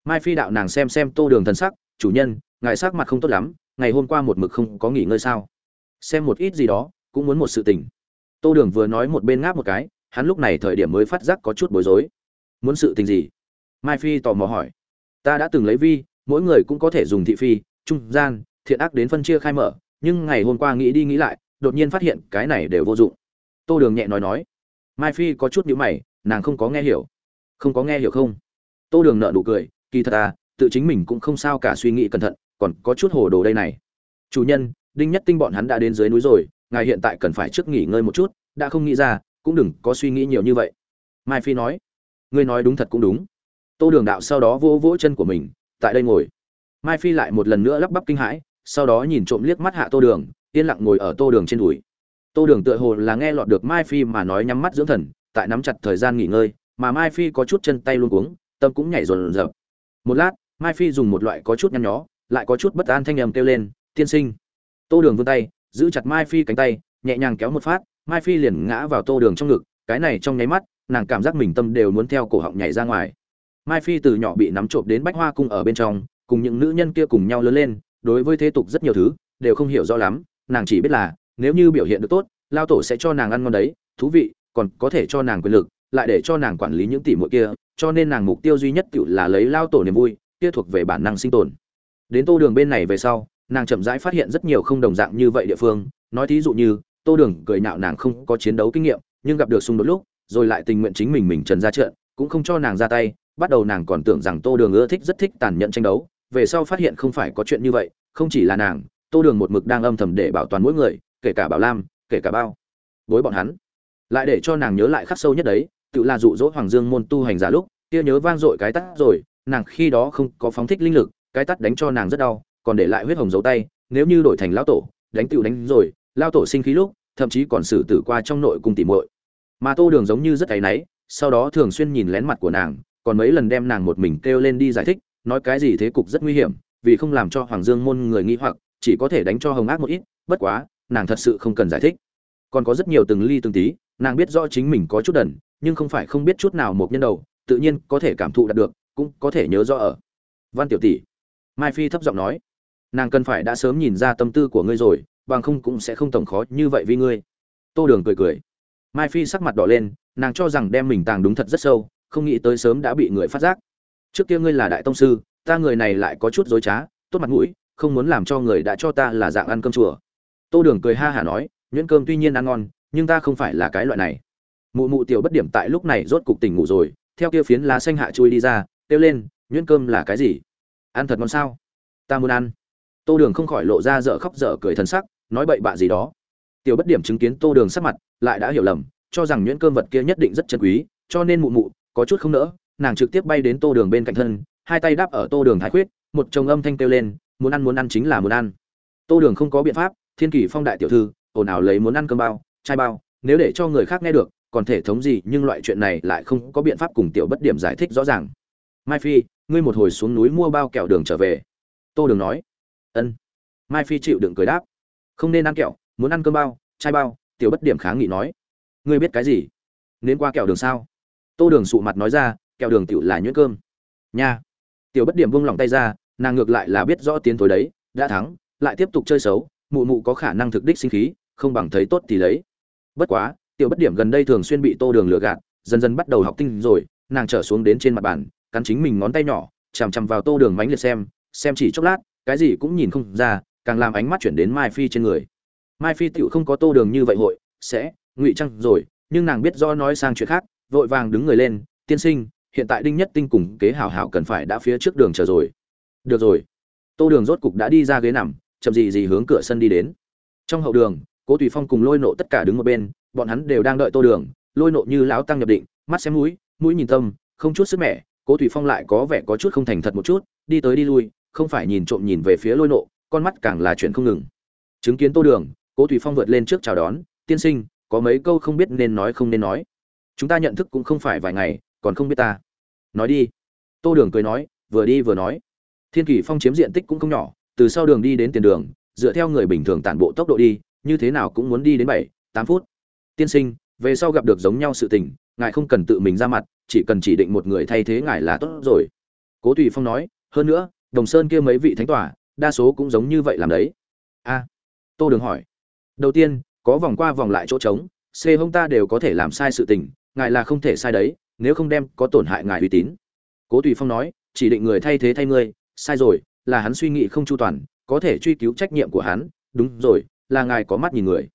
Mai phi đạo nàng xem xem tô đường thần sắc, chủ nhân, ngài sắc mặt không tốt lắm, ngày hôm qua một mực không có nghỉ ngơi sao? Xem một ít gì đó, cũng muốn một sự tình. Tô đường vừa nói một bên ngáp một cái, hắn lúc này thời điểm mới phát giác có chút bối rối. Muốn sự tình gì? Mai phi tò mò hỏi. Ta đã từng lấy vi, mỗi người cũng có thể dùng thị phi, trung gian, thiện ác đến phân chia khai mở nhưng ngày hôm qua nghĩ đi nghĩ lại, đột nhiên phát hiện cái này đều vô dụng. Tô đường nhẹ nói nói, mai phi có chút nhữ mày, nàng không có nghe hiểu. Không có nghe hiểu không? Tô đường nợ nụ cười, kỳ thật à tự chính mình cũng không sao cả suy nghĩ cẩn thận, còn có chút hồ đồ đây này. Chủ nhân, đinh nhất tinh bọn hắn đã đến dưới núi rồi, ngài hiện tại cần phải trước nghỉ ngơi một chút, đã không nghĩ ra, cũng đừng có suy nghĩ nhiều như vậy. Mai phi nói, ngươi nói đúng thật cũng đúng. Tô đường đạo sau đó vỗ vỗ chân của mình, tại đây ngồi. Mai phi lại một lần nữa lắp bắp kinh hãi sau đó nhìn trộm liếc mắt hạ tô đường, yên lặng ngồi ở tô đường trên đùi. Tô đường tựa hồ là nghe lọt được mai phi mà nói nhắm mắt dưỡng thần, tại nắm chặt thời gian nghỉ ngơi, mà mai phi có chút chân tay luôn cuống, tâm cũng nhảy rồn rập. Một lát, mai phi dùng một loại có chút nhăn nhó, lại có chút bất an thanh nhầm kêu lên, tiên sinh. Tô đường vươn tay, giữ chặt mai phi cánh tay, nhẹ nhàng kéo một phát, mai phi liền ngã vào tô đường trong ngực, cái này trong nháy mắt, nàng cảm giác mình tâm đều muốn theo cổ họng nhảy ra ngoài. Mai phi từ nhỏ bị nắm trộm đến bách hoa cung ở bên trong, cùng những nữ nhân kia cùng nhau lớn lên đối với thế tục rất nhiều thứ, đều không hiểu rõ lắm, nàng chỉ biết là, nếu như biểu hiện được tốt lao tổ sẽ cho nàng ăn ngon đấy, thú vị, còn có thể cho nàng quyền lực, lại để cho nàng quản lý những tỷ muội kia, cho nên nàng mục tiêu duy nhất tự là lấy lao tổ niềm vui, kia thuộc về bản năng sinh tồn. Đến tô đường bên này về sau, nàng chậm rãi phát hiện rất nhiều không đồng dạng như vậy địa phương, nói thí dụ như, tô đường cười nạo nàng không có chiến đấu kinh nghiệm, nhưng gặp được xung đột lúc, rồi lại tình nguyện chính mình mình trần ra trận, cũng không cho nàng ra tay, bắt đầu nàng còn tưởng rằng tô đường ưa thích rất thích tàn nhẫn tranh đấu về sau phát hiện không phải có chuyện như vậy, không chỉ là nàng, tô đường một mực đang âm thầm để bảo toàn mỗi người, kể cả bảo lam, kể cả bao. Bối bọn hắn. Lại để cho nàng nhớ lại khắc sâu nhất đấy, tự là dụ dỗ hoàng dương môn tu hành giả lúc, kia nhớ vang dội cái tắt rồi, nàng khi đó không có phóng thích linh lực, cái tắt đánh cho nàng rất đau, còn để lại huyết hồng dấu tay, nếu như đổi thành lão tổ, đánh tựu đánh rồi lao tổ sinh khí lúc, thậm chí còn xử tử qua trong nội cung tỉ muội. Mà tô đường giống như rất áy náy, sau đó thường xuyên nhìn lén mặt của nàng, còn mấy lần đem nàng một mình kêu lên đi giải thích nói cái gì thế cục rất nguy hiểm, vì không làm cho hoàng dương môn người nghi hoặc, chỉ có thể đánh cho hồng ác một ít, bất quá, nàng thật sự không cần giải thích. Còn có rất nhiều từng ly từng tí, nàng biết rõ chính mình có chút đần, nhưng không phải không biết chút nào một nhân đầu, tự nhiên có thể cảm thụ đạt được, cũng có thể nhớ rõ ở. Văn tiểu tỷ, mai phi thấp giọng nói, nàng cần phải đã sớm nhìn ra tâm tư của ngươi rồi, bằng không cũng sẽ không tổng khó như vậy vì ngươi. Tô đường cười cười. Mai phi sắc mặt đỏ lên, nàng cho rằng đem mình tàng đúng thật rất sâu, không nghĩ tới sớm đã bị người phát giác trước kia ngươi là đại tông sư, ta người này lại có chút dối trá, tốt mặt mũi, không muốn làm cho người đã cho ta là dạng ăn cơm chùa. Tô đường cười ha hả nói, nhuyễn cơm tuy nhiên ăn ngon, nhưng ta không phải là cái loại này. Mụ mụ tiểu bất điểm tại lúc này rốt cục tỉnh ngủ rồi, theo kia phiến lá xanh hạ chui đi ra, kêu lên, nhuyễn cơm là cái gì? Ăn thật ngon sao? Ta muốn ăn. Tô đường không khỏi lộ ra dở khóc dở cười thần sắc, nói bậy bạ gì đó. Tiểu bất điểm chứng kiến tô đường sắc mặt, lại đã hiểu lầm, cho rằng nhuyễn cơm vật kia nhất định rất chân quý, cho nên mụ mụ, có chút không nỡ nàng trực tiếp bay đến tô đường bên cạnh thân, hai tay đáp ở tô đường thái khuyết, một chồng âm thanh kêu lên, muốn ăn muốn ăn chính là muốn ăn. Tô đường không có biện pháp, thiên kỷ phong đại tiểu thư, ồn ào lấy muốn ăn cơm bao, chai bao, nếu để cho người khác nghe được, còn thể thống gì, nhưng loại chuyện này lại không có biện pháp cùng tiểu bất điểm giải thích rõ ràng. Mai phi, ngươi một hồi xuống núi mua bao kẹo đường trở về. Tô đường nói. Ân. Mai phi chịu đựng cười đáp. Không nên ăn kẹo, muốn ăn cơm bao, chai bao, tiểu bất điểm kháng nghị nói. Ngươi biết cái gì? Nên qua kẹo đường sao? Tô đường sụ mặt nói ra kẹo đường tiểu là nhuyễn cơm. Nha. Tiểu bất điểm vung lòng tay ra, nàng ngược lại là biết rõ tiến thối đấy, đã thắng, lại tiếp tục chơi xấu, mụ mụ có khả năng thực đích sinh khí, không bằng thấy tốt thì lấy. Bất quá, tiểu bất điểm gần đây thường xuyên bị tô đường lừa gạt, dần dần bắt đầu học tinh rồi, nàng trở xuống đến trên mặt bàn, cắn chính mình ngón tay nhỏ, chằm chằm vào tô đường mánh liệt xem xem chỉ chốc lát, cái gì cũng nhìn không ra, càng làm ánh mắt chuyển đến mai phi trên người. Mai phi tựu không có tô đường như vậy hội, sẽ, ngụy trăng rồi, nhưng nàng biết do nói sang chuyện khác, vội vàng đứng người lên, tiên sinh hiện tại đinh nhất tinh cùng kế hảo hảo cần phải đã phía trước đường chờ rồi. Được rồi. Tô đường rốt cục đã đi ra ghế nằm, chậm gì gì hướng cửa sân đi đến. Trong hậu đường, cố tùy phong cùng lôi nộ tất cả đứng một bên, bọn hắn đều đang đợi tô đường. Lôi nộ như láo tăng nhập định, mắt xem mũi mũi nhìn tâm, không chút sức mẻ. Cố tùy phong lại có vẻ có chút không thành thật một chút, đi tới đi lui, không phải nhìn trộm nhìn về phía lôi nộ, con mắt càng là chuyện không ngừng. Chứng kiến tô đường, cố tùy phong vượt lên trước chào đón, tiên sinh, có mấy câu không biết nên nói không nên nói. Chúng ta nhận thức cũng không phải vài ngày còn không biết ta. Nói đi. Tô đường cười nói, vừa đi vừa nói. Thiên kỷ phong chiếm diện tích cũng không nhỏ, từ sau đường đi đến tiền đường, dựa theo người bình thường tản bộ tốc độ đi, như thế nào cũng muốn đi đến bảy, tám phút. Tiên sinh, về sau gặp được giống nhau sự tình, ngài không cần tự mình ra mặt, chỉ cần chỉ định một người thay thế ngài là tốt rồi. Cố tùy phong nói, hơn nữa, đồng sơn kia mấy vị thánh tỏa đa số cũng giống như vậy làm đấy. A. Tô đường hỏi. Đầu tiên, có vòng qua vòng lại chỗ trống, c hông ta đều có thể làm sai sự tình, ngài là không thể sai đấy nếu không đem có tổn hại ngài uy tín. Cố tùy phong nói, chỉ định người thay thế thay ngươi, sai rồi, là hắn suy nghĩ không chu toàn, có thể truy cứu trách nhiệm của hắn, đúng rồi, là ngài có mắt nhìn người.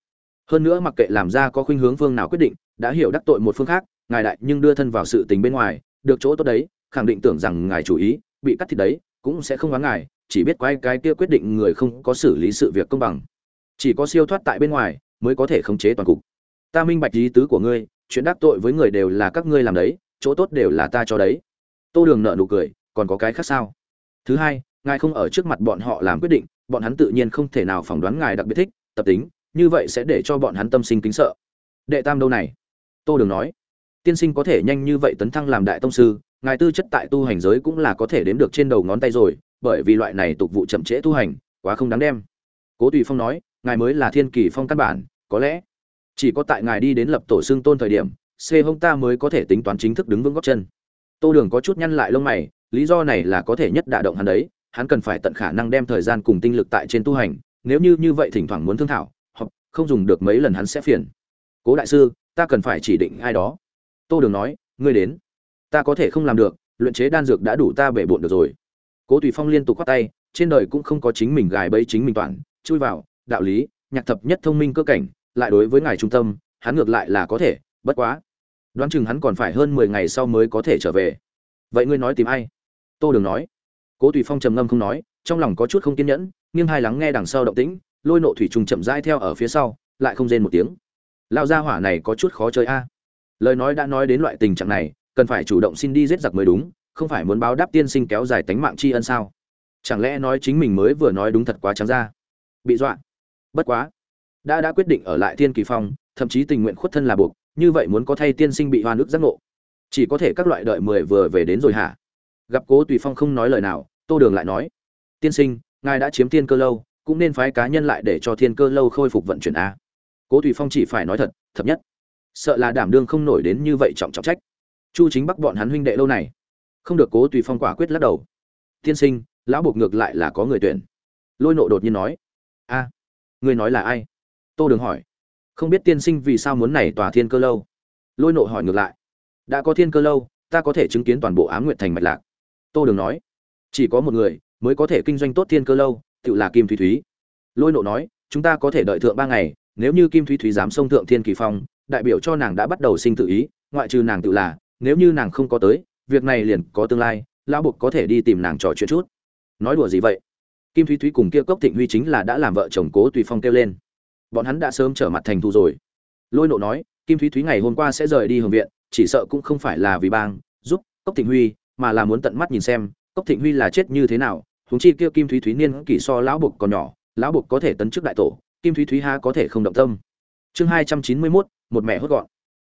Hơn nữa mặc kệ làm ra có khuynh hướng phương nào quyết định, đã hiểu đắc tội một phương khác, ngài đại nhưng đưa thân vào sự tình bên ngoài, được chỗ tốt đấy, khẳng định tưởng rằng ngài chủ ý, bị cắt thịt đấy, cũng sẽ không oán ngài, chỉ biết quay cái kia quyết định người không có xử lý sự việc công bằng. Chỉ có siêu thoát tại bên ngoài, mới có thể khống chế toàn cục. Ta minh bạch ý tứ của ngươi chuyện đắc tội với người đều là các ngươi làm đấy, chỗ tốt đều là ta cho đấy. Tô đường nợ nụ cười, còn có cái khác sao? Thứ hai, ngài không ở trước mặt bọn họ làm quyết định, bọn hắn tự nhiên không thể nào phỏng đoán ngài đặc biệt thích, tập tính, như vậy sẽ để cho bọn hắn tâm sinh kính sợ. Đệ tam đâu này? Tô đường nói. Tiên sinh có thể nhanh như vậy tấn thăng làm đại tông sư, ngài tư chất tại tu hành giới cũng là có thể đếm được trên đầu ngón tay rồi, bởi vì loại này tục vụ chậm trễ tu hành, quá không đáng đem. Cố tùy phong nói, ngài mới là thiên kỳ phong căn bản, có lẽ chỉ có tại ngài đi đến lập tổ xương tôn thời điểm, c hông ta mới có thể tính toán chính thức đứng vững góc chân. Tô đường có chút nhăn lại lông mày, lý do này là có thể nhất đả động hắn đấy, hắn cần phải tận khả năng đem thời gian cùng tinh lực tại trên tu hành, nếu như như vậy thỉnh thoảng muốn thương thảo, hoặc không dùng được mấy lần hắn sẽ phiền. Cố đại sư, ta cần phải chỉ định ai đó. Tô đường nói, ngươi đến. Ta có thể không làm được, luyện chế đan dược đã đủ ta bể bộn được rồi. Cố tùy phong liên tục khoát tay, trên đời cũng không có chính mình gài bẫy chính mình toàn, chui vào, đạo lý, nhạc thập nhất thông minh cơ cảnh lại đối với ngài trung tâm, hắn ngược lại là có thể, bất quá. Đoán chừng hắn còn phải hơn mười ngày sau mới có thể trở về. Vậy ngươi nói tìm ai? Tô đường nói. Cố tùy phong trầm ngâm không nói, trong lòng có chút không kiên nhẫn, nghiêng hai lắng nghe đằng sau động tĩnh, lôi nộ thủy trùng chậm rãi theo ở phía sau, lại không rên một tiếng. Lao gia hỏa này có chút khó chơi a. Lời nói đã nói đến loại tình trạng này, cần phải chủ động xin đi giết giặc mới đúng, không phải muốn báo đáp tiên sinh kéo dài tánh mạng tri ân sao? Chẳng lẽ nói chính mình mới vừa nói đúng thật quá trắng ra? Bị dọa. Bất quá đã đã quyết định ở lại thiên kỳ phong thậm chí tình nguyện khuất thân là buộc như vậy muốn có thay tiên sinh bị hoa nước giác ngộ. Chỉ có thể các loại đợi mười vừa về đến rồi hả? Gặp cố tùy phong không nói lời nào tô đường lại nói tiên sinh ngài đã chiếm thiên cơ lâu cũng nên phái cá nhân lại để cho thiên cơ lâu khôi phục vận chuyển a. Cố tùy phong chỉ phải nói thật thật nhất sợ là đảm đương không nổi đến như vậy trọng trọng trách. Chu chính bắc bọn hắn huynh đệ lâu này không được cố tùy phong quả quyết lắc đầu. Tiên sinh lão buộc ngược lại là có người tuyển. Lôi nộ đột nhiên nói a à, người nói là ai? Tô đường hỏi. Không biết tiên sinh vì sao muốn này tòa thiên cơ lâu? Lôi nộ hỏi ngược lại. Đã có thiên cơ lâu, ta có thể chứng kiến toàn bộ á m nguyệt thành mạch lạc. Tô đường nói. Chỉ có một người mới có thể kinh doanh tốt thiên cơ lâu, tự là kim thúy thúy. Lôi nộ nói, chúng ta có thể đợi thượng ba ngày, nếu như kim thúy thúy dám xông thượng thiên kỳ phong, đại biểu cho nàng đã bắt đầu sinh tự ý, ngoại trừ nàng tự là, nếu như nàng không có tới, việc này liền có tương lai, lão buộc có thể đi tìm nàng trò chuyện chút. Nói đùa gì vậy? Kim thúy thúy cùng kia cốc thịnh huy chính là đã làm vợ chồng cố tùy phong kêu lên bọn hắn đã sớm trở mặt thành thù rồi. Lôi nộ nói, kim thúy thúy ngày hôm qua sẽ rời đi hồng viện, chỉ sợ cũng không phải là vì bang, giúp cốc thịnh huy, mà là muốn tận mắt nhìn xem, cốc thịnh huy là chết như thế nào, huống chi kia kim thúy thúy niên kỷ so lão bục còn nhỏ, lão bục có thể tấn chức đại tổ, kim thúy thúy ha có thể không động tâm. Chương hai trăm chín mươi mốt, một mẹ hốt gọn.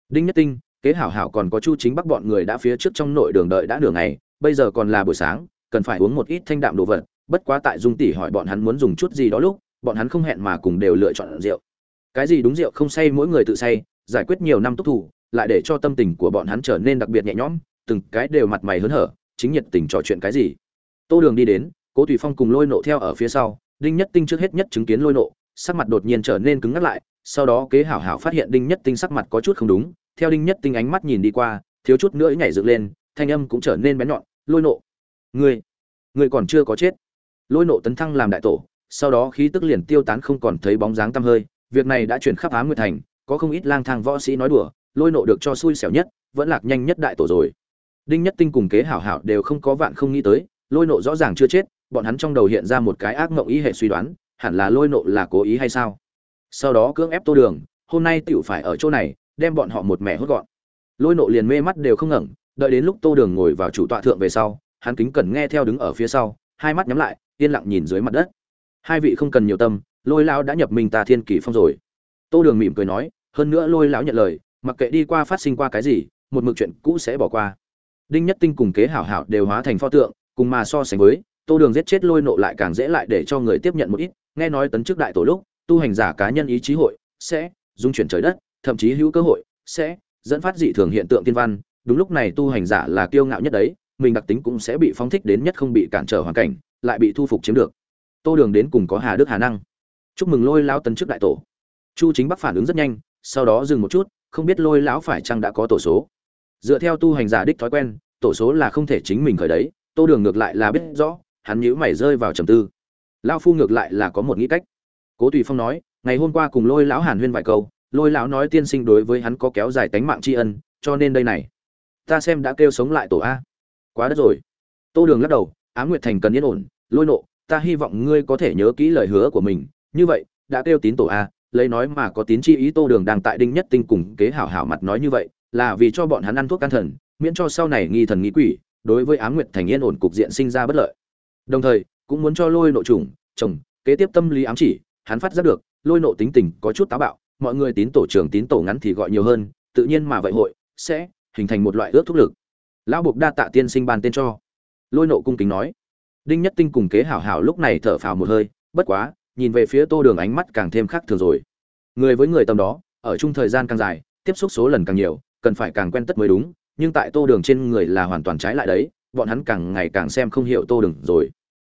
Đinh nhất tinh, kế hảo hảo còn có chu chính bắc bọn người đã phía trước trong nội đường đợi đã nửa ngày, bây giờ còn là buổi sáng, cần phải uống một ít thanh đạm đồ vật, bất quá tại dung tỷ hỏi bọn hắn muốn dùng chút gì đó lúc bọn hắn không hẹn mà cùng đều lựa chọn rượu. Cái gì đúng rượu không say, mỗi người tự say, giải quyết nhiều năm túc thủ, lại để cho tâm tình của bọn hắn trở nên đặc biệt nhẹ nhõm, từng cái đều mặt mày hớn hở, chính nhiệt tình trò chuyện cái gì. Tô đường đi đến, cố tùy phong cùng lôi nộ theo ở phía sau, đinh nhất tinh trước hết nhất chứng kiến lôi nộ, sắc mặt đột nhiên trở nên cứng ngắt lại, sau đó kế hảo hảo phát hiện đinh nhất tinh sắc mặt có chút không đúng, theo đinh nhất tinh ánh mắt nhìn đi qua, thiếu chút nữa nhảy dựng lên, thanh âm cũng trở nên bén nhọn, lôi nộ, ngươi ngươi còn chưa có chết. Lôi nộ tấn thăng làm đại tổ sau đó khí tức liền tiêu tán không còn thấy bóng dáng tăm hơi, việc này đã chuyển khắp Á nguyệt thành, có không ít lang thang võ sĩ nói đùa, lôi nộ được cho xui xẻo nhất, vẫn lạc nhanh nhất đại tổ rồi. Đinh nhất tinh cùng kế hảo hảo đều không có vạn không nghĩ tới, lôi nộ rõ ràng chưa chết, bọn hắn trong đầu hiện ra một cái ác mộng ý hệ suy đoán, hẳn là lôi nộ là cố ý hay sao? Sau đó cưỡng ép tô đường, hôm nay tiểu phải ở chỗ này, đem bọn họ một mẹ hốt gọn. Lôi nộ liền mê mắt đều không ngẩng, đợi đến lúc tô đường ngồi vào chủ tọa thượng về sau, hắn kính cẩn nghe theo đứng ở phía sau, hai mắt nhắm lại, yên lặng nhìn dưới mặt đất hai vị không cần nhiều tâm, lôi lão đã nhập mình ta thiên kỷ phong rồi. Tô đường mỉm cười nói, hơn nữa lôi lão nhận lời, mặc kệ đi qua phát sinh qua cái gì, một mực chuyện cũ sẽ bỏ qua. Đinh nhất tinh cùng kế hảo hảo đều hóa thành pho tượng, cùng mà so sánh với, tô đường giết chết lôi nộ lại càng dễ lại để cho người tiếp nhận một ít, nghe nói tấn chức đại tổ lúc, tu hành giả cá nhân ý chí hội, sẽ dung chuyển trời đất, thậm chí hữu cơ hội, sẽ dẫn phát dị thường hiện tượng tiên văn. Đúng lúc này tu hành giả là kiêu ngạo nhất đấy, mình đặc tính cũng sẽ bị phóng thích đến nhất không bị cản trở hoàn cảnh, lại bị thu phục chiếm được tô đường đến cùng có hà đức hà năng. Chúc mừng lôi lão tấn chức đại tổ. Chu chính bắc phản ứng rất nhanh, sau đó dừng một chút, không biết lôi lão phải chăng đã có tổ số. Dựa theo tu hành giả đích thói quen, tổ số là không thể chính mình khởi đấy, tô đường ngược lại là biết rõ, hắn nhữ mày rơi vào trầm tư. Lão phu ngược lại là có một nghĩ cách. Cố tùy phong nói, ngày hôm qua cùng lôi lão hàn huyên vài câu, lôi lão nói tiên sinh đối với hắn có kéo dài tánh mạng tri ân, cho nên đây này, ta xem đã kêu sống lại tổ a. Quá đất rồi. Tô đường lắc đầu, á nguyệt thành cần yên ổn, lôi nộ ta hy vọng ngươi có thể nhớ kỹ lời hứa của mình. Như vậy, đã kêu tín tổ a, lấy nói mà có tín chi ý tô đường đang tại đinh nhất tinh cùng kế hảo hảo mặt nói như vậy, là vì cho bọn hắn ăn thuốc can thần, miễn cho sau này nghi thần nghi quỷ, đối với á nguyệt thành yên ổn cục diện sinh ra bất lợi. Đồng thời, cũng muốn cho lôi nội trùng chồng, kế tiếp tâm lý ám chỉ, hắn phát giác được, lôi nộ tính tình có chút táo bạo, mọi người tín tổ trưởng tín tổ ngắn thì gọi nhiều hơn, tự nhiên mà vậy hội, sẽ hình thành một loại ước thúc lực. Lão buộc đa tạ tiên sinh ban tên cho. Lôi nộ cung kính nói đinh nhất tinh cùng kế hảo hảo lúc này thở phào một hơi, bất quá, nhìn về phía tô đường ánh mắt càng thêm khác thường rồi. Người với người tầm đó, ở chung thời gian càng dài, tiếp xúc số lần càng nhiều, cần phải càng quen tất mới đúng, nhưng tại tô đường trên người là hoàn toàn trái lại đấy, bọn hắn càng ngày càng xem không hiểu tô đường rồi.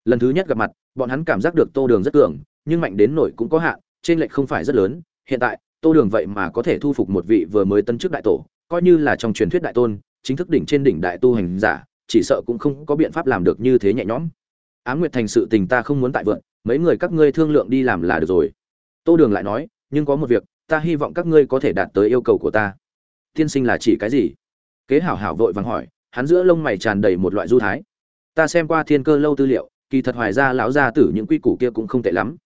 Lần thứ nhất gặp mặt, bọn hắn cảm giác được tô đường rất cường, nhưng mạnh đến nổi cũng có hạn, trên lệch không phải rất lớn, hiện tại, tô đường vậy mà có thể thu phục một vị vừa mới tân chức đại tổ, coi như là trong truyền thuyết đại tôn, chính thức đỉnh trên đỉnh đại tu hành giả chỉ sợ cũng không có biện pháp làm được như thế nhẹ nhõm. Á nguyệt thành sự tình ta không muốn tại vượn mấy người các ngươi thương lượng đi làm là được rồi. Tô đường lại nói, nhưng có một việc, ta hy vọng các ngươi có thể đạt tới yêu cầu của ta. Tiên sinh là chỉ cái gì? Kế hảo hảo vội vàng hỏi, hắn giữa lông mày tràn đầy một loại du thái. Ta xem qua thiên cơ lâu tư liệu, kỳ thật hoài ra lão gia tử những quy củ kia cũng không tệ lắm.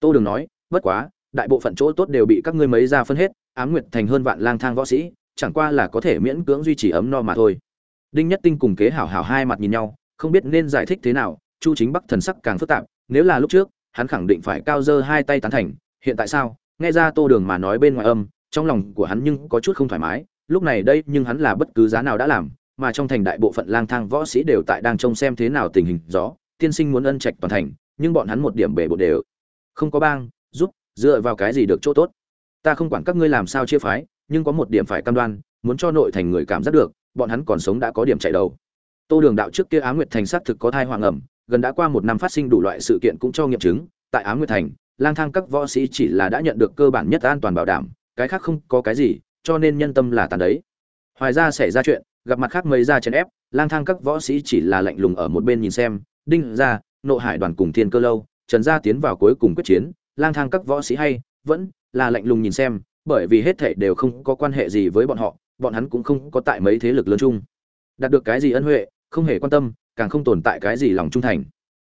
Tô đường nói, bất quá, đại bộ phận chỗ tốt đều bị các ngươi mấy ra phân hết ám nguyệt thành hơn vạn lang thang võ sĩ, chẳng qua là có thể miễn cưỡng duy trì ấm no mà thôi đinh nhất tinh cùng kế hảo hảo hai mặt nhìn nhau, không biết nên giải thích thế nào, chu chính bắc thần sắc càng phức tạp, nếu là lúc trước, hắn khẳng định phải cao dơ hai tay tán thành, hiện tại sao? Nghe ra tô đường mà nói bên ngoài âm, trong lòng của hắn nhưng có chút không thoải mái, lúc này đây nhưng hắn là bất cứ giá nào đã làm, mà trong thành đại bộ phận lang thang võ sĩ đều tại đang trông xem thế nào tình hình gió, tiên sinh muốn ân trạch toàn thành, nhưng bọn hắn một điểm bể bộ đều không có bang, giúp, dựa vào cái gì được chỗ tốt? Ta không quản các ngươi làm sao chia phái, nhưng có một điểm phải cam đoan, muốn cho nội thành người cảm giác được bọn hắn còn sống đã có điểm chạy đầu. Tô đường đạo trước kia á nguyệt thành xác thực có thai hoàng ẩm, gần đã qua một năm phát sinh đủ loại sự kiện cũng cho nghiệm chứng, tại á nguyệt thành, lang thang các võ sĩ chỉ là đã nhận được cơ bản nhất an toàn bảo đảm, cái khác không có cái gì, cho nên nhân tâm là tàn đấy. Hoài ra xảy ra chuyện, gặp mặt khác mấy ra chèn ép, lang thang các võ sĩ chỉ là lạnh lùng ở một bên nhìn xem, đinh ra nộ hải đoàn cùng thiên cơ lâu, trần gia tiến vào cuối cùng quyết chiến, lang thang các võ sĩ hay, vẫn là lạnh lùng nhìn xem, bởi vì hết thảy đều không có quan hệ gì với bọn họ bọn hắn cũng không có tại mấy thế lực lớn chung. Đạt được cái gì ân huệ, không hề quan tâm, càng không tồn tại cái gì lòng trung thành.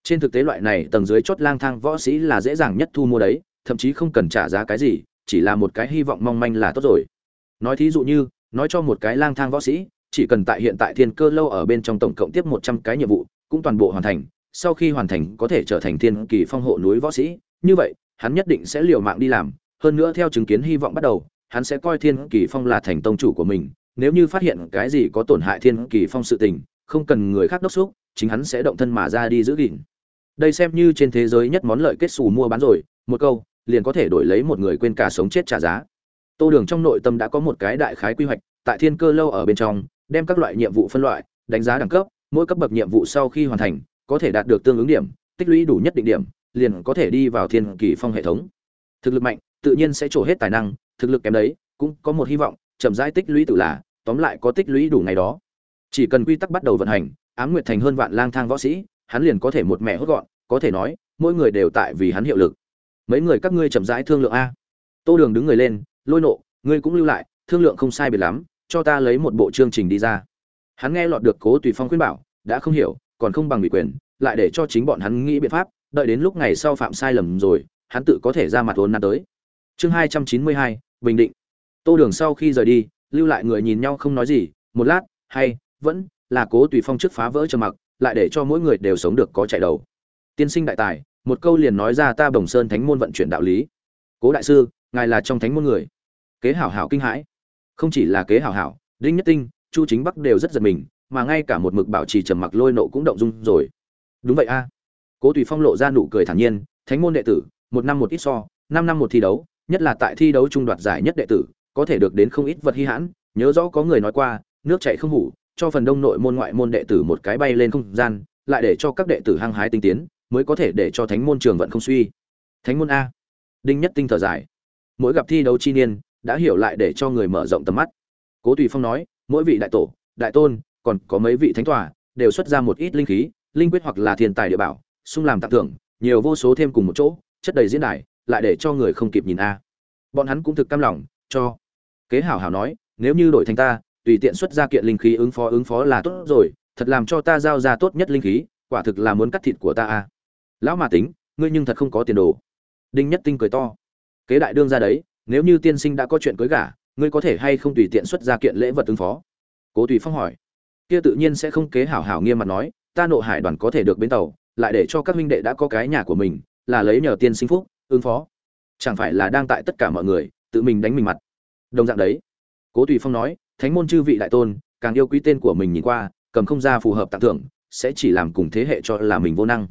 Trên thực tế loại này tầng dưới chót lang thang võ sĩ là dễ dàng nhất thu mua đấy, thậm chí không cần trả giá cái gì, chỉ là một cái hy vọng mong manh là tốt rồi. Nói thí dụ như, nói cho một cái lang thang võ sĩ, chỉ cần tại hiện tại thiên cơ lâu ở bên trong tổng cộng tiếp một trăm cái nhiệm vụ, cũng toàn bộ hoàn thành, sau khi hoàn thành có thể trở thành thiên kỳ phong hộ núi võ sĩ, như vậy, hắn nhất định sẽ liều mạng đi làm, hơn nữa theo chứng kiến hy vọng bắt đầu hắn sẽ coi thiên kỳ phong là thành tông chủ của mình, nếu như phát hiện cái gì có tổn hại thiên kỳ phong sự tình, không cần người khác đốc thúc, chính hắn sẽ động thân mà ra đi giữ gìn. Đây xem như trên thế giới nhất món lợi kết sủ mua bán rồi, một câu, liền có thể đổi lấy một người quên cả sống chết trả giá. Tô đường trong nội tâm đã có một cái đại khái quy hoạch, tại thiên cơ lâu ở bên trong, đem các loại nhiệm vụ phân loại, đánh giá đẳng cấp, mỗi cấp bậc nhiệm vụ sau khi hoàn thành, có thể đạt được tương ứng điểm, tích lũy đủ nhất định điểm, liền có thể đi vào thiên kỳ phong hệ thống. Thực lực mạnh tự nhiên sẽ trổ hết tài năng, thực lực kém đấy, cũng có một hy vọng, chậm rãi tích lũy tự là, tóm lại có tích lũy đủ ngày đó. Chỉ cần quy tắc bắt đầu vận hành, ám nguyệt thành hơn vạn lang thang võ sĩ, hắn liền có thể một mẹ hốt gọn, có thể nói, mỗi người đều tại vì hắn hiệu lực. Mấy người các ngươi chậm rãi thương lượng a. Tô đường đứng người lên, lôi nộ, ngươi cũng lưu lại, thương lượng không sai biệt lắm, cho ta lấy một bộ chương trình đi ra. Hắn nghe lọt được cố tùy phong khuyên bảo, đã không hiểu, còn không bằng ủy quyền, lại để cho chính bọn hắn nghĩ biện pháp, đợi đến lúc ngày sau phạm sai lầm rồi, hắn tự có thể ra mặt uốn nắn tới chương hai trăm chín mươi hai, bình định. Tô đường sau khi rời đi, lưu lại người nhìn nhau không nói gì, một lát, hay, vẫn là cố tùy phong trước phá vỡ trầm mặc, lại để cho mỗi người đều sống được có chạy đầu. Tiên sinh đại tài, một câu liền nói ra ta bồng sơn thánh môn vận chuyển đạo lý. Cố đại sư, ngài là trong thánh môn người. Kế hảo hảo kinh hãi. Không chỉ là kế hảo hảo, đinh nhất tinh, chu chính bắc đều rất giật mình, mà ngay cả một mực bảo trì trầm mặc lôi nộ cũng động dung rồi. Đúng vậy a. Cố tùy phong lộ ra nụ cười thản nhiên, thánh môn đệ tử, một năm một ít so, năm năm một thi đấu nhất là tại thi đấu trung đoạt giải nhất đệ tử, có thể được đến không ít vật hy hãn. Nhớ rõ có người nói qua, nước chảy không hủ, cho phần đông nội môn ngoại môn đệ tử một cái bay lên không gian, lại để cho các đệ tử hăng hái tinh tiến, mới có thể để cho thánh môn trường vận không suy. Thánh môn a. Đinh nhất tinh thở dài. Mỗi gặp thi đấu chi niên, đã hiểu lại để cho người mở rộng tầm mắt. Cố tùy phong nói, mỗi vị đại tổ, đại tôn, còn có mấy vị thánh tòa, đều xuất ra một ít linh khí, linh quyết hoặc là thiên tài địa bảo xung làm tặng thưởng, nhiều vô số thêm cùng một chỗ, chất đầy diễn đài lại để cho người không kịp nhìn a. Bọn hắn cũng thực cam lòng, cho. Kế hảo hảo nói, nếu như đổi thành ta, tùy tiện xuất ra kiện linh khí ứng phó ứng phó là tốt rồi, thật làm cho ta giao ra tốt nhất linh khí, quả thực là muốn cắt thịt của ta a. Lão mà tính, ngươi nhưng thật không có tiền đồ. Đinh nhất tinh cười to. Kế đại đương ra đấy, nếu như tiên sinh đã có chuyện cưới gả, ngươi có thể hay không tùy tiện xuất ra kiện lễ vật ứng phó? Cố tùy phong hỏi. Kia tự nhiên sẽ không kế hảo hảo nghiêm mặt nói, ta nộ hải đoàn có thể được bến tàu, lại để cho các huynh đệ đã có cái nhà của mình, là lấy nhờ tiên sinh phúc ứng phó. Chẳng phải là đang tại tất cả mọi người, tự mình đánh mình mặt. Đồng dạng đấy. Cố tùy phong nói, thánh môn chư vị đại tôn, càng yêu quý tên của mình nhìn qua, cầm không ra phù hợp tặng thưởng, sẽ chỉ làm cùng thế hệ cho là mình vô năng.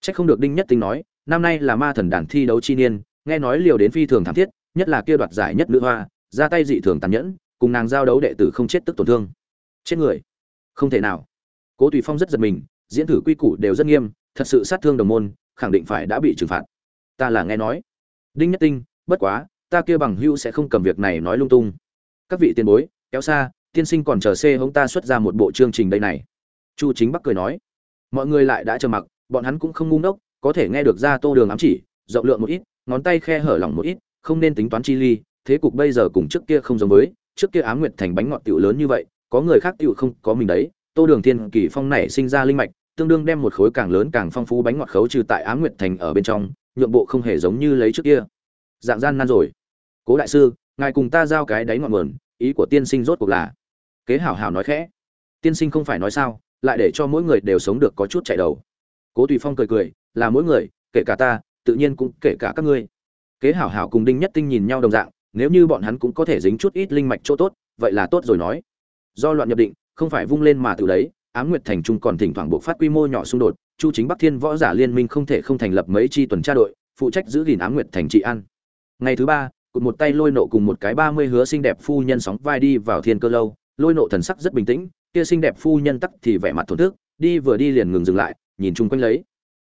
Trách không được đinh nhất tinh nói, năm nay là ma thần đàn thi đấu chi niên, nghe nói liều đến phi thường thảm thiết, nhất là kia đoạt giải nhất nữ hoa, ra tay dị thường tàn nhẫn, cùng nàng giao đấu đệ tử không chết tức tổn thương. Chết người. Không thể nào. Cố tùy phong rất giật mình, diễn thử quy củ đều rất nghiêm, thật sự sát thương đồng môn, khẳng định phải đã bị trừng phạt ta là nghe nói. Đinh nhất tinh, bất quá, ta kia bằng hữu sẽ không cầm việc này nói lung tung. Các vị tiền bối, kéo xa, tiên sinh còn chờ xê hống ta xuất ra một bộ chương trình đây này. Chu chính bắc cười nói. Mọi người lại đã chờ mặc, bọn hắn cũng không ngu ngốc, có thể nghe được ra tô đường ám chỉ, rộng lượng một ít, ngón tay khe hở lỏng một ít, không nên tính toán chi ly, thế cục bây giờ cùng trước kia không giống với, trước kia ám nguyệt thành bánh ngọt tiểu lớn như vậy, có người khác tiểu không có mình đấy, tô đường thiên kỳ phong này sinh ra linh mạch, tương đương đem một khối càng lớn càng phong phú bánh ngọt khấu trừ tại ám nguyệt thành ở bên trong nhượng bộ không hề giống như lấy trước kia. Dạng gian nan rồi. Cố đại sư, ngài cùng ta giao cái đáy ngọn nguồn, ý của tiên sinh rốt cuộc là? Kế hảo hảo nói khẽ. Tiên sinh không phải nói sao, lại để cho mỗi người đều sống được có chút chạy đầu. Cố tùy phong cười cười, là mỗi người, kể cả ta, tự nhiên cũng kể cả các ngươi. Kế hảo hảo cùng đinh nhất tinh nhìn nhau đồng dạng, nếu như bọn hắn cũng có thể dính chút ít linh mạch chỗ tốt, vậy là tốt rồi nói. Do loạn nhập định, không phải vung lên mà từ đấy ám nguyệt thành trung còn thỉnh thoảng buộc phát quy mô nhỏ xung đột, chu chính bắc thiên võ giả liên minh không thể không thành lập mấy chi tuần tra đội, phụ trách giữ gìn ám nguyệt thành trị an. Ngày thứ ba, cụt một tay lôi nộ cùng một cái ba mươi hứa xinh đẹp phu nhân sóng vai đi vào thiên cơ lâu. Lôi nộ thần sắc rất bình tĩnh, kia xinh đẹp phu nhân tắc thì vẻ mặt thổn thức, đi vừa đi liền ngừng dừng lại, nhìn chung quanh lấy.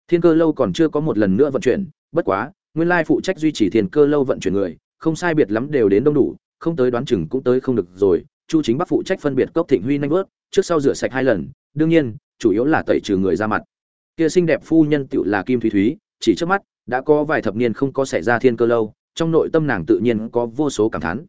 Thiên cơ lâu còn chưa có một lần nữa vận chuyển, bất quá, nguyên lai phụ trách duy trì thiên cơ lâu vận chuyển người, không sai biệt lắm đều đến đông đủ, không tới đoán chừng cũng tới không được rồi. Chu chính bắc phụ trách phân biệt cốc thịnh huy nhanh vớt trước sau rửa sạch hai lần, đương nhiên, chủ yếu là tẩy trừ người ra mặt. Kia xinh đẹp phu nhân tựu là kim thúy thúy, chỉ trước mắt, đã có vài thập niên không có xảy ra thiên cơ lâu, trong nội tâm nàng tự nhiên có vô số cảm thán.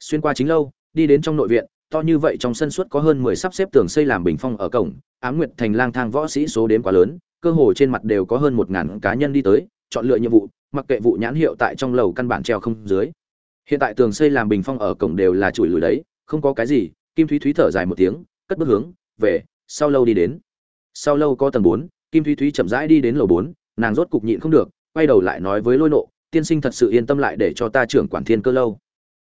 Xuyên qua chính lâu, đi đến trong nội viện, to như vậy trong sân suốt có hơn mười sắp xếp tường xây làm bình phong ở cổng, ám nguyệt thành lang thang võ sĩ số đếm quá lớn, cơ hồ trên mặt đều có hơn một ngàn cá nhân đi tới, chọn lựa nhiệm vụ, mặc kệ vụ nhãn hiệu tại trong lầu căn bản treo không dưới. Hiện tại tường xây làm bình phong ở cổng đều là chùi lùi đấy, không có cái gì, kim thúy thúy thở dài một tiếng cất bước hướng, về, sau lâu đi đến. Sau lâu có tầng bốn, kim thúy thúy chậm rãi đi đến lầu bốn, nàng rốt cục nhịn không được, quay đầu lại nói với lôi nộ, tiên sinh thật sự yên tâm lại để cho ta trưởng quản thiên cơ lâu.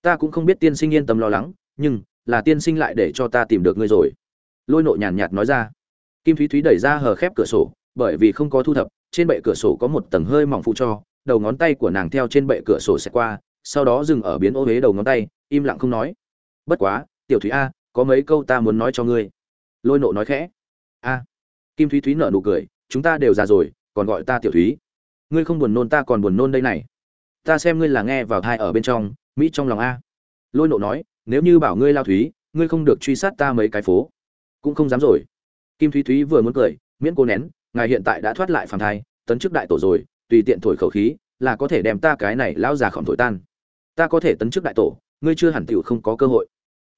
Ta cũng không biết tiên sinh yên tâm lo lắng, nhưng là tiên sinh lại để cho ta tìm được ngươi rồi. Lôi nộ nhàn nhạt nói ra. Kim thúy thúy đẩy ra hờ khép cửa sổ, bởi vì không có thu thập, trên bệ cửa sổ có một tầng hơi mỏng phụ cho, đầu ngón tay của nàng theo trên bệ cửa sổ xẹt qua, sau đó dừng ở biến ô huế đầu ngón tay, im lặng không nói. Bất quá, tiểu thúy a có mấy câu ta muốn nói cho ngươi. Lôi nộ nói khẽ. A. Kim thúy thúy nở nụ cười, chúng ta đều già rồi, còn gọi ta tiểu thúy. Ngươi không buồn nôn ta còn buồn nôn đây này. Ta xem ngươi là nghe vào thai ở bên trong, mỹ trong lòng a. Lôi nộ nói, nếu như bảo ngươi lao thúy, ngươi không được truy sát ta mấy cái phố. Cũng không dám rồi. Kim thúy thúy vừa muốn cười, miễn cô nén, ngài hiện tại đã thoát lại phàm thai, tấn chức đại tổ rồi, tùy tiện thổi khẩu khí, là có thể đem ta cái này lão già khỏm thổi tan. Ta có thể tấn chức đại tổ, ngươi chưa hẳn tiểu không có cơ hội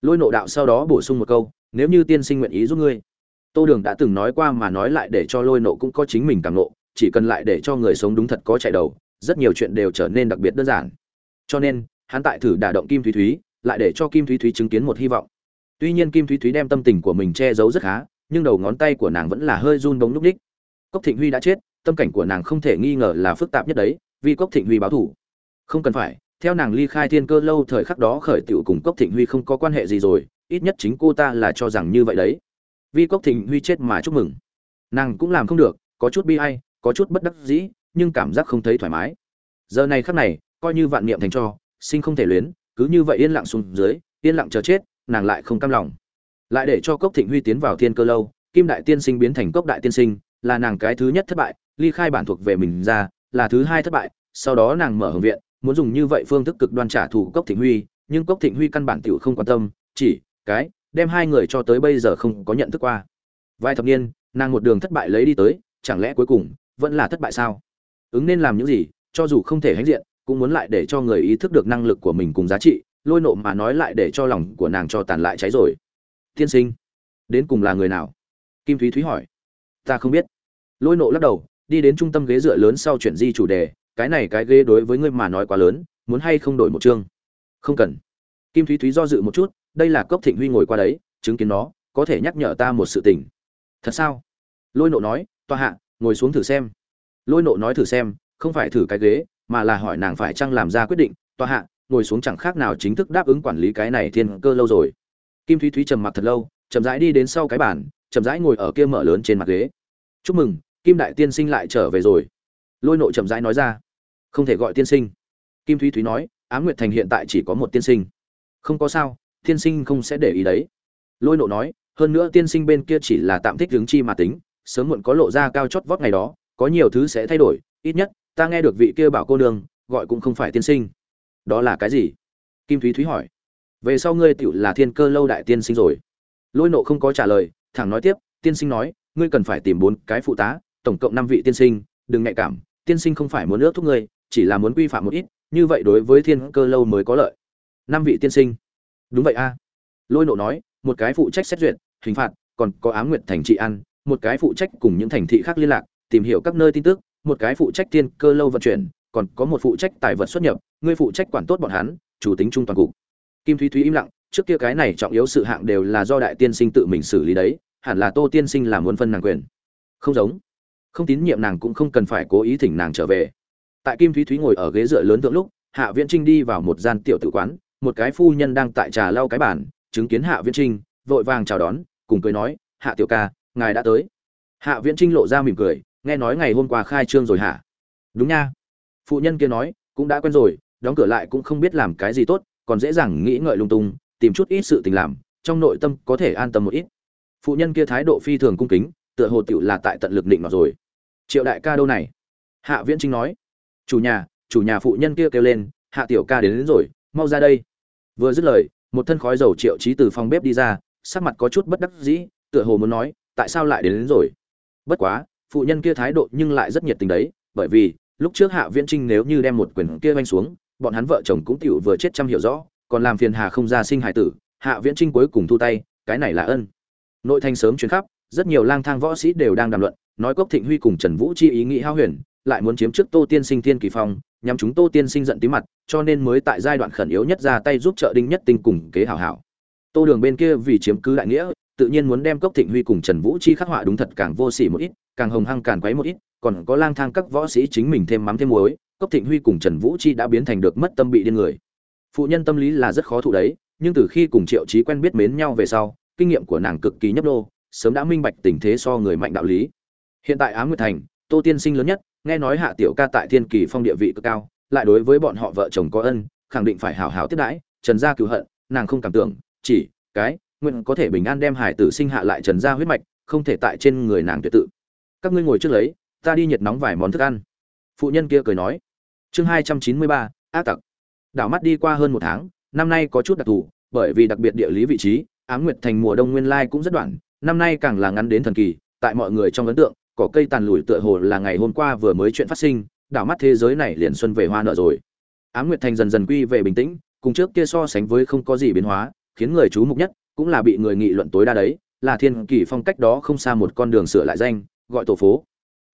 lôi nộ đạo sau đó bổ sung một câu, nếu như tiên sinh nguyện ý giúp ngươi. Tô đường đã từng nói qua mà nói lại để cho lôi nộ cũng có chính mình càng nộ chỉ cần lại để cho người sống đúng thật có chạy đầu, rất nhiều chuyện đều trở nên đặc biệt đơn giản. Cho nên, hắn tại thử đả động kim thúy thúy, lại để cho kim thúy thúy chứng kiến một hy vọng. Tuy nhiên kim thúy thúy đem tâm tình của mình che giấu rất khá, nhưng đầu ngón tay của nàng vẫn là hơi run bóng núp ních cốc thịnh huy đã chết, tâm cảnh của nàng không thể nghi ngờ là phức tạp nhất đấy, vì cốc thịnh huy báo thủ không cần phải theo nàng ly khai thiên cơ lâu thời khắc đó khởi tiểu cùng cốc thịnh huy không có quan hệ gì rồi, ít nhất chính cô ta là cho rằng như vậy đấy. Vì cốc thịnh huy chết mà chúc mừng. Nàng cũng làm không được, có chút bi ai, có chút bất đắc dĩ, nhưng cảm giác không thấy thoải mái. Giờ này khắc này, coi như vạn niệm thành cho, sinh không thể luyến, cứ như vậy yên lặng xuống dưới, yên lặng chờ chết, nàng lại không cam lòng. Lại để cho cốc thịnh huy tiến vào thiên cơ lâu, kim đại tiên sinh biến thành cốc đại tiên sinh, là nàng cái thứ nhất thất bại, ly khai bản thuộc về mình ra, là thứ hai thất bại, sau đó nàng mở hưởng viện muốn dùng như vậy phương thức cực đoan trả thù cốc thịnh huy, nhưng cốc thịnh huy căn bản tiểu không quan tâm, chỉ, cái, đem hai người cho tới bây giờ không có nhận thức qua. Vài thập niên, nàng một đường thất bại lấy đi tới, chẳng lẽ cuối cùng, vẫn là thất bại sao? Ứng nên làm những gì, cho dù không thể hãnh diện, cũng muốn lại để cho người ý thức được năng lực của mình cùng giá trị, lôi nộ mà nói lại để cho lòng của nàng cho tàn lại cháy rồi. Tiên sinh, đến cùng là người nào? Kim thúy thúy hỏi. Ta không biết. Lôi nộ lắc đầu, đi đến trung tâm ghế dựa lớn sau chuyển di chủ đề cái này cái ghế đối với ngươi mà nói quá lớn, muốn hay không đổi một chương? Không cần. Kim thúy thúy do dự một chút, đây là cốc thịnh huy ngồi qua đấy, chứng kiến nó, có thể nhắc nhở ta một sự tình. Thật sao? Lôi nộ nói, tòa hạ, ngồi xuống thử xem. Lôi nộ nói thử xem, không phải thử cái ghế, mà là hỏi nàng phải chăng làm ra quyết định. Tòa hạ, ngồi xuống chẳng khác nào chính thức đáp ứng quản lý cái này thiên cơ lâu rồi. Kim thúy thúy trầm mặc thật lâu, chậm rãi đi đến sau cái bàn, chậm rãi ngồi ở kia mở lớn trên mặt ghế. Chúc mừng, kim đại tiên sinh lại trở về rồi. Lôi nộ chậm rãi nói ra không thể gọi tiên sinh. Kim thúy thúy nói, á m nguyệt thành hiện tại chỉ có một tiên sinh. Không có sao, tiên sinh không sẽ để ý đấy. Lôi nộ nói, hơn nữa tiên sinh bên kia chỉ là tạm thích hướng chi mà tính, sớm muộn có lộ ra cao chót vót ngày đó, có nhiều thứ sẽ thay đổi, ít nhất, ta nghe được vị kia bảo cô nương, gọi cũng không phải tiên sinh. Đó là cái gì? Kim thúy thúy hỏi. Về sau ngươi tựu là thiên cơ lâu đại tiên sinh rồi. Lôi nộ không có trả lời, thẳng nói tiếp, tiên sinh nói, ngươi cần phải tìm bốn cái phụ tá, tổng cộng năm vị tiên sinh, đừng nhạy cảm, tiên sinh không phải muốn ước thúc ngươi chỉ là muốn quy phạm một ít, như vậy đối với thiên cơ lâu mới có lợi. Năm vị tiên sinh. Đúng vậy a. Lôi nộ nói, một cái phụ trách xét duyệt, hình phạt, còn có á nguyện thành trị ăn một cái phụ trách cùng những thành thị khác liên lạc, tìm hiểu các nơi tin tức, một cái phụ trách tiên cơ lâu vận chuyển, còn có một phụ trách tài vật xuất nhập ngươi phụ trách quản tốt bọn hắn, chủ tính trung toàn cục. Kim thúy thúy im lặng, trước kia cái này trọng yếu sự hạng đều là do đại tiên sinh tự mình xử lý đấy, hẳn là tô tiên sinh làm muốn phân nàng quyền. Không giống. Không tín nhiệm nàng cũng không cần phải cố ý thỉnh nàng trở về tại kim thúy thúy ngồi ở ghế dựa lớn thượng lúc, hạ viễn trinh đi vào một gian tiểu tự quán, một cái phu nhân đang tại trà lau cái bàn, chứng kiến hạ viễn trinh, vội vàng chào đón, cùng cười nói, hạ tiểu ca, ngài đã tới. Hạ viễn trinh lộ ra mỉm cười, nghe nói ngày hôm qua khai trương rồi hả? Đúng nha. Phụ nhân kia nói, cũng đã quen rồi, đóng cửa lại cũng không biết làm cái gì tốt, còn dễ dàng nghĩ ngợi lung tung, tìm chút ít sự tình làm, trong nội tâm có thể an tâm một ít. Phụ nhân kia thái độ phi thường cung kính, tựa hồ tựu là tại tận lực định nó rồi. Triệu đại ca đâu này? Hạ viễn trinh nói chủ nhà chủ nhà phụ nhân kia kêu lên hạ tiểu ca đến, đến rồi mau ra đây. Vừa dứt lời một thân khói dầu triệu trí từ phòng bếp đi ra sắc mặt có chút bất đắc dĩ tựa hồ muốn nói tại sao lại đến, đến rồi? Bất quá phụ nhân kia thái độ nhưng lại rất nhiệt tình đấy bởi vì lúc trước hạ viễn trinh nếu như đem một quyền kia vanh xuống bọn hắn vợ chồng cũng tiểu vừa chết chăm hiểu rõ còn làm phiền hà không ra sinh hải tử hạ viễn trinh cuối cùng thu tay cái này là ân. Nội thành sớm chuyến khắp rất nhiều lang thang võ sĩ đều đang đàm luận nói cốc thịnh huy cùng trần vũ chi ý nghĩ hao huyền lại muốn chiếm trước tô tiên sinh thiên kỳ phong nhằm chúng tô tiên sinh giận tím mặt cho nên mới tại giai đoạn khẩn yếu nhất ra tay giúp trợ đinh nhất tinh cùng kế hảo hảo. Tô đường bên kia vì chiếm cứ đại nghĩa tự nhiên muốn đem cốc thịnh huy cùng trần vũ chi khắc họa đúng thật càng vô sỉ một ít càng hồng hăng càng quấy một ít còn có lang thang các võ sĩ chính mình thêm mắm thêm muối cốc thịnh huy cùng trần vũ chi đã biến thành được mất tâm bị điên người. Phụ nhân tâm lý là rất khó thụ đấy nhưng từ khi cùng triệu trí quen biết mến nhau về sau kinh nghiệm của nàng cực kỳ nhấp nhô, sớm đã minh bạch tình thế so người mạnh đạo lý. Hiện tại á nguyệt thành tô tiên sinh lớn nhất nghe nói hạ tiểu ca tại thiên kỳ phong địa vị cực cao, lại đối với bọn họ vợ chồng có ân, khẳng định phải hào hào tiếp đãi, trần gia cứu hận, nàng không cảm tưởng, chỉ, cái, nguyện có thể bình an đem hải tử sinh hạ lại trần gia huyết mạch, không thể tại trên người nàng tuyệt tự. Các ngươi ngồi trước lấy, ta đi nhiệt nóng vài món thức ăn. Phụ nhân kia cười nói. Chương hai trăm chín mươi ba, ác tặc. Đảo mắt đi qua hơn một tháng, năm nay có chút đặc thù, bởi vì đặc biệt địa lý vị trí, ám nguyệt thành mùa đông nguyên lai cũng rất đoạn, năm nay càng là ngắn đến thần kỳ, tại mọi người trong ấn tượng cỏ cây tàn lùi tựa hồ là ngày hôm qua vừa mới chuyện phát sinh đảo mắt thế giới này liền xuân về hoa nở rồi Ám Nguyệt Thành dần dần quy về bình tĩnh, cùng trước kia so sánh với không có gì biến hóa, khiến người chú mục nhất cũng là bị người nghị luận tối đa đấy, là Thiên Kỳ Phong cách đó không xa một con đường sửa lại danh, gọi tổ phố.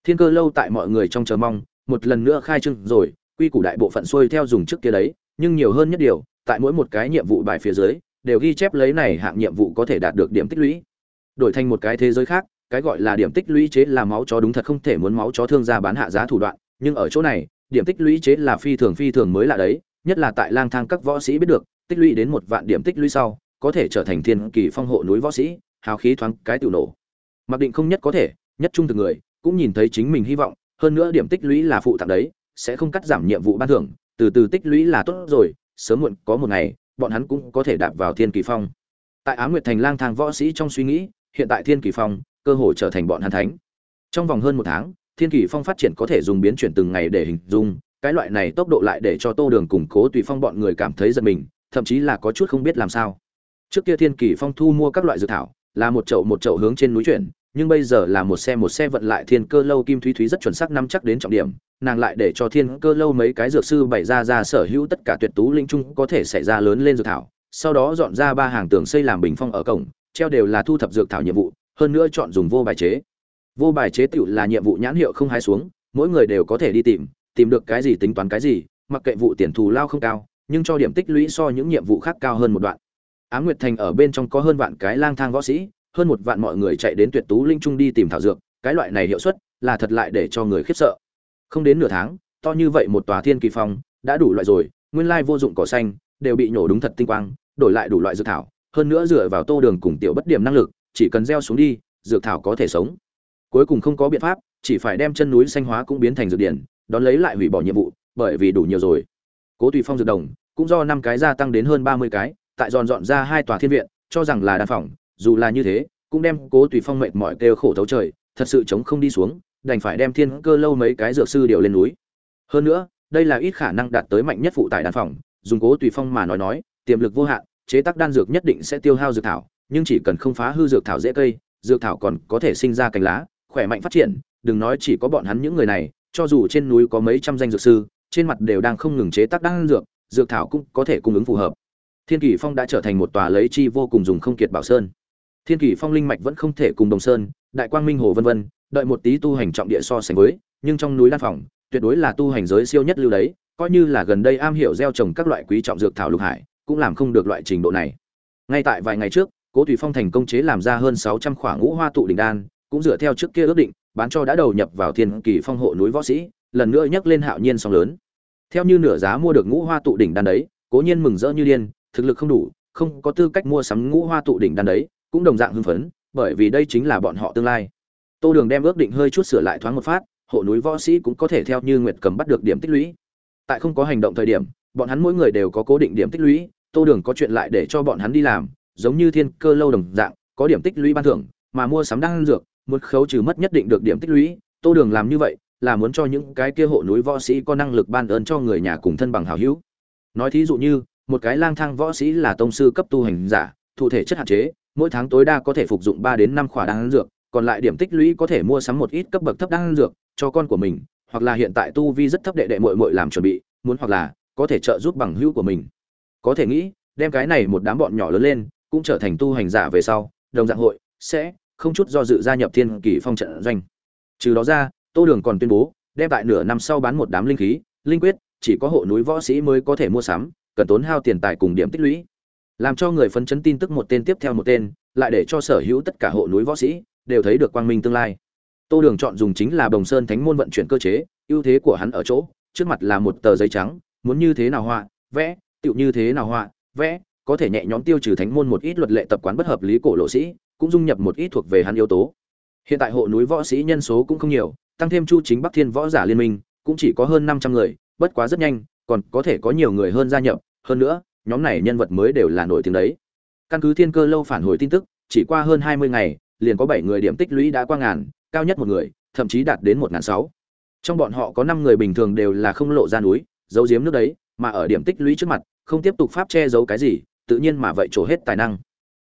Thiên Cơ lâu tại mọi người trong chờ mong, một lần nữa khai trương rồi, quy củ đại bộ phận xuôi theo dùng trước kia đấy, nhưng nhiều hơn nhất điều, tại mỗi một cái nhiệm vụ bài phía dưới, đều ghi chép lấy này hạng nhiệm vụ có thể đạt được điểm tích lũy. Đổi thành một cái thế giới khác, cái gọi là điểm tích lũy chế là máu chó đúng thật không thể muốn máu chó thương gia bán hạ giá thủ đoạn, nhưng ở chỗ này, điểm tích lũy chế là phi thường phi thường mới là đấy, nhất là tại lang thang các võ sĩ biết được, tích lũy đến một vạn điểm tích lũy sau, có thể trở thành thiên kỳ phong hộ núi võ sĩ, hào khí thoáng cái tiểu nổ. Mặc định không nhất có thể, nhất trung thực người, cũng nhìn thấy chính mình hy vọng, hơn nữa điểm tích lũy là phụ tặng đấy, sẽ không cắt giảm nhiệm vụ ban thưởng, từ từ tích lũy là tốt rồi, sớm muộn có một ngày, bọn hắn cũng có thể đạp vào thiên kỳ phong. Tại Ám Nguyệt Thành lang thang võ sĩ trong suy nghĩ, hiện tại thiên kỳ phong, cơ hội trở thành bọn hàn thánh. Trong vòng hơn một tháng, thiên kỳ phong phát triển có thể dùng biến chuyển từng ngày để hình dung, cái loại này tốc độ lại để cho Tô Đường củng cố tùy phong bọn người cảm thấy giật mình, thậm chí là có chút không biết làm sao. Trước kia thiên kỳ phong thu mua các loại dược thảo, là một chậu một chậu hướng trên núi chuyển, nhưng bây giờ là một xe một xe vận lại thiên cơ lâu kim thúy thúy rất chuẩn xác nắm chắc đến trọng điểm nàng lại để cho thiên cơ lâu mấy cái dược sư bày ra ra sở hữu tất cả tuyệt tú linh trung có thể xảy ra lớn lên dược thảo sau đó dọn ra ba hàng tường xây làm bình phong ở cổng treo đều là thu thập dược thảo nhiệm vụ hơn nữa chọn dùng vô bài chế. Vô bài chế tựu là nhiệm vụ nhãn hiệu không hái xuống, mỗi người đều có thể đi tìm tìm được cái gì tính toán cái gì, mặc kệ vụ tiền thù lao không cao, nhưng cho điểm tích lũy so những nhiệm vụ khác cao hơn một đoạn. Á nguyệt thành ở bên trong có hơn vạn cái lang thang võ sĩ, hơn một vạn mọi người chạy đến tuyệt tú linh trung đi tìm thảo dược, cái loại này hiệu suất là thật lại để cho người khiếp sợ. Không đến nửa tháng, to như vậy một tòa thiên kỳ phong đã đủ loại rồi, nguyên lai vô dụng cỏ xanh đều bị nhổ đúng thật tinh quang, đổi lại đủ loại dược thảo, hơn nữa dựa vào tô đường cùng tiểu bất điểm năng lực chỉ cần gieo xuống đi, dược thảo có thể sống. Cuối cùng không có biện pháp, chỉ phải đem chân núi xanh hóa cũng biến thành dược điển, đón lấy lại hủy bỏ nhiệm vụ, bởi vì đủ nhiều rồi. Cố tùy phong dược đồng, cũng do năm cái gia tăng đến hơn ba mươi cái, tại dọn dọn ra hai tòa thiên viện, cho rằng là đan phòng, dù là như thế, cũng đem cố tùy phong mệt mỏi kêu khổ thấu trời, thật sự chống không đi xuống, đành phải đem thiên cơ lâu mấy cái dược sư điều lên núi. Hơn nữa, đây là ít khả năng đạt tới mạnh nhất phụ tại đan phòng, dùng cố tùy phong mà nói nói, tiềm lực vô hạn, chế tác đan dược nhất định sẽ tiêu hao dược thảo nhưng chỉ cần không phá hư dược thảo dễ cây, dược thảo còn có thể sinh ra cành lá, khỏe mạnh phát triển, đừng nói chỉ có bọn hắn những người này, cho dù trên núi có mấy trăm danh dược sư, trên mặt đều đang không ngừng chế tác đan dược dược thảo cũng có thể cung ứng phù hợp. Thiên kỳ phong đã trở thành một tòa lấy chi vô cùng dùng không kiệt bảo sơn. Thiên kỳ phong linh mạch vẫn không thể cùng đồng sơn, đại quang minh hồ vân vân, đợi một tí tu hành trọng địa so sánh với, nhưng trong núi lan phòng, tuyệt đối là tu hành giới siêu nhất lưu đấy, coi như là gần đây am hiểu gieo trồng các loại quý trọng dược thảo lục hải, cũng làm không được loại trình độ này. Ngay tại vài ngày trước cố thủy phong thành công chế làm ra hơn sáu trăm khỏa ngũ hoa tụ đỉnh đan, cũng dựa theo trước kia ước định, bán cho đã đầu nhập vào thiên kỳ phong hộ núi võ sĩ, lần nữa nhắc lên hạo nhiên song lớn. Theo như nửa giá mua được ngũ hoa tụ đỉnh đan đấy, cố nhiên mừng rỡ như điên, thực lực không đủ, không có tư cách mua sắm ngũ hoa tụ đỉnh đan đấy, cũng đồng dạng hưng phấn, bởi vì đây chính là bọn họ tương lai. Tô đường đem ước định hơi chút sửa lại thoáng một phát, hộ núi võ sĩ cũng có thể theo như nguyệt cầm bắt được điểm tích lũy. Tại không có hành động thời điểm, bọn hắn mỗi người đều có cố định điểm tích lũy, tô đường có chuyện lại để cho bọn hắn đi làm giống như thiên cơ lâu đồng dạng có điểm tích lũy ban thưởng mà mua sắm đan dược một khấu trừ mất nhất định được điểm tích lũy tô đường làm như vậy là muốn cho những cái kia hộ núi võ sĩ có năng lực ban ơn cho người nhà cùng thân bằng hào hữu nói thí dụ như một cái lang thang võ sĩ là tông sư cấp tu hành giả thụ thể chất hạn chế mỗi tháng tối đa có thể phục dụng ba đến năm khỏa đan dược, còn lại điểm tích lũy có thể mua sắm một ít cấp bậc thấp đan dược cho con của mình, hoặc là hiện tại tu vi rất thấp đệ đệ muội muội làm chuẩn bị, muốn hoặc là có thể trợ giúp bằng hữu của mình. Có thể nghĩ, đem cái này một đám bọn nhỏ lớn lên, cũng trở thành tu hành giả về sau, đồng dạng hội sẽ không chút do dự gia nhập Thiên Kỳ Phong trận doanh. Trừ đó ra, Tô Đường còn tuyên bố, đem tại nửa năm sau bán một đám linh khí, linh quyết, chỉ có hộ núi võ sĩ mới có thể mua sắm, cần tốn hao tiền tài cùng điểm tích lũy làm cho người phấn chấn tin tức một tên tiếp theo một tên lại để cho sở hữu tất cả hộ núi võ sĩ đều thấy được quang minh tương lai tô đường chọn dùng chính là bồng sơn thánh môn vận chuyển cơ chế ưu thế của hắn ở chỗ trước mặt là một tờ giấy trắng muốn như thế nào họa vẽ tựu như thế nào họa vẽ có thể nhẹ nhõm tiêu trừ thánh môn một ít luật lệ tập quán bất hợp lý cổ lộ sĩ cũng dung nhập một ít thuộc về hắn yếu tố hiện tại hộ núi võ sĩ nhân số cũng không nhiều tăng thêm chu chính bắc thiên võ giả liên minh cũng chỉ có hơn năm trăm người bất quá rất nhanh còn có thể có nhiều người hơn gia nhập hơn nữa nhóm này nhân vật mới đều là nổi tiếng đấy. Căn cứ Thiên Cơ lâu phản hồi tin tức, chỉ qua hơn 20 ngày, liền có 7 người điểm tích lũy đã qua ngàn, cao nhất một người, thậm chí đạt đến 1006. Trong bọn họ có 5 người bình thường đều là không lộ ra núi, giấu giếm nước đấy, mà ở điểm tích lũy trước mặt, không tiếp tục pháp che giấu cái gì, tự nhiên mà vậy trổ hết tài năng.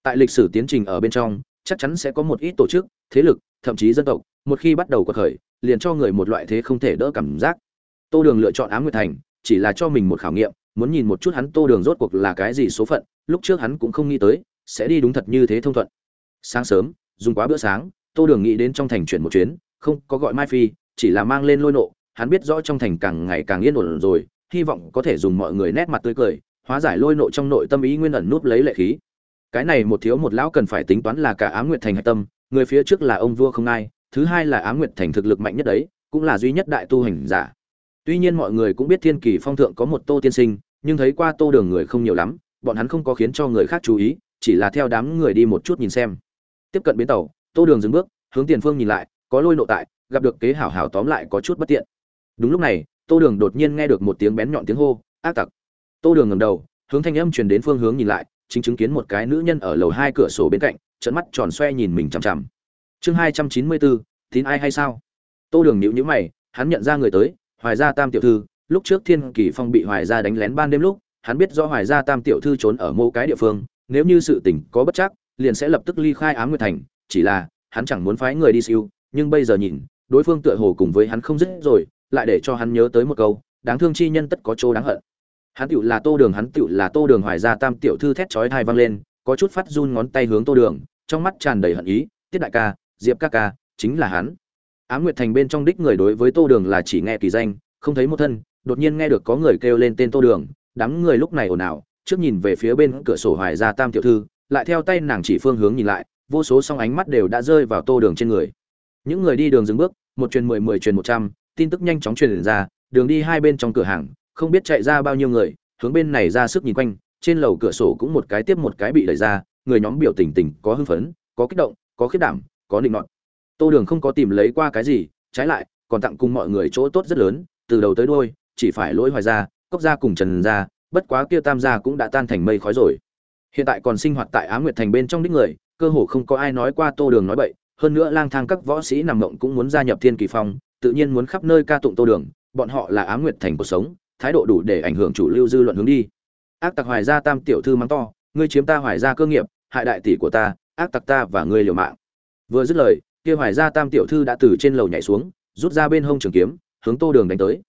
Tại lịch sử tiến trình ở bên trong, chắc chắn sẽ có một ít tổ chức, thế lực, thậm chí dân tộc, một khi bắt đầu quật khởi, liền cho người một loại thế không thể đỡ cảm giác. Tô Đường lựa chọn Ám Nguyệt Thành, chỉ là cho mình một khảo nghiệm muốn nhìn một chút hắn tô đường rốt cuộc là cái gì số phận lúc trước hắn cũng không nghĩ tới sẽ đi đúng thật như thế thông thuận sáng sớm dùng quá bữa sáng tô đường nghĩ đến trong thành chuyển một chuyến không có gọi mai phi chỉ là mang lên lôi nộ hắn biết rõ trong thành càng ngày càng yên ổn rồi hy vọng có thể dùng mọi người nét mặt tươi cười hóa giải lôi nộ trong nội tâm ý nguyên ẩn núp lấy lệ khí. Cái này một thiếu một lão cần phải tính toán là cả ám nguyệt thành hạch tâm, người phía trước là ông vua không ai, thứ hai là ám nguyệt thành thực lực mạnh nhất đấy, cũng là duy nhất đại tu hành giả. Tuy nhiên mọi người cũng biết thiên kỳ phong thượng có một tô tiên sinh, nhưng thấy qua tô đường người không nhiều lắm, bọn hắn không có khiến cho người khác chú ý, chỉ là theo đám người đi một chút nhìn xem. Tiếp cận bến tàu, tô đường dừng bước, hướng tiền phương nhìn lại, có lôi nộ tại, gặp được kế hảo hảo tóm lại có chút bất tiện. Đúng lúc này, tô đường đột nhiên nghe được một tiếng bén nhọn tiếng hô, ác tặc tô đường ngầm đầu, hướng thanh âm truyền đến phương hướng nhìn lại, chính chứng kiến một cái nữ nhân ở lầu hai cửa sổ bên cạnh trận mắt tròn xoe nhìn mình chằm chằm. Chương hai trăm chín mươi bốn, tín ai hay sao? Tô đường nhịu nhữ mày, hắn nhận ra người tới, hoài gia tam tiểu thư. Lúc trước thiên kỳ phong bị hoài gia đánh lén ban đêm lúc, hắn biết do hoài gia tam tiểu thư trốn ở mô cái địa phương, nếu như sự tình có bất chắc, liền sẽ lập tức ly khai ám nguyệt thành. Chỉ là, hắn chẳng muốn phái người đi siêu, nhưng bây giờ nhìn, đối phương tựa hồ cùng với hắn không dứt rồi, lại để cho hắn nhớ tới một câu, đáng thương chi nhân tất có chỗ đáng hận hắn tựu là tô đường, hắn tựu là tô đường hoài gia tam tiểu thư thét chói thai vang lên, có chút phát run ngón tay hướng tô đường, trong mắt tràn đầy hận ý, tiết đại ca, diệp ca ca, chính là hắn. Á nguyệt thành bên trong đích người đối với tô đường là chỉ nghe kỳ danh, không thấy một thân, đột nhiên nghe được có người kêu lên tên tô đường, đám người lúc này ồn ào, trước nhìn về phía bên cửa sổ hoài gia tam tiểu thư, lại theo tay nàng chỉ phương hướng nhìn lại, vô số song ánh mắt đều đã rơi vào tô đường trên người. Những người đi đường dừng bước, một truyền mười mười truyền một trăm, tin tức nhanh chóng truyền ra, đường đi hai bên trong cửa hàng không biết chạy ra bao nhiêu người, hướng bên này ra sức nhìn quanh, trên lầu cửa sổ cũng một cái tiếp một cái bị đẩy ra, người nhóm biểu tình tình có hưng phấn, có kích động, có khiết đảm, có định nọt. Tô đường không có tìm lấy qua cái gì, trái lại, còn tặng cùng mọi người chỗ tốt rất lớn, từ đầu tới đôi chỉ phải lỗi hoài ra, cốc ra cùng trần ra, bất quá kia tam gia cũng đã tan thành mây khói rồi. Hiện tại còn sinh hoạt tại á nguyệt thành bên trong đích người, cơ hồ không có ai nói qua tô đường nói bậy, hơn nữa lang thang các võ sĩ nằm mộng cũng muốn gia nhập thiên kỳ phong, tự nhiên muốn khắp nơi ca tụng tô đường, bọn họ là á nguyệt thành cuộc sống thái độ đủ để ảnh hưởng chủ lưu dư luận hướng đi. Ác tặc hoài gia tam tiểu thư mắng to, ngươi chiếm ta hoài gia cơ nghiệp, hại đại tỷ của ta, ác tặc ta và ngươi liều mạng. Vừa dứt lời, kia hoài gia tam tiểu thư đã từ trên lầu nhảy xuống, rút ra bên hông trường kiếm, hướng tô đường đánh tới.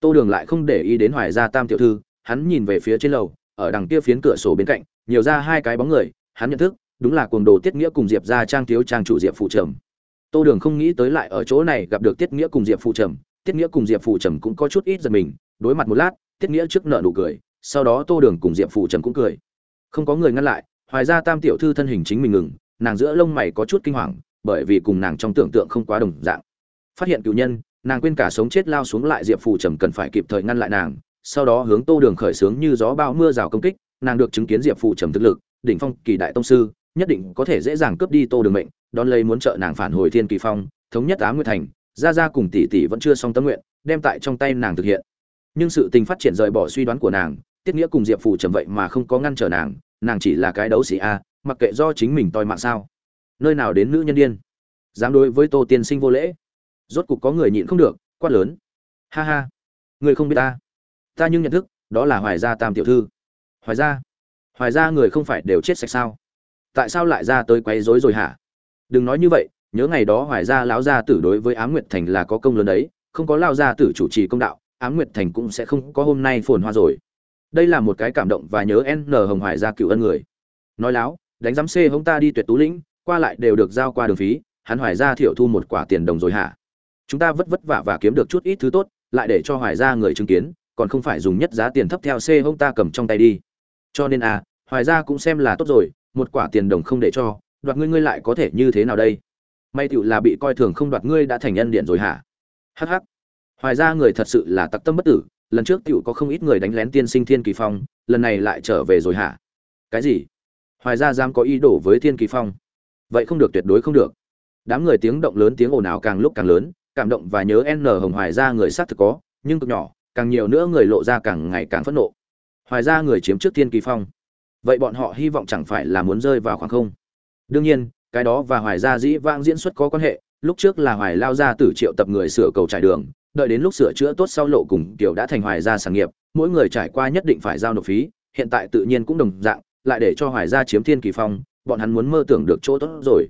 Tô đường lại không để ý đến hoài gia tam tiểu thư, hắn nhìn về phía trên lầu, ở đằng kia phiến cửa sổ bên cạnh, nhiều ra hai cái bóng người, hắn nhận thức, đúng là cuồng đồ tiết nghĩa cùng diệp gia trang thiếu trang chủ diệp phụ trầm. Tô đường không nghĩ tới lại ở chỗ này gặp được tiết nghĩa cùng diệp phụ trầm, tiết nghĩa cùng diệp phụ trầm cũng có chút ít giật mình đối mặt một lát, tiết nghĩa trước nợ nụ cười, sau đó tô đường cùng diệp phụ Trần cũng cười. Không có người ngăn lại, hoài ra tam tiểu thư thân hình chính mình ngừng, nàng giữa lông mày có chút kinh hoàng, bởi vì cùng nàng trong tưởng tượng không quá đồng dạng. Phát hiện cựu nhân, nàng quên cả sống chết lao xuống lại diệp phụ trầm cần phải kịp thời ngăn lại nàng, sau đó hướng tô đường khởi xướng như gió bao mưa rào công kích, nàng được chứng kiến diệp phụ trầm thực lực, đỉnh phong kỳ đại tông sư, nhất định có thể dễ dàng cướp đi tô đường mệnh, đón lấy muốn trợ nàng phản hồi thiên kỳ phong, thống nhất á nguyệt thành, gia gia cùng tỷ tỷ vẫn chưa xong tâm nguyện, đem tại trong tay nàng thực hiện nhưng sự tình phát triển rời bỏ suy đoán của nàng, tiết nghĩa cùng diệp phù trầm vậy mà không có ngăn trở nàng nàng chỉ là cái đấu sĩ a, mặc kệ do chính mình toi mạng sao. Nơi nào đến nữ nhân điên? Dám đối với tô tiên sinh vô lễ. Rốt cục có người nhịn không được, quát lớn. Ha ha. Người không biết ta. Ta nhưng nhận thức, đó là hoài gia tam tiểu thư. Hoài gia. Hoài gia người không phải đều chết sạch sao? Tại sao lại ra tới quấy rối rồi hả? Đừng nói như vậy, nhớ ngày đó hoài gia lão gia tử đối với ám nguyệt thành là có công lớn đấy, không có lao gia tử chủ trì công đạo ám nguyệt thành cũng sẽ không có hôm nay phồn hoa rồi. Đây là một cái cảm động và nhớ n hồng hoài gia cựu ân người. Nói láo, đánh giám C hông ta đi tuyệt tú lĩnh, qua lại đều được giao qua đường phí, hắn hoài gia thiệu thu một quả tiền đồng rồi hả? Chúng ta vất vất vả và kiếm được chút ít thứ tốt, lại để cho hoài gia người chứng kiến, còn không phải dùng nhất giá tiền thấp theo C hông ta cầm trong tay đi. Cho nên à hoài gia cũng xem là tốt rồi, một quả tiền đồng không để cho, đoạt ngươi ngươi lại có thể như thế nào đây? May tựu là bị coi thường không đoạt ngươi đã thành nhân điện rồi hả? Hh hoài ra người thật sự là tặc tâm bất tử, lần trước tiểu có không ít người đánh lén tiên sinh thiên kỳ phong, lần này lại trở về rồi hả? Cái gì? Hoài ra dám có ý đồ với thiên kỳ phong? Vậy không được, tuyệt đối không được. Đám người tiếng động lớn, tiếng ồn ào càng lúc càng lớn, cảm động và nhớ n hồng hoài ra người xác thực có, nhưng cực nhỏ, càng nhiều nữa người lộ ra càng ngày càng phẫn nộ. Hoài ra người chiếm trước thiên kỳ phong. Vậy bọn họ hy vọng chẳng phải là muốn rơi vào khoảng không? Đương nhiên, cái đó và hoài gia dĩ vãng diễn xuất có quan hệ, lúc trước là hoài lao ra từ triệu tập người sửa cầu trải đường đợi đến lúc sửa chữa tốt sau lộ cùng tiểu đã thành hoài gia sản nghiệp, mỗi người trải qua nhất định phải giao nộp phí, hiện tại tự nhiên cũng đồng dạng, lại để cho hoài gia chiếm thiên kỳ phong, bọn hắn muốn mơ tưởng được chỗ tốt rồi.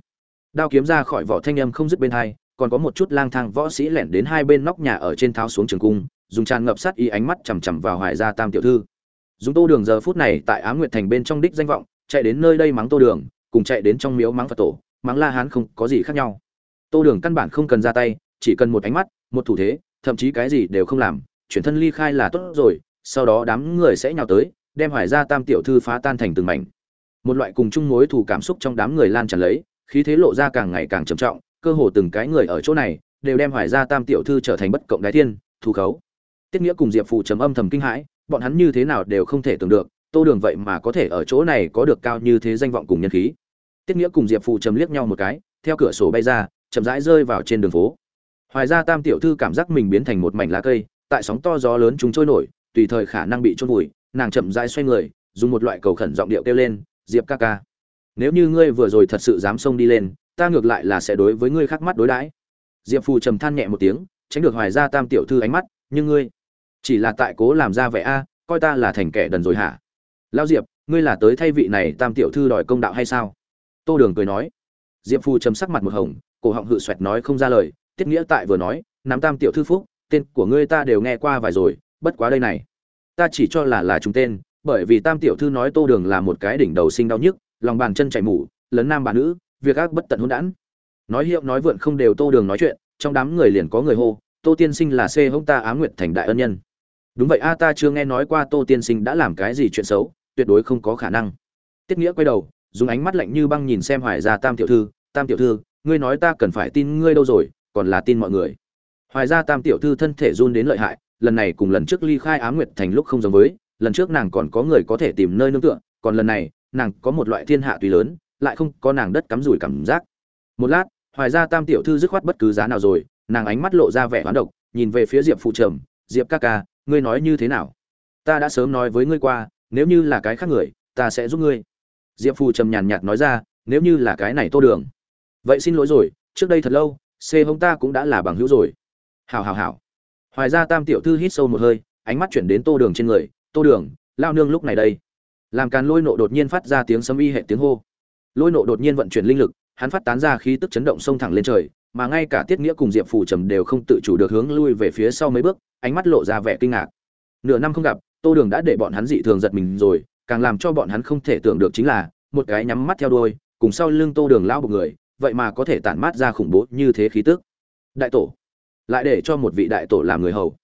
Đao kiếm ra khỏi vỏ thanh âm không dứt bên hai, còn có một chút lang thang võ sĩ lẻn đến hai bên nóc nhà ở trên tháo xuống trường cung, dùng tràn ngập sát ý ánh mắt chằm chằm vào hoài gia tam tiểu thư. Dùng tô đường giờ phút này tại á nguyệt thành bên trong đích danh vọng, chạy đến nơi đây mắng tô đường, cùng chạy đến trong miếu mắng phật tổ, mắng la hán không có gì khác nhau. Tô đường căn bản không cần ra tay, chỉ cần một ánh mắt, một thủ thế thậm chí cái gì đều không làm, chuyển thân ly khai là tốt rồi, sau đó đám người sẽ nhào tới, đem hoài gia tam tiểu thư phá tan thành từng mảnh. Một loại cùng chung mối thù cảm xúc trong đám người lan tràn lấy, khí thế lộ ra càng ngày càng trầm trọng, cơ hồ từng cái người ở chỗ này đều đem hoài gia tam tiểu thư trở thành bất cộng đái thiên, thù khấu. Tiết nghĩa cùng diệp phụ trầm âm thầm kinh hãi, bọn hắn như thế nào đều không thể tưởng được, tô đường vậy mà có thể ở chỗ này có được cao như thế danh vọng cùng nhân khí. Tiết nghĩa cùng diệp phụ trầm liếc nhau một cái, theo cửa sổ bay ra, chậm rãi rơi vào trên đường phố hoài gia tam tiểu thư cảm giác mình biến thành một mảnh lá cây, tại sóng to gió lớn chúng trôi nổi, tùy thời khả năng bị trôn vùi, nàng chậm rãi xoay người, dùng một loại cầu khẩn giọng điệu kêu lên, diệp ca ca, nếu như ngươi vừa rồi thật sự dám xông đi lên, ta ngược lại là sẽ đối với ngươi khắc mắt đối đãi. Diệp phù trầm than nhẹ một tiếng, tránh được hoài gia tam tiểu thư ánh mắt, nhưng ngươi chỉ là tại cố làm ra vẻ a, coi ta là thành kẻ đần rồi hả? Lao diệp, ngươi là tới thay vị này tam tiểu thư đòi công đạo hay sao? Tô đường cười nói. Diệp phù trầm sắc mặt một hồng, cổ họng hự xoẹt nói không ra lời tiết nghĩa tại vừa nói, nắm tam tiểu thư phúc, tên của ngươi ta đều nghe qua vài rồi, bất quá đây này, ta chỉ cho là là chúng tên, bởi vì tam tiểu thư nói tô đường là một cái đỉnh đầu sinh đau nhức, lòng bàn chân chảy mủ lấn nam bà nữ, việc ác bất tận hôn đản. Nói hiệu nói vượn không đều tô đường nói chuyện, trong đám người liền có người hô, tô tiên sinh là c hông ta á nguyệt thành đại ân nhân. Đúng vậy a, ta chưa nghe nói qua tô tiên sinh đã làm cái gì chuyện xấu, tuyệt đối không có khả năng. Tiết nghĩa quay đầu, dùng ánh mắt lạnh như băng nhìn xem hoài ra tam tiểu thư, tam tiểu thư, ngươi nói ta cần phải tin ngươi đâu rồi còn là tin mọi người. Hoài gia tam tiểu thư thân thể run đến lợi hại, lần này cùng lần trước ly khai á nguyệt thành lúc không giống với, lần trước nàng còn có người có thể tìm nơi nương tựa, còn lần này, nàng có một loại thiên hạ tùy lớn, lại không có nàng đất cắm rủi cảm giác. Một lát, hoài gia tam tiểu thư dứt khoát bất cứ giá nào rồi, nàng ánh mắt lộ ra vẻ hoán độc, nhìn về phía diệp phụ trầm, diệp ca ca, ngươi nói như thế nào? Ta đã sớm nói với ngươi qua, nếu như là cái khác người, ta sẽ giúp ngươi. Diệp phù trầm nhàn nhạt nói ra, nếu như là cái này tô đường, vậy xin lỗi rồi, trước đây thật lâu c hông ta cũng đã là bằng hữu rồi. Hào hào hào hoài ra tam tiểu thư hít sâu một hơi, ánh mắt chuyển đến tô đường trên người. Tô đường, lao nương lúc này đây. Làm càn lôi nộ đột nhiên phát ra tiếng sấm y hệ tiếng hô. Lôi nộ đột nhiên vận chuyển linh lực, hắn phát tán ra khí tức chấn động sông thẳng lên trời, mà ngay cả tiết nghĩa cùng diệp phù trầm đều không tự chủ được hướng lui về phía sau mấy bước, ánh mắt lộ ra vẻ kinh ngạc. Nửa năm không gặp, tô đường đã để bọn hắn dị thường giật mình rồi, càng làm cho bọn hắn không thể tưởng được chính là, một cái nhắm mắt theo đuôi, cùng sau lưng tô đường lao một người vậy mà có thể tản mát ra khủng bố như thế khí tức. Đại tổ, lại để cho một vị đại tổ làm người hầu.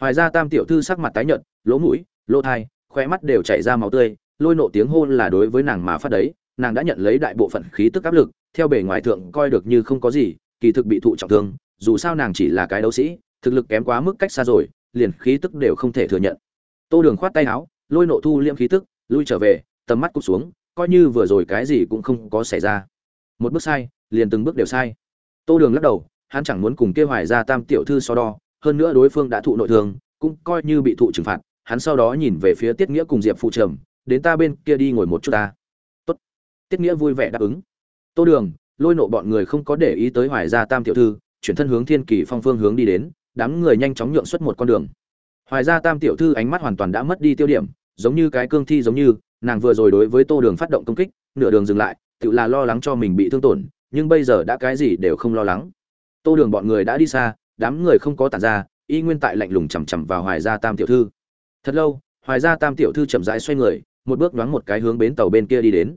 Hoài ra tam tiểu thư sắc mặt tái nhợt, lỗ mũi, lỗ thai khoe mắt đều chảy ra máu tươi, lôi nộ tiếng hôn là đối với nàng mà phát đấy, nàng đã nhận lấy đại bộ phận khí tức áp lực, theo bề ngoài thượng coi được như không có gì, kỳ thực bị thụ trọng thương, dù sao nàng chỉ là cái đấu sĩ, thực lực kém quá mức cách xa rồi, liền khí tức đều không thể thừa nhận. Tô đường khoát tay áo, lôi nộ thu liễm khí tức, lui trở về, tầm mắt cụp xuống, coi như vừa rồi cái gì cũng không có xảy ra. Một bước sai liền từng bước đều sai. Tô đường lắc đầu, hắn chẳng muốn cùng kia hoài ra tam tiểu thư so đo, hơn nữa đối phương đã thụ nội thương, cũng coi như bị thụ trừng phạt, hắn sau đó nhìn về phía tiết nghĩa cùng diệp phụ trầm, đến ta bên kia đi ngồi một chút ta. Tốt. Tiết nghĩa vui vẻ đáp ứng. Tô đường, lôi nộ bọn người không có để ý tới hoài gia tam tiểu thư, chuyển thân hướng thiên kỳ phong phương hướng đi đến, đám người nhanh chóng nhượng xuất một con đường. Hoài gia tam tiểu thư ánh mắt hoàn toàn đã mất đi tiêu điểm, giống như cái cương thi giống như, nàng vừa rồi đối với tô đường phát động công kích, nửa đường dừng lại, tự là lo lắng cho mình bị thương tổn nhưng bây giờ đã cái gì đều không lo lắng. Tô đường bọn người đã đi xa, đám người không có tản ra, y nguyên tại lạnh lùng chằm chằm vào hoài gia tam tiểu thư. Thật lâu, hoài gia tam tiểu thư chậm rãi xoay người, một bước nhoáng một cái hướng bến tàu bên kia đi đến.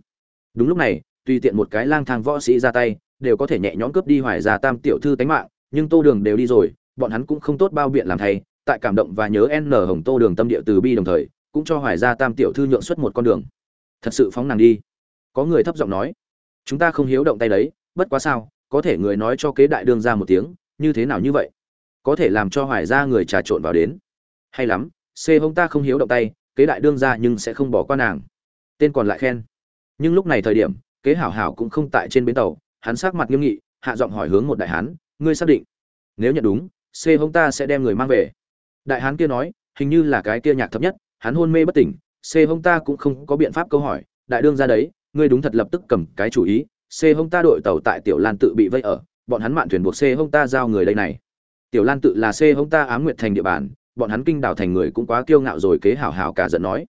Đúng lúc này, tùy tiện một cái lang thang võ sĩ ra tay, đều có thể nhẹ nhõm cướp đi hoài gia tam tiểu thư tánh mạng, nhưng tô đường đều đi rồi, bọn hắn cũng không tốt bao biện làm thay, tại cảm động và nhớ n hồng tô đường tâm địa từ bi đồng thời, cũng cho hoài gia tam tiểu thư nhượng xuất một con đường. Thật sự phóng nàng đi. Có người thấp giọng nói, chúng ta không hiếu động tay đấy bất quá sao, có thể người nói cho kế đại đương ra một tiếng, như thế nào như vậy? Có thể làm cho hoài gia người trà trộn vào đến. Hay lắm, c hông ta không hiếu động tay, kế đại đương ra nhưng sẽ không bỏ qua nàng. Tên còn lại khen. Nhưng lúc này thời điểm, kế hảo hảo cũng không tại trên bến tàu, hắn sát mặt nghiêm nghị, hạ giọng hỏi hướng một đại hán, ngươi xác định? Nếu nhận đúng, c hông ta sẽ đem người mang về. Đại hán kia nói, hình như là cái kia nhạc thấp nhất, hắn hôn mê bất tỉnh, c hông ta cũng không có biện pháp câu hỏi, đại đương ra đấy, ngươi đúng thật lập tức cầm cái chủ ý c hông ta đội tàu tại tiểu lan tự bị vây ở, bọn hắn mạn thuyền buộc c hông ta giao người đây này. Tiểu lan tự là c hông ta ám nguyệt thành địa bàn, bọn hắn kinh đảo thành người cũng quá kiêu ngạo rồi kế hảo hảo cả giận nói.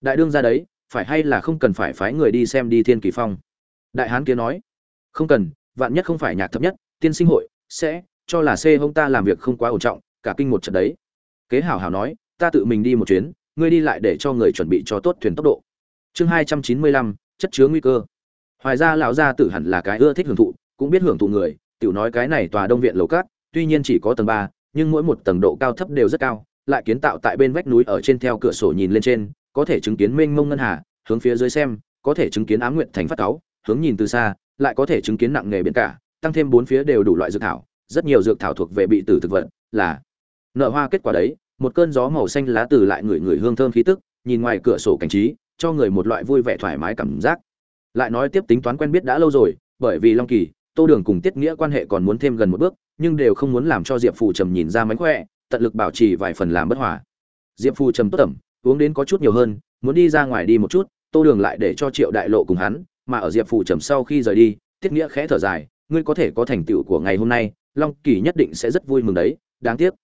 Đại đương ra đấy, phải hay là không cần phải phái người đi xem đi thiên kỳ phong? Đại hán kia nói. Không cần, vạn nhất không phải nhạc thấp nhất, tiên sinh hội, sẽ, cho là c hông ta làm việc không quá ổn trọng, cả kinh một trận đấy. Kế hảo hảo nói, ta tự mình đi một chuyến, ngươi đi lại để cho người chuẩn bị cho tốt thuyền tốc độ. Chương hai trăm chín mươi lăm, chất chứa nguy cơ hoài ra lão gia tử hẳn là cái ưa thích hưởng thụ, cũng biết hưởng thụ người, tiểu nói cái này tòa đông viện lầu cát, tuy nhiên chỉ có tầng ba, nhưng mỗi một tầng độ cao thấp đều rất cao, lại kiến tạo tại bên vách núi ở trên theo cửa sổ nhìn lên trên, có thể chứng kiến mênh mông ngân hà, hướng phía dưới xem, có thể chứng kiến á nguyện thành phát cáu, hướng nhìn từ xa, lại có thể chứng kiến nặng nghề biển cả, tăng thêm bốn phía đều đủ loại dược thảo, rất nhiều dược thảo thuộc về bị tử thực vật, là nợ hoa kết quả đấy, một cơn gió màu xanh lá từ lại ngửi ngửi hương thơm khí tức, nhìn ngoài cửa sổ cảnh trí, cho người một loại vui vẻ thoải mái cảm giác lại nói tiếp tính toán quen biết đã lâu rồi, bởi vì long kỳ, tô đường cùng tiết nghĩa quan hệ còn muốn thêm gần một bước, nhưng đều không muốn làm cho diệp phù trầm nhìn ra mánh khỏe, tận lực bảo trì vài phần làm bất hòa. Diệp phù trầm tốt tẩm, uống đến có chút nhiều hơn, muốn đi ra ngoài đi một chút, tô đường lại để cho triệu đại lộ cùng hắn, mà ở diệp phù trầm sau khi rời đi, tiết nghĩa khẽ thở dài, ngươi có thể có thành tựu của ngày hôm nay, long kỳ nhất định sẽ rất vui mừng đấy, đáng tiếc.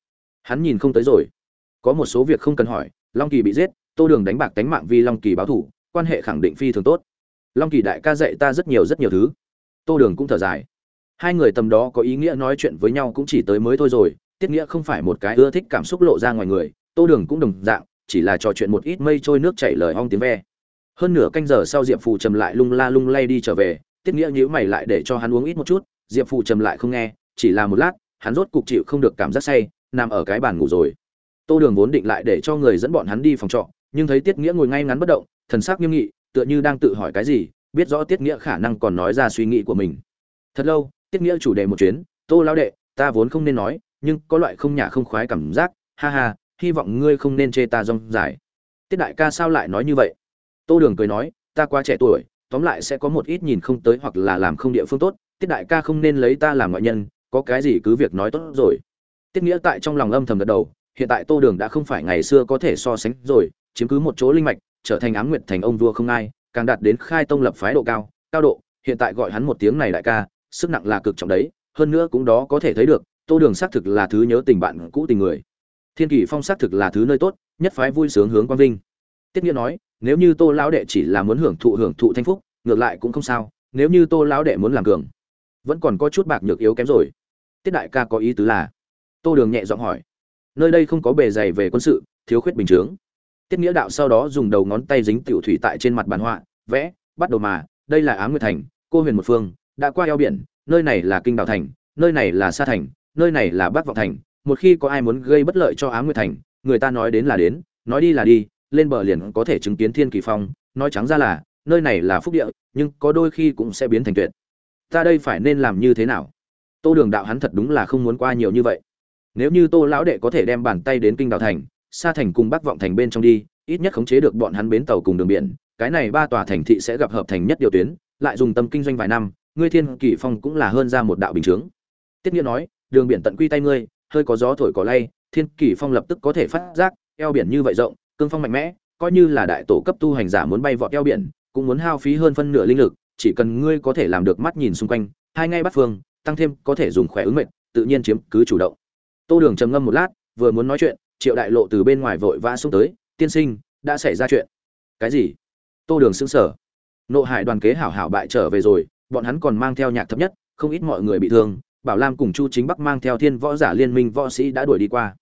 Hắn nhìn không tới rồi. Có một số việc không cần hỏi, long kỳ bị giết, tô đường đánh bạc tánh mạng vì long kỳ báo thủ quan hệ khẳng định phi thường tốt long kỳ đại ca dạy ta rất nhiều rất nhiều thứ. Tô đường cũng thở dài. Hai người tầm đó có ý nghĩa nói chuyện với nhau cũng chỉ tới mới thôi rồi, tiết nghĩa không phải một cái ưa thích cảm xúc lộ ra ngoài người, tô đường cũng đồng dạng, chỉ là trò chuyện một ít mây trôi nước chảy lời ong tiếng ve. Hơn nửa canh giờ sau diệp phù trầm lại lung la lung lay đi trở về, tiết nghĩa nhíu mày lại để cho hắn uống ít một chút, diệp phù trầm lại không nghe, chỉ là một lát, hắn rốt cục chịu không được cảm giác say, nằm ở cái bàn ngủ rồi. Tô đường vốn định lại để cho người dẫn bọn hắn đi phòng trọ, nhưng thấy tiết nghĩa ngồi ngay ngắn bất động, thần sắc nghiêm nghị tựa như đang tự hỏi cái gì, biết rõ tiết nghĩa khả năng còn nói ra suy nghĩ của mình. Thật lâu, tiết nghĩa chủ đề một chuyến, tô lao đệ, ta vốn không nên nói, nhưng có loại không nhả không khoái cảm giác, ha ha, hy vọng ngươi không nên chê ta rong dài. Tiết đại ca sao lại nói như vậy? Tô đường cười nói, ta quá trẻ tuổi, tóm lại sẽ có một ít nhìn không tới hoặc là làm không địa phương tốt, tiết đại ca không nên lấy ta làm ngoại nhân, có cái gì cứ việc nói tốt rồi. Tiết nghĩa tại trong lòng âm thầm gật đầu, hiện tại tô đường đã không phải ngày xưa có thể so sánh rồi, chiếm cứ một chỗ linh mạch trở thành ám nguyệt thành ông vua không ai, càng đạt đến khai tông lập phái độ cao cao độ, hiện tại gọi hắn một tiếng này đại ca, sức nặng là cực trọng đấy, hơn nữa cũng đó có thể thấy được, tô đường xác thực là thứ nhớ tình bạn cũ tình người. Thiên kỳ phong xác thực là thứ nơi tốt, nhất phái vui sướng hướng quang vinh. Tiết nghĩa nói, nếu như tô lão đệ chỉ là muốn hưởng thụ hưởng thụ thanh phúc, ngược lại cũng không sao, nếu như tô lão đệ muốn làm cường, vẫn còn có chút bạc nhược yếu kém rồi. Tiết đại ca có ý tứ là, tô đường nhẹ giọng hỏi, nơi đây không có bề dày về quân sự, thiếu khuyết bình chướng tiết nghĩa đạo sau đó dùng đầu ngón tay dính tiểu thủy tại trên mặt bàn họa, vẽ, bắt đầu mà, đây là á nguyệt thành, cô huyền một phương, đã qua eo biển, nơi này là kinh đào thành, nơi này là sa thành, nơi này là bắc vọng thành, một khi có ai muốn gây bất lợi cho á nguyệt thành, người ta nói đến là đến, nói đi là đi, lên bờ liền có thể chứng kiến thiên kỳ phong, nói trắng ra là, nơi này là phúc địa, nhưng có đôi khi cũng sẽ biến thành tuyệt. Ta đây phải nên làm như thế nào? Tô đường đạo hắn thật đúng là không muốn qua nhiều như vậy. Nếu như tô lão đệ có thể đem bàn tay đến kinh đào thành xa thành cùng bắc vọng thành bên trong đi, ít nhất khống chế được bọn hắn bến tàu cùng đường biển, cái này ba tòa thành thị sẽ gặp hợp thành nhất điều tuyến, lại dùng tâm kinh doanh vài năm, ngươi thiên kỷ phong cũng là hơn ra một đạo bình chướng. Tiết nghĩa nói, đường biển tận quy tay ngươi, hơi có gió thổi cỏ lay, thiên kỷ phong lập tức có thể phát giác, eo biển như vậy rộng, cương phong mạnh mẽ, coi như là đại tổ cấp tu hành giả muốn bay vọt eo biển, cũng muốn hao phí hơn phân nửa linh lực, chỉ cần ngươi có thể làm được mắt nhìn xung quanh, hai ngay bắt phương, tăng thêm có thể dùng khỏe ứng mệnh, tự nhiên chiếm cứ chủ động. Tô đường trầm ngâm một lát, vừa muốn nói chuyện triệu đại lộ từ bên ngoài vội vã xuống tới, tiên sinh, đã xảy ra chuyện. Cái gì? Tô đường xứng sở. Nộ hải đoàn kế hảo hảo bại trở về rồi, bọn hắn còn mang theo nhạc thấp nhất, không ít mọi người bị thương, bảo lam cùng chu chính bắc mang theo thiên võ giả liên minh võ sĩ đã đuổi đi qua.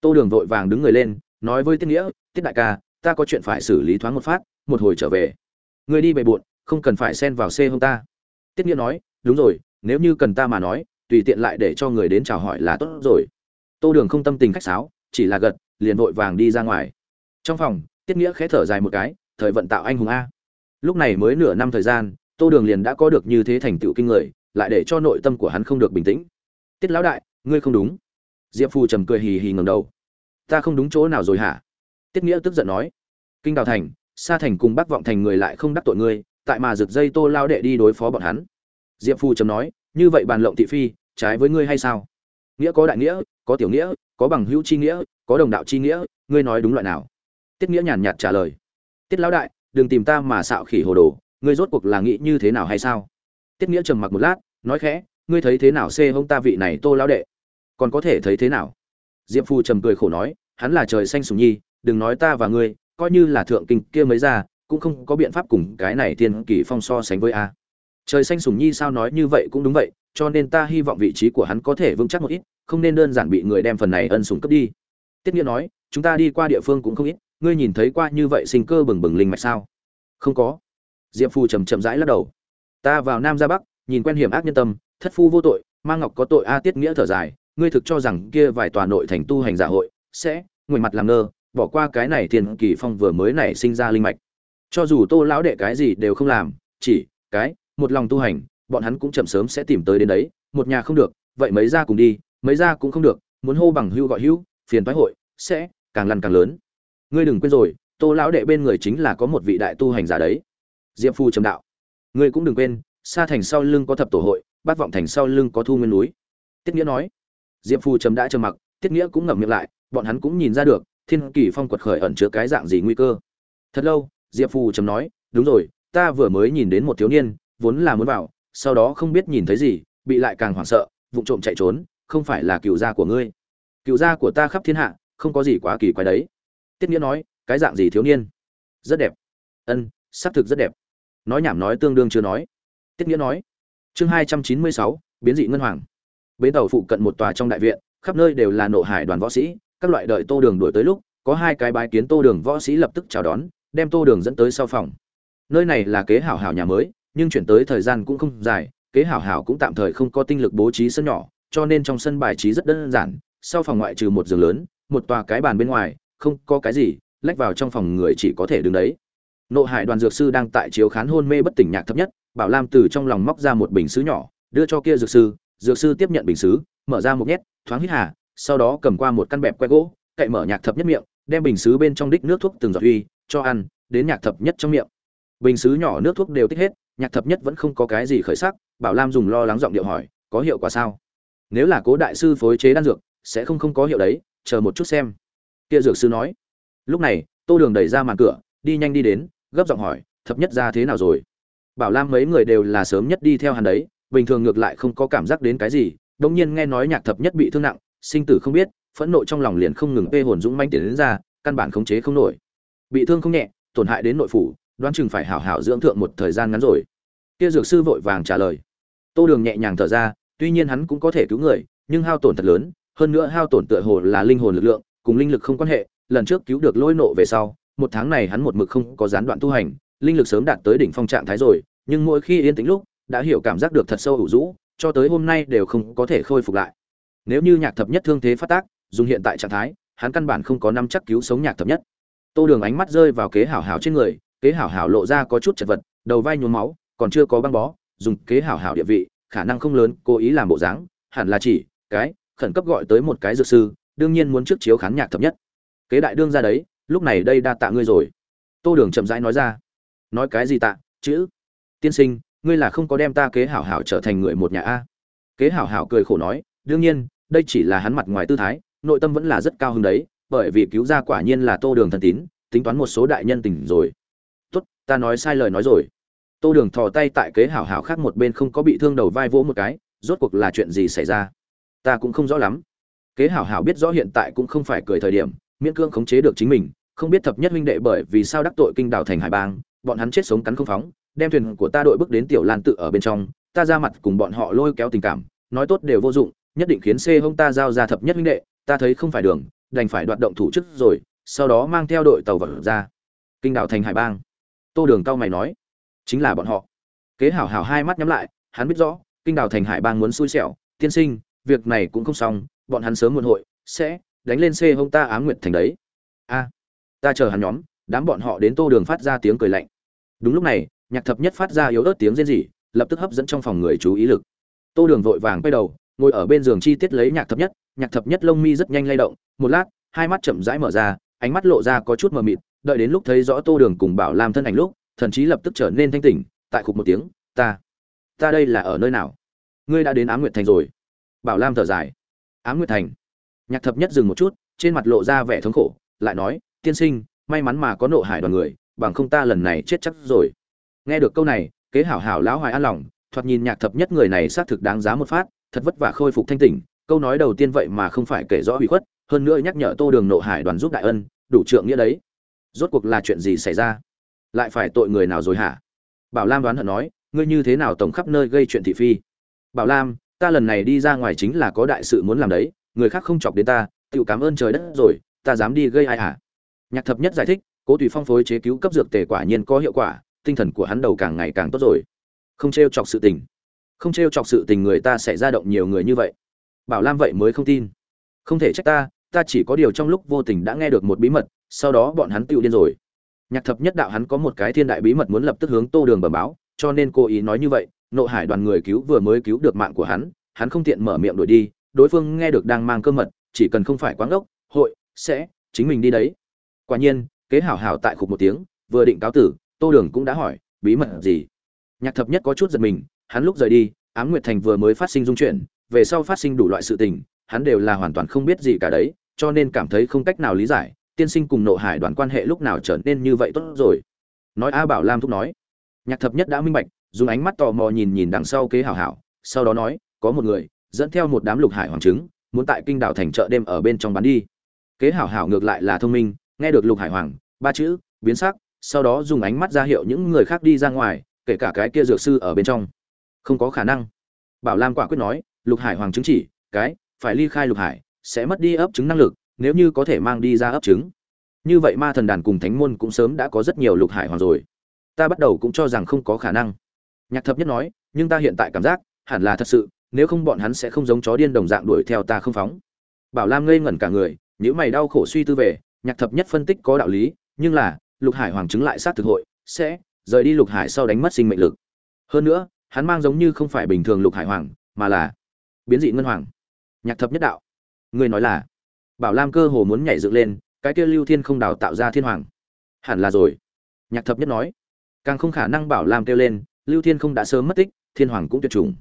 Tô đường vội vàng đứng người lên, nói với tiết nghĩa, tiết đại ca, ta có chuyện phải xử lý thoáng một phát, một hồi trở về. Người đi bề bộn, không cần phải xen vào xe hông ta. Tiết nghĩa nói, đúng rồi, nếu như cần ta mà nói, tùy tiện lại để cho người đến chào hỏi là tốt rồi. Tô đường không tâm tình khách sáo chỉ là gật, liền vội vàng đi ra ngoài. Trong phòng, tiết nghĩa khẽ thở dài một cái, thời vận tạo anh hùng a. Lúc này mới nửa năm thời gian, tô đường liền đã có được như thế thành tựu kinh người, lại để cho nội tâm của hắn không được bình tĩnh. Tiết lão đại, ngươi không đúng. Diệp phù trầm cười hì hì ngầm đầu. Ta không đúng chỗ nào rồi hả? Tiết nghĩa tức giận nói. Kinh đào thành, sa thành cùng bắc vọng thành người lại không đắc tội ngươi, tại mà rực dây tô lao đệ đi đối phó bọn hắn. Diệp phù trầm nói, như vậy bàn lộng thị phi, trái với ngươi hay sao? Nghĩa có đại nghĩa, có tiểu nghĩa có bằng hữu chi nghĩa, có đồng đạo chi nghĩa, ngươi nói đúng loại nào? Tiết nghĩa nhàn nhạt trả lời. Tiết lão đại, đừng tìm ta mà xạo khỉ hồ đồ, ngươi rốt cuộc là nghĩ như thế nào hay sao? Tiết nghĩa trầm mặc một lát, nói khẽ, ngươi thấy thế nào xê hông ta vị này tô lão đệ? Còn có thể thấy thế nào? Diệp phu trầm cười khổ nói, hắn là trời xanh sùng nhi, đừng nói ta và ngươi, coi như là thượng kinh kia mới ra, cũng không có biện pháp cùng cái này thiên kỳ phong so sánh với a. Trời xanh sùng nhi sao nói như vậy cũng đúng vậy cho nên ta hy vọng vị trí của hắn có thể vững chắc một ít, không nên đơn giản bị người đem phần này ân sủng cấp đi. Tiết nghĩa nói, chúng ta đi qua địa phương cũng không ít, ngươi nhìn thấy qua như vậy sinh cơ bừng bừng linh mạch sao? Không có. Diệp Phu chậm chậm rãi lắc đầu. Ta vào nam ra bắc, nhìn quen hiểm ác nhân tâm, thất phu vô tội mang ngọc có tội a tiết nghĩa thở dài, ngươi thực cho rằng kia vài tòa nội thành tu hành giả hội sẽ ngồi mặt làm ngơ, bỏ qua cái này thiên kỳ phong vừa mới nảy sinh ra linh mạch. Cho dù tô lão đệ cái gì đều không làm, chỉ cái một lòng tu hành bọn hắn cũng chậm sớm sẽ tìm tới đến đấy, một nhà không được, vậy mấy ra cùng đi, mấy ra cũng không được, muốn hô bằng hưu gọi hưu, phiền thoái hội, sẽ, càng lăn càng lớn. Ngươi đừng quên rồi, tô lão đệ bên người chính là có một vị đại tu hành giả đấy. Diệp phu trầm đạo. Ngươi cũng đừng quên xa thành sau lưng có thập tổ hội, bát vọng thành sau lưng có thu nguyên núi. Tiết nghĩa nói. Diệp phu trầm đã trầm mặc, tiết nghĩa cũng ngậm miệng lại, bọn hắn cũng nhìn ra được, thiên kỳ phong quật khởi ẩn chứa cái dạng gì nguy cơ. Thật lâu, diệp phu trầm nói, đúng rồi, ta vừa mới nhìn đến một thiếu niên, vốn là muốn vào sau đó không biết nhìn thấy gì, bị lại càng hoảng sợ, vụng trộm chạy trốn, không phải là cựu gia của ngươi. Cựu gia của ta khắp thiên hạ, không có gì quá kỳ quái đấy. Tiết nghĩa nói, cái dạng gì thiếu niên? Rất đẹp. Ân, xác thực rất đẹp. Nói nhảm nói tương đương chưa nói. Tiết nghĩa nói, chương hai trăm chín mươi sáu, biến dị ngân hoàng. Bến tàu phụ cận một tòa trong đại viện, khắp nơi đều là nộ hải đoàn võ sĩ, các loại đợi tô đường đuổi tới lúc, có hai cái bái kiến tô đường võ sĩ lập tức chào đón, đem tô đường dẫn tới sau phòng. Nơi này là kế hảo hảo nhà mới nhưng chuyển tới thời gian cũng không dài, kế hảo hảo cũng tạm thời không có tinh lực bố trí sân nhỏ, cho nên trong sân bài trí rất đơn giản, sau phòng ngoại trừ một giường lớn, một tòa cái bàn bên ngoài, không có cái gì, lách vào trong phòng người chỉ có thể đứng đấy. Nộ hải đoàn dược sư đang tại chiếu khán hôn mê bất tỉnh nhạc thấp nhất, bảo lam từ trong lòng móc ra một bình xứ nhỏ, đưa cho kia dược sư dược sư tiếp nhận bình xứ mở ra một nhét, thoáng hít hà, sau đó cầm qua một căn bẹp que gỗ, cậy mở nhạc thập nhất miệng, đem bình xứ bên trong đích nước thuốc từng giọt uy, cho ăn, đến nhạc thập nhất trong miệng bình xứ nhỏ nước thuốc đều tích hết, nhạc thập nhất vẫn không có cái gì khởi sắc, bảo lam dùng lo lắng giọng điệu hỏi, có hiệu quả sao? Nếu là cố đại sư phối chế đan dược, sẽ không không có hiệu đấy, chờ một chút xem. Kia dược sư nói. Lúc này, tô đường đẩy ra màn cửa, đi nhanh đi đến, gấp giọng hỏi, thập nhất ra thế nào rồi? Bảo lam mấy người đều là sớm nhất đi theo hắn đấy, bình thường ngược lại không có cảm giác đến cái gì đông nhiên nghe nói nhạc thập nhất bị thương nặng, sinh tử không biết, phẫn nộ trong lòng liền không ngừng tê hồn dũng manh tiến đến ra, căn bản khống chế không nổi. Bị thương không nhẹ, tổn hại đến nội phủ đoán chừng phải hảo hảo dưỡng thượng một thời gian ngắn rồi. Kia dược sư vội vàng trả lời. Tô đường nhẹ nhàng thở ra, tuy nhiên hắn cũng có thể cứu người, nhưng hao tổn thật lớn, hơn nữa hao tổn tựa hồ là linh hồn lực lượng, cùng linh lực không quan hệ, lần trước cứu được lôi nộ về sau, một tháng này hắn một mực không có gián đoạn tu hành, linh lực sớm đạt tới đỉnh phong trạng thái rồi, nhưng mỗi khi yên tĩnh lúc, đã hiểu cảm giác được thật sâu ủ rũ, cho tới hôm nay đều không có thể khôi phục lại. Nếu như nhạc thập nhất thương thế phát tác, dùng hiện tại trạng thái, hắn căn bản không có năm chắc cứu sống nhạc thập nhất. Tô đường ánh mắt rơi vào kế hảo hảo trên người kế hảo hảo lộ ra có chút chật vật, đầu vai nhuốm máu, còn chưa có băng bó, dùng kế hảo hảo địa vị, khả năng không lớn, cố ý làm bộ dáng, hẳn là chỉ cái khẩn cấp gọi tới một cái dược sư, đương nhiên muốn trước chiếu khán nhạc thập nhất. Kế đại đương ra đấy, lúc này đây đa tạ ngươi rồi. Tô đường chậm rãi nói ra. Nói cái gì tạ, chữ? Tiên sinh, ngươi là không có đem ta kế hảo hảo trở thành người một nhà a. Kế hảo hảo cười khổ nói, đương nhiên, đây chỉ là hắn mặt ngoài tư thái, nội tâm vẫn là rất cao hứng đấy, bởi vì cứu ra quả nhiên là tô đường thần tín, tính toán một số đại nhân tình rồi ta nói sai lời nói rồi. Tô đường thò tay tại kế hảo hảo khác một bên không có bị thương đầu vai vỗ một cái, rốt cuộc là chuyện gì xảy ra? Ta cũng không rõ lắm. Kế hảo hảo biết rõ hiện tại cũng không phải cười thời điểm, miễn cương khống chế được chính mình, không biết thập nhất huynh đệ bởi vì sao đắc tội kinh đảo thành hải bang, bọn hắn chết sống cắn không phóng, đem thuyền của ta đội bước đến tiểu lan tự ở bên trong, ta ra mặt cùng bọn họ lôi kéo tình cảm, nói tốt đều vô dụng, nhất định khiến xê hông ta giao ra thập nhất huynh đệ, ta thấy không phải đường, đành phải đoạt động thủ chức rồi, sau đó mang theo đội tàu vật ra. Kinh đảo thành hải bang tô đường cao mày nói, chính là bọn họ. Kế hảo hảo hai mắt nhắm lại, hắn biết rõ, kinh đảo thành hải bang muốn xui xẻo, tiên sinh, việc này cũng không xong, bọn hắn sớm muộn hội, sẽ đánh lên xê hông ta á nguyệt thành đấy. A, ta chờ hắn nhóm, đám bọn họ đến tô đường phát ra tiếng cười lạnh. Đúng lúc này, nhạc thập nhất phát ra yếu ớt tiếng rên rỉ, lập tức hấp dẫn trong phòng người chú ý lực. Tô đường vội vàng quay đầu, ngồi ở bên giường chi tiết lấy nhạc thập nhất, nhạc thập nhất lông mi rất nhanh lay động, một lát, hai mắt chậm rãi mở ra, ánh mắt lộ ra có chút mờ mịt đợi đến lúc thấy rõ tô đường cùng bảo làm thân ảnh lúc, thần chí lập tức trở nên thanh tỉnh, tại khục một tiếng, ta ta đây là ở nơi nào? Ngươi đã đến á m nguyệt thành rồi. Bảo lam thở dài. Á m nguyệt thành? Nhạc thập nhất dừng một chút, trên mặt lộ ra vẻ thống khổ, lại nói, tiên sinh, may mắn mà có nộ hải đoàn người, bằng không ta lần này chết chắc rồi. Nghe được câu này, kế hảo hảo lão hoài an lòng, thoạt nhìn nhạc thập nhất người này xác thực đáng giá một phát, thật vất vả khôi phục thanh tỉnh, câu nói đầu tiên vậy mà không phải kể rõ hủy khuất, hơn nữa nhắc nhở tô đường nộ hải đoàn giúp đại ân, đủ trượng nghĩa đấy rốt cuộc là chuyện gì xảy ra? Lại phải tội người nào rồi hả? Bảo lam đoán hận nói, ngươi như thế nào tổng khắp nơi gây chuyện thị phi? Bảo lam, ta lần này đi ra ngoài chính là có đại sự muốn làm đấy, người khác không chọc đến ta tự cảm ơn trời đất rồi, ta dám đi gây ai hả? Nhạc thập nhất giải thích, cố tùy phong phối chế cứu cấp dược tề quả nhiên có hiệu quả, tinh thần của hắn đầu càng ngày càng tốt rồi. Không t r e o chọc sự tình. Không t r e o chọc sự tình người ta sẽ ra động nhiều người như vậy. Bảo lam vậy mới không tin. Không thể trách ta ta chỉ có điều trong lúc vô tình đã nghe được một bí mật sau đó bọn hắn tựu điên rồi. Nhạc thập nhất đạo hắn có một cái thiên đại bí mật muốn lập tức hướng tô đường bẩm báo, cho nên cô ý nói như vậy, nộ hải đoàn người cứu vừa mới cứu được mạng của hắn hắn không tiện mở miệng đuổi đi, đối phương nghe được đang mang cơ mật, chỉ cần không phải quáng ốc hội, sẽ, chính mình đi đấy. Quả nhiên, kế hảo hảo tại khục một tiếng, vừa định cáo tử, tô đường cũng đã hỏi, bí mật gì? Nhạc thập nhất có chút giật mình, hắn lúc rời đi, ám nguyệt thành vừa mới phát sinh dung chuyển về sau phát sinh đủ loại sự tình, hắn đều là hoàn toàn không biết gì cả đấy, cho nên cảm thấy không cách nào lý giải tiên sinh cùng nộ hải đoàn quan hệ lúc nào trở nên như vậy tốt rồi? Nói a bảo lam thúc nói. Nhạc thập nhất đã minh bạch, dùng ánh mắt tò mò nhìn nhìn đằng sau kế hảo hảo, sau đó nói, có một người, dẫn theo một đám lục hải hoàng trứng, muốn tại kinh đảo thành chợ đêm ở bên trong bán đi. Kế hảo hảo ngược lại là thông minh, nghe được lục hải hoàng, ba chữ, biến sắc, sau đó dùng ánh mắt ra hiệu những người khác đi ra ngoài, kể cả cái kia dược sư ở bên trong. Không có khả năng. Bảo lam quả quyết nói, lục hải hoàng chứng chỉ, cái, phải ly khai lục hải, sẽ mất đi ấp trứng năng lực nếu như có thể mang đi ra ấp trứng. Như vậy ma thần đàn cùng thánh môn cũng sớm đã có rất nhiều lục hải hoàng rồi. Ta bắt đầu cũng cho rằng không có khả năng. Nhạc thập nhất nói, nhưng ta hiện tại cảm giác, hẳn là thật sự, nếu không bọn hắn sẽ không giống chó điên đồng dạng đuổi theo ta không phóng. Bảo lam ngây ngẩn cả người nếu mày đau khổ suy tư về, nhạc thập nhất phân tích có đạo lý, nhưng là, lục hải hoàng chứng lại sát thực hội, sẽ rời đi lục hải sau đánh mất sinh mệnh lực. Hơn nữa, hắn mang giống như không phải bình thường lục hải hoàng, mà là biến dị ngân hoàng. Nhạc thập nhất đạo. Người nói là bảo lam cơ hồ muốn nhảy dựng lên, cái kia lưu thiên không đào tạo ra thiên hoàng. Hẳn là rồi. Nhạc thập nhất nói. Càng không khả năng bảo lam kêu lên, lưu thiên không đã sớm mất tích, thiên hoàng cũng tuyệt chủng.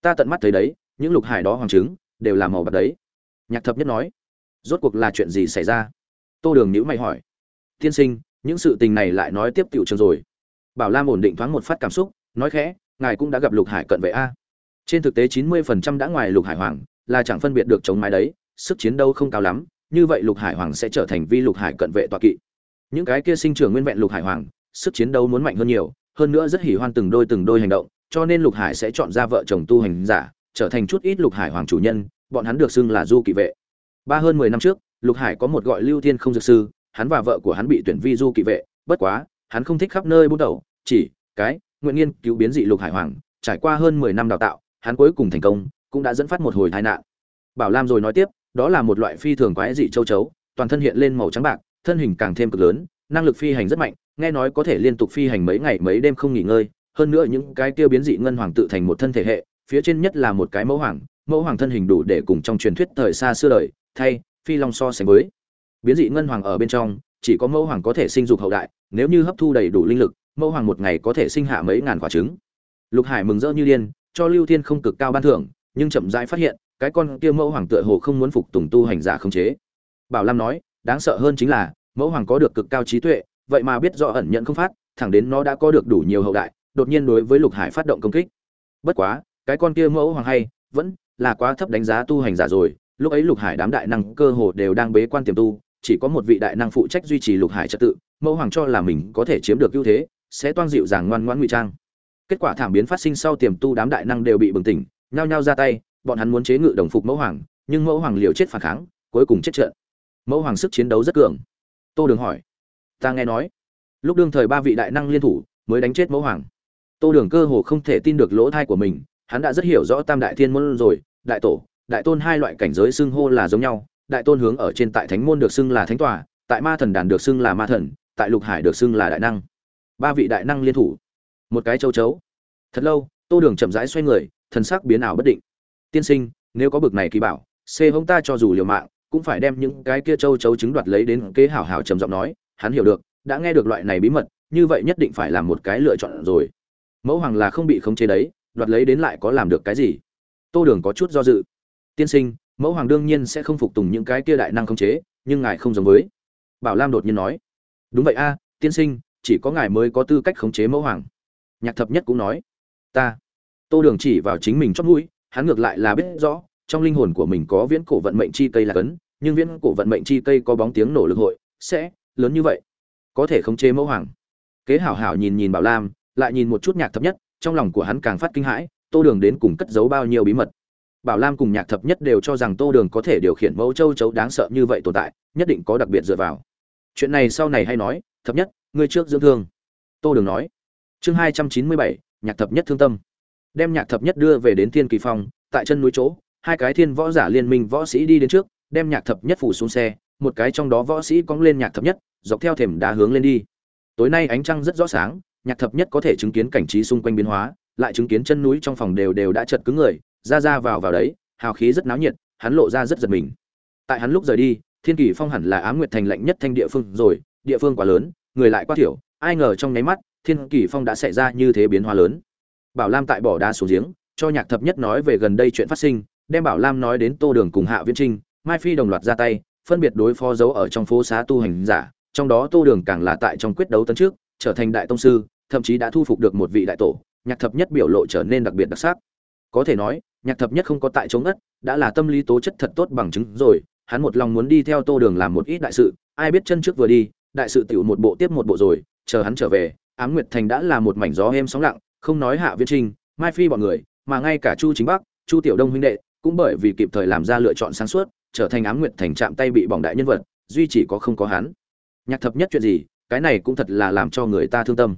Ta tận mắt thấy đấy, những lục hải đó hoàng chứng, đều là màu bạc đấy. Nhạc thập nhất nói. Rốt cuộc là chuyện gì xảy ra? Tô đường nhữ mày hỏi. Tiên sinh, những sự tình này lại nói tiếp tiểu trường rồi. Bảo lam ổn định thoáng một phát cảm xúc, nói khẽ, ngài cũng đã gặp lục hải cận vệ a. Trên thực tế chín mươi phần trăm đã ngoài lục hải hoàng, là chẳng phân biệt được chống mái đấy sức chiến đấu không cao lắm, như vậy lục hải hoàng sẽ trở thành vi lục hải cận vệ tọa kỵ. Những cái kia sinh trưởng nguyên vẹn lục hải hoàng, sức chiến đấu muốn mạnh hơn nhiều, hơn nữa rất hỉ hoan từng đôi từng đôi hành động, cho nên lục hải sẽ chọn ra vợ chồng tu hành giả, trở thành chút ít lục hải hoàng chủ nhân, bọn hắn được xưng là du kỵ vệ. Ba hơn mười năm trước, lục hải có một gọi lưu thiên không dược sư, hắn và vợ của hắn bị tuyển vi du kỵ vệ, bất quá, hắn không thích khắp nơi buôn đầu, chỉ cái nguyện nghiên cứu biến dị lục hải hoàng, trải qua hơn mười năm đào tạo, hắn cuối cùng thành công, cũng đã dẫn phát một hồi tai nạn. Bảo lam rồi nói tiếp đó là một loại phi thường quái dị châu chấu, toàn thân hiện lên màu trắng bạc, thân hình càng thêm cực lớn, năng lực phi hành rất mạnh, nghe nói có thể liên tục phi hành mấy ngày mấy đêm không nghỉ ngơi, hơn nữa những cái tiêu biến dị ngân hoàng tự thành một thân thể hệ, phía trên nhất là một cái mẫu hoàng mẫu hoàng thân hình đủ để cùng trong truyền thuyết thời xa xưa đời, thay, phi long so sánh với. Biến dị ngân hoàng ở bên trong, chỉ có mẫu hoàng có thể sinh dục hậu đại, nếu như hấp thu đầy đủ linh lực, mẫu hoàng một ngày có thể sinh hạ mấy ngàn quả trứng. Lục hải mừng rỡ như điên, cho lưu thiên không cực cao ban thưởng, nhưng chậm rãi phát hiện cái con kia mẫu hoàng tựa hồ không muốn phục tùng tu hành giả không chế. Bảo lam nói, đáng sợ hơn chính là, mẫu hoàng có được cực cao trí tuệ, vậy mà biết rõ ẩn nhận không phát, thẳng đến nó đã có được đủ nhiều hậu đại, đột nhiên đối với lục hải phát động công kích. Bất quá, cái con kia mẫu hoàng hay, vẫn là quá thấp đánh giá tu hành giả rồi, lúc ấy lục hải đám đại năng cơ hồ đều đang bế quan tiềm tu, chỉ có một vị đại năng phụ trách duy trì lục hải trật tự, mẫu hoàng cho là mình có thể chiếm được ưu thế, sẽ toan dịu dàng ngoan ngoãn ngụy trang. Kết quả thảm biến phát sinh sau tiềm tu đám đại năng đều bị bừng tỉnh, nhao nhao ra tay bọn hắn muốn chế ngự đồng phục mẫu hoàng, nhưng mẫu hoàng liều chết phản kháng, cuối cùng chết trận. Mẫu hoàng sức chiến đấu rất cường. Tô đường hỏi. Ta nghe nói, lúc đương thời ba vị đại năng liên thủ mới đánh chết mẫu hoàng. Tô đường cơ hồ không thể tin được lỗ thai của mình, hắn đã rất hiểu rõ tam đại thiên môn rồi, đại tổ, đại tôn hai loại cảnh giới xưng hô là giống nhau, đại tôn hướng ở trên tại thánh môn được xưng là thánh tòa, tại ma thần đàn được xưng là ma thần, tại lục hải được xưng là đại năng. Ba vị đại năng liên thủ. Một cái châu chấu. Thật lâu, tô đường chậm rãi xoay người, thần sắc biến ảo bất định tiên sinh, nếu có bực này kỳ bảo, xê hông ta cho dù liều mạng, cũng phải đem những cái kia châu chấu chứng đoạt lấy đến kế hảo hảo trầm giọng nói, hắn hiểu được, đã nghe được loại này bí mật, như vậy nhất định phải làm một cái lựa chọn rồi. Mẫu hoàng là không bị khống chế đấy, đoạt lấy đến lại có làm được cái gì? Tô đường có chút do dự. Tiên sinh, mẫu hoàng đương nhiên sẽ không phục tùng những cái kia đại năng khống chế, nhưng ngài không giống với. Bảo lam đột nhiên nói. Đúng vậy a, tiên sinh, chỉ có ngài mới có tư cách khống chế mẫu hoàng. Nhạc thập nhất cũng nói. Ta. Tô đường chỉ vào chính mình chót mũi hắn ngược lại là biết rõ, trong linh hồn của mình có viễn cổ vận mệnh chi cây là cấn, nhưng viễn cổ vận mệnh chi cây có bóng tiếng nổ lực hội, sẽ lớn như vậy, có thể khống chế mẫu hoàng. Kế hảo hảo nhìn nhìn bảo lam, lại nhìn một chút nhạc thập nhất, trong lòng của hắn càng phát kinh hãi, tô đường đến cùng cất giấu bao nhiêu bí mật. Bảo lam cùng nhạc thập nhất đều cho rằng tô đường có thể điều khiển mẫu châu chấu đáng sợ như vậy tồn tại, nhất định có đặc biệt dựa vào. Chuyện này sau này hay nói, thập nhất, ngươi trước dưỡng thương. Tô đường nói. Chương hai trăm chín mươi bảy, nhạc thập nhất thương tâm đem nhạc thập nhất đưa về đến thiên kỳ phong, tại chân núi chỗ, hai cái thiên võ giả liên minh võ sĩ đi đến trước, đem nhạc thập nhất phủ xuống xe, một cái trong đó võ sĩ cong lên nhạc thập nhất, dọc theo thềm đá hướng lên đi. Tối nay ánh trăng rất rõ sáng, nhạc thập nhất có thể chứng kiến cảnh trí xung quanh biến hóa, lại chứng kiến chân núi trong phòng đều đều đã chật cứng người, ra ra vào vào đấy, hào khí rất náo nhiệt, hắn lộ ra rất giật mình. Tại hắn lúc rời đi, thiên kỳ phong hẳn là á nguyệt thành lạnh nhất thanh địa phương rồi, địa phương quá lớn, người lại quá thiểu, ai ngờ trong nháy mắt, thiên kỳ phong đã xảy ra như thế biến hóa lớn bảo lam tại bỏ đá xuống giếng, cho nhạc thập nhất nói về gần đây chuyện phát sinh, đem bảo lam nói đến tô đường cùng hạ viễn trinh, mai phi đồng loạt ra tay, phân biệt đối phó giấu ở trong phố xá tu hành giả, trong đó tô đường càng là tại trong quyết đấu tấn trước, trở thành đại tông sư, thậm chí đã thu phục được một vị đại tổ, nhạc thập nhất biểu lộ trở nên đặc biệt đặc sắc. Có thể nói, nhạc thập nhất không có tại chống ất đã là tâm lý tố chất thật tốt bằng chứng rồi, hắn một lòng muốn đi theo tô đường làm một ít đại sự, ai biết chân trước vừa đi, đại sự tiểu một bộ tiếp một bộ rồi, chờ hắn trở về, ám nguyệt thành đã là một mảnh gió êm sóng lặng không nói hạ viễn trinh, mai phi bọn người, mà ngay cả chu chính bắc, chu tiểu đông huynh đệ, cũng bởi vì kịp thời làm ra lựa chọn sáng suốt, trở thành ám nguyệt thành chạm tay bị bỏng đại nhân vật, duy chỉ có không có hắn. Nhạc thập nhất chuyện gì, cái này cũng thật là làm cho người ta thương tâm.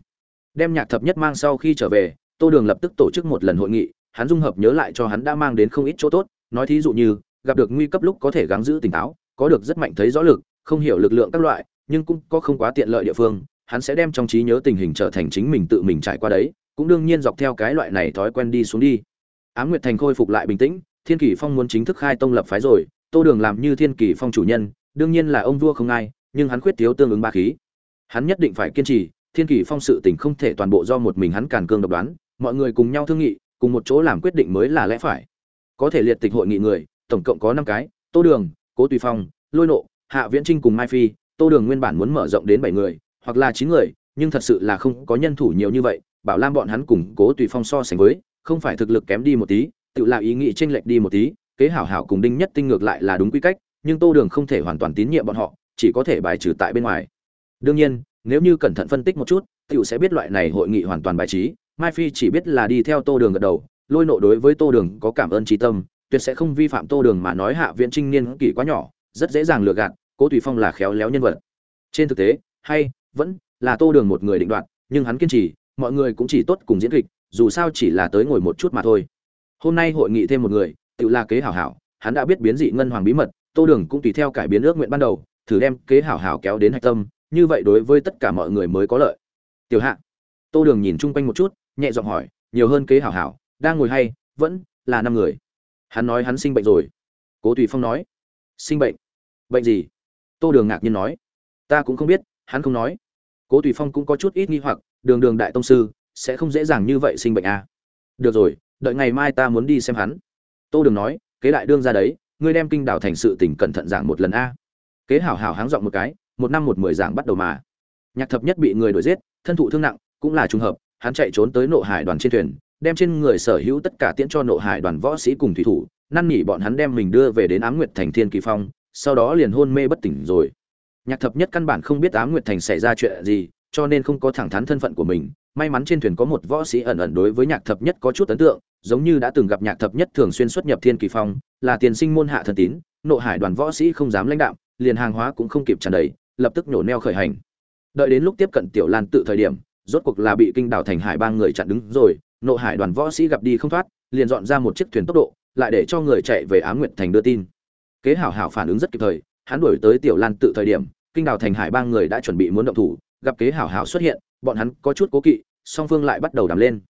Đem nhạc thập nhất mang sau khi trở về, tô đường lập tức tổ chức một lần hội nghị, hắn dung hợp nhớ lại cho hắn đã mang đến không ít chỗ tốt, nói thí dụ như, gặp được nguy cấp lúc có thể gắng giữ tỉnh táo, có được rất mạnh thấy rõ lực, không hiểu lực lượng các loại, nhưng cũng có không quá tiện lợi địa phương, hắn sẽ đem trong trí nhớ tình hình trở thành chính mình tự mình trải qua đấy cũng đương nhiên dọc theo cái loại này thói quen đi xuống đi. Ám nguyệt thành khôi phục lại bình tĩnh, thiên kỷ phong muốn chính thức khai tông lập phái rồi, tô đường làm như thiên kỷ phong chủ nhân, đương nhiên là ông vua không ai, nhưng hắn khuyết thiếu tương ứng ba khí. Hắn nhất định phải kiên trì, thiên kỷ phong sự tình không thể toàn bộ do một mình hắn càn cương độc đoán, mọi người cùng nhau thương nghị, cùng một chỗ làm quyết định mới là lẽ phải. Có thể liệt tịch hội nghị người, tổng cộng có năm cái, tô đường, cố tùy phong, lôi nộ, hạ viễn trinh cùng mai phi, tô đường nguyên bản muốn mở rộng đến bảy người, hoặc là chín người nhưng thật sự là không có nhân thủ nhiều như vậy, bảo lam bọn hắn cùng cố tùy phong so sánh với, không phải thực lực kém đi một tí, tự là ý nghĩ tranh lệch đi một tí, kế hảo hảo cùng đinh nhất tinh ngược lại là đúng quy cách, nhưng tô đường không thể hoàn toàn tín nhiệm bọn họ, chỉ có thể bài trừ tại bên ngoài. Đương nhiên, nếu như cẩn thận phân tích một chút Tự sẽ biết loại này hội nghị hoàn toàn bài trí, mai phi chỉ biết là đi theo tô đường gật đầu, lôi nộ đối với tô đường có cảm ơn trí tâm, tuyệt sẽ không vi phạm tô đường mà nói hạ viện trinh niên kỷ quá nhỏ, rất dễ dàng lừa gạt, cố tùy phong là khéo léo nhân vật. Trên thực tế, hay, vẫn là tô đường một người định đoạt, nhưng hắn kiên trì, mọi người cũng chỉ tốt cùng diễn kịch, dù sao chỉ là tới ngồi một chút mà thôi. Hôm nay hội nghị thêm một người, tự là kế hảo hảo, hắn đã biết biến dị ngân hoàng bí mật, tô đường cũng tùy theo cải biến ước nguyện ban đầu, thử đem kế hảo hảo kéo đến hạch tâm, như vậy đối với tất cả mọi người mới có lợi. Tiểu hạ. Tô đường nhìn chung quanh một chút, nhẹ giọng hỏi, nhiều hơn kế hảo hảo, đang ngồi hay vẫn là năm người? Hắn nói hắn sinh bệnh rồi. Cố tùy phong nói, sinh bệnh. Bệnh gì? Tô đường ngạc nhiên nói, ta cũng không biết, hắn không nói cố tùy phong cũng có chút ít nghi hoặc, đường đường đại tông sư, sẽ không dễ dàng như vậy sinh bệnh à. được rồi, đợi ngày mai ta muốn đi xem hắn. Tô đường nói, kế đại đương ra đấy, ngươi đem kinh đảo thành sự tỉnh cẩn thận giảng một lần a. Kế hảo hảo háng giọng một cái, một năm một mười giảng bắt đầu mà. Nhạc thập nhất bị người đuổi giết, thân thụ thương nặng, cũng là trùng hợp, hắn chạy trốn tới nộ hải đoàn trên thuyền, đem trên người sở hữu tất cả tiễn cho nộ hải đoàn võ sĩ cùng thủy thủ, năn nỉ bọn hắn đem mình đưa về đến ám nguyệt thành thiên kỳ phong, sau đó liền hôn mê bất tỉnh rồi nhạc thập nhất căn bản không biết ám nguyệt thành xảy ra chuyện gì, cho nên không có thẳng thắn thân phận của mình. May mắn trên thuyền có một võ sĩ ẩn ẩn đối với nhạc thập nhất có chút ấn tượng, giống như đã từng gặp nhạc thập nhất thường xuyên xuất nhập thiên kỳ phong, là tiền sinh môn hạ thần tín, nộ hải đoàn võ sĩ không dám lãnh đạo, liền hàng hóa cũng không kịp tràn đầy, lập tức nhổ neo khởi hành. Đợi đến lúc tiếp cận tiểu lan tự thời điểm, rốt cuộc là bị kinh đảo thành hải ba người chặn đứng rồi, nộ hải đoàn võ sĩ gặp đi không thoát, liền dọn ra một chiếc thuyền tốc độ, lại để cho người chạy về á nguyện thành đưa tin. Kế hảo hảo phản ứng rất kịp thời, hắn đuổi tới tiểu lan tự thời điểm kinh Đào thành hải ba người đã chuẩn bị muốn động thủ, gặp kế hảo hảo xuất hiện, bọn hắn có chút cố kỵ, song phương lại bắt đầu đàm lên.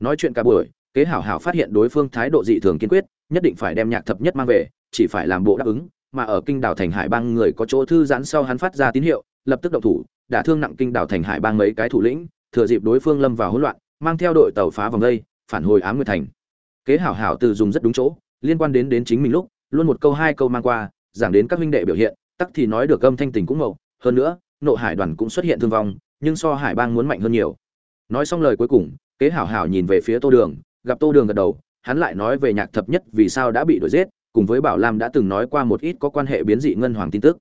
Nói chuyện cả buổi, kế hảo hảo phát hiện đối phương thái độ dị thường kiên quyết, nhất định phải đem nhạc thập nhất mang về, chỉ phải làm bộ đáp ứng, mà ở kinh đảo thành hải bang người có chỗ thư giãn sau hắn phát ra tín hiệu, lập tức động thủ đã thương nặng kinh đảo thành hải bang mấy cái thủ lĩnh, thừa dịp đối phương lâm vào hỗn loạn, mang theo đội tàu phá vòng đây, phản hồi ám nguyệt thành. Kế hảo hảo từ dùng rất đúng chỗ, liên quan đến đến chính mình lúc, luôn một câu hai câu mang qua, giảng đến các huynh đệ biểu hiện tắc thì nói được âm thanh tình cũng mậu hơn nữa, nộ hải đoàn cũng xuất hiện thương vong, nhưng so hải bang muốn mạnh hơn nhiều. Nói xong lời cuối cùng, kế hảo hảo nhìn về phía tô đường, gặp tô đường gật đầu, hắn lại nói về nhạc thập nhất vì sao đã bị đuổi giết, cùng với bảo lam đã từng nói qua một ít có quan hệ biến dị ngân hoàng tin tức.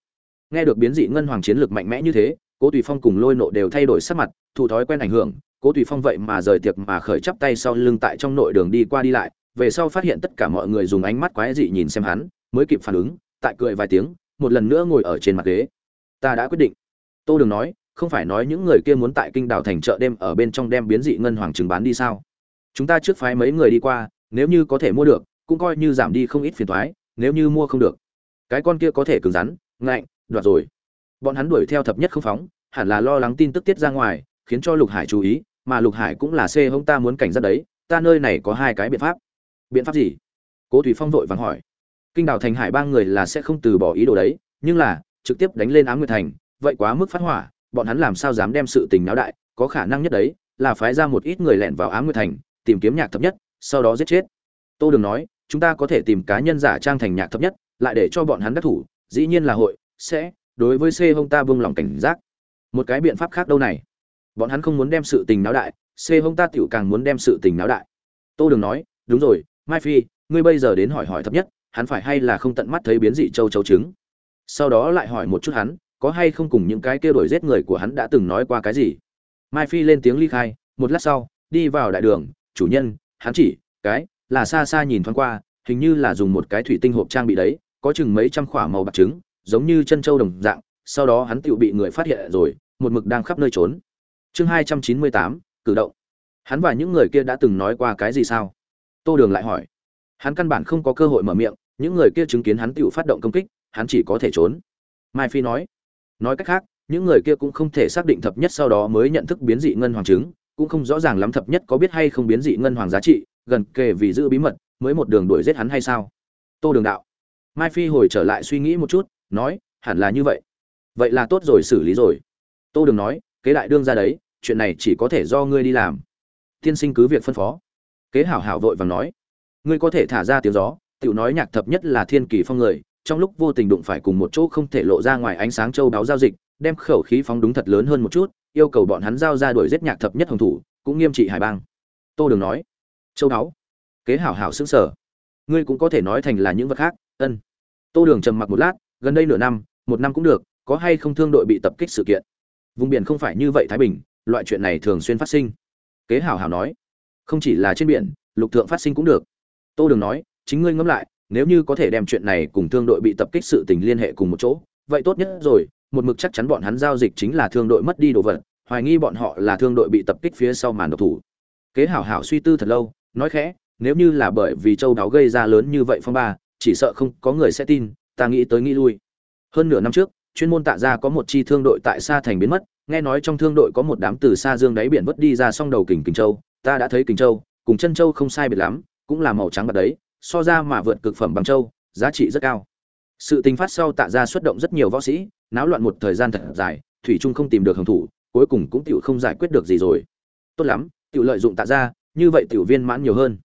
Nghe được biến dị ngân hoàng chiến lược mạnh mẽ như thế, cố tùy phong cùng lôi nộ đều thay đổi sắc mặt thụ thói quen ảnh hưởng, cố tùy phong vậy mà rời tiệc mà khởi chắp tay sau lưng tại trong nội đường đi qua đi lại, về sau phát hiện tất cả mọi người dùng ánh mắt quái dị nhìn xem hắn, mới kịp phản ứng, tại cười vài tiếng một lần nữa ngồi ở trên mặt ghế. Ta đã quyết định. Tô đường nói, không phải nói những người kia muốn tại kinh đảo thành chợ đêm ở bên trong đem biến dị ngân hoàng trứng bán đi sao? Chúng ta trước phái mấy người đi qua, nếu như có thể mua được, cũng coi như giảm đi không ít phiền thoái nếu như mua không được. Cái con kia có thể cứng rắn, ngạnh, đoạt rồi. Bọn hắn đuổi theo thập nhất không phóng, hẳn là lo lắng tin tức tiết ra ngoài, khiến cho lục hải chú ý, mà lục hải cũng là c hông ta muốn cảnh giác đấy, ta nơi này có hai cái biện pháp. Biện pháp gì? Cố thủy phong vội vàng hỏi kinh đảo thành hải ba người là sẽ không từ bỏ ý đồ đấy, nhưng là, trực tiếp đánh lên Á nguyệt thành, vậy quá mức phát hỏa, bọn hắn làm sao dám đem sự tình náo đại, có khả năng nhất đấy, là phái ra một ít người lẻn vào Á nguyệt thành, tìm kiếm nhạc thấp nhất, sau đó giết chết. Tô đường nói, chúng ta có thể tìm cá nhân giả trang thành nhạc thấp nhất, lại để cho bọn hắn đắc thủ, dĩ nhiên là hội, sẽ, đối với c hông ta vương lòng cảnh giác. Một cái biện pháp khác đâu này? Bọn hắn không muốn đem sự tình náo đại, c hông ta tiểu càng muốn đem sự tình náo đại. Tô đường nói, đúng rồi, mai phi, ngươi bây giờ đến hỏi hỏi thấp nhất hắn phải hay là không tận mắt thấy biến dị châu chấu trứng? Sau đó lại hỏi một chút hắn, có hay không cùng những cái kia đổi giết người của hắn đã từng nói qua cái gì? Mai phi lên tiếng ly khai, một lát sau, đi vào đại đường, chủ nhân, hắn chỉ, cái, là xa xa nhìn thoáng qua, hình như là dùng một cái thủy tinh hộp trang bị đấy, có chừng mấy trăm khỏa màu bạc trứng, giống như chân châu đồng dạng, sau đó hắn tự bị người phát hiện rồi, một mực đang khắp nơi trốn. Chương hai trăm chín mươi tám, cử động. Hắn và những người kia đã từng nói qua cái gì sao? Tô đường lại hỏi hắn căn bản không có cơ hội mở miệng, những người kia chứng kiến hắn tự phát động công kích, hắn chỉ có thể trốn. Mai phi nói. Nói cách khác, những người kia cũng không thể xác định thập nhất sau đó mới nhận thức biến dị ngân hoàng trứng cũng không rõ ràng lắm thập nhất có biết hay không biến dị ngân hoàng giá trị, gần kề vì giữ bí mật, mới một đường đuổi giết hắn hay sao? Tô đường đạo. Mai phi hồi trở lại suy nghĩ một chút, nói, hẳn là như vậy. Vậy là tốt rồi, xử lý rồi. Tô đường nói, kế đại đương ra đấy, chuyện này chỉ có thể do ngươi đi làm. Tiên sinh cứ việc phân phó. Kế hảo hảo vội vàng nói ngươi có thể thả ra tiếng gió, tiểu nói nhạc thập nhất là thiên kỳ phong người, trong lúc vô tình đụng phải cùng một chỗ không thể lộ ra ngoài ánh sáng châu đáo giao dịch, đem khẩu khí phóng đúng thật lớn hơn một chút, yêu cầu bọn hắn giao ra đuổi giết nhạc thập nhất hồng thủ, cũng nghiêm trị hải bang. Tô đường nói, châu đáo kế hảo hảo xứng sở, ngươi cũng có thể nói thành là những vật khác, ân. Tô đường trầm mặc một lát, gần đây nửa năm, một năm cũng được, có hay không thương đội bị tập kích sự kiện? Vùng biển không phải như vậy thái bình, loại chuyện này thường xuyên phát sinh. Kế hảo hảo nói, không chỉ là trên biển, lục thượng phát sinh cũng được tô đường nói, chính ngươi ngẫm lại, nếu như có thể đem chuyện này cùng thương đội bị tập kích sự tình liên hệ cùng một chỗ, vậy tốt nhất rồi, một mực chắc chắn bọn hắn giao dịch chính là thương đội mất đi đồ vật, hoài nghi bọn họ là thương đội bị tập kích phía sau màn độc thủ. Kế hảo hảo suy tư thật lâu, nói khẽ, nếu như là bởi vì châu đáo gây ra lớn như vậy phong ba, chỉ sợ không có người sẽ tin, ta nghĩ tới nghĩ lui. Hơn nửa năm trước, chuyên môn tạ ra có một chi thương đội tại xa thành biến mất, nghe nói trong thương đội có một đám từ xa dương đáy biển vớt đi ra song đầu kình kình châu, ta đã thấy kình châu, cùng chân châu không sai biệt lắm cũng là màu trắng bạc đấy, so ra mà vượt cực phẩm bằng châu, giá trị rất cao. Sự tình phát sau tạ ra xuất động rất nhiều võ sĩ, náo loạn một thời gian thật dài, thủy trung không tìm được hồng thủ, cuối cùng cũng tiểu không giải quyết được gì rồi. Tốt lắm, tiểu lợi dụng tạ ra như vậy tiểu viên mãn nhiều hơn.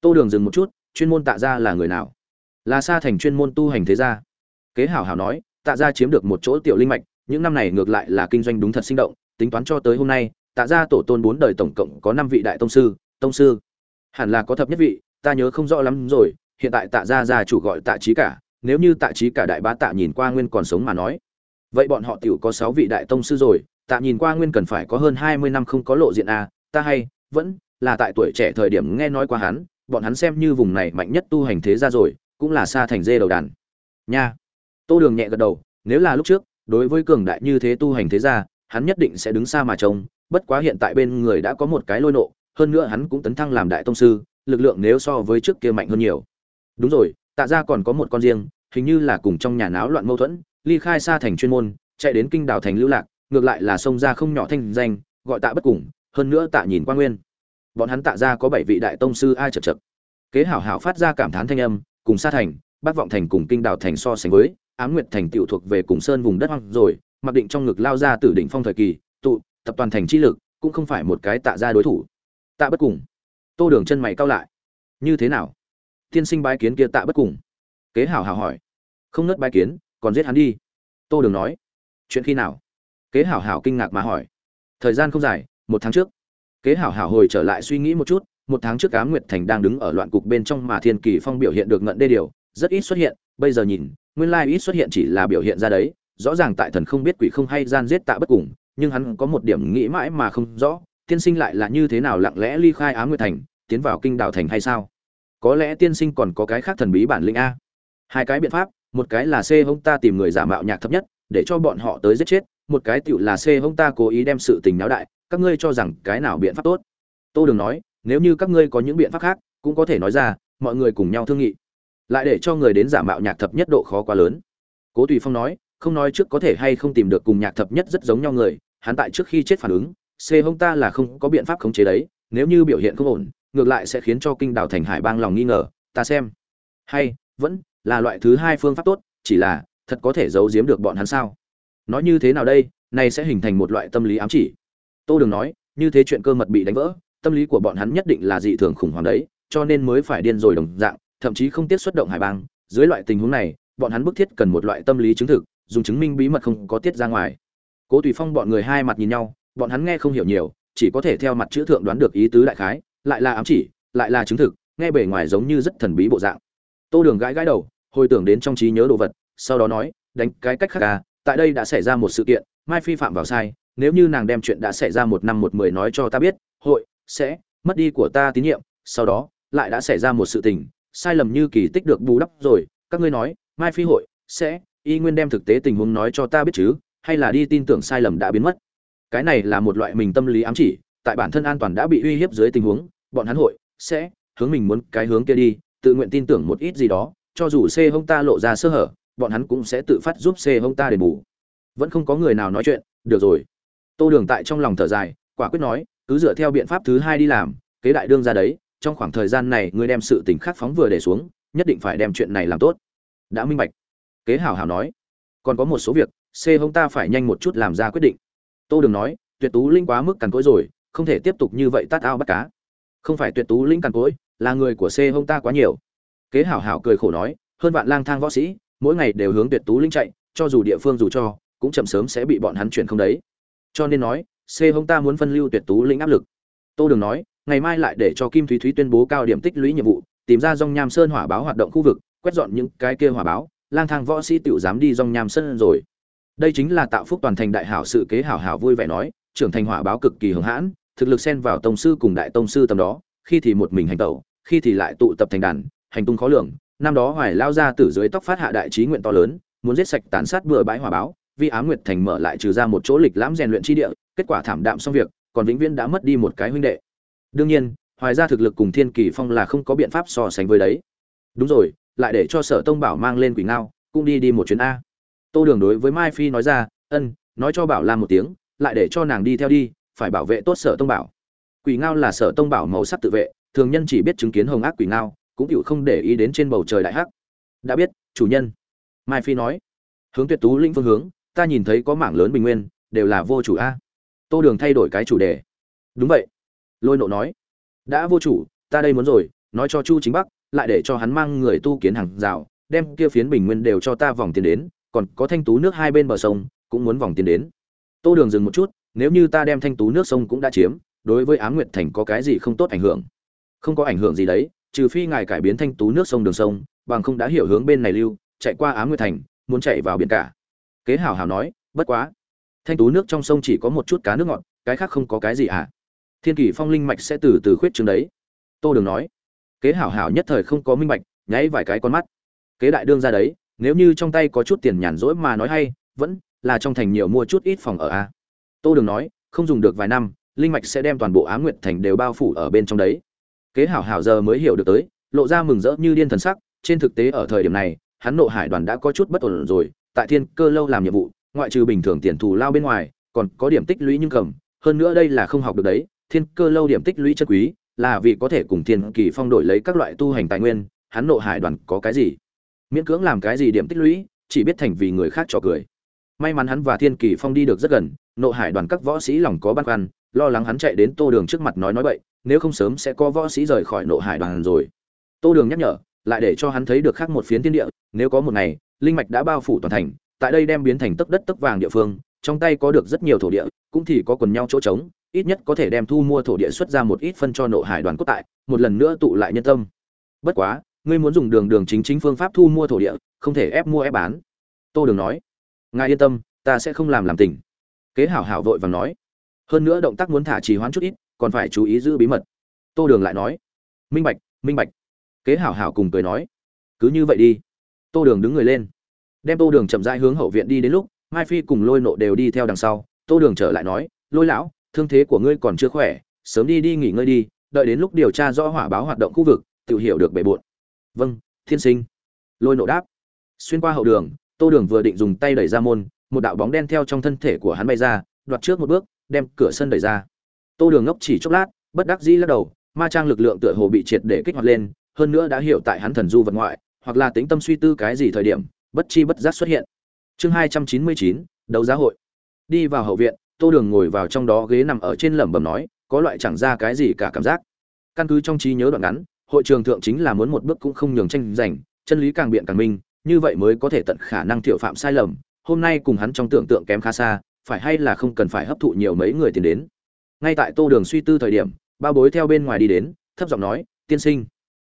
Tô đường dừng một chút, chuyên môn tạ ra là người nào? Là xa thành chuyên môn tu hành thế gia. Kế hảo hảo nói, tạ ra chiếm được một chỗ tiểu linh mạch, những năm này ngược lại là kinh doanh đúng thật sinh động, tính toán cho tới hôm nay, tạ ra tổ tôn bốn đời tổng cộng có năm vị đại tông sư tông sư. Hẳn là có thập nhất vị ta nhớ không rõ lắm rồi hiện tại tạ gia gia chủ gọi tạ trí cả nếu như tạ trí cả đại bá tạ nhìn qua nguyên còn sống mà nói. Vậy bọn họ tiểu có sáu vị đại tông sư rồi tạ nhìn qua nguyên cần phải có hơn hai mươi năm không có lộ diện à, ta hay vẫn là tại tuổi trẻ thời điểm nghe nói qua hắn bọn hắn xem như vùng này mạnh nhất tu hành thế ra rồi cũng là xa thành dê đầu đàn. Nha. Tô đường nhẹ gật đầu nếu là lúc trước đối với cường đại như thế tu hành thế ra hắn nhất định sẽ đứng xa mà trông bất quá hiện tại bên người đã có một cái lôi nộ hơn nữa hắn cũng tấn thăng làm đại tông sư lực lượng nếu so với trước kia mạnh hơn nhiều. Đúng rồi, tạ ra còn có một con riêng, hình như là cùng trong nhà náo loạn mâu thuẫn, ly khai xa thành chuyên môn, chạy đến kinh đảo thành lưu lạc, ngược lại là xông ra không nhỏ thanh danh, gọi tạ bất cùng, hơn nữa tạ nhìn qua nguyên. Bọn hắn tạ ra có bảy vị đại tông sư ai chật chật. Kế hảo hảo phát ra cảm thán thanh âm, cùng xa thành bác vọng thành cùng kinh đảo thành so sánh với, ám nguyệt thành tiểu thuộc về cùng sơn vùng đất hoang rồi, mặc định trong ngực lao ra từ đỉnh phong thời kỳ, tụ, tập toàn thành chi lực, cũng không phải một cái tạ ra đối thủ. Tạ bất cùng tô đường chân mày cao lại. Như thế nào? Tiên sinh bái kiến kia tạ bất cùng. Kế hảo hảo hỏi. Không nớt bái kiến, còn giết hắn đi. Tô đường nói. Chuyện khi nào? Kế hảo hảo kinh ngạc mà hỏi. Thời gian không dài, một tháng trước. Kế hảo hảo hồi trở lại suy nghĩ một chút, một tháng trước cá nguyệt thành đang đứng ở loạn cục bên trong mà thiên kỳ phong biểu hiện được ngận đê điều, rất ít xuất hiện, bây giờ nhìn, nguyên lai ít xuất hiện chỉ là biểu hiện ra đấy, rõ ràng tại thần không biết quỷ không hay gian giết tạ bất cùng, nhưng hắn có một điểm nghĩ mãi mà không rõ tiên sinh lại là như thế nào lặng lẽ ly khai á nguyệt thành, tiến vào kinh đảo thành hay sao? Có lẽ tiên sinh còn có cái khác thần bí bản lĩnh a. Hai cái biện pháp, một cái là c hung ta tìm người giả mạo nhạc thấp nhất, để cho bọn họ tới giết chết, một cái tiểu là c hung ta cố ý đem sự tình náo đại, các ngươi cho rằng cái nào biện pháp tốt? Tô đường nói, nếu như các ngươi có những biện pháp khác, cũng có thể nói ra, mọi người cùng nhau thương nghị. Lại để cho người đến giả mạo nhạc thập nhất độ khó quá lớn. Cố tùy phong nói, không nói trước có thể hay không tìm được cùng nhạc thập nhất rất giống nhau người, hắn tại trước khi chết phản ứng c hông ta là không có biện pháp khống chế đấy, nếu như biểu hiện không ổn, ngược lại sẽ khiến cho kinh đảo thành hải bang lòng nghi ngờ, ta xem. Hay, vẫn là loại thứ hai phương pháp tốt, chỉ là, thật có thể giấu giếm được bọn hắn sao? Nói như thế nào đây, này sẽ hình thành một loại tâm lý ám chỉ. Tô đường nói, như thế chuyện cơ mật bị đánh vỡ, tâm lý của bọn hắn nhất định là dị thường khủng hoảng đấy, cho nên mới phải điên rồi đồng dạng, thậm chí không tiết xuất động hải bang. Dưới loại tình huống này, bọn hắn bức thiết cần một loại tâm lý chứng thực, dùng chứng minh bí mật không có tiết ra ngoài. Cố tùy phong bọn người hai mặt nhìn nhau bọn hắn nghe không hiểu nhiều, chỉ có thể theo mặt chữ thượng đoán được ý tứ đại khái, lại là ám chỉ, lại là chứng thực, nghe bề ngoài giống như rất thần bí bộ dạng. Tô đường gãi gãi đầu, hồi tưởng đến trong trí nhớ đồ vật, sau đó nói, đánh cái cách khác à tại đây đã xảy ra một sự kiện, mai phi phạm vào sai, nếu như nàng đem chuyện đã xảy ra một năm một mười nói cho ta biết, hội sẽ mất đi của ta tín nhiệm, sau đó lại đã xảy ra một sự tình, sai lầm như kỳ tích được bù đắp rồi, các ngươi nói, mai phi hội sẽ y nguyên đem thực tế tình huống nói cho ta biết chứ, hay là đi tin tưởng sai lầm đã biến mất cái này là một loại mình tâm lý ám chỉ, tại bản thân an toàn đã bị uy hiếp dưới tình huống, bọn hắn hội sẽ hướng mình muốn cái hướng kia đi, tự nguyện tin tưởng một ít gì đó, cho dù c hông ta lộ ra sơ hở, bọn hắn cũng sẽ tự phát giúp c hông ta đền bù. Vẫn không có người nào nói chuyện, được rồi. Tô đường tại trong lòng thở dài, quả quyết nói, cứ dựa theo biện pháp thứ hai đi làm, kế đại đương ra đấy, trong khoảng thời gian này ngươi đem sự tình khắc phóng vừa để xuống, nhất định phải đem chuyện này làm tốt. Đã minh bạch. Kế hảo hảo nói, còn có một số việc, c hông ta phải nhanh một chút làm ra quyết định tô đường nói, tuyệt tú linh quá mức cằn cỗi rồi, không thể tiếp tục như vậy tát ao bắt cá. Không phải tuyệt tú linh cằn cỗi, là người của c hông ta quá nhiều. Kế hảo hảo cười khổ nói, hơn vạn lang thang võ sĩ, mỗi ngày đều hướng tuyệt tú linh chạy, cho dù địa phương dù cho, cũng chậm sớm sẽ bị bọn hắn chuyển không đấy. Cho nên nói c hông ta muốn phân lưu tuyệt tú linh áp lực. Tô đường nói, ngày mai lại để cho kim thúy thúy tuyên bố cao điểm tích lũy nhiệm vụ, tìm ra dòng nham sơn hỏa báo hoạt động khu vực, quét dọn những cái kia hỏa báo, lang thang võ sĩ tiểu dám đi dòng nham sơn rồi đây chính là tạo phúc toàn thành đại hảo sự kế hảo hảo vui vẻ nói, trưởng thành hỏa báo cực kỳ hứng hãn, thực lực xen vào tông sư cùng đại tông sư tầm đó, khi thì một mình hành tẩu, khi thì lại tụ tập thành đàn, hành tung khó lường. Năm đó hoài lao ra từ dưới tóc phát hạ đại trí nguyện to lớn, muốn giết sạch tàn sát bừa bãi hỏa báo, vì á nguyệt thành mở lại trừ ra một chỗ lịch lãm rèn luyện chi địa, kết quả thảm đạm xong việc, còn vĩnh viễn đã mất đi một cái huynh đệ. Đương nhiên, hoài ra thực lực cùng thiên kỳ phong là không có biện pháp so sánh với đấy. Đúng rồi, lại để cho sở tông bảo mang lên quỷ ngao, cũng đi đi một chuyến a tô đường đối với mai phi nói ra, ân, nói cho bảo Lam một tiếng, lại để cho nàng đi theo đi, phải bảo vệ tốt sở tông bảo. Quỷ ngao là sở tông bảo màu sắc tự vệ, thường nhân chỉ biết chứng kiến hồng ác quỷ ngao, cũng chịu không để ý đến trên bầu trời đại hắc. Đã biết, chủ nhân. Mai phi nói. Hướng tuyệt tú linh phương hướng, ta nhìn thấy có mảng lớn bình nguyên, đều là vô chủ a. Tô đường thay đổi cái chủ đề. Đúng vậy. Lôi nộ nói. Đã vô chủ, ta đây muốn rồi, nói cho chu chính bắc, lại để cho hắn mang người tu kiến hàng rào, đem kia phiến bình nguyên đều cho ta vòng tiền đến còn có thanh tú nước hai bên bờ sông, cũng muốn vòng tiền đến. Tô đường dừng một chút, nếu như ta đem thanh tú nước sông cũng đã chiếm, đối với á nguyệt thành có cái gì không tốt ảnh hưởng? Không có ảnh hưởng gì đấy, trừ phi ngài cải biến thanh tú nước sông đường sông, bằng không đã hiểu hướng bên này lưu, chạy qua á nguyệt thành, muốn chạy vào biển cả. Kế hảo hảo nói, bất quá, thanh tú nước trong sông chỉ có một chút cá nước ngọt, cái khác không có cái gì à? Thiên kỷ phong linh mạch sẽ từ từ khuyết chứng đấy. Tô đường nói. Kế hảo hảo nhất thời không có minh mạch nháy vài cái con mắt. Kế đại đương ra đấy nếu như trong tay có chút tiền nhàn rỗi mà nói hay, vẫn là trong thành nhiều mua chút ít phòng ở a. Tô đường nói, không dùng được vài năm, linh mạch sẽ đem toàn bộ á nguyệt thành đều bao phủ ở bên trong đấy. Kế hảo hảo giờ mới hiểu được tới, lộ ra mừng rỡ như điên thần sắc, trên thực tế ở thời điểm này, hắn nộ hải đoàn đã có chút bất ổn rồi, tại thiên cơ lâu làm nhiệm vụ, ngoại trừ bình thường tiền thù lao bên ngoài, còn có điểm tích lũy nhưng cầm, hơn nữa đây là không học được đấy, thiên cơ lâu điểm tích lũy chất quý, là vì có thể cùng thiên kỳ phong đổi lấy các loại tu hành tài nguyên, hắn nộ hải đoàn có cái gì? Miễn cưỡng làm cái gì điểm tích lũy, chỉ biết thành vì người khác trò cười. May mắn hắn và thiên kỳ phong đi được rất gần, nộ hải đoàn các võ sĩ lòng có băn khoăn, lo lắng hắn chạy đến tô đường trước mặt nói nói bậy, nếu không sớm sẽ có võ sĩ rời khỏi nộ hải đoàn rồi. Tô đường nhắc nhở, lại để cho hắn thấy được khác một phiến thiên địa, nếu có một ngày, linh mạch đã bao phủ toàn thành, tại đây đem biến thành tấc đất tấc vàng địa phương, trong tay có được rất nhiều thổ địa, cũng thì có quần nhau chỗ trống, ít nhất có thể đem thu mua thổ địa xuất ra một ít phân cho nộ hải đoàn cốt tại, một lần nữa tụ lại nhân tâm. Bất quá ngươi muốn dùng đường đường chính chính phương pháp thu mua thổ địa, không thể ép mua ép bán. Tô đường nói, ngài yên tâm, ta sẽ không làm làm tình. Kế hảo hảo vội vàng nói, hơn nữa động tác muốn thả trì hoãn chút ít, còn phải chú ý giữ bí mật. Tô đường lại nói, minh bạch minh bạch. Kế hảo hảo cùng cười nói, cứ như vậy đi. Tô đường đứng người lên, đem tô đường chậm rãi hướng hậu viện đi đến lúc, mai phi cùng lôi nộ đều đi theo đằng sau. Tô đường trở lại nói, lôi lão, thương thế của ngươi còn chưa khỏe, sớm đi đi nghỉ ngơi đi, đợi đến lúc điều tra rõ hỏa báo hoạt động khu vực tự hiểu được bề bộn vâng thiên sinh. Lôi nộ đáp. Xuyên qua hậu đường, tô đường vừa định dùng tay đẩy ra môn, một đạo bóng đen theo trong thân thể của hắn bay ra, đoạt trước một bước, đem cửa sân đẩy ra. Tô đường ngốc chỉ chốc lát, bất đắc dĩ lắc đầu, ma trang lực lượng tựa hồ bị triệt để kích hoạt lên, hơn nữa đã hiểu tại hắn thần du vật ngoại, hoặc là tính tâm suy tư cái gì thời điểm, bất chi bất giác xuất hiện. Chương hai trăm chín mươi chín, đấu giá hội. Đi vào hậu viện, tô đường ngồi vào trong đó ghế nằm ở trên lẩm bẩm nói, có loại chẳng ra cái gì cả cảm giác. Căn cứ trong trí nhớ đoạn ngắn hội trường thượng chính là muốn một bước cũng không nhường tranh giành, chân lý càng biện càng minh, như vậy mới có thể tận khả năng tiểu phạm sai lầm. Hôm nay cùng hắn trong tưởng tượng kém khá xa, phải hay là không cần phải hấp thụ nhiều mấy người tiền đến. Ngay tại tô đường suy tư thời điểm, bao bối theo bên ngoài đi đến, thấp giọng nói, tiên sinh,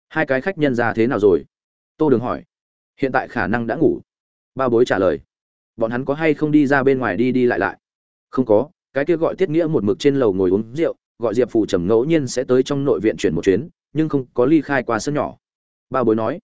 hai cái khách nhân ra thế nào rồi? Tô đường hỏi. Hiện tại khả năng đã ngủ. Bao bối trả lời. Bọn hắn có hay không đi ra bên ngoài đi đi lại lại? Không có, cái kia gọi tiết nghĩa một mực trên lầu ngồi uống rượu, gọi diệp phù trầm ngẫu nhiên sẽ tới trong nội viện chuyển một chuyến nhưng không có ly khai qua sân nhỏ. Ba bối nói